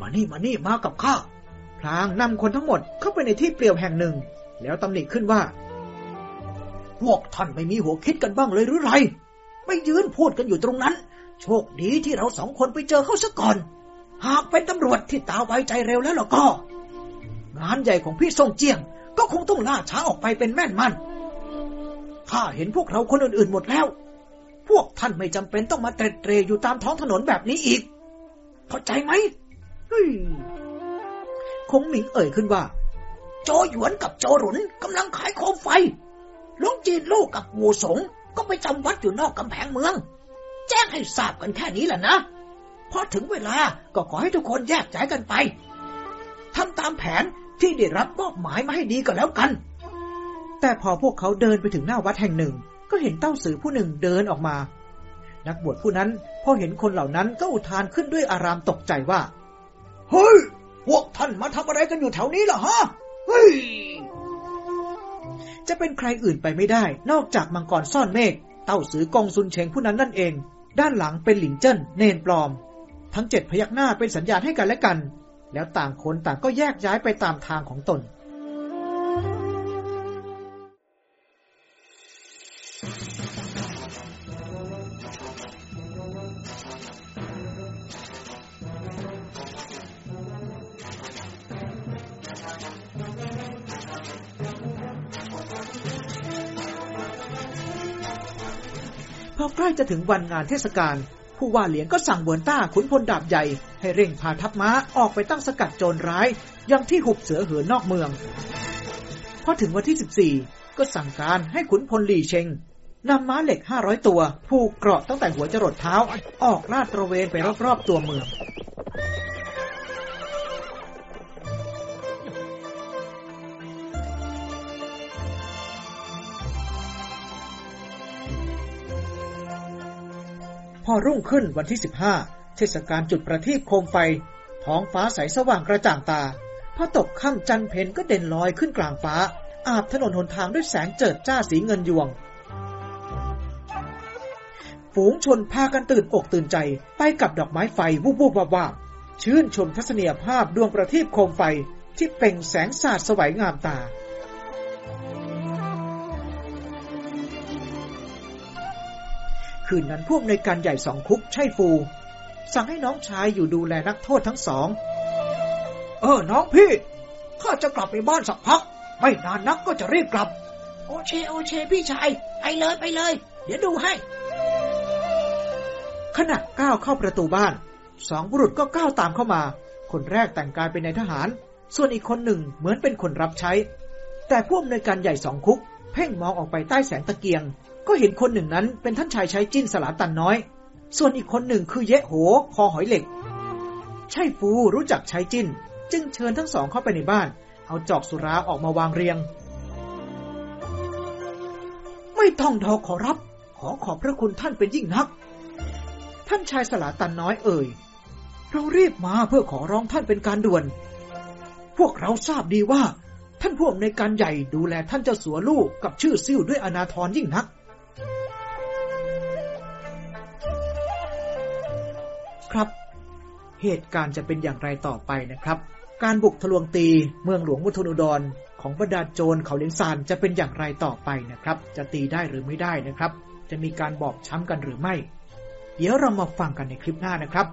มานี่มานี่มากับข้า พลางนำคนทั้งหมดเข้าไปในที่เปลี่ยวแห่งหนึ่ง แล้วตำหนิขึ้นว่า พวกท่านไม่มีหัวคิดกันบ้างเลยหรือไร ไม่ยืนพูดกันอยู่ตรงนั้น โชคดีที่เราสองคนไปเจอเขาซะก่อน หากเป็นตำรวจที่ตาไวใจเร็วแล้วล่ะก็ งานใหญ่ของพี่ทรงเจียง ก็คงต้องล่าช้าออกไปเป็นแม่นมันข้าเห็นพวกเราคนอื่นๆหมดแล้ว พวกท่านไม่จำเป็นต้องมาเตร็ดเตรอยู่ตามท้องถนนแบบนี้อีก เข้าใจไหมเฮ้ยคงหมิงเอ่ยขึ้นว่า โจหยวนกับโจหรุนกำลังขายโคมไฟหลวงจีนลูกกับวูสงก็ไปจำวัดอยู่นอกกำแพงเมือง แจ้งให้ทราบกันแค่นี้แหละนะพอถึงเวลาก็ขอให้ทุกคนแยกย้ายกันไปทำตามแผนที่ได้รับมอบหมายมาให้ดีก็แล้วกัน แต่พอพวกเขาเดินไปถึงหน้าวัดแห่งหนึ่ง ก็เห็นเต้าสือผู้หนึ่งเดินออกมา นักบวชผู้นั้นพอเห็นคนเหล่านั้นก็อุทานขึ้นด้วยอารามตกใจว่า เฮ้ย พวกท่านมาทำอะไรกันอยู่แถวนี้ล่ะฮะ เฮ้ย จะเป็นใครอื่นไปไม่ได้ นอกจากมังกรซ่อนเมฆ เต้าสือกองซุนเชงผู้นั้นนั่นเอง ด้านหลังเป็นหลิงเจิ้นเนนปลอม ทั้งเจ็ดพยักหน้าเป็นสัญญาณให้กันและกัน แล้วต่างคนต่างก็แยกย้ายไปตามทางของตน พอใกล้จะถึงวันงานเทศกาลผู้ว่าเหลียงก็สั่งเวินต้าขุนพลดาบใหญ่ ให้เร่งพาทัพม้าออกไปตั้งสกัดโจรร้ายยังที่หุบเสือเหินนอกเมือง พอถึงวันที่ 14 ก็สั่งการให้ขุนพลหลี่เชง นำม้าเหล็ก500ตัว ผูกเกราะตั้งแต่หัวจรดเท้า ออกลาดตระเวนไปรอบๆตัวเมืองพอรุ่งขึ้นวันที่ 15 เทศกาลจุดประทีปโคมไฟ ท้องฟ้าใสสว่างกระจ่างตา พอตกค่ำจันเพนก็เด่นลอยขึ้นกลางฟ้า อาบถนนหนทางด้วยแสงเจิดจ้าสีเงินยวง ฝูงชนพากันตื่นอกตื่นใจ ไปกับดอกไม้ไฟวูบวูบวาบวาบชื่นชมทัศนียภาพดวงประทีปโคมไฟที่เปล่งแสงสาดสวยงามตา คืนนั้นพวกในการใหญ่สองคุกใช่ฟู สั่งให้น้องชายอยู่ดูแลนักโทษทั้งสอง เออ น้องพี่ ข้าจะกลับไปบ้านสักพัก ไม่นานนักก็จะรีบกลับ โอเช โอเช พี่ชาย ไปเลยไปเลย เดี๋ยวดูให้ ขณะก้าวเข้าประตูบ้าน สองบุรุษก็ก้าวตามเข้ามา คนแรกแต่งกายเป็นนายทหาร ส่วนอีกคนหนึ่งเหมือนเป็นคนรับใช้ แต่ผู้อำนวยการใหญ่สองคุก เพ่งมองออกไปใต้แสงตะเกียง ก็เห็นคนหนึ่งนั้นเป็นท่านชายใช้จิ้นสลาตันน้อย ส่วนอีกคนหนึ่งคือเยะโหคอหอยเหล็ก ใช่ฟูรู้จักใช้จิ้น จึงเชิญทั้งสองเข้าไปในบ้าน เอาจอกสุราออกมาวางเรียง ไม่ต้องดอกขอรับ ขอขอบพระคุณท่านเป็นยิ่งนัก ท่านชายสลาตันน้อยเอ่ย เรารีบมาเพื่อขอร้องท่านเป็นการด่วน พวกเราทราบดีว่า ท่านผู้อำนวยการใหญ่ดูแลท่านเจ้าสัวลูกกับชื่อซิ่วด้วยอนาทรยิ่งนัก ครับ เหตุการณ์จะเป็นอย่างไรต่อไปนะครับ การบุกทะลวงตีเมืองหลวงมุทนุดรของบรรดาโจรเขาเลี้ยงซานจะเป็นอย่างไรต่อไปนะครับ จะตีได้หรือไม่ได้นะครับ จะมีการบอบช้ำกันหรือไม่ เดี๋ยวเรามาฟังกันในคลิปหน้านะครับ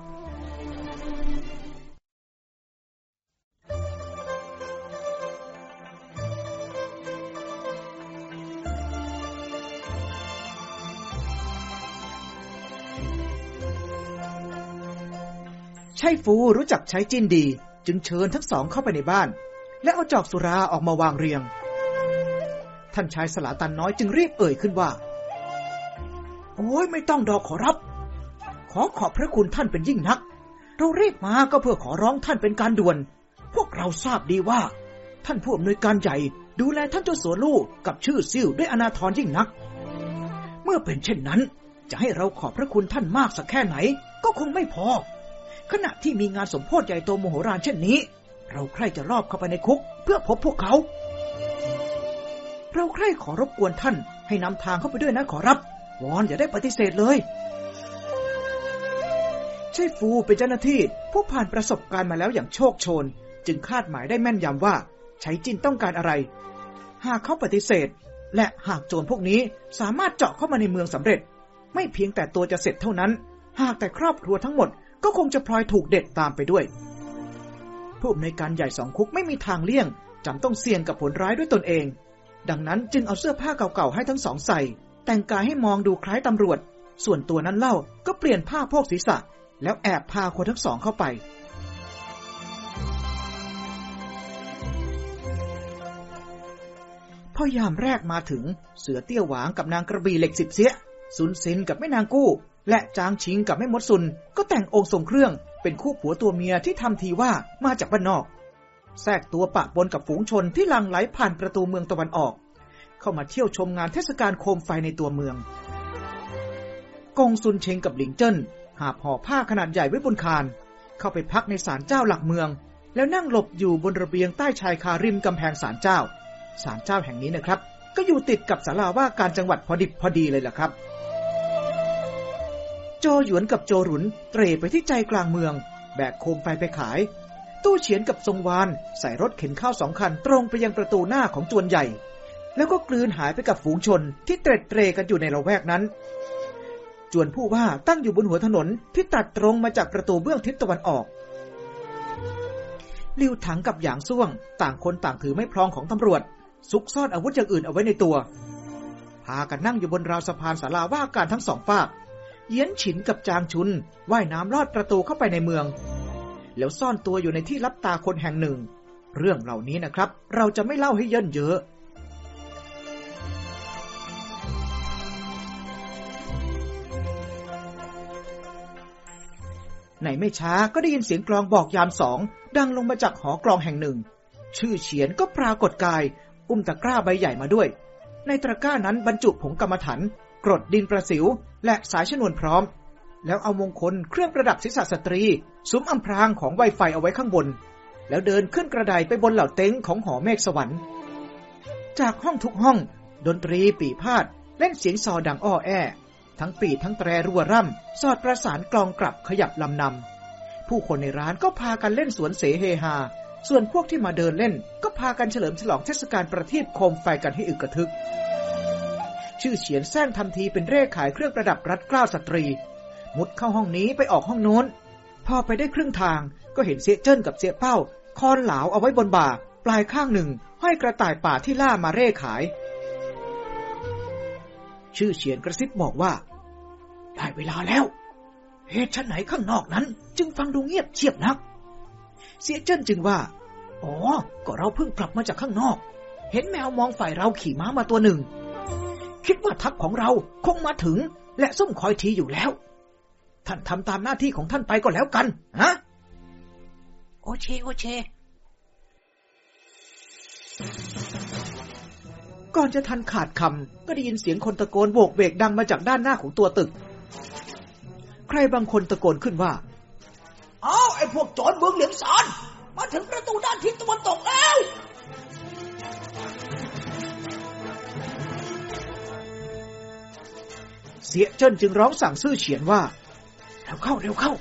ใช่ฟูรู้จักใช้จินดี จึงเชิญทั้งสองเข้าไปในบ้าน และเอาจอกสุราออกมาวางเรียง ท่านชายสลาตันน้อยจึงรีบเอ่ยขึ้นว่า โอ้ยไม่ต้องดอกขอรับ ขอขอบพระคุณท่านเป็นยิ่งนัก เราเรียกมาก็เพื่อขอร้องท่านเป็นการด่วน พวกเราทราบดีว่า ท่านผู้อำนวยการใหญ่ ดูแลท่านเจ้าสัวลู่กับชื่อซิ่วด้วยอนาทรยิ่งนัก เมื่อเป็นเช่นนั้น จะให้เราขอบพระคุณท่านมากสักแค่ไหน ก็คงไม่พอ ขณะที่มีงานสมโพธิใหญ่โตโมโหรานเช่นนี้ เราใคร่จะรอบเข้าไปในคุก เพื่อพบพวกเขาเราใคร่ขอรบกวนท่านให้นำทางเข้าไปด้วยนะขอรับ วอนอย่าได้ปฏิเสธเลย ใช่ฟูเป็นเจ้าหน้าที่ผู้ผ่านประสบการณ์มาแล้วอย่างโชคโชน จึงคาดหมายได้แม่นยำว่าใช้จินต้องการอะไร หากเขาปฏิเสธ และหากโจรพวกนี้สามารถเจาะเข้ามาในเมืองสำเร็จ ไม่เพียงแต่ตัวจะเสร็จเท่านั้น หากแต่ครอบครัวทั้งหมดก็คงจะพลอยถูกเด็ดตามไปด้วย ผู้อำนวยการใหญ่สองคุกไม่มีทางเลี่ยงจำต้องเสี่ยงกับผลร้ายด้วยตนเอง ดังนั้นจึงเอาเสื้อผ้าเก่าๆให้ทั้งสองใส่ แต่งกายให้มองดูคล้ายตำรวจ ส่วนตัวนั้นเล่าก็เปลี่ยนผ้าโพกศีรษะ แล้วแอบพาคนทั้งสองเข้าไปพอยามแรกมาถึงเสือเตี้ยวหวางกับนางกระบี่เหล็กสิบเสียซุนซินกับแม่นางกู้ และจางชิงกับแม่มดซุน ก็แต่งองค์ทรงเครื่องเป็นคู่ผัวตัวเมียที่ทำทีว่ามาจากบ้านนอก แทรกตัวปะปนกับฝูงชนที่ลังไหลผ่านประตูเมืองตะวันออก เข้ามาเที่ยวชมงานเทศกาลโคมไฟในตัวเมือง กงซุนเชงกับหลิงเจิ้น หาบห่อผ้าขนาดใหญ่ไว้บนคาน เข้าไปพักในศาลเจ้าหลักเมือง แล้วนั่งหลบอยู่บนระเบียงใต้ชายคาริมกำแพงศาลเจ้า ศาลเจ้าแห่งนี้นะครับ ก็อยู่ติดกับศาลาว่าการจังหวัดพอดิบพอดีเลยล่ะครับ โจหยวนกับโจหรุนเตร่ไปที่ใจกลางเมือง แบกโคมไฟไปขาย ตู้เฉียนกับทรงวาน ใส่รถเข็นข้าวสองคันตรงไปยังประตูหน้าของจวนใหญ่ แล้วก็กลืนหายไปกับฝูงชนที่เตร็ดเตรกันอยู่ในละแวกนั้น จวนผู้ว่าตั้งอยู่บนหัวถนนที่ตัดตรงมาจากประตูเบื้องทิศตะวันออกลิวถังกับหยางซ่วง ต่างคนต่างถือไม้พลองของตำรวจ ซุกซ่อนอาวุธอย่างอื่นเอาไว้ในตัว พากันนั่งอยู่บนราวสะพานศาลาว่าการทั้งสองฝาก เยียนฉินกับจางชุนว่ายน้ำลอดประตูเข้าไปในเมือง แล้วซ่อนตัวอยู่ในที่ลับตาคนแห่งหนึ่ง เรื่องเหล่านี้นะครับ เราจะไม่เล่าให้เยินเยอะ ในไม่ช้าก็ได้ยินเสียงกลองบอกยามสอง ดังลงมาจากหอกลองแห่งหนึ่ง ชื่อเฉียนก็ปรากฏกาย อุ้มตะกร้าใบใหญ่มาด้วย ในตะกร้านั้นบรรจุผงกรรมฐานกรดดินประสิว และสายชนวนพร้อม แล้วเอามงคลเครื่องประดับศีรษะสตรีสุมอำพรางของไวไฟเอาไว้ข้างบน แล้วเดินขึ้นกระไดไปบนเหล่าเต็งของหอเมฆสวรรค์ จากห้องทุกห้อง ดนตรีปีพาดเล่นเสียงซอดังอ้อแอ ทั้งปีทั้งแตรรัวร่ำ สอดประสานกลองกลับขยับลำนำ ผู้คนในร้านก็พากันเล่นสวนเสเฮฮา ส่วนพวกที่มาเดินเล่น ก็พากันเฉลิมฉลองเทศกาลประทีปโคมไฟกันให้อึกกระทึก ชื่อเฉียนแซงทำทีเป็นเร่ขายเครื่องประดับรัดเกล้าสตรี มุดเข้าห้องนี้ไปออกห้องโน้น พอไปได้ครึ่งทางก็เห็นเสียเจิ้นกับเสียเป้า คอนเหลาเอาไว้บนบ่า ปลายข้างหนึ่ง ห้อยกระต่ายป่าที่ล่ามาเร่ขายชื่อเฉียนกระซิบบอกว่า ได้เวลาแล้ว เหตุฉันไหนข้างนอกนั้น จึงฟังดูเงียบเชียบนัก เสียเจิ้นจึงว่า อ๋อ ก็เราเพิ่งกลับมาจากข้างนอก เห็นแมวมองฝ่ายเราขี่ม้ามาตัวหนึ่ง คิดว่าทัพของเราคงมาถึง และซุ่มคอยทีอยู่แล้ว ท่านทำตามหน้าที่ของท่านไปก็แล้วกันฮะโอเชโอเชก่อนจะทันขาดคำก็ได้ยินเสียงคนตะโกนโบกเบกดังมาจากด้านหน้าของตัวตึก ใครบางคนตะโกนขึ้นว่า อ้าวไอ้พวกโจรเมืองเหลียงซานมาถึงประตูด้านทิศตะวันตกแล้ว เสียเจิ้นจึงร้องสั่งซื่อเฉียนว่าเร็วเข้าเร็วเข้า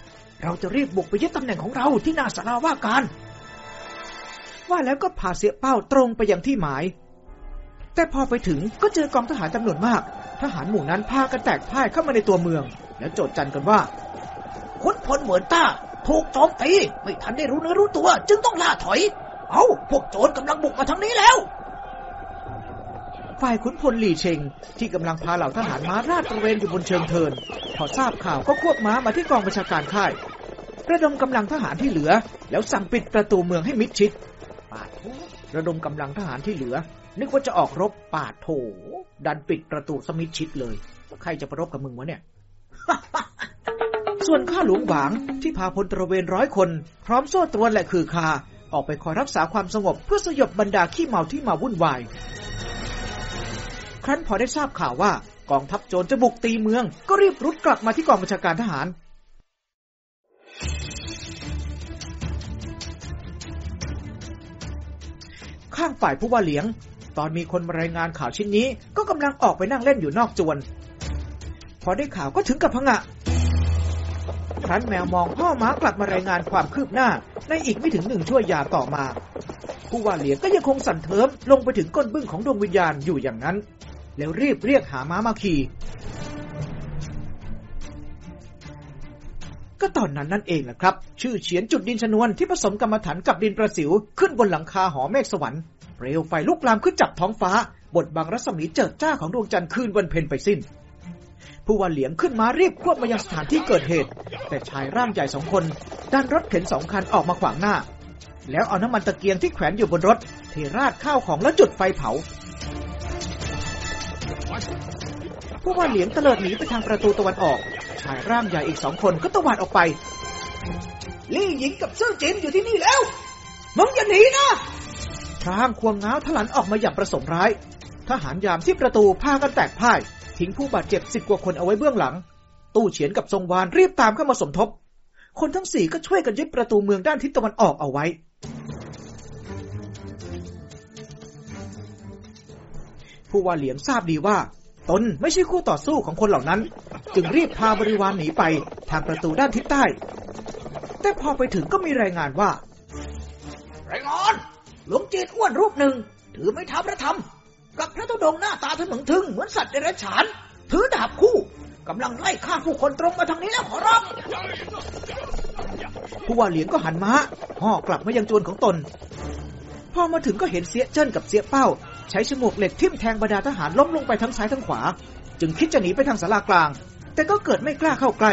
เราจะรีบบุกไปยึดตำแหน่งของเราที่หนาสาราว่าการ ว่าแล้วก็พาเสียเป้าตรงไปยังที่หมาย แต่พอไปถึงก็เจอกองทหารจำนวนมาก ทหารหมู่นั้นพากันแตกพ่ายเข้ามาในตัวเมือง แล้วโจดจันกันว่าขุนพลเหมือนต้าถูกโจมตีไม่ทันได้รู้เนื้อรู้ตัว จึงต้องล่าถอย เอาพวกโจรกำลังบุกมาทางนี้แล้วฝ่ายขุนพลหลี่เชงที่กำลังพาเหล่าทหารม้าราดตระเวนอยู่บนเชิงเทิน พอทราบข่าวก็ควบม้ามาที่กองบัญชาการค่ายระดมกำลังทหารที่เหลือ แล้วสั่งปิดประตูเมืองให้มิดชิดปาดโถระดมกำลังทหารที่เหลือ นึกว่าจะออกรบปาดโถ ดันปิดประตูสมิดชิดเลย ใครจะประรบกับมึงวะเนี่ย ส่วนข้าหลวงหวางที่พาพลตระเวนร้อยคน พร้อมโซ่ตรวนและคือคา ออกไปคอยรักษาความสงบเพื่อสยบบรรดาขี้เมาที่มาวุ่นวาย ครั้นพอได้ทราบข่าวว่ากองทัพโจรจะบุกตีเมือง ก็รีบรุดกลับมาที่กองบัญชาการทหารข้างฝ่ายผู้ว่าเหลียง ตอนมีคนมารายงานข่าวชิ้นนี้ ก็กำลังออกไปนั่งเล่นอยู่นอกจวน พอได้ข่าวก็ถึงกับพงะครั้นแมวมองพ่อม้ากลับมารายงานความคืบหน้า ในอีกไม่ถึงหนึ่งชั่วยาต่อมา ผู้ว่าเหลียงก็ยังคงสั่นเทิมลงไปถึงก้นบึ้งของดวงวิญญาณอยู่อย่างนั้น แล้วรีบเรียกหาม้ามาขี่ก็ตอนนั้นนั่นเองแหละครับ ชื่อเฉียนจุดดินชนวนที่ผสมกรรมฐานกับดินประสิวขึ้นบนหลังคาหอเมฆสวรรค์ เปลวไฟลุกลามขึ้นจับท้องฟ้า บดบังรัศมีเจิดจ้าของดวงจันทร์คืนวันเพ็ญไปสิ้น ผู้ว่าเหลียงขึ้นมารีบควบมายังสถานที่เกิดเหตุ แต่ชายร่างใหญ่สองคนดันรถเข็นสองคันออกมาขวางหน้า แล้วเอาน้ำมันตะเกียงที่แขวนอยู่บนรถเทราดข้าวของแล้วจุดไฟเผา ผู้ว่าเหลียงเตลิดหนีไปทางประตูตะวันออก ชายร่างใหญ่อีกสองคนก็ตะวันออกไปลี่หญิงกับเซื่อจินอยู่ที่นี่แล้วมึงอย่าหนีนะ พรางควงง้าวทะลันออกมาอย่างประสงค์ร้าย ทหารยามที่ประตูพากันแตกพ่าย ทิ้งผู้บาดเจ็บสิบกว่าคนเอาไว้เบื้องหลัง ตู้เฉียนกับทรงวานรีบตามเข้ามาสมทบ คนทั้งสี่ก็ช่วยกันยึดประตูเมืองด้านทิศตะวันออกเอาไว้ ผู้ว่าเหลียงทราบดีว่า ตนไม่ใช่คู่ต่อสู้ของคนเหล่านั้น จึงรีบพาบริวารหนีไปทางประตูด้านทิศใต้ แต่พอไปถึงก็มีรายงานว่า รายงาน หลวงจีนอ้วนรูปหนึ่ง ถือไม้เท้าพระธรรมกับพระธุดงหน้าตาทะมึงทึงเหมือนสัตว์เดรัจฉาน ถือดาบคู่กำลังไล่ฆ่าผู้คนตรงมาทางนี้แล้วขอรับผู้ว่าเหลียงก็หันม้าห่อกลับมายังจวนของตน พอมาถึงก็เห็นเสียเจิ้นกับเสียเป้า ใช้ฉมวกเหล็กทิ่มแทงบรรดาทหารล้มลงไปทั้งซ้ายทั้งขวา จึงคิดจะหนีไปทางสารากลาง แต่ก็เกิดไม่กล้าเข้าใกล้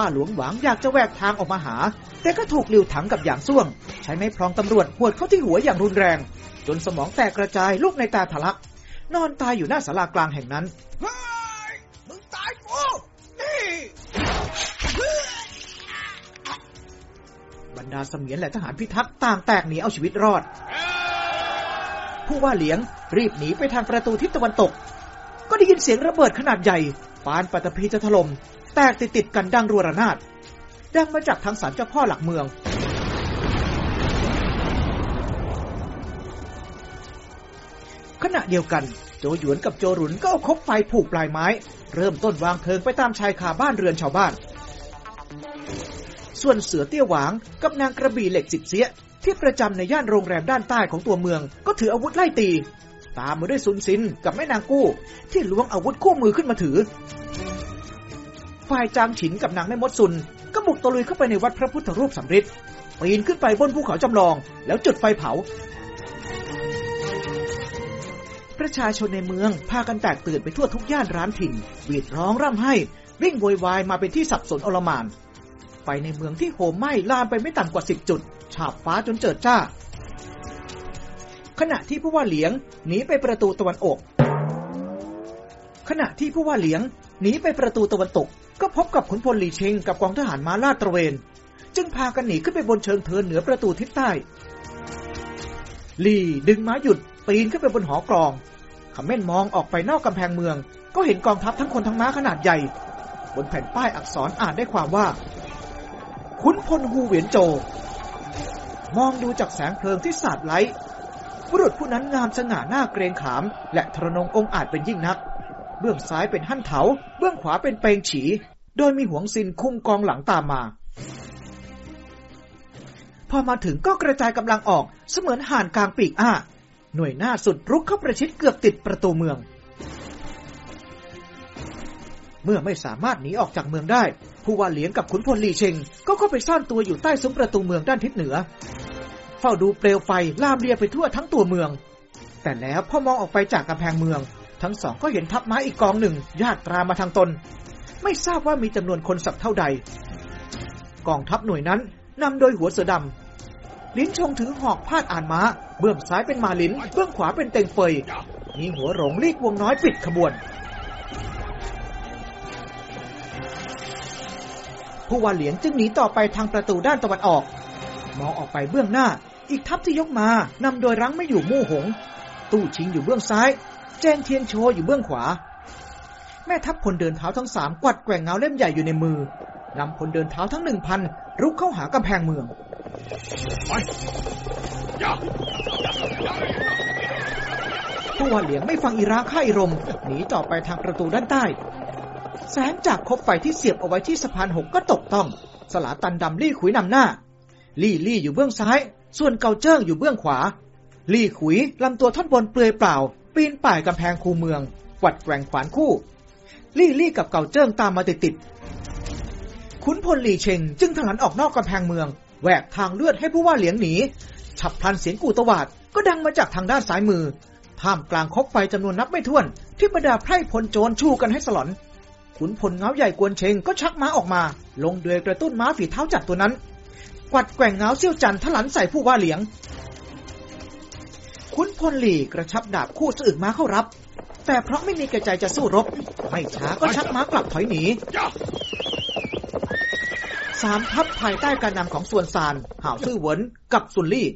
ข้าหลวงหวังอยากจะแหวกทางออกมาหา แต่ก็ถูกหลิวถังกับอย่างซ่วง ใช้ไม้พลองตำรวจหวดเข้าที่หัวอย่างรุนแรง จนสมองแตกกระจายลูกในตาทะลัก นอนตายอยู่หน้าสารากลางแห่งนั้นเฮ้ยมึงตายกูนี่บรรดาเสมียนและทหารพิทักษ์ต่างแตกหนีเอาชีวิตรอด ผู้ว่าเหลียงรีบหนีไปทางประตูทิศตะวันตก ก็ได้ยินเสียงระเบิดขนาดใหญ่ปานปัตตภีจะถลม่ม แตกติดติดกันดังรัวระนาด ดังมาจากทางศาลเจ้าพ่อหลักเมือง ขณะเดียวกัน โจหยวนกับโจหรุนก็เอาคบไฟผูกปลายไม้ เริ่มต้นวางเพลิงไปตามชายคาบ้านเรือนชาวบ้าน ส่วนเสือเตี้ยหวางกับนางกระบี่เหล็กสิบเสียที่ประจำในย่านโรงแรมด้านใต้ของตัวเมือง ก็ถืออาวุธไล่ตี ตามมาด้วยซุนซินกับแม่นางกู้ ที่ล้วงอาวุธคู่มือขึ้นมาถือ ฝ่ายจางฉินกับนางแม่มดซุน ก็บุกตะลุยเข้าไปในวัดพระพุทธรูปสำริดปีนขึ้นไปบนภูเขาจำลอง แล้วจุดไฟเผา ประชาชนในเมืองพากันแตกตื่นไปทั่วทุกย่านร้านถิ่นหวีดร้องร่ำไห้วิ่งโวยวายมาเป็นที่สับสนอลหมานไฟในเมืองที่โหมไหม้ลามไปไม่ต่ำกว่าสิบจุด ฉาบฟ้าจนเจิดจ้า ขณะที่ผู้ว่าเหลียงหนีไปประตูตะวันออก ขณะที่ผู้ว่าเหลียงหนีไปประตูตะวันตก ก็พบกับขุนพลหลีเชงกับกองทหารม้าลาดตระเวน จึงพากันหนีขึ้นไปบนเชิงเทินเหนือประตูทิศใต้หลีดึงม้าหยุดปีนขึ้นไปบนหอกรองขม้นมองออกไปนอกกำแพงเมือง ก็เห็นกองทัพทั้งคนทั้งม้าขนาดใหญ่ บนแผ่นป้ายอักษรอ่านได้ความว่า ขุนพลฮูเหวียนโจ มองดูจากแสงเพลิงที่สาดไล้บุรุษผู้นั้นงามสง่าหน้าเกรงขาม และทรนงองอาจเป็นยิ่งนัก เบื้องซ้ายเป็นหั่นเถา เบื้องขวาเป็นเปงฉี โดยมีหวงซินคุมกองหลังตามมา พอมาถึงก็กระจายกำลังออกเสมือนห่านกลางปีกอ้า หน่วยหน้าสุดรุกเข้าประชิดเกือบติดประตูเมือง เมื่อไม่สามารถหนีออกจากเมืองได้ ผู้ว่าเหลียงกับขุนพลลีเชงก็เข้าไปซ่อนตัวอยู่ใต้ซุ้มประตูเมืองด้านทิศเหนือ เฝ้าดูเปลวไฟลามเลียไปทั่วทั้งตัวเมือง แต่แล้วพอมองออกไปจากกำแพงเมือง ทั้งสองก็เห็นทัพม้าอีกกองหนึ่งญาตรามาทางตน ไม่ทราบว่ามีจำนวนคนสักเท่าใด กองทัพหน่วยนั้นนำโดยหัวเสือดำลิ้นชงถือหอกพาดอ่านม้า เบื้องซ้ายเป็นมาลิน เบื้องขวาเป็นเต็งเฟยมีหัวหลงลีกวงน้อยปิดขบวน ผู้ว่าเหลียงจึงหนีต่อไปทางประตูด้านตะวันออก มองออกไปเบื้องหน้า อีกทัพที่ยกมานำโดยรั้งไม่อยู่มู่หง ตู้ชิงอยู่เบื้องซ้าย แจงเทียนโชอยู่เบื้องขวา แม่ทัพคนเดินเท้าทั้งสามกวัดแกว่งเงาเล่มใหญ่อยู่ในมือนำคนเดินเท้าทั้งหนึ่งพันรุกเข้าหากำแพงเมืองผู้ว่าเหลียงไม่ฟังอิราค่าอิรมหนีต่อไปทางประตูด้านใต้ แสงจากคบไฟที่เสียบเอาไว้ที่สะพานหกก็ตกต้อง สลาตันดำลี่ขุยนำหน้า ลี่ลี่อยู่เบื้องซ้าย ส่วนเกาเจิ้งอยู่เบื้องขวา ลี่ขุยลำตัวท่อนบนเปลือยเปล่า ปีนป่ายกำแพงคูเมืองกวัดแกว่งขวานคู่ ลี่ลี่กับเก่าเจิ้งตามมาติดติดขุนพลหลี่เชงจึงถลันออกนอกกำแพงเมืองแหวกทางเลือดให้ผู้ว่าเหลียงหนีฉับพลันเสียงกูตวาดก็ดังมาจากทางด้านซ้ายมือท่ามกลางคบไฟจำนวนนับไม่ถ้วน ที่บรรดาไพร่พลโจรชูกันให้สลอน ขุนพลเงาใหญ่กวนเชงก็ชักม้าออกมา ลงเดือยกระตุ้นม้าฝีเท้าจัดตัวนั้น กวัดแกว่งเงาเซี่ยวจันทลันใส่ผู้ว่าเหลียง ขุนพลหลีกระชับดาบคู่สะอึกม้าเข้ารับ แต่เพราะไม่มีกระใจจะสู้รบ ไม่ช้าก็ชักม้ากลับถอยหนีสามทัพภายใต้การนำของส่วนซานห่าวซื่อเหวินกับซุนลี่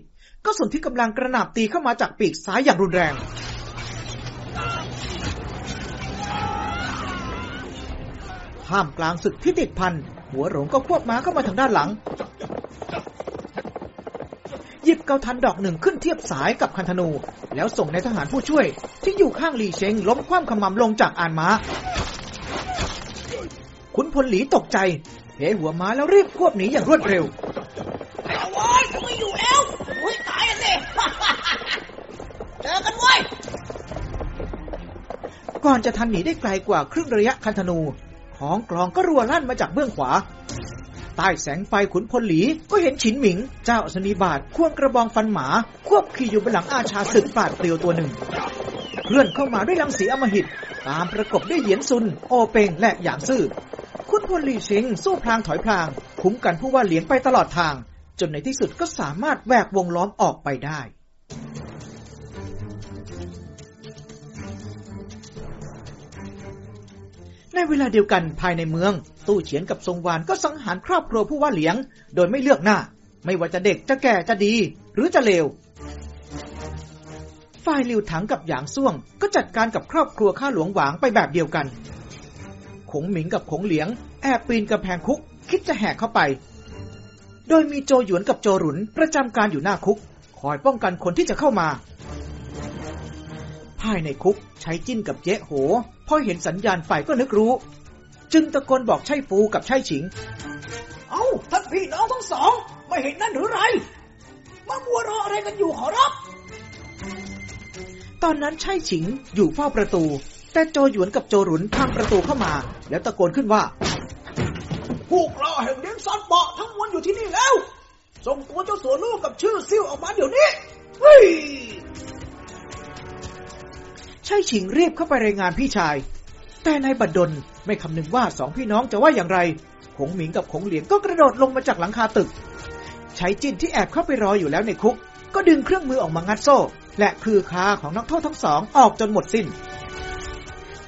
ก็ส่วนที่กำลังกระหนาบตีเข้ามาจากปีกซ้ายอย่างรุนแรง ท่ามกลางศึกที่ติดพัน หัวหลงก็ควบม้าเข้ามาทางด้านหลัง หยิบเกาทันดอกหนึ่งขึ้นเทียบสายกับคันธนู แล้วส่งในทหารผู้ช่วย ที่อยู่ข้างหลีเชงล้มคว่ำขมำลงจากอานม้า ขุนพลหลีตกใจเหหัวม้าแล้วรีบควบหนีอย่างรวดเร็วเอาไว้ยกูไม่อยู่แล้วโอ้ยตายอันเลยเจอกันเว้ยก่อนจะทันหนีได้ไกลกว่าครึ่งระยะคันธนู ของกลองก็รัวลั่นมาจากเบื้องขวา ใต้แสงไฟขุนพลหลี ก็เห็นฉินหมิง เจ้าสนีบาทควงกระบองฟันหมา ควบขี่อยู่บนหลังอาชาศึกปราดเปรียวตัวหนึ่งเคลื่อนเข้ามาด้วยลังสีอมหิต ตามประกบด้วยเหยียนซุน โอเปงและหยางซื่อคุณพลหลีชิง สู้พลางถอยพลาง คุ้มกันผู้ว่าเหลียงไปตลอดทาง จนในที่สุดก็สามารถแหวกวงล้อมออกไปได้ ในเวลาเดียวกันภายในเมือง ตู้เฉียนกับทรงวานก็สังหารครอบครัวผู้ว่าเหลียง โดยไม่เลือกหน้า ไม่ว่าจะเด็กจะแก่จะดี หรือจะเลวฝ่ายลิวถังกับหยางซ่วง ก็จัดการกับครอบครัวข้าหลวงหวางไปแบบเดียวกัน ขงหมิงกับขงเหลียง แอบปีนกำแพงคุก คิดจะแหกเข้าไป โดยมีโจหยวนกับโจหรุนประจำการอยู่หน้าคุก คอยป้องกันคนที่จะเข้ามา ภายในคุกใช้จิ้นกับเจ๊โห พอเห็นสัญญาณไฟก็นึกรู้ จึงตะโกนบอกใช่ฟูกับใช่ฉิง เอาท่านพี่น้องทั้งสอง ไม่เห็นนั่นหรือไร มามัวรออะไรกันอยู่ขอรับ ตอนนั้นใช่ฉิงอยู่เฝ้าประตู แต่โจหยวนกับโจหรุนพังประตูเข้ามา แล้วตะโกนขึ้นว่า พวกเราแห่งเลี้ยงซันเบาะทั้งมวลอยู่ที่นี่แล้ว ส่งตัวเจ้าสัวลูกกับชื่อซิ่วออกมาเดี๋ยวนี้ เฮ้ย ใช่ฉิงรีบเข้าไปรายงานพี่ชาย แต่นายบัดดลไม่คำนึงว่าสองพี่น้องจะว่าอย่างไร ขงหมิงกับขงเหลียงก็กระโดดลงมาจากหลังคาตึก ใช้จิ้นที่แอบเข้าไปรออยู่แล้วในคุก ก็ดึงเครื่องมือออกมางัดโซ่ และคือคาของนักโทษทั้งสองออกจนหมดสิ้น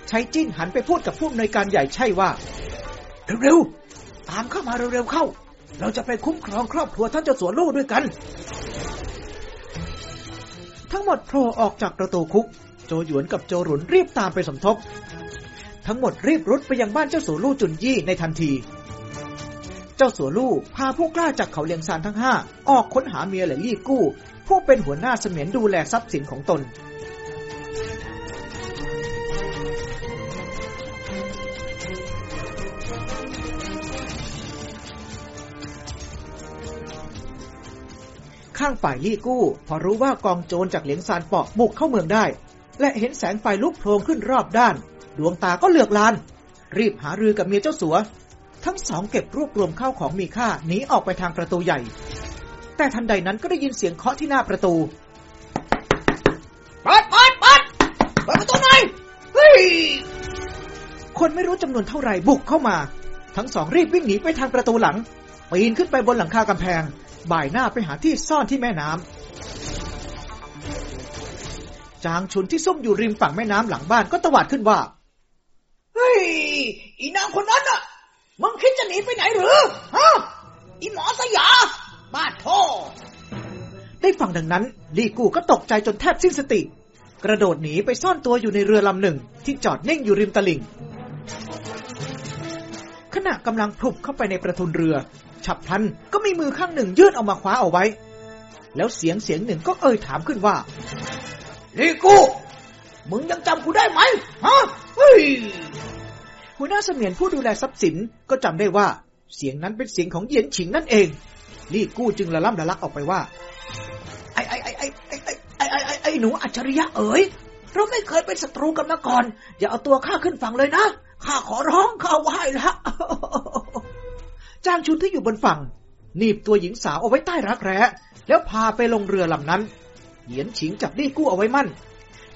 ใช้จิ้นหันไปพูดกับผู้อำนวยการใหญ่ใช่ว่า เร็วๆ ตามเข้ามาเร็วๆเข้า เราจะไปคุ้มครองครอบครัวท่านเจ้าสัวลู่ด้วยกัน ทั้งหมดโผล่ออกจากประตูคุก โจหยวนกับโจหรุนรีบตามไปสมทบ ทั้งหมดรีบรุดไปยังบ้านเจ้าสัวลู่จุนยี่ในทันที เจ้าสัวลู่พาผู้กล้าจากเขาเลียงซานทั้งห้าออกค้นหาเมียและลี่กู้ ผู้เป็นหัวหน้าเสมียนดูแลทรัพย์สินของตนข้างฝ่ายลี่กู้ พอรู้ว่ากองโจรจากเหลียงซานเปาะบุกเข้าเมืองได้ และเห็นแสงไฟลุกโผล่ขึ้นรอบด้าน ดวงตาก็เหลือกลาน รีบหารือกับเมียเจ้าสัว ทั้งสองเก็บรวบรวมข้าวของมีค่าหนีออกไปทางประตูใหญ่ แต่ทันใดนั้นก็ได้ยินเสียงเคาะที่หน้าประตูเปิดเปิดเปิดเปิดประตูหน่อยเฮ้ยคนไม่รู้จำนวนเท่าไหร่บุกเข้ามา ทั้งสองรีบวิ่งหนีไปทางประตูหลังปีนขึ้นไปบนหลังคากำแพง บ่ายหน้าไปหาที่ซ่อนที่แม่น้ำ จางชุนที่ซุ่มอยู่ริมฝั่งแม่น้ำหลังบ้านก็ตวาดขึ้นว่า เฮ้ย อีนางคนนั้นน่ะมึงคิดจะหนีไปไหนหรือ ฮะ อีหมอสยา บ้าโทได้ฟังดังนั้น ลีกูก็ตกใจจนแทบสิ้นสติ กระโดดหนีไปซ่อนตัวอยู่ในเรือลำหนึ่ง ที่จอดนิ่งอยู่ริมตลิ่ง ขณะกำลังพลุบเข้าไปในประทุนเรือ ฉับพลันก็มีมือข้างหนึ่งยื่นออกมาคว้าเอาไว้ แล้วเสียงเสียงหนึ่งก็เอ่ยถามขึ้นว่า ลีกูมึงยังจำกูได้ไหมฮะเฮ้ยหัวหน้าเสมียนผู้ดูแลทรัพย์สินก็จำได้ว่า เสียงนั้นเป็นเสียงของเหยียนฉิงนั่นเองลี่กู้จึงละล่ำละลักออกไปว่าไอ้ไอ้ไอ้ไอ้ไอ้ไอ้ไอ้ไอ้ไอ้ไอ้หนูอัจฉริยะเอ๋ยเราไม่เคยเป็นศัตรูกันมาก่อน อย่าเอาตัวข้าขึ้นฝั่งเลยนะข้าขอร้องข้าไหว้ละจ้างชุนที่อยู่บนฝั่งหนีบตัวหญิงสาวเอาไว้ใต้รักแร้แล้วพาไปลงเรือลำนั้น เหยียนฉิงจับลี่กู้เอาไว้มั่น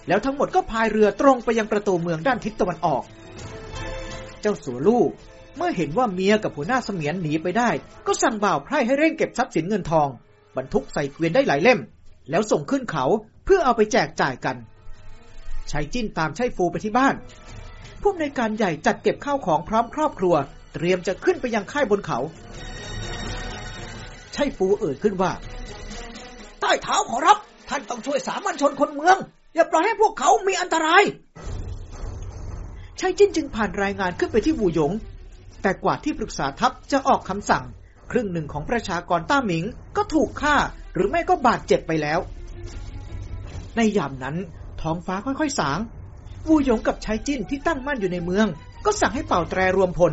แล้วทั้งหมดก็พายเรือตรงไปยังประตูเมืองด้านทิศตะวันออก เจ้าสัวลู่เมื่อเห็นว่าเมียกับหัวหน้าเสมียนหนีไปได้ ก็สั่งบ่าวไพร่ให้เร่งเก็บทรัพย์สินเงินทอง บรรทุกใส่เกวียนได้หลายเล่ม แล้วส่งขึ้นเขาเพื่อเอาไปแจกจ่ายกันชายจิ้นตามชัยฟูไปที่บ้าน ผู้อำนการใหญ่จัดเก็บข้าวของพร้อมครอบครัว เตรียมจะขึ้นไปยังค่ายบนเขาชัยฟูเอ่ยขึ้นว่า ใต้เท้าขอรับ ท่านต้องช่วยสามัญชนคนเมือง อย่าปล่อยให้พวกเขามีอันตรายชายจิ้นจึงผ่านรายงานขึ้นไปที่วูหยง แต่กว่าที่ปรึกษาทัพจะออกคำสั่ง ครึ่งหนึ่งของประชากรต้าหมิงก็ถูกฆ่าหรือไม่ก็บาดเจ็บไปแล้ว ในยามนั้นท้องฟ้าค่อยๆสาง วูหยงกับชายจิ้นที่ตั้งมั่นอยู่ในเมือง ก็สั่งให้เป่าแตรรวมพล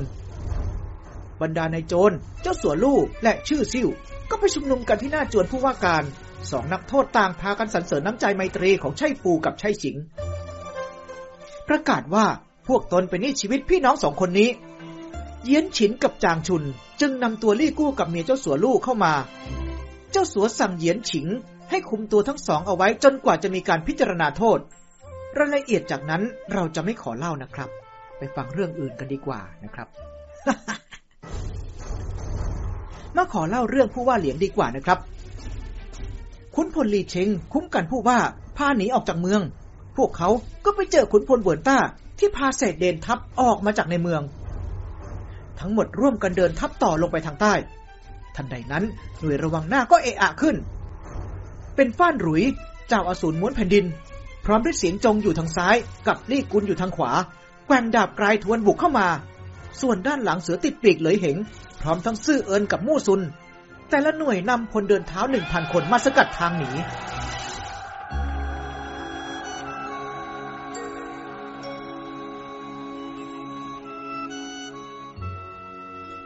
บรรดานายโจร เจ้าสัวลู่และชื่อซิ่ว ก็ไปชุมนุมกันที่หน้าจวนผู้ว่าการ สองนักโทษต่างพากันสรรเสริญน้ำใจไมตรีของไช่ฟูกับไช่ฉิง ประกาศว่าพวกตนเป็นหนี้ชีวิตพี่น้องสองคนนี้ เยียนฉินกับจางชุน จึงนำตัวลี่กู้กับเมียเจ้าสัวลู่เข้ามา เจ้าสัวสั่งเยียนฉิง ให้คุมตัวทั้งสองเอาไว้จนกว่าจะมีการพิจารณาโทษ รายละเอียดจากนั้นเราจะไม่ขอเล่านะครับ ไปฟังเรื่องอื่นกันดีกว่านะครับมาขอเล่าเรื่องผู้ว่าเหลียงดีกว่านะครับ ขุนพลลีเชงคุ้มกันผู้ว่าพาหนีออกจากเมือง พวกเขาก็ไปเจอขุนพลเวินต้า ที่พาเศษเดนทัพออกมาจากในเมือง ทั้งหมดร่วมกันเดินทัพต่อลงไปทางใต้ ทันใดนั้นหน่วยระวังหน้าก็เอะอะขึ้น เป็นฟ้านหรุย เจ้าอสูรม้วนแผ่นดิน พร้อมด้วยเสียงจงอยู่ทางซ้าย กับลี่กุลอยู่ทางขวา แกว่งดาบกรายทวนบุกเข้ามา ส่วนด้านหลังเสือติดปีกเหลยเหงพร้อมทั้งซื่อเอินกับมู่ซุน แต่ละหน่วยนำพลเดินเท้าหนึ่งพันคนมาสกัดทางหนี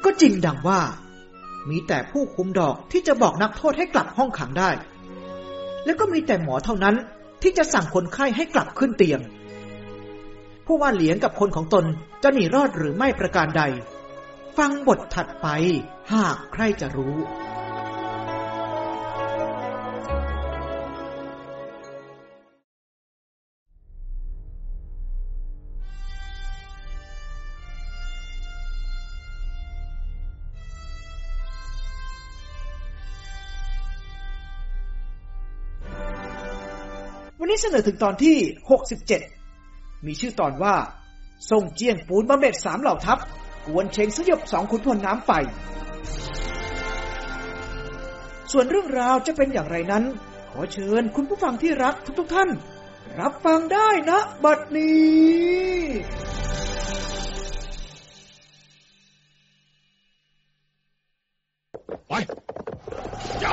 ก็จริงดังว่า มีแต่ผู้คุมดอกที่จะบอกนักโทษให้กลับห้องขังได้ แล้วก็มีแต่หมอเท่านั้นที่จะสั่งคนไข้ให้กลับขึ้นเตียง ผู้ว่าเหลียงกับคนของตนจะหนีรอดหรือไม่ประการใด ฟังบทถัดไปหากใครจะรู้ เสนอถึงตอนที่ 67 มีชื่อตอนว่า ทรงเจียงปูนบำเหน็จสามเหล่าทัพ กวนเชงสยบสองขุนพลน้ำไฟ ส่วนเรื่องราวจะเป็นอย่างไรนั้น ขอเชิญคุณผู้ฟังที่รักทุกๆทท่าน รับฟังได้นะ บัดนี้ไปอย่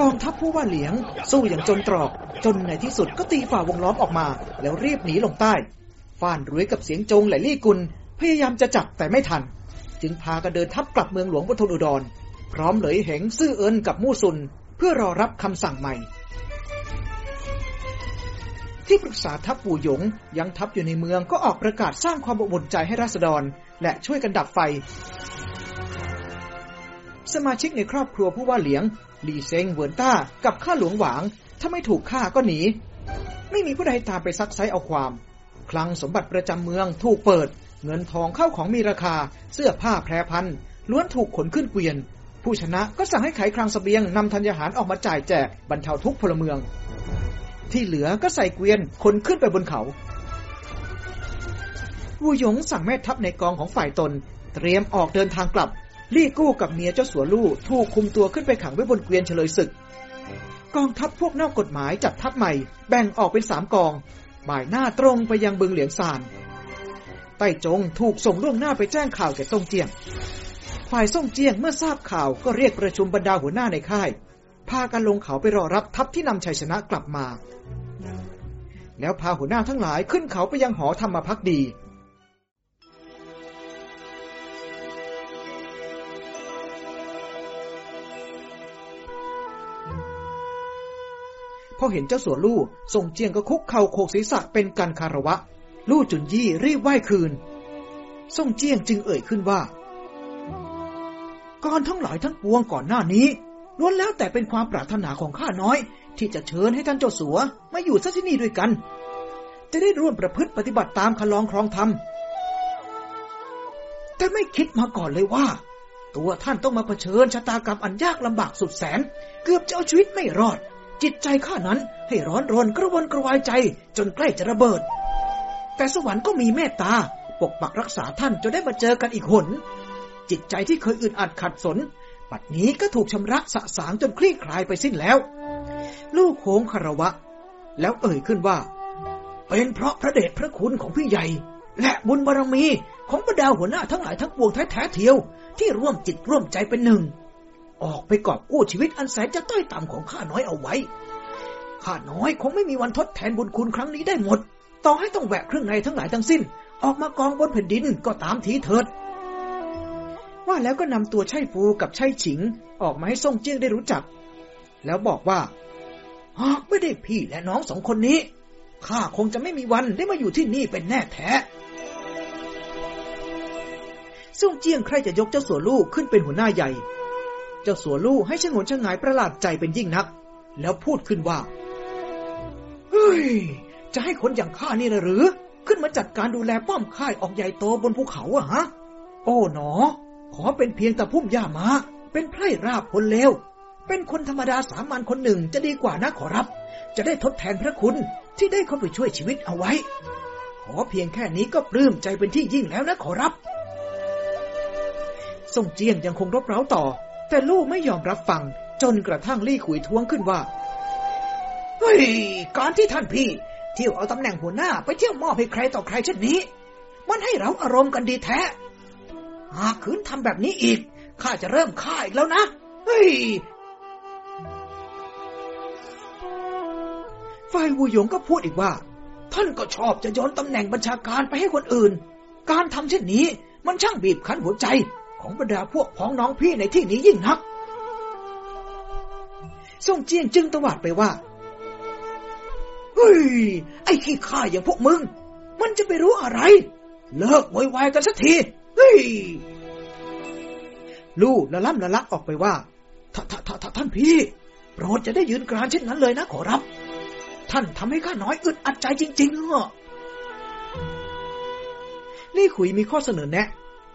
กองทัพผู้ว่าเหลียง สู้อย่างจนตรอก จนในที่สุดก็ตีฝ่าวงล้อมออกมา แล้วรีบหนีลงใต้ฟ่านรวยกับเสียงจงแลลี่กุล พยายามจะจับแต่ไม่ทัน จึงพากันเดินทัพกลับเมืองหลวงบนทนอุดร พร้อมเหลยเหงซื่อเอินกับมู่ซุน เพื่อรอรับคำสั่งใหม่ ที่ปรึกษาทัพปู่หยงยังทัพอยู่ในเมืองก็ออกประกาศสร้างความอบอุ่นใจให้ราษฎร และช่วยกันดับไฟสมาชิกในครอบครัวผู้ว่าเหลียง ลีเซงเวินต้ากับข้าหลวงหวาง ถ้าไม่ถูกฆ่าก็หนี ไม่มีผู้ใดตามไปซักไซเอาความ คลังสมบัติประจำเมืองถูกเปิด เงินทองเข้าของมีราคา เสื้อผ้าแพรพันล้วนถูกขนขึ้นเกวียน ผู้ชนะก็สั่งให้ไขคลังสเสบียงนำธัญญาหารออกมาจ่ายแจกบรรเทาทุกพลเมือง ที่เหลือก็ใส่เกวียนขนขึ้นไปบนเขาวูหยงสั่งแม่ทัพในกองของฝ่ายตน เตรียมออกเดินทางกลับ ลี่กู้กับเมียเจ้าสัวลู่ถูกคุมตัวขึ้นไปขังไว้บนเกวียนเฉลยศึก กองทัพพวกนอกกฎหมายจัดทัพใหม่ แบ่งออกเป็นสามกอง บ่ายหน้าตรงไปยังบึงเหลียงซานไต้จงถูกส่งล่วงหน้าไปแจ้งข่าวแก่ซ่งเจียงฝ่ายซ่งเจียงเมื่อทราบข่าวก็เรียกประชุมบรรดาหัวหน้าในค่าย พากันลงเขาไปรอรับทัพที่นำชัยชนะกลับมา แล้วพาหัวหน้าทั้งหลายขึ้นเขาไปยังหอธรรมพักดี พอเห็นเจ้าสัวลู่ทรงเจียงก็คุกเข่าโคกศีรษะเป็นการคารวะ ลู่จุนยี่รีบไหว้คืนทรงเจียงจึงเอ่ยขึ้นว่าการทั้งหลายทั้งปวงก่อนหน้านี้ล้วนแล้วแต่เป็นความปรารถนาของข้าน้อย ที่จะเชิญให้ท่านเจ้าสัวมาอยู่ที่นี่ด้วยกัน จะได้ร่วมประพฤติปฏิบัติตามคลองครองธรรมแต่ไม่คิดมาก่อนเลยว่า ตัวท่านต้องมาเผชิญชะตากรรมอันยากลำบากสุดแสน เกือบจะเอาชีวิตไม่รอด จิตใจข้านั้นให้ร้อนรนกระวนกระวายใจจนใกล้จะระเบิด แต่สวรรค์ก็มีเมตตา ปกปักรักษาท่านจนได้มาเจอกันอีกหน จิตใจที่เคยอึดอัดขัดสนปัดนี้ก็ถูกชำระสะสางจนคลี่คลายไปสิ้นแล้ว ลูกโค้งคารวะ แล้วเอ่ยขึ้นว่า เป็นเพราะพระเดชพระคุณของพี่ใหญ่ และบุญบารรมีของบรรดาหัวหน้าทั้งหลายทั้งปวงแท้ๆเทียว ที่ร่วมจิตร่วมใจเป็นหนึ่ง ออกไปกอบกู้ชีวิตอันแสนจะต้อยต่ำของข้าน้อยเอาไว้ ข้าน้อยคงไม่มีวันทดแทนบุญคุณครั้งนี้ได้หมด ต่อให้ต้องแหวกเครื่องในทั้งหลายทั้งสิ้น ออกมากองบนแผ่นดินก็ตามทีเถิด ว่าแล้วก็นำตัวไช่ฟูกับไช่ฉิง ออกมาให้ซ่งเจี้ยงได้รู้จัก แล้วบอกว่า หากไม่ได้พี่และน้องสองคนนี้ ข้าคงจะไม่มีวันได้มาอยู่ที่นี่เป็นแน่แท้ซ่งเจี้ยงใครจะยกเจ้าสัวลูกขึ้นเป็นหัวหน้าใหญ่ เจ้าสัวลู่ให้ชงนชงายประหลาดใจเป็นยิ่งนัก แล้วพูดขึ้นว่า เฮ้ย จะให้คนอย่างข้านี่นะหรือ ขึ้นมาจัดการดูแลป้อมค่ายออกใหญ่โตบนภูเขาอะฮะ โอ้หนอ ขอเป็นเพียงตะพุ่มย่ามา เป็นไพร่ราบคนเลว เป็นคนธรรมดาสามัญคนหนึ่งจะดีกว่านะขอรับ จะได้ทดแทนพระคุณที่ได้เข้าไปช่วยชีวิตเอาไว้ ขอเพียงแค่นี้ก็ปลื้มใจเป็นที่ยิ่งแล้วนะขอรับ ส่งเจียงยังคงรบเร้าต่อ แต่ลูกไม่ยอมรับฟัง จนกระทั่งลี่ขุยท้วงขึ้นว่า เฮ้ยการที่ท่านพี่ เที่ยวเอาตำแหน่งหัวหน้าไปเที่ยวมอบให้ใครต่อใครเช่นนี้ มันให้เราอารมณ์กันดีแท้ หากคืนทำแบบนี้อีก ข้าจะเริ่มฆ่าอีกแล้วนะ เฮ้ยฝ่ายวูหยงก็พูดอีกว่า ท่านก็ชอบจะโยนตำแหน่งบัญชาการไปให้คนอื่น การทำเช่นนี้มันช่างบีบคั้นหัวใจ ของบรรดาพวกพ้องน้องพี่ในที่นี้ยิ่งนักส่งเจียงจึงตวาดไปว่า เฮ้ย ไอ้ขี้ข้าอย่างพวกมึง มันจะไปรู้อะไร เลิกวอยวายกันสักที เฮ้ย ลู่ละล่ำละลักออกไปว่าท่าท่ท่าท่านพี่ โปรดจะได้ยืนกรานเช่นนั้นเลยนะขอรับ ท่านทำให้ข้าน้อยอึดอัดใจจริงๆเหรอลี่ขุยมีข้อเสนอแนะ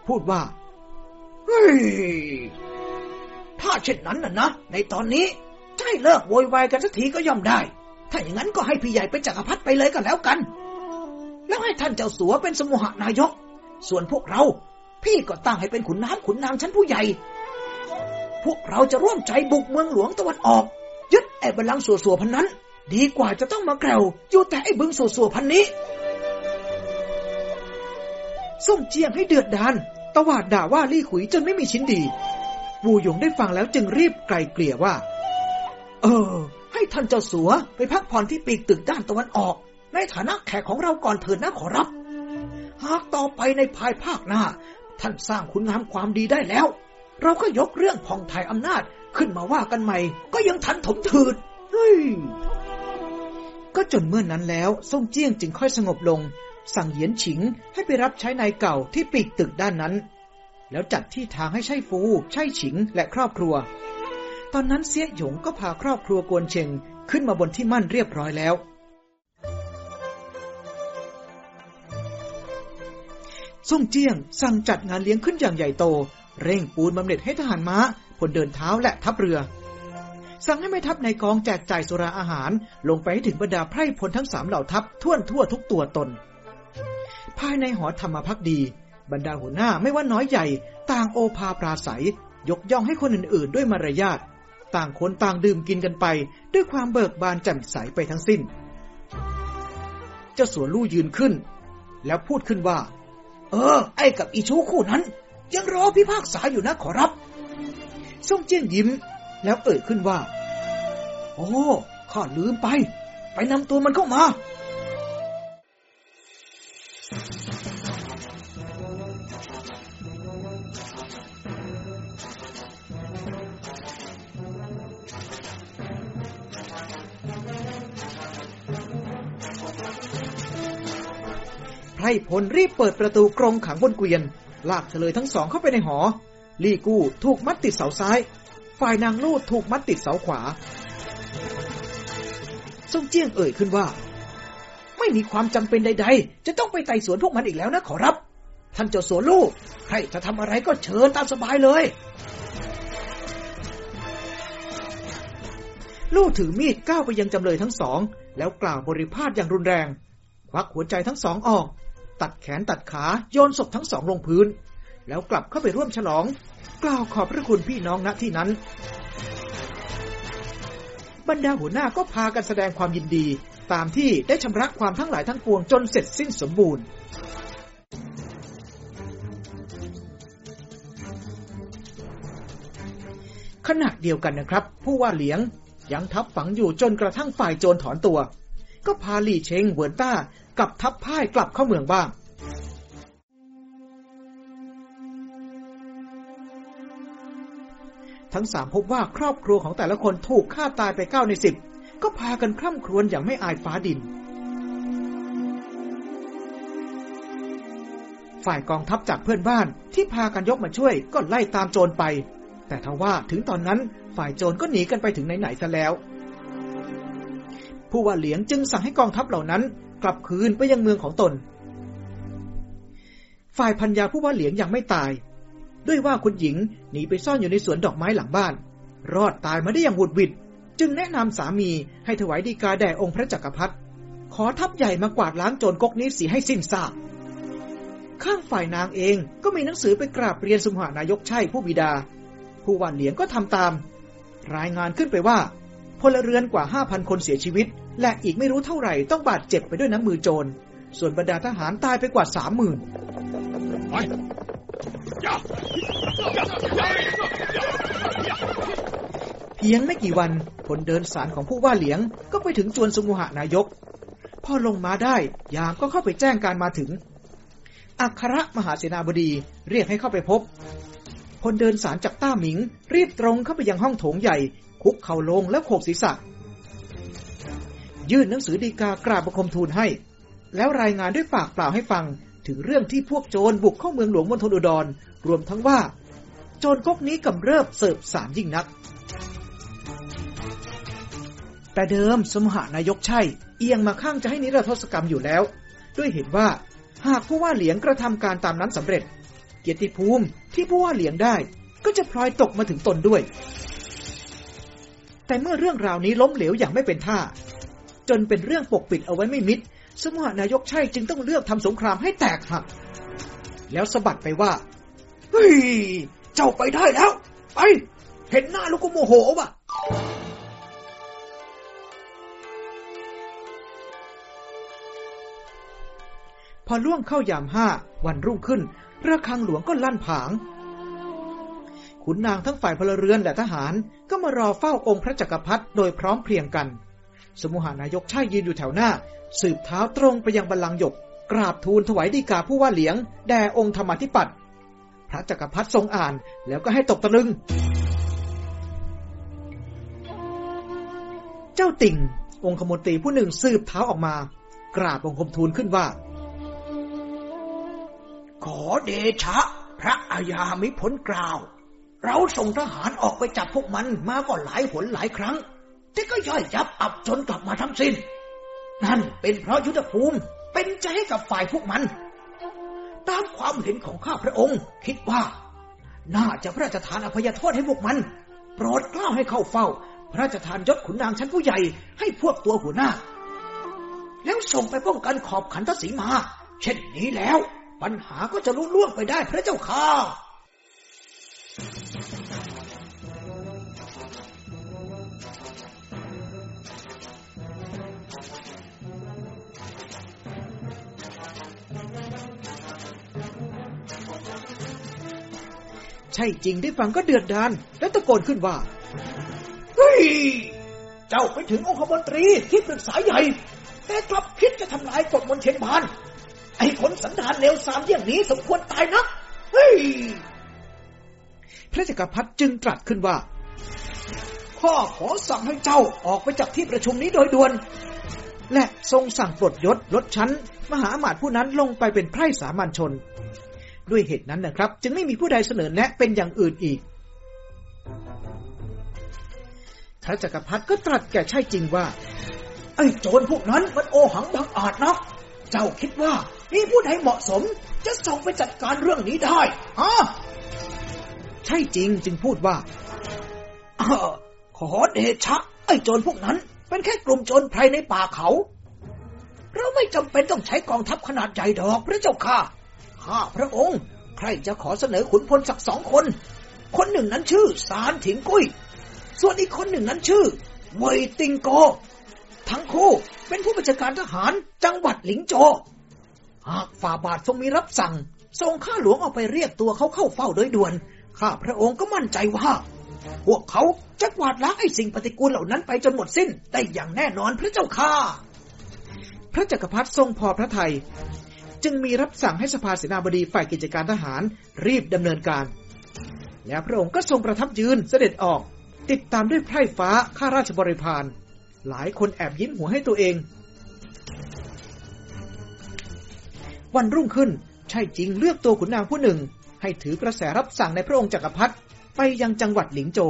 พูดว่า เฮ้ย ถ้าเช่นนั้นน่ะนะ ในตอนนี้ให้เลิกโวยวายกันสักทีก็ย่อมได้ ถ้าอย่างนั้นก็ให้พี่ใหญ่เป็นจักรพรรดิไปเลยก็แล้วกัน แล้วให้ท่านเจ้าสัวเป็นสมุหนายก ส่วนพวกเรา พี่ก็ตั้งให้เป็นขุนน้ำขุนนางชั้นผู้ใหญ่ พวกเราจะร่วมใจบุกเมืองหลวงตะวันออก ยึดไอ้บัลลังก์สัวๆพันนั้น ดีกว่าจะต้องมาแกวอยู่แต่ไอ้บึงสัวๆพันนี้ส่งเจียงให้เดือดดาน ตวาดด่าว่าลี่ขุยจนไม่มีชิ้นดีวูหยงได้ฟังแล้วจึงรีบไกลเกลี่ยว่า เออ ให้ท่านเจ้าสัวไปพักผ่อนที่ปีกตึกด้านตะวันออก ในฐานะแขกของเราก่อนเถิดนะขอรับ หากต่อไปในภายภาคหน้า ท่านสร้างคุณงามความดีได้แล้ว เราก็ยกเรื่องพองไทยอำนาจขึ้นมาว่ากันใหม่ ก็ยังทันถมถืดเฮ้ยก็จนเมื่อนนั้นแล้วซ่งเจี้ยงจึงค่อยสงบลง สั่งเหยียนฉิงให้ไปรับใช้นายเก่าที่ปีกตึกด้านนั้น แล้วจัดที่ทางให้ใช่ฟู ใช่ฉิงและครอบครัว ตอนนั้นเสียหยงก็พาครอบครัวกวนเชงขึ้นมาบนที่มั่นเรียบร้อยแล้วส่งเจียงสั่งจัดงานเลี้ยงขึ้นอย่างใหญ่โต เร่งปูนบำเหน็จให้ทหารม้าพลเดินเท้าและทัพเรือ สั่งให้แม่ทัพในกองแจกจ่ายสุราอาหาร ลงไปให้ถึงบรรดาไพร่พลทั้งสามเหล่าทัพท่วนทั่วทุกตัวตน ภายในหอธรรมพักดี บรรดาหัวหน้าไม่ว่าน้อยใหญ่ ต่างโอภาปราศัย ยกย่องให้คนอื่นๆ ด้วยมารยาทต่างคนต่างดื่มกินกันไป ด้วยความเบิกบานแจ่มใสไปทั้งสิ้น เจ้าสัวลู่ยืนขึ้น แล้วพูดขึ้นว่า เออ ไอ้กับอีชูคู่นั้น ยังรอพิพากษาอยู่นะขอรับส่งเจี้ยงยิ้ม แล้วเอ่ยขึ้นว่า โอ้ข้าลืมไป ไปนำตัวมันเข้ามา ไพรพลรีบเปิดประตูกรงขังบนเกวียน ลากเฉลยทั้งสองเข้าไปในหอ ลี่กู้ถูกมัดติดเสาซ้าย ฝ่ายนางลูดถูกมัดติดเสาขวาซ่งเจียงเอ่ยขึ้นว่า ไม่มีความจำเป็นใด ๆ จะต้องไปไต่สวนพวกมันอีกแล้วนะขอรับ ท่านเจ้าสัวลูกใครจะทำอะไรก็เชิญตามสบายเลย ลู่ถือมีดก้าวไปยังจำเลยทั้งสอง แล้วกล่าวบริพาทอย่างรุนแรง ควักหัวใจทั้งสองออก ตัดแขนตัดขาโยนศพทั้งสองลงพื้น แล้วกลับเข้าไปร่วมฉลอง กล่าวขอบพระคุณพี่น้องณที่นั้นบรรดาหัวหน้าก็พากันแสดงความยินดี ตามที่ได้ชำระความทั้งหลายทั้งปวงจนเสร็จสิ้นสมบูรณ์ ขณะเดียวกันนะครับ ผู้ว่าเหลียงยังทับฝังอยู่จนกระทั่งฝ่ายโจรถอนตัว ก็พาหลี่เชงเวินต้ากับทัพพ่ายกลับเข้าเมืองบ้างทั้งสามพบว่าครอบครัวของแต่ละคนถูกฆ่าตายไปเก้าในสิบ ก็พากันคร่ำครวญอย่างไม่อายฟ้าดิน ฝ่ายกองทัพจากเพื่อนบ้านที่พากันยกมาช่วยก็ไล่ตามโจรไป แต่ทว่าถึงตอนนั้นฝ่ายโจรก็หนีกันไปถึงไหนๆซะแล้ว ผู้ว่าเหลียงจึงสั่งให้กองทัพเหล่านั้น กลับคืนไปยังเมืองของตน ฝ่ายพัญญาผู้ว่าเหลียงยังไม่ตาย ด้วยว่าคุณหญิงหนีไปซ่อนอยู่ในสวนดอกไม้หลังบ้าน รอดตายมาได้อย่างบุดหวิด จึงแนะนำสามีให้ถวายดีกาแด่องค์พระจักรพรรดิขอทัพใหญ่มากวาดล้างโจรก๊กนี้เสียให้สิ้นซากข้างฝ่ายนางเองก็มีหนังสือไปกราบเรียนสมุหานายกชัยผู้บิดา ผู้ว่าเหลียงก็ทำตาม รายงานขึ้นไปว่า พลเรือนกว่า5,000คนเสียชีวิต และอีกไม่รู้เท่าไหร่ต้องบาดเจ็บไปด้วยน้ำมือโจร ส่วนบรรดาทหารตายไปกว่า30,000ไปอย่า เพียงไม่กี่วันผลเดินสารของผู้ว่าเหลียง ก็ไปถึงจวนสมุหานายก พอลงมาได้ยามก็เข้าไปแจ้งการมาถึง อัครมหาเสนาบดีเรียกให้เข้าไปพบพลเดินสารจากต้าหมิง รีบตรงเข้าไปยังห้องโถงใหญ่ คุกเข่าลงแล้วโขกศีรษะ ยื่นหนังสือดีกากราบบังคมทูลให้ แล้วรายงานด้วยปากเปล่าให้ฟัง ถึงเรื่องที่พวกโจรบุกเข้าเมืองหลวงมณฑลอุดร รวมทั้งว่า โจรก๊กนี้กำเริบเสิบสารยิ่งนัก แต่เดิมสมหานายกใช่ เอียงมาข้างจะให้นิรโทษกรรมอยู่แล้ว ด้วยเห็นว่า หากผู้ว่าเหลียงกระทำการตามนั้นสำเร็จ เกียรติภูมิที่ผู้ว่าเหลียงได้ ก็จะพลอยตกมาถึงตนด้วย แต่เมื่อเรื่องราวนี้ล้มเหลวอย่างไม่เป็นท่า จนเป็นเรื่องปกปิดเอาไว้ไม่มิด สมหานายกใช่จึงต้องเลือกทำสงครามให้แตกหัก แล้วสะบัดไปว่าเฮ้ยเจ้าไปได้แล้ว ไป เห็นหน้าลูกก็โมโหว่ะ พอล่วงเข้ายามห้าวันรุ่งขึ้นระฆังหลวงก็ลั่นผาง ขุนนางทั้งฝ่ายพลเรือนและทหารก็มารอเฝ้าองค์พระจักรพรรดิโดยพร้อมเพรียงกัน สมุหานายกชายยืนอยู่แถวหน้า สืบเท้าตรงไปยังบัลลังก์หยก กราบทูลถวายดีกาผู้ว่าเหลียง แด่องค์ธรรมธิปัตย์พระจักรพรรดิทรงอ่านแล้วก็ให้ตกตะลึง เจ้าติ่ง องคมนตรีผู้หนึ่งสืบเท้าออกมา กราบองคมทูลขึ้นว่า ขอเดชะ พระอาญามิพ้นกล่าว เราส่งทหารออกไปจับพวกมันมาก็หลายหนหลายครั้ง แต่ก็ย่อยยับอับจนกลับมาทั้งสิน้น นั่นเป็นเพราะยุทธภูมิเป็นใจให้กับฝ่ายพวกมัน ตามความเห็นของข้าพระองค์ คิดว่า น่าจะพระราชทานอภัยโทษให้พวกมัน โปรดเกล้าให้เข้าเฝ้า พระราชทานยศขุนนางชั้นผู้ใหญ่ให้พวกตัวหัวหน้า แล้วส่งไปป้องกันขอบขันทศีมา เช่นนี้แล้ว ปัญหาก็จะลุล่วงไปได้พระเจ้าค่ะใช่จริงได้ฟังก็เดือดดานและตะโกนขึ้นว่า เฮ้ย เจ้าไปถึงองคมนตรีที่ปรึกษาใหญ่ แต่กลับคิดจะทำลายกฎมนเทียนบาน ไอ้คนสันดานเลวสามอย่างนี้สมควรตายนะเฮ้ยพระจักรพรรดิจึงตรัสขึ้นว่า ข้าขอสั่งให้เจ้าออกไปจากที่ประชุมนี้โดยด่วน และทรงสั่งปลดยศลดชั้น มหาอมาตย์ผู้นั้นลงไปเป็นไพร่สามัญชน ด้วยเหตุนั้นนะครับ จึงไม่มีผู้ใดเสนอแนะเป็นอย่างอื่นอีก พระจักรพรรดิก็ตรัสแก่ใช่จริงว่า ไอ้โจรพวกนั้นมันโอหังบังอาจนะ เจ้าคิดว่ามีผู้ใดเหมาะสม จะส่งไปจัดการเรื่องนี้ได้ฮะใช่จริงจึงพูดว่าอขอเดชะ ไอ้โจรพวกนั้น เป็นแค่กลุ่มโจรไพรในป่าเขา เราไม่จำเป็นต้องใช้กองทัพขนาดใหญ่ดอกพระเจ้าค่ะข้าพระองค์ ใครจะขอเสนอขุนพลสักสองคน คนหนึ่งนั้นชื่อสารถิงกุ้ย ส่วนอีกคนหนึ่งนั้นชื่อเวยติงโก ทั้งคู่เป็นผู้บัญชาการทหารจังหวัดหลิงโจ หากฝ่าบาททรงมีรับสั่งส่งข้าหลวงออกไปเรียกตัวเขาเข้าเฝ้าโดยด่วน ข้าพระองค์ก็มั่นใจว่า พวกเขาจะกวาดล้างไอ้สิ่งปฏิกูลเหล่านั้นไปจนหมดสิ้นได้อย่างแน่นอนพระเจ้าค่ะพระจักรพรรดิทรงพอพระทยัยจึงมีรับสั่งให้สภาเสนาบดีฝ่ายกิจการทหารรีบดำเนินการ แล้วพระองค์ก็ทรงประทับยืนเสด็จออก ติดตามด้วยไพร่ฟ้าข้าราชบริพาร หลายคนแอบยิ้มหัวให้ตัวเอง วันรุ่งขึ้น ใช่จริงเลือกตัวขุนนางผู้หนึ่ง ให้ถือกระแสรับสั่งในพระองค์จักรพรรดิไปยังจังหวัดหลิงโจ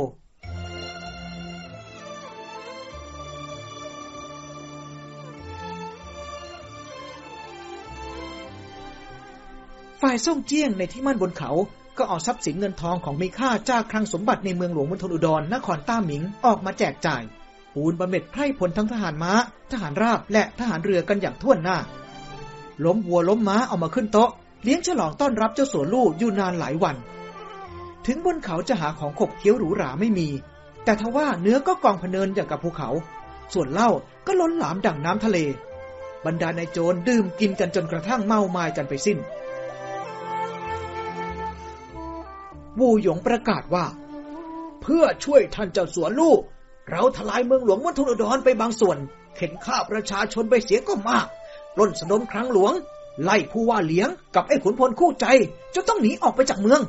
ฝ่ายส่งเจี้ยงในที่มั่นบนเขาก็เอาทรัพย์สินเงินทองของมีค่าจากคลังสมบัติในเมืองหลวงมณฑลอุดรนครต้าหมิงออกมาแจกจ่าย ปูนบำเหน็จไพร่พลทั้งทหารม้า ทหารราบและทหารเรือกันอย่างท่วนหน้า ล้มวัวล้มม้าเอามาขึ้นโต๊ะ เลี้ยงฉลองต้อนรับเจ้าสัวลู่อยู่นานหลายวัน ถึงบนเขาจะหาของขบเคี้ยวหรูหราไม่มี แต่ทว่าเนื้อก็กองพเนินอย่างกับภูเขา ส่วนเหล้าก็ล้นหลามดั่งน้ำทะเล บรรดานายโจรดื่มกินกันจนกระทั่งเมาไม้กันไปสิ้น วูหยงประกาศว่า เพื่อช่วยท่านเจ้าสัวลู่ เราทลายเมืองหลวงมณฑลอุดรไปบางส่วน เข็นฆ่าประชาชนไปเสียก็มากล้นสนมครั้งหลวง ไล่ผู้ว่าเลี้ยงกับไอ้ขุนพลคู่ใจจะต้องหนีออกไปจากเมือง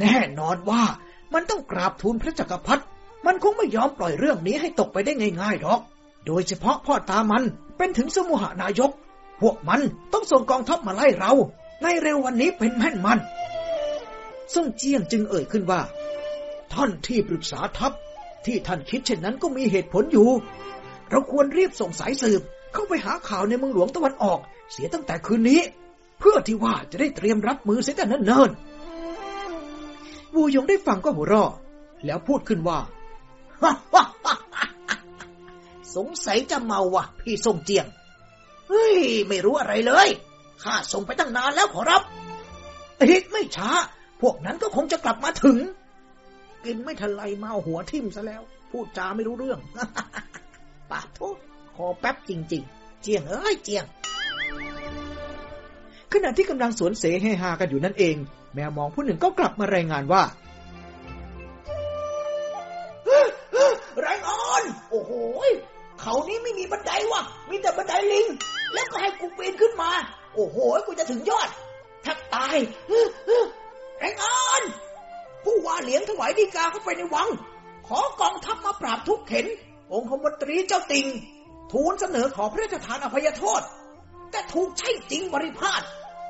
แน่นอนว่ามันต้องกราบทูลพระจักรพรรดิมันคงไม่ยอมปล่อยเรื่องนี้ให้ตกไปได้ง่ายๆหรอก โดยเฉพาะพ่อตามันเป็นถึงสมุหานายก พวกมันต้องส่งกองทัพมาไล่เรา ในเร็ววันนี้เป็นแม่นมัน ซ่งเจียงจึงเอ่ยขึ้นว่า ท่านที่ปรึกษาทัพ ที่ท่านคิดเช่นนั้นก็มีเหตุผลอยู่ เราควรรีบส่งสายสืบ เข้าไปหาข่าวในเมืองหลวงตะวันออก เสียตั้งแต่คืนนี้ เพื่อที่ว่าจะได้เตรียมรับมือเสียแต่เนิ่นวูยงได้ฟังก็หัวเราะแล้วพูดขึ้นว่าสงสัยจะเมาวะพี่ส่งเจียง เฮ้ย ไม่รู้อะไรเลยข้าส่งไปตั้งนานแล้วขอรับอีกไม่ช้า พวกนั้นก็คงจะกลับมาถึง กินไม่ทันไรเมาหัวทิ่มซะแล้ว พูดจาไม่รู้เรื่องปาทุคอแป๊บจริง ๆ เจียงเอ้ยเจียง ขณะที่กำลังสวนเสเฮฮากันอยู่นั่นเอง แมวมองผู้หนึ่งก็กลับมารายงานว่ารายงานโอ้โหเขานี้ไม่มีบันไดวะมีแต่บันไดลิง แล้วก็ให้กูปีนขึ้นมา โอ้โห กูจะถึงยอดแทบตายรายงาน ผู้ว่าเหลียงถวายดีกาเข้าไปในวัง ขอกองทัพมาปราบทุกเข็น องคมนตรีเจ้าติง ทูลเสนอขอพระราชทานอภัยโทษ แต่ถูกใช่จริงบริพาท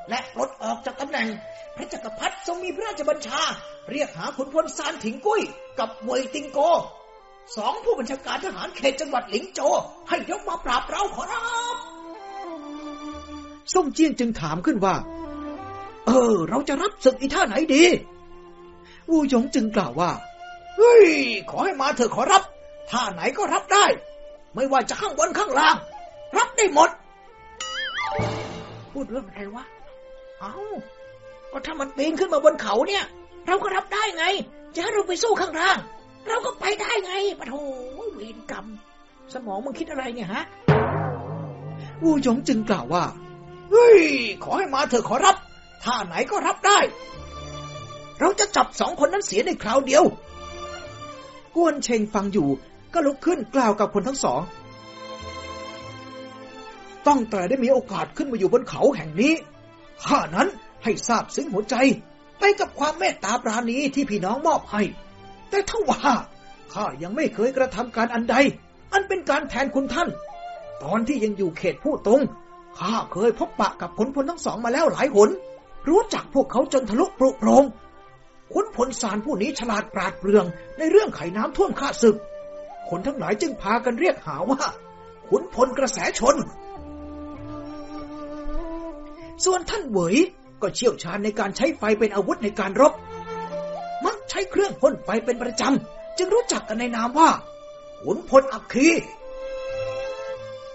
และปลดออกจากตำแหน่ง พระจักรพรรดิทรงมีพระราชบัญชา เรียกหาขุนพลซานถิงกุ้ย กับเวยติงโกสองผู้บัญชาการทหารเขตจังหวัดหลิงโจ ให้ยกมาปราบเราขอรับส่งเจียงจึงถามขึ้นว่า เออ เราจะรับศึกอีท่าไหนดี วูหยงจึงกล่าวว่า เฮ้ย ขอให้มาเถอะขอรับ ท่าไหนก็รับได้ ไม่ว่าจะข้างบนข้างล่าง รับได้หมด พูดเรื่องอะไรวะ เอาก็ถ้ามันปีนขึ้นมาบนเขาเนี่ย เราก็รับได้ไง จะให้เราไปสู้ข้างล่าง เราก็ไปได้ไงปะโถเวรกรรม สมองมึงคิดอะไรเนี่ยฮะ วูหยงจึงกล่าวว่า เฮ้ย ขอให้มาเถอะขอรับ ท่าไหนก็รับได้ เราจะจับสองคนนั้นเสียในคราวเดียว กวนเชงฟังอยู่ ก็ลุกขึ้นกล่าวกับคนทั้งสอง ตั้งแต่ได้มีโอกาสขึ้นมาอยู่บนเขาแห่งนี้ ข้านั้นให้ทราบซึ้งหัวใจ ไปกับความเมตตาปราณีที่พี่น้องมอบให้ แต่ถ้าว่าข้ายังไม่เคยกระทำการอันใด อันเป็นการแทนคุณท่าน ตอนที่ยังอยู่เขตผู้ตรงข้าเคยพบปะกับขุนพลทั้งสองมาแล้วหลายหนรู้จักพวกเขาจนทะลุปรุโปรง ขุนพลสารผู้นี้ฉลาดปราดเปรื่องในเรื่องไขน้ำท่วมข้าศึก คนทั้งหลายจึงพากันเรียกหาว่า ขุนพลกระแสชน ส่วนท่านเหวยก็เชี่ยวชาญในการใช้ไฟเป็นอาวุธในการรบ มักใช้เครื่องพ่นไฟเป็นประจำ จึงรู้จักกันในนามว่าขุนพลอัคคี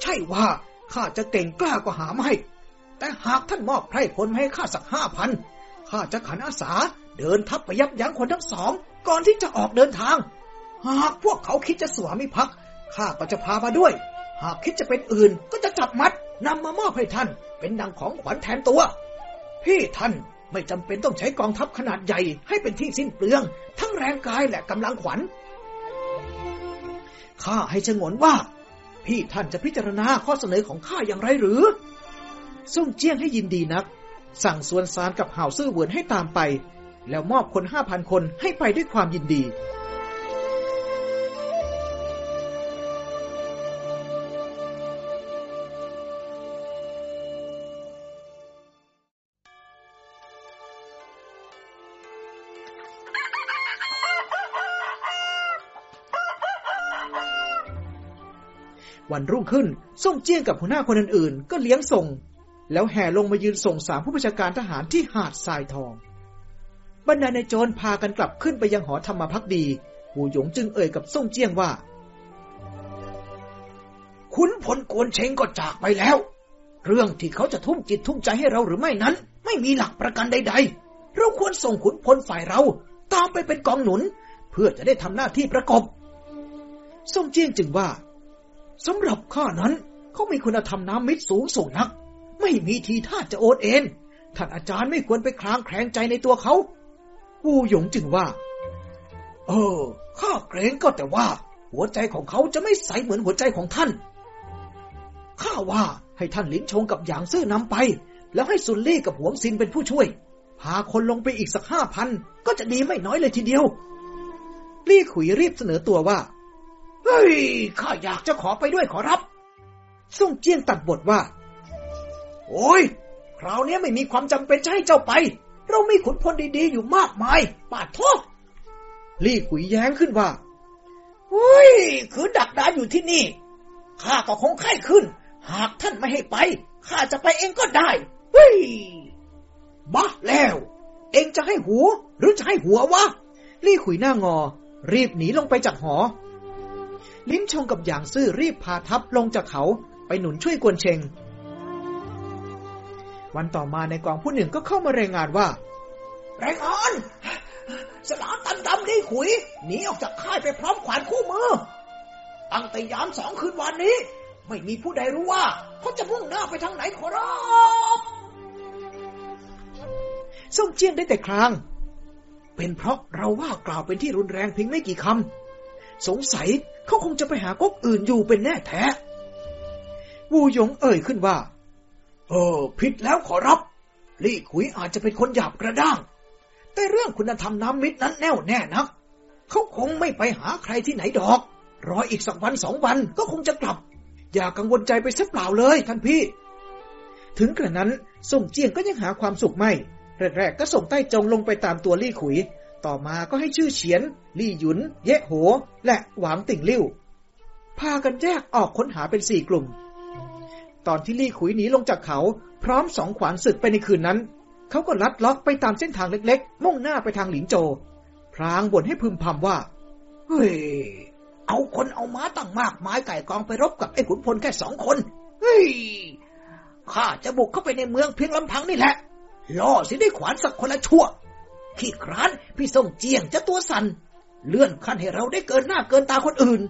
ใช่ว่าข้าจะเก่งกล้าก็หาไม่ แต่หากท่านมอบไพร่พลให้ข้าสักห้าพันข้าจะขันอาสา เดินทัพไปยับยั้งคนทั้งสอง ก่อนที่จะออกเดินทาง หากพวกเขาคิดจะสวามิภักดิ์ข้าก็จะพามาด้วย หากคิดจะเป็นอื่นก็จะจับมัดนำมามอบให้ท่าน เป็นดังของขวัญแทนตัว พี่ท่านไม่จำเป็นต้องใช้กองทัพขนาดใหญ่ให้เป็นที่สิ้นเปลือง ทั้งแรงกายและกำลังขวัญข้าให้ชงนว่า พี่ท่านจะพิจารณาข้อเสนอของข้าอย่างไรหรือส่งเจียงให้ยินดีนัก สั่งส่วนสารกับห่าวซื่อเหวินให้ตามไป แล้วมอบคนห้าพันคนให้ไปด้วยความยินดี วันรุ่งขึ้นส่งเจี้ยงกับหัวหน้าคนอื่นๆ ก็เลี้ยงส่ง แล้วแห่ลงมายืนส่งสามผู้บัญชาการทหารที่หาดทรายทอง บรรดาในโจรพากันกลับขึ้นไปยังหอธรรมพักดี หูหยงจึงเอ่ยกับส่งเจี้ยงว่าขุนพลกวนเชงก็จากไปแล้ว เรื่องที่เขาจะทุ่มจิตทุ่มใจให้เราหรือไม่นั้น ไม่มีหลักประกันใด ๆ เราควรส่งขุนพลฝ่ายเรา ตามไปเป็นกองหนุน เพื่อจะได้ทำหน้าที่ประกบส่งเจี้ยงจึงว่าสำหรับข้านั้นเขามีคุณธรรมน้ำมิตรสูงส่งนัก ไม่มีทีท่าจะโอนเอ็นท่านอาจารย์ไม่ควรไปคลางแคลงใจในตัวเขา วูหยงจึงว่า เออ ข้าเกรงก็แต่ว่า หัวใจของเขาจะไม่ใสเหมือนหัวใจของท่าน ข้าว่าให้ท่านลิ้นชงกับหยางซื่อนำไป แล้วให้ซุนลี่กับหวงซินเป็นผู้ช่วย พาคนลงไปอีกสักห้าพันก็จะดีไม่น้อยเลยทีเดียว ลี่ขุยรีบเสนอตัวว่า เฮ้ย ข้าอยากจะขอไปด้วยขอรับส่งเจี้ยงตัดบทว่า โอ้ยคราวนี้ไม่มีความจำเป็นจะให้เจ้าไป เรามีขุนพลดีๆอยู่มากมายปาดโทษลี่ขุยแย้งขึ้นว่าเฮ้ยคือดักดานอยู่ที่นี่ ข้าก็คงไข้ขึ้น หากท่านไม่ให้ไป ข้าจะไปเองก็ได้เฮ้ยบ้าแล้ว เองจะให้หัว หรือจะให้หัววะ ลี่ขุยหน้างอ รีบหนีลงไปจากหอ ลิ้นชงกับหยางซื่อรีบพาทัพลงจากเขาไปหนุนช่วยกวนเชง วันต่อมาในกองผู้หนึ่งก็เข้ามารายงานว่ารายงานสลาตันดำนี่ขุยหนีออกจากค่ายไปพร้อมขวานคู่มือ ตั้งแต่ยามสองคืนวันนี้ ไม่มีผู้ใดรู้ว่า เขาจะมุ่งหน้าไปทางไหนขอรับส่งเจียงได้แต่คราง เป็นเพราะเราว่ากล่าวเป็นที่รุนแรงเพียงไม่กี่คำ สงสัยเขาคงจะไปหาก๊กอื่นอยู่เป็นแน่แท้ วูหยงเอ่ยขึ้นว่า เออผิดแล้วขอรับ ลี่ขุยอาจจะเป็นคนหยาบกระด้าง แต่เรื่องคุณธรรมน้ำมิตรนั้นแน่วแน่นัก เขาคงไม่ไปหาใครที่ไหนดอก รออีกสักวันสองวันก็คงจะกลับ อย่ากังวลใจไปสักเปล่าเลยท่านพี่ ถึงกระนั้นส่งเจียงก็ยังหาความสุขไม่ แรกๆก็ส่งใต้จงลงไปตามตัวลี่ขุย ต่อมาก็ให้ชื่อเฉียน ลี่หยุน เยะโห และหวางติ่งลิ่วพากันแยกออกค้นหาเป็นสี่กลุ่ม ตอนที่ลี่ขุยหนีลงจากเขา พร้อมสองขวานศึกไปในคืนนั้น เขาก็ลัดล็อกไปตามเส้นทางเล็กๆ มุ่งหน้าไปทางหลิงโจ พรางบ่นให้พึมพำว่า เฮ้ย เอาคนเอาม้าตั้งมากมายไก่กองไปรบกับไอ้ขุนพลแค่สองคน เฮ้ย ข้าจะบุกเข้าไปในเมืองเพียงลำพังนี่แหละ ล่อสิได้ขวานสักคนละชั่ว ขี้คร้านพี่ส่งเจียงจะตัวสันเลื่อนขั้นให้เราได้เกินหน้าเกินตาคนอื่น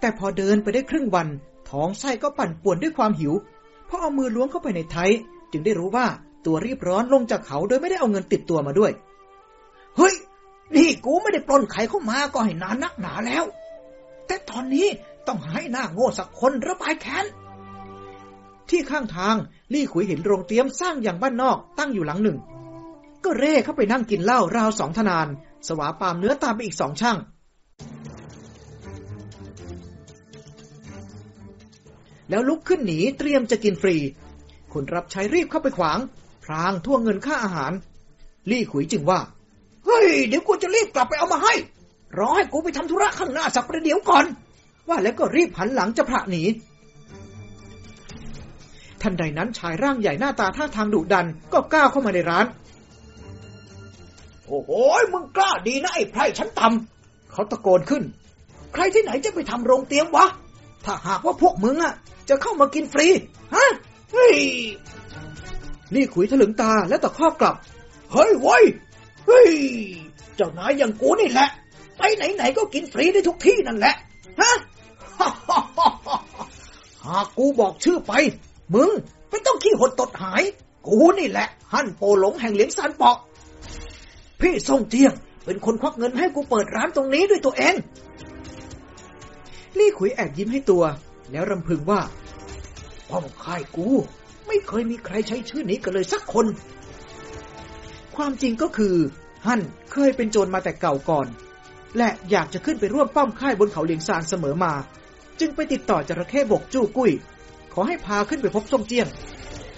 แต่พอเดินไปได้ครึ่งวัน ท้องไส้ก็ปั่นป่วนด้วยความหิวพอเอามือล้วงเข้าไปในไทยจึงได้รู้ว่าตัวรีบร้อนลงจากเขาโดยไม่ได้เอาเงินติดตัวมาด้วย เฮ้ย นี่กูไม่ได้ปล้นใครเข้ามาก็ให้นานนักหนาแล้ว แต่ตอนนี้ต้องให้หน้าโง่สักคนระบายแค้น ที่ข้างทางลี่ขุยเห็นโรงเตรียมสร้างอย่างบ้านนอกตั้งอยู่หลังหนึ่งก็เร่เข้าไปนั่งกินเหล้าราวสองทนาน สวาปามเนื้อตามไปอีกสองช่าง แล้วลุกขึ้นหนีเตรียมจะกินฟรี คนรับใช้รีบเข้าไปขวาง พรางท่วงเงินค่าอาหาร ลี่ขุยจึงว่า เฮ้ย เดี๋ยวกูจะรีบกลับไปเอามาให้ รอให้กูไปทำธุระข้างหน้าสักประเดี๋ยวก่อน ว่าแล้วก็รีบหันหลังจะพระหนี ทันใดนั้นชายร่างใหญ่หน้าตาท่าทางดุดันก็ก้าวเข้ามาในร้าน โอ้โห มึงกล้าดีนะไอ้ไพร่ชั้นต่ำเขาตะโกนขึ้น ใครที่ไหนจะไปทำโรงเตรียมวะ ถ้าหากว่าพวกมึงอะ จะเข้ามากินฟรี ฮะ เฮ้ยลี่ขุยถลึงตาและตะคอกกลับ เฮ้ยเว้ยเฮ้ย เจ้านายอย่างกูนี่แหละ ไปไหนๆก็กินฟรีได้ทุกที่นั่นแหละ ฮะ หากกูบอกชื่อไป มึงไม่ต้องขี้หดตดหาย กูนี่แหละ หั่นโปหลงแห่งเหลียงซานเปาะ พี่ส่งเจียง เป็นคนควักเงินให้กูเปิดร้านตรงนี้ด้วยตัวเอง ลี่ขุยแอบยิ้มให้ตัว แล้วรำพึงว่าป้อมค่ายกู ไม่เคยมีใครใช้ชื่อนี้กันเลยสักคน ความจริงก็คือ ฮั่นเคยเป็นโจรมาแต่เก่าก่อน และอยากจะขึ้นไปร่วมป้อมค่ายบนเขาเหลียงซานเสมอมา จึงไปติดต่อจระเข้บกจู้กุ้ย ขอให้พาขึ้นไปพบส่งเจียง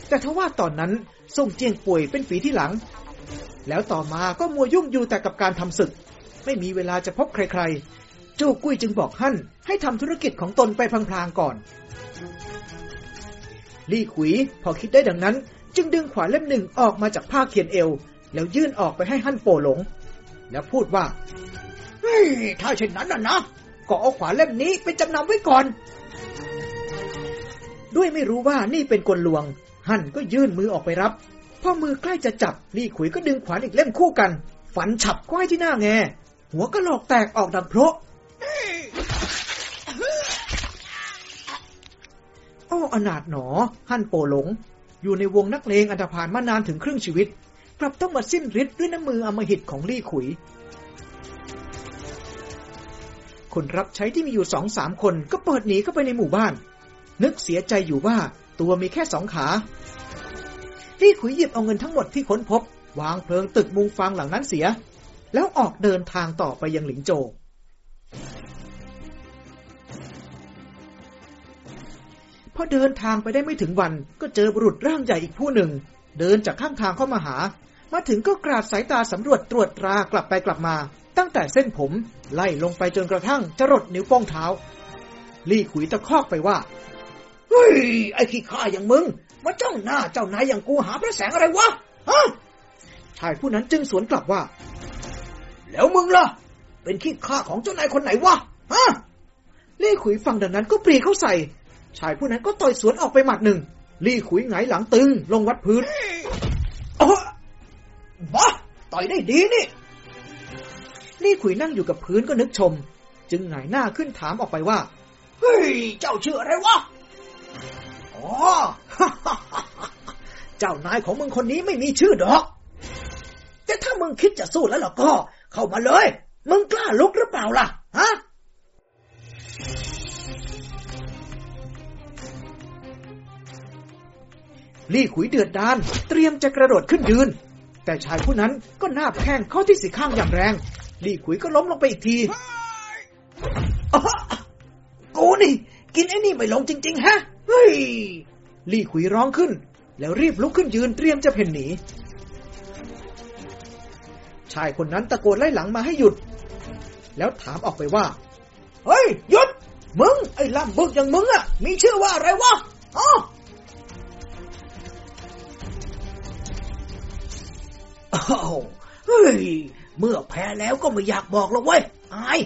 แต่ทว่าตอนนั้นส่งเจียงป่วยเป็นฝีที่หลัง แล้วต่อมาก็มัวยุ่งอยู่แต่กับการทำศึก ไม่มีเวลาจะพบใครๆ จู้กุ้ยจึงบอกฮั่นให้ทำธุรกิจของตนไปพลางๆก่อน ลี่ขุยพอคิดได้ดังนั้น จึงดึงขวานเล่มหนึ่งออกมาจากผ้าเขียนเอว แล้วยื่นออกไปให้ฮั่นโปหลง แล้วพูดว่าเฮ้ยถ้าเช่นนั้นน่ะนะก็เอาขวานเล่มนี้ไปจำนำไว้ก่อน ด้วยไม่รู้ว่านี่เป็นกลลวง ฮั่นก็ยื่นมือออกไปรับพอมือใกล้จะจับลี่ขุยก็ดึงขวานอีกเล่มคู่กัน ฝันฉับก้อยที่หน้าแงหัวก็หลอกแตกออกดังเพราะ อ้อนาถหนอ ฮั่นโปหลง อยู่ในวงนักเลงอันธพาลมานานถึงครึ่งชีวิต กลับต้องมาสิ้นฤทธิ์ด้วยน้ำมืออมหิตของลี่ขุย คนรับใช้ที่มีอยู่สองสามคนก็เปิดหนีเข้าไปในหมู่บ้าน นึกเสียใจอยู่ว่าตัวมีแค่สองขาลี่ขุยหยิบเอาเงินทั้งหมดที่ค้นพบ วางเพลิงตึกมุงฟางหลังนั้นเสีย แล้วออกเดินทางต่อไปยังหลิงโจ พอเดินทางไปได้ไม่ถึงวัน ก็เจอบุรุษร่างใหญ่อีกผู้หนึ่ง เดินจากข้างทางเข้ามาหา มาถึงก็กราดสายตาสำรวจตรวจตรากลับไปกลับมา ตั้งแต่เส้นผม ไล่ลงไปจนกระทั่งจรดนิ้วโป้งเท้า ลี่ขุยตะคอกไปว่า เฮ้ย ไอ้ขี้ข้าอย่างมึงมาจ้องหน้าเจ้านายอย่างกูหาพระแสงอะไรวะฮะชายผู้นั้นจึงสวนกลับว่า แล้วมึงล่ะ เป็นขี้ข้าของเจ้านายคนไหนวะฮะลี่ขุยฟังดังนั้นก็ปรีเข้าใส่ ชายผู้นั้นก็ต่อยสวนออกไปหมัดหนึ่ง ลี่ขุยหงายหลังตึง ลงวัดพื้นโอ้บ้าต่อยได้ดีนี่ ลี่ขุยนั่งอยู่กับพื้นก็นึกชม จึงหงายหน้าขึ้นถามออกไปว่า เฮ้ย เจ้าชื่ออะไรวะ อ๋อ เจ้านายของมึงคนนี้ไม่มีชื่อดอก แต่ถ้ามึงคิดจะสู้แล้วล่ะก็ เข้ามาเลย มึงกล้าลุกหรือเปล่าล่ะ ฮะ ลี่ขุยเดือดดาน เตรียมจะกระโดดขึ้นยืน แต่ชายผู้นั้นก็หน้าแข้งเข้าที่สีข้างอย่างแรง ลี่ขุยก็ล้มลงไปอีกทีอ๋อกูนี่ กินไอ้นี่ไม่ลงจริง ๆ ฮะ เฮ้ย ลี่ขุยร้องขึ้น แล้วรีบลุกขึ้นยืนเตรียมจะเพ่นหนีชายคนนั้นตะโกนไล่หลังมาให้หยุด แล้วถามออกไปว่า เฮ้ยหยุด มึง ไอ้ล่ำบึกอย่างมึงอะมีชื่อว่าอะไรวะอ๋อเฮ้ย เมื่อแพ้แล้วก็ไม่อยากบอกหรอกเว้ย อาย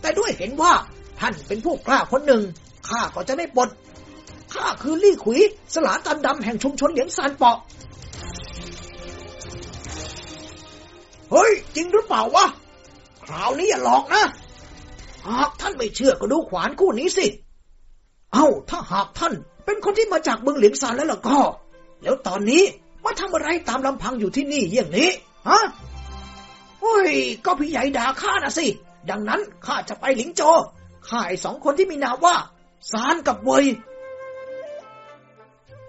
แต่ด้วยเห็นว่า ท่านเป็นผู้กล้าคนหนึ่ง ข้าก็จะได้บทข้าคือลี่ขุย สลาตันดำแห่งชุมชนเหลียงซานเปาะ เฮ้ย จริงหรือเปล่าวะ คราวนี้อย่าหลอกนะ หากท่านไม่เชื่อก็ดูขวานคู่นี้สิ เอ้า ถ้าหากท่าน เป็นคนที่มาจากเมืองเหลียงซานแล้วล่ะก็ แล้วตอนนี้มาทำอะไรตามลำพังอยู่ที่นี่เยี่ยงนี้ ฮะ โอ้ย ก็พี่ใหญ่ด่าข้านะสิ ดังนั้นข้าจะไปหลิงโจ ข้าไอ้สองคนที่มีนามว่าซานกับเวย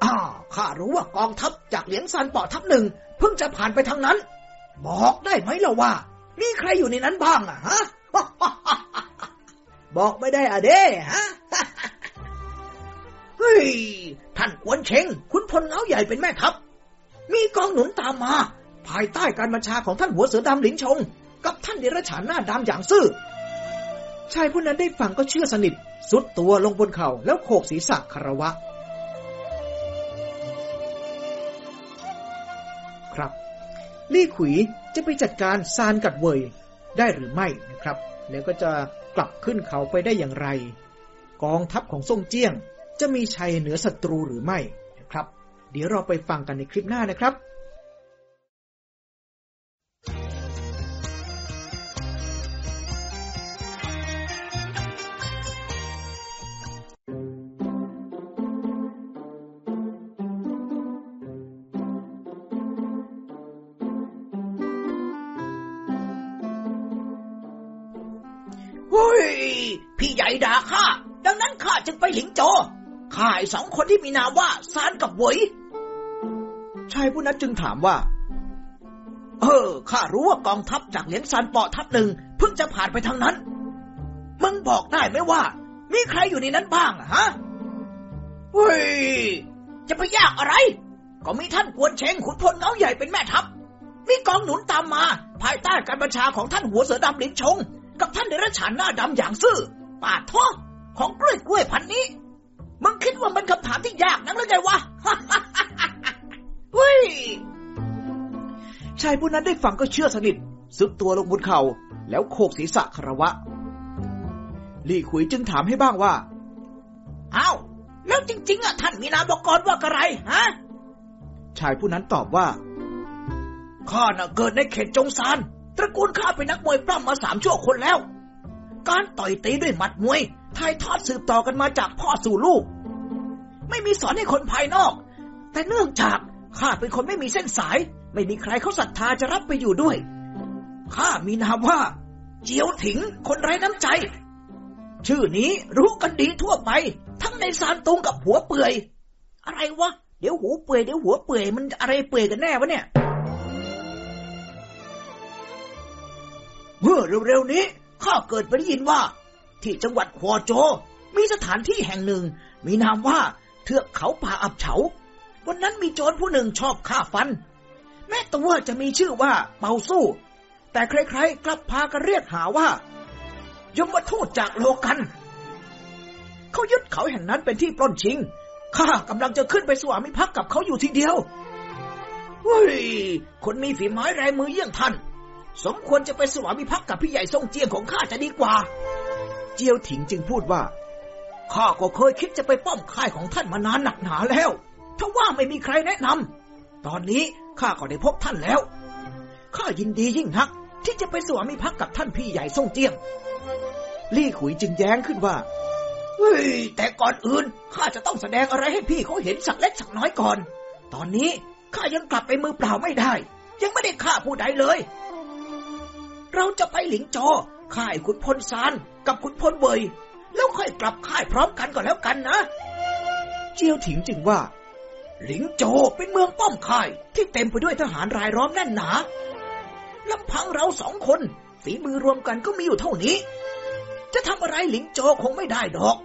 อ่าข้ารู้ว่ากองทัพจากเหลียงซานเปาะทัพหนึ่งเพิ่งจะผ่านไปทางนั้น บอกได้ไหมล่ะว่า มีใครอยู่ในนั้นบ้างอะฮะบอกไม่ได้อะเด้ฮะเฮ้ยท่านกวนเชงคุณพลเงาใหญ่เป็นแม่ทัพ มีกองหนุนตามมา ภายใต้การบัญชาของท่านหัวเสือดำหลินชง กับท่านเดรัจฉานหน้าดำอย่างซื่อชายผู้นั้นได้ฟังก็เชื่อสนิท สุดตัวลงบนเขา่าแล้วโขกศีรษะคารวะ ครับ ลี่ขุย จะไปจัดการซานกัดเวยได้หรือไม่นะครับ แล้วก็จะกลับขึ้นเขาไปได้อย่างไร กองทัพของซ่งเจี้ยง จะมีชัยเหนือศัตรูหรือไม่นะครับ เดี๋ยวเราไปฟังกันในคลิปหน้านะครับ พี่ใหญ่ด่าข้า ดังนั้นข้าจึงไปหลิงโจข้าไอสองคนที่มีนามว่าซานกับเหวยชายผู้นั้นจึงถามว่า เออ ข้ารู้ว่ากองทัพจากเหลียงซานเปาะทัพหนึ่งเพิ่งจะผ่านไปทางนั้น มึงบอกได้ไหมว่า มีใครอยู่ในนั้นบ้างอะฮะ เฮ้ย จะไปยากอะไร ก็มีท่านกวนเชงขุนพลเงาใหญ่เป็นแม่ทัพ มีกองหนุนตามมา ภายใต้การบัญชาของท่านหัวเสือดำลินชง กับท่านเดรัจฉานหน้าดำอย่างซื่อ ปาดท้อของกล้วยกล้วยพันนี้ มึงคิดว่ามันคำถามที่ยากนักหรือไงวะเฮ้ยชายผู้นั้นได้ฟังก็เชื่อสนิทซุดตัวลงบนเขา่าแล้วโขกศีรษะคารวะ ลี่ขุยจึงถามให้บ้างว่าอ้าวแล้วจริง ๆอะท่านมีนามกรว่ากระไรฮะ ชายผู้นั้นตอบว่า ข้าน่ะเกิดในเขตจงซานตระกูลข้าเป็นนักมวยปล้ำมาสามชั่วคนแล้ว การต่อยตีด้วยหมัดมวยถ่ายทอดสืบต่อกันมาจากพ่อสู่ลูก ไม่มีสอนให้คนภายนอก แต่เนื่องจากข้าเป็นคนไม่มีเส้นสาย ไม่มีใครเขาศรัทธาจะรับไปอยู่ด้วยข้ามีนามว่า เจียวถิงคนไร้น้ำใจ ชื่อนี้รู้กันดีทั่วไป ทั้งในซานตุงกับหัวเปื่อย อะไรวะเดี๋ยวหูเปื่อยเดี๋ยวหัวเปื่อยมันอะไรเปื่อยกันแน่วะเนี่ยเมื่อเร็วๆนี้ ข้าเกิดไปได้ยินว่า ที่จังหวัดควโจ มีสถานที่แห่งหนึ่ง มีนามว่าเทือกเขาป่าอับเฉา วันนั้นมีโจรผู้หนึ่งชอบฆ่าฟัน แม้ตัวจะมีชื่อว่าเปาสู้ แต่ใครๆกลับพากันเรียกหาว่ายมทูตจากโลกัน เขายึดเขาแห่งนั้นเป็นที่ปล้นชิง ข้ากำลังจะขึ้นไปสวามิภักดิ์กับเขาอยู่ทีเดียว เฮ้ย คนมีฝีไม้แรงมือเยี่ยงท่าน สมควรจะไปสวามิภักดิ์กับพี่ใหญ่ทรงเจียงของข้าจะดีกว่า เจียวถิงจึงพูดว่าข้าก็เคยคิดจะไปป้อมค่ายของท่านมานานหนักหนาแล้วทว่าไม่มีใครแนะนำตอนนี้ข้าก็ได้พบท่านแล้วข้ายินดียิ่งนัก ที่จะไปสวามิภักดิ์กับท่านพี่ใหญ่ทรงเจียง ลี่ขุยจึงแย้งขึ้นว่าเฮ้ยแต่ก่อนอื่นข้าจะต้องแสดงอะไรให้พี่เขาเห็นสักเล็กสักน้อยก่อน ตอนนี้ข้ายังกลับไปมือเปล่าไม่ได้ ยังไม่ได้ฆ่าผู้ใดเลย เราจะไปหลิงโจค่ายขุนพลซานกับขุนพลเบย แล้วค่อยกลับค่ายพร้อมกันก่อนแล้วกันนะ เจียวถิงจึงว่า หลิงโจเป็นเมืองป้อมค่ายที่เต็มไปด้วยทหารรายล้อมแน่นหนาลำพังเราสองคน ฝีมือรวมกันก็มีอยู่เท่านี้ จะทำอะไรหลิงโจคงไม่ได้ดอก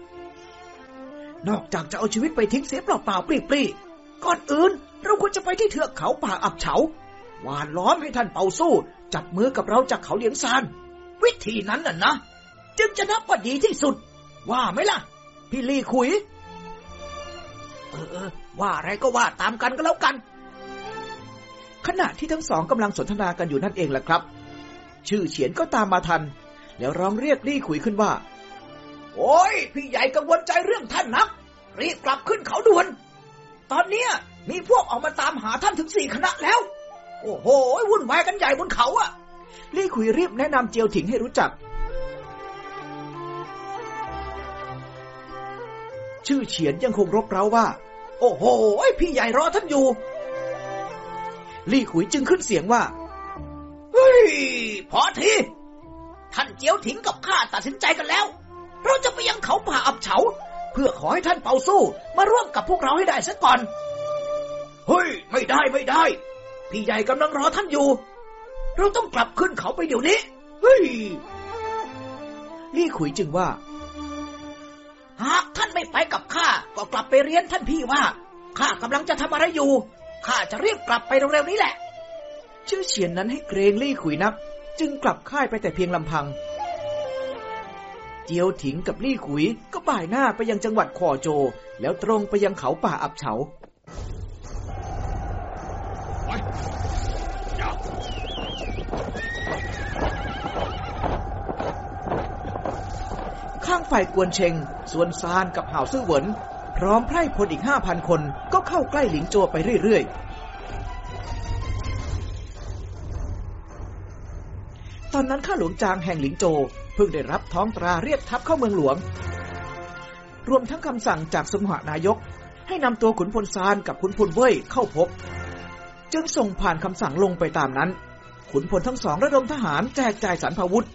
นอกจากจะเอาชีวิตไปทิ้งเสียเปล่าๆปลีๆก่อนอื่น เราควรจะไปที่เทือกเขาป่าอับเฉาหวานล้อมให้ท่านเป่าสู้ จับมือกับเราจากเขาเหลียงซาน วิธีนั้นน่ะนะ จึงจะนับว่าดีที่สุด ว่าไหมล่ะ พี่ลี่คุย เออเออว่าอะไรก็ว่าตามกันก็แล้วกัน ขณะที่ทั้งสองกำลังสนทนากันอยู่นั่นเองแหละครับ ชื่อเฉียนก็ตามมาทัน แล้วร้องเรียกลี่ขุยขึ้นว่า โอ้ยพี่ใหญ่กังวลใจเรื่องท่านนัก รีบกลับขึ้นเขาด่วน ตอนเนี้ยมีพวกออกมาตามหาท่านถึงสี่คณะแล้ว โอ้โหวุ่นวายกันใหญ่บนเขาอะลี่ขุยรีบแนะนำเจียวถิงให้รู้จัก ชื่อเฉียนยังคงรบเร้าว่า โอ้โหพี่ใหญ่รอท่านอยู่ ลี่ขุยจึงขึ้นเสียงว่า เฮ้ย พอที ท่านเจียวถิงกับข้าตัดสินใจกันแล้ว เราจะไปยังเขาป่าอับเฉา เพื่อขอให้ท่านเป่าสู้มาร่วมกับพวกเราให้ได้ซะก่อน เฮ้ย ไม่ได้ไม่ได้ พี่ใหญ่กำลังรอท่านอยู่ เราต้องกลับขึ้นเขาไปเดี๋ยวนี้ เฮ้ย ลี่ขุยจึงว่า หากท่านไม่ไปกับข้า ก็กลับไปเรียนท่านพี่ว่า ข้ากำลังจะทำอะไรอยู่ ข้าจะรีบกลับไปเร็วๆนี้แหละ ชื่อเฉียนนั้นให้เกรงลี่ขุยนัก จึงกลับค่ายไปแต่เพียงลำพัง เจียวถิงกับลี่ขุยก็บ่ายหน้าไปยังจังหวัดขอโจ แล้วตรงไปยังเขาป่าอับเฉา ข้างฝ่ายกวนเชงส่วนซานกับห่าวซื่อเหวินพร้อมไพร่พลอีกห้าพันคนก็เข้าใกล้หลิงโจไปเรื่อยๆ ตอนนั้นข้าหลวงจางแห่งหลิงโจเพิ่งได้รับท้องตราเรียกทัพเข้าเมืองหลวง รวมทั้งคำสั่งจากสมหานายก ให้นำตัวขุนพลซานกับขุนพลเว่ยเข้าพบ จึงส่งผ่านคำสั่งลงไปตามนั้น ขุนพลทั้งสองระดมทหารแจกจ่ายสรรพาวุธ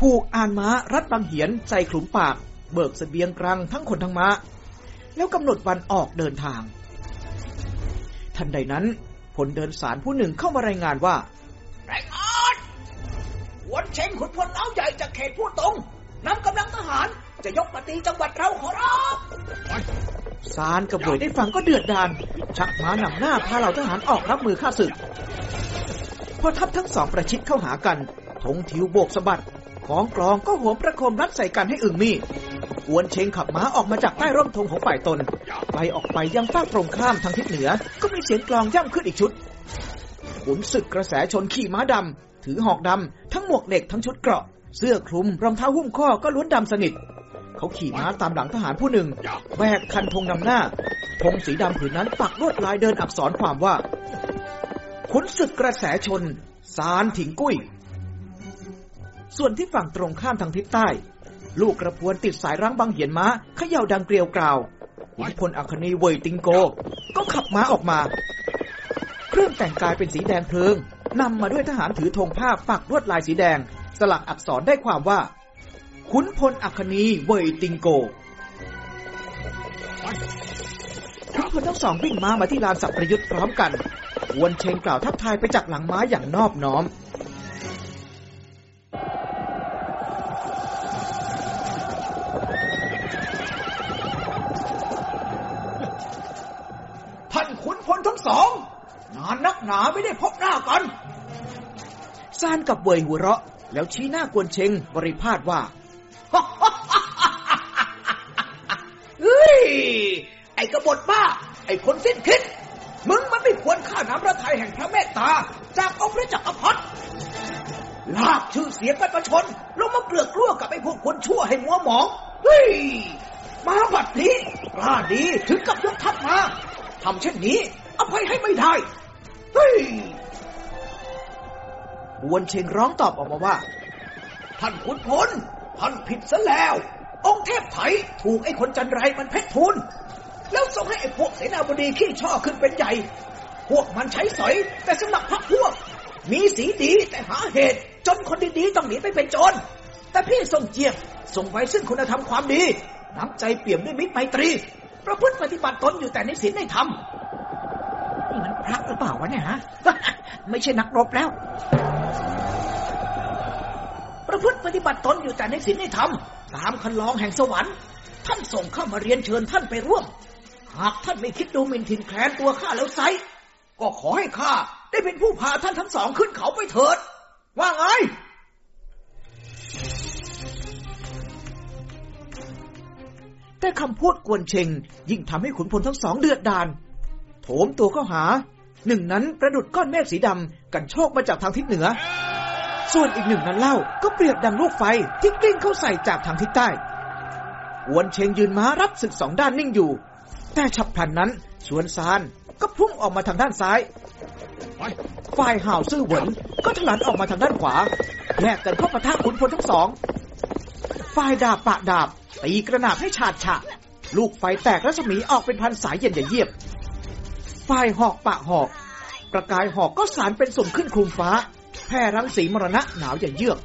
ผูกอานม้ารัดบังเหียนใส่ขลุมปาก เบิกสเสบียงกลางทั้งคนทั้งม้า แล้วกำหนดวันออกเดินทาง ทันใดนั้นพลเดินสารผู้หนึ่งเข้ามารายงานว่ารายงานวนเชงขุนพลน้องใหญ่จากเขตผู้ตรงนำกำลังทหาร จะยกมาตีจังหวัดเราขอรับซานกับเหวยได้ฟังก็เดือดดาน ชักม้านำหน้าพาเหล่าทหารออกรับมือข้าศึก พอทัพทั้งสองประชิดเข้าหากันธงทิวโบกสะบัดของกลองก็หัวประโคมรัดใส่กันให้อึ่งมีอวนเชงขับม้าออกมาจากใต้ร่มธงของฝ่ายตนไกลออกไปยังฝากตรงข้ามทางทิศเหนือ ก็มีเสียงกลองย่ำขึ้นอีกชุดขุนศึกกระแสชนขี่ม้าดำถือหอกดำทั้งหมวกเหล็กทั้งชุดเกราะ เสื้อคลุมรองเท้าหุ้มข้อก็ล้วนดำสนิท เขาขี่ม้าตามหลังทหารผู้หนึ่ง แบกคันธงนำหน้าธงสีดำผืนนั้นปักลวดลายเดินอักษรความว่า ขุนศึกกระแสชน สารถิงกุ้ย ส่วนที่ฝั่งตรงข้ามทางทิศใต้ ลูกกระพวนติดสายรั้งบังเหียนม้าเขย่าดังเกลียวกราวขุนพลอัคนีเวยติงโก ก็ขับม้าออกมา เครื่องแต่งกายเป็นสีแดงเพลิงนำมาด้วยทหารถือธงผ้าปักลวดลายสีแดง สลักอักษรได้ความว่า ขุนพลอัคนีเวยติงโกขุนพลทั้งสองวิ่งมามาที่ลานสับประยุทธ์พร้อมกันวนเชงกล่าวทักทายไปจากหลังม้าอย่างนอบน้อม ท่านขุนพลทั้งสอง นานนักหนาไม่ได้พบหน้ากันซานกับเวยหัวเราะ แล้วชี้หน้ากวนเชงบริพาทว่า เฮ้ย ไอ้กบฏบ้า ไอ้คนสิ้นคิด มึงมันไม่ควรค่าน้ำพระทัยแห่งพระเมตตา จากองค์พระจักรพรรดิลากชื่อเสียงกันประชนลงมาเกลือกกลัวกับไอ้พวกคนชั่วให้มัวหมอง เฮ้ย มาบัดนี้กล้าดีถึงกับยกทัพมาทำเช่นนี้ อภัยให้ไม่ได้ เฮ้ยกวนเชงร้องตอบออกมาว่า ท่านขุนพล ท่านผิดซะแล้ว องค์เทพไถถูกไอ้คนจันไรมันเพชรทุนแล้วส่งให้ไอ้พวกเสนาบดีขี้ช่อขึ้นเป็นใหญ่ พวกมันใช้สอยแต่สำหรับพรรคพวก มีสีดีแต่หาเหตุ จนคนดีๆต้องหนีไปเป็นโจร แต่พี่ทรงเจียมส่งไว้ซึ่งคุณธรรมความดี น้ำใจเปี่ยมด้วยมิตรไมตรี ประพฤติปฏิบัติตนอยู่แต่ในศีลในธรรมนี่มันพระหรือเปล่าวะเนี่ยฮะ ไม่ใช่นักรบแล้ว ประพฤติปฏิบัติตนอยู่แต่ในศีลในธรรมตามคันลองแห่งสวรรค์ ท่านส่งเข้ามาเรียนเชิญท่านไปร่วม หากท่านไม่คิดดูหมิ่นถิ่นแคลนตัวข้าแล้วไซก็ขอให้ข้าได้เป็นผู้พาท่านทั้งสองขึ้นเขาไปเถิด ว่าไงแต่คำพูดกวนเชงยิ่งทำให้ขุนพลทั้งสองเดือดดาน โถมตัวเข้าหา หนึ่งนั้นประดุดก้อนเมฆสีดำกันโชกมาจากทางทิศเหนือ ส่วนอีกหนึ่งนั้นเล่าก็เปรียบดังลูกไฟที่กลิ้งเข้าใส่จากทางทิศใต้อวนเชงยืนม้ารับศึกสองด้านนิ่งอยู่ แต่ฉับพลันนั้นชวนซานก็พุ่งออกมาทางด้านซ้าย ฝ่ายห่าวซื่อเหวินก็ถลันออกมาทางด้านขวา แยกกันเข้าปะทะขุนพลทั้งสอง ฝ่ายดาบปะดาบตีกระหนาบให้ฉาดฉะ ลูกไฟแตกรัศมีออกเป็นพันสายเย็นอย่เยียบ ฝ่ายหอกปะหอก ประกายหอกก็สารเป็นสมขึ้นคลุมฟ้า แผ่รังสีมรณะหนาวอย่างเยือก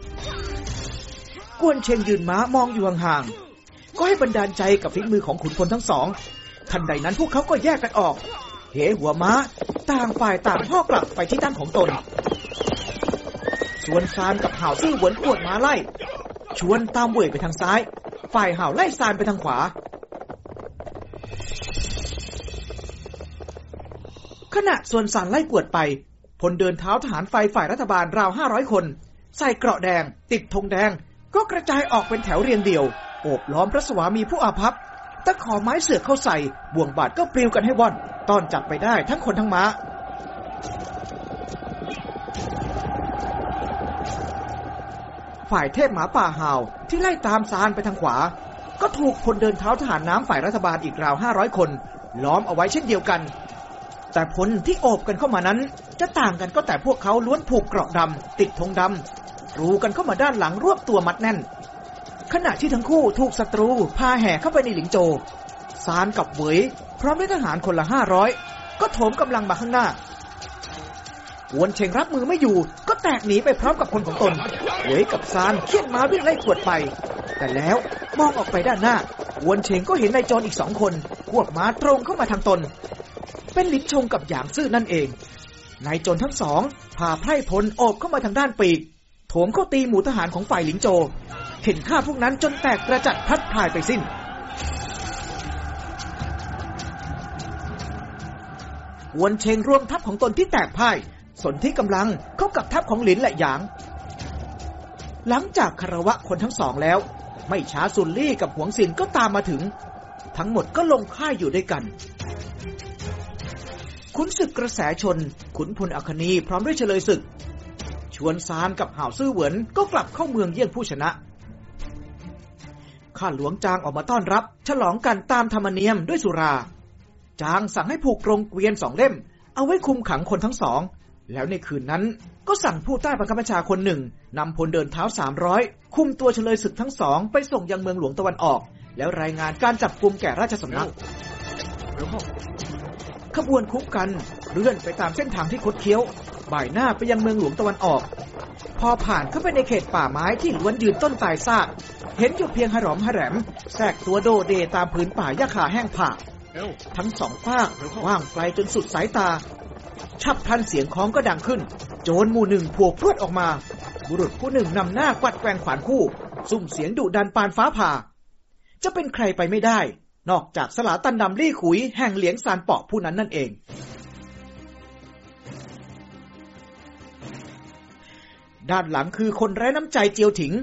กวนเชงยืนม้ามองอยู่ห่างๆ ก็ให้บันดาลใจกับฝีมือของขุนพลทั้งสอง ทันใดนั้นพวกเขาก็แยกกันออก เหหัวม้า ต่างฝ่ายต่างพ่อกลับไปที่ด้านของตนส่วนซานกับห่าวซื่อหวนปวดม้าไล่ ชวนตามเวยไปทางซ้าย ฝ่ายห่าวไล่ซานไปทางขวาขณะส่วนสานไล่กวดไป พลเดินเท้าทหารไฟฝ่ายรัฐบาลราวห้าร้อยคน ใส่เกราะแดง ติดธงแดง ก็กระจายออกเป็นแถวเรียงเดี่ยว โอบล้อมพระสวามีผู้อาภัพตะขอไม้เสือกเข้าใส่ บ่วงบาดก็ปลิวกันให้ว่อน ตอนจับไปได้ทั้งคนทั้งม้า ฝ่ายเทพหมาป่าหาวที่ไล่ตามซานไปทางขวา ก็ถูกพลเดินเท้าทหารน้ำฝ่ายรัฐบาลอีกราวห้าร้อยคน ล้อมเอาไว้เช่นเดียวกัน แต่พลที่โอบกันเข้ามานั้น จะต่างกันก็แต่พวกเขาล้วนผูกเกราะดำติดธงดำรูกันเข้ามาด้านหลังรวบตัวมัดแน่น ขณะที่ทั้งคู่ถูกศัตรูพาแห่เข้าไปในหลิงโจซานกับเหวยพร้อมด้วยทหารคนละห้าร้อยก็โถมกำลังมาข้างหน้าวนเชงรับมือไม่อยู่ ก็แตกหนีไปพร้อมกับคนของตนเหวยกับซานเขี่ยนม้าวิ่งไล่ขวดไป แต่แล้วมองออกไปด้านหน้า วนเชงก็เห็นนายโจรอีกสองคน ควบม้าตรงเข้ามาทางตน เป็นลิ้นชงกับหยางซื่อนั่นเองนายจรทั้งสองพาไพร่พลโอบเข้ามาทางด้านปีกโถมเข้าตีหมู่ทหารของฝ่ายหลิงโจ เข็นฆ่าพวกนั้นจนแตกกระจัดพัดพายไปสิ้น วนเชงร่วมทัพของตนที่แตกพ่าย สนที่กำลังเข้ากับทัพของหลินและหยาง หลังจากคารวะคนทั้งสองแล้ว ไม่ช้าซุนลี่กับหวงซินก็ตามมาถึง ทั้งหมดก็ลงค่ายอยู่ด้วยกัน ขุนศึกกระแสชน ขุนพลอัคนีพร้อมด้วยเฉลยศึก ชวนซานกับห่าวซื่อเหวินก็กลับเข้าเมืองเยี่ยงผู้ชนะข้าหลวงจางออกมาต้อนรับ ฉลองกันตามธรรมเนียมด้วยสุรา จางสั่งให้ผูกกรงเกวียนสองเล่ม เอาไว้คุมขังคนทั้งสอง แล้วในคืนนั้นก็สั่งผู้ใต้บังคับบัญชาคนหนึ่งนำพลเดินเท้าสามร้อยคุมตัวเฉลยศึกทั้งสอง ไปส่งยังเมืองหลวงตะวันออก แล้วรายงานการจับกลุ่มแก่ราชสำนัก ขบวนคุกกันเลื่อนไปตามเส้นทางที่คดเคี้ยว บ่ายหน้าไปยังเมืองหลวงตะวันออก พอผ่านเข้าไปในเขตป่าไม้ที่ล้วนยืนต้นตายซาก เห็นอยู่เพียงหรอมหแหรมแทรกตัวโดเดตามผืนป่าหญ้าคาแห้งผากทั้งสองภาคว่างไกลจนสุดสายตาฉับพลันเสียงคล้องก็ดังขึ้น โจรหมู่หนึ่งพวกพรวดออกมา บุรุษผู้หนึ่งนำหน้ากวัดแกว่งขวานคู่ ซุ่มเสียงดุดันปานฟ้าผ่า จะเป็นใครไปไม่ได้ นอกจากสลาตันดำลี่ขุยแห่งเหลียงซานเปาะผู้นั้นนั่นเอง ด้านหลังคือคนไร้น้ำใจเจียวถิง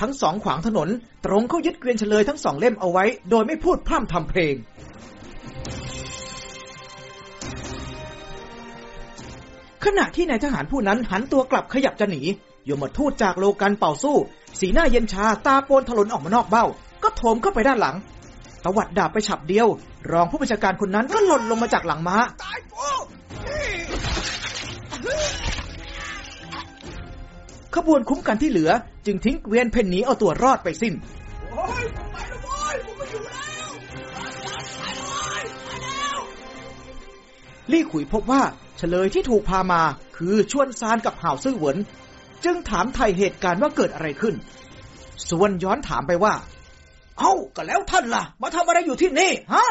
ทั้งสองขวางถนน ตรงเข้ายึดเกวียนเฉลยทั้งสองเล่มเอาไว้ โดยไม่พูดพร่ำทำเพลง ขณะที่นายทหารผู้นั้นหันตัวกลับขยับจะหนียมทูตจากโลกันเป่าสู้ สีหน้าเย็นชาตาโปนถลนออกมานอกเบ้า ก็โถมเข้าไปด้านหลัง ตวัดดาบไปฉับเดียว รองผู้บัญชาการคนนั้นก็หล่นลงมาจากหลังม้า ขบวนคุ้มกันที่เหลือ จึงทิ้งเกวียนเพ่นหนีเอาตัวรอดไปสิ้นลี่ขุยพบว่าเฉลยที่ถูกพามาคือชวนซานกับห่าวซื่อเหวินจึงถามไทยเหตุการณ์ว่าเกิดอะไรขึ้น ส่วนย้อนถามไปว่า เอ้าก็แล้วท่านล่ะ มาทำอะไรอยู่ที่นี่ฮะ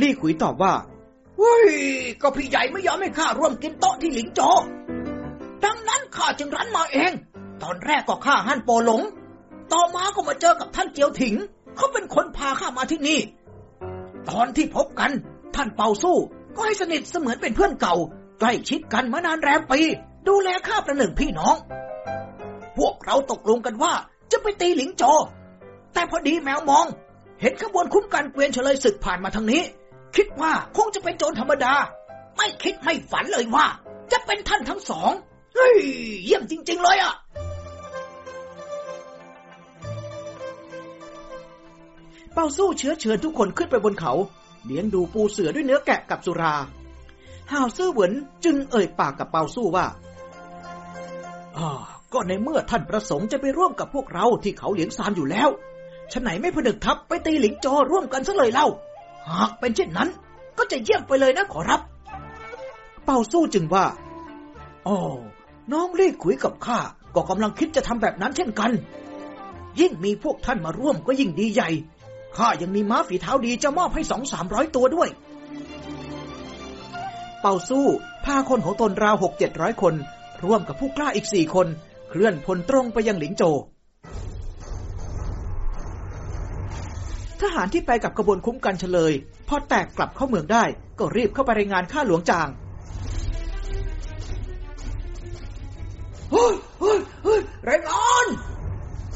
ลี่ขุยตอบว่าเฮ้ย ก็พี่ใหญ่ไม่ยอมให้ข้าร่วมกินโต๊ะที่หลิงโจดังนั้นข้าจึงรั้นมาเอง ตอนแรกก็ข้าฮั่นโปหลง ต่อมาก็มาเจอกับท่านเจียวถิง เขาเป็นคนพาข้ามาที่นี่ ตอนที่พบกัน ท่านเป่าสู้ ก็ให้สนิทเสมือนเป็นเพื่อนเก่า ใกล้ชิดกันมานานแรมปี ดูแลข้าประหนึ่งพี่น้อง พวกเราตกลงกันว่า จะไปตีหลิงโจ แต่พอดีแมวมอง เห็นขบวนคุ้มกันเกวียนเฉลยศึกผ่านมาทางนี้ คิดว่าคงจะเป็นโจรธรรมดา ไม่คิดไม่ฝันเลยว่า จะเป็นท่านทั้งสองเฮ้ยเยี่ยมจริง ๆ เลยอะเป่าสู้เชื้อเชิญทุกคนขึ้นไปบนเขา เลี้ยงดูปูเสือด้วยเนื้อแกะกับสุราห่าวซื่อเหวินจึงเอ่ยปากกับเป่าสู้ว่า อ่า ก็ในเมื่อท่านประสงค์จะไปร่วมกับพวกเราที่เขาเหลียงซานอยู่แล้วฉะไหนไม่ผนึกทัพไปตีหลิงโจร่วมกันซะเลยเล่า หากเป็นเช่นนั้น ก็จะเยี่ยมไปเลยนะขอรับ เป่าสู้จึงว่าอ๋อน้องเลี่ขุยกับข้าก็กำลังคิดจะทำแบบนั้นเช่นกัน ยิ่งมีพวกท่านมาร่วมก็ยิ่งดีใหญ่ข้ายังมีม้าฝีเท้าดีจะมอบให้สองสามร้อยตัวด้วย เป่าสู้พาคนของตนราวหกเจ็ดร้อยคน ร่วมกับผู้กล้าอีกสี่คน เคลื่อนพลตรงไปยังหลิงโจ ทหารที่ไปกับกระบวนคุ้มกันเฉลย พอแตกกลับเข้าเมืองได้ ก็รีบเข้าไปรายงานข้าหลวงจางเฮ้ยเฮ้ยเฮ้ยรายงาน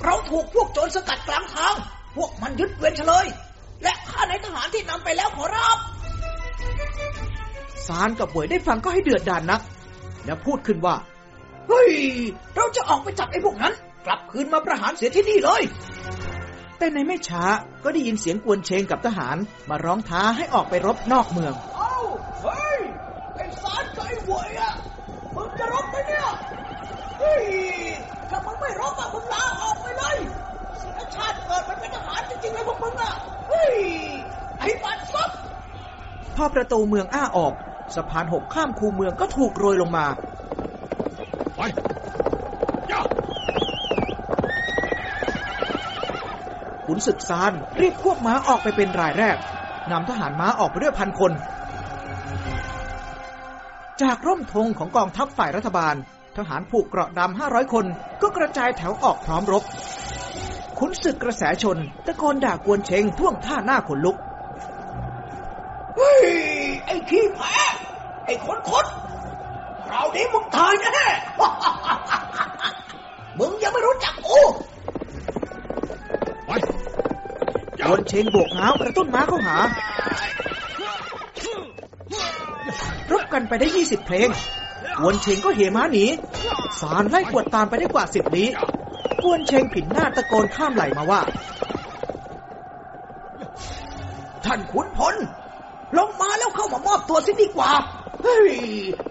เราถูกพวกโจรสกัดกลางทาง พวกมันยึดเกวียนเฉลย และฆ่าในทหารที่นำไปแล้วขอรับสารกับเวยได้ฟังก็ให้เดือดดานนัก แล้วพูดขึ้นว่า เฮ้ย เราจะออกไปจับไอ้พวกนั้น กลับคืนมาประหารเสียที่นี่เลย แต่ในไม่ช้าก็ได้ยินเสียงกวนเชงกับทหารมาร้องท้าให้ออกไปรบนอกเมือง เอ้า เฮ้ย ไอ้สารกับไอ้หวยอะมึงจะรบไหมเนี่ย เฮ้ย ถ้ามึงไม่รบอะมึงลาออกไปเลยเสียชาติเกิดมันเป็นทหารจริงๆเลยพวกมึงอะเฮ้ย ไอ้บัตรซับพอประตูเมืองอ้าออกสะพานหกข้ามคูเมืองก็ถูกโรยลงมา ไปย่าขุนศึกซานรีบควบม้าออกไปเป็นรายแรกนำทหารม้าออกไปด้วยพันคน จากร่มธงของกองทัพฝ่ายรัฐบาล ทหารผูกเกราะดำห้าร้อยคนก็กระจายแถวออกพร้อมรบขุนศึกกระแสชน ตะโกนด่ากวนเชงท่วงท่าหน้าขนลุก เฮ้ย ไอ้ขี้แพ้ไอ้คนคดคราวนี้มึงตายแน่มึงยังไม่รู้จักกูไปกวนเชงโบกง้าวกระตุ้นม้าเข้าหารบกันไปได้20เพลงกวนเชงก็เหม้าหนี สารไล่กวดตามไปได้กว่าสิบลี้กวนเชงผินหน้าตะโกนข้ามไหลมาว่า ท่านขุนพลลงมาแล้วเข้ามามอบตัวสิดีกว่า เฮ้ย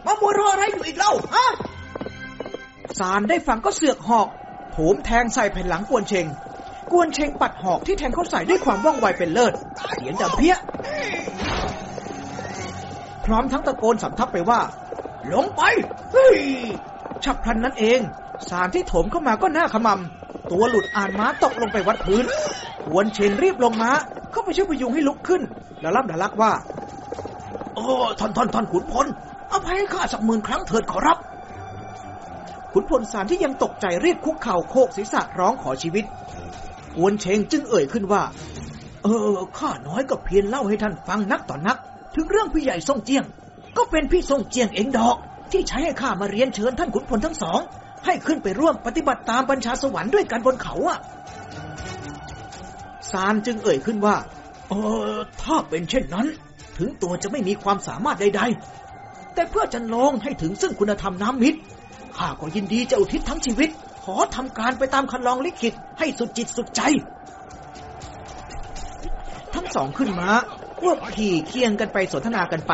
มาบัวรออะไรอยู่อีกเล่าฮะสารได้ฟังก็เสือกหอกโถมแทงใส่แผ่นหลังกวนเชง กวนเชงปัดหอกที่แทงเข้าใส่ด้วยความว่องไวเป็นเลิศเสียงดังเพี้ย พร้อมทั้งตะโกนสำทับไปว่า ลงไปเฮ้ยฉับพลันนั้นเอง สารที่โถมเข้ามาก็หน้าขมำตัวหลุดอ่านม้าตกลงไปวัดพื้นกวนเชงรีบลงม้าเข้าไปช่วยพยุงให้ลุกขึ้น แล้วรับดาลักว่า อ้ท่านท่านท่านขุนพลอภัยข้าสักหมื่นครั้งเถิดขอรับ ขุนพลสารที่ยังตกใจรีบคุกเข่าโคกศีรษะร้องขอชีวิตกวนเชงจึงเอ่ยขึ้นว่า เออ ข้าน้อยก็เพียงเล่าให้ท่านฟังนักต่อนนัก ถึงเรื่องพี่ใหญ่ทรงเจียง ก็เป็นพี่ทรงเจียงเองดอก ที่ใช้ให้ข้ามาเรียนเชิญท่านขุนพลทั้งสอง ให้ขึ้นไปร่วมปฏิบัติตามบัญชาสวรรค์ด้วยกันบนเขาอะสารจึงเอ่ยขึ้นว่า เออ ถ้าเป็นเช่นนั้น ถึงตัวจะไม่มีความสามารถใด ๆ แต่เพื่อจะลองให้ถึงซึ่งคุณธรรมน้ำมิตรข้าก็ยินดีจะอุทิศทั้งชีวิต ขอทำการไปตามคันลองลิขิตให้สุดจิตสุดใจ ทั้งสองขึ้นม้าควบขี่เคียงกันไปสนทนากันไป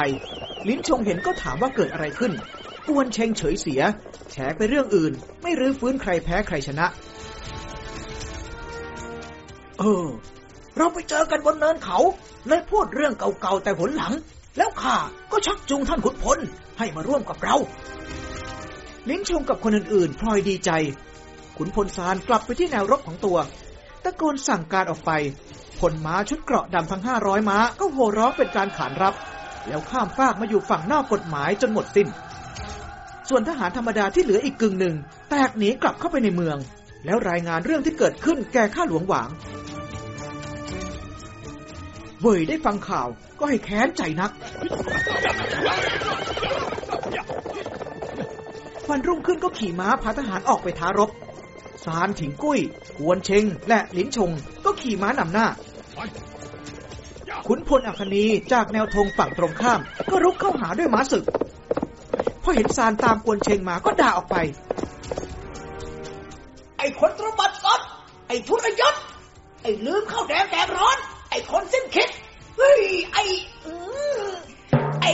ลิ้นชงเห็นก็ถามว่าเกิดอะไรขึ้นกวนเชงเฉยเสีย แฉไปเรื่องอื่น ไม่รื้อฟื้นใครแพ้ใครชนะ เออ เราไปเจอกันบนเนินเขาเลยพูดเรื่องเก่าๆแต่หนหลัง แล้วข้าก็ชักจูงท่านขุนพลให้มาร่วมกับเราลิ้นชงกับคนอื่นๆพลอยดีใจ ขุนพลซานกลับไปที่แนวรบของตัว ตะโกนสั่งการออกไปพลม้าชุดเกราะดำทั้งห้าร้อยม้าก็โห่ร้องเป็นการขานรับ แล้วข้ามฟากมาอยู่ฝั่งนอกกฎหมายจนหมดสิ้น ส่วนทหารธรรมดาที่เหลืออีกกึ่งหนึ่ง แตกหนีกลับเข้าไปในเมือง แล้วรายงานเรื่องที่เกิดขึ้นแก่ข้าหลวงหวาง เว่ยได้ฟังข่าวก็ให้แค้นใจนัก วันรุ่งขึ้นก็ขี่ม้าพาทหารออกไปท้ารบ สารถิงกุ้ยกวนเชง และลินชง ก็ขี่ม้านำหน้า ขุนพลอัคนีจากแนวธงฝั่งตรงข้าม ก็รุกเข้าหาด้วยม้าศึก พอเห็นซานตามกวนเชงมาก็ด่าออกไป ไอ้คนตรบัดซดไอ้ทุรยศไอ้ลืมข้าวแดงแดงร้อน ไอ้คนสิ้นคิด เฮ้ย ไอ้อืมไอ้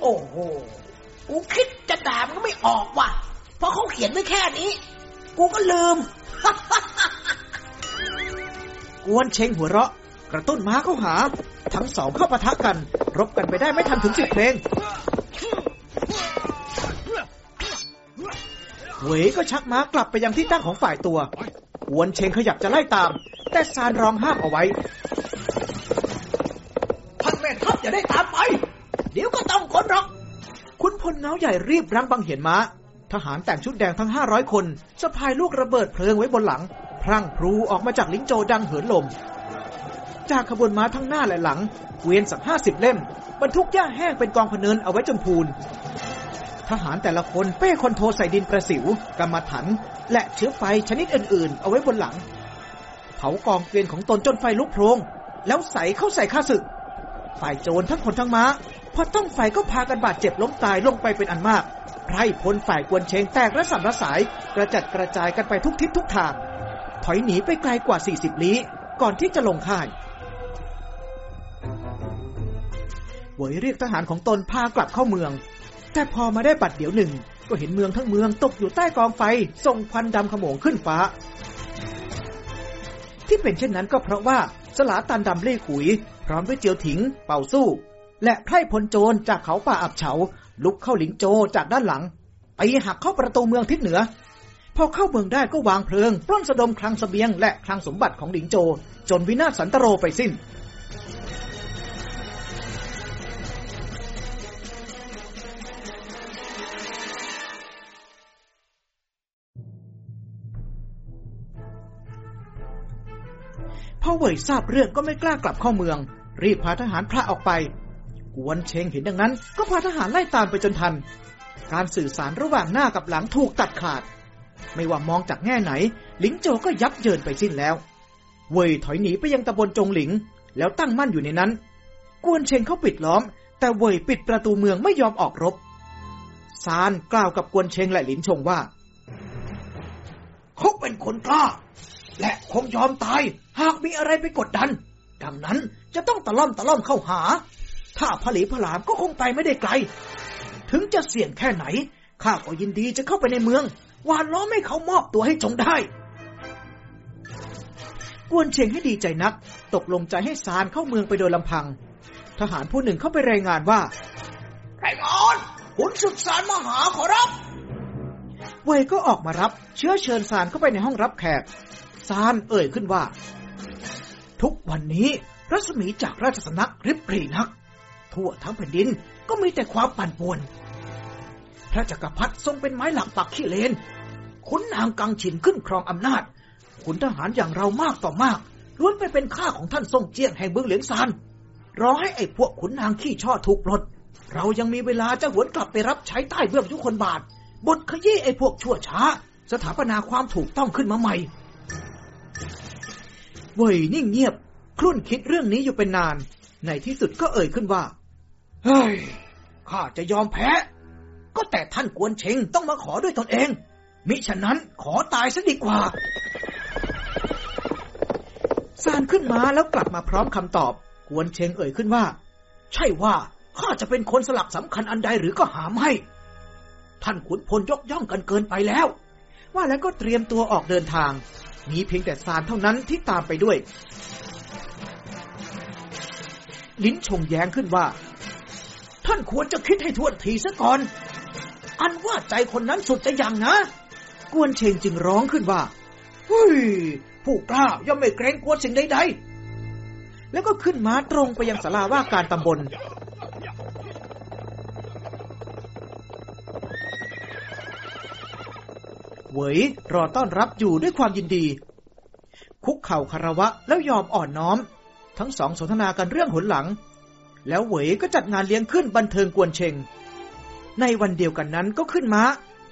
โอ้โห กูคิดจะด่ามันก็ไม่ออกว่ะ เพราะเขาเขียนไว้แค่นี้ กูก็ลืม กวนเชงหัวเราะ กระตุ้นม้าเข้าหา ทั้งสองเข้าปะทะกัน รบกันไปได้ไม่ทันถึงสิบเพลงเหวยก็ชักม้ากลับไปยังที่ตั้งของฝ่ายตัว กวนเชงขยับจะไล่ตาม แต่ซานร้องห้ามเอาไว้ ท่านแม่ทัพอย่าได้ตามไป เดี๋ยวก็ต้องคนหรอก คุณพลเงาใหญ่รีบรั้งบังเหียนม้า ทหารแต่งชุดแดงทั้ง500คนสะพายลูกระเบิดเพลิงไว้บนหลัง พรั่งพรูออกมาจากลิงโจดังเหินลม จากขบวนม้าทั้งหน้าและหลัง เกวียนสักห้าสิบเล่ม บรรทุกหญ้าแห้งเป็นกองพเนินเอาไว้จนพูน ทหารแต่ละคนเป้คนโทใส่ดินประสิวกำมะถันและเชื้อไฟชนิดอื่น ๆ เอาไว้บนหลัง เผากองเกวียนของตนจนไฟลุกโพลงแล้วใส่เข้าใส่ข้าศึก ฝ่ายโจรทั้งคนทั้งม้าพอต้องไฟก็พากันบาดเจ็บล้มตายลงไปเป็นอันมากไพร่พลฝ่ายกวนเชงแตกระสับระสาย กระจัดกระจายกันไปทุกทิศทุกทาง ถอยหนีไปไกลกว่า 40 ลี้ ก่อนที่จะลงค่ายเวยเรียกทหารของตนพากลับเข้าเมือง แต่พอมาได้บัดเดี๋ยวหนึ่ง ก็เห็นเมืองทั้งเมืองตกอยู่ใต้กองไฟส่งควันดำขโมงขึ้นฟ้า ที่เป็นเช่นนั้นก็เพราะว่าสลาตันดำเล่ขุย พร้อมด้วยเจียวถิง เป่าสู้ และไพร่พลโจรจากเขาป่าอับเฉา ลุกเข้าหลิงโจจากด้านหลังไปหักเข้าประตูเมืองทิศเหนือ พอเข้าเมืองได้ก็วางเพลิงปล้นสะดมคลังสเสบียงและคลังสมบัติของหลิงโจ จนวินาศสันตโรไปสิ้น พอเหวยทราบเรื่องก็ไม่กล้ากลับเข้าเมือง รีบพาทหารพระออกไป กวนเชงเห็นดังนั้น ก็พาทหารไล่ตามไปจนทัน การสื่อสารระหว่างหน้ากับหลังถูกตัดขาด ไม่ว่ามองจากแง่ไหน หลิงโจก็ยับเยินไปสิ้นแล้ว เว่ยถอยหนีไปยังตำบลจงหลิง แล้วตั้งมั่นอยู่ในนั้น กวนเชงเขาปิดล้อม แต่เว่ยปิดประตูเมืองไม่ยอมออกรบ ซานกล่าวกับกวนเชงและหลินชงว่าเขาเป็นคนกล้า และคงยอมตาย หากมีอะไรไปกดดัน ดังนั้นจะต้องตะล่อมตะล่อมเข้าหา ถ้าผลีผลามก็คงไปไม่ได้ไกล ถึงจะเสี่ยงแค่ไหน ข้าก็ยินดีจะเข้าไปในเมืองหวานล้อมให้เขามอบตัวให้จงได้ กวนเชงให้ดีใจนัก ตกลงใจให้ซานเข้าเมืองไปโดยลำพัง ทหารผู้หนึ่งเข้าไปรายงานว่าไรายงานขุนศึกษารมหาขอรับเวยก็ออกมารับ เชื้อเชิญซานเข้าไปในห้องรับแขก ซานเอ่ยขึ้นว่า ทุกวันนี้รัศมีจากราชสำนักริบหรีนัก ทั่วทั้งแผ่นดินก็มีแต่ความปั่นป่วน พระจักรพรรดิทรงเป็นไม้หลักปักขี้เลนขุนนางกังฉินขึ้นครองอำนาจขุนทหารอย่างเรามากต่อมากล้วนไปเป็นข้าของท่านทรงเจียงแห่งเมืองเหลียงซานรอให้ไอ้พวกขุนนางขี้ช่อถูกปลด เรายังมีเวลาจะหวนกลับไปรับใช้ใต้เบื้องยุคนบาทบทขยี้ไอ้พวกชั่วช้า สถาปนาความถูกต้องขึ้นมาใหม่ เว่ยนิ่งเงียบ ครุ่นคิดเรื่องนี้อยู่เป็นนาน ในที่สุดก็เอ่ยขึ้นว่า เฮ้ย ข้าจะยอมแพ้ ก็แต่ท่านกวนเชงต้องมาขอด้วยตนเอง มิฉะนั้นขอตายซะดีกว่า ซานขึ้นมาแล้วกลับมาพร้อมคำตอบ กวนเชงเอ่ยขึ้นว่า ใช่ว่าข้าจะเป็นคนสลักสำคัญอันใดหรือก็หาไม่ ท่านขุนพลยกย่องกันเกินไปแล้ว ว่าแล้วก็เตรียมตัวออกเดินทาง มีเพียงแต่ซานเท่านั้นที่ตามไปด้วย ลิ้นชงแย้งขึ้นว่า ท่านควรจะคิดให้ทวนทีซะก่อน อันว่าใจคนนั้นสุดจะยังนะ กวนเชงจึงร้องขึ้นว่าเฮ้ยผู้กล้าย่อมไม่เกรงกลัวสิ่งใดๆแล้วก็ขึ้นม้าตรงไปยังศาลาว่าการตำบล เหวยรอต้อนรับอยู่ด้วยความยินดี คุกเข่าคารวะแล้วยอมอ่อนน้อม ทั้งสองสนทนากันเรื่องหนหลัง แล้วเหวยก็จัดงานเลี้ยงขึ้นบันเทิงกวนเชง ในวันเดียวกันนั้นก็ขึ้นม้า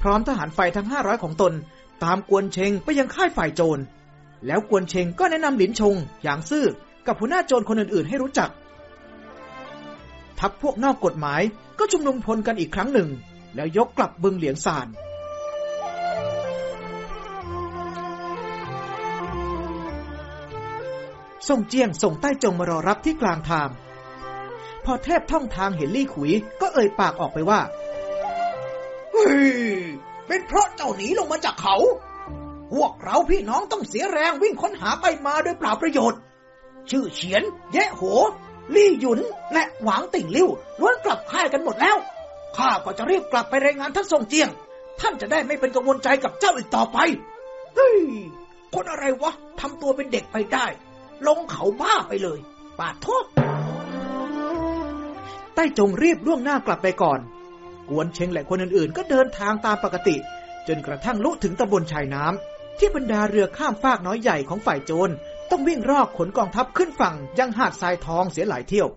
พร้อมทหารไฟทั้งห้าร้อยของตน ตามกวนเชงไปยังค่ายฝ่ายโจร แล้วกวนเชงก็แนะนำหลินชงหยางซื่อกับหัวหน้าโจรคนอื่นๆ ให้รู้จัก ทัพพวกนอกกฎหมายก็ชุมนุมพลกันอีกครั้งหนึ่ง แล้วยกกลับบึงเหลียงซาน ส่งเจียงส่งใต้จงมารอรับที่กลางทาง พอเทพท่องทางเห็นลี่ขุย ก็เอ่ยปากออกไปว่า เฮ้ย เป็นเพราะเจ้าหนีลงมาจากเขา พวกเราพี่น้องต้องเสียแรงวิ่งค้นหาไปมาโดยเปล่าประโยชน์ ชื่อเฉียน แยะโห ลี่หยุน และหวางติ่งลิ้วล้วนกลับค่ายกันหมดแล้ว ข้าก็จะรีบกลับไปรายงานท่านทรงเจียง ท่านจะได้ไม่เป็นกังวลใจกับเจ้าอีกต่อไป เฮ้ย คนอะไรวะทำตัวเป็นเด็กไปได้ ลงเขาบ้าไปเลย ปาดโทษใต้จงรีบล่วงหน้ากลับไปก่อน กวนเชงและคนอื่นๆ ก็เดินทางตามปกติ จนกระทั่งลุถึงตำบลชายน้ำที่บรรดาเรือข้ามฟากน้อยใหญ่ของฝ่ายโจรต้องวิ่งรอกขนกองทัพขึ้นฝั่งยังหาดทรายทองเสียหลายเที่ยว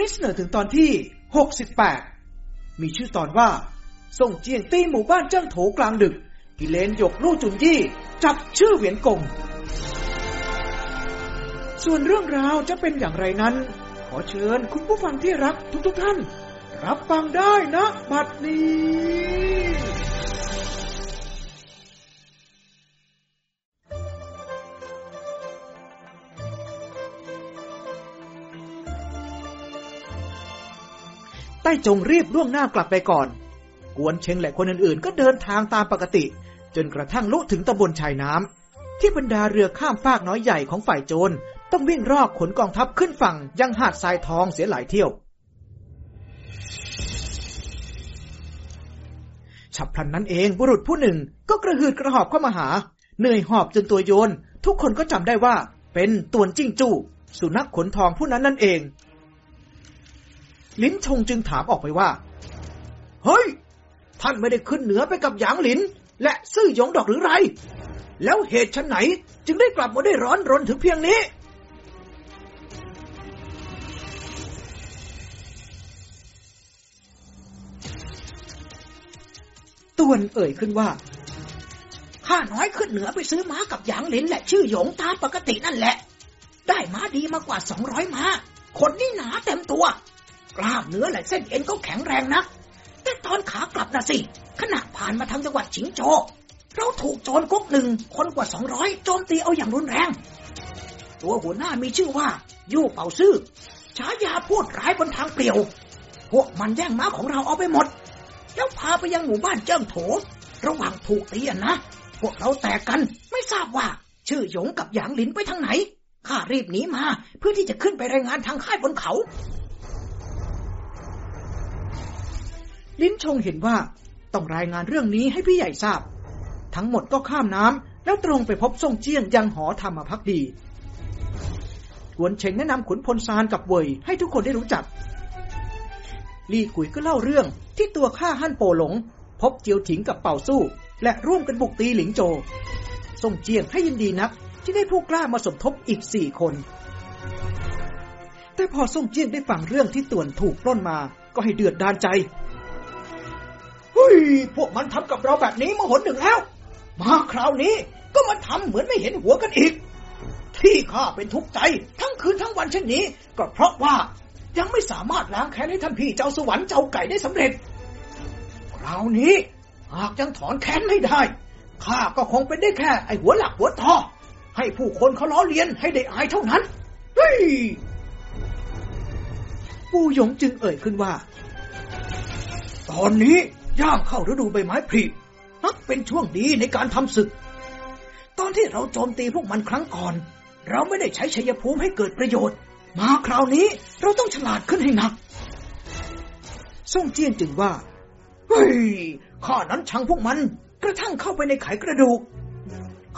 นี้เสนอถึงตอนที่ 68 มีชื่อตอนว่า ส่งเจียงตีหมู่บ้านเจิ้งโถกลางดึก กิเลนหยกลู่จุนยี่ จับชื่อเหวียนกง ส่วนเรื่องราวจะเป็นอย่างไรนั้น ขอเชิญคุณผู้ฟังที่รักทุกๆทท่าน รับฟังได้นะ บัดนี้ ใต้จงรีบล่วงหน้ากลับไปก่อน กวนเชงและคนอื่นๆ ก็เดินทางตามปกติ จนกระทั่งลุถึงตำบลชายน้ำที่บรรดาเรือข้ามฟากน้อยใหญ่ของฝ่ายโจรต้องวิ่งรอกขนกองทัพขึ้นฝั่งยังหาดทรายทองเสียหลายเที่ยว ฉับพลันนั้นเองบุรุษผู้หนึ่งก็กระหืดกระหอบเข้ามาหา เหนื่อยหอบจนตัวโยน ทุกคนก็จำได้ว่าเป็นตวนจิ้งจู้สุนัขขนทองผู้นั้นนั่นเอง ลิ้นชงจึงถามออกไปว่า เฮ้ย ท่านไม่ได้ขึ้นเหนือไปกับหยางหลิน และซื่อหยงดอกหรือไร แล้วเหตุชันไหนจึงได้กลับมาได้ร้อนรนถึงเพียงนี้ ตวนเอ่ยขึ้นว่า ข้าน้อยขึ้นเหนือไปซื้อม้ากับหยางหลิน และชื่อหยงตามปกตินั่นแหละ ได้ม้าดีมากกว่าสองร้อยม้าคนนี่หนาเต็มตัว กล้ามเนื้อและเส้นเอ็นก็แข็งแรงนักแต่ตอนขากลับนะสิ ขณะผ่านมาทางจังหวัดฉิงโจ เราถูกโจรก๊กหนึ่งคนกว่าสองร้อยโจมตีเอาอย่างรุนแรง ตัวหัวหน้ามีชื่อว่า ยู่เป่าซื่อฉายาพูดร้ายบนทางเปลี่ยว พวกมันแย่งม้าของเราเอาไปหมด แล้วพาไปยังหมู่บ้านเจิ้งโถ ระหว่างถูกตีนะ พวกเราแตกกันไม่ทราบว่า ชื่อหยงกับหยางหลินไปทางไหนข้ารีบหนีมาเพื่อที่จะขึ้นไปรายงานทางค่ายบนเขา ลิ้นชงเห็นว่าต้องรายงานเรื่องนี้ให้พี่ใหญ่ทราบ ทั้งหมดก็ข้ามน้ำแล้วตรงไปพบซ่งเจียนยังหอธรรมพักดีกวนเชงแนะนำขุนพลซานกับเวยให้ทุกคนได้รู้จัก ลี่กุยก็เล่าเรื่องที่ตัวข้าฮั่นโปหลง พบเจียวถิงกับเป่าสู้ และร่วมกันบุกตีหลิงโจซ่งเจียงให้ยินดีนัก ที่ได้ผู้กล้ามาสมทบอีกสี่คน แต่พอซ่งเจียงได้ฟังเรื่องที่ต่วนถูกปล้นมา ก็ให้เดือดดานใจ ฮ้ยพวกมันทำกับเราแบบนี้มาหนหนึ่งแล้ว มาคราวนี้ก็มาทำเหมือนไม่เห็นหัวกันอีก ที่ข้าเป็นทุกข์ใจทั้งคืนทั้งวันเช่นนี้ ก็เพราะว่ายังไม่สามารถล้างแค้นให้ท่านพี่เจ้าสวรรค์เจ้าไก่ได้สำเร็จ คราวนี้หากยังถอนแค้นไม่ได้ข้าก็คงเป็นได้แค่ไอหัวหลักหัวทอให้ผู้คนเขาล้อเลียนให้ได้อายเท่านั้นเฮ้ยปูหยงจึงเอ่ยขึ้นว่า ตอนนี้ ย่างเข้าฤดูใบไม้ผลินักเป็นช่วงดีในการทำศึก ตอนที่เราโจมตีพวกมันครั้งก่อน เราไม่ได้ใช้ชัยภูมิให้เกิดประโยชน์ มาคราวนี้เราต้องฉลาดขึ้นให้หนักซ่งเจี้ยนจึงว่า เฮ้ย ข้านั้นชังพวกมัน กระทั่งเข้าไปในไขกระดูก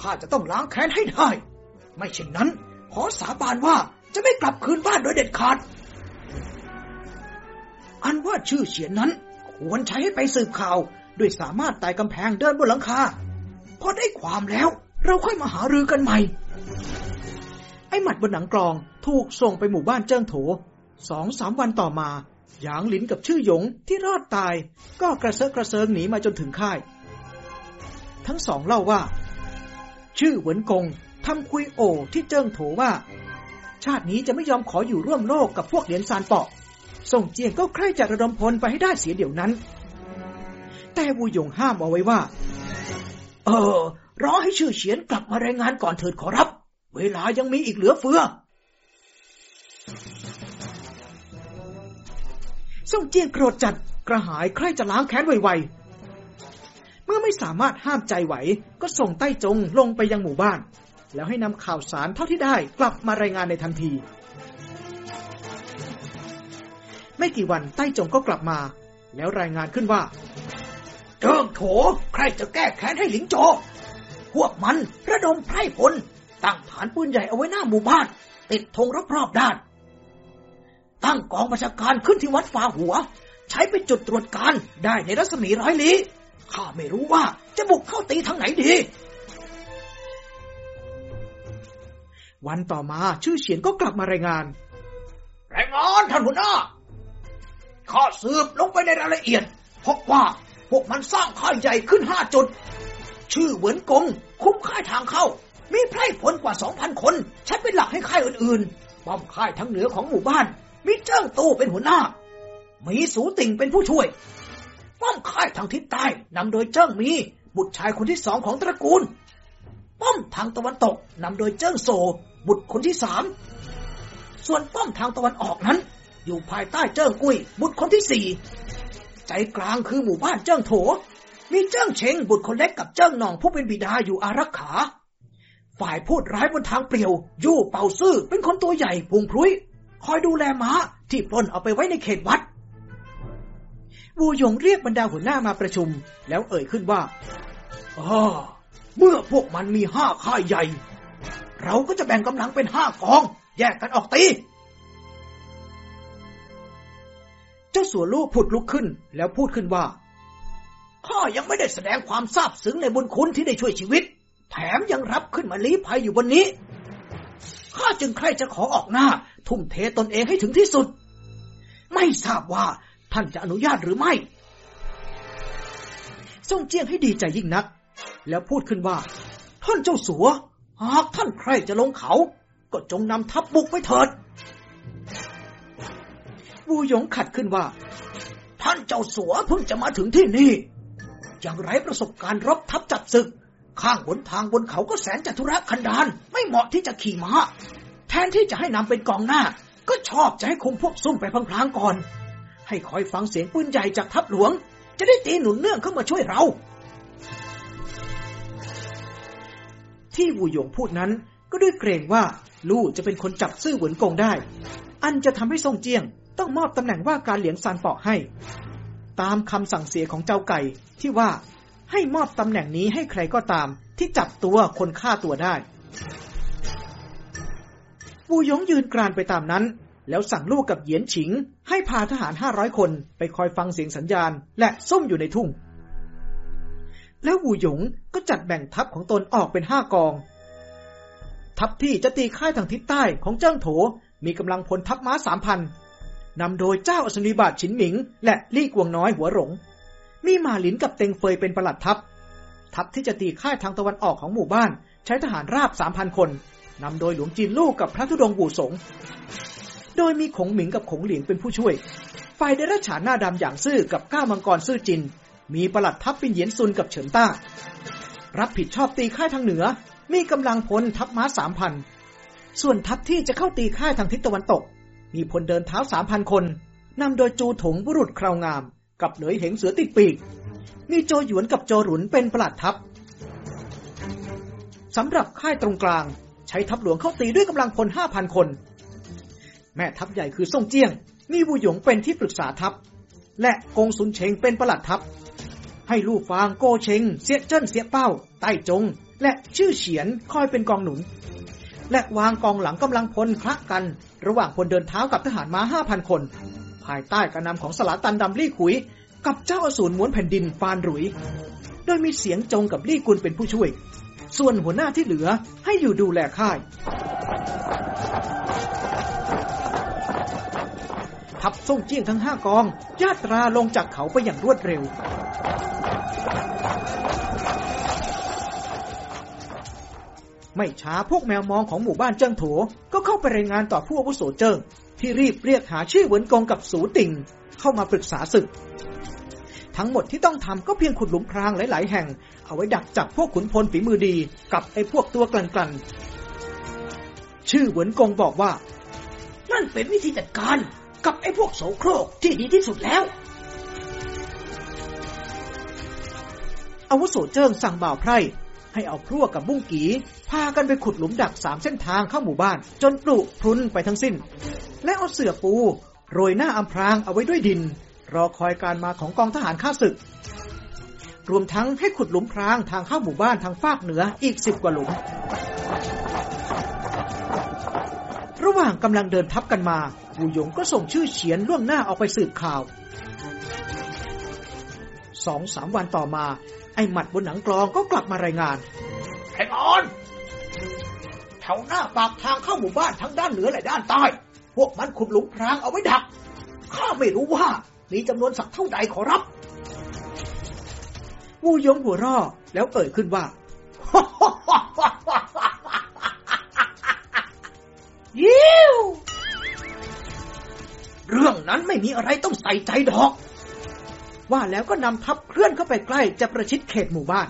ข้าจะต้องล้างแค้นให้ได้ ไม่เช่นนั้น ขอสาบานว่าจะไม่กลับคืนบ้านโดยเด็ดขาด อันว่าชื่อเฉียนนั้น ควรใช้ให้ไปสืบข่าว ด้วยสามารถไต่กำแพงเดินบนหลังคา พอได้ความแล้ว เราค่อยมาหารือกันใหม่ ไอ้หมัดบนหนังกลองถูกส่งไปหมู่บ้านเจิ้งโถสองสามวันต่อมา หยางหลินกับชื่อหยงที่รอดตาย ก็กระเซาะกระเซิงหนีมาจนถึงค่าย ทั้งสองเล่าว่า ชื่อเหวินกงทำคุยโอที่เจิ้งโถว่า ชาตินี้จะไม่ยอมขออยู่ร่วมโลกกับพวกเหรียญซานเปาะ ส่งเจียงก็ใคร่จะระดมพลไปให้ได้เสียเดี๋ยวนั้น แต่วูหยงห้ามเอาไว้ว่า เออ รอให้ชื่อเฉียนกลับมารายงานก่อนเถิดขอรับ เวลายังมีอีกเหลือเฟือส่งเจียงโกรธจัดกระหายใคร่จะล้างแค้นไวๆ เมื่อไม่สามารถห้ามใจไหว ก็ส่งใต้จงลงไปยังหมู่บ้าน แล้วให้นำข่าวสารเท่าที่ได้กลับมารายงานในทันที ไม่กี่วันใต้จงก็กลับมา แล้วรายงานขึ้นว่าเจิงโถ ใครจะแก้แค้นให้หลิงโจ พวกมันระดมไพร่พลตั้งฐานปืนใหญ่เอาไว้หน้าหมู่บ้าน ติดธงรอบๆด้าน ตั้งกองประชาการขึ้นที่วัดฝาหัว ใช้เป็นจุดตรวจการได้ในรัศมีร้อยลี้ข้าไม่รู้ว่าจะบุกเข้าตีทางไหนดี วันต่อมาชื่อเฉียนก็กลับมารายงาน รายงานท่านหัวหน้า ข้าสืบลงไปในรายละเอียดพบว่าพวกมันสร้างค่ายใหญ่ขึ้นห้าจุด ชื่อเหมือนกง คุ้มค่ายทางเข้า มีไพร่พลกว่าสองพันคน ใช้เป็นหลักให้ค่ายอื่นๆป้อมค่ายทั้งเหนือของหมู่บ้าน มีเจ้างตู้เป็นหัวหน้า มีสูติ่งเป็นผู้ช่วยป้อมค่ายทางทิศใต้นำโดยเจิ้งมี บุตรชายคนที่สองของตระกูลป้อมทางตะวันตกนำโดยเจิ้งโซ บุตรคนที่สามส่วนป้อมทางตะวันออกนั้น อยู่ภายใต้เจิ้งกุ้ยบุตรคนที่สี่ใจกลางคือหมู่บ้านเจิ้งโถ มีเจิ้งเชงบุตรคนเล็กกับเจิ้งหนองผู้เป็นบิดาอยู่อารักขา ฝ่ายพูดร้ายบนทางเปลี่ยว ยู่เป่าซื่อเป็นคนตัวใหญ่พุงพลุย คอยดูแลม้าที่ปล้นเอาไปไว้ในเขตวัดวูหยงเรียกบรรดาหัวหน้ามาประชุม แล้วเอ่ยขึ้นว่าอาเมื่อพวกมันมีห้าค่ายใหญ่ เราก็จะแบ่งกำลังเป็นห้ากอง แยกกันออกตี เจ้าสัวลู่ผุดลุกขึ้น แล้วพูดขึ้นว่า ข้ายังไม่ได้แสดงความซาบซึ้งในบุญคุณที่ได้ช่วยชีวิต แถมยังรับขึ้นมาลี้ภัยอยู่บนนี้ ข้าจึงใคร่จะขอออกหน้า ทุ่มเทตนเองให้ถึงที่สุด ไม่ทราบว่าท่านจะอนุญาตหรือไม่ส่งเจียงให้ดีใจยิ่งนัก แล้วพูดขึ้นว่า ท่านเจ้าสัว หากท่านใครจะลงเขา ก็จงนำทัพบุกไปเถิด วูหยงขัดขึ้นว่า ท่านเจ้าสัวเพิ่งจะมาถึงที่นี่ อยังไรประสบการณ์รบทัพจับศึก ข้างบนทางบนเขาก็แสนจัตุรกันดารไม่เหมาะที่จะขี่ม้าแทนที่จะให้นำเป็นกองหน้า ก็ชอบจะให้คุมพวกซุ่มไปพลางๆก่อน ให้คอยฟังเสียงปืนใหญ่จากทัพหลวง จะได้ตีหนุนเนื่องเข้ามาช่วยเรา ที่วูหยงพูดนั้นก็ด้วยเกรงว่าลู่จะเป็นคนจับซื่อเหวินกงได้ อันจะทำให้ซ่งเจียง ต้องมอบตำแหน่งว่าการเหลียงซานเปาะให้ ตามคำสั่งเสียของเจ้าไก่ที่ว่าให้มอบตำแหน่งนี้ให้ใครก็ตาม ที่จับตัวคนฆ่าตัวได้วูยงยืนกรานไปตามนั้น แล้วสั่งลูกกับเหยียนฉิง ให้พาทหารห้าร้อยคนไปคอยฟังเสียงสัญญาณ และซุ่มอยู่ในทุ่ง แล้ววูหยงก็จัดแบ่งทัพของตนออกเป็นห้ากอง ทัพที่จะตีค่ายทางทิศใต้ของเจิ้งโถมีกำลังพลทัพม้าสามพัน นำโดยเจ้าอสนิบาตฉินหมิง และลี่กวงน้อยหัวหลง มีมาหลินกับเต็งเฟยเป็นประหลัดทัพ ทัพที่จะตีค่ายทางตะวันออกของหมู่บ้าน ใช้ทหารราบสามพันคนนำโดยหลวงจีนลู่กับพระธุดงบู่สง โดยมีขงหมิงกับขงเหลียงเป็นผู้ช่วย ฝ่ายเดรัจฉานหน้าดำอย่างซื่อกับก้ามังกรซื่อจิน มีประหลัดทัพปินเหยียนซุนกับเฉินต้า รับผิดชอบตีค่ายทางเหนือ มีกำลังพลทัพม้าสามพัน ส่วนทัพที่จะเข้าตีค่ายทางทิศตะวันตก มีพลเดินเท้าสามพันคนนำโดยจูถงบุรุษคราวงาม กับเหลยเหงเสือติดปีก มีโจหยวนกับโจหลุนเป็นประหลัดทัพสำหรับค่ายตรงกลาง ใช้ทัพหลวงเข้าตีด้วยกำลังพลห้าพันคน แม่ทัพใหญ่คือซ่งเจี้ยง มีวูหยงเป็นที่ปรึกษาทัพ และกงสุนเชงเป็นประหลัดทัพ ให้ลู่ฟางโกเชง เสียเจิ้นเสียเป้า ใต้จง และชื่อเฉียนคอยเป็นกองหนุน และวางกองหลังกำลังพลคละกัน ระหว่างพลเดินเท้ากับทหารม้าห้าพันคน ภายใต้การนำของสลาตันดำลี่ขุย กับเจ้าอสูรม้วนแผ่นดินฟานหรุย โดยมีเสียงจงกับลี่กุลเป็นผู้ช่วย ส่วนหัวหน้าที่เหลือให้อยู่ดูแลค่ายทัพส่งเจียงทั้งห้ากองญาตราลงจากเขาไปอย่างรวดเร็ว ไม่ช้าพวกแมวมองของหมู่บ้านเจิ้งโถ ก็เข้าไปรายงานต่อผู้อาวุโสเจิ้งที่รีบเรียกหาชื่อเหวินกงกับสูติ่ง เข้ามาปรึกษาศึก ทั้งหมดที่ต้องทำก็เพียงขุดหลุมพรางหลาย ๆ แห่ง เอาไว้ดักจับพวกขุนพลฝีมือดี กับไอ้พวกตัวกลั่นๆชื่อเหวินกงบอกว่า นั่นเป็นวิธีจัดการกับไอ้พวกโสโครกที่ดีที่สุดแล้วอาวุโสเจิ้งสั่งบ่าวไพร่ ให้เอาพรั่วกับบุ้งกีพากันไปขุดหลุมดักสามเส้นทางเข้าหมู่บ้าน จนปลุกพรุนไปทั้งสิ้น และเอาเสือปู โรยหน้าอำพรางเอาไว้ด้วยดิน รอคอยการมาของกองทหารข้าศึก รวมทั้งให้ขุดหลุมพรางทางเข้าหมู่บ้านทางภาคเหนืออีกสิบกว่าหลุม ระหว่างกำลังเดินทับกันมาบูหยงก็ส่งชื่อเฉียนล่วงหน้าออกไปสืบข่าวสองสามวันต่อมา ไอ้หมัดบนหนังกลองก็กลับมารายงานไอ้ออนแถวหน้าปากทางเข้าหมู่บ้านทั้งด้านเหนือและด้านใต้ พวกมันขุดหลุมพรางเอาไว้ดัก ข้าไม่รู้ว่ามีจำนวนสักเท่าใดขอรับวูยงหัวร่อแล้วเอ่ยขึ้นว่า ยิ้ว เรื่องนั้นไม่มีอะไรต้องใส่ใจดอก ว่าแล้วก็นำทัพเคลื่อนเข้าไปใกล้จะประชิดเขตหมู่บ้าน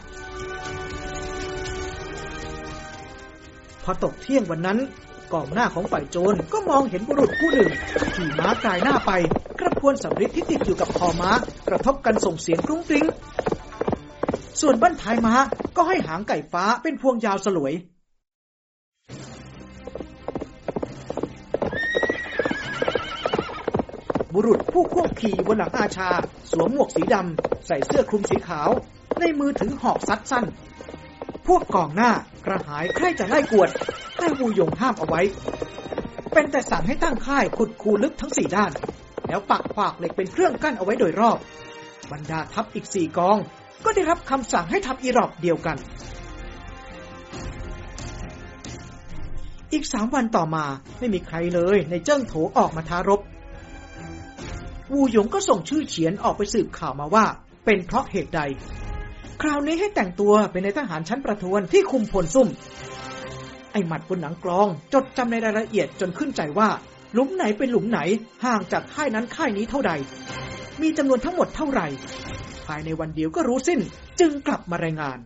พอตกเที่ยงวันนั้นกองหน้าของฝ่ายโจรก็มองเห็นบุรุษผู้หนึ่งขี่ม้ากายหน้าไป กระพวนสำริดที่ติดอยู่กับคอม้ากระทบกันส่งเสียงกรุ้งกริ้งส่วนบั้นท้ายม้าก็ให้หางไก่ฟ้าเป็นพวงยาวสลวย บุรุษผู้ควบขี่บนหลังอาชา สวมหมวกสีดำ ใส่เสื้อคลุมสีขาว ในมือถือหอกซัดสั้น พวกกองหน้ากระหายใคร่จะไล่กวดแต่วูยงห้ามเอาไว้ เป็นแต่สั่งให้ตั้งค่ายขุดคูลึกทั้งสี่ด้าน แล้วปักขวากเหล็กเป็นเครื่องกั้นเอาไว้โดยรอบ บรรดาทัพอีกสี่กอง ก็ได้รับคำสั่งให้ทัพอีรอบเดียวกัน อีกสามวันต่อมาไม่มีใครเลยในเจิ้งโถออกมาท้ารบ วูหยงก็ส่งชื่อเฉียนออกไปสืบข่าวมาว่า เป็นเพราะเหตุใด คราวนี้ให้แต่งตัวเป็นในทหารชั้นประทวนที่คุมพลซุ่ม ไอหมัดบนหนังกลอง จดจำในรายละเอียดจนขึ้นใจว่า หลุมไหนเป็นหลุมไหนห่างจากค่ายนั้นค่ายนี้เท่าใด มีจำนวนทั้งหมดเท่าไหร่ ภายในวันเดียวก็รู้สิ้น จึงกลับมารายงาน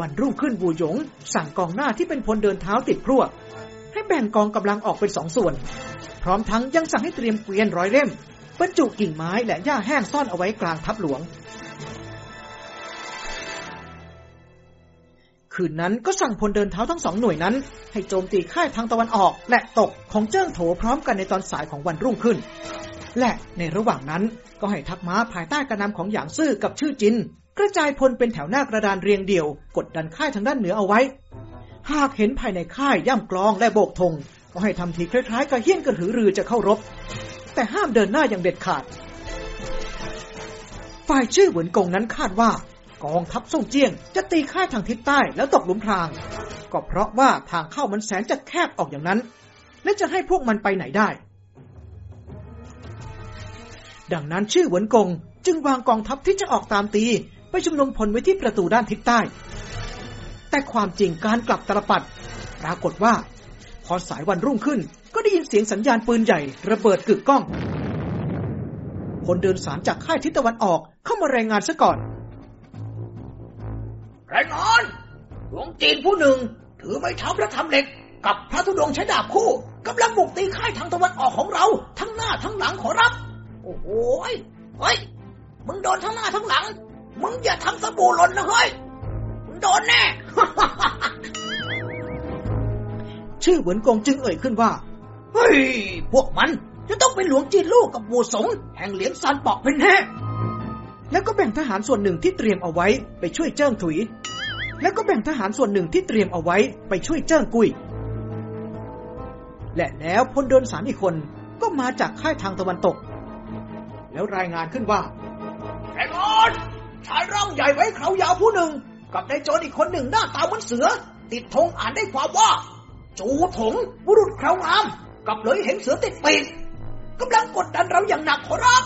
วันรุ่งขึ้นบูหยง สั่งกองหน้าที่เป็นพลเดินเท้าติดพรวดให้แบ่งกองกำลังออกเป็นสองส่วน พร้อมทั้งยังสั่งให้เตรียมเกวียนร้อยเล่มบรรจุกิ่งไม้และหญ้าแห้งซ่อนเอาไว้กลางทัพหลวง คืนนั้นก็สั่งพลเดินเท้าทั้งสองหน่วยนั้น ให้โจมตีค่ายทางตะวันออก และตกของเจิ้งโถพร้อมกันในตอนสายของวันรุ่งขึ้น และในระหว่างนั้นก็ให้ทัพม้าภายใต้การนำของหยางซื่อกับชื่อจิน กระจายพลเป็นแถวหน้ากระดานเรียงเดี่ยว กดดันค่ายทางด้านเหนือเอาไว้ หากเห็นภายในค่ายย่ำกลองและโบกธงก็ให้ทำทีคล้ายๆกับเฮี้ยนกระหือรือจะเข้ารบ แต่ห้ามเดินหน้าอย่างเด็ดขาด ฝ่ายชื่อเหวินกงนั้นคาดว่า กองทัพส่งเจียง จะตีค่ายทางทิศใต้แล้วตกหลุมพราง ก็เพราะว่าทางเข้ามันแสนจะแคบออกอย่างนั้น และจะให้พวกมันไปไหนได้ ดังนั้นชื่อเหวินกงจึงวางกองทัพที่จะออกตามตี ไปชุมนุมพลไว้ที่ประตูด้านทิศใต้ แต่ความจริงการกลับตลปัดปรากฏว่า พอสายวันรุ่งขึ้น ก็ได้ยินเสียงสัญญาณปืนใหญ่ ระเบิดกึกก้องคนเดินสารจากค่ายทิศตะวันออกเข้ามารายงานซะก่อนรายงานหลวงจีนผู้หนึ่ง ถือไม้เท้าพระธรรมเหล็ก กับพระธุดงค์ใช้ดาบคู่กำลังบุกตีค่ายทางตะวันออกของเรา ทั้งหน้าทั้งหลังขอรับ โอ้โหยเฮ้ยมึงโดนทั้งหน้าทั้งหลัง มึงอย่าทำสบู่หล่นนะเฮ้ยมึงโดนแน่ ชื่อเหวินกงจึงเอ่ยขึ้นว่า เฮ้ย พวกมันจะต้องเป็นหลวงจีนลูกกับบูสง แห่งเหลียงซานปอกเป็นแน่แล้วก็แบ่งทหารส่วนหนึ่งที่เตรียมเอาไว้ไปช่วยเจิ้งถุย แล้วก็แบ่งทหารส่วนหนึ่งที่เตรียมเอาไว้ไปช่วยเจิ้งกุย และแล้วพลเดินสารอีกคนก็มาจากค่ายทางตะวันตก แล้วรายงานขึ้นว่าแรงออน ชายร่างใหญ่ไว้เขายาวผู้หนึ่ง กับนายโจรอีกคนหนึ่งหน้าตาเหมือนเสือ ติดธงอ่านได้ความว่า จูถงบุรุษครางามกับเลยเห็นเสือติดปีกกำลังกดดันเราอย่างหนักขอรับ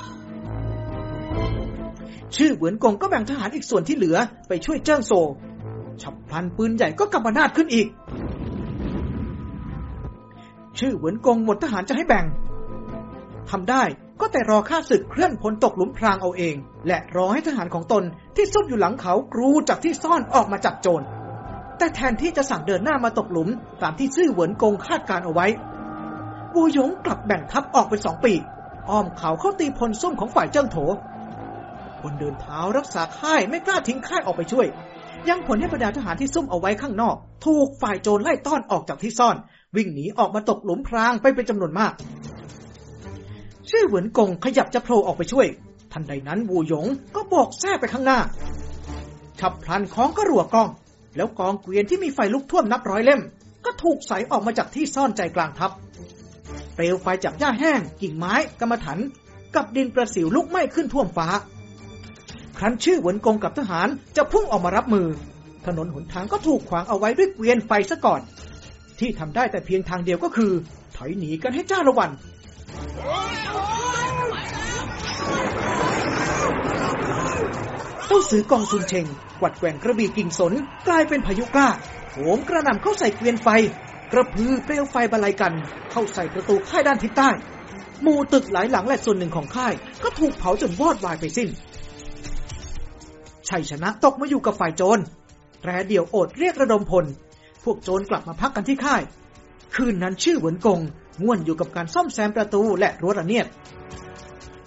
ชื่อเหวินกงก็แบ่งทหารอีกส่วนที่เหลือไปช่วยเจิ้งโซฉับพลันปืนใหญ่ก็กำมานาดขึ้นอีก ชื่อเหวินกงหมดทหารจะให้แบ่งทำได้ ก็แต่รอข้าศึกเคลื่อนพลตกหลุมพรางเอาเอง และรอให้ทหารของตนที่ซุ่มอยู่หลังเขากรูจากที่ซ่อนออกมาจับโจร แต่แทนที่จะสั่งเดินหน้ามาตกหลุม ตามที่ซื่อเหวินกงคาดการเอาไว้บูหยงกลับแบ่งทัพออกเป็นสองปีก อ้อมเขาเข้าตีพลซุ่มของฝ่ายเจิ้งโถ คนเดินเท้ารักษาค่ายไม่กล้าทิ้งค่ายออกไปช่วย ยังผลให้บรรดาทหารที่ซุ่มเอาไว้ข้างนอก ถูกฝ่ายโจรไล่ต้อนออกจากที่ซ่อน วิ่งหนีออกมาตกหลุมพรางไปเป็นจำนวนมาก ชื่อเหวินกงขยับจะโผล่ออกไปช่วย ทันใดนั้นวูหยงก็บอกแท้ไปข้างหน้า ฉับพลันของก็รัวกอง แล้วกองเกวียนที่มีไฟลุกท่วมนับร้อยเล่ม ก็ถูกใส่ออกมาจากที่ซ่อนใจกลางทัพเปลวไฟจากหญ้าแห้ง กิ่งไม้กรรมฐานกับดินประสิวลุกไหม้ขึ้นท่วมฟ้า ครั้นชื่อเหวินกงกับทหารจะพุ่งออกมารับมือ ถนนหนทางก็ถูกขวางเอาไว้ด้วยเกวียนไฟซะก่อน ที่ทำได้แต่เพียงทางเดียวก็คือ ถอยหนีกันให้จ้าละวัน เต้าสือกองซุนเชงกวัดแกว่งกระบี่กิ่งสนกลายเป็นพายุกล้าโหมกระหน่ำเข้าใส่เกวียนไฟ กระพือเปลวไฟบรรลัยกัน เข้าใส่ประตูค่ายด้านทิศใต้หมู่ตึกหลายหลังและส่วนหนึ่งของค่าย ก็ถูกเผาจนวอดวายไปสิ้นชัยชนะตกมาอยู่กับฝ่ายโจรแตรเดี่ยวโอดเรียกระดมพล พวกโจรกลับมาพักกันที่ค่าย คืนนั้นชื่อเหวินกง ง่วนอยู่กับการซ่อมแซมประตูและรั้วระเนียด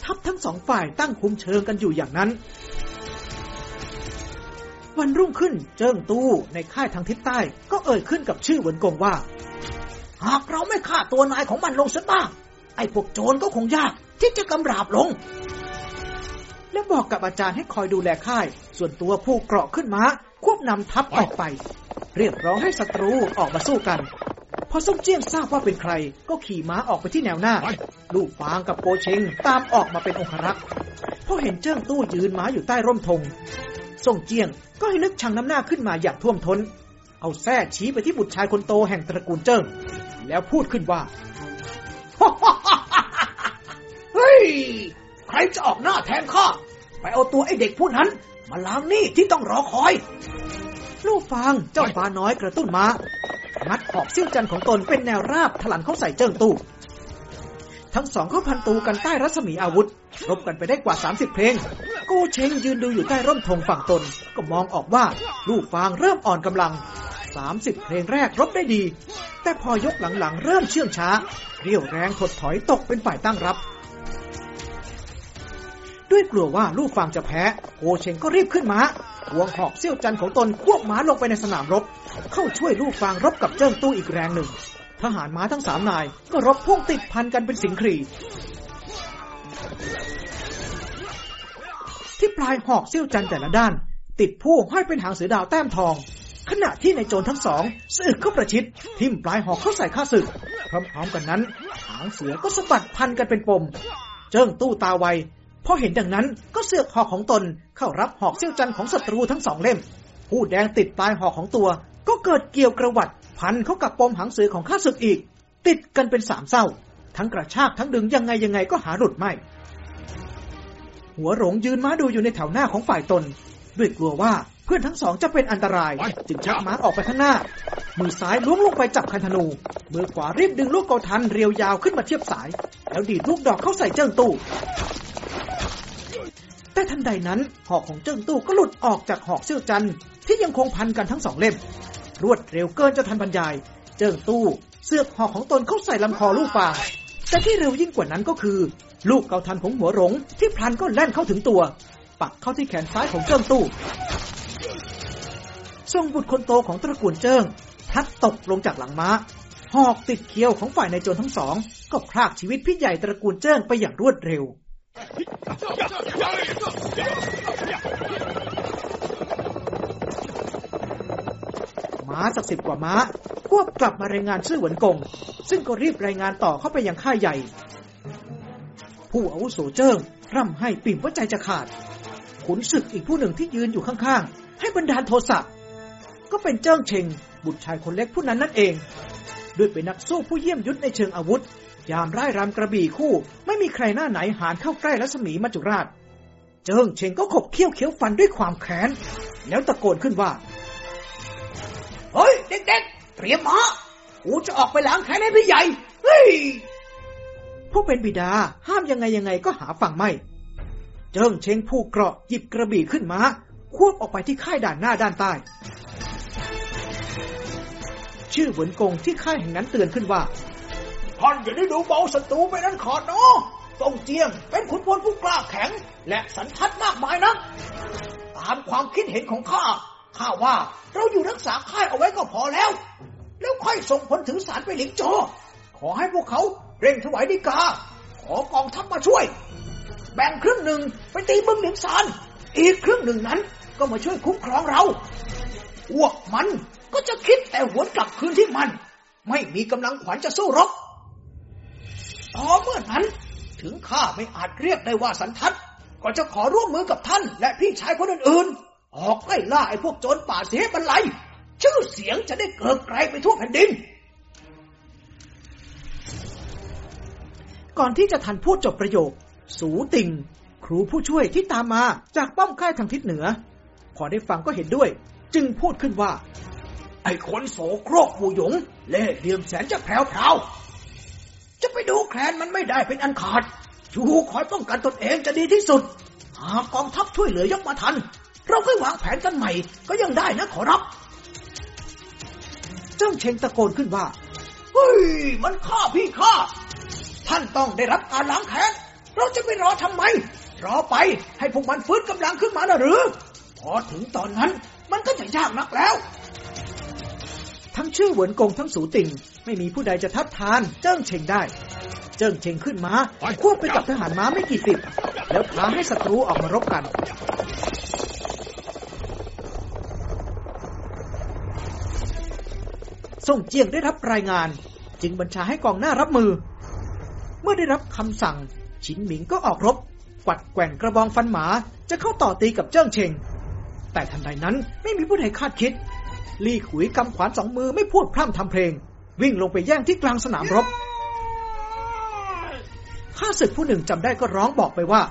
ทัพทั้งสองฝ่ายตั้งคุมเชิงกันอยู่อย่างนั้น วันรุ่งขึ้นเจิ้งตู้ในค่ายทางทิศใต้ ก็เอ่ยขึ้นกับชื่อเหวินกงว่า หากเราไม่ฆ่าตัวนายของมันลงสักบ้าง ไอ้พวกโจรก็คงยากที่จะกำราบลง แล้วบอกกับอาจารย์ให้คอยดูแลค่าย ส่วนตัวผู้เกราะขึ้นม้าควบนำทัพออกไป เรียกร้องให้ศัตรูออกมาสู้กัน พอซ่งเจี้ยงทราบว่าเป็นใคร ก็ขี่ม้าออกไปที่แนวหน้า ลูกฟางกับโปเชงตามออกมาเป็นองครักษ์พอเห็นเจิ้งตู้ยืนม้าอยู่ใต้ร่มธงซ่งเจี้ยงก็ให้นึกชังน้ำหน้าขึ้นมาอย่างท่วมทน้น เอาแส้ชี้ไปที่บุตรชายคนโตแห่งตระกูลเจิ้ง แล้วพูดขึ้นว่าเฮ้ยใครจะออกหน้าแทนข้าไปเอาตัวไอ้เด็กผู้นั้น มาล้างหนี้ที่ต้องรอคอย ลูกฟางเจ้าฟ้าน้อยกระตุ้นมา้างัดหอกเสี้ยวจันของตนเป็นแนวราบถลันเข้าใส่เจิ้งตู้ ทั้งสองเข้าพันตูกันใต้รัศมีอาวุธ รบกันไปได้กว่า 30 เพลงโกเชงยืนดูอยู่ใต้ร่มธงฝั่งตน ก็มองออกว่าลูกฟางเริ่มอ่อนกำลัง 30 เพลงแรกรบได้ดี แต่พอยกหลังๆ เริ่มเชื่องช้า เรียวแรงถดถอยตกเป็นฝ่ายตั้งรับ ด้วยกลัวว่าลูกฟางจะแพ้ โกเชงก็รีบขึ้นมาควงหอกเซี่ยวจันของตนควบม้าลงไปในสนามรบ เข้าช่วยลูกฟางรบกับเจิ้งตู้อีกแรงหนึ่ง ทหารม้าทั้งสามนายก็รบพุ่งติดพันกันเป็นสิงครี ที่ปลายหอกเซี่ยวจันแต่ละด้าน ติดผู้ห้อยเป็นหางเสือดาวแต้มทอง ขณะที่ในโจรทั้งสองสึกเข้าประชิดทิ่มปลายหอกเข้าใส่ข้าศึกพร้อมๆกันนั้น หางเสือก็สะบัดพันกันเป็นปม เจิ้งตู้ตาไว พอเห็นดังนั้นก็เสือกหอกของตนเข้ารับหอกเซี่ยวจันของศัตรูทั้งสองเล่ม ผู้แดงติดปลายหอกของตัว ก็เกิดเกี่ยวกระวัดพันเข้ากับปมหางเสือของข้าศึกอีก ติดกันเป็นสามเศร้า ทั้งกระชากทั้งดึงยังไงยังไงก็หาหลุดไม่ หัวหลงยืนม้าดูอยู่ในแถวหน้าของฝ่ายตนด้วยกลัวว่า พื่อนทั้งสองจะเป็นอันตราย จึงชักม้าออกไปข้างหน้า มือซ้ายล้วงลงไปจับคันธนู มือขวารีบดึงลูกเกาทันเรียวยาวขึ้นมาเทียบสาย แล้วดีดลูกดอกเข้าใส่เจิ้งตู้แต่ทันใดนั้น หอกของเจิ้งตู้ก็หลุดออกจากหอกเซี่ยวจันที่ยังคงพันกันทั้งสองเล่ม รวดเร็วเกินจะทันบรรยาย เจิ้งตู้เสือกหอกของตนเข้าใส่ลำคอลูกฟางแต่ที่เร็วยิ่งกว่านั้นก็คือ ลูกเกาทันของหัวหลงที่พลันก็แล่นเข้าถึงตัว ปักเข้าที่แขนซ้ายของเจิ้งตู้ ทรงบุตรคนโตของตระกูลเจิ้งพลัดตกลงจากหลังม้า หอกติดเคี้ยวของฝ่ายในายโจรทั้งสอง ก็พรากชีวิตพี่ใหญ่ตระกูลเจิ้งไปอย่างรวดเร็ว ม้าสักสิบกว่าม้า ควบกลับมารายงานชื่อหวนกง ซึ่งก็รีบรายงานต่อเข้าไปยังค่ายใหญ่ ผู้อาวุโสเจิ้งร่ำให้ปิ่มว่าใจจะขาดขุนศึกอีกผู้หนึ่งที่ยืนอยู่ข้างๆ ให้บรรดาลโทสะ ก็เป็นเจิ้งเชงบุตรชายคนเล็กผู้นั้นนั่นเอง ด้วยเป็นนักสู้ผู้เยี่ยมยุทธในเชิงอาวุธ ยามร่ายรำกระบี่คู่ ไม่มีใครหน้าไหนหานเข้าใกล้รัศมีมัจจุราช เจิ้งเชงก็ขบเคี้ยวเคี้ยวฟันด้วยความแค้น แล้วตะโกนขึ้นว่าเฮ้ยเด็กๆเตรียมมากูจะออกไปล้างแค้นให้พี่ใหญ่เฮ้ยผู้เป็นบิดาห้ามยังไงยังไงก็หาฟังไม่ เจิ้งเชงผู้เกราะหยิบกระบี่ขึ้นมา ควบออกไปที่ค่ายด่านหน้าด้านใต้ ชื่อเหวินกงที่ค่ายแห่งนั้นเตือนขึ้นว่า ท่านอย่าได้ดูเบาศัตรูไปนั้นขาดเนาะต้องเจียงเป็นขุนพลผู้กล้าแข็ง และสันทัดมากมายนะตามความคิดเห็นของข้า ข้าว่าเราอยู่รักษาค่ายเอาไว้ก็พอแล้ว แล้วค่อยส่งผลถึงสารไปหลิงโจขอให้พวกเขาเร่งถวายดีกา ขอกองทัพมาช่วย แบ่งครึ่งหนึ่งไปตีเมืองหลิงซานอีกครึ่งหนึ่งนั้นก็มาช่วยคุ้มครองเรา พวกมันก็จะคิดแต่หวนกลับคืนที่มัน ไม่มีกำลังขวัญจะสู้รบต่อเมื่อนั้น ถึงข้าไม่อาจเรียกได้ว่าสันทัดก็จะขอร่วมมือกับท่าน และพี่ชายคนอื่นๆ ออกไล่ล่าไอ้พวกโจรป่าเสียบรรลัยชื่อเสียงจะได้เกิดไกลไปทั่วแผ่นดิน ก่อนที่จะทันพูดจบประโยค สูติงครูผู้ช่วยที่ตามมาจากป้อมค่ายทางทิศเหนือ พอได้ฟังก็เห็นด้วย จึงพูดขึ้นว่า ไอ้คนโสโครกหมูหยง เล่ห์เหลี่ยมแสนจะแผ่วพราวจะไปดูแคลนมันไม่ได้เป็นอันขาดชูคอยป้องกันตนเองจะดีที่สุด หากกองทัพช่วยเหลือยกมาทัน เราค่อยวางแผนกันใหม่ก็ยังได้นะขอรับ เจ้าเชงตะโกนขึ้นว่า เฮ้ย มันฆ่าพี่ฆ่า ท่านต้องได้รับการล้างแค้น เราจะไปรอทำไม รอไปให้พวกมันฟื้นกำลังขึ้นมานะหรือ พอถึงตอนนั้น มันก็จะยากนักแล้ว ทั้งชื่อเหวินกงทั้งสูติงไม่มีผู้ใดจะทัดทานเจิ้งเชงได้ เจิ้งเชงขึ้นมาควบไปกับทหารม้าไม่กี่สิบ แล้วท้าให้ศัตรูออกมารบกันส่งเจียงได้รับรายงาน จึงบัญชาให้กองหน้ารับมือ เมื่อได้รับคำสั่ง ชินหมิงก็ออกรบ กวัดแกว่งกระบองฟันหมา จะเข้าต่อตีกับเจิ้งเชง แต่ทันใดนั้นไม่มีผู้ใดคาดคิด ลี่ขุยกำขวานสองมือไม่พูดพร่ำทำเพลง วิ่งลงไปแย่งที่กลางสนามรบข้าศึกผู้หนึ่งจำได้ก็ร้องบอกไปว่า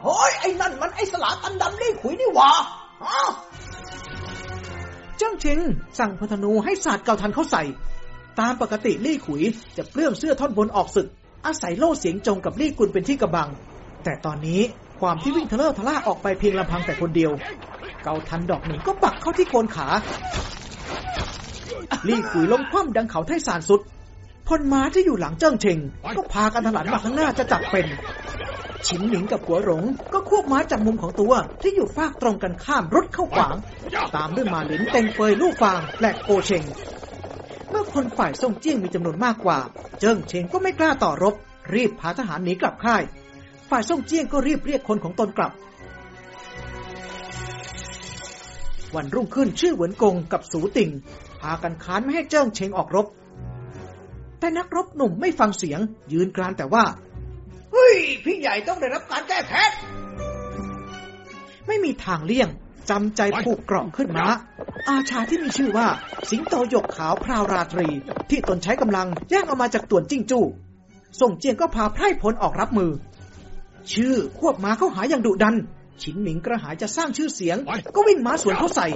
เฮ้ยไอ้นั่นมันไอ้สลาตันดำลี่ขุยนี่หว่าเจ้างเชงสั่งพธนูให้ศาสตร์เก่าทันเข้าใส่ ตามปกติลี่ขุยจะเปลื้องเสื้อท่อนบนออกศึก อาศัยโล่เสียงจงกับลี่กุลเป็นที่กระบัง แต่ตอนนี้ความที่วิ่งทะเลาะทะล่าออกไปเพียงลำพังแต่คนเดียว เกาทันดอกหนึ่งก็ปักเข้าที่โคนขา ลี่ขุยล้มคว่ำดังเขาไทสานสุดพลม้าที่อยู่หลังเจิ้งเชงก็พากันถลันมาข้างหน้าจะจับเป็นชินหมิงกับกัวหลงก็ควบม้าจับมุมของตัวที่อยู่ฟากตรงกันข้ามรถเข้าขวาง ตามด้วยมาหลินเต็งเฟยลู่ฟางและโกเชง เมื่อคนฝ่ายซ่งเจี้ยงมีจำนวนมากกว่า เจิ้งเชงก็ไม่กล้าต่อรบ รีบพาทหารหนีกลับค่าย ฝ่ายซ่งเจี้ยงก็รีบเรียกคนของตนกลับ วันรุ่งขึ้นชื่อเหวินกงกับสูติงพากันค้านไม่ให้เจิ้งเชงออกรบ แต่นักรบหนุ่มไม่ฟังเสียง ยืนกรานแต่ว่า เฮ้ย พี่ใหญ่ต้องได้รับการแก้แค้นไม่มีทางเลี่ยงจำใจผูกกราะขึ้นมา อาชาที่มีชื่อว่า สิงโตหยกขาวพราวราตรี ที่ตนใช้กำลังแย่งเอามาจากต่วนจิ้งจู้ส่งเจียงก็พาไพร่พลออกรับมือ ชื่อควบมาเข้าหาอย่างดุดัน ฉินหมิงกระหายจะสร้างชื่อเสียง ก็วิ่งม้าสวนเข้าใส่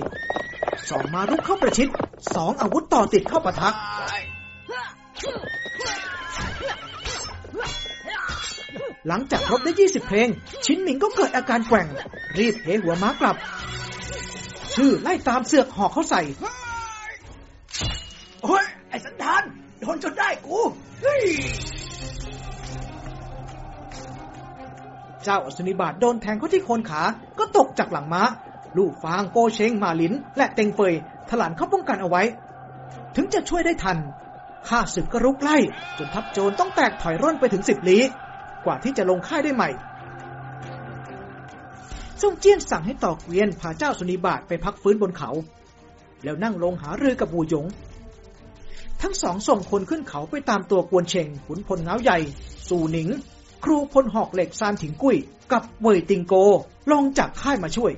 สองมารุกเข้าประชิดสองอาวุธต่อติดเข้าปะทะหลังจากรบได้20เพลง ชินหมิงก็เกิดอาการแกว่ง รีบเทหัวม้ากลับ ชื่อไล่ตามเสือกหอกเขาใส่โอ้ยไอ้สันดานโดนจนได้กูเฮ้ย เจ้าอสุนิบาตโดนแทงเข้าที่โคนขา ก็ตกจากหลังม้า ลูกฟางโกเชงมาลิน และเต็งเฟยถลานเข้าป้องกันเอาไว้ ถึงจะช่วยได้ทัน ข้าศึกก็รุกไล่ จนทัพโจรต้องแตกถอยร่นไปถึงสิบลี้ กว่าที่จะลงค่ายได้ใหม่ซ่งเจี้ยนสั่งให้ต่อเกวียนพาเจ้าสุนิบาตไปพักฟื้นบนเขา แล้วนั่งลงหารือกับบูหยง ทั้งสองส่งคนขึ้นเขาไปตามตัวกวนเชงขุนพลเงาใหญ่ สู่หนิง ครูพลหอกเหล็กซานถิงกุ้ย กับเวยติงโก ลงจากค่ายมาช่วย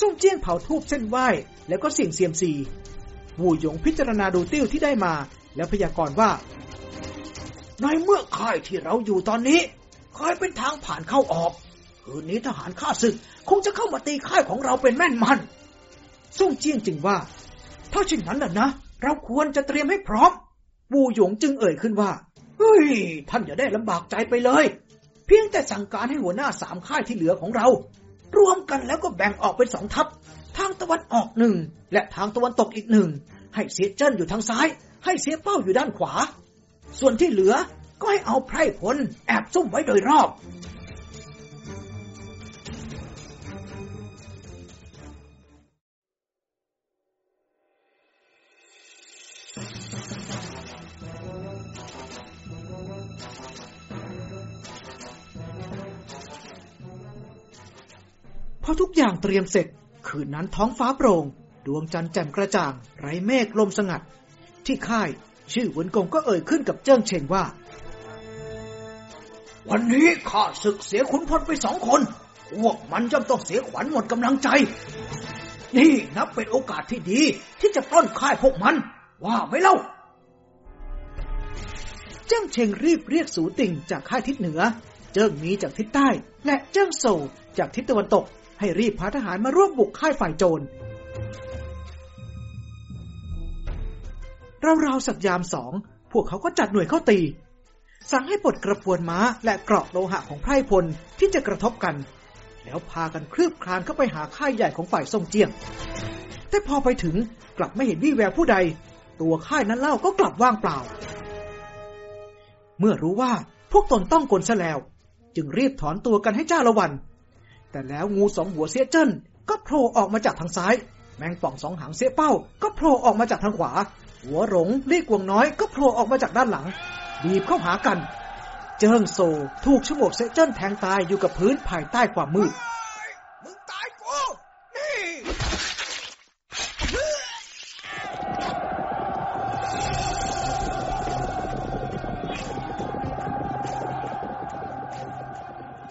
ซ่งเจี้ยนเผาทูบเส้นไหว้ แล้วก็เสี่ยงเซียมซีวูหยงพิจารณาดูติ้วที่ได้มา แล้วพยากรณ์ว่าในเมื่อค่ายที่เราอยู่ตอนนี้คอยเป็นทางผ่านเข้าออกคืนนี้ทหารข้าศึก คงจะเข้ามาตีค่ายของเราเป็นแม่นมันซ่งเจี้ยนจึงว่า ถ้าเช่นนั้นน่ะนะ เราควรจะเตรียมให้พร้อม วูหยงจึงเอ่ยขึ้นว่า เฮ้ย ท่านอย่าได้ลำบากใจไปเลย เพียงแต่สั่งการให้หัวหน้าสามค่ายที่เหลือของเรา รวมกันแล้วก็แบ่งออกเป็นสองทัพ ทางตะวันออกหนึ่ง และทางตะวันตกอีกหนึ่ง ให้เสียเจิ้นอยู่ทางซ้าย ให้เสียเป้าอยู่ด้านขวา ส่วนที่เหลือก็ให้เอาไพร่พลแอบซุ่มไว้โดยรอบ พอทุกอย่างเตรียมเสร็จ คืนนั้นท้องฟ้าโปร่ง ดวงจันทร์แจ่มกระจ่าง ไร้เมฆลมสงัด ที่ค่าย ชื่อหวนกงก็เอ่ยขึ้นกับเจิ้งเชงว่า วันนี้ข้าศึกเสียขุนพลไปสองคนพวกมันย่อมต้องเสียขวัญหมดกำลังใจ นี่นับเป็นโอกาสที่ดี ที่จะปล้นค่ายพวกมัน ว่าไหม่เล่า เจิ้งเชงรีบเรียกสูติ่งจากค่ายทิศเหนือ เจิ้งมีจากทิศใต้ และเจิ้งโซจากทิศตะวันตก ให้รีบพาทหารมาร่วมบุกค่ายฝ่ายโจรราวๆสักยามสอง พวกเขาก็จัดหน่วยเข้าตี สั่งให้ปลดกระปวนม้าและเกราะโลหะของไพรพลที่จะกระทบกัน แล้วพากันคลืบคลานเข้าไปหาค่ายใหญ่ของฝ่ายซ่งเจียง แต่พอไปถึงกลับไม่เห็นวี่แววผู้ใด ตัวค่ายนั้นเล่าก็กลับว่างเปล่า เมื่อรู้ว่าพวกตนต้องกลซะแล้ว จึงรีบถอนตัวกันให้จ้าละวัน แต่แล้วงูสองหัวเสียเจิ้นก็โผล่ออกมาจากทางซ้าย แมงป่องสองหางเสียเป้า ก็โผล่ออกมาจากทางขวา หัวหลงลีกวงน้อยก็โผล่ออกมาจากด้านหลังบีบเข้าหากัน เจิ้งโซถูกฉมวกเสียเจิ้นแทงตายอยู่กับพื้นภายใต้ความมืดมึงตายกูนี่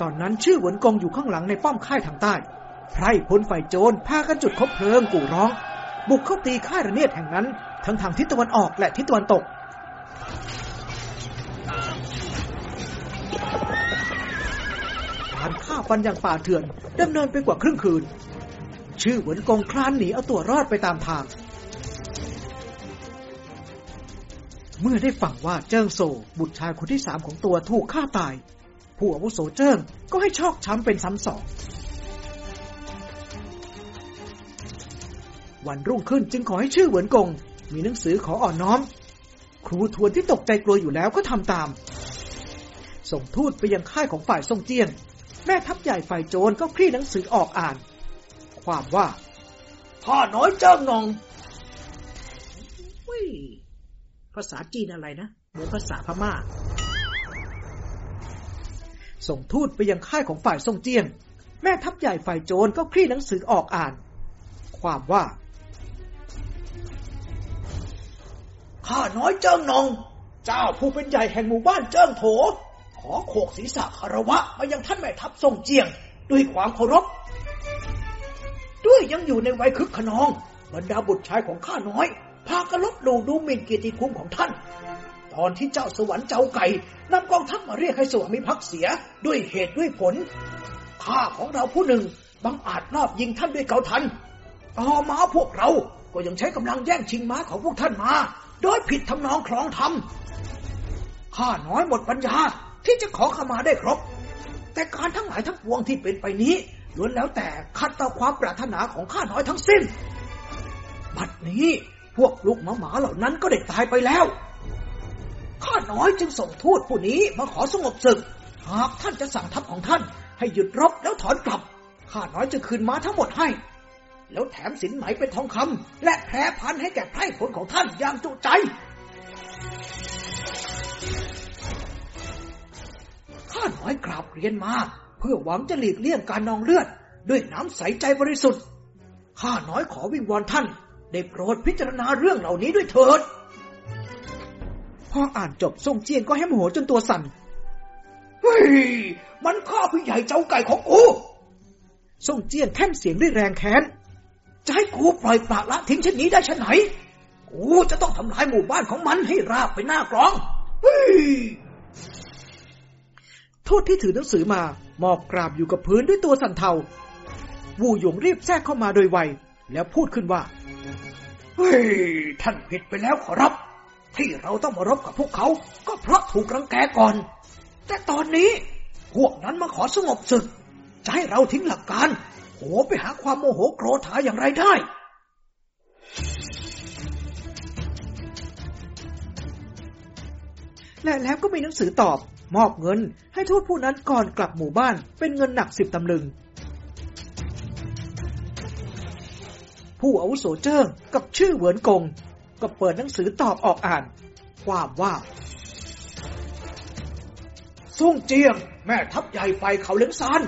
ตอนนั้นชื่อหวนกงอยู่ข้างหลังในป้อมค่ายทางใต้ไพร่พลฝ่ายโจรพากันจุดคบเพลิงกู่ร้อง บุกเข้าตีค่ายระเนียดแห่งนั้น ทั้งทางทิศตะวันออกและทิศตะวันตก การฆ่าฟันอย่างป่าเถื่อนดำเนินไปกว่าครึ่งคืน ชื่อหวนกงคลานหนีเอาตัวรอดไปตามทาง เมื่อได้ฟังว่าเจิ้งโซบุตรชายคนที่สามของตัวถูกฆ่าตาย ผู้อาวุโสเจิ้งก็ให้ชอกช้ำเป็นซ้ำสองวันรุ่งขึ้นจึงขอให้ชื่อเหวินกง มีหนังสือขออ่อนน้อม ครูทวนที่ตกใจกลัวอยู่แล้วก็ทำตาม ส่งทูตไปยังค่ายของฝ่ายซ่งเจี้ยน แม่ทัพใหญ่ฝ่ายโจรก็คลี่หนังสือออกอ่าน ความว่าข้าน้อยเจ้างองอุ้ยภาษาจีนอะไรนะ เหมือนภาษาพม่า ส่งทูตไปยังค่ายของฝ่ายซ่งเจียนแม่ทัพใหญ่ฝ่ายโจรก็คลี่หนังสือออกอ่าน ความว่า ข้าน้อยเจิ้งนอง เจ้าผู้เป็นใหญ่แห่งหมู่บ้านเจิ้งโถ ขอโขกศีรษะคารวะมายังท่านแม่ทัพทรงเจียง ด้วยความเคารพ ด้วยยังอยู่ในวัยคึกขนอง บรรดาบุตรชายของข้าน้อย พากระลบหลู่ดูหมิ่นเกียรติภูมิของท่าน ตอนที่เจ้าสวรรค์เจ้าไก่นำกองทัพมาเรียกให้สวามิภักดิ์เสียด้วยเหตุด้วยผลข้าของเราผู้หนึ่งบังอาจลอบยิงท่านด้วยเกาทันต่อมาพวกเราก็ยังใช้กำลังแย่งชิงม้าของพวกท่านมา โดยผิดทำนองคลองธรรมข้าน้อยหมดปัญญาที่จะขอขมาได้ครบ แต่การทั้งหลายทั้งปวงที่เป็นไปนี้ล้วนแล้วแต่ขัดต่อความปรารถนาของข้าน้อยทั้งสิ้น บัดนี้พวกลูกหมาหมาเหล่านั้นก็ได้ตายไปแล้ว ข้าน้อยจึงส่งทูตผู้นี้มาขอสงบศึก หากท่านจะสั่งทัพของท่าน ให้หยุดรบแล้วถอนกลับ ข้าน้อยจะคืนม้าทั้งหมดให้ แล้วแถมสินไหมเป็นทองคำและแพรพันให้แก่ไพร่ผลของท่านอย่างจุใจข้าข้าน้อยกราบเรียนมา เพื่อหวังจะหลีกเลี่ยงการนองเลือด ด้วยน้ำใสใจบริสุทธิ์ ข้าน้อยขอวิงวอนท่าน ได้โปรดพิจารณาเรื่องเหล่านี้ด้วยเถิด พออ่านจบทรงเจียงก็แหมโหจนตัวสั่น เฮ้ย มันข้าพี่ใหญ่เจ้าไก่ของกูทรงเจียงแค่นเสียงด้วยแรงแค้น จะให้กูปล่อยปละละทิ้งเช่นนี้ได้ชะไหน กูจะต้องทำลายหมู่บ้านของมันให้ราบไปหน้ากรอง เฮ้ยทูตที่ถือหนังสือมาหมอบกราบอยู่กับพื้นด้วยตัวสั่นเทา วูหยงรีบแทรกเข้ามาโดยไว แล้วพูดขึ้นว่า เฮ้ย ท่านผิดไปแล้วขอรับ ที่เราต้องมารบกับพวกเขา ก็เพราะถูกรังแกก่อน แต่ตอนนี้ พวกนั้นมาขอสงบศึก จะให้เราทิ้งหลักการ โหไปหาความโมโหโกรธาอย่างไรได้ และแล้วก็มีหนังสือตอบ มอบเงินให้ทูตผู้นั้นก่อนกลับหมู่บ้าน เป็นเงินหนักสิบตำลึง ผู้อาวุโสเจิ้งกับสื่อเหวินกง ก็เปิดหนังสือตอบออกอ่าน ความว่าซ่งเจียง แม่ทัพใหญ่ไปเขาเหลียงซาน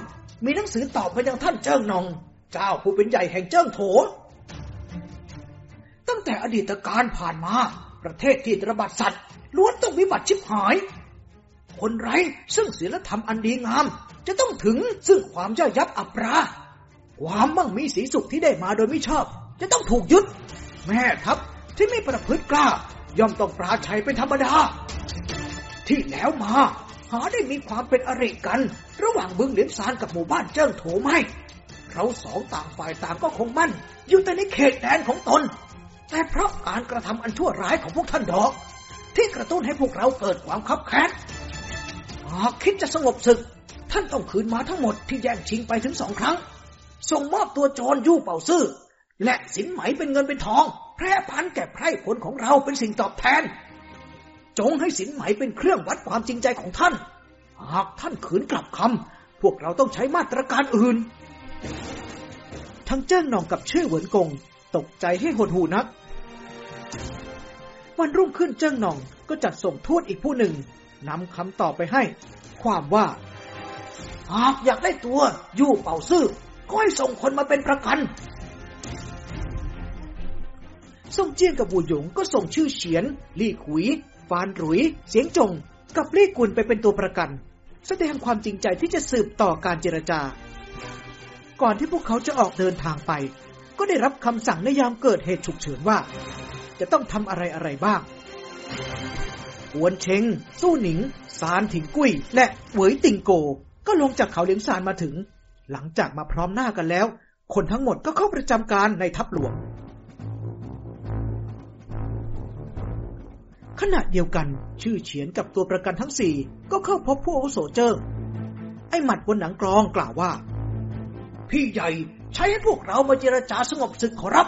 มีหนังสือตอบไปยังท่านเจิ้งนอง เจ้าผู้เป็นใหญ่แห่งเจิ้งโถ ตั้งแต่อดีตการผ่านมา ประเทศที่ระบัดสัตว์ล้วนต้องวิบัติชิบหาย คนไร้ซึ่งศีลธรรมอันดีงาม จะต้องถึงซึ่งความย่อยยับอับปราความมั่งมีสีสุขที่ได้มาโดยไม่ชอบ จะต้องถูกยึด แม่ทัพ ที่ไม่ประพฤติกล้า ย่อมต้องปราชัยเป็นธรรมดา ที่แล้วมา หาได้มีความเป็นอริกัน ระหว่างบึงเหลียนซานกับหมู่บ้านเจิ้งโถไม่เราสองต่างฝ่ายต่างก็คงมั่น อยู่แต่ในเขตแดนของตน แต่เพราะการกระทำอันชั่วร้ายของพวกท่านดอก ที่กระตุ้นให้พวกเราเกิดความคับแค้นหากคิดจะสงบศึก ท่านต้องคืนมาทั้งหมดที่แย่งชิงไปถึงสองครั้ง ส่งมอบตัวโจรยู่เป่าซื่อและสินไหมเป็นเงินเป็นทอง แพร่พันแก่ไพร่ผลของเราเป็นสิ่งตอบแทน จงให้สินไหมเป็นเครื่องวัดความจริงใจของท่าน หากท่านขืนกลับคำ พวกเราต้องใช้มาตรการอื่น ทั้งเจิ้งหนองกับเชื่อเหวินกง ตกใจให้หดหูนัก วันรุ่งขึ้นเจิ้งหนองก็จัดส่งทูตอีกผู้หนึ่งนำคำตอบไปให้ ความว่า หากอยากได้ตัวยู่เป่าซื่อก็ให้ส่งคนมาเป็นประกัน ส่งเจี้ยงกับบูหยงก็ส่งชื่อเฉียน ลี่ขุย ฟานหรุย เสียงจง กับลี่กุนไปเป็นตัวประกัน แสดงความจริงใจที่จะสืบต่อการเจรจา ก่อนที่พวกเขาจะออกเดินทางไป ก็ได้รับคำสั่งในยามเกิดเหตุฉุกเฉินว่า จะต้องทำอะไรอะไรบ้างหวนเชง สู้หนิง ซานถิงกุ้ย และเหวยติงโก ก็ลงจากเขาเหลียงซานมาถึง หลังจากมาพร้อมหน้ากันแล้ว คนทั้งหมดก็เข้าประจำการในทัพหลวง ขณะเดียวกัน ชื่อเฉียนกับตัวประกันทั้งสี่ก็เข้าพบผู้อาวุโสเจิ้งไอ้หมัดบนหนังกรองกล่าวว่า พี่ใหญ่ใช้ให้พวกเรามาเจรจาสงบศึกขอรับ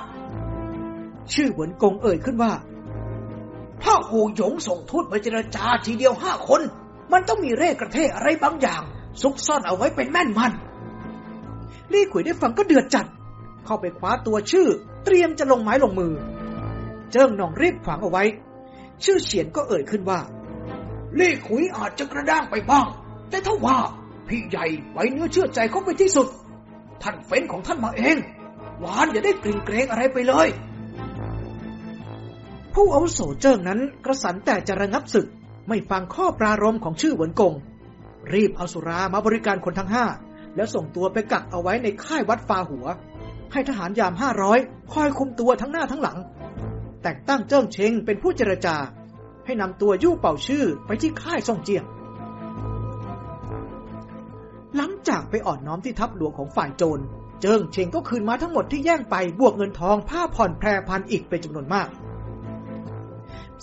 ชื่อเหวินกงเอ่ยขึ้นว่า ถ้าหูหยงส่งทูตมาเจรจาทีเดียวห้าคน มันต้องมีเร่กระเทอะไรบางอย่าง ซุกซ่อนเอาไว้เป็นแม่นมัน ลี่ขุยได้ฟังก็เดือดจัด เข้าไปคว้าตัวชื่อ เตรียมจะลงไม้ลงมือ เจิ้งหนองรีบขวางเอาไว้ ชื่อเฉียนก็เอ่ยขึ้นว่าลี่ขุยอาจจะกระด้างไปบ้าง แต่ถ้าว่าพี่ใหญ่ไว้เนื้อเชื่อใจเขาไปที่สุด ท่านเฟ้นของท่านมาเอง หวานอย่าได้กลิ่นเกรงอะไรไปเลย ผู้อาวุโสเจิ้งนั้นกระสันแต่จะระงับศึก ไม่ฟังข้อปรารมของชื่อเหวินกง รีบเอาสุรามาบริการคนทั้งห้า แล้วส่งตัวไปกักเอาไว้ในค่ายวัดฟาหัว ให้ทหารยามห้าร้อยคอยคุมตัวทั้งหน้าทั้งหลัง แต่งตั้งเจิ้งเชงเป็นผู้เจรจา ให้นำตัวยู่เป่าชื่อไปที่ค่ายซ่งเจียง หลังจากไปอ่อนน้อมที่ทัพหลวงของฝ่ายโจร เจิ้งเชงก็คืนมาทั้งหมดที่แย่งไปบวกเงินทองผ้าผ่อนแพรพันอีกเป็นจำนวนมาก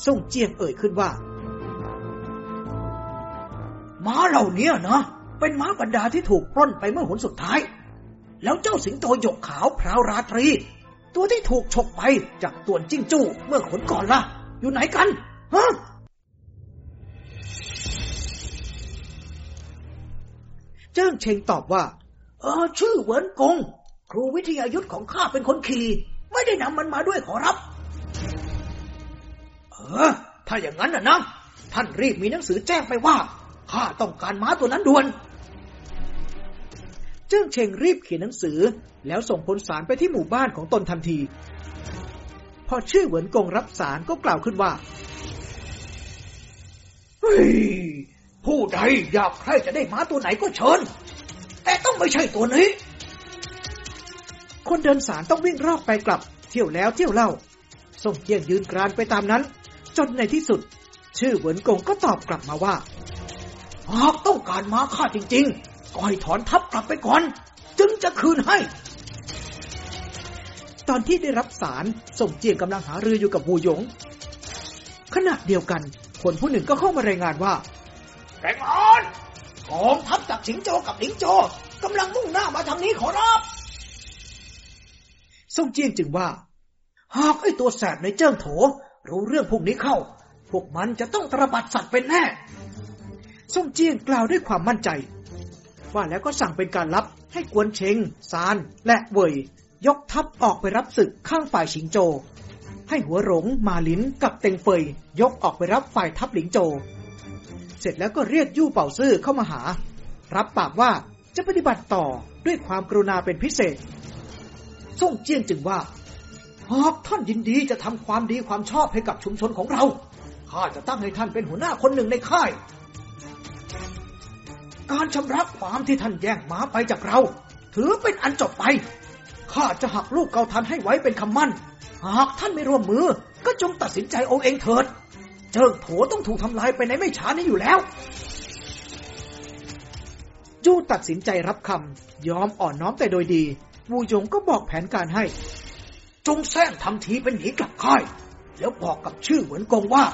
ส่งเจียงเอ่ยขึ้นว่า ม้าเหล่านี้นะเป็นม้าบรรดาที่ถูกปล้นไปเมื่อหนสุดท้าย แล้วเจ้าสิงโตหยกขาวพราวราตรี ตัวที่ถูกฉกไปจากตวนจิ้งจู้เมื่อขนก่อนล่ะ อยู่ไหนกัน ฮะ เจิ้งเชงตอบว่า เออ ชื่อเหวินกง ครูวิทยายุทธของข้าเป็นคนขี่ ไม่ได้นำมันมาด้วยขอรับ เออ ถ้าอย่างนั้นน่ะนะ ท่านรีบมีหนังสือแจ้งไปว่าข้าต้องการม้าตัวนั้นด่วน เจิ้งเชงรีบเขียนหนังสือ แล้วส่งพลสารไปที่หมู่บ้านของตนทันที พอชื่อเหวินกงรับสารก็กล่าวขึ้นว่าเฮ้ยผู้ใดอยากใครจะได้ม้าตัวไหนก็เชิญ แต่ต้องไม่ใช่ตัวนี้ คนเดินสารต้องวิ่งรอบไปกลับ เที่ยวแล้วเที่ยวเล่า ส่งเจียงยืนกรานไปตามนั้น จนในที่สุด ชื่อเหวินกงก็ตอบกลับมาว่าหากต้องการม้าข้าจริง ๆ ก็ให้ถอนทัพกลับไปก่อน จึงจะคืนให้ ตอนที่ได้รับสารส่งเจียงกำลังหารืออยู่กับวูหยง ขณะเดียวกัน คนผู้หนึ่งก็เข้ามารายงานว่าแรงอ่อนกองทัพจากสิงโจกับหลิงโจกำลังมุ่งหน้ามาทางนี้ขอรับส่งเจียงจึงว่า หากไอ้ตัวแสบในเจิ้งโถ รู้เรื่องพวกนี้เข้า พวกมันจะต้องตระบัดสัตว์เป็นแน่ส่งเจียงกล่าวด้วยความมั่นใจ ว่าแล้วก็สั่งเป็นการลับให้กวนเชงซานและเวย ยกทัพออกไปรับศึกข้างฝ่ายชิงโจ ให้หัวหลงมาลินกับเต็งเฟยยกออกไปรับฝ่ายทัพหลิงโจ เสร็จแล้วก็เรียกยู่เป่าซื่อเข้ามาหา รับปากว่าจะปฏิบัติต่อด้วยความกรุณาเป็นพิเศษ ส่งเจียงจึงว่า หากท่านยินดีจะทำความดีความชอบให้กับชุมชนของเรา ข้าจะตั้งให้ท่านเป็นหัวหน้าคนหนึ่งในค่าย การชำระความที่ท่านแย่งม้าไปจากเรา ถือเป็นอันจบไป ข้าจะหักลูกเกาทันให้ไว้เป็นคำมั่น หากท่านไม่ร่วมมือ ก็จงตัดสินใจเอาเองเถิด เจิงโถต้องถูกทำลายไปในไม่ช้านี้อยู่แล้ว จู้ตัดสินใจรับคำยอมอ่อนน้อมแต่โดยดี วูยงก็บอกแผนการให้ จงแซงทำทีเป็นหนีกลับค่าย แล้วบอกกับชื่อเหมือนกงว่า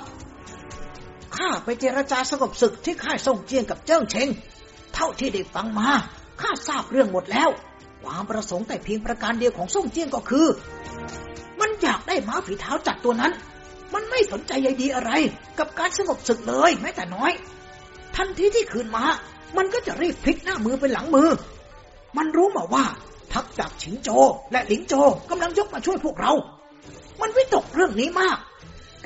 ข้าไปเจรจาสงบศึกที่ค่ายส่งเจียงกับเจิ้งเชง เท่าที่ได้ฟังมาข้าทราบเรื่องหมดแล้ว ความประสงค์แต่เพียงประการเดียวของส่งเจียงก็คือ มันอยากได้ม้าฝีเท้าจัดตัวนั้น มันไม่สนใจใยดีอะไร กับการสงบศึกเลยแม้แต่น้อย ทันทีที่คืนมามันก็จะรีบพลิกหน้ามือเป็นหลังมือ มันรู้มาว่า ทัพจากฉิงโจและหลิงโจกำลังยกมาช่วยพวกเรา มันวิตกเรื่องนี้มาก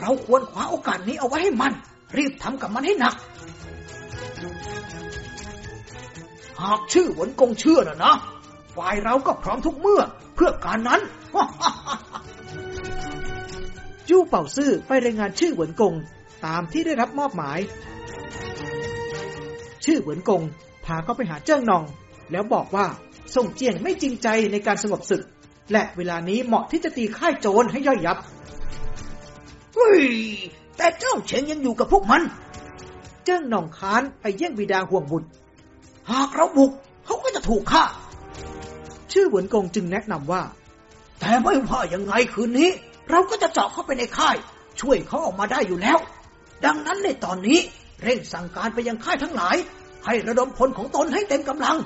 เราควรคว้าโอกาสนี้เอาไว้ให้มัน รีบทำกับมันให้หนักหากชื่อหวนกงเชื่อนะนะ ฝ่ายเราก็พร้อมทุกเมื่อ เพื่อการนั้นจู้เป่าซื่อไปรายงานชื่อเหวินกง ตามที่ได้รับมอบหมาย ชื่อเหวินกง พาเขาไปหาเจิ้งนอง แล้วบอกว่าส่งเจียงไม่จริงใจในการสงบศึก และเวลานี้เหมาะที่จะตีค่ายโจรให้ย่อยยับเฮ้ยแต่เจ้าเฉิงยังอยู่กับพวกมัน เจิ้งนองค้านไปแย่งบิดาห่วงบุตร หากเราบุกเขาก็จะถูกฆ่า ชื่อเหวนกงจึงแนะนำว่า แต่ไม่ว่ายังไงคืนนี้ เราก็จะเจาะเข้าไปในค่าย ช่วยเขาออกมาได้อยู่แล้ว ดังนั้นในตอนนี้เร่งสั่งการไปยังค่ายทั้งหลาย ให้ระดมพลของตนให้เต็มกำลัง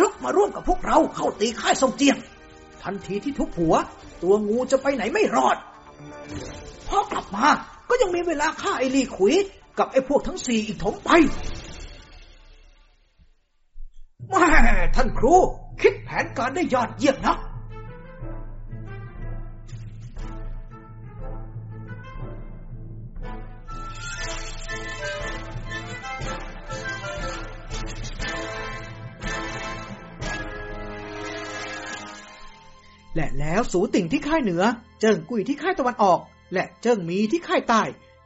ยกมาร่วมกับพวกเราเข้าตีค่ายทรงเจียง ทันทีที่ทุบหัว ตัวงูจะไปไหนไม่รอดพอกลับมาก็ยังมีเวลาฆ่าไอ้ลีขุย กับไอ้พวกทั้งสี่อีกถมไปแม่ท่านครู คิดแผนการได้ยอดเยี่ยมนะและแล้วสูติ่งที่ค่ายเหนือ เจิ้งกุยที่ค่ายตะวันออก และเจิ้งมีที่ค่ายใต้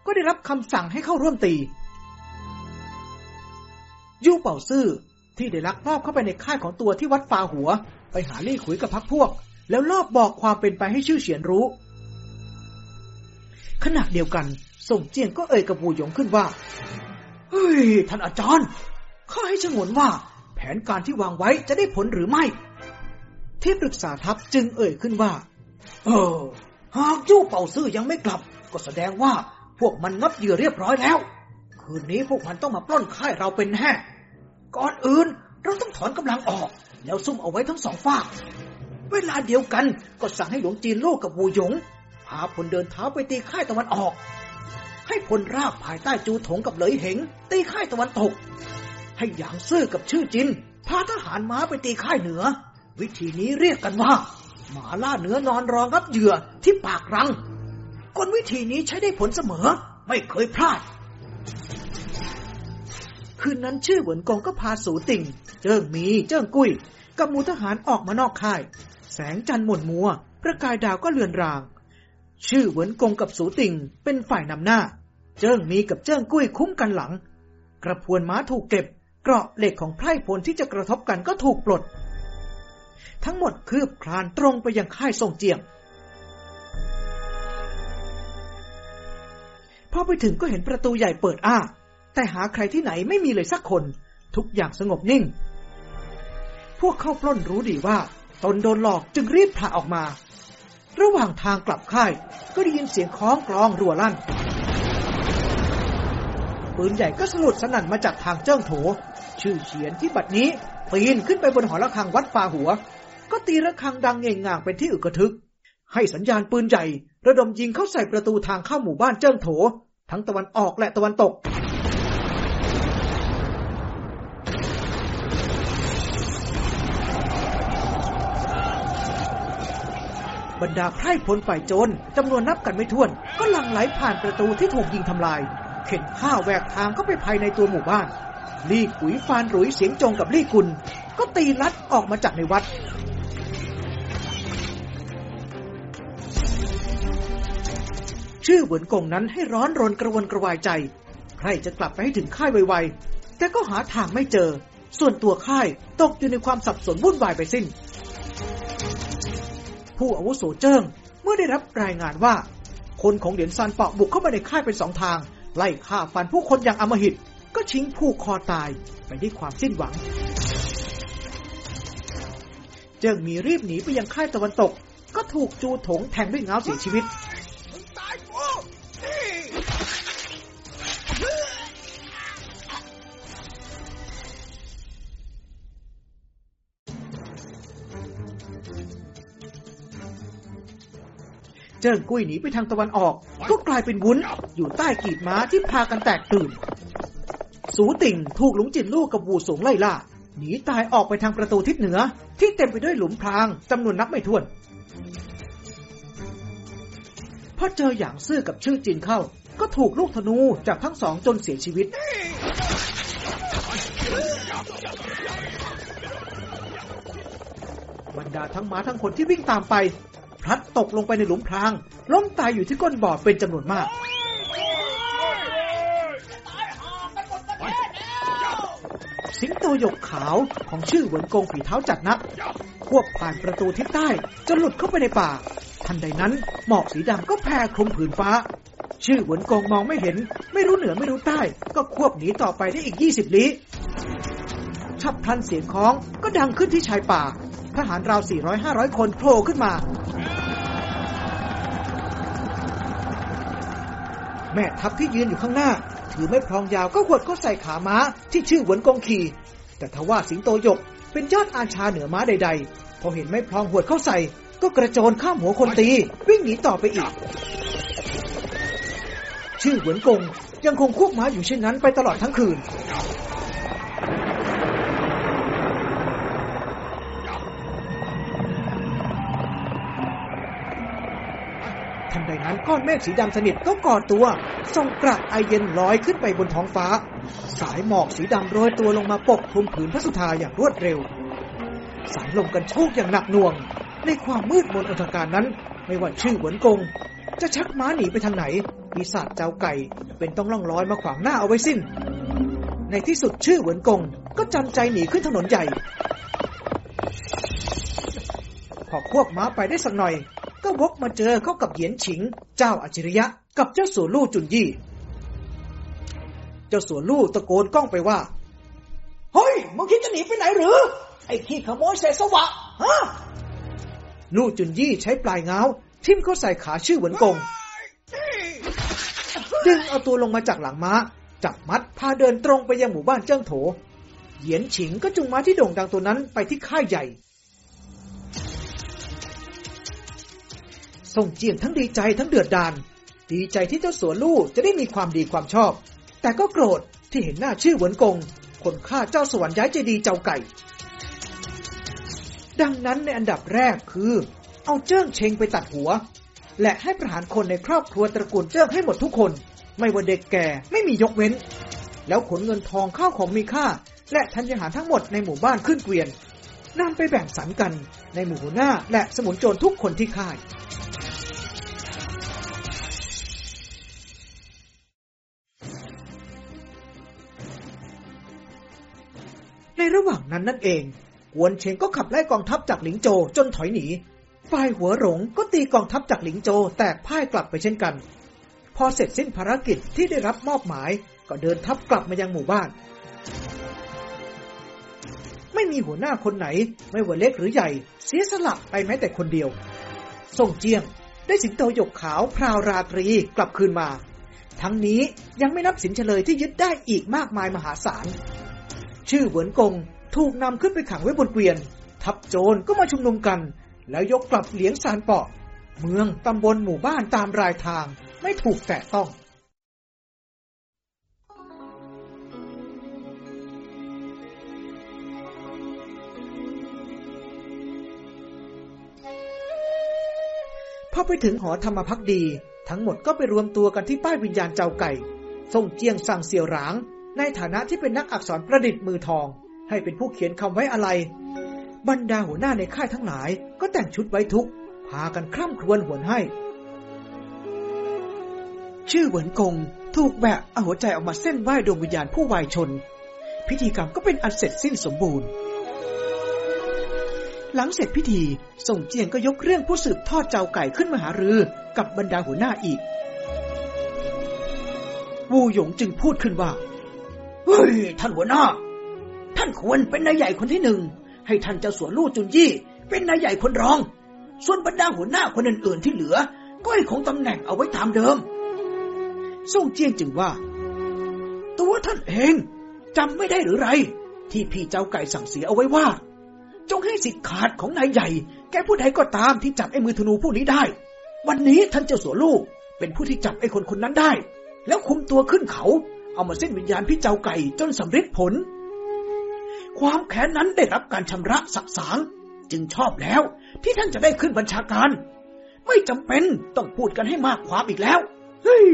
ก็ได้รับคำสั่งให้เข้าร่วมตียู่เป่าซื่อ ที่ได้ลักลอบเข้าไปในค่ายของตัวที่วัดฟาหัว ไปหาลี่ขุยกับพักพวก แล้วลอบบอกความเป็นไปให้ชื่อเฉียนรู้ ขณะเดียวกันส่งเจียงก็เอ่ยกับวูหยงขึ้นว่า เฮ้ย ท่านอาจารย์ ข้าให้ชงนว่า แผนการที่วางไว้จะได้ผลหรือไม่ ที่ปรึกษาทัพจึงเอ่ยขึ้นว่า เออ หากยู่เป่าซื่อยังไม่กลับ ก็แสดงว่าพวกมันงับเหยื่อเรียบร้อยแล้ว คืนนี้พวกมันต้องมาปล้นค่ายเราเป็นแน่ ก่อนอื่นเราต้องถอนกำลังออก แล้วซุ่มเอาไว้ทั้งสองฝากเวลาเดียวกันก็สั่งให้หลวงจีนโลกกับวูหยงพาพลเดินเท้าไปตีค่ายตะวันออก ให้พลราบภายใต้จูถงกับเหลยเหงตีค่ายตะวันตก ให้หยางซื่อกับชื่อจิน พาทหารม้าไปตีค่ายเหนือ วิธีนี้เรียกกันว่า หมาล่าเนื้อนอนรองรับเหยื่อที่ปากรังกลวิธีนี้ใช้ได้ผลเสมอ ไม่เคยพลาด คืนนั้นชื่อเหวินกงก็พาสูติ่ง เจิ้งมีเจิ้งกุ้ยกับมูทหารออกมานอกค่าย แสงจันทร์หม่นมัว ประกายดาวก็เลือนราง ชื่อเหวินกงกับสูติ่งเป็นฝ่ายนำหน้า เจิ้งมีกับเจิ้งกุ้ยคุ้มกันหลัง กระพวนม้าถูกเก็บ เกราะเหล็กของไพร่พลที่จะกระทบกันก็ถูกปลด ทั้งหมดคืบคลานตรงไปยังค่ายทรงเจียงพอไปถึงก็เห็นประตูใหญ่เปิดอ้า แต่หาใครที่ไหนไม่มีเลยสักคน ทุกอย่างสงบนิ่ง พวกเข้าปล้นรู้ดีว่า ตนโดนหลอกจึงรีบผ่าออกมา ระหว่างทางกลับค่าย ก็ได้ยินเสียงคล้องกลองรัวลั่น ปืนใหญ่ก็สลุดสนั่นมาจากทางเจิ้งโถ ชื่อเฉียนที่บัดนี้ปีนขึ้นไปบนหอระฆังวัดฟาหัว ก็ตีระฆังดังเงงง่างเป็นที่อึกทึก ให้สัญญาณปืนใหญ่ ระดมยิงเข้าใส่ประตูทางเข้าหมู่บ้านเจิ้งโถ ทั้งตะวันออกและตะวันตก บรรดาไพร่พลฝ่ายโจรจำนวนนับกันไม่ถ้วน ก็หลั่งไหลผ่านประตูที่ถูกยิงทำลาย เข็นข้าวแหวกทางเข้าไปภายในตัวหมู่บ้าน ลี่กุยฟานรุยเสียงจงกับลี่กุล ก็ตีลัดออกมาจากในวัดชื่อเหวินกงนั้นให้ร้อนรนกระวนกระวายใจ ใครจะกลับไปให้ถึงค่ายไวๆ แต่ก็หาทางไม่เจอ ส่วนตัวค่ายตกอยู่ในความสับสนวุ่นวายไปสิ้น ผู้อาวุโสเจิ้งเมื่อได้รับรายงานว่า คนของเหรียญซานเปาะบุกเข้ามาในค่ายเป็นสองทาง ไล่ฆ่าฟันผู้คนอย่างอำมหิต ก็ชิงผูกคอตายไปด้วยความสิ้นหวัง เจิ้งมีรีบหนีไปยังค่ายตะวันตก ก็ถูกจูถงแทงด้วยเงาเสียชีวิต เจิ้งกุ้ยหนีไปทางตะวันออก ก็กลายเป็นวุ้น อยู่ใต้กีบม้าที่พากันแตกตื่น สูติ่งถูกหลงจินลูกกับวูสงไล่ล่าหนีตายออกไปทางประตูทิศเหนือ ที่เต็มไปด้วยหลุมพรางจำนวนนับไม่ถ้วนพอเจออย่างซื่อกับชื่อจินเข้า ก็ถูกลูกธนูจากทั้งสองจนเสียชีวิต บรรดาทั้งม้าทั้งคนที่วิ่งตามไปพ ลัดตกลงไปในหลุมพราง ล้มตายอยู่ที่ก้นบ่อเป็นจำนวนมาก สิงโตหยกขาวของชื่อเหวินกงฝีเท้าจัดนัก ควบผ่านประตูทิศใต้จนหลุดเข้าไปในป่า ทันใดนั้นหมอกสีดำก็แผ่คลุมผืนฟ้า ชื่อเหวินกงมองไม่เห็น ไม่รู้เหนือไม่รู้ใต้ ก็ควบหนีต่อไปได้อีก20ลี้ฉับพลันเสียงของก็ดังขึ้นที่ชายป่า ทหารราว 400-500 คนโผล่ขึ้นมา แม่ทัพที่ยืนอยู่ข้างหน้า ถือไม้พลองยาวก็หวดเข้าใส่ขาม้าที่ชื่อหวนกงขี่แต่ทว่าสิงโตหยกเป็นยอดอาชาเหนือม้าใด ๆ พอเห็นไม้พลองหวดเข้าใส่ ก็กระโจนข้ามหัวคนตี วิ่งหนีต่อไปอีก ชื่อหวนกงยังคงควบม้าอยู่เช่นนั้นไปตลอดทั้งคืน นั้นก้อนเมฆสีดำสนิทก็ก่อตัว ส่งกระไอเย็นลอยขึ้นไปบนท้องฟ้า สายหมอกสีดำโรยตัวลงมาปกคลุมผืนพระสุธาอย่างรวดเร็ว สายลมกันโชกอย่างหนักหน่วง ในความมืดมนอันธการนั้น ไม่ว่าชื่อหวนกง จะชักม้าหนีไปทางไหนปีศาจเจ้าไก่เป็นต้องล่องลอยมาขวางหน้าเอาไว้สิ้น ในที่สุดชื่อหวนกงก็จำใจหนีขึ้นถนนใหญ่พอควบม้าไปได้สักหน่อย ก็วกมาเจอเข้ากับเหยียนฉิง เจ้าอัจฉริยะ กับเจ้าสัวลู่จุนยี่ เจ้าสัวลู่ตะโกนก้องไปว่า เฮ้ย มึงคิดจะหนีไปไหนหรือ ไอ้ขี้ขโมยเศษสวะ ฮะ ลู่จุนยี่ใช้ปลายเงาทิ่มเข้าใส่ขาชื่อเหวินกง ดึงเอาตัวลงมาจากหลังม้า จับมัดพาเดินตรงไปยังหมู่บ้านเจิ้งโถ เหยียนฉิงก็จุงม้าที่โด่งดังตัวนั้นไปที่ค่ายใหญ่ ส่งเจียนทั้งดีใจทั้งเดือดดานดีใจที่เจ้าสัวลู่จะได้มีความดีความชอบ แต่ก็โกรธที่เห็นหน้าชื่อเหวินกง คนฆ่าเจ้าสวรรค์ย้ายเจดีเจ้าไก่ ดังนั้นในอันดับแรกคือ เอาเจิ้งเชงไปตัดหัว และให้ประหารคนในครอบครัวตระกูลเจิ้งให้หมดทุกคน ไม่ว่าเด็กแก่ไม่มียกเว้น แล้วขนเงินทองข้าวของมีค่า และธัญญาหารทั้งหมดในหมู่บ้านขึ้นเกวียนนำไปแบ่งสรรกันในหมู่หัวหน้าและสมุนโจรทุกคนที่ค่าย ในระหว่างนั้นนั่นเอง กวนเชงก็ขับไล่กองทัพจากหลิงโจจนถอยหนี ฝ่ายหัวหลงก็ตีกองทัพจากหลิงโจแตกพ่ายกลับไปเช่นกัน พอเสร็จสิ้นภารกิจที่ได้รับมอบหมายก็เดินทัพกลับมายังหมู่บ้าน ไม่มีหัวหน้าคนไหน ไม่ว่าเล็กหรือใหญ่ เสียสละไปแม้แต่คนเดียว ส่งเจียง ได้สิงโตหยกขาวพราวราตรีกลับคืนมา ทั้งนี้ยังไม่นับสินเฉลยที่ยึดได้อีกมากมายมหาศาล ชื่อเหวินกงถูกนำขึ้นไปขังไว้บนเกวียน ทัพโจรก็มาชุมนุมกัน แล้วยกกลับเหลียงซานเปาะ เมืองตำบลหมู่บ้านตามรายทางไม่ถูกแตะต้องพอไปถึงหอธรรมพักดี ทั้งหมดก็ไปรวมตัวกันที่ป้ายวิญญาณเจ้าไก่ส่งเจียงสั่งเสี่ยวหลาง ในฐานะที่เป็นนักอักษรประดิษฐ์มือทอง ให้เป็นผู้เขียนคำไว้อะไร บรรดาหัวหน้าในค่ายทั้งหลาย ก็แต่งชุดไว้ทุก พากันคร่ำครวญหวนให้ ชื่อเหวินกงถูกแบะเอาหัวใจออกมาเส้นไหว้ดวงวิญญาณผู้วายชน พิธีกรรมก็เป็นอันเสร็จสิ้นสมบูรณ์ หลังเสร็จพิธีส่งเจียงก็ยกเรื่องผู้สืบทอดเจ้าไก่ขึ้นมาหารือกับบรรดาหัวหน้าอีก วูหยงจึงพูดขึ้นว่า เฮ้ย ท่านหัวหน้า ท่านควรเป็นนายใหญ่คนที่หนึ่ง ให้ท่านเจ้าสัวลู่จุนยี่ เป็นนายใหญ่คนรอง ส่วนบรรดาหัวหน้าคนอื่นๆที่เหลือ ก็ให้คงตำแหน่งเอาไว้ตามเดิมส่งเจียงจึงว่า ตัวท่านเองจำไม่ได้หรือไร ที่พี่เจ้าไก่สั่งเสียเอาไว้ว่า จงให้สิทธิ์ขาดของนายใหญ่ แก่ผู้ใดก็ตามที่จับไอ้มือธนูผู้นี้ได้ วันนี้ท่านเจ้าสัวลูกเป็นผู้ที่จับไอ้คนคนนั้นได้ แล้วคุมตัวขึ้นเขา เอามาเส้นวิญญาณพี่เจ้าไก่จนสำเร็จผล ความแค้นนั้นได้รับการชำระสักสาง จึงชอบแล้วที่ท่านจะได้ขึ้นบัญชาการ ไม่จำเป็นต้องพูดกันให้มากความอีกแล้ว เฮ้ย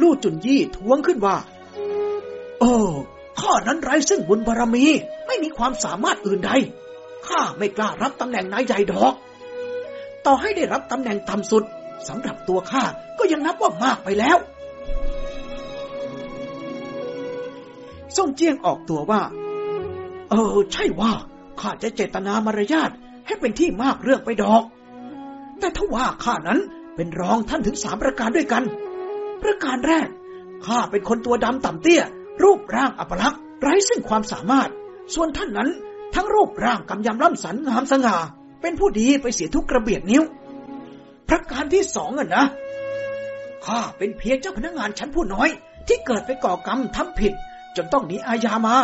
ลู่จุนยี่ท้วงขึ้นว่าเออข้านั้นไร้ซึ่งบุญบารมี ไม่มีความสามารถอื่นใด ข้าไม่กล้ารับตำแหน่งนายใหญ่ดอก ต่อให้ได้รับตำแหน่งต่ำสุดสำหรับตัวข้าก็ยังนับว่ามากไปแล้ว ส่งเจียงออกตัวว่า เออ ใช่ว่าข้าจะเจตนามารยาทให้เป็นที่มากเรื่องไปดอก แต่ถ้าว่าข้านั้นเป็นรองท่านถึงสามประการด้วยกัน ประการแรก ข้าเป็นคนตัวดำต่ำเตี้ย รูปร่างอัปลักษณ์ไร้ซึ่งความสามารถ ส่วนท่านนั้นทั้งรูปร่างกำยำล่ำสันงามสง่า เป็นผู้ดีไปเสียทุกกระเบียดนิ้ว ประการที่สองอะนะ ข้าเป็นเพียงเจ้าพนักงานชั้นผู้น้อย ที่เกิดไปก่อกรรมทำผิด จนต้องหนีอาญามา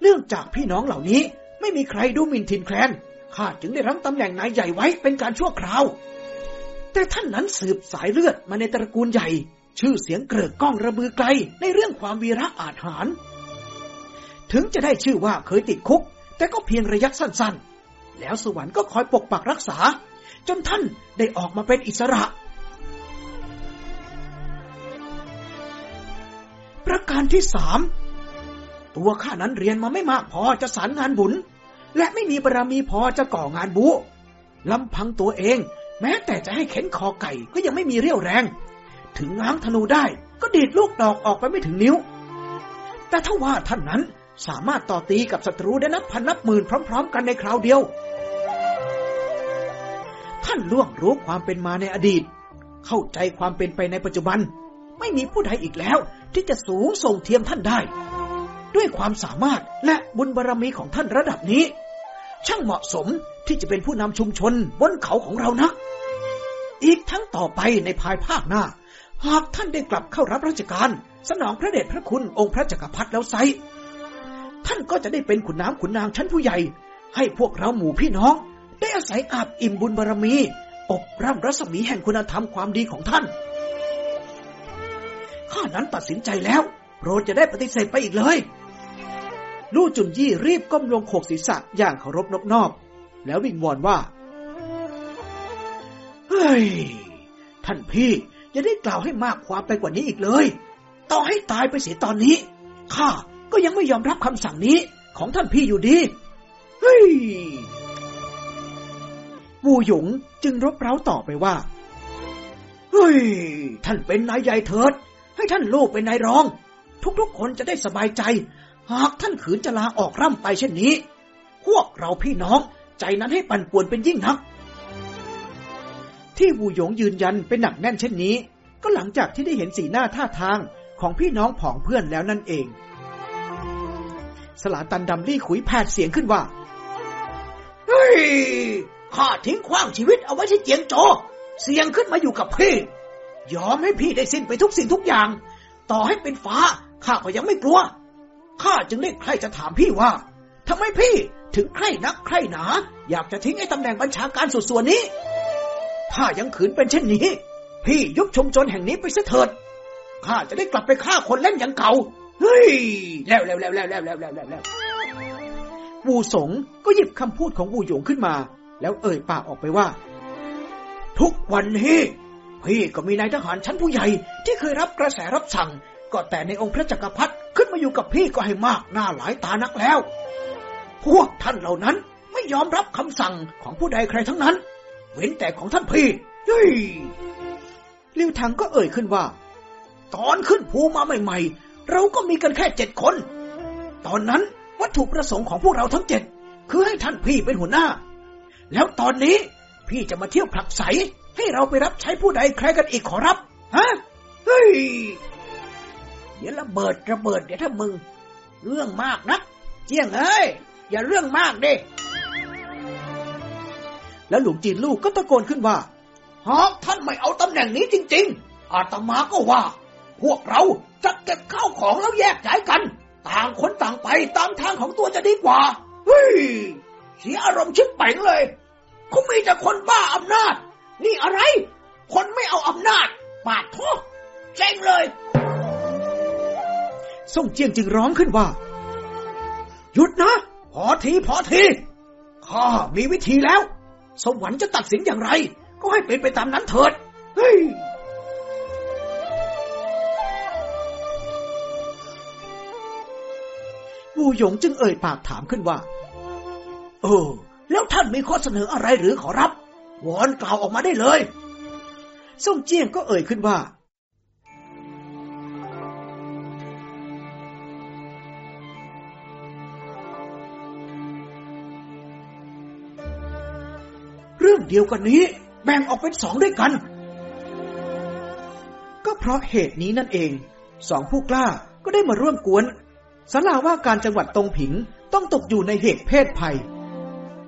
เนื่องจากพี่น้องเหล่านี้ไม่มีใครดูหมิ่นทินแคลนข้าจึงได้รับตำแหน่งนายใหญ่ไว้เป็นการชั่วคราว แต่ท่านนั้นสืบสายเลือดมาในตระกูลใหญ่ ชื่อเสียงเกริกก้องระบือไกลในเรื่องความวีระอาจหาร ถึงจะได้ชื่อว่าเคยติดคุก แต่ก็เพียงระยะสั้นๆ แล้วสวรรค์ก็คอยปกปักรักษา จนท่านได้ออกมาเป็นอิสระ ประการที่สามตัวข้านั้นเรียนมาไม่มากพอจะสารงานบุญ และไม่มีบารมีพอจะก่องานบุลำพังตัวเอง แม้แต่จะให้เข็นคอไก่ก็ยังไม่มีเรี่ยวแรง ถึงง้างธนูได้ ก็ดีดลูกดอกออกไปไม่ถึงนิ้ว แต่ถ้าว่าท่านนั้นสามารถต่อตีกับศัตรูได้นับพันนับหมื่นพร้อม ๆ กันในคราวเดียว ท่านล่วงรู้ความเป็นมาในอดีต เข้าใจความเป็นไปในปัจจุบัน ไม่มีผู้ใดอีกแล้ว ที่จะสูงส่งเทียมท่านได้ ด้วยความสามารถและบุญบารรมีของท่านระดับนี้ ช่างเหมาะสมที่จะเป็นผู้นำชุมชนบนเขาของเรานะ อีกทั้งต่อไปในภายภาคหน้า หากท่านได้กลับเข้ารับราชการ สนองพระเดชพระคุณองค์พระจักรพรรดิแล้วไซท่านก็จะได้เป็นขุนน้ำขุนนางชั้นผู้ใหญ่ ให้พวกเราหมู่พี่น้อง ได้อาศัยอาบอิ่มบุญบารรมี อบร่ำรัศมีแห่งคุณธรรมความดีของท่าน ข้านั้นตัดสินใจแล้ว โปรดจะได้ปฏิเสธไปอีกเลย ลู่จุนยี่รีบก้มลงโขกศีรษะอย่างเคารพนอบนอบ แล้ววิงวอนว่า เฮ้ย ท่านพี่อย่าได้กล่าวให้มากความไปกว่านี้อีกเลย ต่อให้ตายไปเสียตอนนี้ ข้าก็ยังไม่ยอมรับคำสั่งนี้ของท่านพี่อยู่ดี เฮ้ย วูหยงจึงรบเร้าต่อไปว่า เฮ้ย ท่านเป็นนายใหญ่เถิด ให้ท่านลูกเป็นนายรอง ทุกๆคนจะได้สบายใจ หากท่านขืนจะลาออกร่ำไปเช่นนี้ พวกเราพี่น้องใจนั้นให้ปั่นป่วนเป็นยิ่งนัก ที่วูหยงยืนยันเป็นหนักแน่นเช่นนี้ ก็หลังจากที่ได้เห็นสีหน้าท่าทางของพี่น้องผองเพื่อนแล้วนั่นเอง สลาตันดำรี่ขุยแผดเสียงขึ้นว่า เฮ้ย ข้าทิ้งขว้างชีวิตเอาไว้ที่เจียงโจ เสียงขึ้นมาอยู่กับพี่ ยอมให้พี่ได้สิ้นไปทุกสิ่งทุกอย่าง ต่อให้เป็นฟ้า ข้าก็ยังไม่กลัว ข้าจึงได้ใครจะถามพี่ว่าทำไมพี่ถึงใครนักใครหนา อยากจะทิ้งไอ้ตำแหน่งบัญชาการสุดส่วนนี้ ถ้ายังขืนเป็นเช่นนี้ พี่ยุบชุมชนแห่งนี้ไปเสียเถิดข้าจะได้กลับไปฆ่าคนเล่นอย่างเก่า เฮ้ย แล้วแล้วแล้วแล้วแล้วแล้วแล้วแล้ววูสงก็หยิบคำพูดของวูหยงขึ้นมา แล้วเอ่ยปากออกไปว่า ทุกวันนี้ พี่ก็มีนายทหารชั้นผู้ใหญ่ที่เคยรับกระแสรับสั่ง ก็แต่ในองค์พระจักรพรรดิขึ้นมาอยู่กับพี่ก็ให้มากหน้าหลายตานักแล้ว พวกท่านเหล่านั้นไม่ยอมรับคำสั่งของผู้ใดใครทั้งนั้น เว้นแต่ของท่านพี่เฮ้ยลิวทังก็เอ่ยขึ้นว่า ตอนขึ้นภูมาใหม่ๆ เราก็มีกันแค่เจ็ดคน ตอนนั้นวัตถุประสงค์ของพวกเราทั้งเจ็ดคือให้ท่านพี่เป็นหัวหน้า แล้วตอนนี้พี่จะมาเที่ยวผลักไส ให้เราไปรับใช้ผู้ใดใครกันอีกขอรับ ฮะ เฮ้ย เดี๋ยวระเบิดระเบิดเดี๋ยวถ้ามึง เรื่องมากนะเจียงเอ้ย อย่าเรื่องมากดิ แล้วหลวงจีนลูกก็ตะโกนขึ้นว่า หากท่านไม่เอาตำแหน่งนี้จริง ๆ อาตมาก็ว่า พวกเราจะเก็บข้าวของแล้วแยกย้ายกัน ต่างคนต่างไปตามทางของตัวจะดีกว่า เฮ้ย เสียอารมณ์ชิบเป่งเลยเขามีแต่คนบ้าอำนาจ นี่อะไร คนไม่เอาอำนาจปาดโทษเจ๊งเลยส่งเจียงจึงร้องขึ้นว่า หยุดนะ พอทีพอทีข้ามีวิธีแล้ว สวรรค์จะตัดสินอย่างไร ก็ให้เป็นไปตามนั้นเถิด เฮ้ยวูหยงจึงเอ่ยปากถามขึ้นว่า เออ แล้วท่านมีข้อเสนออะไรหรือขอรับ วอนกล่าวออกมาได้เลยส่งเจียงก็เอ่ยขึ้นว่า เรื่องเดียวกันนี้แบ่งออกเป็นสองด้วยกัน ก็เพราะเหตุนี้นั่นเอง สองผู้กล้าก็ได้มาร่วมกวนสาราว่าการจังหวัดตรงผิงต้องตกอยู่ในเหตุเพศภัย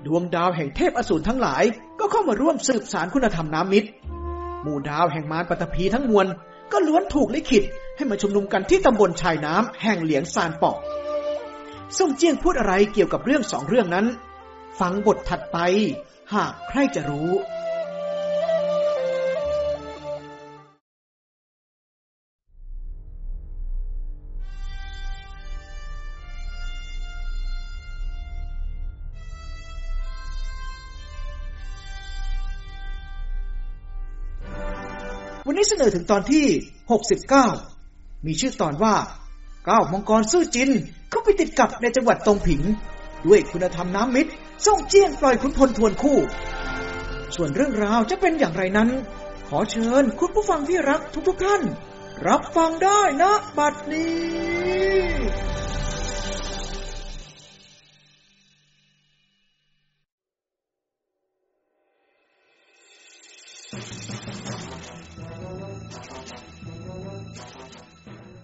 ดวงดาวแห่งเทพอสูรทั้งหลาย ก็เข้ามาร่วมสืบสารคุณธรรมน้ำมิตร หมู่ดาวแห่งมารปัตภีทั้งมวลก็ล้วนถูกลิขิตให้มาชุมนุมกันที่ตำบลชายน้ำแห่งเหลียงซานปอกส่งเจียงพูดอะไรเกี่ยวกับเรื่องสองเรื่องนั้น ฟังบทถัดไป หากใครจะรู้ วันนี้เสนอถึงตอนที่ 69 มีชื่อตอนว่าก้าวมังกรซื่อจินเข้าไปติดกับในจังหวัดตงผิง ด้วยคุณธรรมน้ำมิตรส่งเจี้ยงปล่อยขุนพลทวนคู่ ส่วนเรื่องราวจะเป็นอย่างไรนั้น ขอเชิญคุณผู้ฟังที่รักทุกๆทท่าน รับฟังได้นะบัดนี้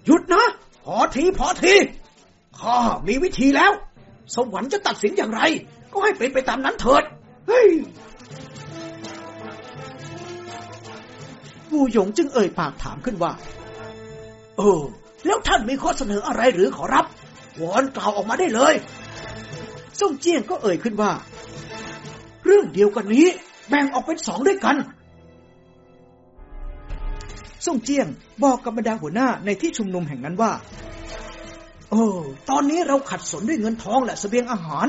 หยุดนะ พอทีพอทีข้ามีวิธีแล้ว สวรรค์จะตัดสินอย่างไร ก็ให้เป็นไปตามนั้นเถิด เฮ้ยวูหยงจึงเอ่ยปากถามขึ้นว่า เออ แล้วท่านมีข้อเสนออะไรหรือขอรับวอนกล่าวออกมาได้เลยส่งเจียงก็เอ่ยขึ้นว่า เรื่องเดียวกันนี้แบ่งออกเป็นสองด้วยกัน ส่งเจียงบอกกับบรรดาหัวหน้าในที่ชุมนุมแห่งนั้นว่าเออตอนนี้เราขัดสนด้วยเงินทองและเสบียงอาหาร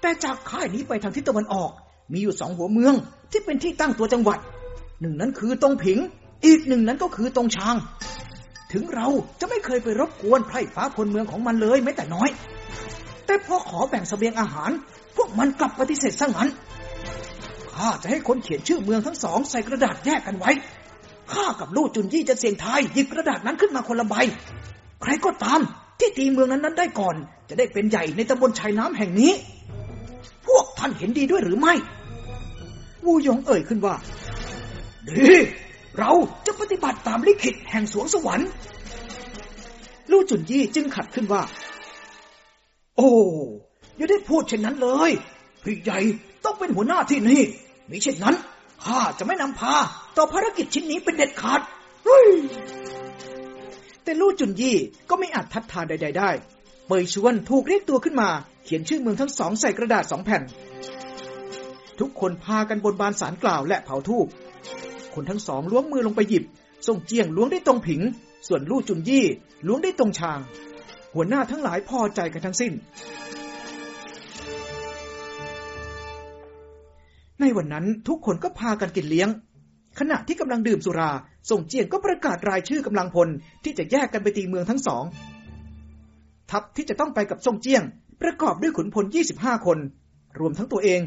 แต่จากค่ายนี้ไปทางทิศตะวันออก มีอยู่สองหัวเมืองที่เป็นที่ตั้งตัวจังหวัด หนึ่งนั้นคือตรงผิง อีกหนึ่งนั้นก็คือตรงชาง ถึงเราจะไม่เคยไปรบกวนไพร่ฟ้าพลเมืองของมันเลยแม้แต่น้อย แต่พอขอแบ่งสเสบียงอาหาร พวกมันกลับปฏิเสธซะงั้นข้าจะให้คนเขียนชื่อเมืองทั้งสองใส่กระดาษแยกกันไว้ ข้ากับลู่จุนยี่จะเสี่ยงทายหยิบกระดาษนั้นขึ้นมาคนละใบ ใครก็ตามที่ตีเมืองนั้นนั้นได้ก่อน จะได้เป็นใหญ่ในตำบลชายน้ำแห่งนี้ พวกท่านเห็นดีด้วยหรือไม่ วูหยงเอ่ยขึ้นว่า ดี เราจะปฏิบัติตามลิขิตแห่งสวงสวรรค์ ลู่จุนยี่จึงขัดขึ้นว่า โอ้อย่าได้พูดเช่นนั้นเลย พี่ใหญ่ต้องเป็นหัวหน้าที่นี่มิเช่นนั้นข้าจะไม่นำพา ต่อภารกิจชิ้นนี้เป็นเด็ดขาดเฮ้ยแต่ลู่จุนยี่ก็ไม่อาจทัดทานใด ๆ ได้ เปยชวนถูกเรียกตัวขึ้นมา เขียนชื่อเมืองทั้งสองใส่กระดาษสองแผ่น ทุกคนพากันบนบานสารกล่าวและเผาทูบคนทั้งสองล้วงมือลงไปหยิบส่งเจียงล้วงได้ตรงผิง ส่วนลู่จุนยี่ล้วงได้ตรงชาง หัวหน้าทั้งหลายพอใจกันทั้งสิ้น ในวันนั้นทุกคนก็พากันกินเลี้ยง ขณะที่กำลังดื่มสุรา ส่งเจียงก็ประกาศรายชื่อกำลังพลที่จะแยกกันไปตีเมืองทั้งสอง ทัพที่จะต้องไปกับส่งเจียง ประกอบด้วยขุนพล 25 คน รวมทั้งตัวเอง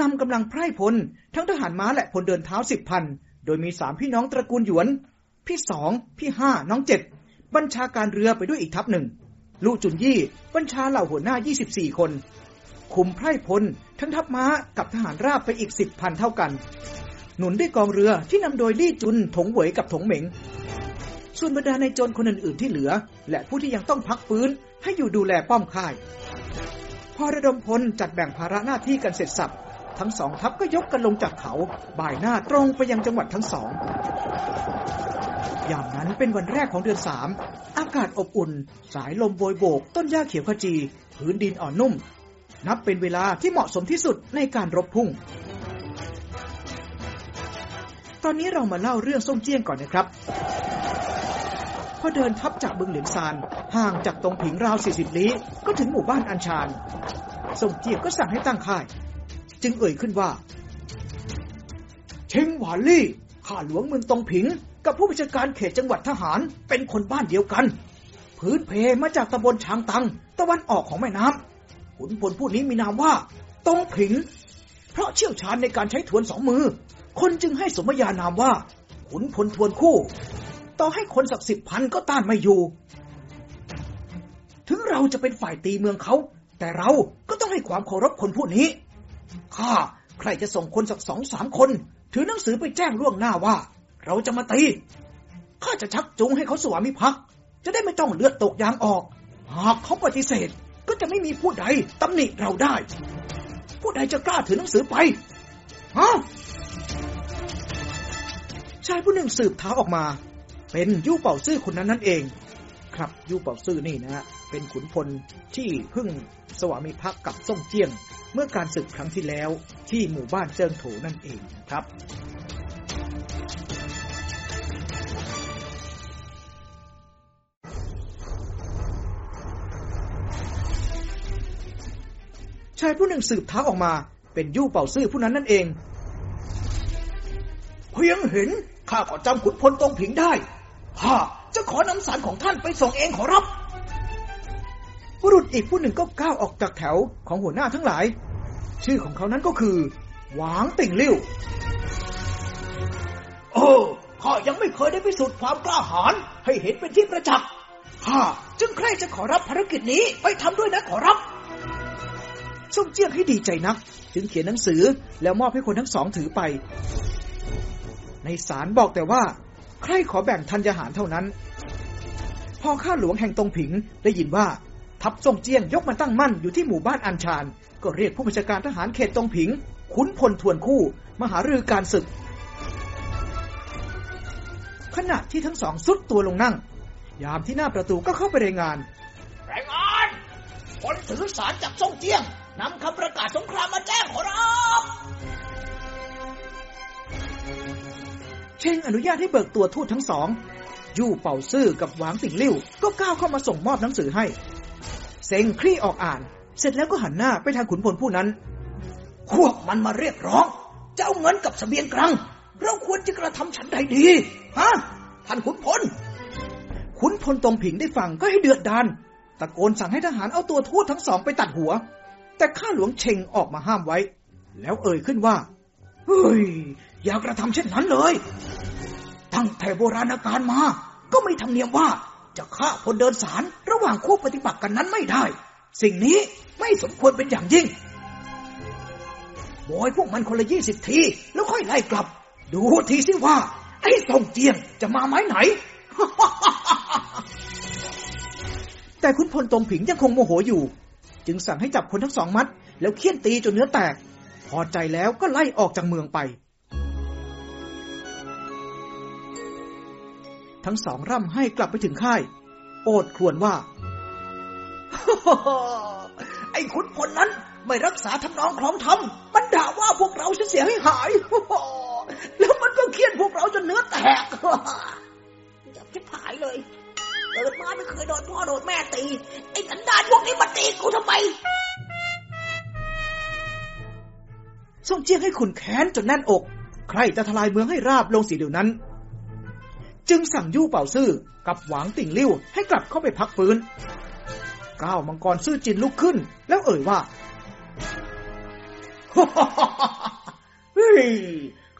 นำกำลังไพร่พล ทั้งทหารม้าและพลเดินเท้าสิบพัน โดยมีสามพี่น้องตระกูลหยวน พี่สอง พี่ห้า น้องเจ็ด บัญชาการเรือไปด้วยอีกทัพหนึ่ง ลู่จุนยี่ บัญชาเหล่าหัวหน้า 24 คน คุมไพร่พล ทั้งทัพม้ากับทหารราบไปอีกสิบพันเท่ากัน หนุนด้วยกองเรือที่นำโดยลี่จุน ถงเหวยกับถงเหม็ง ส่วนบรรดาในโจรคนอื่นๆที่เหลือ และผู้ที่ยังต้องพักฟื้น ให้อยู่ดูแลป้อมค่าย พอระดมพลจัดแบ่งภาระหน้าที่กันเสร็จสับทั้งสองทัพก็ยกกันลงจากเขา บ่ายหน้าตรงไปยังจังหวัดทั้งสองยามนั้นเป็นวันแรกของเดือนสาม อากาศอบอุ่น สายลมโบยโบก ต้นหญ้าเขียวขจี พื้นดินอ่อนนุ่ม นับเป็นเวลาที่เหมาะสมที่สุดในการรบพุ่ง ตอนนี้เรามาเล่าเรื่องส้มเจี้ยงก่อนนะครับพอเดินทับจากบึงเหลียงซานห่างจากตรงผิงราว 40 ลี้ก็ถึงหมู่บ้านอันชานส่งเจียงก็สั่งให้ตั้งค่าย จึงเอ่ยขึ้นว่า เชงหวานลี่ข้าหลวงเมืองตรงผิง กับผู้บัญชาการเขตจังหวัดทหารเป็นคนบ้านเดียวกัน พื้นเพมาจากตำบลช้างตัง ตะวันออกของแม่น้ำขุนพลผู้นี้มีนามว่าตรงผิง เพราะเชี่ยวชาญในการใช้ทวนสองมือ คนจึงให้สมญานามว่า ขุนพลทวนคู่ ต่อให้คนสักสิบพันก็ต้านไม่อยู่ ถึงเราจะเป็นฝ่ายตีเมืองเขา แต่เราก็ต้องให้ความเคารพคนผู้นี้ ข้าใครจะส่งคนสักสองสามคน ถือหนังสือไปแจ้งล่วงหน้าว่า เราจะมาตี ข้าจะชักจูงให้เขาสวามิภักดิ์จะได้ไม่ต้องเลือดตกยางออก หากเขาปฏิเสธก็จะไม่มีผู้ใดตำหนิเราได้ ผู้ใดจะกล้าถือหนังสือไปฮะ ชายผู้หนึ่งสืบเท้าออกมา เป็นยู่เป่าซื่อคนนั้นนั่นเอง ครับยู่เป่าซื่อนี่นะฮะเป็นขุนพลที่เพึ่งสวามิภักดิ์กับส่งเจียง เมื่อการศึกครั้งที่แล้วที่หมู่บ้านเจิงโถนั่นเองนะครับชายผู้หนึ่งสืบเท้าออกมา เป็นยู่เป่าซื่อผู้นั้นนั่นเอง เพียงเห็น ข้าก็จำขุนพลตรงผิงได้ข้าจะขอนำสารของท่านไปส่งเองขอรับ บุรุษอีกผู้หนึ่งก็ก้าวออกจากแถวของหัวหน้าทั้งหลาย ชื่อของเขานั้นก็คือ หวางติ่งลิ่วโอ้ข้ายังไม่เคยได้พิสูจน์ความกล้าหาญให้เห็นเป็นที่ประจักษ์ข้าจึงใคร่จะขอรับภารกิจนี้ไปทำด้วยนะขอรับส่งเจียงให้ดีใจนัก จึงเขียนหนังสือแล้วมอบให้คนทั้งสองถือไป ในสารบอกแต่ว่า ใครขอแบ่งทันยาหารเท่านั้น พอข้าหลวงแห่งตรงผิงได้ยินว่า ทัพทรงเจียงยกมาตั้งมั่นอยู่ที่หมู่บ้านอันชาน ก็เรียกผู้บัญชาการทหารเขตตรงผิง ขุนพลทวนคู่มาหารือการศึก ขณะที่ทั้งสองสุดตัวลงนั่ง ยามที่หน้าประตูก็เข้าไปรายงานรายงานผลสื่อสารจากทรงเจียงนำคำประกาศสงครามมาแจ้งขอรับ เชงอนุญาตให้เบิกตัวทูตทั้งสอง ยู่เป่าซื่อกับหวางติ่งลิ่วก็ก้าวเข้ามาส่งมอบหนังสือให้ เซงคลี่ออกอ่าน เสร็จแล้วก็หันหน้าไปทางขุนพลผู้นั้น พวกมันมาเรียกร้องจะเอาเงินกับสเสบียงกลางเราควรจะกระทำฉันใดดีฮะท่านขุนพลขุนพลตมผิงได้ฟังก็ให้เดือดดานตะโกนสั่งให้ทหารเอาตัวทูตทั้งสองไปตัดหัว แต่ข้าหลวงเชงออกมาห้ามไว้ แล้วเอ่ยขึ้นว่า เฮ้ย อย่ากระทำเช่นนั้นเลย ตั้งแต่โบราณกาลมา ก็ไม่ทำเนียมว่าจะฆ่าคนเดินสารระหว่างคู่ปฏิบัติกันนั้นไม่ได้ สิ่งนี้ไม่สมควรเป็นอย่างยิ่งบอยพวกมันคนละยี่สิบที แล้วค่อยไล่กลับ ดูทีสิว่า ไอ้ส่งเจียงจะมาไม้ไหน แต่ขุนพลตมผิงยังคงโมโหอยู่ จึงสั่งให้จับคนทั้งสองมัด แล้วเคี่ยนตีจนเนื้อแตก พอใจแล้วก็ไล่ออกจากเมืองไป ทั้งสองร่ำให้กลับไปถึงค่าย โอดครวญว่า ไอ้ขุนพลนั้นไม่รักษาทำนองคล้องทำมันด่าว่าพวกเราเสียให้หาย แล้วมันก็เคี่ยนพวกเราจนเนื้อแตกจับชิบหายเลยเกิดมาไม่เคยโดนพ่อโดนแม่ตีไอ้สันดานพวกนี้มาตีกูทำไมส่งเจียงให้ขุนแค้นจนแน่นอก ใครจะทลายเมืองให้ราบลงสีเดียวนั้น จึงสั่งยู่เป่าซื่อกับหวางติ่งลิ้วให้กลับเข้าไปพักฟื้น ก้าวมังกรซื่อจินลุกขึ้น แล้วเอ่ยว่าเฮ้ย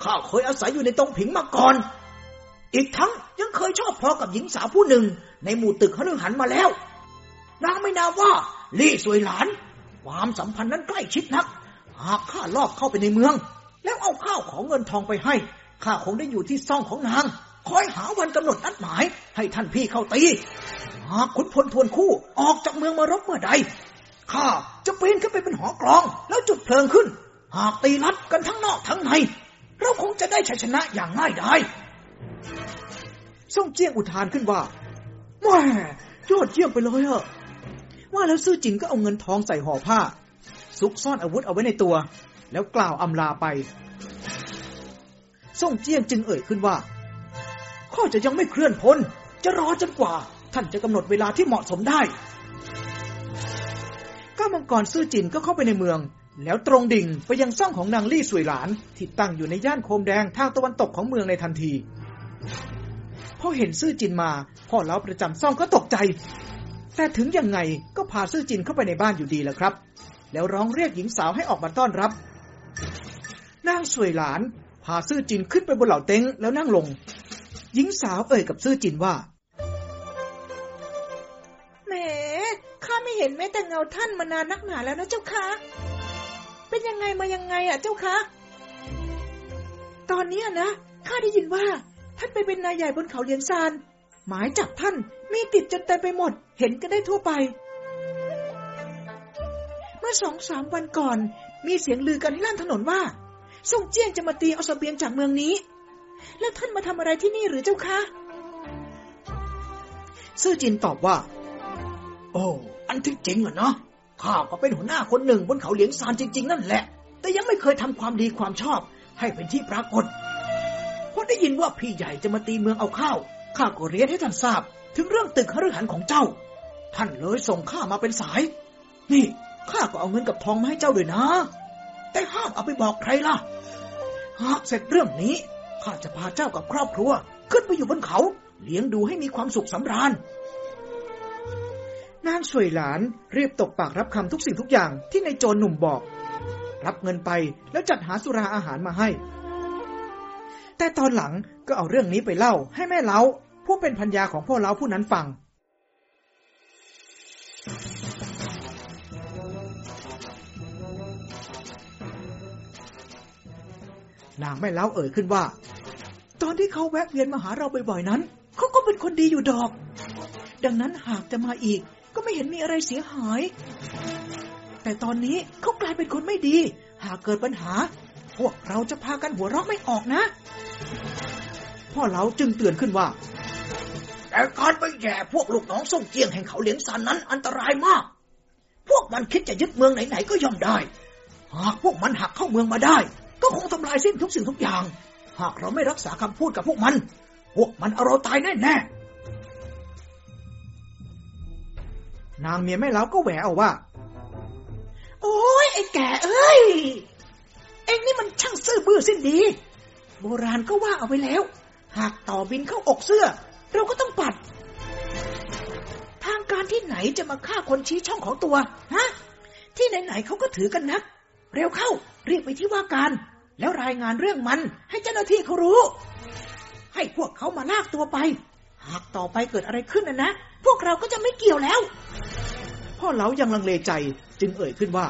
ข้าเคยอาศัยอยู่ในตรงผิงมาก่อน อีกทั้งยังเคยชอบพอกับหญิงสาวผู้หนึ่ง ในหมู่ตึกเขาเรื่องหันมาแล้ว นางไม่นาว่าลี่สวยหลาน ความสัมพันธ์นั้นใกล้ชิดนัก หากข้าลอบเข้าไปในเมือง แล้วเอาข้าวของเงินทองไปให้ ข้าคงได้อยู่ที่ซ่องของนาง คอยหาวันกำหนดนัดหมาย ให้ท่านพี่เข้าตี หากขุนพลทวนคู่ออกจากเมืองมารบเมื่อใด ข้าจะปีนขึ้นไปเป็นหอกรอง แล้วจุดเพลิงขึ้น หากตีรัดกันทั้งนอกทั้งใน เราคงจะได้ชัยชนะอย่างง่ายดายส่งเจียงอุทานขึ้นว่าแม่ยอดเยี่ยมไปเลยเอะว่าแล้วซื่อจินก็เอาเงินทองใส่ห่อผ้า ซุกซ่อนอาวุธเอาไว้ในตัว แล้วกล่าวอำลาไป ส่งเจียงจึงเอ่ยขึ้นว่า ข้าจะยังไม่เคลื่อนพ้น จะรอจนกว่า ท่านจะกำหนดเวลาที่เหมาะสมได้ก้ามังกรซื่อจินก็เข้าไปในเมือง แล้วตรงดิ่งไปยังซ่องของนางลี่สวยหลาน ที่ตั้งอยู่ในย่านโคมแดงทางตะวันตกของเมืองในทันทีพอเห็นซื่อจินมาพ่อเล้าประจำซ่องก็ตกใจ แต่ถึงยังไงก็พาซื่อจินเข้าไปในบ้านอยู่ดีแหละครับ แล้วร้องเรียกหญิงสาวให้ออกมาต้อนรับ นางสวยหลาน พาซื่อจินขึ้นไปบนเหล่าเต็งแล้วนั่งลง หญิงสาวเอ่ยกับซื่อจินว่าแหมข้าไม่เห็นแม้แต่เงาท่านมานานนักหนาแล้วนะเจ้าคะเป็นยังไงมายังไงอะเจ้าคะตอนนี้นะข้าได้ยินว่า ท่านไปเป็นนายใหญ่บนเขาเลียงซาน หมายจับท่านมีติดจนเต็มไปหมด เห็นกันได้ทั่วไป เมื่อสองสามวันก่อน มีเสียงลือกันที่ลั่นถนนว่าส่งเจี้ยงจะมาตีเอาเสบียงจากเมืองนี้ แล้วท่านมาทำอะไรที่นี่หรือเจ้าคะซื่อจินตอบว่า โอ้ อันที่จริงอะเนาะข้าก็เป็นหัวหน้าคนหนึ่งบนเขาเหลียงซานจริง ๆ นั่นแหละ แต่ยังไม่เคยทำความดีความชอบ ให้เป็นที่ปรากฏพราได้ยินว่าพี่ใหญ่จะมาตีเมืองเอาข้าวข้าก็เรียนให้ท่านทราบ ถึงเรื่องตึกหฤหันของเจ้า ท่านเลยส่งข้ามาเป็นสาย นี่ข้าก็เอาเงินกับทองมาให้เจ้าด้วยนะ แต่ห้ามเอาไปบอกใครล่ะ หากเสร็จเรื่องนี้ ข้าจะพาเจ้ากับครอบครัว ขึ้นไปอยู่บนเขา เลี้ยงดูให้มีความสุขสำราญนางสวยหลานรีบตกปากรับคำทุกสิ่งทุกอย่างที่ในายโจรหนุ่มบอก รับเงินไปแล้วจัดหาสุราอาหารมาให้ แต่ตอนหลังก็เอาเรื่องนี้ไปเล่าให้แม่เล้าผู้เป็นพัญญาของพ่อเล้าผู้นั้นฟัง นางแม่เล้าเอ่ยขึ้นว่า ตอนที่เขาแวะเวียนมาหาเราบ่อยๆนั้น เขาก็เป็นคนดีอยู่ดอก ดังนั้นหากจะมาอีก ก็ไม่เห็นมีอะไรเสียหาย แต่ตอนนี้เขากลายเป็นคนไม่ดี หากเกิดปัญหา พวกเราจะพากันหัวเราะไม่ออกนะ พ่อเล้าจึงเตือนขึ้นว่าแต่การไปแย่พวกลูกน้องส่งเจียงแห่งเขาเหลียงซานนั้นอันตรายมาก พวกมันคิดจะยึดเมืองไหนๆก็ย่อมได้ หากพวกมันหักเข้าเมืองมาได้ ก็คงทำลายสิ้นทุกสิ่งทุกอย่าง หากเราไม่รักษาคำพูดกับพวกมัน พวกมันเอาเราตายแน่ๆนางเมียแม่เล้าก็แหวเอาว่า โอ้ยไอ้แก่เอ้ย เอ็งนี่มันช่างซื่อบื้อสิ้นดี โบราณก็ว่าเอาไว้แล้ว หากต่อบินเข้าอกเสื้อ เราก็ต้องปัด ทางการที่ไหนจะมาฆ่าคนชี้ช่องของตัว ฮะ ที่ไหนๆเขาก็ถือกันนัก เร็วเข้า รีบไปที่ว่าการ แล้วรายงานเรื่องมันให้เจ้าหน้าที่เขารู้ ให้พวกเขามาลากตัวไป หากต่อไปเกิดอะไรขึ้นนะนะ พวกเราก็จะไม่เกี่ยวแล้ว พ่อเหลายังลังเลใจจึงเอ่ยขึ้นว่า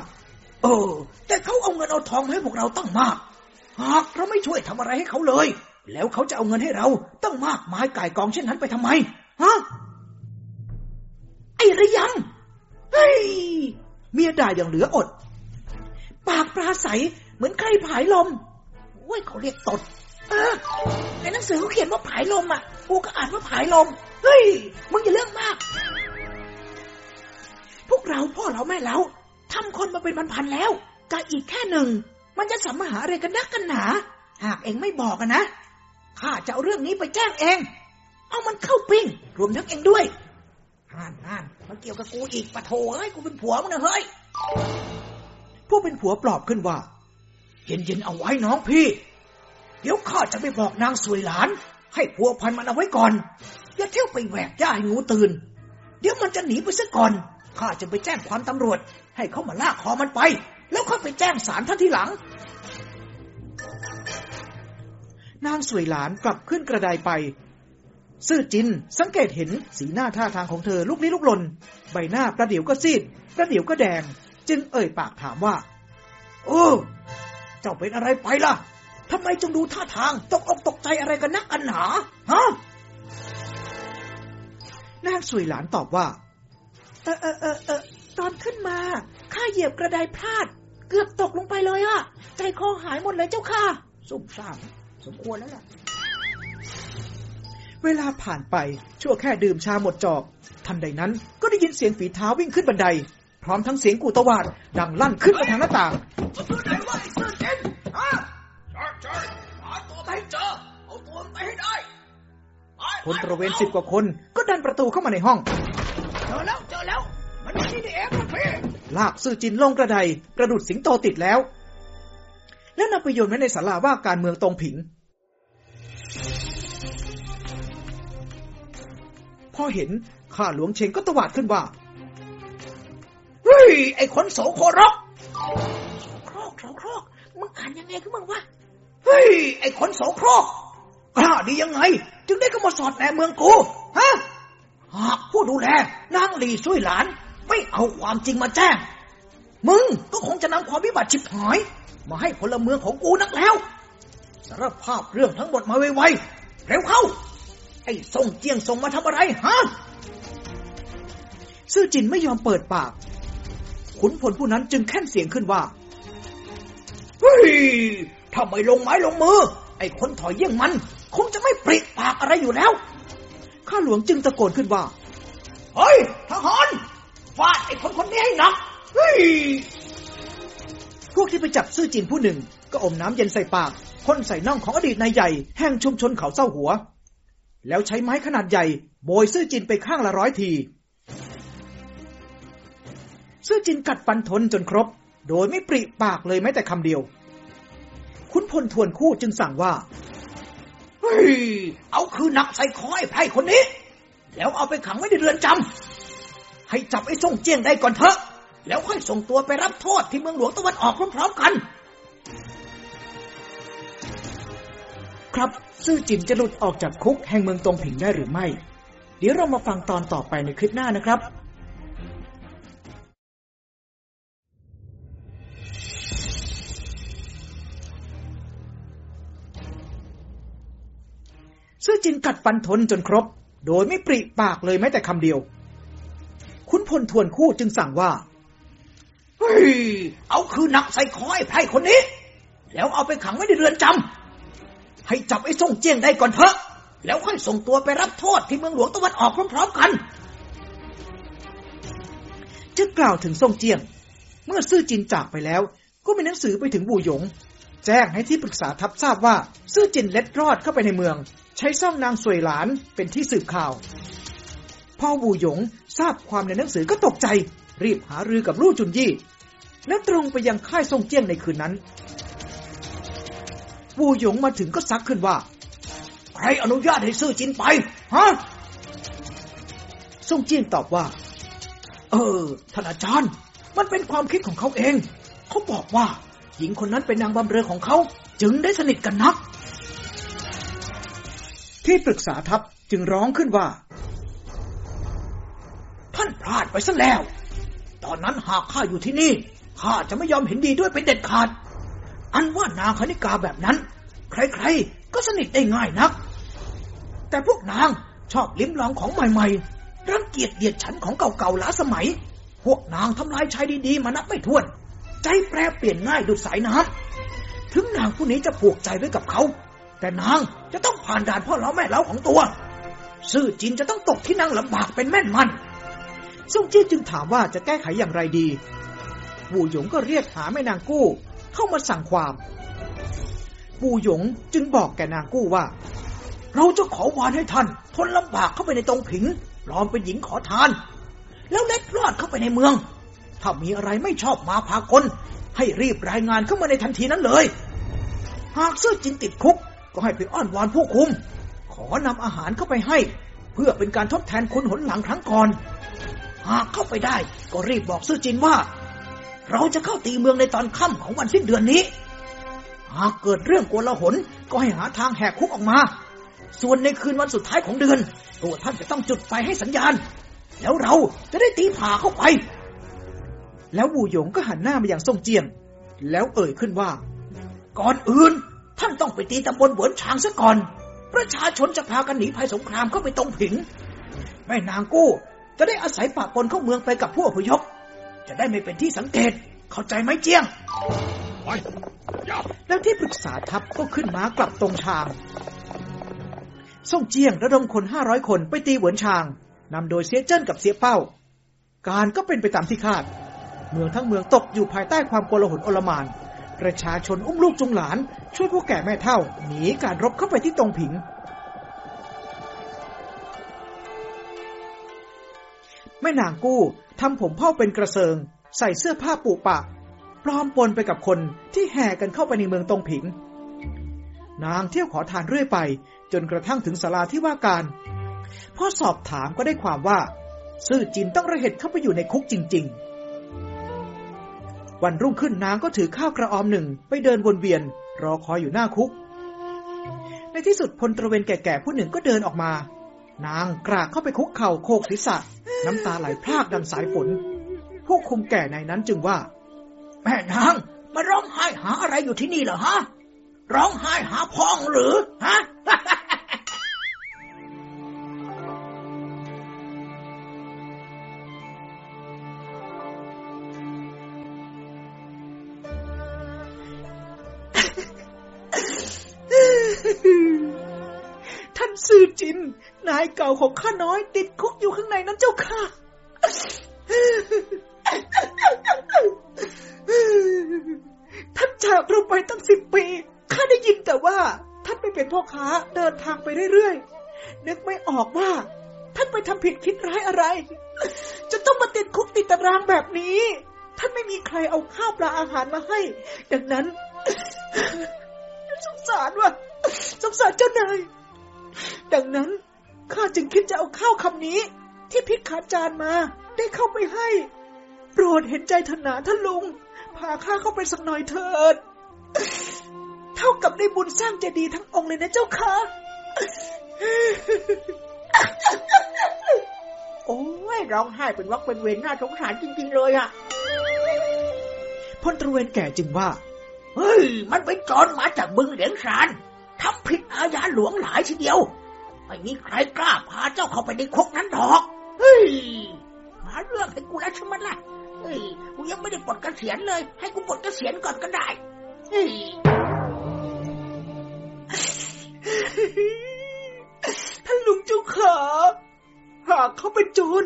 เออ แต่เขาเอาเงินเอาทองมาให้พวกเราตั้งมาก หากเราไม่ช่วยทำอะไรให้เขาเลย แล้วเขาจะเอาเงินให้เราตั้งมากมายก่ายกองเช่นนั้นไปทำไม ฮะ ไอ้ระยำเฮ้ยเมียด่าอย่างเหลืออด ปากปลาใส เหมือนใครผายลมโอ้ยเขาเรียกตดเออในหนังสือเขาเขียนว่าผายลมอะ กูก็อ่านว่าผายลม เฮ้ย มึงอย่าเรื่องมาก พวกเราพ่อเราแม่เราทำคนมาเป็นพันๆแล้วกะอีกแค่หนึ่ง มันจะสัมหาอะไรกันนักกันหนา หากเองไม่บอกนะ ข้าจะเอาเรื่องนี้ไปแจ้งเอง เอามันเข้าปิ้ง รวมทั้งเองด้วยห่านห่านมันเกี่ยวกับกูอีกปะโถเอ้ย กูเป็นผัวมึงนะเฮ้ย ผู้เป็นผัวปลอบขึ้นว่า เย็นๆเอาไว้น้องพี่ เดี๋ยวข้าจะไปบอกนางสวยหลาน ให้ผัวพันมันเอาไว้ก่อน อย่าเที่ยวไปแหวกย่าให้งูตื่น เดี๋ยวมันจะหนีไปซะก่อนข้าจะไปแจ้งความตำรวจ ให้เขามาลากคอมันไป แล้วค่อยไปแจ้งศาลท่านทีหลัง นางสวยหลานกลับขึ้นกระไดไปซื่อจินสังเกตเห็นสีหน้าท่าทางของเธอลุกลี้ลุกลน ใบหน้าประเดี๋ยวก็ซีด ประเดี๋ยวก็แดง จึงเอ่ยปากถามว่าเออเจ้าเป็นอะไรไปล่ะทำไมจึงดูท่าทางตกอกตกใจอะไรกันนักอันหนาฮะนางสวยหลานตอบว่า เออเออเออเออตอนขึ้นมาข้าเหยียบกระไดพลาด เกือบตกลงไปเลยอะใจคอหายหมดเลยเจ้าค่ะซุ่มซ่ามสมควรแล้วล่ะ เวลาผ่านไปชั่วแค่ดื่มชาหมดจอก ทันใดนั้นก็ได้ยินเสียงฝีเท้าวิ่งขึ้นบันไดพ ร้อมทั้งเสียงกูตวาด ดังลั่นขึ้นมาทางหน้าต่างอยู่ไหนวะไอ้เสื้อเจนฮะใช่ใช่หาตัวไปให้เจอ เอาตัวมันไปให้ได้ไปคนตระเวนสิบกว่าคนก็ดันประตูเข้ามาในห้อง เจอแล้วเจอแล้ว มันอยู่นี่นี่เองลูกพี่ลากซื่อจินลงกระไดกระดุดสิงโตติดแล้ว แล้วนำไปโยนไว้ในศาลาว่าการเมืองตรงผิง พอเห็นข้าหลวงเชงก็ตวาดขึ้นว่า เฮ้ย ไอ้คนโสโครกโครกโครกโครกมึงอ่านยังไงขึ้นมึงวะเฮ้ย ไอ้คนโสโครกกล้าดียังไง จึงได้เข้ามาสอดแนมเมืองกู ฮะหากผู้ดูแลนางหลีซุยหลาน ไม่เอาความจริงมาแจ้ง มึงก็คงจะนำความวิบัติชิบหาย มาให้พลเมืองของกูนักแล้ว สารภาพเรื่องทั้งหมดมาไวๆ เร็วเข้า ไอ้ส่งเจียงส่งมาทำอะไรฮะซื่อจินไม่ยอมเปิดปาก ขุนพลผู้นั้นจึงแค่นเสียงขึ้นว่า เฮ้ยถ้าไม่ลงไม้ลงมือ ไอ้คนถอยเยี่ยงมัน คงจะไม่ปริปากอะไรอยู่แล้ว ข้าหลวงจึงตะโกนขึ้นว่า เฮ้ยทหารฟาดไอ้คนคนนี้ให้หนัก เฮ้ย พวกที่ไปจับซื่อจินผู้หนึ่ง ก็อมน้ำเย็นใส่ปากพ่นใส่น่องของอดีตนายใหญ่แห่งชุมชนเขาเศร้าหัว แล้วใช้ไม้ขนาดใหญ่โบยซื่อจินไปข้างละร้อยที ซื่อจินกัดฟันทนจนครบ โดยไม่ปริปากเลยแม้แต่คำเดียวขุนพลทวนคู่จึงสั่งว่า เฮ้ย เอาคือหนักใส่คอไอ้ไพร่คนนี้ แล้วเอาไปขังไว้ในเรือนจำ ให้จับไอ้ส่งเจียงได้ก่อนเถอะ แล้วค่อยส่งตัวไปรับโทษที่เมืองหลวงตะวันออกพร้อมๆกัน ครับซื่อจินจะหลุดออกจากคุกแห่งเมืองตงผิงได้หรือไม่ เดี๋ยวเรามาฟังตอนต่อไปในคลิปหน้านะครับ ซื่อจินกัดฟันทนจนครบ โดยไม่ปริปากเลยแม้แต่คำเดียวขุนพลทวนคู่จึงสั่งว่า เฮ้ย เอาคือหนักใส่คอไอ้ไพร่คนนี้ แล้วเอาไปขังไว้ในเรือนจำให้จับไอ้ส่งเจียงได้ก่อนเถอะ แล้วค่อยส่งตัวไปรับโทษที่เมืองหลวงตะวันออกพร้อมๆกันจะกล่าวถึงซ่งเจียง เมื่อซื่อจินจากไปแล้ว ก็มีหนังสือไปถึงบูหยง แจ้งให้ที่ปรึกษาทัพทราบว่าซื่อจินเล็ดรอดเข้าไปในเมือง ใช้ซ่องนางสวยหลานเป็นที่สืบข่าว พ่อบูหยงทราบความในหนังสือก็ตกใจ รีบหารือกับลู่จุนยี่ และตรงไปยังค่ายซ่งเจียงในคืนนั้น บูหยงมาถึงก็ซักขึ้นว่า ใครอนุญาตให้ซื่อจินไป ฮะซ่งเจียงตอบว่า เออท่านอาจารย์ มันเป็นความคิดของเขาเอง เขาบอกว่า หญิงคนนั้นเป็นนางบำเรอของเขา จึงได้สนิทกันนัก ที่ปรึกษาทัพจึงร้องขึ้นว่า ท่านพลาดไปซะแล้ว ตอนนั้นหากข้าอยู่ที่นี่ข้าจะไม่ยอมเห็นดีด้วยเป็นเด็ดขาด อันว่านางคณิกาแบบนั้น ใครๆ ก็สนิทได้ง่ายนัก แต่พวกนางชอบลิ้มลองของใหม่ๆ รังเกียจเดียดฉันของเก่าๆล้าสมัย พวกนางทำลายชายดีๆ มานับไม่ถ้วน ใจแปรเปลี่ยนง่ายดุดสายน้ำถึงนางผู้นี้จะผูกใจไว้กับเขา แต่นางจะต้องผ่านด่านพ่อเล้าแม่เล้าของตัว ซื่อจินจะต้องตกที่นั่งลำบากเป็นแม่นมันซ่งจี้จึงถามว่าจะแก้ไขอย่างไรดีบูหยงก็เรียกหาแม่นางกู้ เข้ามาสั่งความบูหยงจึงบอกแกนางกู้ว่า เราจะขอวานให้ท่าน ทนลำบากเข้าไปในตรงผิงปลอมเป็นหญิงขอทาน แล้วเล็ดลอดเข้าไปในเมือง ถ้ามีอะไรไม่ชอบมาพากลให้รีบรายงานเข้ามาในทันทีนั้นเลย หากซื่อจินติดคุก ก็ให้ไปอ้อนวอนผู้คุม ขอนำอาหารเข้าไปให้ เพื่อเป็นการทดแทนคุณหนหลังครั้งก่อน หากเข้าไปได้ก็รีบบอกซื่อจินว่า เราจะเข้าตีเมืองในตอนค่ำของวันสิ้นเดือนนี้ หากเกิดเรื่องโกลาหลก็ให้หาทางแหกคุกออกมา ส่วนในคืนวันสุดท้ายของเดือนตัวท่านจะต้องจุดไฟให้สัญญาณ แล้วเราจะได้ตีผ่าเข้าไป แล้วบูหยงก็หันหน้ามาอย่างซ่งเจียงแล้วเอ่ยขึ้นว่า ก่อนอื่น ท่านต้องไปตีตำบลเหวินฉางซะก่อน ประชาชนจะพากันหนีภัยสงครามเข้าไปตรงผิง แม่นางกู้ จะได้อาศัยปะปนเข้าเมืองไปกับผู้อพยพ จะได้ไม่เป็นที่สังเกต เข้าใจไหมเจียง แล้วที่ปรึกษาทัพก็ขึ้นม้ากลับตรงชางซ่งเจียงระดมคนห้าร้อยคนไปตีเหวินชางนำโดยเสียเจิ้นกับเสียเป้า การก็เป็นไปตามที่คาด เมืองทั้งเมืองตกอยู่ภายใต้ความโกลาหลโอลหมาน ประชาชนอุ้มลูกจุงหลาน ช่วยผู้แก่แม่เท่าหนีการรบเข้าไปที่ตรงผิง แม่นางกู้ทำผมเผ้าเป็นกระเซิง ใส่เสื้อผ้าปูปะปลอมปนไปกับคนที่แห่กันเข้าไปในเมืองตรงผิง นางเที่ยวขอทานเรื่อยไป จนกระทั่งถึงศาลาที่ว่าการพอสอบถามก็ได้ความว่า ซื่อจินต้องระเหตุเข้าไปอยู่ในคุกจริง ๆ วันรุ่งขึ้นนางก็ถือข้าวกระออมหนึ่งไปเดินวนเวียน รอคอยอยู่หน้าคุก ในที่สุดพลตระเวนแก่ๆผู้หนึ่งก็เดินออกมา นางกรากเข้าไปคุกเข่าโคกศีรษะ น้ำตาไหลพรากดังสายฝน ผู้คุมแก่ในนั้นจึงว่า แม่นางมาร้องไห้หาอะไรอยู่ที่นี่เหรอฮะ ร้องไห้หาพองหรือฮะ ซื่อจิน นายเก่าของข้าน้อย ติดคุกอยู่ข้างในนั้นเจ้าค่ะ ท่านจากเราไปตั้งสิบปี ข้าได้ยินแต่ว่า ท่านไปเป็นพ่อค้าเดินทางไปเรื่อยๆ นึกไม่ออกว่า ท่านไปทำผิดคิดร้ายอะไร จะต้องมาติดคุกติดตารางแบบนี้ ท่านไม่มีใครเอาข้าวปลาอาหารมาให้ ดังนั้นสงสารว่ะสงสารเจ้านาย ดังนั้นข้าจึงคิดจะเอาข้าวคำนี้ ที่พิษขาจานมา ได้เข้าไปให้ โปรดเห็นใจธนาท่านลุง พาข้าเข้าไปสักหน่อยเถิด เท่ากับได้บุญสร้างเจดีย์ทั้งองค์เลยนะเจ้าค่ะโอ้ยร้องไห้เป็นวักเป็นเวรน่าสงสารจริง ๆ เลยอะพลตระเวนแก่จึงว่า เฮ้ย มันเป็นจรมาจากบึงเหลียงซาน ทำผิดอาญาหลวงหลายทีเดียว ไม่มีใครกล้าพาเจ้าเข้าไปในคุกนั้นหรอก เฮ้ยหาเรื่องให้กูแล้วใช่ไหมล่ะเฮ้ยกูยังไม่ได้ปลดเกษียณเลย ให้กูปลดเกษียณก่อนก็ได้เฮ้ยท่านลุงเจ้าขาหากเขาเป็นโจร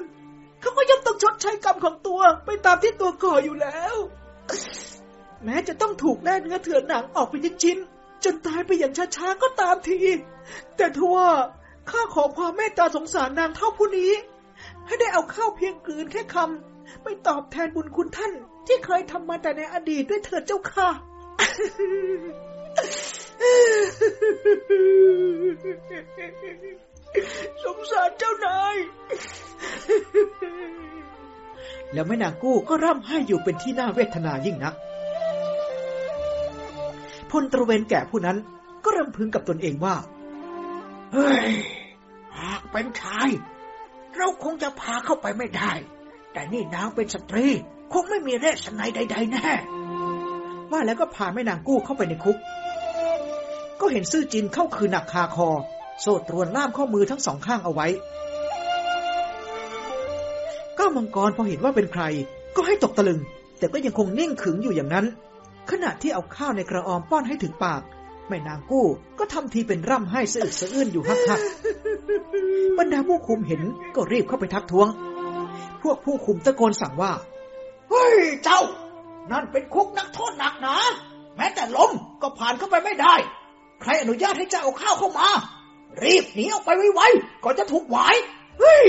เขาก็ย่อมต้องชดใช้กรรมของตัวไปตามที่ตัวก่ออยู่แล้ว แม้จะต้องถูกแล่เนื้อเถื่อนหนังออกเป็นชิ้นๆ จนตายไปอย่างช้าๆก็ตามที แต่ทว่าข้าขอความเมตตาสงสารนางเท่าผู้นี้ ให้ได้เอาข้าวเพียงกลืนแค่คำไม่ตอบแทนบุญคุณท่านที่เคยทำมาแต่ในอดีตด้วยเถิดเจ้าค่ะ สงสารเจ้านาย แล้วแม่นางกู้ก็ร่ำไห้อยู่เป็นที่น่าเวทนายิ่งนัก พลตระเวนแก่ผู้นั้น ก็รำพึงกับตนเองว่า เฮ้ย หากเป็นชาย เราคงจะพาเข้าไปไม่ได้ แต่นี่นางเป็นสตรี คงไม่มีเรศนัยใด ๆ แน่ ว่าแล้วก็พาแม่นางกู้เข้าไปในคุก ก็เห็นซื่อจินเข้าคืนหนักคาคอ โซ่ตรวนล่ามข้อมือทั้งสองข้างเอาไว้ก้าวมังกรพอเห็นว่าเป็นใคร ก็ให้ตกตะลึง แต่ก็ยังคงนิ่งขึงอยู่อย่างนั้น ขณะที่เอาข้าวในกระออมป้อนให้ถึงปาก แม่นางกู้ก็ทำทีเป็นร่ำไห้สะอึกสะอื้นอยู่ฮักๆบรรดาผู้คุมเห็นก็รีบเข้าไปทักท้วง พวกผู้คุมตะโกนสั่งว่า เฮ้ย เจ้า นั่นเป็นคุกนักโทษหนักหนาแม้แต่ล้มก็ผ่านเข้าไปไม่ได้ ใครอนุญาตให้เจ้าเอาข้าวเข้ามา รีบหนีออกไปไวๆก่อนจะถูกหวายเฮ้ย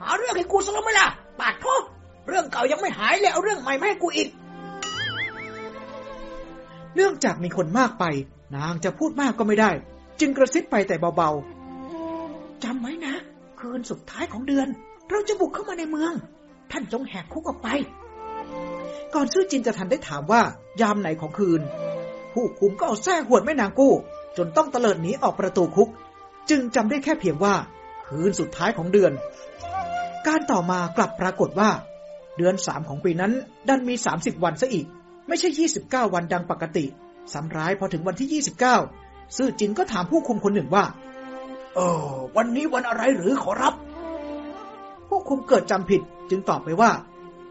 หาเรื่องให้กูซะแล้วไหมล่ะปาดพ่อเรื่องเก่ายังไม่หายเลยเอาเรื่องใหม่มาให้กูอีก เนื่องจากมีคนมากไป นางจะพูดมากก็ไม่ได้ จึงกระซิบไปแต่เบาๆจำไว้นะ คืนสุดท้ายของเดือน เราจะบุกเข้ามาในเมือง ท่านจงแหกคุกออกไป ก่อนซื่อจินจะทันได้ถามว่ายามไหนของคืน ผู้คุมก็เอาแส้หวดแม่นางกู้ จนต้องเตลิดหนีออกประตูคุก จึงจำได้แค่เพียงว่า คืนสุดท้ายของเดือน การต่อมากลับปรากฏว่า เดือนสามของปีนั้น ดันมี30วันซะอีก ไม่ใช่ 29 วันดังปกติสำร้ายพอถึงวันที่ 29 ซื่อจินก็ถามผู้คุมคนหนึ่งว่า เออ วันนี้วันอะไรหรือขอรับ ผู้คุมเกิดจำผิดจึงตอบไปว่า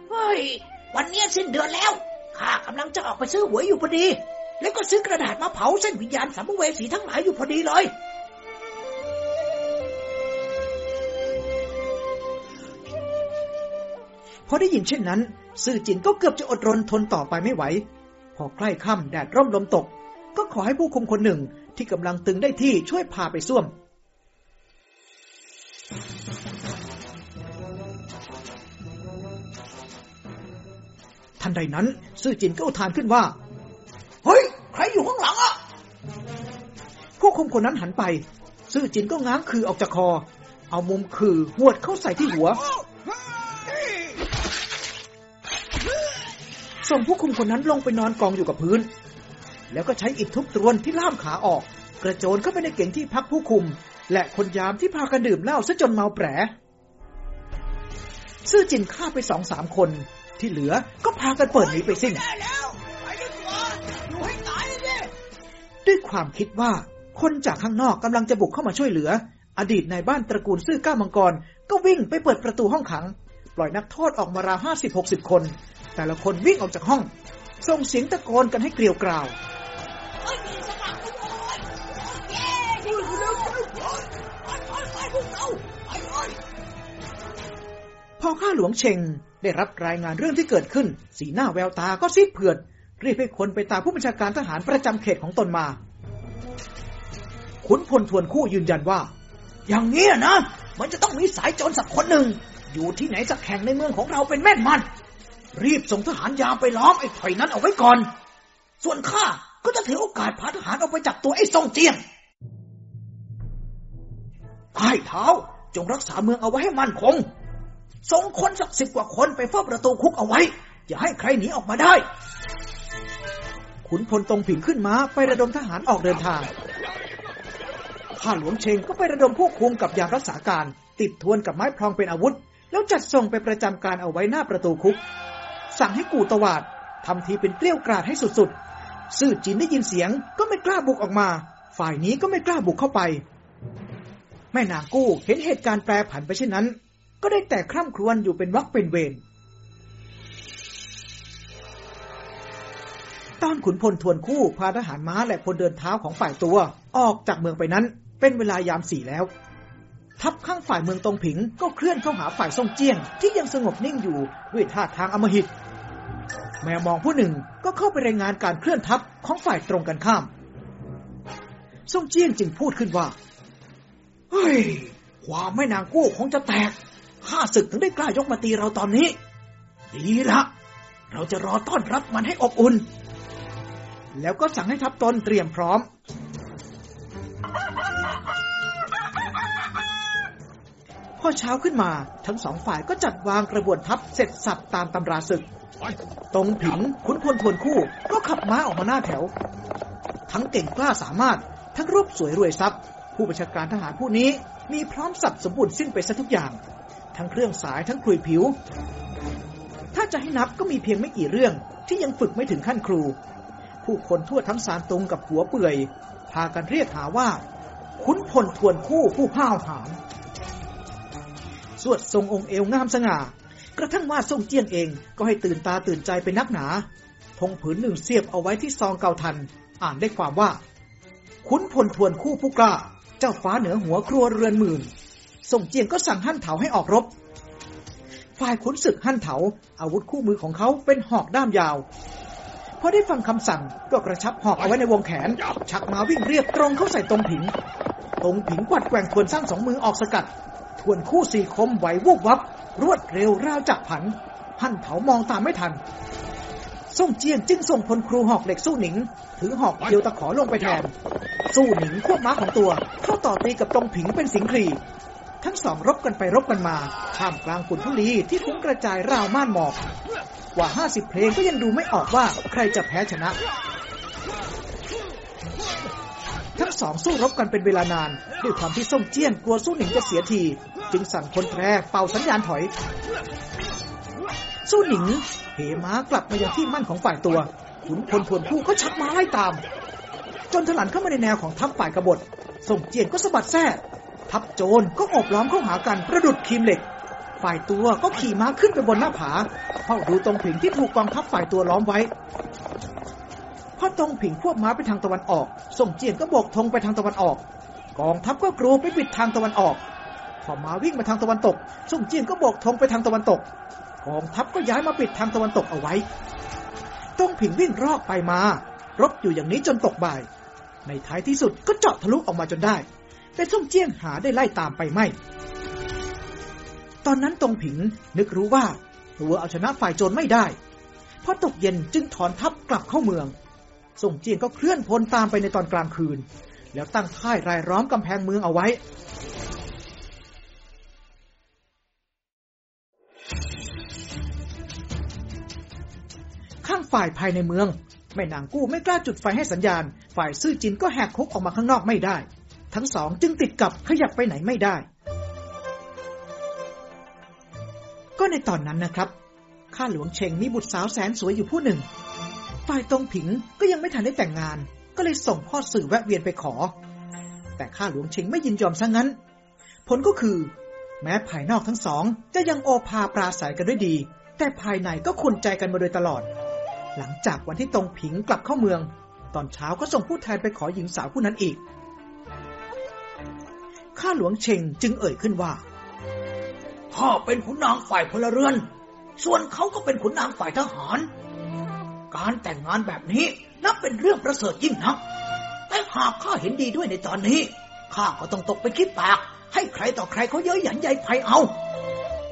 เฮ้ย วันเนี้ยสิ้นเดือนแล้ว ข้ากำลังจะออกไปซื้อหวยอยู่พอดี แล้วก็ซื้อกระดาษมาเผาเส้นวิญญาณสัมภเวสีทั้งหลายอยู่พอดีเลย พอได้ยินเช่นนั้น ซื่อจินก็เกือบจะอดรนทนต่อไปไม่ไหว พอใกล้ค่ำแดดร่มลมตก ก็ขอให้ผู้คุมคนหนึ่งที่กำลังตึงได้ที่ช่วยพาไปส้วม ทันใดนั้น ซื่อจินก็อุทานขึ้นว่า เฮ้ย ใครอยู่ข้างหลังอะผู้คุมคนนั้นหันไป ซื่อจินก็ง้างคือออกจากคอ เอามุมคือหวดเข้าใส่ที่หัว ส่งผู้คุมคนนั้นลงไปนอนกองอยู่กับพื้น แล้วก็ใช้อิฐทุบตรวนที่ล่ามขาออก กระโจนเข้าไปในเก่งที่พักผู้คุม และคนยามที่พากันดื่มเหล้าซะจนเมาแปรซื่อจินฆ่าไปสองสามคน ที่เหลือก็พากันเปิดหนีไปสิ้นด้วไปดีกว่าอยู่ให้ตายเลยด้วยความคิดว่าคนจากข้างนอกกำลังจะบุกเข้ามาช่วยเหลือ อดีตนายบ้านตระกูลซื่อก้ามังกร ก็วิ่งไปเปิดประตูห้องขัง ปล่อยนักโทษออกมาราวห้าสิบหกสิบคน แต่ละคนวิ่งออกจากห้อง ส่งเสียงตะโกนกันให้เกลียวกราวพอข้าหลวงเชงได้รับรายงานเรื่องที่เกิดขึ้น สีหน้าแววตาก็ซีดเผือดรีบให้คนไปตามผู้บัญชาการทหารประจำเขตของตนมา ขุนพลทวนคู่ยืนยันว่า อย่างเงี้นะ มันจะต้องมีสายโจรสักคนหนึ่ง อยู่ที่ไหนสักแห่งในเมืองของเราเป็นแม่นมัน รีบส่งทหารยามไปล้อมไอ้ถอยนั้นเอาไว้ก่อน ส่วนข้าก็จะถือโอกาสพาทหารออกไปจับตัวไอ้ทรงเจียงใต้เท้าจงรักษาเมืองเอาไว้ให้มั่นคง ส่งคนสักสิบกว่าคนไปเฝ้าประตูคุกเอาไว้ อย่าให้ใครหนีออกมาได้ ขุนพลตรงผิงขึ้นมาไประดมทหารออกเดินทาง ข้าหลวงเชงก็ไประดมผู้คุมกับยามรักษาการ ติดทวนกับไม้พลองเป็นอาวุธ แล้วจัดส่งไปประจำการเอาไว้หน้าประตูคุก สั่งให้กูตวาดทำทีเป็นเกลี้ยวกราดให้สุดๆ ซื่อจินได้ยินเสียงก็ไม่กล้าบุกออกมา ฝ่ายนี้ก็ไม่กล้าบุกเข้าไป แม่นางกู้เห็นเหตุการณ์แปรผันไปเช่นนั้น ก็ได้แต่คร่ำครวญอยู่เป็นวักเป็นเวรตอนขุนพลทวนคู่พาทหารม้าและพลเดินเท้าของฝ่ายตัว ออกจากเมืองไปนั้น เป็นเวลายามสี่แล้ว ทัพข้างฝ่ายเมืองตรงผิงก็เคลื่อนเข้าหาฝ่ายซ่งเจี้ยง ที่ยังสงบนิ่งอยู่ด้วยท่าทางอมหิต แมวมองผู้หนึ่งก็เข้าไปรายงานการเคลื่อนทัพของฝ่ายตรงกันข้ามซ่งเจี้ยงจึงพูดขึ้นว่า เฮ้ย ความไม่นางกู้คงจะแตก ข้าศึกถึงได้กล้ายกมาตีเราตอนนี้ ดีละ เราจะรอต้อนรับมันให้อบอุ่น แล้วก็สั่งให้ทัพตนเตรียมพร้อม พออเช้าขึ้นมาทั้งสองฝ่ายก็จัดวางกระบวนทัพเสร็จสับตามตำราศึก ตรงผิงขุนพลทวนคู่ก็ขับม้าออกมาหน้าแถว ทั้งเก่งกล้าสามารถ ทั้งรูปสวยรวยทรัพย์ ผู้บัญชาการทหารผู้นี้มีพร้อมสับสมบูรณ์สิ้นไปซะทุกอย่าง ทั้งเครื่องสายทั้งคลุยผิว ถ้าจะให้นับก็มีเพียงไม่กี่เรื่องที่ยังฝึกไม่ถึงขั้นครู ผู้คนทั่วทั้งสารตุงกับหัวเปื่อย พากันเรียกหาว่า ขุนพลทวนคู่ผู้ห้าวหาญ สวดทรงองค์เอวงามสง่า กระทั่งว่าทรงเจียงเองก็ให้ตื่นตาตื่นใจเป็นนักหนาธงผืนหนึ่งเสียบเอาไว้ที่ซองเกาทัน อ่านได้ความว่าขุนพลทวนคู่ผู้กล้า เจ้าฟ้าเหนือหัวครัวเรือนหมื่นทรงเจียงก็สั่งหั่นเถาให้ออกรบ ฝ่ายขุนศึกหั่นเถา อาวุธคู่มือของเขาเป็นหอกด้ามยาวพอได้ฟังคำสั่งก็กระชับหอกเอาไว้ในวงแขน ชักมาวิ่งเรียบตรงเข้าใส่ตรงผิง ตรงผิงกวัดแกว่งทวนสร้างสองมือออกสกัด ทวนคู่สี่คมไหววูบวับ รวดเร็วราวจักผัน หั่นเถามองตามไม่ทันส่งเจียนจึงส่งพลครูหอกเหล็กสู้หนิง ถือหอกเดียวตะขอลงไปแทน สู้หนิงควบม้าของตัว เข้าต่อตีกับตรงผิงเป็นสิงครีทั้งสองรบกันไปรบกันมาท่ามกลางฝุ่นทุลีที่ฟุ้งกระจายราวม่านหมอกกว่าห้าสิบเพลงก็ยังดูไม่ออกว่าใครจะแพ้ชนะ ทั้งสองสู้รบกันเป็นเวลานาน ด้วยความที่ส่งเจี้ยนกลัวสู้หนิงจะเสียที จึงสั่งคนแพรเป่าสัญญาณถอย สู้หนิงเหม้ากลับมายังที่มั่นของฝ่ายตัวขุนพลทวนผู้ก็ชักมาไล่ตาม จนถลันเข้ามาในแนวของทัพฝ่ายกบฏส่งเจียนก็สะบัดแท้ทัพโจรก็อบล้อมเข้าหากันประดุดคีมเหล็ก ฝ่ายตัวก็ขี่ม้าขึ้นไปบนหน้าผาเฝ้าดูตรงผิงที่ถูกกองทัพฝ่ายตัวล้อมไว้ พอตรงผิงควบม้าไปทางตะวันออก ส่งเจียนก็โบกธงไปทางตะวันออก กองทัพก็กรูไปปิดทางตะวันออก พอม้าวิ่งมาทางตะวันตก ส่งเจียนก็โบกธงไปทางตะวันตก กองทัพก็ย้ายมาปิดทางตะวันตกเอาไว้ตรงผิงวิ่งรอกไปมา รบอยู่อย่างนี้จนตกบ่าย ในท้ายที่สุดก็เจาะทะลุออกมาจนได้ แต่ส่งเจียงหาได้ไล่ตามไปไม่ ตอนนั้นตรงผิงนึกรู้ว่าตัวเอาชนะฝ่ายโจรไม่ได้พอตกเย็นจึงถอนทัพกลับเข้าเมือง ส่งเจียงก็เคลื่อนพลตามไปในตอนกลางคืน แล้วตั้งค่ายรายล้อมกำแพงเมืองเอาไว้ข้างฝ่ายภายในเมือง แม่นางกู้ไม่กล้าจุดไฟให้สัญญาณ ฝ่ายซื่อจินก็แหกคุกออกมาข้างนอกไม่ได้ ทั้งสองจึงติดกับขยับไปไหนไม่ได้ ก็ในตอนนั้นนะครับ ข้าหลวงเชงมีบุตรสาวแสนสวยอยู่ผู้หนึ่ง ฝ่ายตรงผิงก็ยังไม่ทันได้แต่งงาน ก็เลยส่งพ่อสื่อแวะเวียนไปขอ แต่ข้าหลวงเชงไม่ยินยอมซะงั้น ผลก็คือ แม้ภายนอกทั้งสอง จะยังโอภาปราศัยกันด้วยดี แต่ภายในก็ขุนใจกันมาโดยตลอด หลังจากวันที่ตรงผิงกลับเข้าเมือง ตอนเช้าก็ส่งผู้แทนไปขอหญิงสาวผู้นั้นอีกข้าหลวงเชงจึงเอ่ยขึ้นว่าข้าเป็นขุนนางฝ่ายพลเรือน ส่วนเขาก็เป็นขุนนางฝ่ายทหาร การแต่งงานแบบนี้นับเป็นเรื่องประเสริฐยิ่งนัก แต่หากข้าเห็นดีด้วยในตอนนี้ข้าก็ต้องตกเป็นขี้ปาก ให้ใครต่อใครเขาเย้ยหยันใยภัยเอา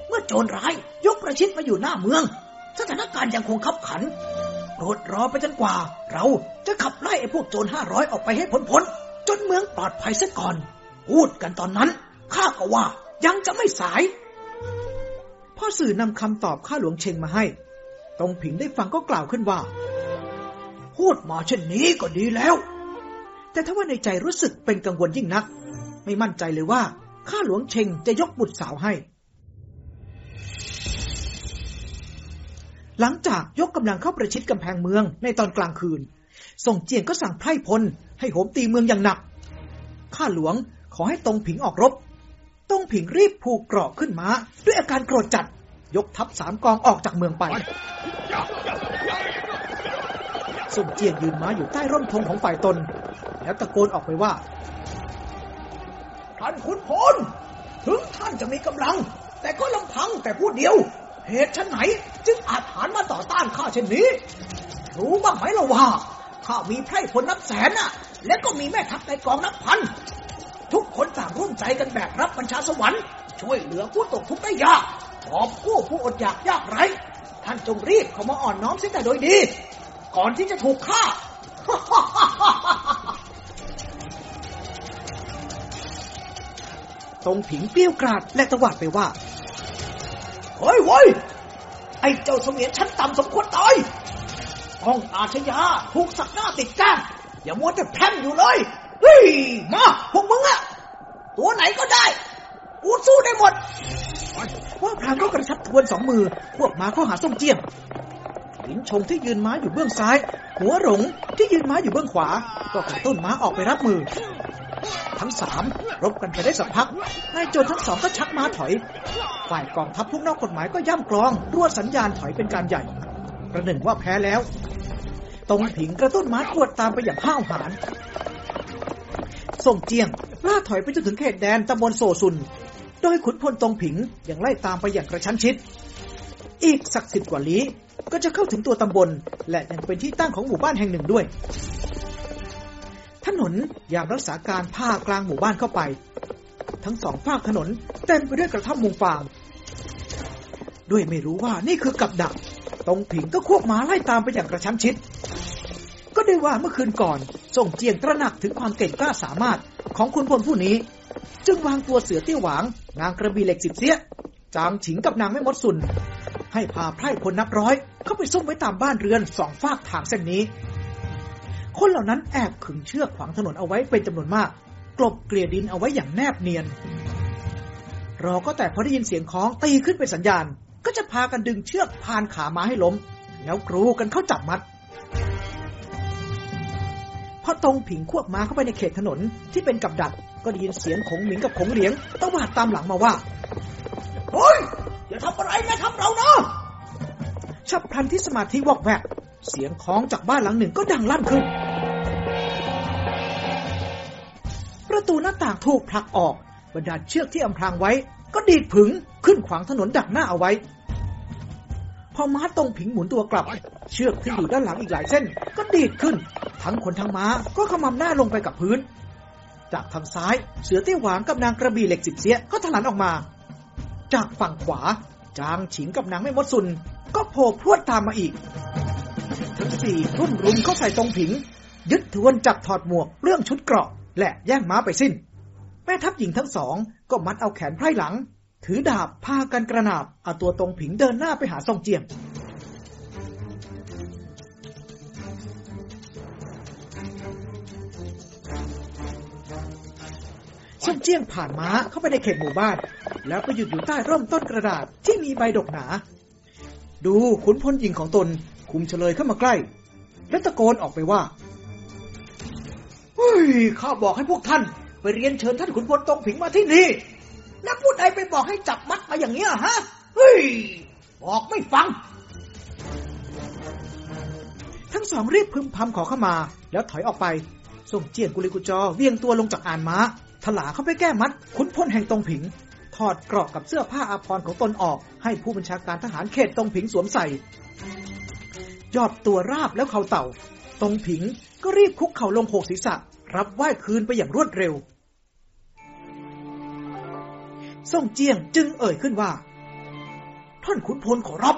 เมื่อโจรร้ายยกประชิดมาอยู่หน้าเมือง สถานการณ์ยังคงขับขันโปรดรอไปจนกว่า เราจะขับไล่ไอ้พวกโจรห้าร้อยออกไปให้พ้นพ้นจนเมืองปลอดภัยซะก่อน พูดกันตอนนั้นข้าก็ว่ายังจะไม่สาย พ่อสื่อนำคำตอบข้าหลวงเชงมาให้ ตรงผิงได้ฟังก็กล่าวขึ้นว่า พูดมาเช่นนี้ก็ดีแล้ว แต่ถ้าว่าในใจรู้สึกเป็นกังวลยิ่งนัก ไม่มั่นใจเลยว่า ข้าหลวงเชงจะยกบุตรสาวให้ หลังจากยกกำลังเข้าประชิดกำแพงเมืองในตอนกลางคืน ส่งเจียนก็สั่งไพร่พล ให้โหมตีเมืองอย่างหนัก ข้าหลวงขอให้ตรงผิงออกรบตรงผิงรีบผูกเกราะขึ้นมา ด้วยอาการโกรธจัด ยกทัพสามกองออกจากเมืองไปส่งเจียนยืนม้าอยู่ใต้ร่มธงของฝ่ายตน แล้วตะโกนออกไปว่า ท่านขุนพลถึงท่านจะมีกำลัง แต่ก็ลำพังแต่ผู้เดียว เหตุฉันไหน จึงอาจหารมาต่อต้านข้าเช่นนี้ รู้บ้างไหมล่ะว่าข้ามีไพร่พลนับแสนน่ะ และก็มีแม่ทัพในกองนับพัน ทุกคนต่างร่วมใจกันแบกรับบัญชาสวรรค์ ช่วยเหลือผู้ตกทุกข์ได้ยาก ขอบกู้ผู้อดอยากยากไร้ ท่านจงรีบเข้ามาอ่อนน้อมเสียแต่โดยดี ก่อนที่จะถูกฆ่าตตรงผิงเปี้ยวกราดและตะวัดไปว่า เฮ้ยเว้ย ไอ้เจ้าเสมียนชั้นต่ำสมควรตายห้องอาชญาถูกสักหน้าติดก้างอย่ามัวแต่แพร่มอยู่เลยเฮ้ยมาพวกมึงอะตัวไหนก็ได้ กูสู้ได้หมดว่าพรางก็กระชับทวนสองมือ พวกม้าเข้าหาส่งเจียมหลินชงที่ยืนม้าอยู่เบื้องซ้าย หัวหลงที่ยืนม้าอยู่เบื้องขวา ก็กระตุ้นม้าออกไปรับมือ ทั้งสามรบกันไปได้สักพักนายโจรทั้งสองก็ชักม้าถอย ฝ่ายกองทัพพวกนอกกฎหมายก็ย่ำกลองรัวสัญญาณถอยเป็นการใหญ่ประหนึ่งว่าแพ้แล้ว ตรงผิงกระตุ้นม้ากวดตามไปอย่างห้าวหาญส่งเจียงล่าถอยไปจนถึงเขตแดนตำบลโซซุน ยขุนพลตรงผิงยังไล่ตามไปอย่างกระชั้นชิด อีกสักสิบกว่าลี้ก็จะเข้าถึงตัวตำบล และยังเป็นที่ตั้งของหมู่บ้านแห่งหนึ่งด้วย ถนนยามรักษาการผ้ากลางหมู่บ้านเข้าไป ทั้งสองฝากถนนเต็มไปด้วยกระท่อมมุงฟางด้วยไม่รู้ว่านี่คือกับดัก ตรงผิงก็ควบมาไล่ตามไปอย่างกระชั้นชิด ก็ได้ว่าเมื่อคืนก่อน ส่งเจียงตระหนักถึงความเก่งกล้าสามารถของคุณพลผู้นี้ จึงวางตัวเสือเตี้ยหวาง นางกระบี่เหล็กสิบเสีย จางฉิงกับนางแม่มดสุน ให้พาไพร่พลนับร้อย เข้าไปซุ่มไว้ตามบ้านเรือนสองฝากทางเส้นนี้ คนเหล่านั้นแอบขึงเชือกขวางถนนเอาไว้เป็นจำนวนมาก กลบเกลี่ยดินเอาไว้อย่างแนบเนียนรอก็แต่พอได้ยินเสียงคล้องตีขึ้นเป็นสัญญาณ ก็จะพากันดึงเชือกพานขาม้าให้ล้ม แล้วกรูกันเข้าจับมัดพอตรงผิงควบม้าเข้าไปในเขตถนนที่เป็นกับดัก ก็ได้ยินเสียงขงหมิงกับขงเหลียงตะวาดตามหลังมาว่าเฮ้ยอย่าทำอะไรแม่ทำเรานะฉับพลันที่สมาธิวอกแวกเสียงคล้องจากบ้านหลังหนึ่งก็ดังลั่นขึ้น ประตูหน้าต่างถูกผลักออก บรรดาเชือกที่อำพรางไว้ ก็ดีดผึงขึ้นขวางถนนดักหน้าเอาไว้ พอม้าตรงผิงหมุนตัวกลับ เชือกที่อยู่ด้านหลังอีกหลายเส้น ก็ดีดขึ้น ทั้งคนทั้งม้าก็ขมำหน้าลงไปกับพื้น จากทางซ้าย เสือเตี้ยหวางกับนางกระบี่เหล็กสิบเสียก็ถลันออกมา จากฝั่งขวา จางฉิงกับนางแม่มดสุน ก็โผล่พรวดตามมาอีก ทั้งสี่รุ่นรุมเข้าใส่ตรงผิง ยึดทวนจับถอดหมวกเรื่องชุดเกราะ และแย่งม้าไปสิ้น แม่ทัพหญิงทั้งสองก็มัดเอาแขนไพร่หลัง ถือดาบพากันกระนาบเอาตัวตรงผิงเดินหน้าไปหาซ่องเจียม งซ่งเจี้ยงผ่านม้าเข้าไปในเขตหมู่บ้าน แล้วไปหยุดอยู่ใต้ร่มต้นกระดาษที่มีใบดกหนา ดูขุนพลหญิงของตนคุมเฉลยเข้ามาใกล้ และตะโกนออกไปว่าเฮ้ยข้าบอกให้พวกท่าน ไปเรียนเชิญท่านขุนพลตรงผิงมาที่นี่แล้วผู้ใดไปบอกให้จับมัดมาอย่างเนี้ยฮะเฮ้ยบอกไม่ฟัง ทั้งสองรีบพึมพำขอเข้ามา แล้วถอยออกไปส่งเจียงกุลิกุจอเวียงตัวลงจากอานม้า ถลาเข้าไปแก้มัด ขุนพลแห่งตรงผิง ถอดเกราะกับเสื้อผ้าอาภรณ์ของตนออก ให้ผู้บัญชาการทหารเขตตรงผิงสวมใส่ ยอดตัวราบแล้วเขาเต่า ตรงผิงก็รีบคุกเข่าลงโขกศีรษะ รับไหว้คืนไปอย่างรวดเร็วส่งเจียงจึงเอ่ยขึ้นว่า ท่านขุนพลขอรับ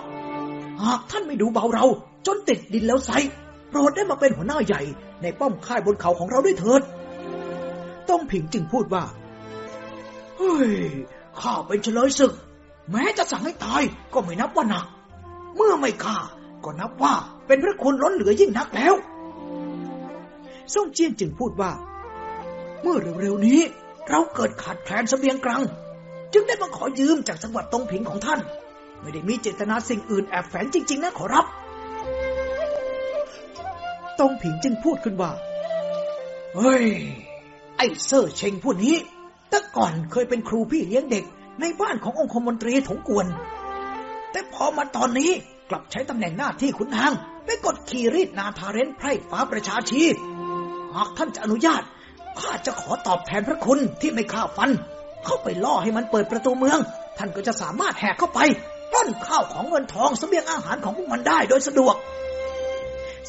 หากท่านไม่ดูเบาเรา จนติดดินแล้วไซโปรดได้มาเป็นหัวหน้าใหญ่ ในป้อมค่ายบนเขาของเราด้วยเถิด ตรงผิงจึงพูดว่า เฮ้ย ข้าเป็นเฉลยศึก แม้จะสั่งให้ตายก็ไม่นับว่าหนัก เมื่อไม่ฆ่าก็นับว่าเป็นพระคุณล้นเหลือยิ่งนักแล้วส่งเจียงจึงพูดว่า เมื่อเร็วๆนี้ เราเกิดขาดแคลนเสบียงกลาง จึงได้มาขอยืมจากจังหวัดตรงผิงของท่าน ไม่ได้มีเจตนาสิ่งอื่นแอบแฝงจริง ๆ นะขอรับตรงผิงจึงพูดขึ้นว่า เฮ้ย ไอ้เซอร์เชงผู้นี้แต่ก่อนเคยเป็นครูพี่เลี้ยงเด็ก ในบ้านขององคมนตรีถงกวน แต่พอมาตอนนี้กลับใช้ตำแหน่งหน้าที่ขุนนางไปกดขี่รีดนาทาเรนไพร่ฟ้าประชาชีหากท่านจะอนุญาตข้าจะขอตอบแทนพระคุณที่ไม่ฆ่าฟัน เข้าไปล่อให้มันเปิดประตูเมือง ท่านก็จะสามารถแหกเข้าไปปล้นข้าวของเงินทองเสบียงอาหารของพวกมันได้โดยสะดวก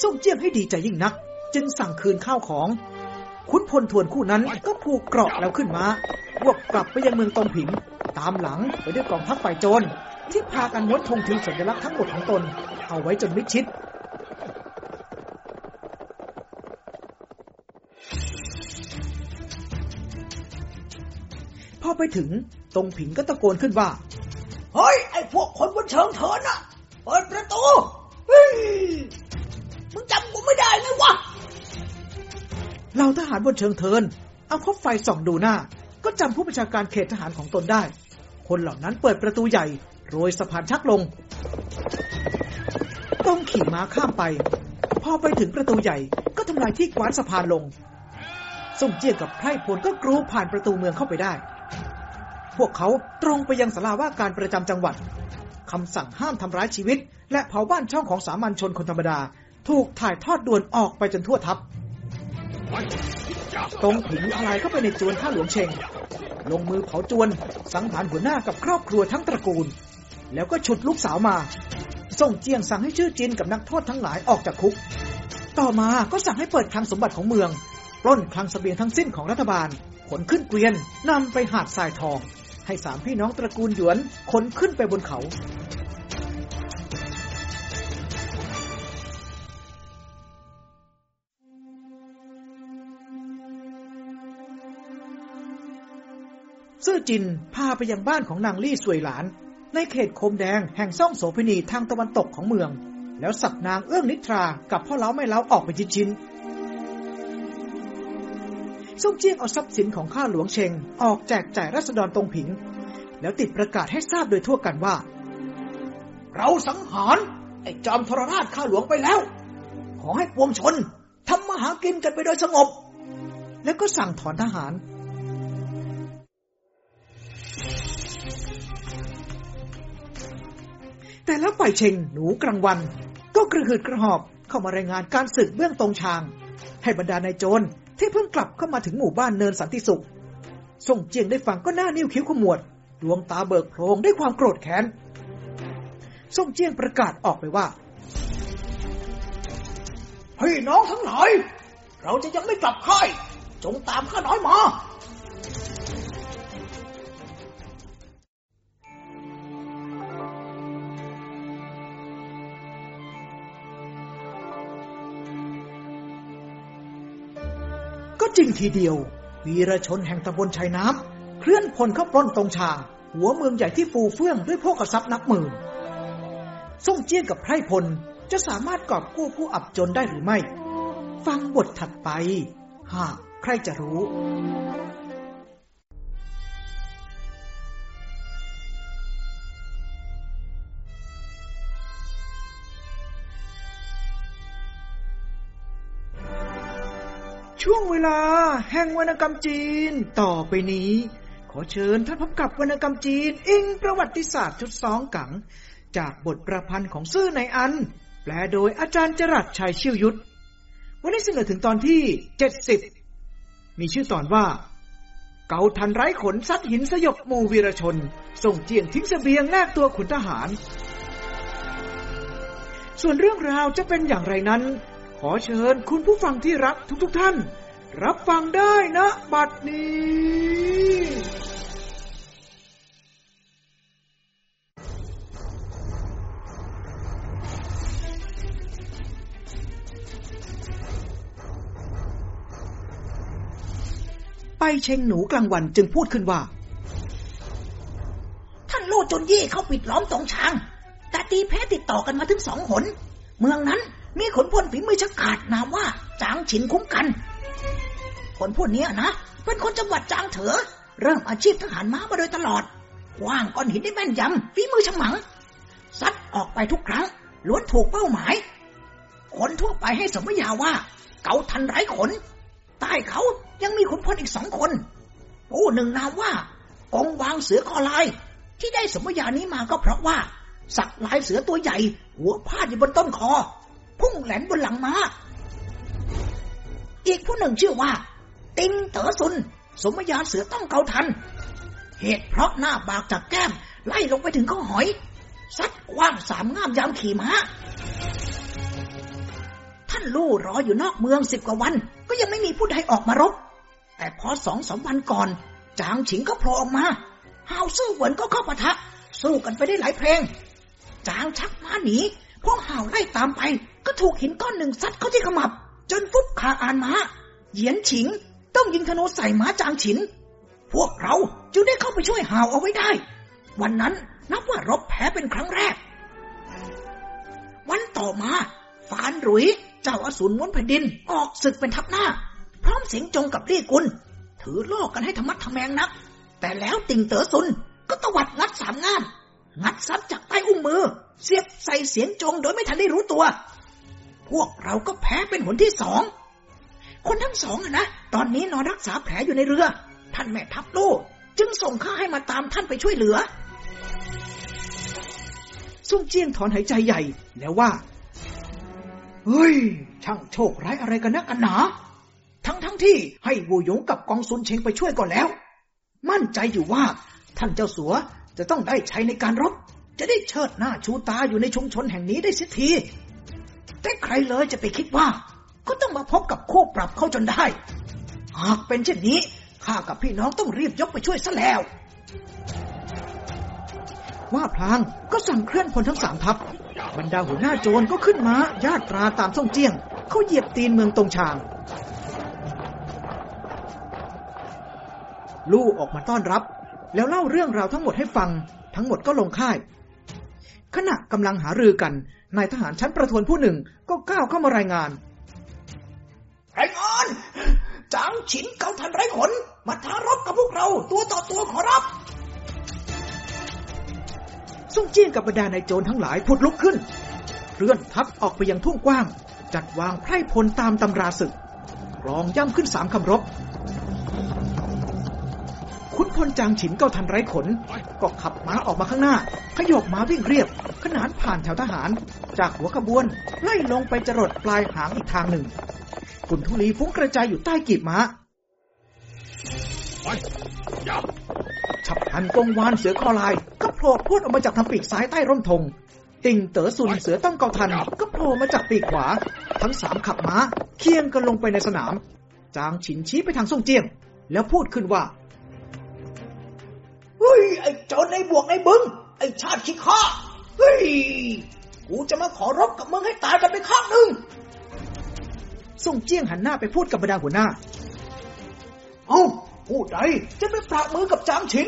ส่งเจียงให้ดีใจยิ่งนัก จึงสั่งคืนข้าวของ ขุนพลทวนคู่นั้นก็ผูกเกราะแล้วขึ้นมาพวกกลับไปยังเมืองตงผิง ตามหลังไปด้วยกองทัพฝ่ายโจร ที่พากันม้วนธงถือสัญลักษณ์ทั้งหมดของตน เอาไว้จนมิดชิด พอไปถึงตรงผิงก็ตะโกนขึ้นว่า เฮ้ย ไอ้พวกคนบนเชิงเถินน่ะเปิดประตูเฮ้ยมึงจำกูไม่ได้ไงวะ เหล่าทหารบนเชิงเทิน เอาคบไฟส่องดูหน้า ก็จำผู้บัญชาการเขตทหารของตนได้ คนเหล่านั้นเปิดประตูใหญ่ โรยสะพานชักลง ต้องขี่ม้าข้ามไป พอไปถึงประตูใหญ่ก็ทำลายที่กวาดสะพานลงส่งเจียงกับไพร่พลก็กรูผ่านประตูเมืองเข้าไปได้ พวกเขาตรงไปยังสาราว่าการประจำจังหวัดคำสั่งห้ามทำร้ายชีวิต และเผาบ้านช่องของสามัญชนคนธรรมดา ถูกถ่ายทอดด่วนออกไปจนทั่วทัพ ตรงผิงทลายเข้าไปในจวนข้าหลวงเชง ลงมือเผาจวนสังหารหัวหน้ากับครอบครัวทั้งตระกูล แล้วก็ฉุดลูกสาวมา ส่งเจียงสั่งให้ชื่อจินกับนักโทษทั้งหลายออกจากคุก ต่อมาก็สั่งให้เปิดคลังสมบัติของเมืองปล้นคลังสเสบียงทั้งสิ้นของรัฐบาล ขนขึ้นเกวียนนำไปหาดทรายทอง ให้สามพี่น้องตระกูลหยวนขนขึ้นไปบนเขา ซื่อจินพาไปยังบ้านของนางลี่สวยหลาน ในเขตโคมแดงแห่งซ่องโสพินีทางตะวันตกของเมือง แล้วสักนางเอื้องนิทรากับพ่อเล้าไม่เล้าออกไปชิ้นชิ้นส่งเจียงเอาทรัพย์สินของข้าหลวงเชง ออกแจกจ่ายรัษฎรตรงผิง แล้วติดประกาศให้ทราบโดยทั่วกันว่า เราสังหารไอ้จอมทรราชข้าหลวงไปแล้ว ขอให้ปวงชนทำมาหากินกันไปโดยสงบ แล้วก็สั่งถอนทหาร แต่แล้วไปเชงหนูกลางวัน ก็กระหืดกระหอบเข้ามารายงานการศึกเบื้องตรงชาง ให้บรรดานายโจรที่เพิ่งกลับเข้ามาถึงหมู่บ้านเนินสันติสุขส่งเจียงได้ฟังก็หน้านิ้วคิ้วขมวด ดวงตาเบิกโพลงด้วยความโกรธแค้นส่งเจียงประกาศออกไปว่าเฮ้ยน้องทั้งหลาย เราจะยังไม่กลับค่าย จงตามข้าน้อยมา จริงทีเดียว วีรชนแห่งตำบลชัยน้ำเคลื่อนพลเข้าปล้นตรงชาหัวเมืองใหญ่ที่ฟูเฟื่องด้วยพวกกระซับนับหมื่นส่งเจี้ยงกับไพรพลจะสามารถกอบกู้ผู้อับจนได้หรือไม่ ฟังบทถัดไป หากใครจะรู้ ช่วงเวลาแห่งวรรณกรรมจีน ต่อไปนี้ ขอเชิญท่านพบกับวรรณกรรมจีน อิงประวัติศาสตร์ชุดสองกัง จากบทประพันธ์ของซื่อในอัน แปลโดยอาจารย์จรัสชัยชี่ยวยุทธวันนี้เสนอถึงตอนที่เจ็ดสิบมีชื่อตอนว่า เกาทันไร้ขนซัดหินสยบหมู่วีรชน ส่งเจียงทิ้งสเสบียงแลกตัวขุนทหาร ส่วนเรื่องราวจะเป็นอย่างไรนั้น ขอเชิญคุณผู้ฟังที่รักทุกๆทท่าน รับฟังได้นะ บัดนี้ไปเชงหนูกลางวันจึงพูดขึ้นว่า ท่านลู่จนยี่เขาปิดล้อมตรงชาง แต่ตีแพ้ติดต่อกันมาถึงสองหน เมืองนั้น มีขนพลฝีมือชักขาดนามว่า จางฉินคุ้มกัน คนพวกนี้นะ เป็นคนจังหวัดจางเถอ เริ่มอาชีพทหารม้ามาโดยตลอดกว่างก้อนหินได้แม่นยำฝีมือฉมังซัดออกไปทุกครั้งล้วนถูกเป้าหมาย คนทั่วไปให้สมญาว่า เกาทันไร้ขน ใต้เขายังมีขุนพลอีกสองคนผู้หนึ่งนามว่ากองวางเสือคอลาย ที่ได้สมญานี้มาก็เพราะว่า สักลายเสือตัวใหญ่ หัวพาดอยู่บนต้นคอ พุ่งแหลมบนหลังมา้า อีกผู้หนึ่งชื่อว่า ติงเต๋อซุน สมญาเสือต้องเกาทัน เหตุเพราะหน้าบากจากแก้ม ไล่ลงไปถึงข้อหอย ซัดกว้างสามงามยามขี่ม้า ท่านลู่รออยู่นอกเมืองสิบกว่าวัน ก็ยังไม่มีผู้ใดออกมารบ แต่พอสองสามวันก่อน จางฉิงก็โผล่ออกมาฮาวซื่อเหวินก็เข้าปะทะ สู้กันไปได้หลายเพลง จางชักม้าหนี พอห่าวไล่ตามไป ก็ถูกหินก้อนหนึ่งซัดเข้าที่ขมับ จนฟุบขาอานม้า เหยียนฉิง ต้องยิงธนูใส่ม้าจางฉิน พวกเราจึงได้เข้าไปช่วยหาวเอาไว้ได้ วันนั้นนับว่ารบแพ้เป็นครั้งแรก วันต่อมาฟานหรุย เจ้าอสูรม้วนแผ่นดินออกศึกเป็นทัพหน้า พร้อมเสียงจงกับลี่กุล ถือโลกกันให้ธรรมัดทแมงนัก แต่แล้วติ่งเต๋อซุนก็ตวัดงัดสามงาน งัดซัดจากใต้อุ้งมือ เสียบใส่เสียงจงโดยไม่ทันได้รู้ตัว พวกเราก็แพ้เป็นหนที่สอง คนทั้งสองอะนะ ตอนนี้นอนรักษาแผลอยู่ในเรือ ท่านแม่ทัพโลจึงส่งข้าให้มาตามท่านไปช่วยเหลือซุ่งเจียงถอนหายใจใหญ่ แล้วว่า เฮ้ย ช่างโชคร้ายอะไรกันนักกันหนา ทั้งทั้งที่ให้วูหยงกับกองซุนเชงไปช่วยก่อนแล้ว มั่นใจอยู่ว่า ท่านเจ้าสัว จะต้องได้ใช้ในการรบ จะได้เชิดหน้าชูตาอยู่ในชุมชนแห่งนี้ได้เสียทีแต่ใครเลยจะไปคิดว่า ก็ต้องมาพบกับคู่ปรับเขาจนได้ หากเป็นเช่นนี้ข้ากับพี่น้องต้องรีบยกไปช่วยซะแล้ว ว่าพลางก็สั่งเคลื่อนพลทั้งสามทัพ บรรดาหัวหน้าโจรก็ขึ้นมาญาตราตามส่งเจียง เขาเหยียบตีนเมืองตรงชาง ลู่ออกมาต้อนรับ แล้วเล่าเรื่องราวทั้งหมดให้ฟัง ทั้งหมดก็ลงค่าย ขณะกำลังหารือกัน นายทหารชั้นประทวนผู้หนึ่งก็ก้าวเข้ามารายงานรายงานจางฉินเกาทันไรขน มาท้ารบกับพวกเรา ตัวต่อตัวขอรับซุ่งเจี้ยงกับบรรดานายโจรทั้งหลายพุดลุกขึ้นเคลื่อนทัพออกไปยังทุ่งกว้าง จัดวางไพร่พลตามตำราศึก รองย่ำขึ้นสามคำรบ ขุนพลจางฉินเก้าทันไร้ขน ก็ขับม้าออกมาข้างหน้า ขยกม้าวิ่งเรียบ ขนานผ่านแถวทหาร จากหัวขบวน ไล่ลงไปจรดปลายหางอีกทางหนึ่งฝุ่นทุลีฟุ้งกระจายอยู่ใต้กีบม้าฉับพลันกงวานเสือคอลาย ก็โผล่พรวดออกมาจากทางปีกซ้ายใต้ร่มธงติ่งเต๋อซุนเสือต้องเกาทัน ก็โผล่มาจากปีกขวา ทั้งสามขับม้า เคียงกันลงไปในสนาม จางฉินชี้ไปทางซ่งเจียง แล้วพูดขึ้นว่า เฮ้ยไอ้โจรในบวกในบึง ไอ้ชาติขี้ข้าเฮ้ย กูจะมาขอรบกับมึงให้ตายกันไปข้างหนึ่งส่งเจี้ยงหันหน้าไปพูดกับบรรดาหัวหน้า เอ้าผู้ใดจะไปปราบมือกับจางฉิน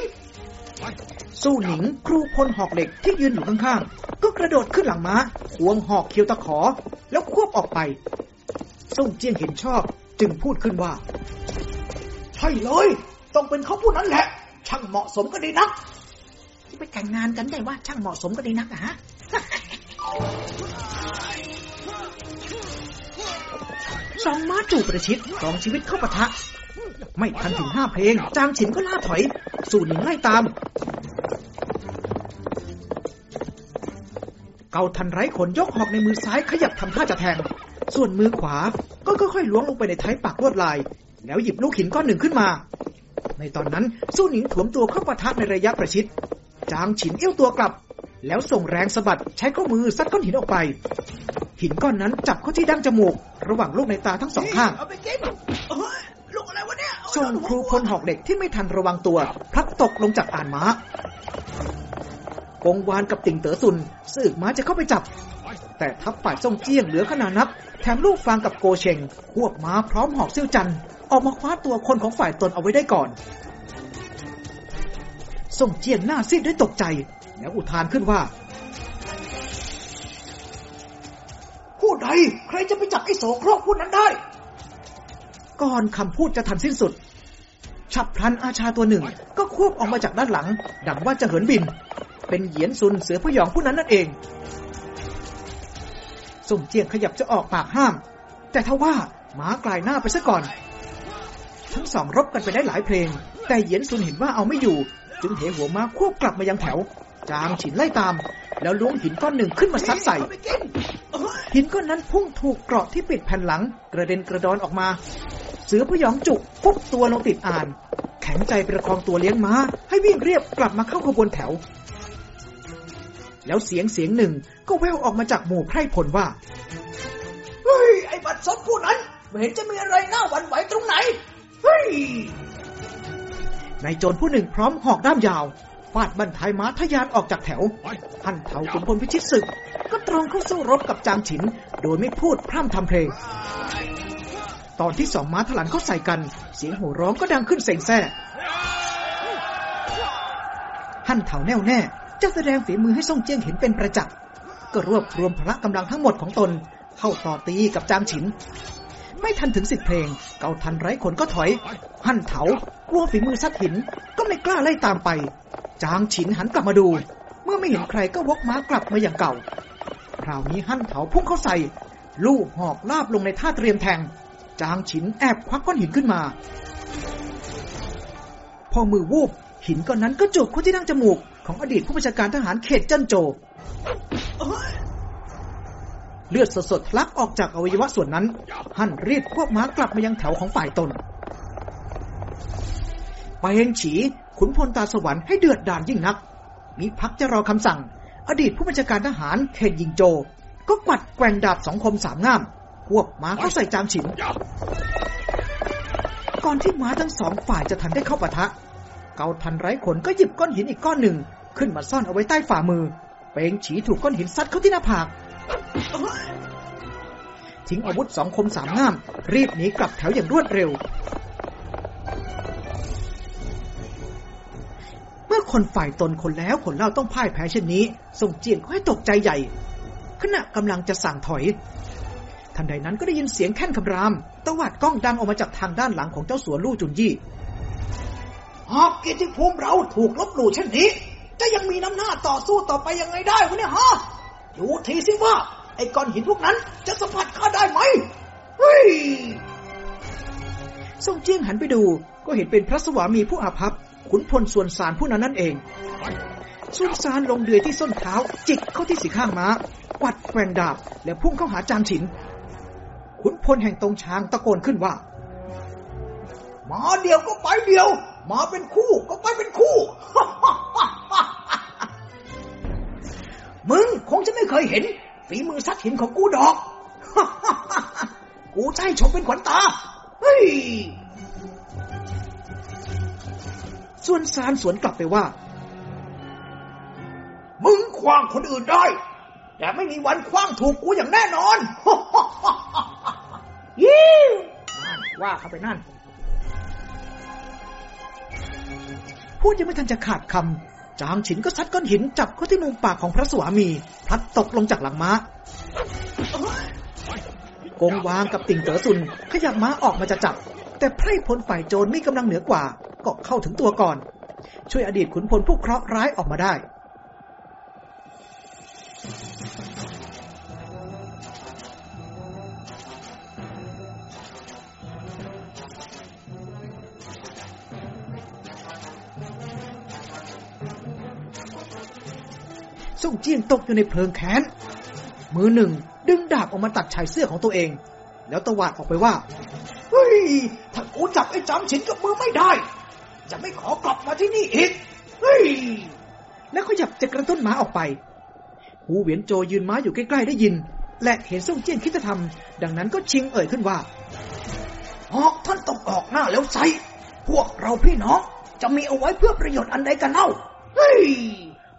สู้หนิงครูพลหอกเหล็กที่ยืนอยู่ข้างๆ ก็กระโดดขึ้นหลังม้าควงหอกเคียวตะขอ แล้วควบออกไปส่งเจียงเห็นชอบจึงพูดขึ้นว่า ใช่เลย ต้องเป็นเขาผู้นั้นแหละ ช่างเหมาะสมก็ดีนักจะไปแต่งงานกันได้ว่าช่างเหมาะสมก็ดีนักอะฮะสองม้าจูบประชิดสองชีวิตเข้าปะทะ ไม่ทันถึงห้าเพลง จางฉินก็ล่าถอย สู่หนิงไล่ตาม เกาทันไร้ขนยกหอกในมือซ้ายขยับทำท่าจะแทง ส่วนมือขวาก็ค่อยๆล้วงลงไปในท้ายปากลวดลาย แล้วหยิบลูกหินก้อนหนึ่งขึ้นมา ในตอนนั้นสู้หนิงถวมตัวเข้าปะทะในระยะประชิด จางฉินเอี้ยวตัวกลับ แล้วส่งแรงสะบัดใช้ข้อมือซัดก้อนหินออกไป หินก้อนนั้นจับเข้าที่ดั้งจมูก ระหว่างลูกในตาทั้งสองข้างเอาไปกินเฮ้ยลูกอะไรวะเนี่ยเอาไปส่งครูพลหอกเด็กที่ไม่ทันระวังตัวพลัดตกลงจากอ่านม้ากงวานกับติ่งเต๋อซุนสืบม้าจะเข้าไปจับ แต่ทัพฝ่ายซ่งเจี้ยงเหลือขนานับ แถมลูกฟางกับโกเชงควบม้าพร้อมหอกเซี่ยวจันทร์ ออกมาคว้าตัวคนของฝ่ายตนเอาไว้ได้ก่อนซ่งเจียงหน้าซีดด้วยตกใจ แล้วอุทานขึ้นว่า ผู้ใดใครจะไปจับไอ้โสโครกผู้นั้นได้ ก่อนคำพูดจะทันสิ้นสุด ฉับพลันอาชาตัวหนึ่ง ก็ควบออกมาจากด้านหลัง ดังว่าจะเหินบิน เป็นเหยียนซุนเสือพยองผู้นั้นนั่นเองส่งเจียงขยับจะออกปากห้าม แต่ทว่าหมากลายหน้าไปซะก่อน ทั้งสองรบกันไปได้หลายเพลง แต่เหยียนซุนเห็นว่าเอาไม่อยู่ จึงเหหัวม้าควบกลับมายังแถว จางฉินไล่ตาม แล้วล้วงหินก้อนหนึ่งขึ้นมาซัดใส่ หินก้อนนั้นพุ่งถูกเกราะที่ปิดแผ่นหลัง กระเด็นกระดอนออกมา เสือพยองจุกฟุบตัวลงติดอ่าน แข็งใจประคองตัวเลี้ยงม้า ให้วิ่งเรียบกลับมาเข้าขบวนแถว แล้วเสียงเสียงหนึ่งก็แววออกมาจากหมู่ไพร่พลว่า เฮ้ยไอ้บัตรซบผู้นั้นไม่เห็นจะมีอะไรน่าหวั่นไหวตรงไหน นายโจรผู้หนึ่งพร้อมหอกด้ามยาวฟาดบันทายม้าทะยานออกจากแถวท่านเถาขุนพลพิชิตศึก ก็ตรงเข้าสู้รบกับจางฉิน โดยไม่พูดพร่ำทำเพลง ตอนที่สองม้าถลันเข้าใส่กัน เสียงโห่ร้องก็ดังขึ้นเสียงแซ่หั่นเถาแน่วแน่จะแสดงฝีมือให้ซ่งเจียงเห็นเป็นประจักษ์ก็รวบรวมพละกำลังทั้งหมดของตน เข้าต่อตีกับจางฉิน ไม่ทันถึงสิบเพลง เกาทันไร้ขนก็ถอย หั่นเถากลัวฝีมือซัดหิน ก็ไม่กล้าไล่ตามไป จางฉินหันกลับมาดู เมื่อไม่เห็นใครก็วกม้ากลับมาอย่างเก่า คราวนี้หั่นเถาพุ่งเข้าใส่ ลูกหอกลาบลงในท่าเตรียมแทง จางฉินแอบควักก้อนหินขึ้นมา พอมือวูบหินก้อนนั้นก็จุกเข้าที่ดั้งจมูกของอดีตผู้บัญชาการทหารเขตเจิ้นโจ เลือดสดๆทะลักออกจากอวัยวะส่วนนั้นหั่นรีบควบม้ากลับมายังแถวของฝ่ายตนไปเฮงฉีขุนพลตาสวรรค์ให้เดือดดานยิ่งนัก มีพักจะรอคำสั่ง อดีตผู้บัญชาการทหารเขตยิงโจ ก็กวัดแกว่งดาบสองคมสามง่าม ควบม้าเข้าใส่จางฉิน ก่อนที่ม้าทั้งสองฝ่ายจะทันได้เข้าปะทะ เกาทันไร้ขนก็หยิบก้อนหินอีกก้อนหนึ่ง ขึ้นมาซ่อนเอาไว้ใต้ฝ่ามือ เปงฉีถูกก้อนหินซัดเข้าที่หน้าผาก ทิ้งอาวุธสองคมสามง่าม รีบหนีกลับแถวอย่างรวดเร็ว เมื่อคนฝ่ายตนคนแล้วคนเล่าต้องพ่ายแพ้เช่นนี้ ส่งเจียนก็ให้ตกใจใหญ่ ขณะกำลังจะสั่งถอย ทันใดนั้นก็ได้ยินเสียงแค่นคำราม ตวัดกล้องดังออกมาจากทางด้านหลังของเจ้าสัวลู่จุนยี่หากกียรติภูมิเราถูกลบหลู่เช่นนี้ จะยังมีน้ำหน้าต่อสู้ต่อไปยังไงได้วะเนี่ยฮะ ดูทีสิว่า ไอ้ก้อนหินพวกนั้นจะสัมผัสข้าได้ไหมเฮ้ยส่งเจียงหันไปดูก็เห็นเป็นพระสวามีผู้อาภัพขุนพลส่วนสารผู้นั้นนั่นเอง ส่วนสารลงเดือยที่ส้นเท้า จิกเข้าที่สีข้างม้ากวัดแกว่งดาบ แล้วพุ่งเข้าหาจางฉิน ขุนพลแห่งตรงช้างตะโกนขึ้นว่ามาเดียวก็ไปเดียว มาเป็นคู่ก็ไปเป็นคู่ มึงคงจะไม่เคยเห็น ฝีมือซัดหินของกูดอก กูให้ชมเป็นขวัญตา เฮ้ย ส่วนสารสวนกลับไปว่า มึงคว้างคนอื่นได้ แต่ไม่มีวันคว้างถูกกูอย่างแน่นอนยิ้วนั่นว่าเข้าไปนั่น พูดยังไม่ทันจะขาดคำ จางฉินก็ซัดก้อนหินจับเข้าที่มุมปากของพระสวามี พลัดตกลงจากหลังม้ากงวางกับติ่งเต๋อซุนขยับม้าออกมาจะจับ แต่ไพร่พลฝ่ายโจรมีกำลังเหนือกว่า ก็เข้าถึงตัวก่อน ช่วยอดีตขุนพลผู้เคราะห์ร้ายออกมาได้ ส่งเจียนตกอยู่ในเพลิงแค้น มือหนึ่งดึงดาบออกมาตัดชายเสื้อของตัวเอง แล้วตวาดออกไปว่า เฮ้ย ถ้ากูจับไอ้จำฉินกับมือไม่ได้ จะไม่ขอกลับมาที่นี่อีก เฮ้ย แล้วขยับจะกระตุ้นม้าออกไป หูเหวียนโจยืนม้าอยู่ใกล้ๆได้ยิน และเห็นส่งเจียนคิดจะทำดังนั้นก็ชิงเอ่ยขึ้นว่าหากท่านต้องออกหน้าแล้วใส่พวกเราพี่น้องจะมีเอาไว้เพื่อประโยชน์อันใดกันเล่า เฮ้ย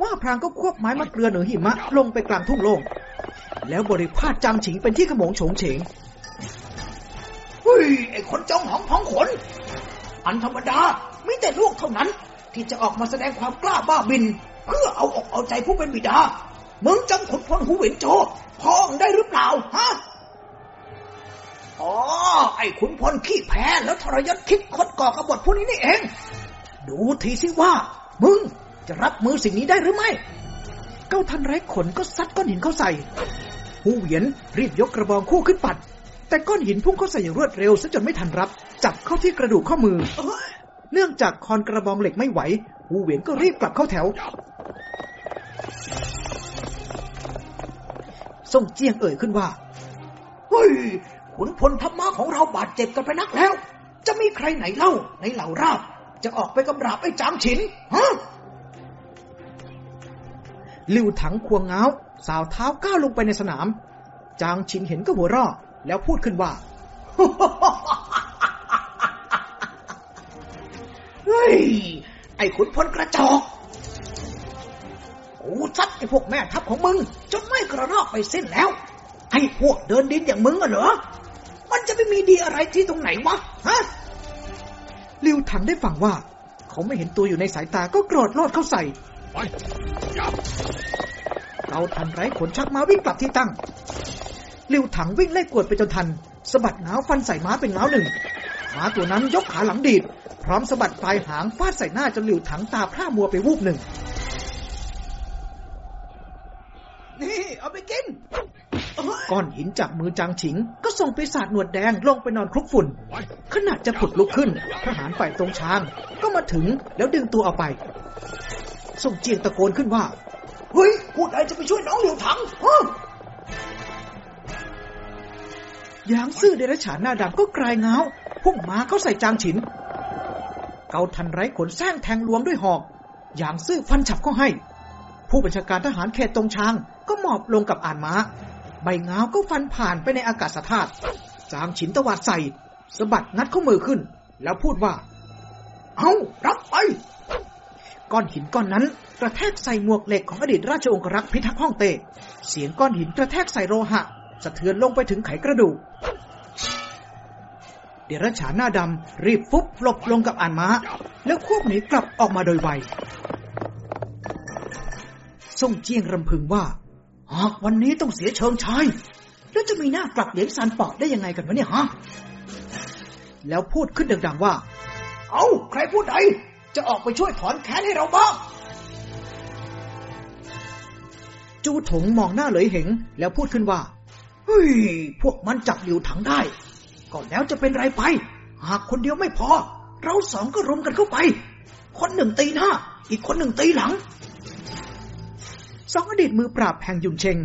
ว่าพรางก็ควบไม้มะเกลือเหนือหิมะลงไปกลางทุ่งโล่งแล้วบริพาทจางฉิงเป็นที่ขมงโฉงเฉงเฮ้ยไอ้คนจ้องหองพองขน อันธรรมดาไม่แต่ลูกเท่านั้น ที่จะออกมาแสดงความกล้าบ้าบิน เพื่อเอาอกเอาใจผู้เป็นบิดามึงจำขุนพลหูเหวินโจพ้องได้หรือเปล่าฮะอ๋อไอ้ขุนพลขี้แพ้แล้วทรยศคิดคดก่อกบฏพวกนี้นี่เอง ดูทีสิว่า มึง จะรับมือสิ่งนี้ได้หรือไม่ เก้าทันไร้ขนก็ซัดก้อนหินเข้าใส่ หูเหวียนรีบยกกระบองคู่ขึ้นปัด แต่ก้อนหินพุ่งเข้าใส่อย่างรวดเร็วซะจนไม่ทันรับ จับเข้าที่กระดูกข้อมือ เนื่องจากคอนกระบองเหล็กไม่ไหว หูเหวียนก็รีบกลับเข้าแถวส่งเจียงเอ่ยขึ้นว่า เฮ้ย ขุนพลธรรมะของเราบาดเจ็บกันไปนักแล้ว จะมีใครไหนเล่าในเหล่าราบ จะออกไปกำราบไอ้จางฉิน ฮะ ลิวถังควงเงาสาวเท้าก้าวลงไปในสนาม จางชินเห็นก็หัวเราะแล้วพูดขึ้นว่า เฮ้ย ไอ้ขุนพลกระจอกกูซัดไอ้พวกแม่ทัพของมึง จนไม่กระรอกไปสิ้นแล้วไอ้พวกเดินดินอย่างมึงอะเหรอ มันจะไม่มีดีอะไรที่ตรงไหนวะ ฮะ ลิวถังได้ฟังว่า เขาไม่เห็นตัวอยู่ในสายตาก็โกรธโลดเข้าใส่ เกาทันไร้ขนชักม้าวิ่งกลับที่ตั้งลิวถังวิ่งไล่กวดไปจนทันสะบัดเงาฟันใส่ม้าเป็นเงาหนึ่งม้าตัวนั้นยกขาหลังดีด พร้อมสะบัดปลายหางฟาดใส่หน้าจนลิวถังตาพร่ามัวไปวูบหนึ่ง นี่ เอาไปกิน ก้อนหินจากมือจางฉิง ก็ส่งปีศาจหนวดแดงลงไปนอนคลุกฝุ่นขณะจะผุดลุกขึ้นทหารฝ่ายตรงช้าง ก็มาถึงแล้วดึงตัวเอาไป ส่งเจียงตะโกนขึ้นว่า เฮ้ยพูดอะไรจะไปช่วยน้องเหลียวถังฮะยางซื่อเดรัจฉานหน้าดำก็กลายเงาพุ่งม้าเข้าใส่จางฉิน เกาทันไร้ขนแซงแทงลวงด้วยหอกยางซื่อฟันฉับเข้าให้ ผู้บัญชาการทหารเขตตรงช้างก็หมอบลงกับอ่านม้า ใบเงาก็ฟันผ่านไปในอากาศธาตุจางฉินตวาดใส่สะบัดงัดข้อมือขึ้น แล้วพูดว่า เอารับไป ก้อนหินก้อนนั้นกระแทกใส่หมวกเหล็กของอดีตราชองครักษ์พิทักษ์ฮ่องเต้เสียงก้อนหินกระแทกใส่โลหะ สะเทือนลงไปถึงไขกระดูก เดรัจฉานหน้าดำรีบฟุบหลบลงกับอ่านม้า แล้วควบหนีกลับออกมาโดยไวส่งเจียงรำพึงว่าหากวันนี้ต้องเสียเชิงชายแล้วจะมีหน้ากลับเหลียงซานปาะได้ยังไงกันวะเนี่ยฮะ แล้วพูดขึ้นดังๆว่า เอาใครพูดใด จะออกไปช่วยถอนแค้นให้เราบ้างจูถงมองหน้าเหลยเหงแล้วพูดขึ้นว่า เฮ้ย พวกมันจับหลิวถังได้ ก็แล้วจะเป็นไรไป หากคนเดียวไม่พอ เราสองก็รุมกันเข้าไป คนหนึ่งตีหน้า อีกคนหนึ่งตีหลัง สองอดีตมือปราบแห่งยุนเชง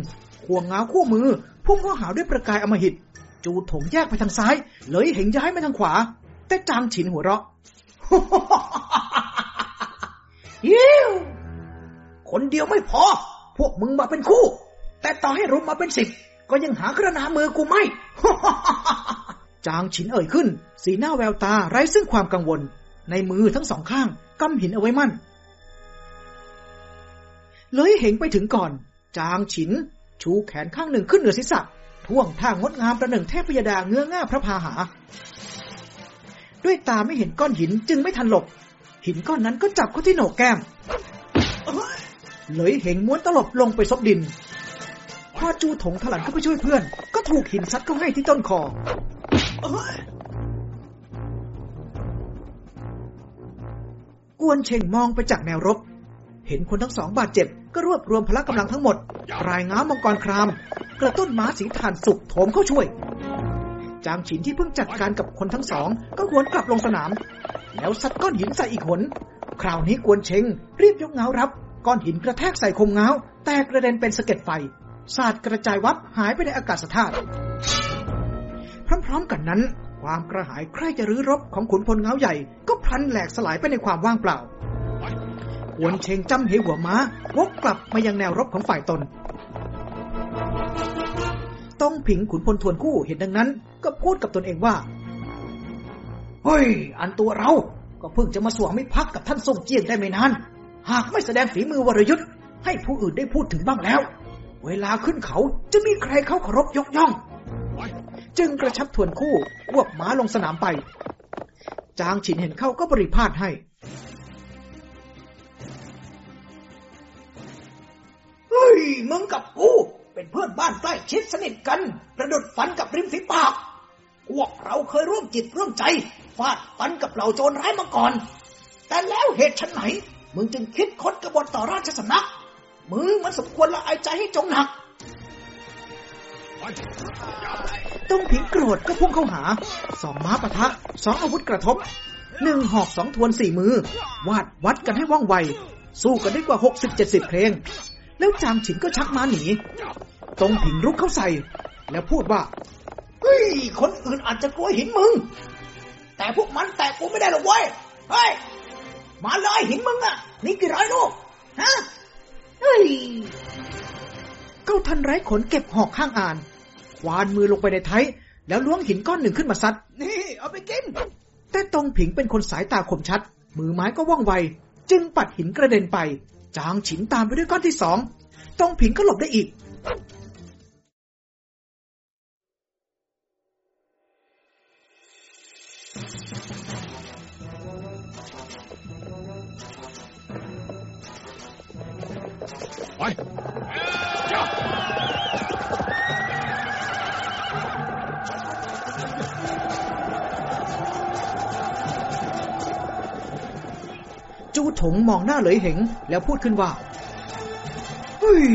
ควงเงาคู่มือ พุ่งเข้าหาด้วยประกายอมหิต จูถงแยกไปทางซ้าย เหลยเหงย้ายมาทางขวา แต่จางฉินหัวเราะ ยิ้วคนเดียวไม่พอ พวกมึงมาเป็นคู่ แต่ต่อให้รุมมาเป็นสิบ ก็ยังหากระนามือกูไม่ จางฉินเอ่ยขึ้น สีหน้าแววตาไร้ซึ่งความกังวล ในมือทั้งสองข้างกำหินเอาไว้มั่น เลยเห็นไปถึงก่อน จางฉิน ชูแขนข้างหนึ่งขึ้นเหนือศีรษะท่วงท่างดงามประหนึ่งเทพยดาเงื้อง่าพระพาหา ด้วยตาไม่เห็นก้อนหินจึงไม่ทันหลบ หินก้อนนั้นก็จับเข้าที่โหนกแก้ม เลยเห็นม้วนตลบลงไปซบดิน พอจูถงถลันเข้าไปช่วยเพื่อน ก็ถูกหินซัดเข้าให้ที่ต้นคอกวนเชงมองไปจากแนวรบ เห็นคนทั้งสองบาดเจ็บ ก็รวบรวมพละกำลังทั้งหมด รายง้ามังกรคราม กระตุ้นม้าสีทานสุกโถมเข้าช่วย จางฉินที่เพิ่งจัดการกับคนทั้งสอง ก็หวนกลับลงสนาม แล้วซัดก้อนหินใส่อีกหน คราวนี้กวนเชงรีบยกเงารับ ก้อนหินกระแทกใส่คมเงาแตกกระเด็นเป็นสะเก็ดไฟสาดกระจายวับหายไปในอากาศธาตุพร้อมๆกันนั้น ความกระหายใคร่จะรื้อรบของขุนพลเงาใหญ่ ก็พลันแหลกสลายไปในความว่างเปล่ากวนเชงจำเหหัวม้าวกกลับมายังแนวรบของฝ่ายตน ต้องผิงขุนพลทวนคู่เห็นดังนั้น ก็พูดกับตนเองว่า เฮ้ย อันตัวเรา ก็เพิ่งจะมาสวงไมิภักกับท่านทรงเจียงได้ไม่นาน หากไม่แสดงฝีมือวรยุทธ์ให้ผู้อื่นได้พูดถึงบ้างแล้ว เวลาขึ้นเขาจะมีใครเขาเคารพยกย่อง จึงกระชับทวนคู่ควบม้าลงสนามไป จางฉินเห็นเข้าก็บริพาทให้เฮ้ยมึงกับกู เป็นเพื่อนบ้านใกล้ชิดสนิทกัน ประดุดฟันกับริมฝีปาก พวกเราเคยร่วมจิตร่วมใจ ฟาดฟันกับเหล่าโจรร้ายมาก่อน แต่แล้วเหตุฉันไหน มึงจึงคิดคดกบฏต่อราชสำนัก มึงมันสมควรละอายใจให้จงหนักต้องผิงโกรธก็พุ่งเข้าหา สองม้าปะทะ สองอาวุธกระทบ หนึ่งหอกสองทวนสี่มือ วาดวัดกันให้ว่องไว สู้กันได้กว่าหกสิบเจ็ดสิบเพลง แล้วจางฉินก็ชักม้าหนี ตรงผิงรุกเข้าใส่ แล้วพูดว่า เฮ้ย คนอื่นอาจจะกลัวหินมึง แต่พวกมันแตะกูไม่ได้หรอกเว้ย เฮ้ย มาเลยหินมึงอะนี่กี่ร้อยลูก ฮะ เฮ้ย เก้าทันไร้ขนเก็บหอกข้างอ่าน ควานมือลงไปในไทย แล้วล้วงหินก้อนหนึ่งขึ้นมาซัด นี่ เอาไปกิน แต่ตรงผิงเป็นคนสายตาคมชัด มือไม้ก็ว่องไว จึงปัดหินกระเด็นไป จางฉินตามไปด้วยก้อนที่สองตรงผิงก็หลบได้อีก ไป จูถงมองหน้าเหลยเหงแล้วพูดขึ้นว่าเฮ้ย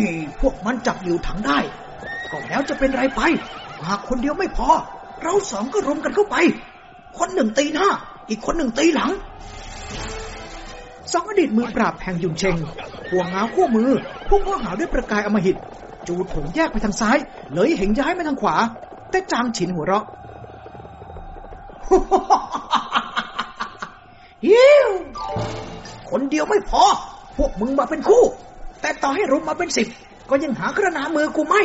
พวกมันจับอยู่ถังได้ ก็แล้วจะเป็นไรไป หากคนเดียวไม่พอ เราสองก็รวมกันเข้าไป คนหนึ่งตีหน้า อีกคนหนึ่งตีหลังสองอดีตมือปราบแห่งยุนเชงห่วงงาคู่มือพุ่งเข้าหาด้วยประกายอมหิต จูถงแยกไปทางซ้าย เลยเหงย้ายมาทางขวา แต่จางฉินหัวเราะ ฮิวคนเดียวไม่พอ พวกมึงมาเป็นคู่ แต่ต่อให้รุมมาเป็นสิบ ก็ยังหากระนามือกูไม่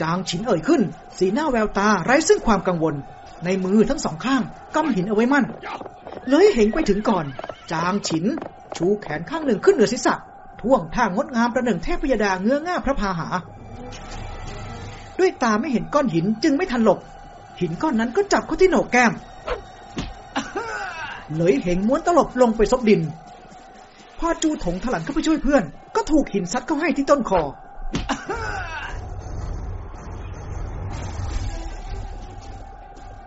จางฉินเอ่ยขึ้น สีหน้าแววตาไร้ซึ่งความกังวล ในมือทั้งสองข้างกำหินเอาไว้มั่น เลยเห็นไปถึงก่อน จางฉิน ชูแขนข้างหนึ่งขึ้นเหนือศีรษะท่วงท่างดงามประหนึ่งเทพยดาเงื้อง่าพระพาหา ด้วยตาไม่เห็นก้อนหินจึงไม่ทันหลบ หินก้อนนั้นก็จับเข้าที่โหนกแก้ม เลยเหงม้วนตลบลงไปซบดินพอจูถงถลันเข้าไปช่วยเพื่อน ก็ถูกหินซัดเข้าให้ที่ต้นคอ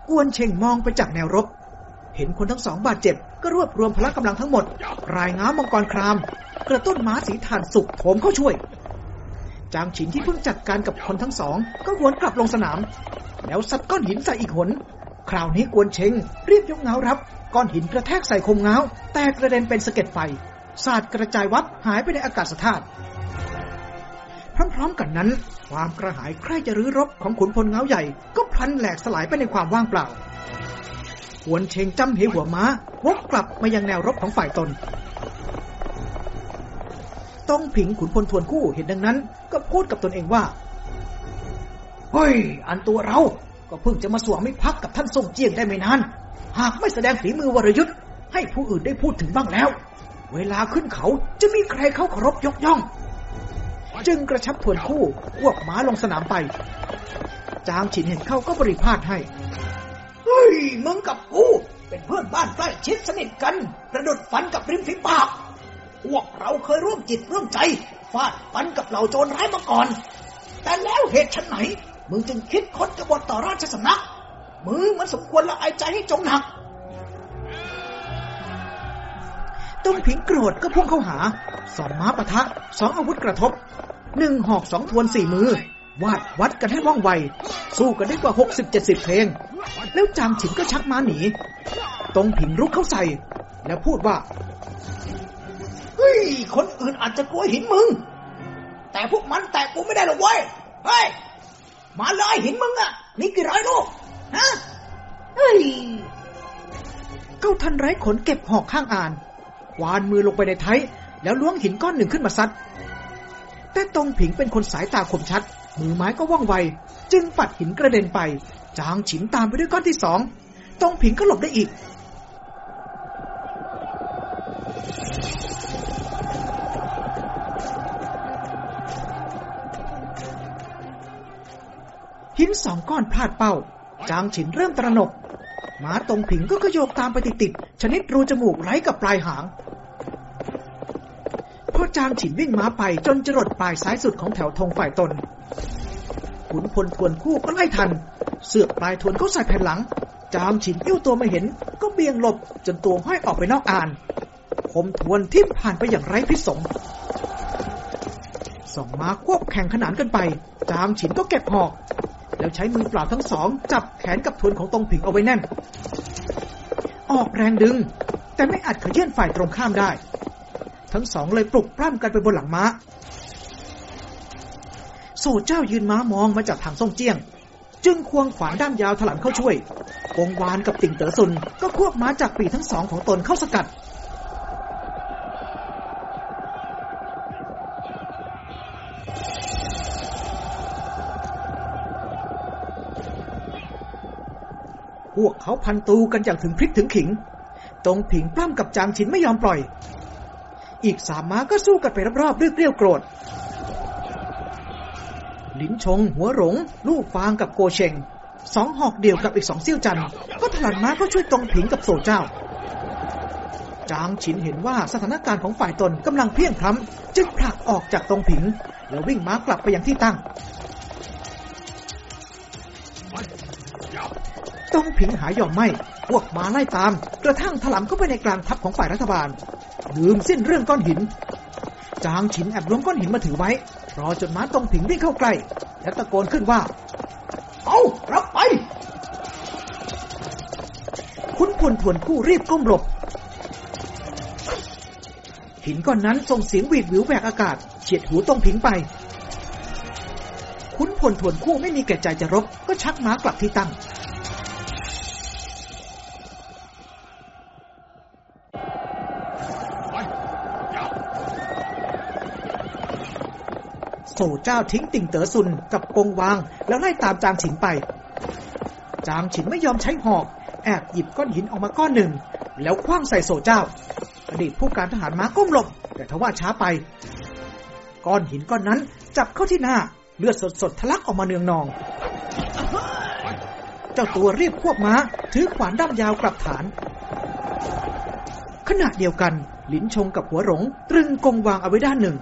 กวนเชงมองไปจากแนวรบ เห็นคนทั้งสองบาดเจ็บ ก็รวบรวมพละกำลังทั้งหมด รายง้ามังกรคราม กระตุ้นม้าสีทานสุกโถมเข้าช่วย จางฉินที่เพิ่งจัดการกับคนทั้งสอง ก็หวนกลับลงสนาม แล้วซัดก้อนหินใส่อีกหน คราวนี้กวนเชงรีบยกเงารับ ก้อนหินกระแทกใส่คมเงาแตกกระเด็นเป็นสะเก็ดไฟสาดกระจายวับหายไปในอากาศธาตุพร้อมๆกันนั้น ความกระหายใคร่จะรื้อรบของขุนพลเงาใหญ่ ก็พลันแหลกสลายไปในความว่างเปล่าหวนเชงจำเหหัวม้าวกกลับมายังแนวรบของฝ่ายตน ต้องผิงขุนพลทวนคู่เห็นดังนั้น ก็พูดกับตนเองว่า เฮ้ย อันตัวเรา ก็เพิ่งจะมาสวมมิภักกับท่านทรงเจียงได้ไม่นาน หากไม่แสดงฝีมือวรยุทธ์ให้ผู้อื่นได้พูดถึงบ้างแล้ว เวลาขึ้นเขาจะมีใครเขาเคารพยกย่อง จึงกระชับทวนคู่ควบม้าลงสนามไป จางฉินเห็นเข้าก็บริพาทให้ เฮ้ย มึงกับกู เป็นเพื่อนบ้านใกล้ชิดสนิทกันประดุดฟันกับริมฝีปาก พวกเราเคยร่วมจิตร่วมใจฟาดฟันกับเหล่าโจรร้ายมาก่อน แต่แล้วเหตุฉันไหน มึงจึงคิดคดกบฏต่อราชสำนัก มึงมันสมควรละอายใจให้จงหนักต้งผิงโกรธก็พุ่งเข้าหา สองม้าปะทะ สองอาวุธกระทบ หนึ่งหอกสองทวนสี่มือ วาดวัดกันให้ว่องไว สู้กันได้กว่าหกสิบเจ็ดสิบเพลง แล้วจางฉินก็ชักม้าหนี ตรงผิงรุกเข้าใส่ แล้วพูดว่า เฮ้ย คนอื่นอาจจะกลัวหินมึง แต่พวกมันแตะกูไม่ได้หรอกเว้ย เฮ้ย มาเลยหินมึงอะนี่กี่ร้อยลูกฮะเฮ้ยเก้าทันไร้ขนเก็บหอกข้างอ่านวานมือลงไปในไทยแล้วล้วงหินก้อนหนึ่งขึ้นมาซัด แต่ตรงผิงเป็นคนสายตาคมชัด มือไม้ก็ว่องไว จึงปัดหินกระเด็นไป จางฉินตามไปด้วยก้อนที่สอง ตรงผิงก็หลบได้อีก หินสองก้อนพลาดเป้า จางฉินเริ่มตระหนกหมาตรงผิงก็กระโยกตามไปติดๆชนิดรูจมูกไร้กับปลายหางพอจางฉินวิ่งม้าไปจนจรดปลายซ้ายสุดของแถวธงฝ่ายตน ขุนพลทวนคู่ก็ไล่ทัน เสือกปลายทวนเขาใส่แผ่นหลัง จางฉินยิ้วตัวไม่เห็น ก็เบี่ยงหลบจนตัวห้อยออกไปนอกอ่าน คมทวนทิ่มผ่านไปอย่างไร้พิษสงสองม้าควบแข่งขนานกันไป จางฉินก็เก็บหอก แล้วใช้มือเปล่าทั้งสอง จับแขนกับทวนของตรงผิงเอาไว้แน่น ออกแรงดึง แต่ไม่อาจขยื่นฝ่ายตรงข้ามได้ ทั้งสองเลยปลุกปล้ำกันไปบนหลังม้า โซเจ้ายืนม้ามองมาจากทางซ่งเจี้ยง จึงควงขวานด้ามยาวถลันเข้าช่วยกงวานกับติ่งเต๋อซุนก็ควบม้าจากปีทั้งสองของตนเข้าสกัด พวกเขาพันตูกันอย่างถึงพริกถึงขิง ตรงผิงปล้ำกับจางฉินไม่ยอมปล่อย อีกสามม้าก็สู้กันไปรอบๆด้วยเกลียวโกรธลินชง หัวหลง ลูกฟางกับโกเชง สองหอกเดียวกับอีกสองเซี่ยวจันก็ถลันม้าเข้าช่วยตรงผิงกับโซเจ้า จางฉินเห็นว่าสถานการณ์ของฝ่ายตนกำลังเพี้ยงพล้ำจึงผลักออกจากตรงผิง แล้ววิ่งม้ากลับไปยังที่ตั้ง ตรงผิงหายอมไม่ พวกมาไล่ตาม กระทั่งถลำเข้าไปในกลางทัพของฝ่ายรัฐบาล ลืมสิ้นเรื่องก้อนหิน จางฉินแอบล้วงก้อนหินมาถือไว้ รอจนม้าตรงผิงวิ่งเข้าใกล้ และตะโกนขึ้นว่า เอารับไป คุณพลทวนคู่รีบก้มหลบ หินก้อนนั้นส่งเสียงหวีดหวิวแหวกอากาศเฉียดหูตรงผิงไปคุณพลทวนคู่ไม่มีแก่ใจจะรบก็ชักม้ากลับที่ตั้ง โซเจ้าทิ้งติ่งเต๋อซุนกับกงวาง แล้วไล่ตามจางฉินไป จางฉินไม่ยอมใช้หอก แอบหยิบก้อนหินออกมาก้อนหนึ่ง แล้วคว้างใส่โซเจ้า อดีตผู้การทหารม้าก้มหลบ แต่ทว่าช้าไป ก้อนหินก้อนนั้นจับเข้าที่หน้า เลือดสดๆทะลักออกมาเนืองนอง เจ้าตัวรีบควบม้า ถือขวานด้ามยาวกลับฐาน ขณะเดียวกัน หลินชงกับหัวหลงตรึงกงวางเอาไว้ด้านหนึ่ง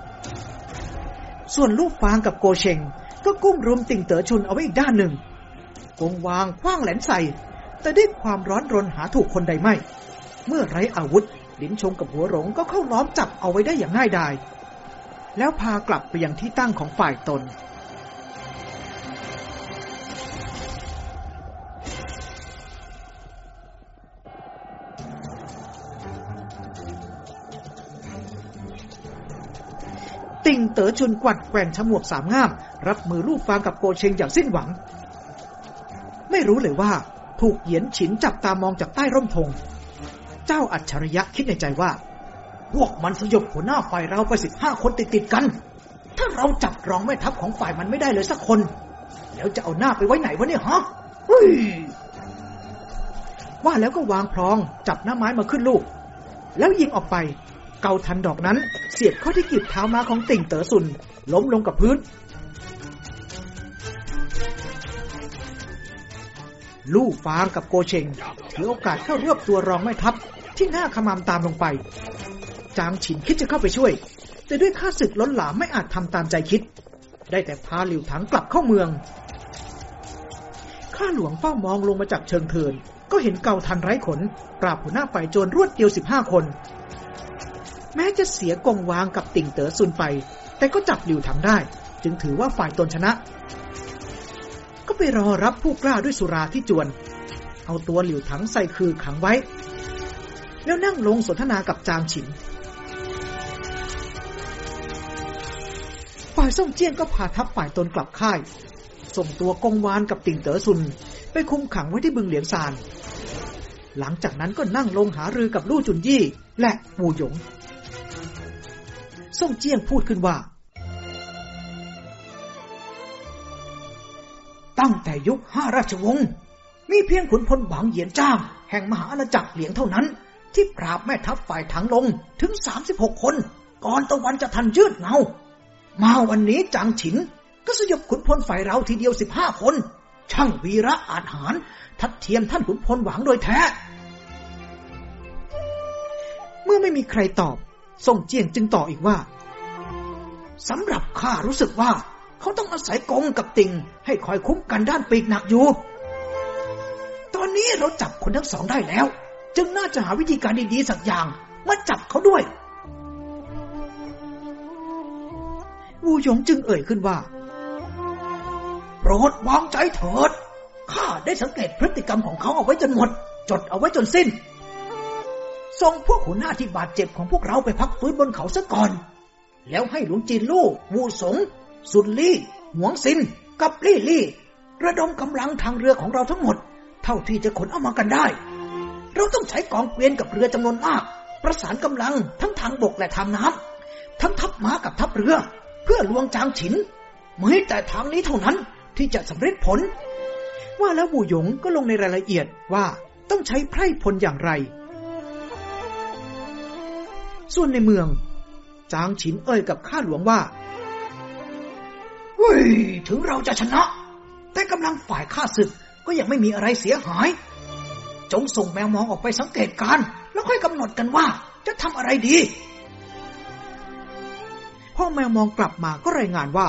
ส่วนลูกฟางกับโกเชง ก็กุ้มรุมติ่งเต๋อชุนเอาไว้อีกด้านหนึ่งกงวางคว้างแหลนใส่ แต่ด้วยความร้อนรนหาถูกคนใดไม่ เมื่อไรอาวุธลิ้นชงกับหัวหลงก็เข้าล้อมจับเอาไว้ได้อย่างง่ายดาย แล้วพากลับไปยังที่ตั้งของฝ่ายตน เต๋อชนกวัดแกว่งฉมวกสามง่าม รับมือลูกฟางกับโกเชงอย่างสิ้นหวัง ไม่รู้เลยว่า ถูกเหยียนฉินจับตามองจากใต้ร่มธงเจ้าอัจฉริยะคิดในใจว่า พวกมันสยบหัวหน้าฝ่ายเราไปสิบห้าคนติดติดกัน ถ้าเราจับรองแม่ทัพของฝ่ายมันไม่ได้เลยสักคน แล้วจะเอาหน้าไปไว้ไหนวะเนี่ยฮะเฮ้ยว่าแล้วก็วางพลองจับหน้าไม้มาขึ้นลูก แล้วยิงออกไป เกาทันดอกนั้น เสียบเข้าที่กีบเท้าม้าของติ่งเต๋อซุน ล้มลงกับพื้น ลู่ฟางกับโกเชงถือโอกาสเข้ารวบตัวรองแม่ทัพที่หน้าขมามตามลงไป จางฉินคิดจะเข้าไปช่วย แต่ด้วยข้าศึกล้นหลามไม่อาจทำตามใจคิด ได้แต่พาหลิวถังกลับเข้าเมือง ข้าหลวงเฝ้ามองลงมาจากเชิงเทินก็เห็นเกาทันไร้ขน ปราบหัวหน้าฝ่ายโจรรวดเดียวสิบห้าคน แม้จะเสียกงวางกับติ่งเต๋อซุนไป แต่ก็จับหลิวถังได้ จึงถือว่าฝ่ายตนชนะ ก็ไปรอรับผู้กล้าด้วยสุราที่จวน เอาตัวหลิวถังใส่คือขังไว้ แล้วนั่งลงสนทนากับจางฉินฝ่ายส่งเจี้ยนก็พาทัพฝ่ายตนกลับค่าย ส่งตัวกงวานกับติ่งเต๋อซุน ไปคุมขังไว้ที่บึงเหลียงซาน หลังจากนั้นก็นั่งลงหารือกับลู่จุนยี่ และปูหยง ส่งเจียงพูดขึ้นว่า ตั้งแต่ยุคห้าราชวงศ์มีเพียงขุนพลหวังเหยียนจ้าง แห่งมหาอาณาจักรเหลียงเท่านั้น ที่ปราบแม่ทัพฝ่ายถังลงถึง36คน ก่อนตะวันจะทันยืดเงา มาวันนี้จางฉิน ก็สยบขุนพลฝ่ายเราทีเดียว15คน ช่างวีระอาจหาร ทัดเทียมท่านขุนพลหวังโดยแท้ เมื่อไม่มีใครตอบ ส่งเจียงจึงต่ออีกว่าสำหรับข้ารู้สึกว่า เขาต้องอาศัยกงกับติง ให้คอยคุ้มกันด้านปีกหนักอยู่ ตอนนี้เราจับคนทั้งสองได้แล้ว จึงน่าจะหาวิธีการดีๆสักอย่างมาจับเขาด้วยวูหยงจึงเอ่ยขึ้นว่า โปรดวางใจเถิด ข้าได้สังเกตพฤติกรรมของเขาเอาไว้จนหมด จดเอาไว้จนสิ้น ส่งพวกหัวหน้าที่บาดเจ็บของพวกเราไปพักฟื้นบนเขาซะก่อน แล้วให้หลวงจีนลู่วูสง สุนลี่ หวงซิน กับลี่ลี่ ระดมกำลังทางเรือของเราทั้งหมด เท่าที่จะขนเอามากันได้ เราต้องใช้กองเกวียนกับเรือจำนวนมาก ประสานกำลังทั้งทางบกและทางน้ำทั้งทัพม้ากับทัพเรือ เพื่อลวงจางฉินไม่แต่ทางนี้เท่านั้นที่จะสำเร็จผล ว่าแล้วบูหยงก็ลงในรายละเอียดว่าต้องใช้ไพร่พลอย่างไร ส่วนในเมือง จางฉินเอ่ยกับข้าหลวงว่าเฮ้ยถึงเราจะชนะ แต่กำลังฝ่ายข้าศึกก็ยังไม่มีอะไรเสียหาย จงส่งแมวมองออกไปสังเกตการ แล้วค่อยกำหนดกันว่าจะทำอะไรดี พ่อแมวมองกลับมาก็รายงานว่า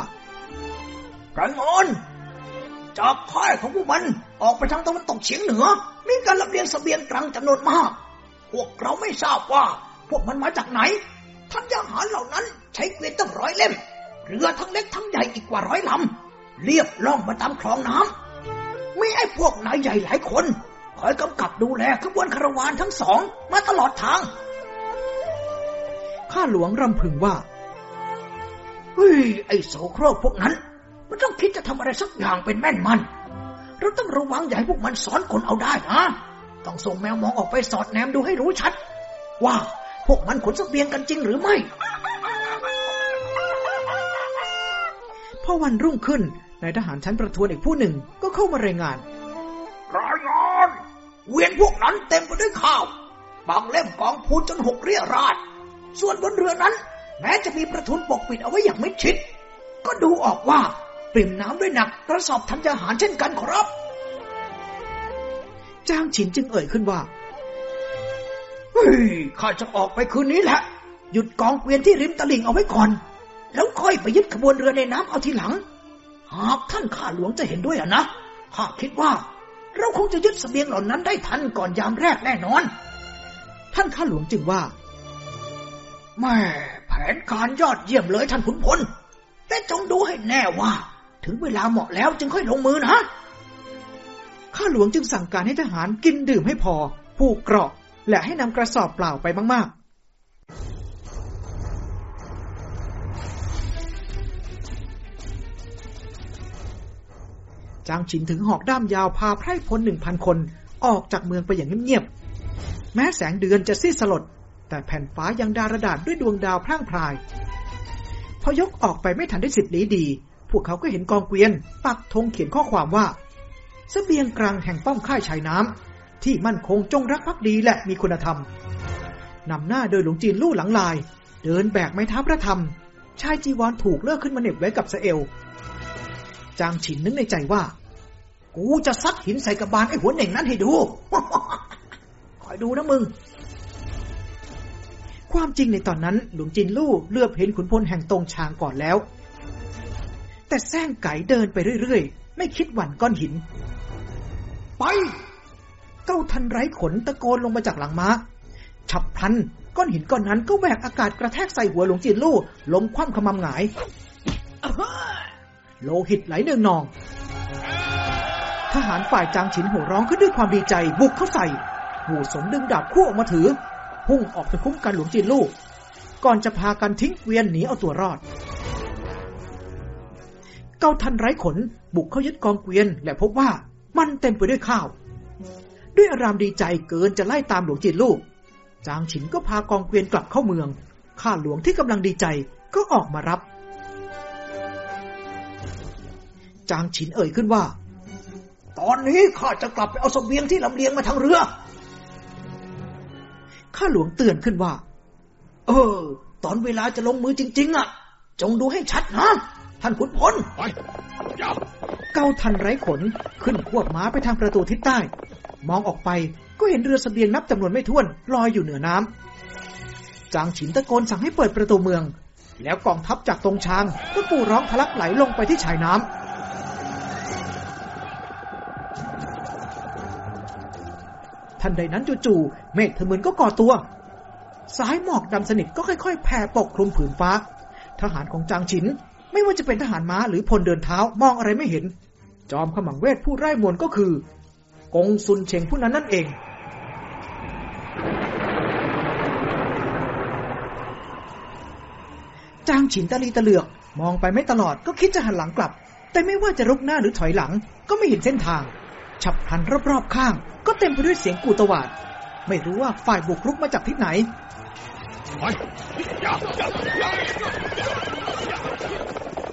ไกรมอนจากค่ายของพวกมันออกไปทางตะวันตกเฉียงเหนือ มีการลำเลียงเสบียงกลางจำนวนมาก พวกเราไม่ทราบว่า พวกมันมาจากไหนท่านยาหารเหล่านั้นใช้เกวียนตั้งร้อยเล่ม เรือทั้งเล็กทั้งใหญ่อีกกว่าร้อยลำเรียบล่องมาตามคลองน้ำมีไอ้พวกนายใหญ่หลายคน คอยกำกับดูแลขบวนคาราวานทั้งสองมาตลอดทาง ข้าหลวงรำพึงว่า เฮ้ย ไอ้โสโครกพวกนั้น มันต้องคิดจะทำอะไรสักอย่างเป็นแม่นมัน เราต้องระวังอย่าให้พวกมันสอนคนเอาได้นะต้องส่งแมวมองออกไปสอดแนมดูให้รู้ชัด ว่า พวกมันขนเสบียงกันจริงหรือไม่พอวันรุ่งขึ้นนายทหารชั้นประทวนอีกผู้หนึ่งก็เข้ามารายงานรายงานเวียนพวกนั้นเต็มไปด้วยข้าวบางเล่มกองพูนจนหกเรียราดส่วนบนเรือนั้น แม้จะมีประทุนปกปิดเอาไว้อย่างไม่ชิด ก็ดูออกว่าปริ่มน้ำด้วยหนักกระสอบทันยาหารเช่นกันครับ จ้างฉินจึงเอ่ยขึ้นว่าเฮ้ย ข้าจะออกไปคืนนี้แหละ หยุดกองเกวียนที่ริมตลิ่งเอาไว้ก่อน แล้วค่อยไปยึดขบวนเรือในน้ำเอาทีหลัง หากท่านข้าหลวงจะเห็นด้วยอะนะข้าคิดว่า เราคงจะยึดเสบียงเหล่านั้นได้ทันก่อนยามแรกแน่นอน ท่านข้าหลวงจึงว่าแม่แผนการยอดเยี่ยมเลยท่านขุนพลแต่จงดูให้แน่ว่า ถึงเวลาเหมาะแล้วจึงค่อยลงมือนะข้าหลวงจึงสั่งการให้ทหารกินดื่มให้พอผูกเกราะ และให้นำกระสอบเปล่าไปมาก ๆจางฉินถึงหอกด้ามยาวพาไพร่พลหนึ่งพันคนออกจากเมืองไปอย่างเงียบๆ แม้แสงเดือนจะซีดสลด แต่แผ่นฟ้ายังดารดาษด้วยดวงดาวพร่างพราย พอยกออกไปไม่ทันได้สิบลี้ดี พวกเขาก็เห็นกองเกวียน ปักธงเขียนข้อความว่าสเสบียงกลางแห่งป้อมค่ายชายน้ำ ที่มั่นคงจงรักภักดีและมีคุณธรรม นำหน้าโดยหลวงจีนลู่หลังลาย เดินแบกไม้ท้าพระธรรม ชายจีวรถูกเลิกขึ้นมาเหน็บไว้กับสเอวจางฉินนึกในใจว่า กูจะซัดหินใส่กระบาลไอ้หัวเหน่งนั้นให้ดู คอยดูนะมึง ความจริงในตอนนั้นหลวงจินลู่เลือบเห็นขุนพลแห่งตรงชางก่อนแล้ว แต่แซงไก่เดินไปเรื่อยๆ ไม่คิดหวั่นก้อนหิน ไป เก้าทันไร้ขนตะโกนลงมาจากหลังม้า ฉับพลันก้อนหินก้อนนั้นก็แหวกอากาศกระแทกใส่หัวหลวงจีนลู่ล้มคว่ำขมำหงาย โลหิตไหลเนืองนอง ทหารฝ่ายจางฉินหัวร้องขึ้นด้วยความดีใจบุกเข้าใส่หูสมดึงดาบคู่ออกมาถือ พุ่งออกไปคุ้มกันหลวงจีนลู่ก่อนจะพากันทิ้งเกวียนหนีเอาตัวรอด เก้าทันไร้ขนบุกเข้ายึดกองเกวียนและพบว่ามันเต็มไปด้วยข้าว ด้วยอารามดีใจเกินจะไล่ตามหลวงจีนลูก จางฉินก็พากองเกวียนกลับเข้าเมือง ข้าหลวงที่กำลังดีใจก็ออกมารับ จางฉินเอ่ยขึ้นว่า ตอนนี้ข้าจะกลับไปเอาสเสบียงที่ลำเลียงมาทางเรือ ข้าหลวงเตือนขึ้นว่า เออ ตอนเวลาจะลงมือจริง ๆ อะ จงดูให้ชัดนะท่านขุนพลไปอย่าเก้าทันไร้ขนขึ้นควบม้าไปทางประตูทิศใต้ มองออกไปก็เห็นเรือสเสบียงนับจำนวนไม่ถ้วนลอยอยู่เหนือน้ำจางฉินตะโกนสั่งให้เปิดประตูเมือง แล้วกองทัพจากตรงช้างก็ปูร้องทะลักไหลลงไปที่ชายน้ำทันใดนั้นจู่ๆเมฆทะมึนก็ก่อตัว สายหมอกดำสนิทก็ค่อยๆ แผ่ปกคลุมผืนฟ้า ทหารของจางฉิน ไม่ว่าจะเป็นทหารม้าหรือพลเดินเท้ามองอะไรไม่เห็น จอมขมังเวทผู้ไร้มวลก็คือ กงซุนเชงผู้นั้นนั่นเอง จางฉินตะลีตะเหลือก มองไปไม่ตลอดก็คิดจะหันหลังกลับ แต่ไม่ว่าจะรุกหน้าหรือถอยหลัง ก็ไม่เห็นเส้นทาง ฉับพลันรอบๆข้าง ก็เต็มไปด้วยเสียงกูตวาด ไม่รู้ว่าฝ่ายบุกรุกมาจากทิศไหน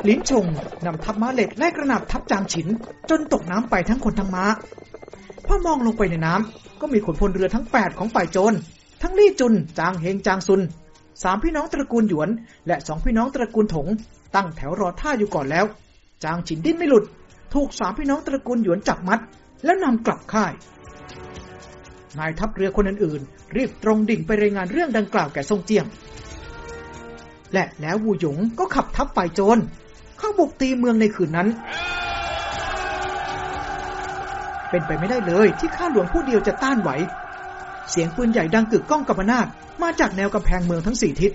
ลิ้นชงนำทัพม้าเหล็กไล่กระหนาบทัพจางฉิน จนตกน้ำไปทั้งคนทั้งม้า อมองลงไปในน้ำก็มีขนพลเรือทั้งแปดของฝ่ายโจร ทั้งลี่จุน จางเฮงจางซุน สามพี่น้องตระกูลหยวน และสองพี่น้องตระกูลถง ตั้งแถวรอท่าอยู่ก่อนแล้ว จางฉินดิ้นไม่หลุด ถูกสามพี่น้องตระกูลหยวนจับมัด แล้วนำกลับค่าย นายทัพเรือคนอื่นๆรีบตรงดิ่งไปรายงานเรื่องดังกล่าวแก่ทรงเจียง และแล้ววูหยงก็ขับทัพฝ่ายโจรเข้าบุกตีเมืองในคืนนั้น เป็นไปไม่ได้เลย ที่ข้าหลวงผู้เดียวจะต้านไหว เสียงปืนใหญ่ดังกึกก้องกำนาดมาจากแนวกำแพงเมืองทั้งสี่ทิศ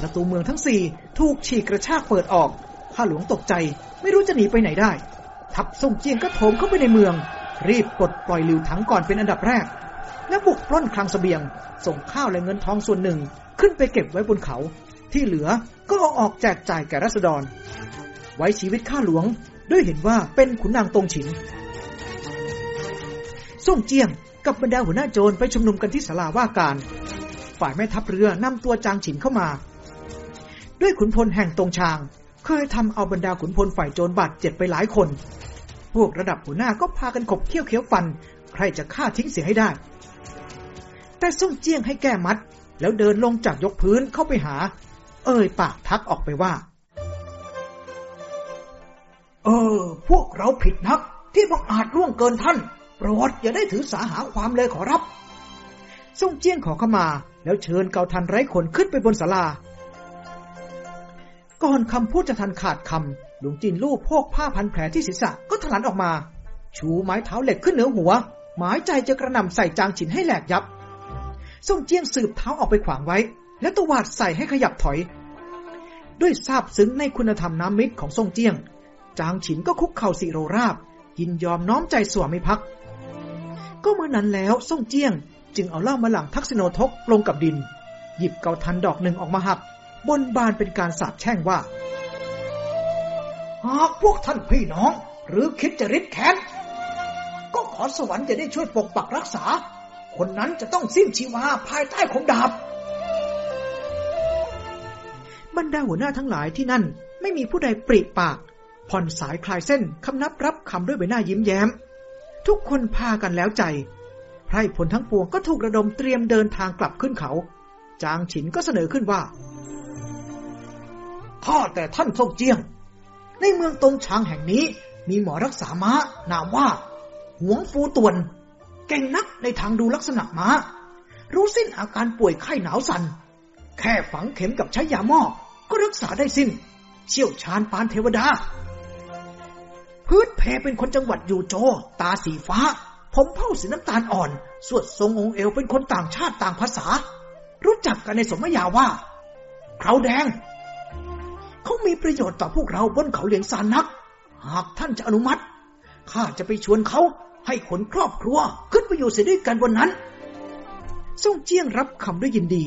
ประตูเมืองทั้งสี่ถูกฉีกกระชากเปิดออก ข้าหลวงตกใจไม่รู้จะหนีไปไหนได้ ทัพส่งเจียงก็โถมเข้าไปในเมือง รีบปลดปล่อยลิวถังก่อนเป็นอันดับแรก และบุกปล้นคลังสเสบียง ส่งข้าวและเงินทองส่วนหนึ่งขึ้นไปเก็บไว้บนเขา ที่เหลือก็เอาออกแจกจ่ายแก่รัษฎร ไว้ชีวิตข้าหลวง ด้วยเห็นว่าเป็นขุนนางตรงฉินส่งเจียงกับบรรดาหัวหน้าโจรไปชุมนุมกันที่ศาลาว่าการ ฝ่ายแม่ทัพเรือนำตัวจางฉินเข้ามา ด้วยขุนพลแห่งตรงชาง เคยทำเอาบรรดาขุนพลฝ่ายโจรบาดเจ็บไปหลายคน พวกระดับหัวหน้าก็พากันขบเคี้ยวเคี้ยวฟัน ใครจะฆ่าทิ้งเสียให้ได้ แต่ส่งเจียงให้แก้มัด แล้วเดินลงจากยกพื้นเข้าไปหา เอ่ยปากทักออกไปว่า เออ พวกเราผิดนัก ที่บังอาจล่วงเกินท่าน โปรดอย่าได้ถือสาหาความเลยขอรับส่งเจียงขอเข้ามา แล้วเชิญเกาทันไร้ขนขึ้นไปบนศาลา ก่อนคำพูดจะทันขาดคำหลวงจินลูบพกผ้าพันแผลที่ศีรษะก็ถลันออกมา ชูไม้เท้าเหล็กขึ้นเหนือหัว หมายใจจะกระหน่ำใส่จางฉินให้แหลกยับส่งเจียงสืบเท้าออกไปขวางไว้ แล้วตวาดใส่ให้ขยับถอย ด้วยซาบซึ้งในคุณธรรมน้ำมิตรของทรงเจียง จางฉินก็คุกเข่าสิโรราบ ยินยอมน้อมใจสวามิภักดิ์ก็เมื่อนั้นแล้วส่งเจี้ยง จึงเอาเหล้ามาหลังทักษิโนทกลงกับดิน หยิบเกาทันดอกหนึ่งออกมาหัก บนบานเป็นการสาบแช่งว่า หากพวกท่านพี่น้อง หรือคิดจะริดแค้นก็ขอสวรรค์จะได้ช่วยปกปักรักษา คนนั้นจะต้องสิ้นชีวาภายใต้คมดาบบรรดาหัวหน้าทั้งหลายที่นั่นไม่มีผู้ใดปริปาก ผ่อนสายคลายเส้นคำนับรับคำด้วยใบหน้ายิ้มแย้ม ทุกคนพากันแล้วใจ ไพรผลทั้งปวงก็ถูกระดมเตรียมเดินทางกลับขึ้นเขา จางฉินก็เสนอขึ้นว่าข้าแต่ท่านทรงเจียง ในเมืองตงชางแห่งนี้ มีหมอรักษาม้านามว่า หวงฟูตวน เก่งนักในทางดูลักษณะม้า รู้สิ้นอาการป่วยไข้หนาวสัน่นแค่ฝังเข็มกับใช้ยาหม้อก็รักษาได้สิ้น เชี่ยวชาญปานเทวดา พื้นเพเป็นคนจังหวัดยูโจ ตาสีฟ้า ผมเผ้าสีน้ำตาลอ่อน สวดทรงองค์เอวเป็นคนต่างชาติต่างภาษา รู้จักกันในสมญาว่าเขาแดง เขามีประโยชน์ต่อพวกเราบนเขาเหลียงซานนัก หากท่านจะอนุมัติ ข้าจะไปชวนเขาให้ขนครอบครัว ขึ้นไปอยู่เสียด้วยกันบนนั้นส่งเจี้ยงรับคำด้วยยินดี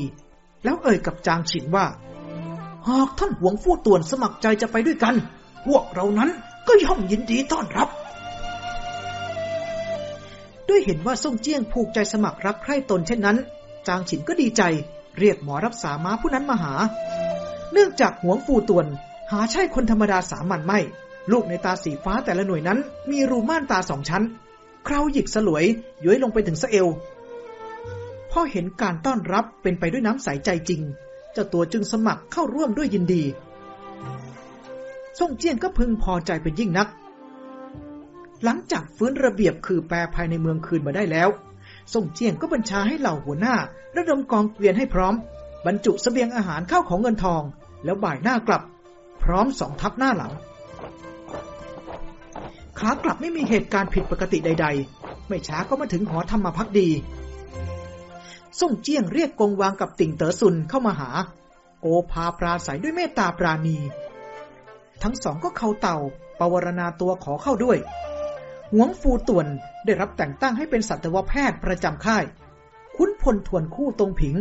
แล้วเอ่ยกับจางฉินว่า หากท่านหวงฟู่ตวนสมัครใจจะไปด้วยกัน พวกเรานั้น ก็ย่อมยินดีต้อนรับ ด้วยเห็นว่าส่งเจียงผูกใจสมัครรักใคร่ตนเช่นนั้น จางฉินก็ดีใจ เรียกหมอรักษาม้าผู้นั้นมาหา เนื่องจากหวงฟูตวน หาใช่คนธรรมดาสามัญไม่ ลูกในตาสีฟ้าแต่ละหน่วยนั้น มีรูม่านตาสองชั้นคราวหยิกสลวยย้อยลงไปถึงสะเอวพ่อเห็นการต้อนรับเป็นไปด้วยน้ำใสใจจริง เจ้าตัวจึงสมัครเข้าร่วมด้วยยินดี ส่งเจียนก็พึงพอใจเป็นยิ่งนัก หลังจากฟื้นระเบียบคือแปรภายในเมืองคืนมาได้แล้ว ส่งเจียนก็บัญชาให้เหล่าหัวหน้า ระดมกองเกวียนให้พร้อม บรรจุสเสบียงอาหารข้าวของเงินทอง แล้วบ่ายหน้ากลับ พร้อมสองทัพหน้าหลังขากลับไม่มีเหตุการณ์ผิดปกติใด ๆ ไม่ช้าก็มาถึงหอธรรมพักดี ส่งเจียงเรียกกงวางกับติ่งเต๋อซุนเข้ามาหา โอภาปราศัยด้วยเมตตาปราณี ทั้งสองก็เข้าเต่าปวารณาตัวขอเข้าด้วย หวงฟูตวนได้รับแต่งตั้งให้เป็นสัตวแพทย์ประจำค่าย ขุนพลทวนคู่ตรงผิง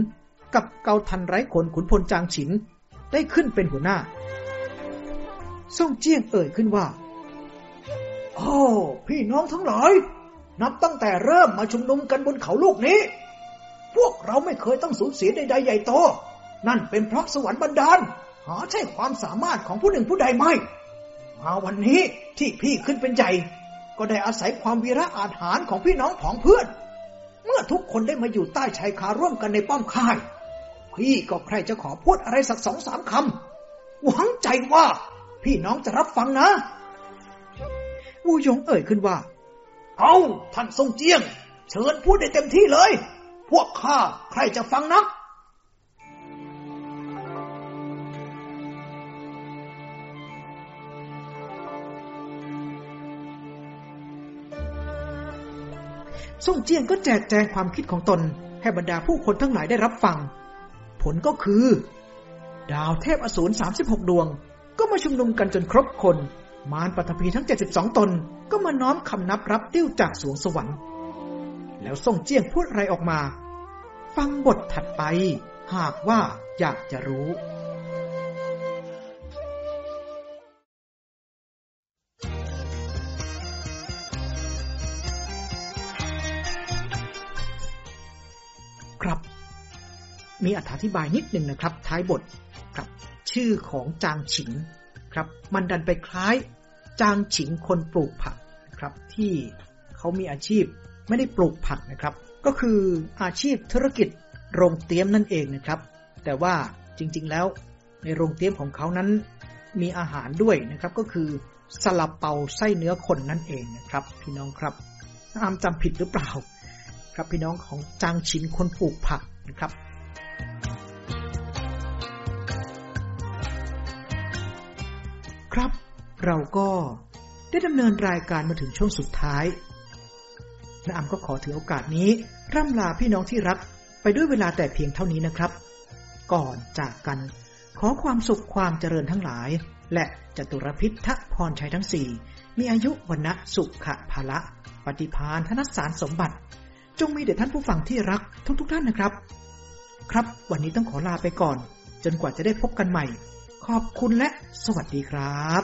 กับเกาทันไร้ขนขุนพลจางฉินได้ขึ้นเป็นหัวหน้าส่งเจียงเอ่ยขึ้นว่า โอ้พี่น้องทั้งหลาย นับตั้งแต่เริ่มมาชุมนุมกันบนเขาลูกนี้ พวกเราไม่เคยต้องสูญเสียใดๆใหญ่โต นั่นเป็นเพราะสวรรค์บันดาล หาใช่ความสามารถของผู้หนึ่งผู้ใดไม่ มาวันนี้ที่พี่ขึ้นเป็นใหญ่ ก็ได้อาศัยความวีระอาถรรของพี่น้องผองเพื่อน เมื่อทุกคนได้มาอยู่ใต้ชายคาร่วมกันในป้อมค่าย พี่ก็ใครจะขอพูดอะไรสักสองสามคำ หวังใจว่า พี่น้องจะรับฟังนะ วูยงเอ่ยขึ้นว่า เอาท่านทรงเจียง เชิญพูดได้เต็มที่เลย พวกข้าใครจะฟังนัก ส่งเจียงก็แจกแจงความคิดของตน ให้บรรดาผู้คนทั้งหลายได้รับฟัง ผลก็คือ ดาวเทพอสูร36 ดวง ก็มาชุมนุมกันจนครบคน มารปัทภีทั้ง 72 ตน ก็มาน้อมคำนับรับติ้วจากสวงสวรรค์ แล้วส่งเจียงพูดอะไรออกมา ฟังบทถัดไป หากว่าอยากจะรู้ มีอธิบายนิดหนึ่งนะครับ ท้ายบทครับ ชื่อของจางฉิงครับ มันดันไปคล้ายจางฉิงคนปลูกผักนะครับ ที่เขามีอาชีพไม่ได้ปลูกผักนะครับ ก็คืออาชีพธุรกิจโรงเตี้ยมนั่นเองนะครับ แต่ว่าจริงๆแล้วในโรงเตี้ยมของเขานั้นมีอาหารด้วยนะครับ ก็คือซาลาเปาไส้เนื้อคนนั่นเองนะครับ พี่น้องครับอามจำผิดหรือเปล่า ครับพี่น้องของจางฉินคนปลูกผักนะครับ ครับ เราก็ได้ดำเนินรายการมาถึงช่วงสุดท้ายนะอำก็ขอถือโอกาสนี้ ร่ำลาพี่น้องที่รัก ไปด้วยเวลาแต่เพียงเท่านี้นะครับ ก่อนจากกัน ขอความสุขความเจริญทั้งหลาย และจตุรพิษทะพรชัยทั้งสี่ มีอายุวันนะสุขะภละ ปฏิพานธนสารสมบัติ จงมีเด็ดท่านผู้ฟังที่รักทุกๆทท่านนะครับ ครับ วันนี้ต้องขอลาไปก่อน จนกว่าจะได้พบกันใหม่ ขอบคุณและสวัสดีครับ